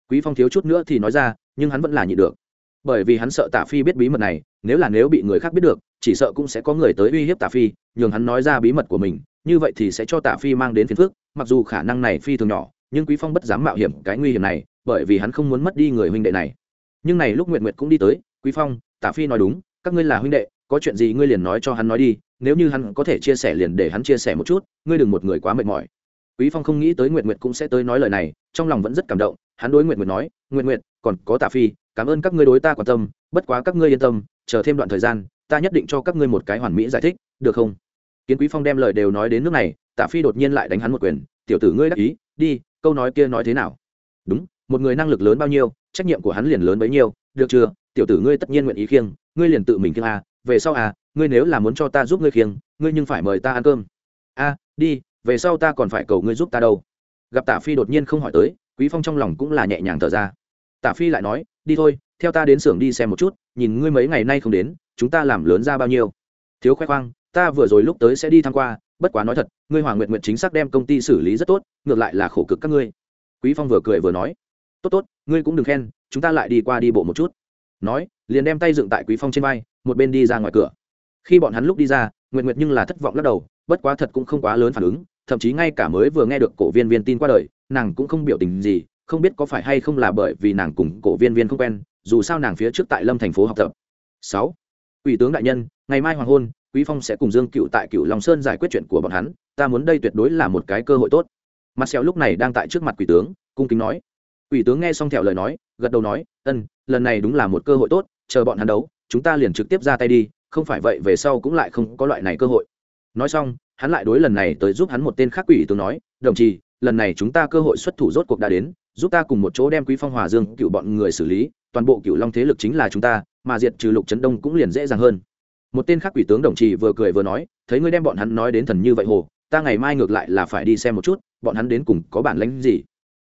Quý phong thiếu chút nữa thì nói ra, nhưng hắn vẫn là nhịn được bởi vì hắn sợ tạ phi biết bí mật này, nếu là nếu bị người khác biết được, chỉ sợ cũng sẽ có người tới uy hiếp tạ phi, nhường hắn nói ra bí mật của mình, như vậy thì sẽ cho tạ phi mang đến phiền phức, mặc dù khả năng này phi thường nhỏ, nhưng quý phong bất dám mạo hiểm cái nguy hiểm này, bởi vì hắn không muốn mất đi người huynh đệ này. Nhưng này lúc nguyện nguyện cũng đi tới, quý phong tạ phi nói đúng, các ngươi là huynh đệ, có chuyện gì ngươi liền nói cho hắn nói đi, nếu như hắn có thể chia sẻ liền để hắn chia sẻ một chút, ngươi đừng một người quá mệt mỏi. Quý phong không nghĩ tới nguyện nguyện cũng sẽ tới nói lời này, trong lòng vẫn rất cảm động, hắn đối nguyện nguyện nói nguyện nguyện còn có tạ phi cảm ơn các ngươi đối ta quan tâm, bất quá các ngươi yên tâm, chờ thêm đoạn thời gian, ta nhất định cho các ngươi một cái hoàn mỹ giải thích, được không? Kiến quý phong đem lời đều nói đến nước này, tạ phi đột nhiên lại đánh hắn một quyền, tiểu tử ngươi đắc ý, đi, câu nói kia nói thế nào? Đúng, một người năng lực lớn bao nhiêu, trách nhiệm của hắn liền lớn bấy nhiêu, được chưa? Tiểu tử ngươi tất nhiên nguyện ý khiêng, ngươi liền tự mình khiêng à. về sau à ngươi nếu là muốn cho ta giúp ngươi khiêng, ngươi nhưng phải mời ta ăn cơm. A, đi, về sau ta còn phải cầu ngươi giúp ta đâu. Gặp tạ phi đột nhiên không hỏi tới, quý phong trong lòng cũng là nhẹ nhàng thở ra. Tả phi lại nói, đi thôi, theo ta đến xưởng đi xem một chút, nhìn ngươi mấy ngày nay không đến, chúng ta làm lớn ra bao nhiêu. Thiếu khoe khoang, ta vừa rồi lúc tới sẽ đi tham qua, bất quá nói thật, ngươi hoàng nguyện nguyện chính xác đem công ty xử lý rất tốt, ngược lại là khổ cực các ngươi. Quý phong vừa cười vừa nói, tốt tốt, ngươi cũng đừng khen, chúng ta lại đi qua đi bộ một chút. Nói, liền đem tay dựng tại quý phong trên vai, một bên đi ra ngoài cửa. Khi bọn hắn lúc đi ra nguyện nguyện nhưng là thất vọng lắc đầu, bất quá thật cũng không quá lớn phản ứng, thậm chí ngay cả mới vừa nghe được cổ viên viên tin qua đời, nàng cũng không biểu tình gì không biết có phải hay không là bởi vì nàng cùng cổ viên viên không quen, dù sao nàng phía trước tại lâm thành phố học tập. Sáu, ủy tướng đại nhân, ngày mai hoàng hôn, quý phong sẽ cùng dương cựu tại cựu long sơn giải quyết chuyện của bọn hắn, ta muốn đây tuyệt đối là một cái cơ hội tốt. Mặt xẻo lúc này đang tại trước mặt quỷ tướng, cung kính nói. Quỷ tướng nghe xong theo lời nói, gật đầu nói, ân, lần này đúng là một cơ hội tốt, chờ bọn hắn đấu, chúng ta liền trực tiếp ra tay đi, không phải vậy về sau cũng lại không có loại này cơ hội. Nói xong, hắn lại đối lần này tới giúp hắn một tên khác quỷ tướng nói, đồng chí, lần này chúng ta cơ hội xuất thủ rốt cuộc đã đến giúp ta cùng một chỗ đem quý phong hòa dương cựu bọn người xử lý, toàn bộ cựu long thế lực chính là chúng ta, mà diệt trừ lục trấn đông cũng liền dễ dàng hơn. Một tên khác quỷ tướng đồng trì vừa cười vừa nói, thấy ngươi đem bọn hắn nói đến thần như vậy hồ, ta ngày mai ngược lại là phải đi xem một chút, bọn hắn đến cùng có bản lãnh gì?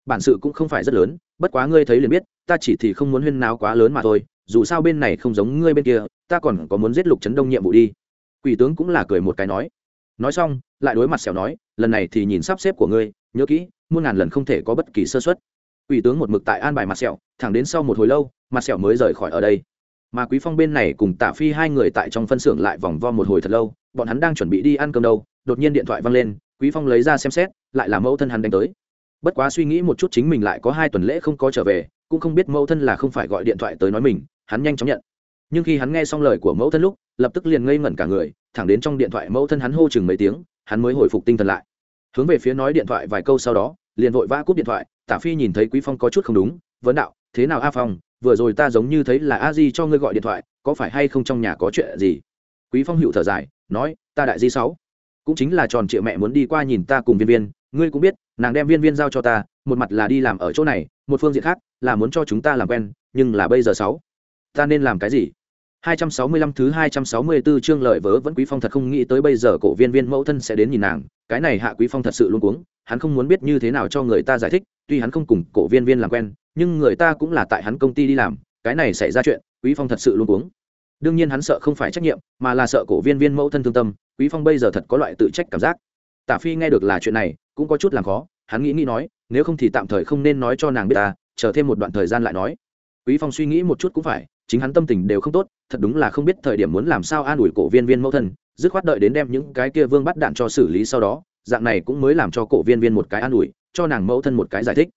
Bản sự cũng không phải rất lớn, bất quá ngươi thấy liền biết, ta chỉ thì không muốn huyên náo quá lớn mà thôi, dù sao bên này không giống ngươi bên kia, ta còn có muốn giết lục trấn đông nhiệm vụ đi. Quỷ tướng cũng là cười một cái nói. Nói xong, lại đối mặt xẻo nói, lần này thì nhìn sắp xếp của ngươi, nhớ kỹ, muôn ngàn lần không thể có bất kỳ sơ xuất quỷ tướng một mực tại an bài mặt sẹo, thẳng đến sau một hồi lâu mặt sẹo mới rời khỏi ở đây. Mà quý phong bên này cùng Tả phi hai người tại trong phân xưởng lại vòng vo một hồi thật lâu, bọn hắn đang chuẩn bị đi ăn cơm đâu, đột nhiên điện thoại văng lên, quý phong lấy ra xem xét, lại là mẫu thân hắn đánh tới. Bất quá suy nghĩ một chút chính mình lại có hai tuần lễ không có trở về, cũng không biết mẫu thân là không phải gọi điện thoại tới nói mình, hắn nhanh chóng nhận. Nhưng khi hắn nghe xong lời của mẫu thân lúc, lập tức liền ngây ngẩn cả người, thẳng đến trong điện thoại mẫu thân hắn hô chừng mấy tiếng, hắn mới hồi phục tinh thần lại. Hướng về phía nói điện thoại vài câu sau đó, liền vội vã cúp điện thoại tả phi nhìn thấy quý phong có chút không đúng, vấn đạo, thế nào a phong? Vừa rồi ta giống như thấy là a di cho ngươi gọi điện thoại, có phải hay không trong nhà có chuyện gì? Quý phong hữu thở dài, nói, ta đại di sáu, cũng chính là tròn triệu mẹ muốn đi qua nhìn ta cùng viên viên, ngươi cũng biết, nàng đem viên viên giao cho ta, một mặt là đi làm ở chỗ này, một phương diện khác là muốn cho chúng ta làm quen, nhưng là bây giờ sáu, ta nên làm cái gì? 265 thứ 264 chương lợi vớ vẫn Quý Phong thật không nghĩ tới bây giờ cổ viên viên mẫu thân sẽ đến nhìn nàng, cái này hạ Quý Phong thật sự luôn cuống, hắn không muốn biết như thế nào cho người ta giải thích, tuy hắn không cùng cổ viên viên làm quen, nhưng người ta cũng là tại hắn công ty đi làm, cái này xảy ra chuyện, Quý Phong thật sự luôn cuống. Đương nhiên hắn sợ không phải trách nhiệm, mà là sợ cổ viên viên mẫu thân thương tâm, Quý Phong bây giờ thật có loại tự trách cảm giác. Tả Phi nghe được là chuyện này, cũng có chút làm khó, hắn nghĩ nghĩ nói, nếu không thì tạm thời không nên nói cho nàng biết ta, chờ thêm một đoạn thời gian lại nói. Quý Phong suy nghĩ một chút cũng phải, chính hắn tâm tình đều không tốt, thật đúng là không biết thời điểm muốn làm sao an ủi cổ viên viên mẫu thân, dứt khoát đợi đến đem những cái kia vương bắt đạn cho xử lý sau đó, dạng này cũng mới làm cho cổ viên viên một cái an ủi, cho nàng mẫu thân một cái giải thích.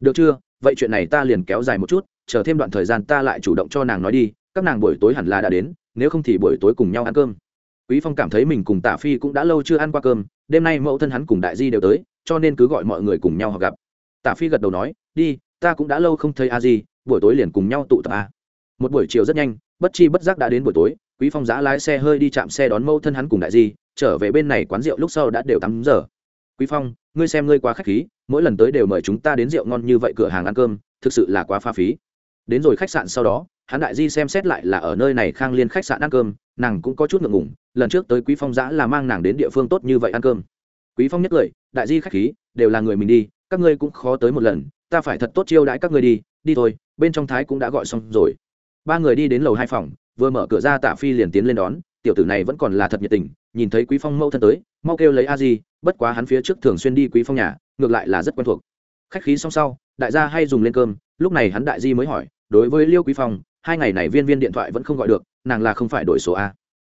Được chưa? Vậy chuyện này ta liền kéo dài một chút, chờ thêm đoạn thời gian ta lại chủ động cho nàng nói đi, các nàng buổi tối hẳn là đã đến, nếu không thì buổi tối cùng nhau ăn cơm. Quý phong cảm thấy mình cùng tả phi cũng đã lâu chưa ăn qua cơm, đêm nay mẫu thân hắn cùng đại di đều tới, cho nên cứ gọi mọi người cùng nhau họ gặp. Tả phi gật đầu nói, đi, ta cũng đã lâu không thấy a di, buổi tối liền cùng nhau tụ tập a một buổi chiều rất nhanh, bất chi bất giác đã đến buổi tối, quý phong giã lái xe hơi đi chạm xe đón mẫu thân hắn cùng đại di, trở về bên này quán rượu lúc sau đã đều tắm giờ. Quý phong, ngươi xem ngươi quá khách khí, mỗi lần tới đều mời chúng ta đến rượu ngon như vậy cửa hàng ăn cơm, thực sự là quá pha phí. Đến rồi khách sạn sau đó, hắn đại di xem xét lại là ở nơi này khang liên khách sạn ăn cơm, nàng cũng có chút ngượng ngùng, lần trước tới quý phong giã là mang nàng đến địa phương tốt như vậy ăn cơm. Quý phong nhất cười đại di khách khí, đều là người mình đi, các ngươi cũng khó tới một lần, ta phải thật tốt chiêu đãi các ngươi đi đi thôi, bên trong thái cũng đã gọi xong rồi ba người đi đến lầu hai phòng, vừa mở cửa ra tạ phi liền tiến lên đón, tiểu tử này vẫn còn là thật nhiệt tình, nhìn thấy quý phong mâu thân tới, mau kêu lấy a di, bất quá hắn phía trước thường xuyên đi quý phong nhà, ngược lại là rất quen thuộc. Khách khí xong sau, đại gia hay dùng lên cơm, lúc này hắn đại di mới hỏi, đối với liêu quý phong, hai ngày này viên viên điện thoại vẫn không gọi được, nàng là không phải đổi số a.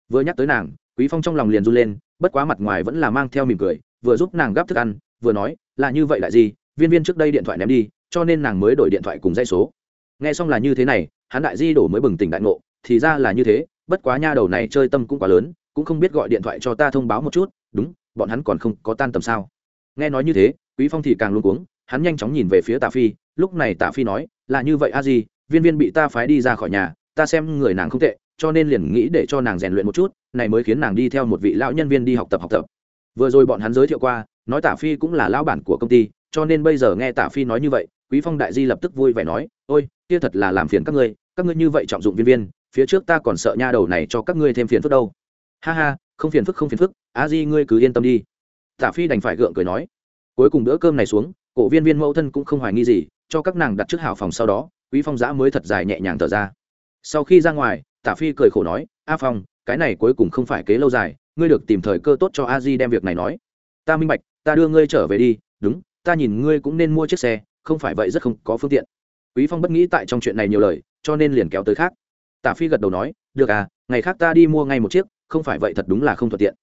Vừa nhắc tới nàng, quý phong trong lòng liền run lên, bất quá mặt ngoài vẫn là mang theo mỉm cười, vừa giúp nàng gắp thức ăn, vừa nói, là như vậy đại gì viên viên trước đây điện thoại ném đi, cho nên nàng mới đổi điện thoại cùng dây số. Nghe xong là như thế này hắn đại di đổ mới bừng tỉnh đại ngộ, thì ra là như thế, bất quá nha đầu này chơi tâm cũng quá lớn, cũng không biết gọi điện thoại cho ta thông báo một chút, đúng, bọn hắn còn không có tan tầm sao. Nghe nói như thế, quý phong thì càng luôn cuống, hắn nhanh chóng nhìn về phía tạ phi, lúc này tạ phi nói, là như vậy a di, viên viên bị ta phái đi ra khỏi nhà, ta xem người nàng không tệ, cho nên liền nghĩ để cho nàng rèn luyện một chút, này mới khiến nàng đi theo một vị lão nhân viên đi học tập học tập. Vừa rồi bọn hắn giới thiệu qua, nói tả phi cũng là lão bản của công ty, cho nên bây giờ nghe tả phi nói như vậy, quý phong đại di lập tức vui vẻ nói ôi, kia thật là làm phiền các ngươi các ngươi như vậy trọng dụng viên viên, phía trước ta còn sợ nha đầu này cho các ngươi thêm phiền phức đâu. Ha ha, không phiền phức, không phiền phức, a di ngươi cứ yên tâm đi. Tả phi đành phải gượng cười nói. Cuối cùng bữa cơm này xuống, cổ viên viên mẫu thân cũng không hoài nghi gì, cho các nàng đặt trước hào phòng sau đó, quý phong giã mới thật dài nhẹ nhàng thở ra. Sau khi ra ngoài tả phi cười khổ nói, a phong, cái này cuối cùng không phải kế lâu dài, ngươi được tìm thời cơ tốt cho a di đem việc này nói. Ta minh bạch, ta đưa ngươi trở về đi, đúng, ta nhìn ngươi cũng nên mua chiếc xe, không phải vậy rất không có phương tiện quý phong bất nghĩ tại trong chuyện này nhiều lời, cho nên liền kéo tới khác. Tả phi gật đầu nói, được à ngày khác ta đi mua ngay một chiếc, không phải vậy thật đúng là không thuận tiện.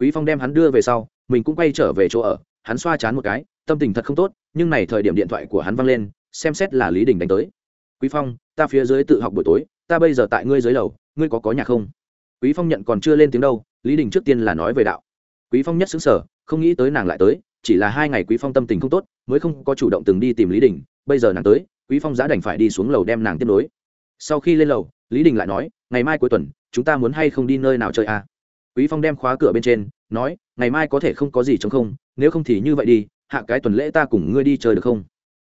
Quý phong đem hắn đưa về sau, mình cũng quay trở về chỗ ở, hắn xoa chán một cái, tâm tình thật không tốt, nhưng này thời điểm điện thoại của hắn văng lên, xem xét là lý đình đánh tới. Quý phong, ta phía dưới tự học buổi tối, ta bây giờ tại ngươi dưới lầu, ngươi có có nhà không? Quý phong nhận còn chưa lên tiếng đâu, lý đình trước tiên là nói về đạo. Quý phong nhất xứng sở không nghĩ tới nàng lại tới, chỉ là hai ngày quý phong tâm tình không tốt, mới không có chủ động từng đi tìm lý đình bây giờ nàng tới, quý phong giá đành phải đi xuống lầu đem nàng tiếp nối. Sau khi lên lầu, lý đình lại nói, ngày mai cuối tuần, chúng ta muốn hay không đi nơi nào chơi à? quý phong đem khóa cửa bên trên, nói, ngày mai có thể không có gì chống không, nếu không thì như vậy đi, hạ cái tuần lễ ta cùng ngươi đi chơi được không?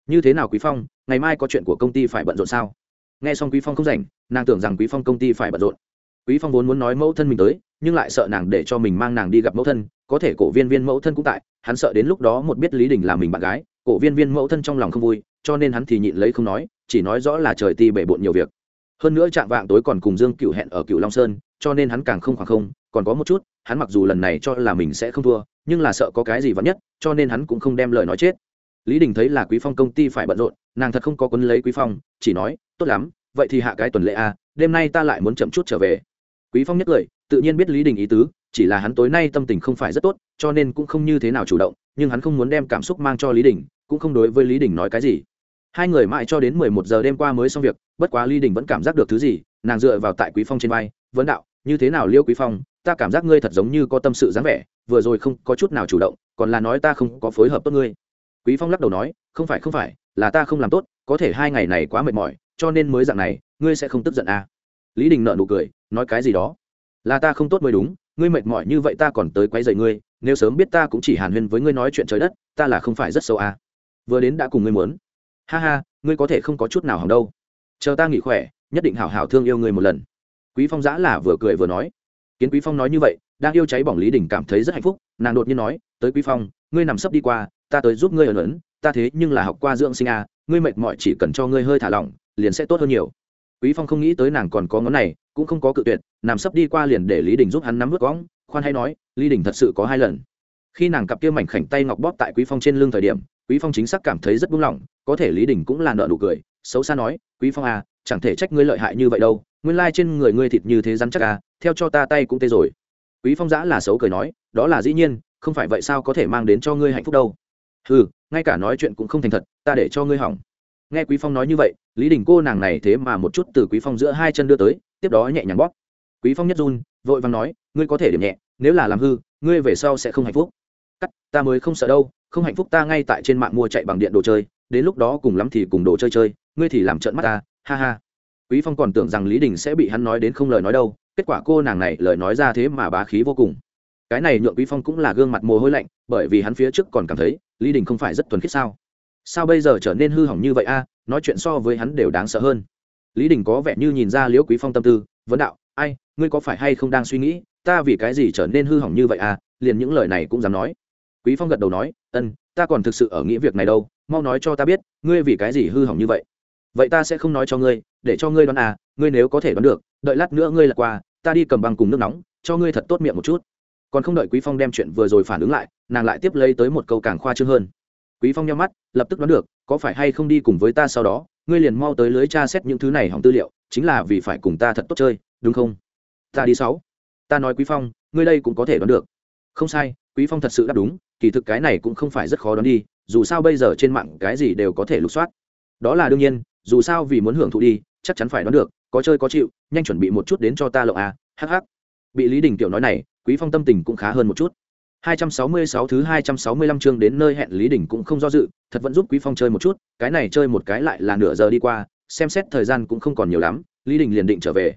Như thế nào quý phong, ngày mai có chuyện của công ty phải bận rộn sao? Nghe xong quý phong không rảnh, nàng tưởng rằng quý phong công ty phải bận rộn. Quý phong vốn muốn nói mẫu thân mình tới, nhưng lại sợ nàng để cho mình mang nàng đi gặp mẫu thân, có thể cổ viên viên mẫu thân cũng tại, hắn sợ đến lúc đó một biết lý đình là mình bạn gái, cổ viên viên mẫu thân trong lòng không vui cho nên hắn thì nhịn lấy không nói chỉ nói rõ là trời ti bể bộn nhiều việc. Hơn nữa chạm vạng tối còn cùng dương cựu hẹn ở cựu long sơn cho nên hắn càng không khoảng không còn có một chút hắn mặc dù lần này cho là mình sẽ không thua nhưng là sợ có cái gì vắn nhất cho nên hắn cũng không đem lời nói chết. Lý đình thấy là quý phong công ty phải bận rộn nàng thật không có quấn lấy quý phong chỉ nói tốt lắm vậy thì hạ cái tuần lễ a à, đêm nay ta lại muốn chậm chút trở về. Quý phong nhất lời tự nhiên biết lý đình ý tứ chỉ là hắn tối nay tâm tình không phải rất tốt cho nên cũng không như thế nào chủ động nhưng hắn không muốn đem cảm xúc mang cho lý đình cũng không đối với lý đình nói cái gì hai người mãi cho đến mười một giờ đêm qua mới xong việc, bất quá lý đình vẫn cảm giác được thứ gì, nàng dựa vào tại quý phong trên vai, vấn đạo, như thế nào liêu quý phong, ta cảm giác ngươi thật giống như có tâm sự dáng vẻ, vừa rồi không có chút nào chủ động, còn là nói ta không có phối hợp tốt ngươi quý phong lắc đầu nói, không phải không phải, là ta không làm tốt, có thể hai ngày này quá mệt mỏi, cho nên mới dạng này, ngươi sẽ không tức giận à. lý đình nợ nụ cười, nói cái gì đó là ta không tốt mới đúng, ngươi mệt mỏi như vậy ta còn tới quấy rầy ngươi, nếu sớm biết ta cũng chỉ hàn huyên với ngươi nói chuyện trời đất, ta là không phải rất sâu à. vừa đến đã cùng ngươi muốn ha ha ngươi có thể không có chút nào hỏng đâu. Chờ ta nghỉ khỏe nhất định hảo hảo thương yêu ngươi một lần. Quý phong giã là vừa cười vừa nói. Kiến quý phong nói như vậy đang yêu cháy bỏng lý đình cảm thấy rất hạnh phúc nàng đột nhiên nói tới quý phong ngươi nằm sấp đi qua ta tới giúp ngươi ở lớn. ta thế nhưng là học qua dưỡng sinh à, ngươi mệt mỏi chỉ cần cho ngươi hơi thả lỏng liền sẽ tốt hơn nhiều. Quý phong không nghĩ tới nàng còn có ngón này cũng không có cự tuyệt nằm sấp đi qua liền để lý đình giúp hắn nắm vớt cõng khoan hay nói lý đình thật sự có hai lần. Khi nàng cặp kia mảnh khảnh tay ngọc bóp tại quý phong trên lưng thời điểm quý phong chính xác cảm thấy rất buông lỏng có thể lý đình cũng là nợ nụ cười, xấu xa nói, quý phong à chẳng thể trách ngươi lợi hại như vậy đâu, nguyên lai trên người ngươi thịt như thế rắn chắc à theo cho ta tay cũng tê rồi. Quý phong giã là xấu cười nói, đó là dĩ nhiên, không phải vậy sao có thể mang đến cho ngươi hạnh phúc đâu? Ừ ngay cả nói chuyện cũng không thành thật, ta để cho ngươi hỏng. Nghe quý phong nói như vậy, lý đình cô nàng này thế mà một chút từ quý phong giữa hai chân đưa tới, tiếp đó nhẹ nhàng bóp. Quý phong nhất run, vội vàng nói, ngươi có thể điểm nhẹ, nếu là làm hư, ngươi về sau sẽ không hạnh phúc. Cắt, ta mới không sợ đâu, không hạnh phúc ta ngay tại trên mạng mua chạy bằng điện đồ chơi đến lúc đó cùng lắm thì cùng đồ chơi chơi, ngươi thì làm trợn mắt ta, ha ha. Quý phong còn tưởng rằng lý đình sẽ bị hắn nói đến không lời nói đâu, kết quả cô nàng này lời nói ra thế mà bá khí vô cùng. Cái này nhượng quý phong cũng là gương mặt mồ hôi lạnh, bởi vì hắn phía trước còn cảm thấy lý đình không phải rất thuần khiết sao? Sao bây giờ trở nên hư hỏng như vậy a? À? Nói chuyện so với hắn đều đáng sợ hơn. Lý đình có vẻ như nhìn ra liễu quý phong tâm tư, vấn đạo, ai, ngươi có phải hay không đang suy nghĩ, ta vì cái gì trở nên hư hỏng như vậy à liền những lời này cũng dám nói. Quý phong gật đầu nói, ân, ta còn thực sự ở nghĩ việc này đâu mau nói cho ta biết, ngươi vì cái gì hư hỏng như vậy? Vậy ta sẽ không nói cho ngươi, để cho ngươi đoán à ngươi nếu có thể đoán được, đợi lát nữa ngươi là qua, ta đi cầm băng cùng nước nóng, cho ngươi thật tốt miệng một chút. Còn không đợi quý phong đem chuyện vừa rồi phản ứng lại, nàng lại tiếp lấy tới một câu càng khoa trương hơn. Quý phong nhắm mắt, lập tức đoán được, có phải hay không đi cùng với ta sau đó, ngươi liền mau tới lưới tra xét những thứ này hỏng tư liệu, chính là vì phải cùng ta thật tốt chơi, đúng không? Ta đi sáu. Ta nói quý phong, ngươi đây cũng có thể đoán được. Không sai, quý phong thật sự đáp đúng, kỳ thực cái này cũng không phải rất khó đoán đi dù sao bây giờ trên mạng cái gì đều có thể lục soát đó là đương nhiên dù sao vì muốn hưởng thụ đi chắc chắn phải đoán được có chơi có chịu nhanh chuẩn bị một chút đến cho ta lộng à hắc hắc bị lý đình tiểu nói này quý phong tâm tình cũng khá hơn một chút 266 thứ 265 chương đến nơi hẹn Lý Đình cũng không do dự, thật vẫn giúp Quý Phong chơi một chút, cái này chơi một cái lại là nửa giờ đi qua, xem xét thời gian cũng không còn nhiều lắm, Lý Đình liền định trở về.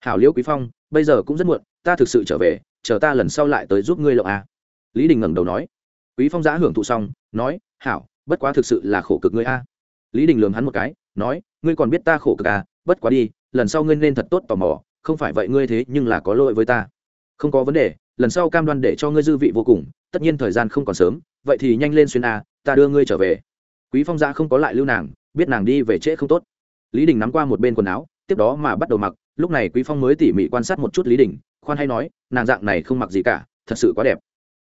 Hảo Liễu Quý Phong, bây giờ cũng rất muộn, ta thực sự trở về, chờ ta lần sau lại tới giúp ngươi lộng à. Lý Đình ngẩng đầu nói. Quý Phong giã hưởng thụ xong, nói, "Hảo, bất quá thực sự là khổ cực ngươi a." Lý Đình lườm hắn một cái, nói, "Ngươi còn biết ta khổ cực à, bất quá đi, lần sau ngươi nên thật tốt tò mò, không phải vậy ngươi thế nhưng là có lỗi với ta." Không có vấn đề, lần sau cam đoan để cho ngươi dư vị vô cùng tất nhiên thời gian không còn sớm vậy thì nhanh lên xuyên a ta đưa ngươi trở về quý phong giã không có lại lưu nàng biết nàng đi về trễ không tốt lý đình nắm qua một bên quần áo tiếp đó mà bắt đầu mặc lúc này quý phong mới tỉ mỉ quan sát một chút lý đình khoan hay nói nàng dạng này không mặc gì cả thật sự quá đẹp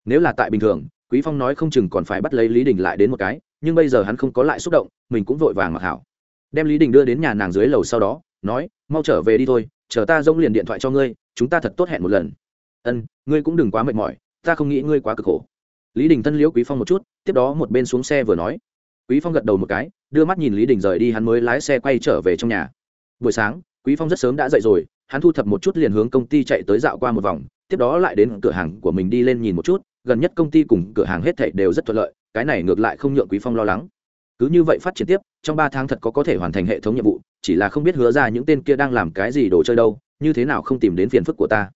nếu là tại bình thường quý phong nói không chừng còn phải bắt lấy lý đình lại đến một cái, nhưng bây giờ hắn không có lại xúc động, mình cũng vội vàng mặc hảo. Đem lý đình đưa đến nhà nàng dưới lầu sau đó, nói, mau trở về đi thôi, chờ ta rông liền điện thoại cho ngươi, chúng ta thật tốt hẹn một lần. Ân, ngươi cũng đừng quá mệt mỏi, ta không nghĩ ngươi quá cực khổ. Lý đình thân liễu quý phong một chút, tiếp đó một bên xuống xe vừa nói. Quý phong gật đầu một cái, đưa mắt nhìn lý đình rời đi, hắn mới lái xe quay trở về trong nhà. Buổi sáng, quý phong rất sớm đã dậy rồi, hắn thu thập một chút liền hướng công ty chạy tới dạo qua một vòng tiếp đó lại đến cửa hàng của mình đi lên nhìn một chút, gần nhất công ty cùng cửa hàng hết thảy đều rất thuận lợi, cái này ngược lại không nhượng quý phong lo lắng. Cứ như vậy phát triển tiếp, trong ba tháng thật có có thể hoàn thành hệ thống nhiệm vụ, chỉ là không biết hứa ra những tên kia đang làm cái gì đồ chơi đâu, như thế nào không tìm đến phiền phức của ta.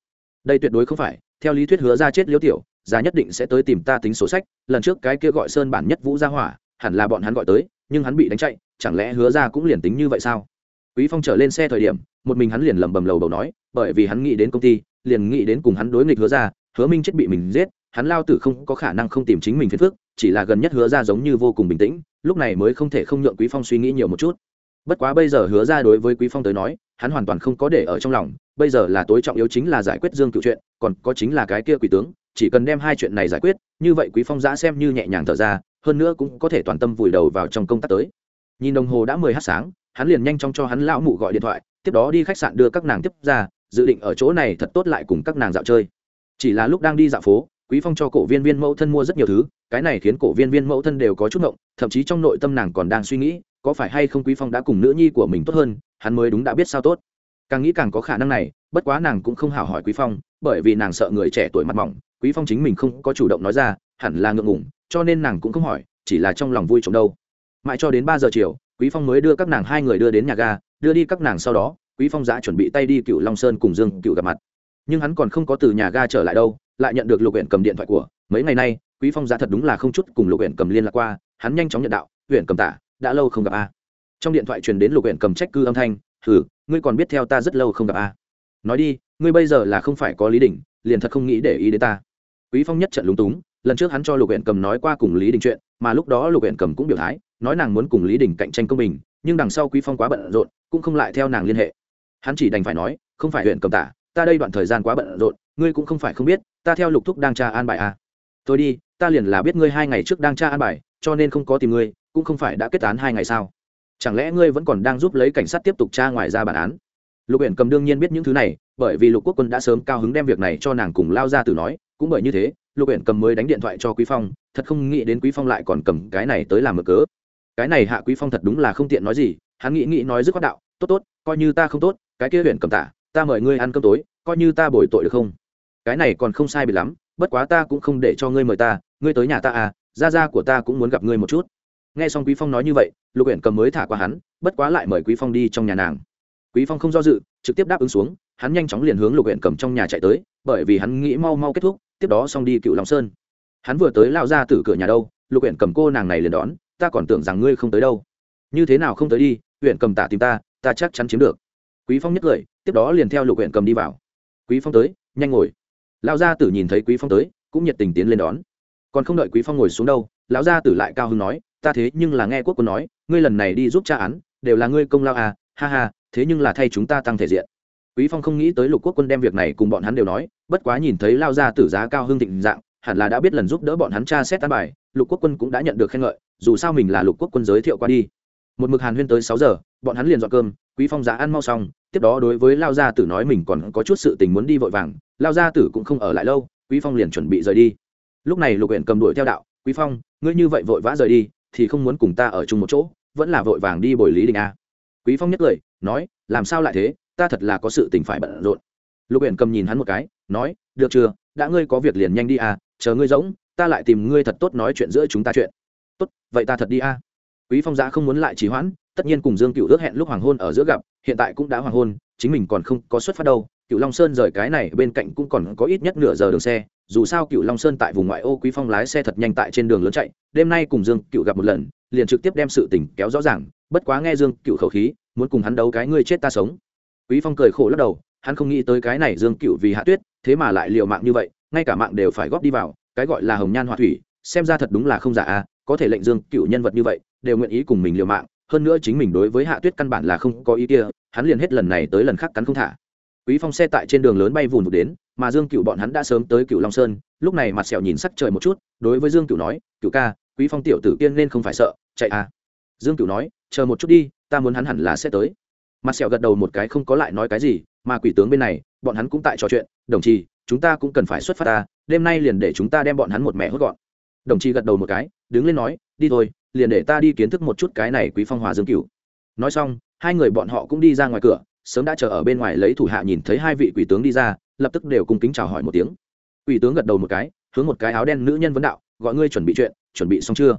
Đây tuyệt đối không phải, theo lý thuyết hứa ra chết liễu tiểu gia nhất định sẽ tới tìm ta tính số sách, lần trước cái kia gọi sơn bản nhất vũ gia hỏa, hẳn là bọn hắn gọi tới, nhưng hắn bị đánh chạy, chẳng lẽ hứa ra cũng liền tính như vậy sao? Quý phong trở lên xe thời điểm, một mình hắn liền lầm bầm lầu bầu nói, bởi vì hắn nghĩ đến công ty, liền nghĩ đến cùng hắn đối nghịch hứa ra, hứa minh chết bị mình giết, hắn lao tử không có khả năng không tìm chính mình phiền phức, chỉ là gần nhất hứa ra giống như vô cùng bình tĩnh, lúc này mới không thể không nhượng quý phong suy nghĩ nhiều một chút. Bất quá bây giờ hứa ra đối với quý phong tới nói, hắn hoàn toàn không có để ở trong lòng, bây giờ là tối trọng yếu chính là giải quyết dương cựu chuyện, còn có chính là cái kia quỷ tướng, chỉ cần đem hai chuyện này giải quyết, như vậy quý phong giã xem như nhẹ nhàng thở ra, hơn nữa cũng có thể toàn tâm vùi đầu vào trong công tác tới. Nhìn đồng hồ đã mười h sáng hắn liền nhanh chóng cho hắn lão mụ gọi điện thoại, tiếp đó đi khách sạn đưa các nàng tiếp ra, dự định ở chỗ này thật tốt lại cùng các nàng dạo chơi. Chỉ là lúc đang đi dạo phố, quý phong cho cổ viên viên mẫu thân mua rất nhiều thứ, cái này khiến cổ viên viên mẫu thân đều có chút ngộng, thậm chí trong nội tâm nàng còn đang suy nghĩ, có phải hay không quý phong đã cùng nữ nhi của mình tốt hơn, hắn mới đúng đã biết sao tốt. Càng nghĩ càng có khả năng này, bất quá nàng cũng không hào hỏi quý phong, bởi vì nàng sợ người trẻ tuổi mặt mỏng, quý phong chính mình không có chủ động nói ra, hẳn là ngượng ngùng, cho nên nàng cũng không hỏi, chỉ là trong lòng vui trộm đâu. Mãi cho đến ba giờ chiều quý phong mới đưa các nàng hai người đưa đến nhà ga, đưa đi các nàng sau đó, quý phong giã chuẩn bị tay đi cựu long sơn cùng dương cựu gặp mặt. Nhưng hắn còn không có từ nhà ga trở lại đâu, lại nhận được lục huyện cầm điện thoại của, mấy ngày nay, quý phong giã thật đúng là không chút cùng lục huyện cầm liên lạc qua, hắn nhanh chóng nhận đạo huyện cầm tả, đã lâu không gặp a. Trong điện thoại truyền đến lục huyện cầm trách cư âm thanh thử ngươi còn biết theo ta rất lâu không gặp a. Nói đi, ngươi bây giờ là không phải có lý đình, liền thật không nghĩ để ý đến ta. Quý phong nhất trận lúng túng, lần trước hắn cho lục huyện cầm nói qua cùng lý đình chuyện, mà lúc đó lục huyện cầm cũng biểu thái nói nàng muốn cùng lý đình cạnh tranh công bình, nhưng đằng sau quý phong quá bận rộn, cũng không lại theo nàng liên hệ. Hắn chỉ đành phải nói, không phải huyện cầm tả, ta đây đoạn thời gian quá bận rộn, ngươi cũng không phải không biết, ta theo lục thúc đang tra an bài à. thôi đi, ta liền là biết ngươi hai ngày trước đang tra an bài, cho nên không có tìm ngươi, cũng không phải đã kết án hai ngày sao? Chẳng lẽ ngươi vẫn còn đang giúp lấy cảnh sát tiếp tục tra ngoài ra bản án? Lục huyện cầm đương nhiên biết những thứ này, bởi vì lục quốc quân đã sớm cao hứng đem việc này cho nàng cùng lao ra từ nói, cũng bởi như thế, lục huyện cầm mới đánh điện thoại cho quý phong, thật không nghĩ đến quý phong lại còn cầm cái này tới làm mở cớ cái này hạ quý phong thật đúng là không tiện nói gì, hắn nghĩ nghĩ nói dứt khoát đạo, tốt tốt, coi như ta không tốt, cái kia huyện cầm tả, ta mời ngươi ăn cơm tối, coi như ta bồi tội được không? Cái này còn không sai bị lắm, bất quá ta cũng không để cho ngươi mời ta, ngươi tới nhà ta à gia gia của ta cũng muốn gặp ngươi một chút. Nghe xong quý phong nói như vậy, lục huyện cầm mới thả qua hắn, bất quá lại mời quý phong đi trong nhà nàng. Quý phong không do dự, trực tiếp đáp ứng xuống, hắn nhanh chóng liền hướng lục huyện cầm trong nhà chạy tới, bởi vì hắn nghĩ mau mau kết thúc, tiếp đó xong đi cựu long sơn. Hắn vừa tới lao ra từ cửa nhà đâu, lục huyện cầm cô nàng này liền đón ta còn tưởng rằng ngươi không tới đâu. Như thế nào không tới đi, huyện cầm tả tìm ta ta chắc chắn chiếm được. Quý phong nhất cười tiếp đó liền theo lục huyện cầm đi vào. Quý phong tới, nhanh ngồi. Lão gia tử nhìn thấy quý phong tới, cũng nhiệt tình tiến lên đón. Còn không đợi quý phong ngồi xuống đâu, lão gia tử lại cao hứng nói, ta thế nhưng là nghe quốc quân nói, ngươi lần này đi giúp cha án, đều là ngươi công lao à ha ha, thế nhưng là thay chúng ta tăng thể diện. Quý phong không nghĩ tới lục quốc quân đem việc này cùng bọn hắn đều nói, bất quá nhìn thấy lao gia tử giá cao hưng thịnh dạng, hẳn là đã biết lần giúp đỡ bọn hắn tra xét tán bài, lục quốc quân cũng đã nhận được khen ngợi dù sao mình là lục quốc quân giới thiệu qua đi. Một mực hàn huyên tới sáu giờ, bọn hắn liền dọn cơm, quý phong giá ăn mau xong, tiếp đó đối với lao gia tử nói mình còn có chút sự tình muốn đi vội vàng, lao gia tử cũng không ở lại lâu, quý phong liền chuẩn bị rời đi. Lúc này lục huyện cầm đuổi theo đạo, quý phong, ngươi như vậy vội vã rời đi, thì không muốn cùng ta ở chung một chỗ, vẫn là vội vàng đi bồi lý đình a. Quý phong nhất lời nói, làm sao lại thế? Ta thật là có sự tình phải bận rộn. Lục huyện cầm nhìn hắn một cái, nói, được chưa? Đã ngươi có việc liền nhanh đi à chờ ngươi rỗng, ta lại tìm ngươi thật tốt nói chuyện giữa chúng ta chuyện tốt, vậy ta thật đi à quý phong giã không muốn lại trì hoãn, tất nhiên cùng dương cựu ước hẹn lúc hoàng hôn ở giữa gặp, hiện tại cũng đã hoàng hôn, chính mình còn không có xuất phát đâu. Cựu long sơn rời cái này bên cạnh cũng còn có ít nhất nửa giờ đường xe, dù sao cựu long sơn tại vùng ngoại ô quý phong lái xe thật nhanh tại trên đường lớn chạy, đêm nay cùng dương cựu gặp một lần, liền trực tiếp đem sự tình kéo rõ ràng, bất quá nghe dương cựu khẩu khí, muốn cùng hắn đấu cái ngươi chết ta sống. Quý phong cười khổ lắc đầu, hắn không nghĩ tới cái này dương cựu vì hạ tuyết, thế mà lại liều mạng như vậy, ngay cả mạng đều phải góp đi vào, cái gọi là hồng nhan họa thủy, xem ra thật đúng là không giả a có thể lệnh dương cựu nhân vật như vậy, đều nguyện ý cùng mình liều mạng, hơn nữa chính mình đối với hạ tuyết căn bản là không có ý kia, hắn liền hết lần này tới lần khác cắn không thả. Quý phong xe tại trên đường lớn bay vùn vụt đến, mà dương cựu bọn hắn đã sớm tới cựu long sơn, lúc này mặt sẹo nhìn sắc trời một chút, đối với dương cựu nói cựu ca, quý phong tiểu tử kiên nên không phải sợ, chạy à. Dương cựu nói, chờ một chút đi, ta muốn hắn hẳn là sẽ tới. Mặt sẹo gật đầu một cái không có lại nói cái gì, mà quỷ tướng bên này, bọn hắn cũng tại trò chuyện, đồng chí, chúng ta cũng cần phải xuất phát ta, đêm nay liền để chúng ta đem bọn hắn một mẹ hốt gọn. Đồng chí gật đầu một cái đứng lên nói, đi thôi, liền để ta đi kiến thức một chút cái này quý phong hòa dương cửu. Nói xong, hai người bọn họ cũng đi ra ngoài cửa, sớm đã chờ ở bên ngoài lấy thủ hạ nhìn thấy hai vị quỷ tướng đi ra, lập tức đều cung kính chào hỏi một tiếng. Quỷ tướng gật đầu một cái, hướng một cái áo đen nữ nhân vấn đạo, gọi ngươi chuẩn bị chuyện, chuẩn bị xong chưa?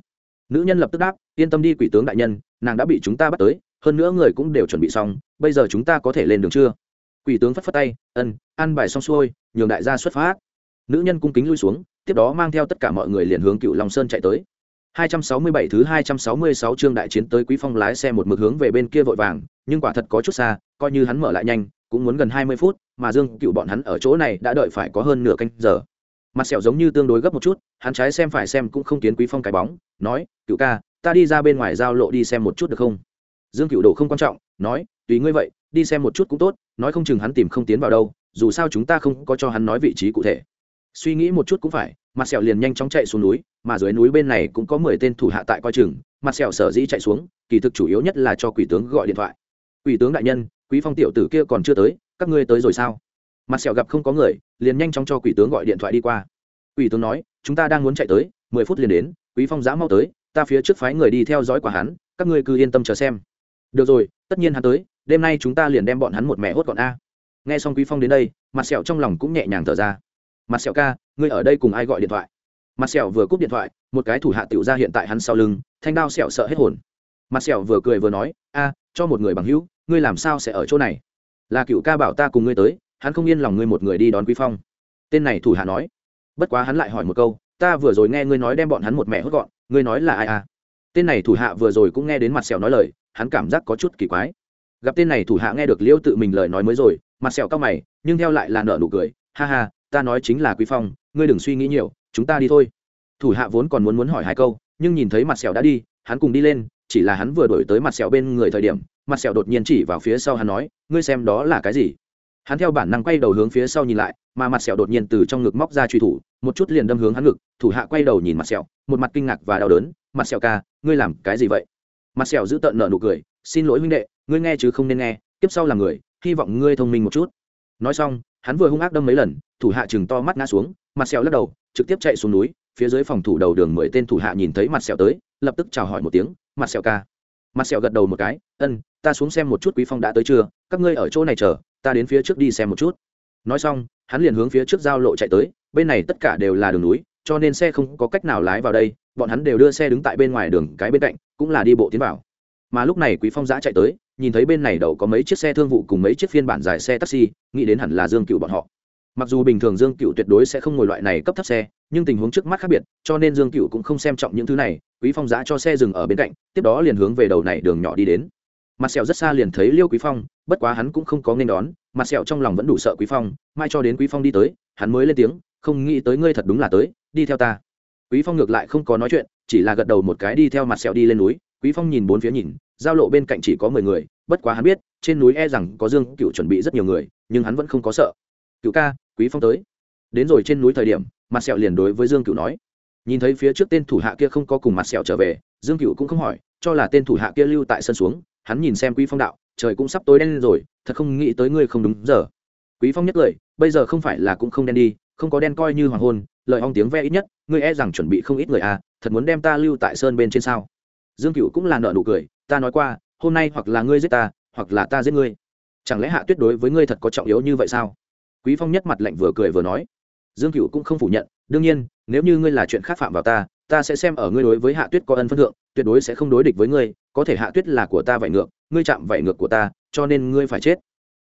Nữ nhân lập tức đáp, yên tâm đi quỷ tướng đại nhân, nàng đã bị chúng ta bắt tới, hơn nữa người cũng đều chuẩn bị xong, bây giờ chúng ta có thể lên đường chưa? Quỷ tướng phất phất tay, ân ăn bài xong xuôi, nhường đại gia xuất phát. Nữ nhân cung kính lui xuống, tiếp đó mang theo tất cả mọi người liền hướng cựu long sơn chạy tới. 267 thứ 266 chương đại chiến tới Quý Phong lái xe một mực hướng về bên kia vội vàng, nhưng quả thật có chút xa, coi như hắn mở lại nhanh, cũng muốn gần 20 phút, mà Dương Cựu bọn hắn ở chỗ này đã đợi phải có hơn nửa canh giờ. Mặt sẹo giống như tương đối gấp một chút, hắn trái xem phải xem cũng không kiến Quý Phong cái bóng, nói, "Cựu ca, ta đi ra bên ngoài giao lộ đi xem một chút được không?" Dương Cựu đổ không quan trọng, nói, "Tùy ngươi vậy, đi xem một chút cũng tốt, nói không chừng hắn tìm không tiến vào đâu, dù sao chúng ta không có cho hắn nói vị trí cụ thể." Suy nghĩ một chút cũng phải, mặt sẹo liền nhanh chóng chạy xuống núi mà dưới núi bên này cũng có mười tên thủ hạ tại coi chừng. Mặt sẹo sở dĩ chạy xuống kỳ thực chủ yếu nhất là cho quỷ tướng gọi điện thoại. Quỷ tướng đại nhân quý phong tiểu tử kia còn chưa tới các ngươi tới rồi sao? Mặt sẹo gặp không có người liền nhanh chóng cho quỷ tướng gọi điện thoại đi qua. Quỷ tướng nói chúng ta đang muốn chạy tới mười phút liền đến quý phong dã mau tới ta phía trước phái người đi theo dõi quả hắn các ngươi cứ yên tâm chờ xem. Được rồi tất nhiên hắn tới đêm nay chúng ta liền đem bọn hắn một mẹ hốt gọn a. Nghe xong quý phong đến đây mặt sẹo trong lòng cũng nhẹ nhàng thở ra mặt sẹo ca, ngươi ở đây cùng ai gọi điện thoại? Mặt sẹo vừa cúp điện thoại, một cái thủ hạ tiểu ra hiện tại hắn sau lưng, thanh đao sẹo sợ hết hồn. Mặt sẹo vừa cười vừa nói, a, cho một người bằng hữu, ngươi làm sao sẽ ở chỗ này? Là cựu ca bảo ta cùng ngươi tới, hắn không yên lòng ngươi một người đi đón quý phong. Tên này thủ hạ nói. Bất quá hắn lại hỏi một câu, ta vừa rồi nghe ngươi nói đem bọn hắn một mẹ hốt gọn, ngươi nói là ai à? Tên này thủ hạ vừa rồi cũng nghe đến mặt sẹo nói lời, hắn cảm giác có chút kỳ quái. Gặp tên này thủ hạ nghe được liêu tự mình lời nói mới rồi, mặt sẹo cao mày, nhưng theo lại là nợ nụ cười, ha ha ta nói chính là quý phong, ngươi đừng suy nghĩ nhiều, chúng ta đi thôi. Thủ hạ vốn còn muốn muốn hỏi hai câu, nhưng nhìn thấy mặt sẹo đã đi, hắn cùng đi lên, chỉ là hắn vừa đổi tới mặt sẹo bên người thời điểm, mặt sẹo đột nhiên chỉ vào phía sau hắn nói, ngươi xem đó là cái gì? Hắn theo bản năng quay đầu hướng phía sau nhìn lại, mà mặt sẹo đột nhiên từ trong ngực móc ra truy thủ, một chút liền đâm hướng hắn ngực, thủ hạ quay đầu nhìn mặt sẹo, một mặt kinh ngạc và đau đớn, mặt sẹo ca, ngươi làm cái gì vậy? Mặt sẹo giữ tợn nợ nụ cười, xin lỗi huynh đệ, ngươi nghe chứ không nên nghe tiếp sau là người, hy vọng ngươi thông minh một chút. Nói xong hắn vừa hung ác đâm mấy lần, thủ hạ chừng to mắt ngã xuống, mặt sẹo lắc đầu, trực tiếp chạy xuống núi, phía dưới phòng thủ đầu đường mười tên thủ hạ nhìn thấy mặt sẹo tới, lập tức chào hỏi một tiếng, mặt sẹo ca. Mặt sẹo gật đầu một cái, ân, ta xuống xem một chút quý phong đã tới chưa, các ngươi ở chỗ này chờ, ta đến phía trước đi xem một chút. Nói xong, hắn liền hướng phía trước giao lộ chạy tới, bên này tất cả đều là đường núi, cho nên xe không có cách nào lái vào đây, bọn hắn đều đưa xe đứng tại bên ngoài đường, cái bên cạnh cũng là đi bộ tiến vào mà lúc này quý phong giã chạy tới, nhìn thấy bên này đậu có mấy chiếc xe thương vụ cùng mấy chiếc phiên bản dài xe taxi, nghĩ đến hẳn là dương cựu bọn họ. Mặc dù bình thường dương cựu tuyệt đối sẽ không ngồi loại này cấp thấp xe, nhưng tình huống trước mắt khác biệt, cho nên dương cựu cũng không xem trọng những thứ này, quý phong giã cho xe dừng ở bên cạnh, tiếp đó liền hướng về đầu này đường nhỏ đi đến. Mặt sẹo rất xa liền thấy liêu quý phong, bất quá hắn cũng không có nên đón, mặt sẹo trong lòng vẫn đủ sợ quý phong, mai cho đến quý phong đi tới, hắn mới lên tiếng, không nghĩ tới ngươi thật đúng là tới, đi theo ta. Quý phong ngược lại không có nói chuyện, chỉ là gật đầu một cái đi theo mặt sẹo đi lên núi quý phong nhìn bốn phía nhìn, giao lộ bên cạnh chỉ có mười người, bất quá hắn biết, trên núi e rằng có dương cựu chuẩn bị rất nhiều người, nhưng hắn vẫn không có sợ. Cựu ca, quý phong tới. Đến rồi trên núi thời điểm mặt sẹo liền đối với dương cựu nói. Nhìn thấy phía trước tên thủ hạ kia không có cùng mặt sẹo trở về, dương cựu cũng không hỏi, cho là tên thủ hạ kia lưu tại sân xuống, hắn nhìn xem quý phong đạo, trời cũng sắp tối đen lên rồi, thật không nghĩ tới ngươi không đúng giờ. Quý phong nhất lời, bây giờ không phải là cũng không đen đi, không có đen coi như hoàng hôn, lời ong tiếng ve ít nhất, ngươi e rằng chuẩn bị không ít người à thật muốn đem ta lưu tại sơn bên trên sao? Dương cựu cũng là nợ nụ cười, ta nói qua, hôm nay hoặc là ngươi giết ta, hoặc là ta giết ngươi. Chẳng lẽ hạ tuyết đối với ngươi thật có trọng yếu như vậy sao? Quý phong nhất mặt lạnh vừa cười vừa nói. Dương cựu cũng không phủ nhận, đương nhiên, nếu như ngươi là chuyện khác phạm vào ta ta sẽ xem ở ngươi đối với hạ tuyết có ân phân thượng, tuyệt đối sẽ không đối địch với ngươi, có thể hạ tuyết là của ta vậy ngược, ngươi chạm vậy ngược của ta, cho nên ngươi phải chết.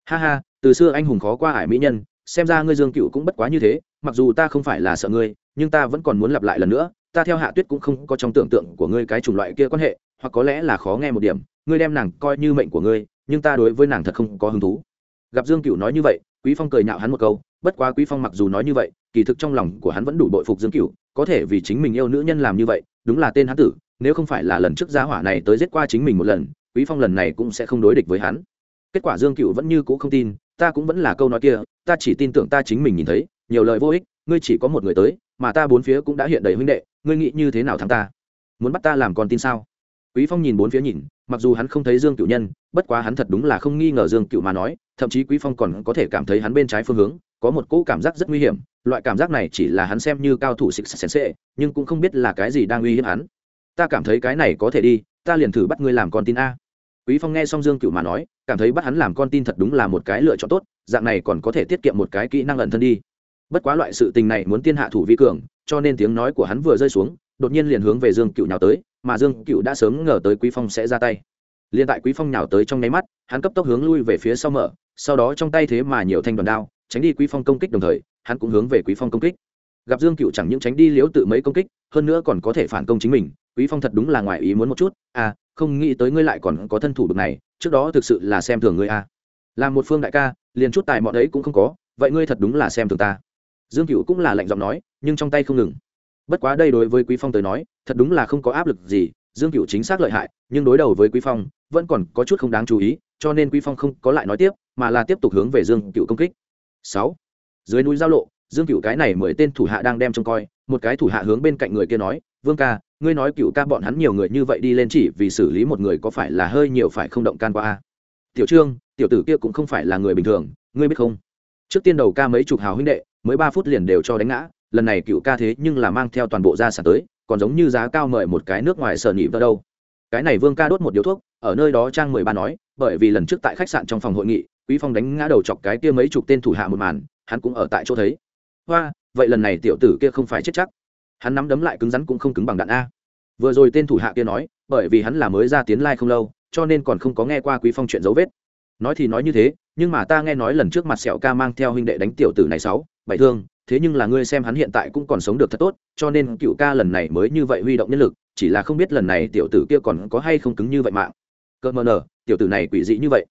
Ha ha, từ xưa anh hùng khó qua ải mỹ nhân, xem ra ngươi dương cựu cũng bất quá như thế, mặc dù ta không phải là sợ ngươi, nhưng ta vẫn còn muốn lặp lại lần nữa ta theo hạ tuyết cũng không có trong tưởng tượng của ngươi cái chủng loại kia quan hệ, hoặc có lẽ là khó nghe một điểm, ngươi đem nàng coi như mệnh của ngươi, nhưng ta đối với nàng thật không có hứng thú. Gặp dương cựu nói như vậy, quý phong cười nhạo hắn một câu, bất quá quý phong mặc dù nói như vậy, kỳ thực trong lòng của hắn vẫn đủ bội phục dương cựu có thể vì chính mình yêu nữ nhân làm như vậy, đúng là tên hắn tử, nếu không phải là lần trước gia hỏa này tới giết qua chính mình một lần, quý phong lần này cũng sẽ không đối địch với hắn. Kết quả dương cựu vẫn như cũ không tin, ta cũng vẫn là câu nói kia, ta chỉ tin tưởng ta chính mình nhìn thấy, nhiều lời vô ích ngươi chỉ có một người tới, mà ta bốn phía cũng đã hiện đầy huynh đệ, ngươi nghĩ như thế nào thắng ta? Muốn bắt ta làm con tin sao? Quý phong nhìn bốn phía nhìn, mặc dù hắn không thấy dương cựu nhân, bất quá hắn thật đúng là không nghi ngờ dương cựu mà nói, thậm chí quý phong còn có thể cảm thấy hắn bên trái phương hướng, có một cỗ cảm giác rất nguy hiểm, loại cảm giác này chỉ là hắn xem như cao thủ xịt xèn xệ nhưng cũng không biết là cái gì đang uy hiếp hắn. Ta cảm thấy cái này có thể đi, ta liền thử bắt ngươi làm con tin a. Quý phong nghe xong dương cựu mà nói, cảm thấy bắt hắn làm con tin thật đúng là một cái lựa chọn tốt, dạng này còn có thể tiết kiệm một cái kỹ năng ẩn thân đi bất quá loại sự tình này muốn tiên hạ thủ vi cường, cho nên tiếng nói của hắn vừa rơi xuống, đột nhiên liền hướng về dương cựu nhào tới, mà dương cựu đã sớm ngờ tới quý phong sẽ ra tay. Liền tại quý phong nhào tới trong nháy mắt, hắn cấp tốc hướng lui về phía sau mở, sau đó trong tay thế mà nhiều thanh đoàn đao, tránh đi quý phong công kích đồng thời, hắn cũng hướng về quý phong công kích. Gặp dương cựu chẳng những tránh đi liếu tự mấy công kích, hơn nữa còn có thể phản công chính mình, quý phong thật đúng là ngoài ý muốn một chút à không nghĩ tới ngươi lại còn có thân thủ bực này, trước đó thực sự là xem thường ngươi à. Làm một phương đại ca, liền chút tài mọn ấy cũng không có, vậy ngươi thật đúng là xem thường ta dương cựu cũng là lạnh giọng nói nhưng trong tay không ngừng. Bất quá đây đối với quý phong tới nói thật đúng là không có áp lực gì dương cựu chính xác lợi hại nhưng đối đầu với quý phong vẫn còn có chút không đáng chú ý cho nên quý phong không có lại nói tiếp mà là tiếp tục hướng về dương cựu công kích. Sáu, dưới núi giao lộ dương cựu cái này mười tên thủ hạ đang đem trông coi một cái thủ hạ hướng bên cạnh người kia nói vương ca ngươi nói cựu ca bọn hắn nhiều người như vậy đi lên chỉ vì xử lý một người có phải là hơi nhiều phải không động can qua a? Tiểu trương tiểu tử kia cũng không phải là người bình thường ngươi biết không? Trước tiên đầu ca mấy chục hào huynh đệ mới ba phút liền đều cho đánh ngã, lần này cựu ca thế nhưng là mang theo toàn bộ gia sản tới, còn giống như giá cao mời một cái nước ngoài sở nhị vào đâu. Cái này vương ca đốt một điếu thuốc, ở nơi đó trang mười ba nói, bởi vì lần trước tại khách sạn trong phòng hội nghị, quý phong đánh ngã đầu chọc cái kia mấy chục tên thủ hạ một màn, hắn cũng ở tại chỗ thấy. Hoa, vậy lần này tiểu tử kia không phải chết chắc. Hắn nắm đấm lại cứng rắn cũng không cứng bằng đạn a. Vừa rồi tên thủ hạ kia nói, bởi vì hắn là mới ra tiến lai không lâu, cho nên còn không có nghe qua quý phong chuyện dấu vết. Nói thì nói như thế, nhưng mà ta nghe nói lần trước mặt sẹo ca mang theo huynh đệ đánh tiểu tử này sáu bảy thương, thế nhưng là ngươi xem hắn hiện tại cũng còn sống được thật tốt, cho nên cựu ca lần này mới như vậy huy động nhân lực, chỉ là không biết lần này tiểu tử kia còn có hay không cứng như vậy mạng. Cợt mờ nở tiểu tử này quỷ dị như vậy.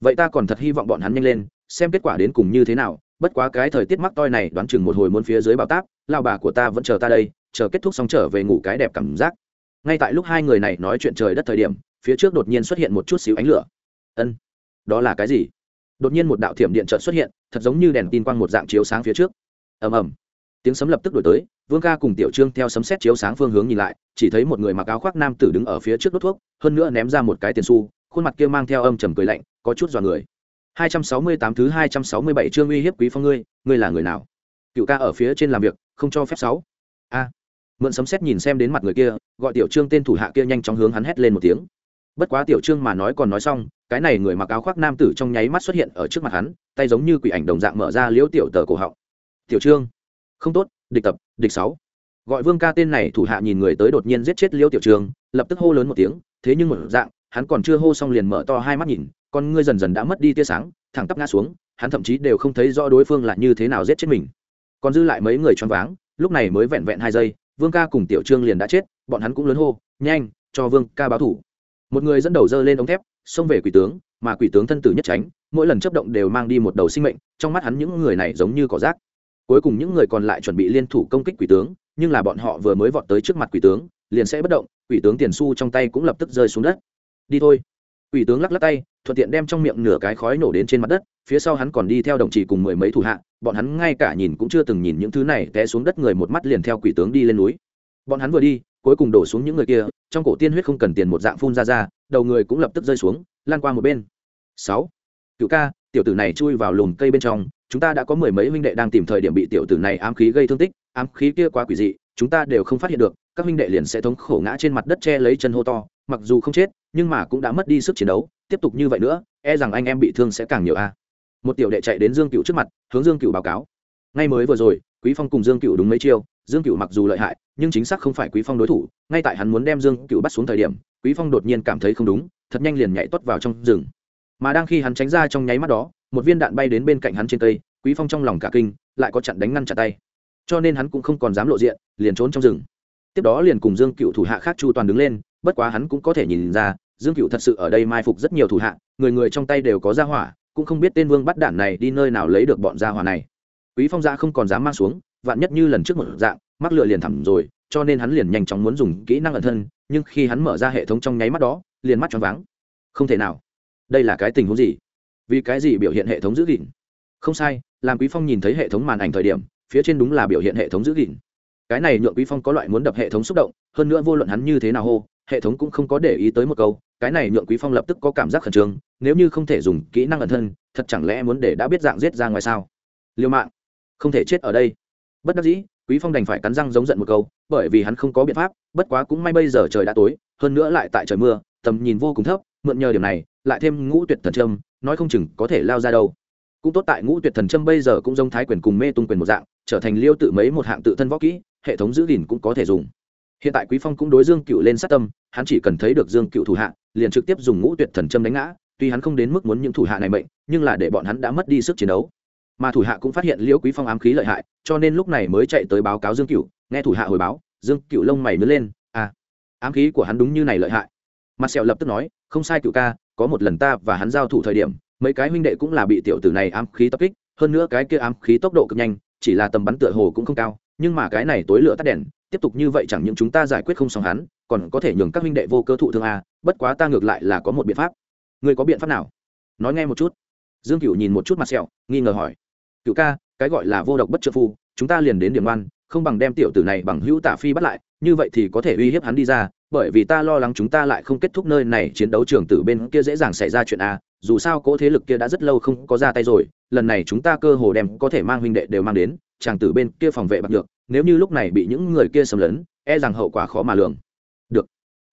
Vậy ta còn thật hy vọng bọn hắn nhanh lên, xem kết quả đến cùng như thế nào, bất quá cái thời tiết mắc toi này đoán chừng một hồi muôn phía dưới bảo táp, lao bà của ta vẫn chờ ta đây, chờ kết thúc xong trở về ngủ cái đẹp cảm giác. Ngay tại lúc hai người này nói chuyện trời đất thời điểm, phía trước đột nhiên xuất hiện một chút xíu ánh lửa. Ân, đó là cái gì? Đột nhiên một đạo thiểm điện trợt xuất hiện, thật giống như đèn tin quang một dạng chiếu sáng phía trước. Ầm ầm. Tiếng sấm lập tức đổi tới, vương ca cùng tiểu trương theo sấm xét chiếu sáng phương hướng nhìn lại, chỉ thấy một người mặc áo khoác nam tử đứng ở phía trước đốt thuốc, hơn nữa ném ra một cái tiền xu, khuôn mặt kia mang theo âm trầm cười lạnh, có chút dọa người. 268 thứ 267 chương uy hiếp quý phong ngươi ngươi là người nào? Cựu ca ở phía trên làm việc, không cho phép sáu. A. Mượn sấm xét nhìn xem đến mặt người kia, gọi tiểu trương tên thủ hạ kia nhanh chóng hướng hắn hét lên một tiếng. Bất quá tiểu trương mà nói còn nói xong cái này người mặc áo khoác nam tử trong nháy mắt xuất hiện ở trước mặt hắn, tay giống như quỷ ảnh đồng dạng mở ra liễu tiểu tờ cổ họng. Tiểu trương. Không tốt, địch tập, địch sáu. Gọi vương ca tên này thủ hạ nhìn người tới đột nhiên giết chết liễu tiểu trương, lập tức hô lớn một tiếng, thế nhưng một dạng, hắn còn chưa hô xong liền mở to hai mắt nhìn, con ngươi dần dần đã mất đi tia sáng, thẳng tắp ngã xuống, hắn thậm chí đều không thấy rõ đối phương là như thế nào giết chết mình. Còn dư lại mấy người choáng váng, lúc này mới vẹn vẹn hai giây, vương ca cùng tiểu trương liền đã chết, bọn hắn cũng lớn hô, nhanh, cho vương ca báo thủ một người dẫn đầu dơ lên ống thép, xông về quỷ tướng, mà quỷ tướng thân tử nhất tránh, mỗi lần chấp động đều mang đi một đầu sinh mệnh, trong mắt hắn những người này giống như cỏ rác. Cuối cùng những người còn lại chuẩn bị liên thủ công kích quỷ tướng, nhưng là bọn họ vừa mới vọt tới trước mặt quỷ tướng, liền sẽ bất động, quỷ tướng tiền su trong tay cũng lập tức rơi xuống đất. Đi thôi. Quỷ tướng lắc lắc tay, thuận tiện đem trong miệng nửa cái khói nổ đến trên mặt đất, phía sau hắn còn đi theo đồng chí cùng mười mấy thủ hạ, bọn hắn ngay cả nhìn cũng chưa từng nhìn những thứ này té xuống đất người một mắt liền theo quỷ tướng đi lên núi. Bọn hắn vừa đi cuối cùng đổ xuống những người kia, trong cổ tiên huyết không cần tiền một dạng phun ra ra, đầu người cũng lập tức rơi xuống, lan qua một bên. Sáu. Cựu ca, tiểu tử này chui vào lùm cây bên trong, chúng ta đã có mười mấy huynh đệ đang tìm thời điểm bị tiểu tử này ám khí gây thương tích, ám khí kia quá quỷ dị, chúng ta đều không phát hiện được, các huynh đệ liền sẽ thống khổ ngã trên mặt đất che lấy chân hô to, mặc dù không chết, nhưng mà cũng đã mất đi sức chiến đấu, tiếp tục như vậy nữa e rằng anh em bị thương sẽ càng nhiều a. Một tiểu đệ chạy đến dương cựu trước mặt, hướng dương cựu báo cáo. Ngay mới vừa rồi, quý phong cùng dương cựu đúng mấy chiêu, dương cựu mặc dù lợi hại nhưng chính xác không phải quý phong đối thủ, ngay tại hắn muốn đem dương cựu bắt xuống thời điểm, quý phong đột nhiên cảm thấy không đúng, thật nhanh liền nhảy tuất vào trong rừng. Mà đang khi hắn tránh ra trong nháy mắt đó, một viên đạn bay đến bên cạnh hắn trên cây, quý phong trong lòng cả kinh, lại có chặn đánh ngăn chặn tay. Cho nên hắn cũng không còn dám lộ diện, liền trốn trong rừng. Tiếp đó liền cùng dương cựu thủ hạ khác chu toàn đứng lên, bất quá hắn cũng có thể nhìn ra, dương cựu thật sự ở đây mai phục rất nhiều thủ hạ, người người trong tay đều có gia hỏa, cũng không biết tên vương bắt đạn này đi nơi nào lấy được bọn gia hỏa này. Quý phong ra không còn dám mang xuống, vạn nhất như lần trước một dạng mắc lựa liền thẳm rồi, cho nên hắn liền nhanh chóng muốn dùng kỹ năng ẩn thân, nhưng khi hắn mở ra hệ thống trong nháy mắt đó, liền mắt choáng váng. Không thể nào. Đây là cái tình huống gì? Vì cái gì biểu hiện hệ thống giữ gìn? Không sai, làm quý phong nhìn thấy hệ thống màn ảnh thời điểm, phía trên đúng là biểu hiện hệ thống giữ gìn. Cái này nhượng quý phong có loại muốn đập hệ thống xúc động, hơn nữa vô luận hắn như thế nào hô, hệ thống cũng không có để ý tới một câu, cái này nhượng quý phong lập tức có cảm giác khẩn trương, nếu như không thể dùng kỹ năng ẩn thân, thật chẳng lẽ muốn để đã biết dạng giết ra ngoài sao? Liêu mạng, không thể chết ở đây. Bất đắc dĩ quý phong đành phải cắn răng giống giận một câu bởi vì hắn không có biện pháp bất quá cũng may bây giờ trời đã tối hơn nữa lại tại trời mưa tầm nhìn vô cùng thấp mượn nhờ điểm này lại thêm ngũ tuyệt thần châm, nói không chừng có thể lao ra đâu. Cũng tốt tại ngũ tuyệt thần châm bây giờ cũng giống thái quyền cùng mê tung quyền một dạng trở thành liêu tự mấy một hạng tự thân võ kỹ hệ thống giữ gìn cũng có thể dùng. Hiện tại quý phong cũng đối dương cựu lên sát tâm hắn chỉ cần thấy được dương cựu thủ hạ liền trực tiếp dùng ngũ tuyệt thần châm đánh ngã tuy hắn không đến mức muốn những thủ hạ này mệnh nhưng là để bọn hắn đã mất đi sức chiến đấu mà thủ hạ cũng phát hiện liễu quý phong ám khí lợi hại, cho nên lúc này mới chạy tới báo cáo dương cửu. Nghe thủ hạ hồi báo, dương cửu lông mày nứa lên. À ám khí của hắn đúng như này lợi hại. Mặt sẹo lập tức nói, không sai cửu ca, có một lần ta và hắn giao thủ thời điểm, mấy cái huynh đệ cũng là bị tiểu tử này ám khí tập kích, hơn nữa cái kia ám khí tốc độ cực nhanh, chỉ là tầm bắn tựa hồ cũng không cao, nhưng mà cái này tối lửa tắt đèn, tiếp tục như vậy chẳng những chúng ta giải quyết không xong hắn, còn có thể nhường các huynh đệ vô cơ thụ thương a bất quá ta ngược lại là có một biện pháp. Người có biện pháp nào? Nói nghe một chút. Dương cửu nhìn một chút mặt sẹo, nghi ngờ hỏi cựu ca, cái gọi là vô độc bất trợ phu, chúng ta liền đến điểm oan, không bằng đem tiểu tử này bằng hữu tả phi bắt lại, như vậy thì có thể uy hiếp hắn đi ra, bởi vì ta lo lắng chúng ta lại không kết thúc nơi này chiến đấu trường tử bên kia dễ dàng xảy ra chuyện a, dù sao cỗ thế lực kia đã rất lâu không có ra tay rồi, lần này chúng ta cơ hồ đem có thể mang huynh đệ đều mang đến, chàng tử bên kia phòng vệ bạc được, nếu như lúc này bị những người kia xâm lấn e rằng hậu quả khó mà lường. Được.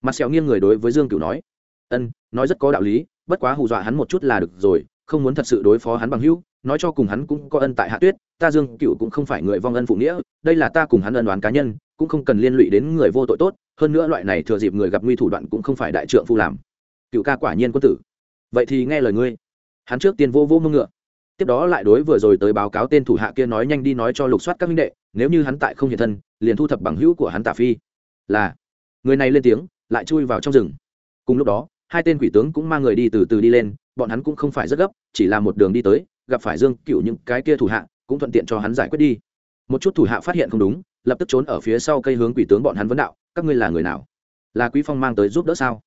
Mặt sẹo nghiêng người đối với dương cửu nói. Ân, nói rất có đạo lý, bất quá hù dọa hắn một chút là được rồi, không muốn thật sự đối phó hắn bằng hữu nói cho cùng hắn cũng có ân tại hạ tuyết, ta dương cựu cũng không phải người vong ân phụ nghĩa, đây là ta cùng hắn ân đoán cá nhân, cũng không cần liên lụy đến người vô tội tốt, hơn nữa loại này thừa dịp người gặp nguy thủ đoạn cũng không phải đại trượng phu làm. Cựu ca quả nhiên quân tử. Vậy thì nghe lời ngươi. Hắn trước tiên vô vô mông ngựa. Tiếp đó lại đối vừa rồi tới báo cáo tên thủ hạ kia nói nhanh đi nói cho lục soát các minh đệ, nếu như hắn tại không hiện thân, liền thu thập bằng hữu của hắn tả phi. Là. Người này lên tiếng, lại chui vào trong rừng. Cùng lúc đó, hai tên quỷ tướng cũng mang người đi từ từ đi lên, bọn hắn cũng không phải rất gấp, chỉ là một đường đi tới gặp phải dương cựu những cái kia thủ hạ, cũng thuận tiện cho hắn giải quyết đi. Một chút thủ hạ phát hiện không đúng, lập tức trốn ở phía sau cây hướng quỷ tướng bọn hắn vấn đạo, các ngươi là người nào? Là quý phong mang tới giúp đỡ sao?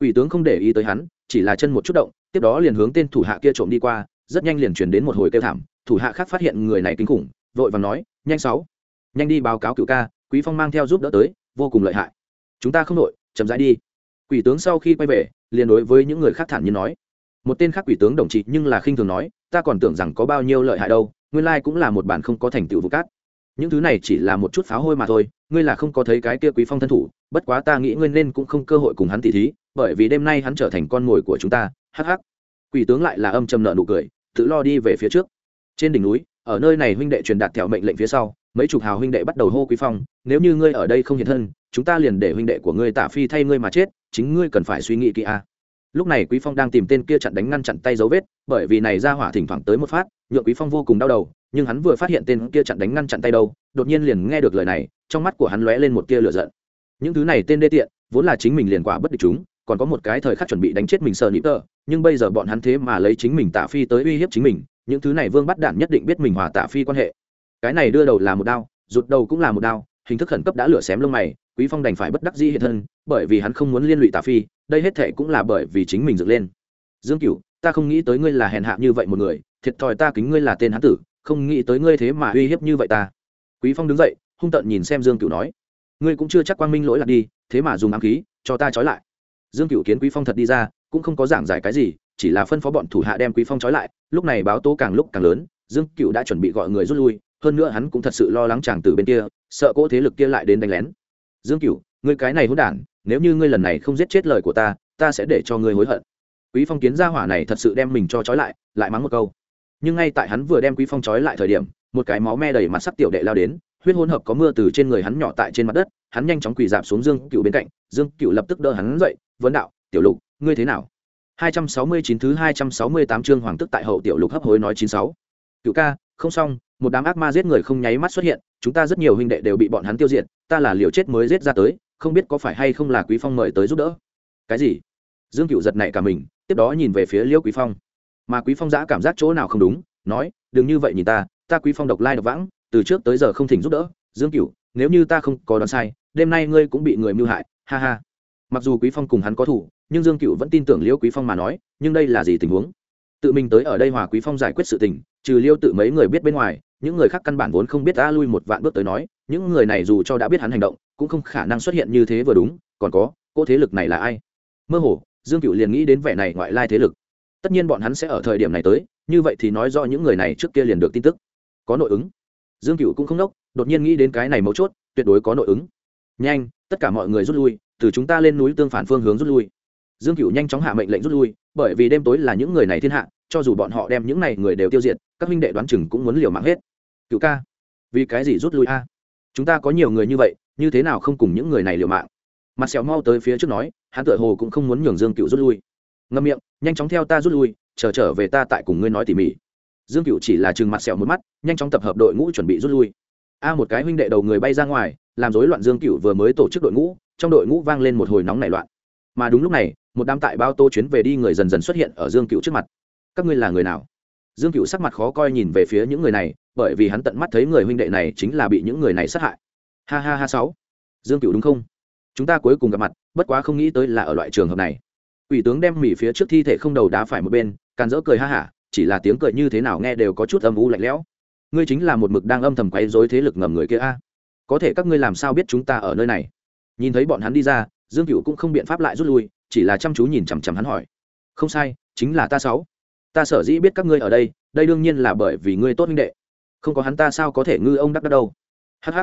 Quỷ tướng không để ý tới hắn, chỉ là chân một chút động, tiếp đó liền hướng tên thủ hạ kia trộm đi qua, rất nhanh liền chuyển đến một hồi kêu thảm, thủ hạ khác phát hiện người này kinh khủng, vội vàng nói, nhanh sáu, nhanh đi báo cáo cựu ca, quý phong mang theo giúp đỡ tới, vô cùng lợi hại. Chúng ta không đội, chậm rãi đi. Quỷ tướng sau khi quay về, liền đối với những người khác thản nhiên nói một tên khác quỷ tướng đồng trị nhưng là khinh thường nói, ta còn tưởng rằng có bao nhiêu lợi hại đâu, nguyên lai cũng là một bản không có thành tựu vụ cát. Những thứ này chỉ là một chút pháo hôi mà thôi, ngươi là không có thấy cái kia quý phong thân thủ, bất quá ta nghĩ ngươi nên cũng không cơ hội cùng hắn tỉ thí, bởi vì đêm nay hắn trở thành con mồi của chúng ta. Hắc hắc. Quỷ tướng lại là âm trầm nợ nụ cười, tự lo đi về phía trước. Trên đỉnh núi, ở nơi này huynh đệ truyền đạt theo mệnh lệnh phía sau, mấy chục hào huynh đệ bắt đầu hô quý phong, nếu như ngươi ở đây không hiện thân, chúng ta liền để huynh đệ của ngươi tả phi thay ngươi mà chết, chính ngươi cần phải suy nghĩ kỹ a lúc này quý phong đang tìm tên kia chặn đánh ngăn chặn tay dấu vết, bởi vì này ra hỏa thỉnh thoảng tới một phát, nhượng quý phong vô cùng đau đầu, nhưng hắn vừa phát hiện tên kia chặn đánh ngăn chặn tay đâu, đột nhiên liền nghe được lời này, trong mắt của hắn lóe lên một tia lửa giận. Những thứ này tên đê tiện, vốn là chính mình liền quả bất địch chúng, còn có một cái thời khắc chuẩn bị đánh chết mình sợ nịp tơ, nhưng bây giờ bọn hắn thế mà lấy chính mình tạ phi tới uy hiếp chính mình, những thứ này vương bắt đạn nhất định biết mình hòa tạ phi quan hệ. Cái này đưa đầu là một đao, rụt đầu cũng là một đao hình thức khẩn cấp đã lửa xém lông mày, quý phong đành phải bất đắc dĩ hiện thân, bởi vì hắn không muốn liên lụy tạ phi, đây hết thể cũng là bởi vì chính mình dựng lên. Dương cửu, ta không nghĩ tới ngươi là hèn hạ như vậy một người, thiệt thòi ta kính ngươi là tên hán tử, không nghĩ tới ngươi thế mà uy hiếp như vậy ta. Quý phong đứng dậy, hung tợn nhìn xem dương cửu nói, ngươi cũng chưa chắc quang minh lỗi lạc đi, thế mà dùng ám khí, cho ta trói lại. Dương cửu kiến quý phong thật đi ra, cũng không có giảng giải cái gì, chỉ là phân phó bọn thủ hạ đem quý phong trói lại, lúc này báo tố càng lúc càng lớn, dương cửu đã chuẩn bị gọi người rút lui hơn nữa hắn cũng thật sự lo lắng chàng từ bên kia sợ cỗ thế lực kia lại đến đánh lén. Dương cửu ngươi cái này hỗn đản nếu như ngươi lần này không giết chết lời của ta ta sẽ để cho ngươi hối hận. Quý phong kiến gia hỏa này thật sự đem mình cho trói lại lại mắng một câu. Nhưng ngay tại hắn vừa đem quý phong trói lại thời điểm một cái máu me đầy mặt sắc tiểu đệ lao đến huyết hỗn hợp có mưa từ trên người hắn nhỏ tại trên mặt đất hắn nhanh chóng quỳ dạp xuống dương cựu bên cạnh dương cựu lập tức đỡ hắn dậy vấn đạo tiểu lục ngươi thế nào? 269 thứ 268 chương hoàng tức tại hậu tiểu lục hấp hối nói 96. Cựu ca, không xong, một đám ác ma giết người không nháy mắt xuất hiện, chúng ta rất nhiều huynh đệ đều bị bọn hắn tiêu diệt, ta là liều chết mới giết ra tới, không biết có phải hay không là Quý Phong mời tới giúp đỡ. Cái gì? Dương Cựu giật nảy cả mình, tiếp đó nhìn về phía Liêu Quý Phong. Mà Quý Phong giã cảm giác chỗ nào không đúng, nói, đừng như vậy nhìn ta, ta Quý Phong độc lai độc vãng, từ trước tới giờ không thỉnh giúp đỡ, Dương Cựu, nếu như ta không có đoán sai, đêm nay ngươi cũng bị người mưu hại, ha ha. Mặc dù Quý Phong cùng hắn có thủ, nhưng Dương Cựu vẫn tin tưởng Liêu Quý Phong mà nói, nhưng đây là gì tình huống? Tự mình tới ở đây hòa Quý Phong giải quyết sự tình, trừ Liêu tự mấy người biết bên ngoài, những người khác căn bản vốn không biết ta lui một vạn bước tới nói, những người này dù cho đã biết hắn hành động, cũng không khả năng xuất hiện như thế vừa đúng, còn có, cô thế lực này là ai? Mơ hồ, Dương Cựu liền nghĩ đến vẻ này ngoại lai thế lực. Tất nhiên bọn hắn sẽ ở thời điểm này tới, như vậy thì nói rõ những người này trước kia liền được tin tức. Có nội ứng. Dương Cựu cũng không nốc, đột nhiên nghĩ đến cái này mấu chốt, tuyệt đối có nội ứng. Nhanh, tất cả mọi người rút lui, từ chúng ta lên núi tương phản phương hướng rút lui dương cựu nhanh chóng hạ mệnh lệnh rút lui bởi vì đêm tối là những người này thiên hạ cho dù bọn họ đem những này người đều tiêu diệt, các huynh đệ đoán chừng cũng muốn liều mạng hết. Cựu ca, vì cái gì rút lui a? Chúng ta có nhiều người như vậy, như thế nào không cùng những người này liều mạng? Mặt sẹo mau tới phía trước nói, hắn tựa hồ cũng không muốn nhường dương cựu rút lui. Ngâm miệng, nhanh chóng theo ta rút lui, chờ trở về ta tại cùng ngươi nói tỉ mỉ. Dương cựu chỉ là chừng mặt sẹo một mắt, nhanh chóng tập hợp đội ngũ chuẩn bị rút lui. A một cái huynh đệ đầu người bay ra ngoài, làm rối loạn dương cựu vừa mới tổ chức đội ngũ, trong đội ngũ vang lên một hồi nóng nảy loạn. Mà đúng lúc này, một đám tại bao tô chuyến về đi người dần dần xuất hiện ở dương cựu trước mặt các ngươi là người nào? Dương cựu sắc mặt khó coi nhìn về phía những người này, bởi vì hắn tận mắt thấy người huynh đệ này chính là bị những người này sát hại. Ha ha ha sáu. Dương cựu đúng không? Chúng ta cuối cùng gặp mặt, bất quá không nghĩ tới là ở loại trường hợp này. Ủy tướng đem mỉ phía trước thi thể không đầu đá phải một bên, càn dỡ cười ha hả, chỉ là tiếng cười như thế nào nghe đều có chút âm u lạnh lẽo. Ngươi chính là một mực đang âm thầm quấy dối thế lực ngầm người kia a. Có thể các ngươi làm sao biết chúng ta ở nơi này? Nhìn thấy bọn hắn đi ra, dương cựu cũng không biện pháp lại rút lui, chỉ là chăm chú nhìn chằm chằm hắn hỏi. Không sai, chính là ta sáu ta sở dĩ biết các ngươi ở đây đây đương nhiên là bởi vì ngươi tốt minh đệ. Không có hắn ta sao có thể ngư ông đắc đắc đâu. Hh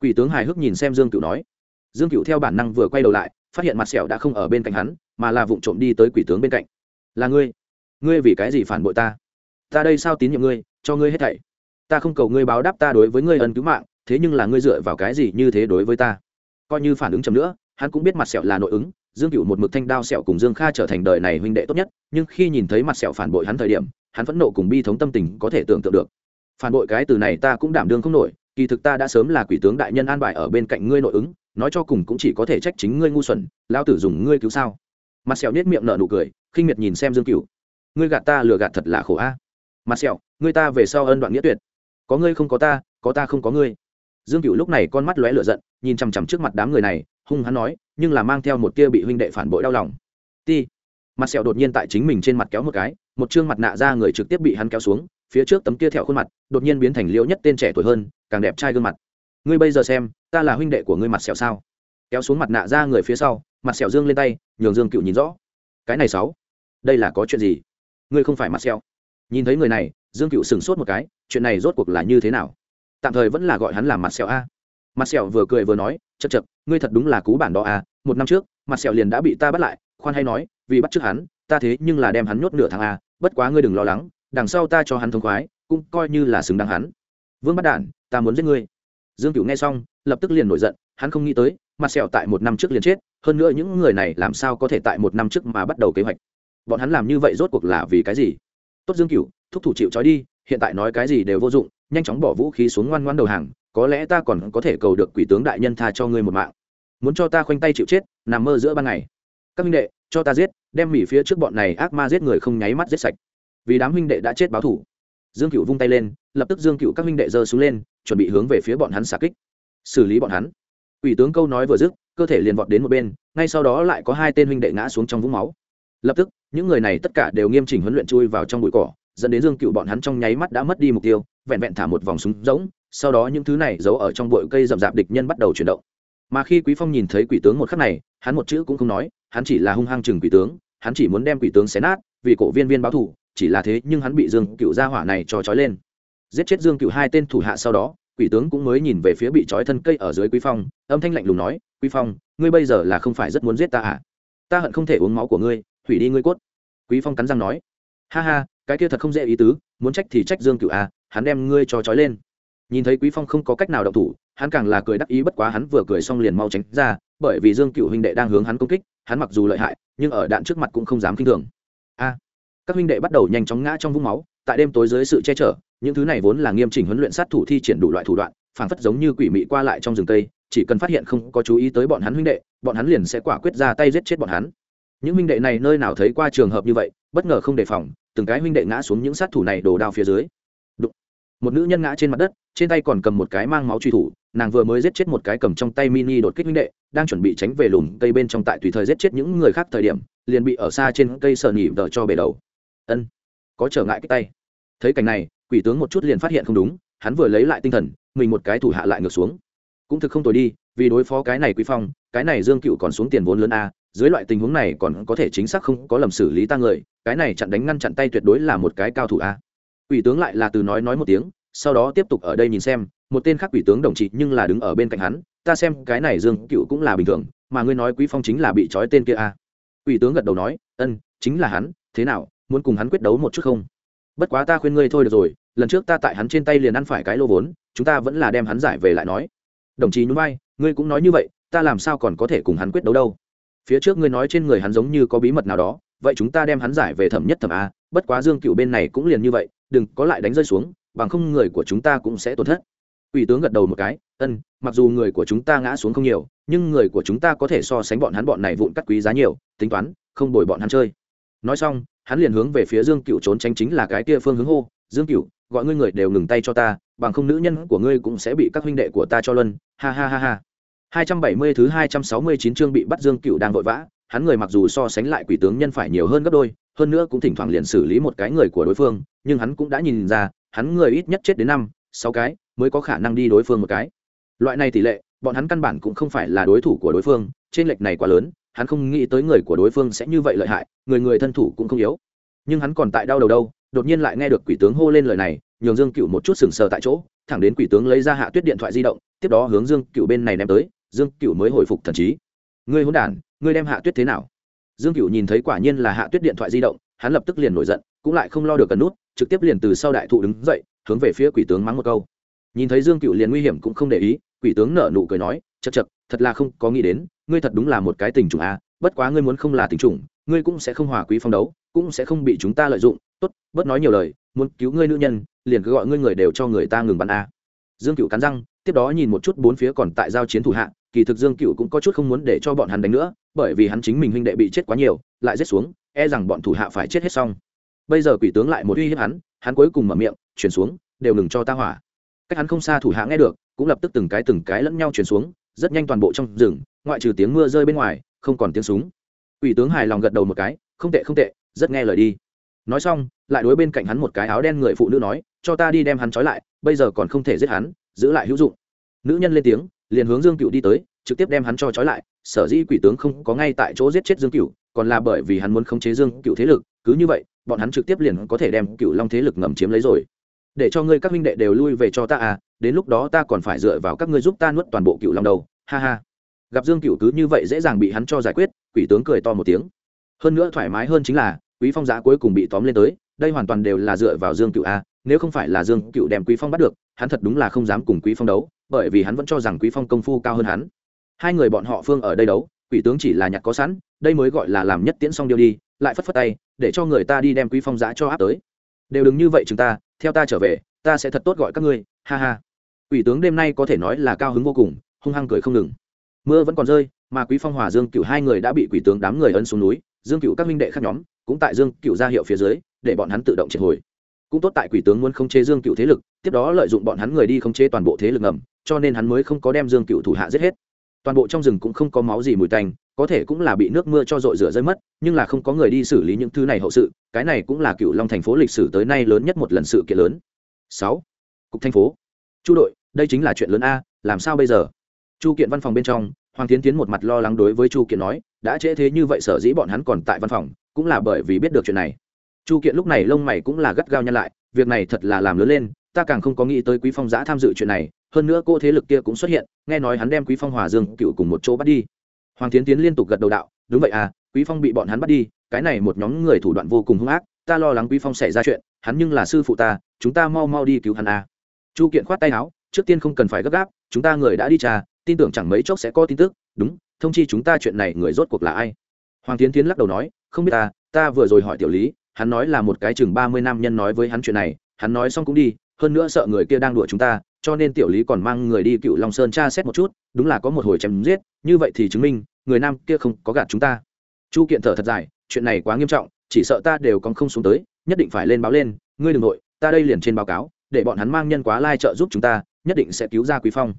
quỷ tướng hài hước nhìn xem dương cựu nói. Dương cựu theo bản năng vừa quay đầu lại, phát hiện mặt sẹo đã không ở bên cạnh hắn, mà là vụ trộm đi tới quỷ tướng bên cạnh. Là ngươi. Ngươi vì cái gì phản bội ta? Ta đây sao tín nhiệm ngươi, cho ngươi hết thảy. Ta không cầu ngươi báo đáp ta đối với ngươi ân cứu mạng, thế nhưng là ngươi dựa vào cái gì như thế đối với ta? Coi như phản ứng chậm nữa, hắn cũng biết mặt sẹo là nội ứng dương cựu một mực thanh đao sẹo cùng dương kha trở thành đời này huynh đệ tốt nhất, nhưng khi nhìn thấy mặt sẹo phản bội hắn thời điểm, hắn phẫn nộ cùng bi thống tâm tình có thể tưởng tượng được. Phản bội cái từ này ta cũng đảm đương không nổi, kỳ thực ta đã sớm là quỷ tướng đại nhân an bài ở bên cạnh ngươi nội ứng, nói cho cùng cũng chỉ có thể trách chính ngươi ngu xuẩn lao tử dùng ngươi cứu sao? Mặt sẹo nết miệng nở nụ cười, khinh miệt nhìn xem dương cựu ngươi gạt ta lừa gạt thật là khổ a. Mặt sẹo, ngươi ta về sau ân đoạn nghĩa tuyệt. Có ngươi không có ta có ta không có ngươi. Dương cựu lúc này con mắt lóe lửa giận, nhìn chằm chằm trước mặt đám người này hung hắn nói, nhưng là mang theo một tia bị huynh đệ phản bội đau lòng. Ti. Mặt sẹo đột nhiên tại chính mình trên mặt kéo một cái, một chương mặt nạ ra người trực tiếp bị hắn kéo xuống, phía trước tấm kia thẹo khuôn mặt, đột nhiên biến thành liễu nhất tên trẻ tuổi hơn, càng đẹp trai gương mặt. Ngươi bây giờ xem, ta là huynh đệ của ngươi mặt sẹo sao? Kéo xuống mặt nạ ra người phía sau, mặt sẹo dương lên tay, nhường dương cựu nhìn rõ. Cái này sáu, đây là có chuyện gì? Ngươi không phải mặt sẹo? nhìn thấy người này, dương cựu sửng sốt một cái, chuyện này rốt cuộc là như thế nào? Tạm thời vẫn là gọi hắn là mặt sẹo a mặt sẹo vừa cười vừa nói chật chật ngươi thật đúng là cú bản đó à? một năm trước mặt sẹo liền đã bị ta bắt lại khoan hay nói vì bắt trước hắn ta thế nhưng là đem hắn nhốt nửa tháng à. bất quá ngươi đừng lo lắng đằng sau ta cho hắn thông khoái cũng coi như là xứng đáng hắn vương bắt đản ta muốn giết ngươi dương Cửu nghe xong lập tức liền nổi giận hắn không nghĩ tới mặt sẹo tại một năm trước liền chết hơn nữa những người này làm sao có thể tại một năm trước mà bắt đầu kế hoạch bọn hắn làm như vậy rốt cuộc là vì cái gì tốt dương Cửu, thúc thủ chịu trói đi hiện tại nói cái gì đều vô dụng nhanh chóng bỏ vũ khí xuống ngoan ngoan đầu hàng có lẽ ta còn có thể cầu được quỷ tướng đại nhân tha cho ngươi một mạng. Muốn cho ta khoanh tay chịu chết, nằm mơ giữa ban ngày. Các huynh đệ, cho ta giết, đem mỉ phía trước bọn này ác ma giết người không nháy mắt giết sạch. Vì đám huynh đệ đã chết báo thủ. Dương cựu vung tay lên, lập tức dương cựu các huynh đệ giơ xuống lên, chuẩn bị hướng về phía bọn hắn xả kích. Xử lý bọn hắn. Ủy tướng câu nói vừa dứt, cơ thể liền vọt đến một bên, ngay sau đó lại có hai tên huynh đệ ngã xuống trong vũng máu. Lập tức, những người này tất cả đều nghiêm chỉnh huấn luyện chui vào trong bụi cỏ, dẫn đến dương cựu bọn hắn trong nháy mắt đã mất đi mục tiêu, vẹn vẹn thả một vòng súng rỗng sau đó những thứ này giấu ở trong bụi cây rậm rạp địch nhân bắt đầu chuyển động. Mà khi quý phong nhìn thấy quỷ tướng một khắc này, hắn một chữ cũng không nói, hắn chỉ là hung hăng chừng quỷ tướng, hắn chỉ muốn đem quỷ tướng xé nát, vì cổ viên viên báo thù, chỉ là thế nhưng hắn bị dương cựu gia hỏa này cho trói lên. Giết chết dương cựu hai tên thủ hạ sau đó, quỷ tướng cũng mới nhìn về phía bị trói thân cây ở dưới quý phong, âm thanh lạnh lùng nói, quý phong, ngươi bây giờ là không phải rất muốn giết ta à? Ta hận không thể uống máu của ngươi, hủy đi ngươi cốt. Quý phong cắn răng nói, ha ha, cái kia thật không dễ ý tứ, muốn trách thì trách dương cựu à hắn đem ngươi cho trói lên nhìn thấy quý phong không có cách nào động thủ hắn càng là cười đắc ý bất quá hắn vừa cười xong liền mau tránh ra bởi vì dương cựu huynh đệ đang hướng hắn công kích hắn mặc dù lợi hại nhưng ở đạn trước mặt cũng không dám kinh thường. A các huynh đệ bắt đầu nhanh chóng ngã trong vũng máu tại đêm tối dưới sự che chở những thứ này vốn là nghiêm chỉnh huấn luyện sát thủ thi triển đủ loại thủ đoạn phảng phất giống như quỷ mị qua lại trong rừng tây, chỉ cần phát hiện không có chú ý tới bọn hắn huynh đệ bọn hắn liền sẽ quả quyết ra tay giết chết bọn hắn. Những huynh đệ này nơi nào thấy qua trường hợp như vậy bất ngờ không đề phòng từng cái huynh đệ ngã xuống những sát thủ này đổ đao phía dưới. Đụng. một nữ nhân ngã trên mặt đất trên tay còn cầm một cái mang máu truy thủ, nàng vừa mới giết chết một cái cầm trong tay mini đột kích huynh đệ, đang chuẩn bị tránh về lùm cây bên trong tại tùy thời giết chết những người khác thời điểm, liền bị ở xa trên cây sờ nhỉ vợ cho bể đầu. Ân, có trở ngại cái tay. Thấy cảnh này, quỷ tướng một chút liền phát hiện không đúng, hắn vừa lấy lại tinh thần, mình một cái thủ hạ lại ngược xuống. Cũng thực không tồi đi, vì đối phó cái này quý phong, cái này dương cựu còn xuống tiền vốn lớn a, dưới loại tình huống này còn có thể chính xác không có lầm xử lý ta người, cái này chặn đánh ngăn chặn tay tuyệt đối là một cái cao thủ a. Quỷ tướng lại là từ nói nói một tiếng sau đó tiếp tục ở đây nhìn xem, một tên khác quỷ tướng đồng chí nhưng là đứng ở bên cạnh hắn, ta xem cái này dương cựu cũng là bình thường, mà ngươi nói quý phong chính là bị trói tên kia a quỷ tướng gật đầu nói, ân, chính là hắn, thế nào, muốn cùng hắn quyết đấu một chút không? Bất quá ta khuyên ngươi thôi được rồi, lần trước ta tại hắn trên tay liền ăn phải cái lô vốn, chúng ta vẫn là đem hắn giải về lại nói. Đồng chí nhún vai, ngươi cũng nói như vậy, ta làm sao còn có thể cùng hắn quyết đấu đâu? Phía trước ngươi nói trên người hắn giống như có bí mật nào đó, vậy chúng ta đem hắn giải về thẩm nhất thẩm a, bất quá dương cựu bên này cũng liền như vậy, đừng có lại đánh rơi xuống bằng không người của chúng ta cũng sẽ tổn thất. Ủy tướng gật đầu một cái ân mặc dù người của chúng ta ngã xuống không nhiều nhưng người của chúng ta có thể so sánh bọn hắn bọn này vụn cắt quý giá nhiều tính toán không bồi bọn hắn chơi. Nói xong hắn liền hướng về phía dương cựu trốn tránh chính là cái kia phương hướng hô dương cựu gọi ngươi người đều ngừng tay cho ta bằng không nữ nhân của ngươi cũng sẽ bị các huynh đệ của ta cho luân. Ha ha ha ha. 270 thứ 269 chương bị bắt Dương Cựu đang vội vã, hắn người mặc dù so sánh lại quỷ tướng nhân phải nhiều hơn gấp đôi, hơn nữa cũng thỉnh thoảng liền xử lý một cái người của đối phương, nhưng hắn cũng đã nhìn ra, hắn người ít nhất chết đến năm, sáu cái mới có khả năng đi đối phương một cái. Loại này tỷ lệ, bọn hắn căn bản cũng không phải là đối thủ của đối phương, trên lệch này quá lớn, hắn không nghĩ tới người của đối phương sẽ như vậy lợi hại, người người thân thủ cũng không yếu. Nhưng hắn còn tại đau đầu đâu, đột nhiên lại nghe được quỷ tướng hô lên lời này, nhường Dương Cựu một chút sừng sờ tại chỗ, thẳng đến quỷ tướng lấy ra Hạ Tuyết điện thoại di động, tiếp đó hướng Dương Cựu bên này ném tới, dương cựu mới hồi phục thần trí ngươi hôn đản ngươi đem hạ tuyết thế nào dương cựu nhìn thấy quả nhiên là hạ tuyết điện thoại di động, hắn lập tức liền nổi giận, cũng lại không lo được cần nút, trực tiếp liền từ sau đại thụ đứng dậy, hướng về phía quỷ tướng mắng một câu. Nhìn thấy dương cựu liền nguy hiểm cũng không để ý, quỷ tướng nở nụ cười nói chật chật thật là không có nghĩ đến, ngươi thật đúng là một cái tình trùng a, bất quá ngươi muốn không là tình trùng ngươi cũng sẽ không hòa quý phong đấu, cũng sẽ không bị chúng ta lợi dụng. Tốt, bớt nói nhiều lời, muốn cứu ngươi nữ nhân, liền cứ gọi ngươi người đều cho người ta ngừng bắn a. Dương cựu cắn răng, tiếp đó nhìn một chút bốn phía còn tại giao chiến thủ hạ, kỳ thực dương cựu cũng có chút không muốn để cho bọn hắn đánh nữa bởi vì hắn chính mình huynh đệ bị chết quá nhiều, lại giết xuống e rằng bọn thủ hạ phải chết hết xong. Bây giờ quỷ tướng lại một uy hiếp hắn hắn cuối cùng mở miệng, chuyển xuống, đều ngừng cho ta hỏa. Cách hắn không xa thủ hạ nghe được, cũng lập tức từng cái từng cái lẫn nhau chuyển xuống, rất nhanh toàn bộ trong rừng, ngoại trừ tiếng mưa rơi bên ngoài, không còn tiếng súng. Quỷ tướng hài lòng gật đầu một cái, không tệ không tệ, rất nghe lời đi. Nói xong, lại đối bên cạnh hắn một cái áo đen người phụ nữ nói, cho ta đi đem hắn trói lại, bây giờ còn không thể giết hắn, giữ lại hữu dụng. Nữ nhân lên tiếng, liền hướng dương cựu đi tới, trực tiếp đem hắn cho trói lại sở dĩ quỷ tướng không có ngay tại chỗ giết chết dương cựu còn là bởi vì hắn muốn khống chế dương cựu thế lực, cứ như vậy, bọn hắn trực tiếp liền có thể đem cựu long thế lực ngầm chiếm lấy rồi. Để cho ngươi các minh đệ đều lui về cho ta à đến lúc đó ta còn phải dựa vào các ngươi giúp ta nuốt toàn bộ cựu long đầu, ha ha. Gặp dương cựu cứ như vậy dễ dàng bị hắn cho giải quyết, quỷ tướng cười to một tiếng. Hơn nữa thoải mái hơn chính là, quý phong giã cuối cùng bị tóm lên tới, đây hoàn toàn đều là dựa vào dương cựu a à, nếu không phải là dương cựu đem quý phong bắt được, hắn thật đúng là không dám cùng quý phong đấu, bởi vì hắn vẫn cho rằng quý phong công phu cao hơn hắn hai người bọn họ phương ở đây đấu, quỷ tướng chỉ là nhặt có sẵn, đây mới gọi là làm nhất tiễn xong điều đi, lại phất phất tay, để cho người ta đi đem quý phong giã cho áp tới. Đều đừng như vậy chúng ta, theo ta trở về, ta sẽ thật tốt gọi các ngươi, ha ha. Quỷ tướng đêm nay có thể nói là cao hứng vô cùng, hung hăng cười không ngừng. Mưa vẫn còn rơi, mà quý phong hòa dương cựu hai người đã bị quỷ tướng đám người ấn xuống núi, dương cựu các minh đệ khác nhóm, cũng tại dương cựu ra hiệu phía dưới, để bọn hắn tự động triệt hồi. Cũng tốt tại quỷ tướng muốn khống chế dương cựu thế lực, tiếp đó lợi dụng bọn hắn người đi khống chế toàn bộ thế lực ngầm, cho nên hắn mới không có đem dương cựu thủ hạ giết hết toàn bộ trong rừng cũng không có máu gì mùi tanh, có thể cũng là bị nước mưa cho dội rửa rơi mất, nhưng là không có người đi xử lý những thứ này hậu sự, cái này cũng là cựu long thành phố lịch sử tới nay lớn nhất một lần sự kiện lớn. Sáu, cục thành phố. Chu đội, đây chính là chuyện lớn a, làm sao bây giờ? Chu kiện văn phòng bên trong, hoàng tiến tiến một mặt lo lắng đối với chu kiện nói, đã trễ thế như vậy sở dĩ bọn hắn còn tại văn phòng, cũng là bởi vì biết được chuyện này. Chu kiện lúc này lông mày cũng là gắt gao nhăn lại, việc này thật là làm lớn lên, ta càng không có nghĩ tới quý phong giã tham dự chuyện này hơn nữa cô thế lực kia cũng xuất hiện, nghe nói hắn đem quý phong hòa dương cựu cùng một chỗ bắt đi hoàng tiến tiến liên tục gật đầu đạo, đúng vậy à quý phong bị bọn hắn bắt đi, cái này một nhóm người thủ đoạn vô cùng hung ác, ta lo lắng quý phong xảy ra chuyện, hắn nhưng là sư phụ ta, chúng ta mau mau đi cứu hắn à. chu kiện khoát tay áo, trước tiên không cần phải gấp gáp, chúng ta người đã đi trà, tin tưởng chẳng mấy chốc sẽ có tin tức, đúng, thông chi chúng ta chuyện này người rốt cuộc là ai hoàng tiến tiến lắc đầu nói, không biết ta ta vừa rồi hỏi tiểu lý, hắn nói là một cái chừng ba mươi năm nhân nói với hắn chuyện này, hắn nói xong cũng đi, hơn nữa sợ người kia đang đùa chúng ta cho nên tiểu lý còn mang người đi cựu long sơn tra xét một chút, đúng là có một hồi chém giết, như vậy thì chứng minh, người nam kia không có gạt chúng ta. Chu kiện thở thật dài, chuyện này quá nghiêm trọng, chỉ sợ ta đều còn không xuống tới, nhất định phải lên báo lên, ngươi đừng nội, ta đây liền trên báo cáo, để bọn hắn mang nhân quá lai trợ giúp chúng ta, nhất định sẽ cứu ra quý phong.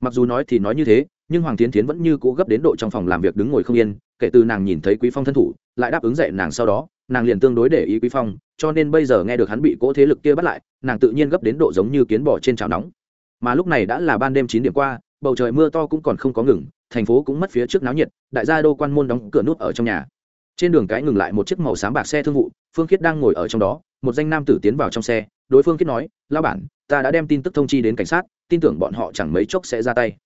Mặc dù nói thì nói như thế, nhưng hoàng tiến tiến vẫn như cố gấp đến độ trong phòng làm việc đứng ngồi không yên, kể từ nàng nhìn thấy quý phong thân thủ, lại đáp ứng dạy nàng sau đó, nàng liền tương đối để ý quý phong, cho nên bây giờ nghe được hắn bị cỗ thế lực kia bắt lại, nàng tự nhiên gấp đến độ giống như kiến bò trên chảo nóng mà lúc này đã là ban đêm chín điểm qua, bầu trời mưa to cũng còn không có ngừng, thành phố cũng mất phía trước náo nhiệt, đại gia đô quan môn đóng cửa nút ở trong nhà. Trên đường cái ngừng lại một chiếc màu xám bạc xe thương vụ, phương khiết đang ngồi ở trong đó, một danh nam tử tiến vào trong xe, đối phương khiết nói lao bản, ta đã đem tin tức thông chi đến cảnh sát, tin tưởng bọn họ chẳng mấy chốc sẽ ra tay.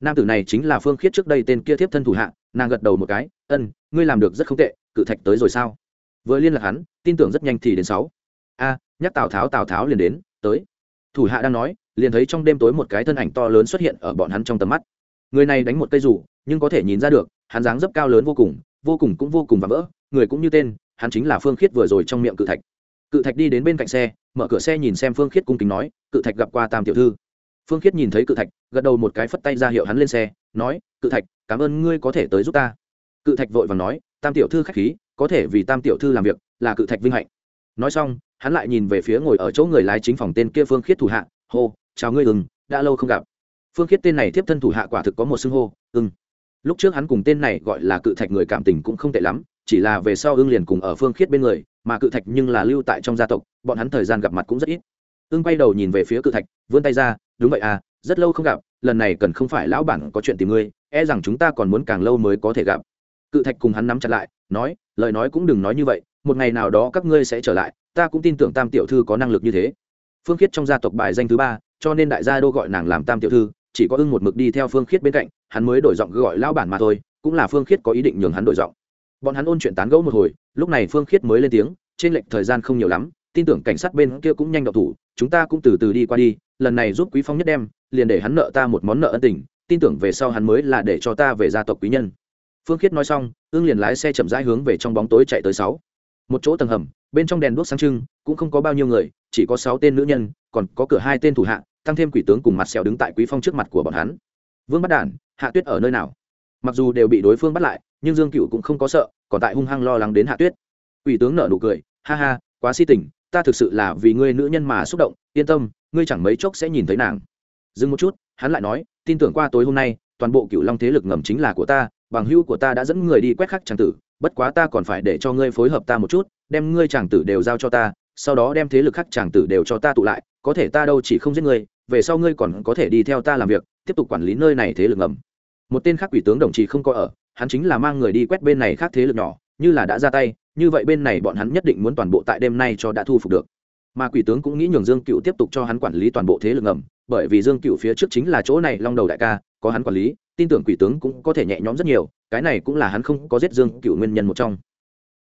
Nam tử này chính là phương khiết trước đây tên kia tiếp thân thủ hạ, nàng gật đầu một cái, ân, ngươi làm được rất không tệ, cự thạch tới rồi sao? Vừa liên lạc hắn, tin tưởng rất nhanh thì đến sáu. A, nhắc tào tháo tào tháo liền đến, tới. Thủ hạ đang nói liền thấy trong đêm tối một cái thân ảnh to lớn xuất hiện ở bọn hắn trong tầm mắt. Người này đánh một cây rủ nhưng có thể nhìn ra được, hắn dáng dấp cao lớn vô cùng vô cùng cũng vô cùng và vỡ, người cũng như tên, hắn chính là phương khiết vừa rồi trong miệng cự thạch. Cự thạch đi đến bên cạnh xe, mở cửa xe nhìn xem phương khiết cung kính nói, cự thạch gặp qua tam tiểu thư. Phương khiết nhìn thấy cự thạch, gật đầu một cái phất tay ra hiệu hắn lên xe, nói, cự thạch, cảm ơn ngươi có thể tới giúp ta. Cự thạch vội và nói, tam tiểu thư k h á c h khí, có thể vì tam tiểu thư làm việc là cự thạch vinh hạnh. Nói xong, hắn lại nhìn về phía ngồi ở chỗ người lái chính phòng tên kia phương khiết thủ hạ, hô chào ngươi ừng đã lâu không gặp. Phương khiết tên này tiếp thân thủ hạ quả thực có một xưng hô, ưng. Lúc trước hắn cùng tên này gọi là cự thạch người cảm tình cũng không tệ lắm, chỉ là về sau ưng liền cùng ở phương khiết bên người, mà cự thạch nhưng là lưu tại trong gia tộc, bọn hắn thời gian gặp mặt cũng rất ít. Ưng quay đầu nhìn về phía cự thạch, vươn tay ra, đúng vậy à rất lâu không gặp, lần này cần không phải lão bản có chuyện tìm ngươi e rằng chúng ta còn muốn càng lâu mới có thể gặp. Cự thạch cùng hắn nắm chặt lại, nói, lời nói cũng đừng nói như vậy, một ngày nào đó các ngươi sẽ trở lại, ta cũng tin tưởng tam tiểu thư có năng lực như thế. Phương khiết trong gia tộc bài danh thứ ba cho nên đại gia đô gọi nàng làm tam tiểu thư, chỉ có ưng một mực đi theo phương khiết bên cạnh, hắn mới đổi giọng gọi lão bản mà thôi, cũng là phương khiết có ý định nhường hắn đổi giọng. Bọn hắn ôn chuyện tán gẫu một hồi, lúc này phương khiết mới lên tiếng, trên lệnh thời gian không nhiều lắm, tin tưởng cảnh sát bên kia cũng nhanh đậu thủ, chúng ta cũng từ từ đi qua đi, lần này giúp quý phong nhất đem, liền để hắn nợ ta một món nợ ân tình, tin tưởng về sau hắn mới là để cho ta về gia tộc quý nhân. Phương khiết nói xong ương liền lái xe chậm rãi hướng về trong bóng tối chạy tới sáu. Một chỗ tầng hầm bên trong đèn đuốc sáng trưng cũng không có bao nhiêu người, chỉ có sáu tên nữ nhân, còn có cửa hai tên thủ hạ, tăng thêm quỷ tướng cùng mặt sẹo đứng tại quý phong trước mặt của bọn hắn. Vương bắt đản, hạ tuyết ở nơi nào? Mặc dù đều bị đối phương bắt lại, nhưng dương cựu cũng không có sợ, còn tại hung hăng lo lắng đến hạ tuyết. Quỷ tướng nở nụ cười, ha ha, quá si tình, ta thực sự là vì ngươi nữ nhân mà xúc động, yên tâm, ngươi chẳng mấy chốc sẽ nhìn thấy nàng. Dừng một chút, hắn lại nói, tin tưởng qua tối hôm nay, toàn bộ cựu long thế lực ngầm chính là của ta, bằng hữu của ta đã dẫn người đi quét khắc tràng tử, bất quá ta còn phải để cho ngươi phối hợp ta một chút đem ngươi chàng tử đều giao cho ta, sau đó đem thế lực khác chàng tử đều cho ta tụ lại, có thể ta đâu chỉ không giết ngươi, về sau ngươi còn có thể đi theo ta làm việc, tiếp tục quản lý nơi này thế lực ngầm. Một tên khác quỷ tướng đồng chí không có ở, hắn chính là mang người đi quét bên này khác thế lực nhỏ, như là đã ra tay, như vậy bên này bọn hắn nhất định muốn toàn bộ tại đêm nay cho đã thu phục được. Mà quỷ tướng cũng nghĩ nhường dương cựu tiếp tục cho hắn quản lý toàn bộ thế lực ngầm, bởi vì dương cựu phía trước chính là chỗ này long đầu đại ca, có hắn quản lý, tin tưởng quỷ tướng cũng có thể nhẹ nhõm rất nhiều, cái này cũng là hắn không có giết dương cựu nguyên nhân một trong.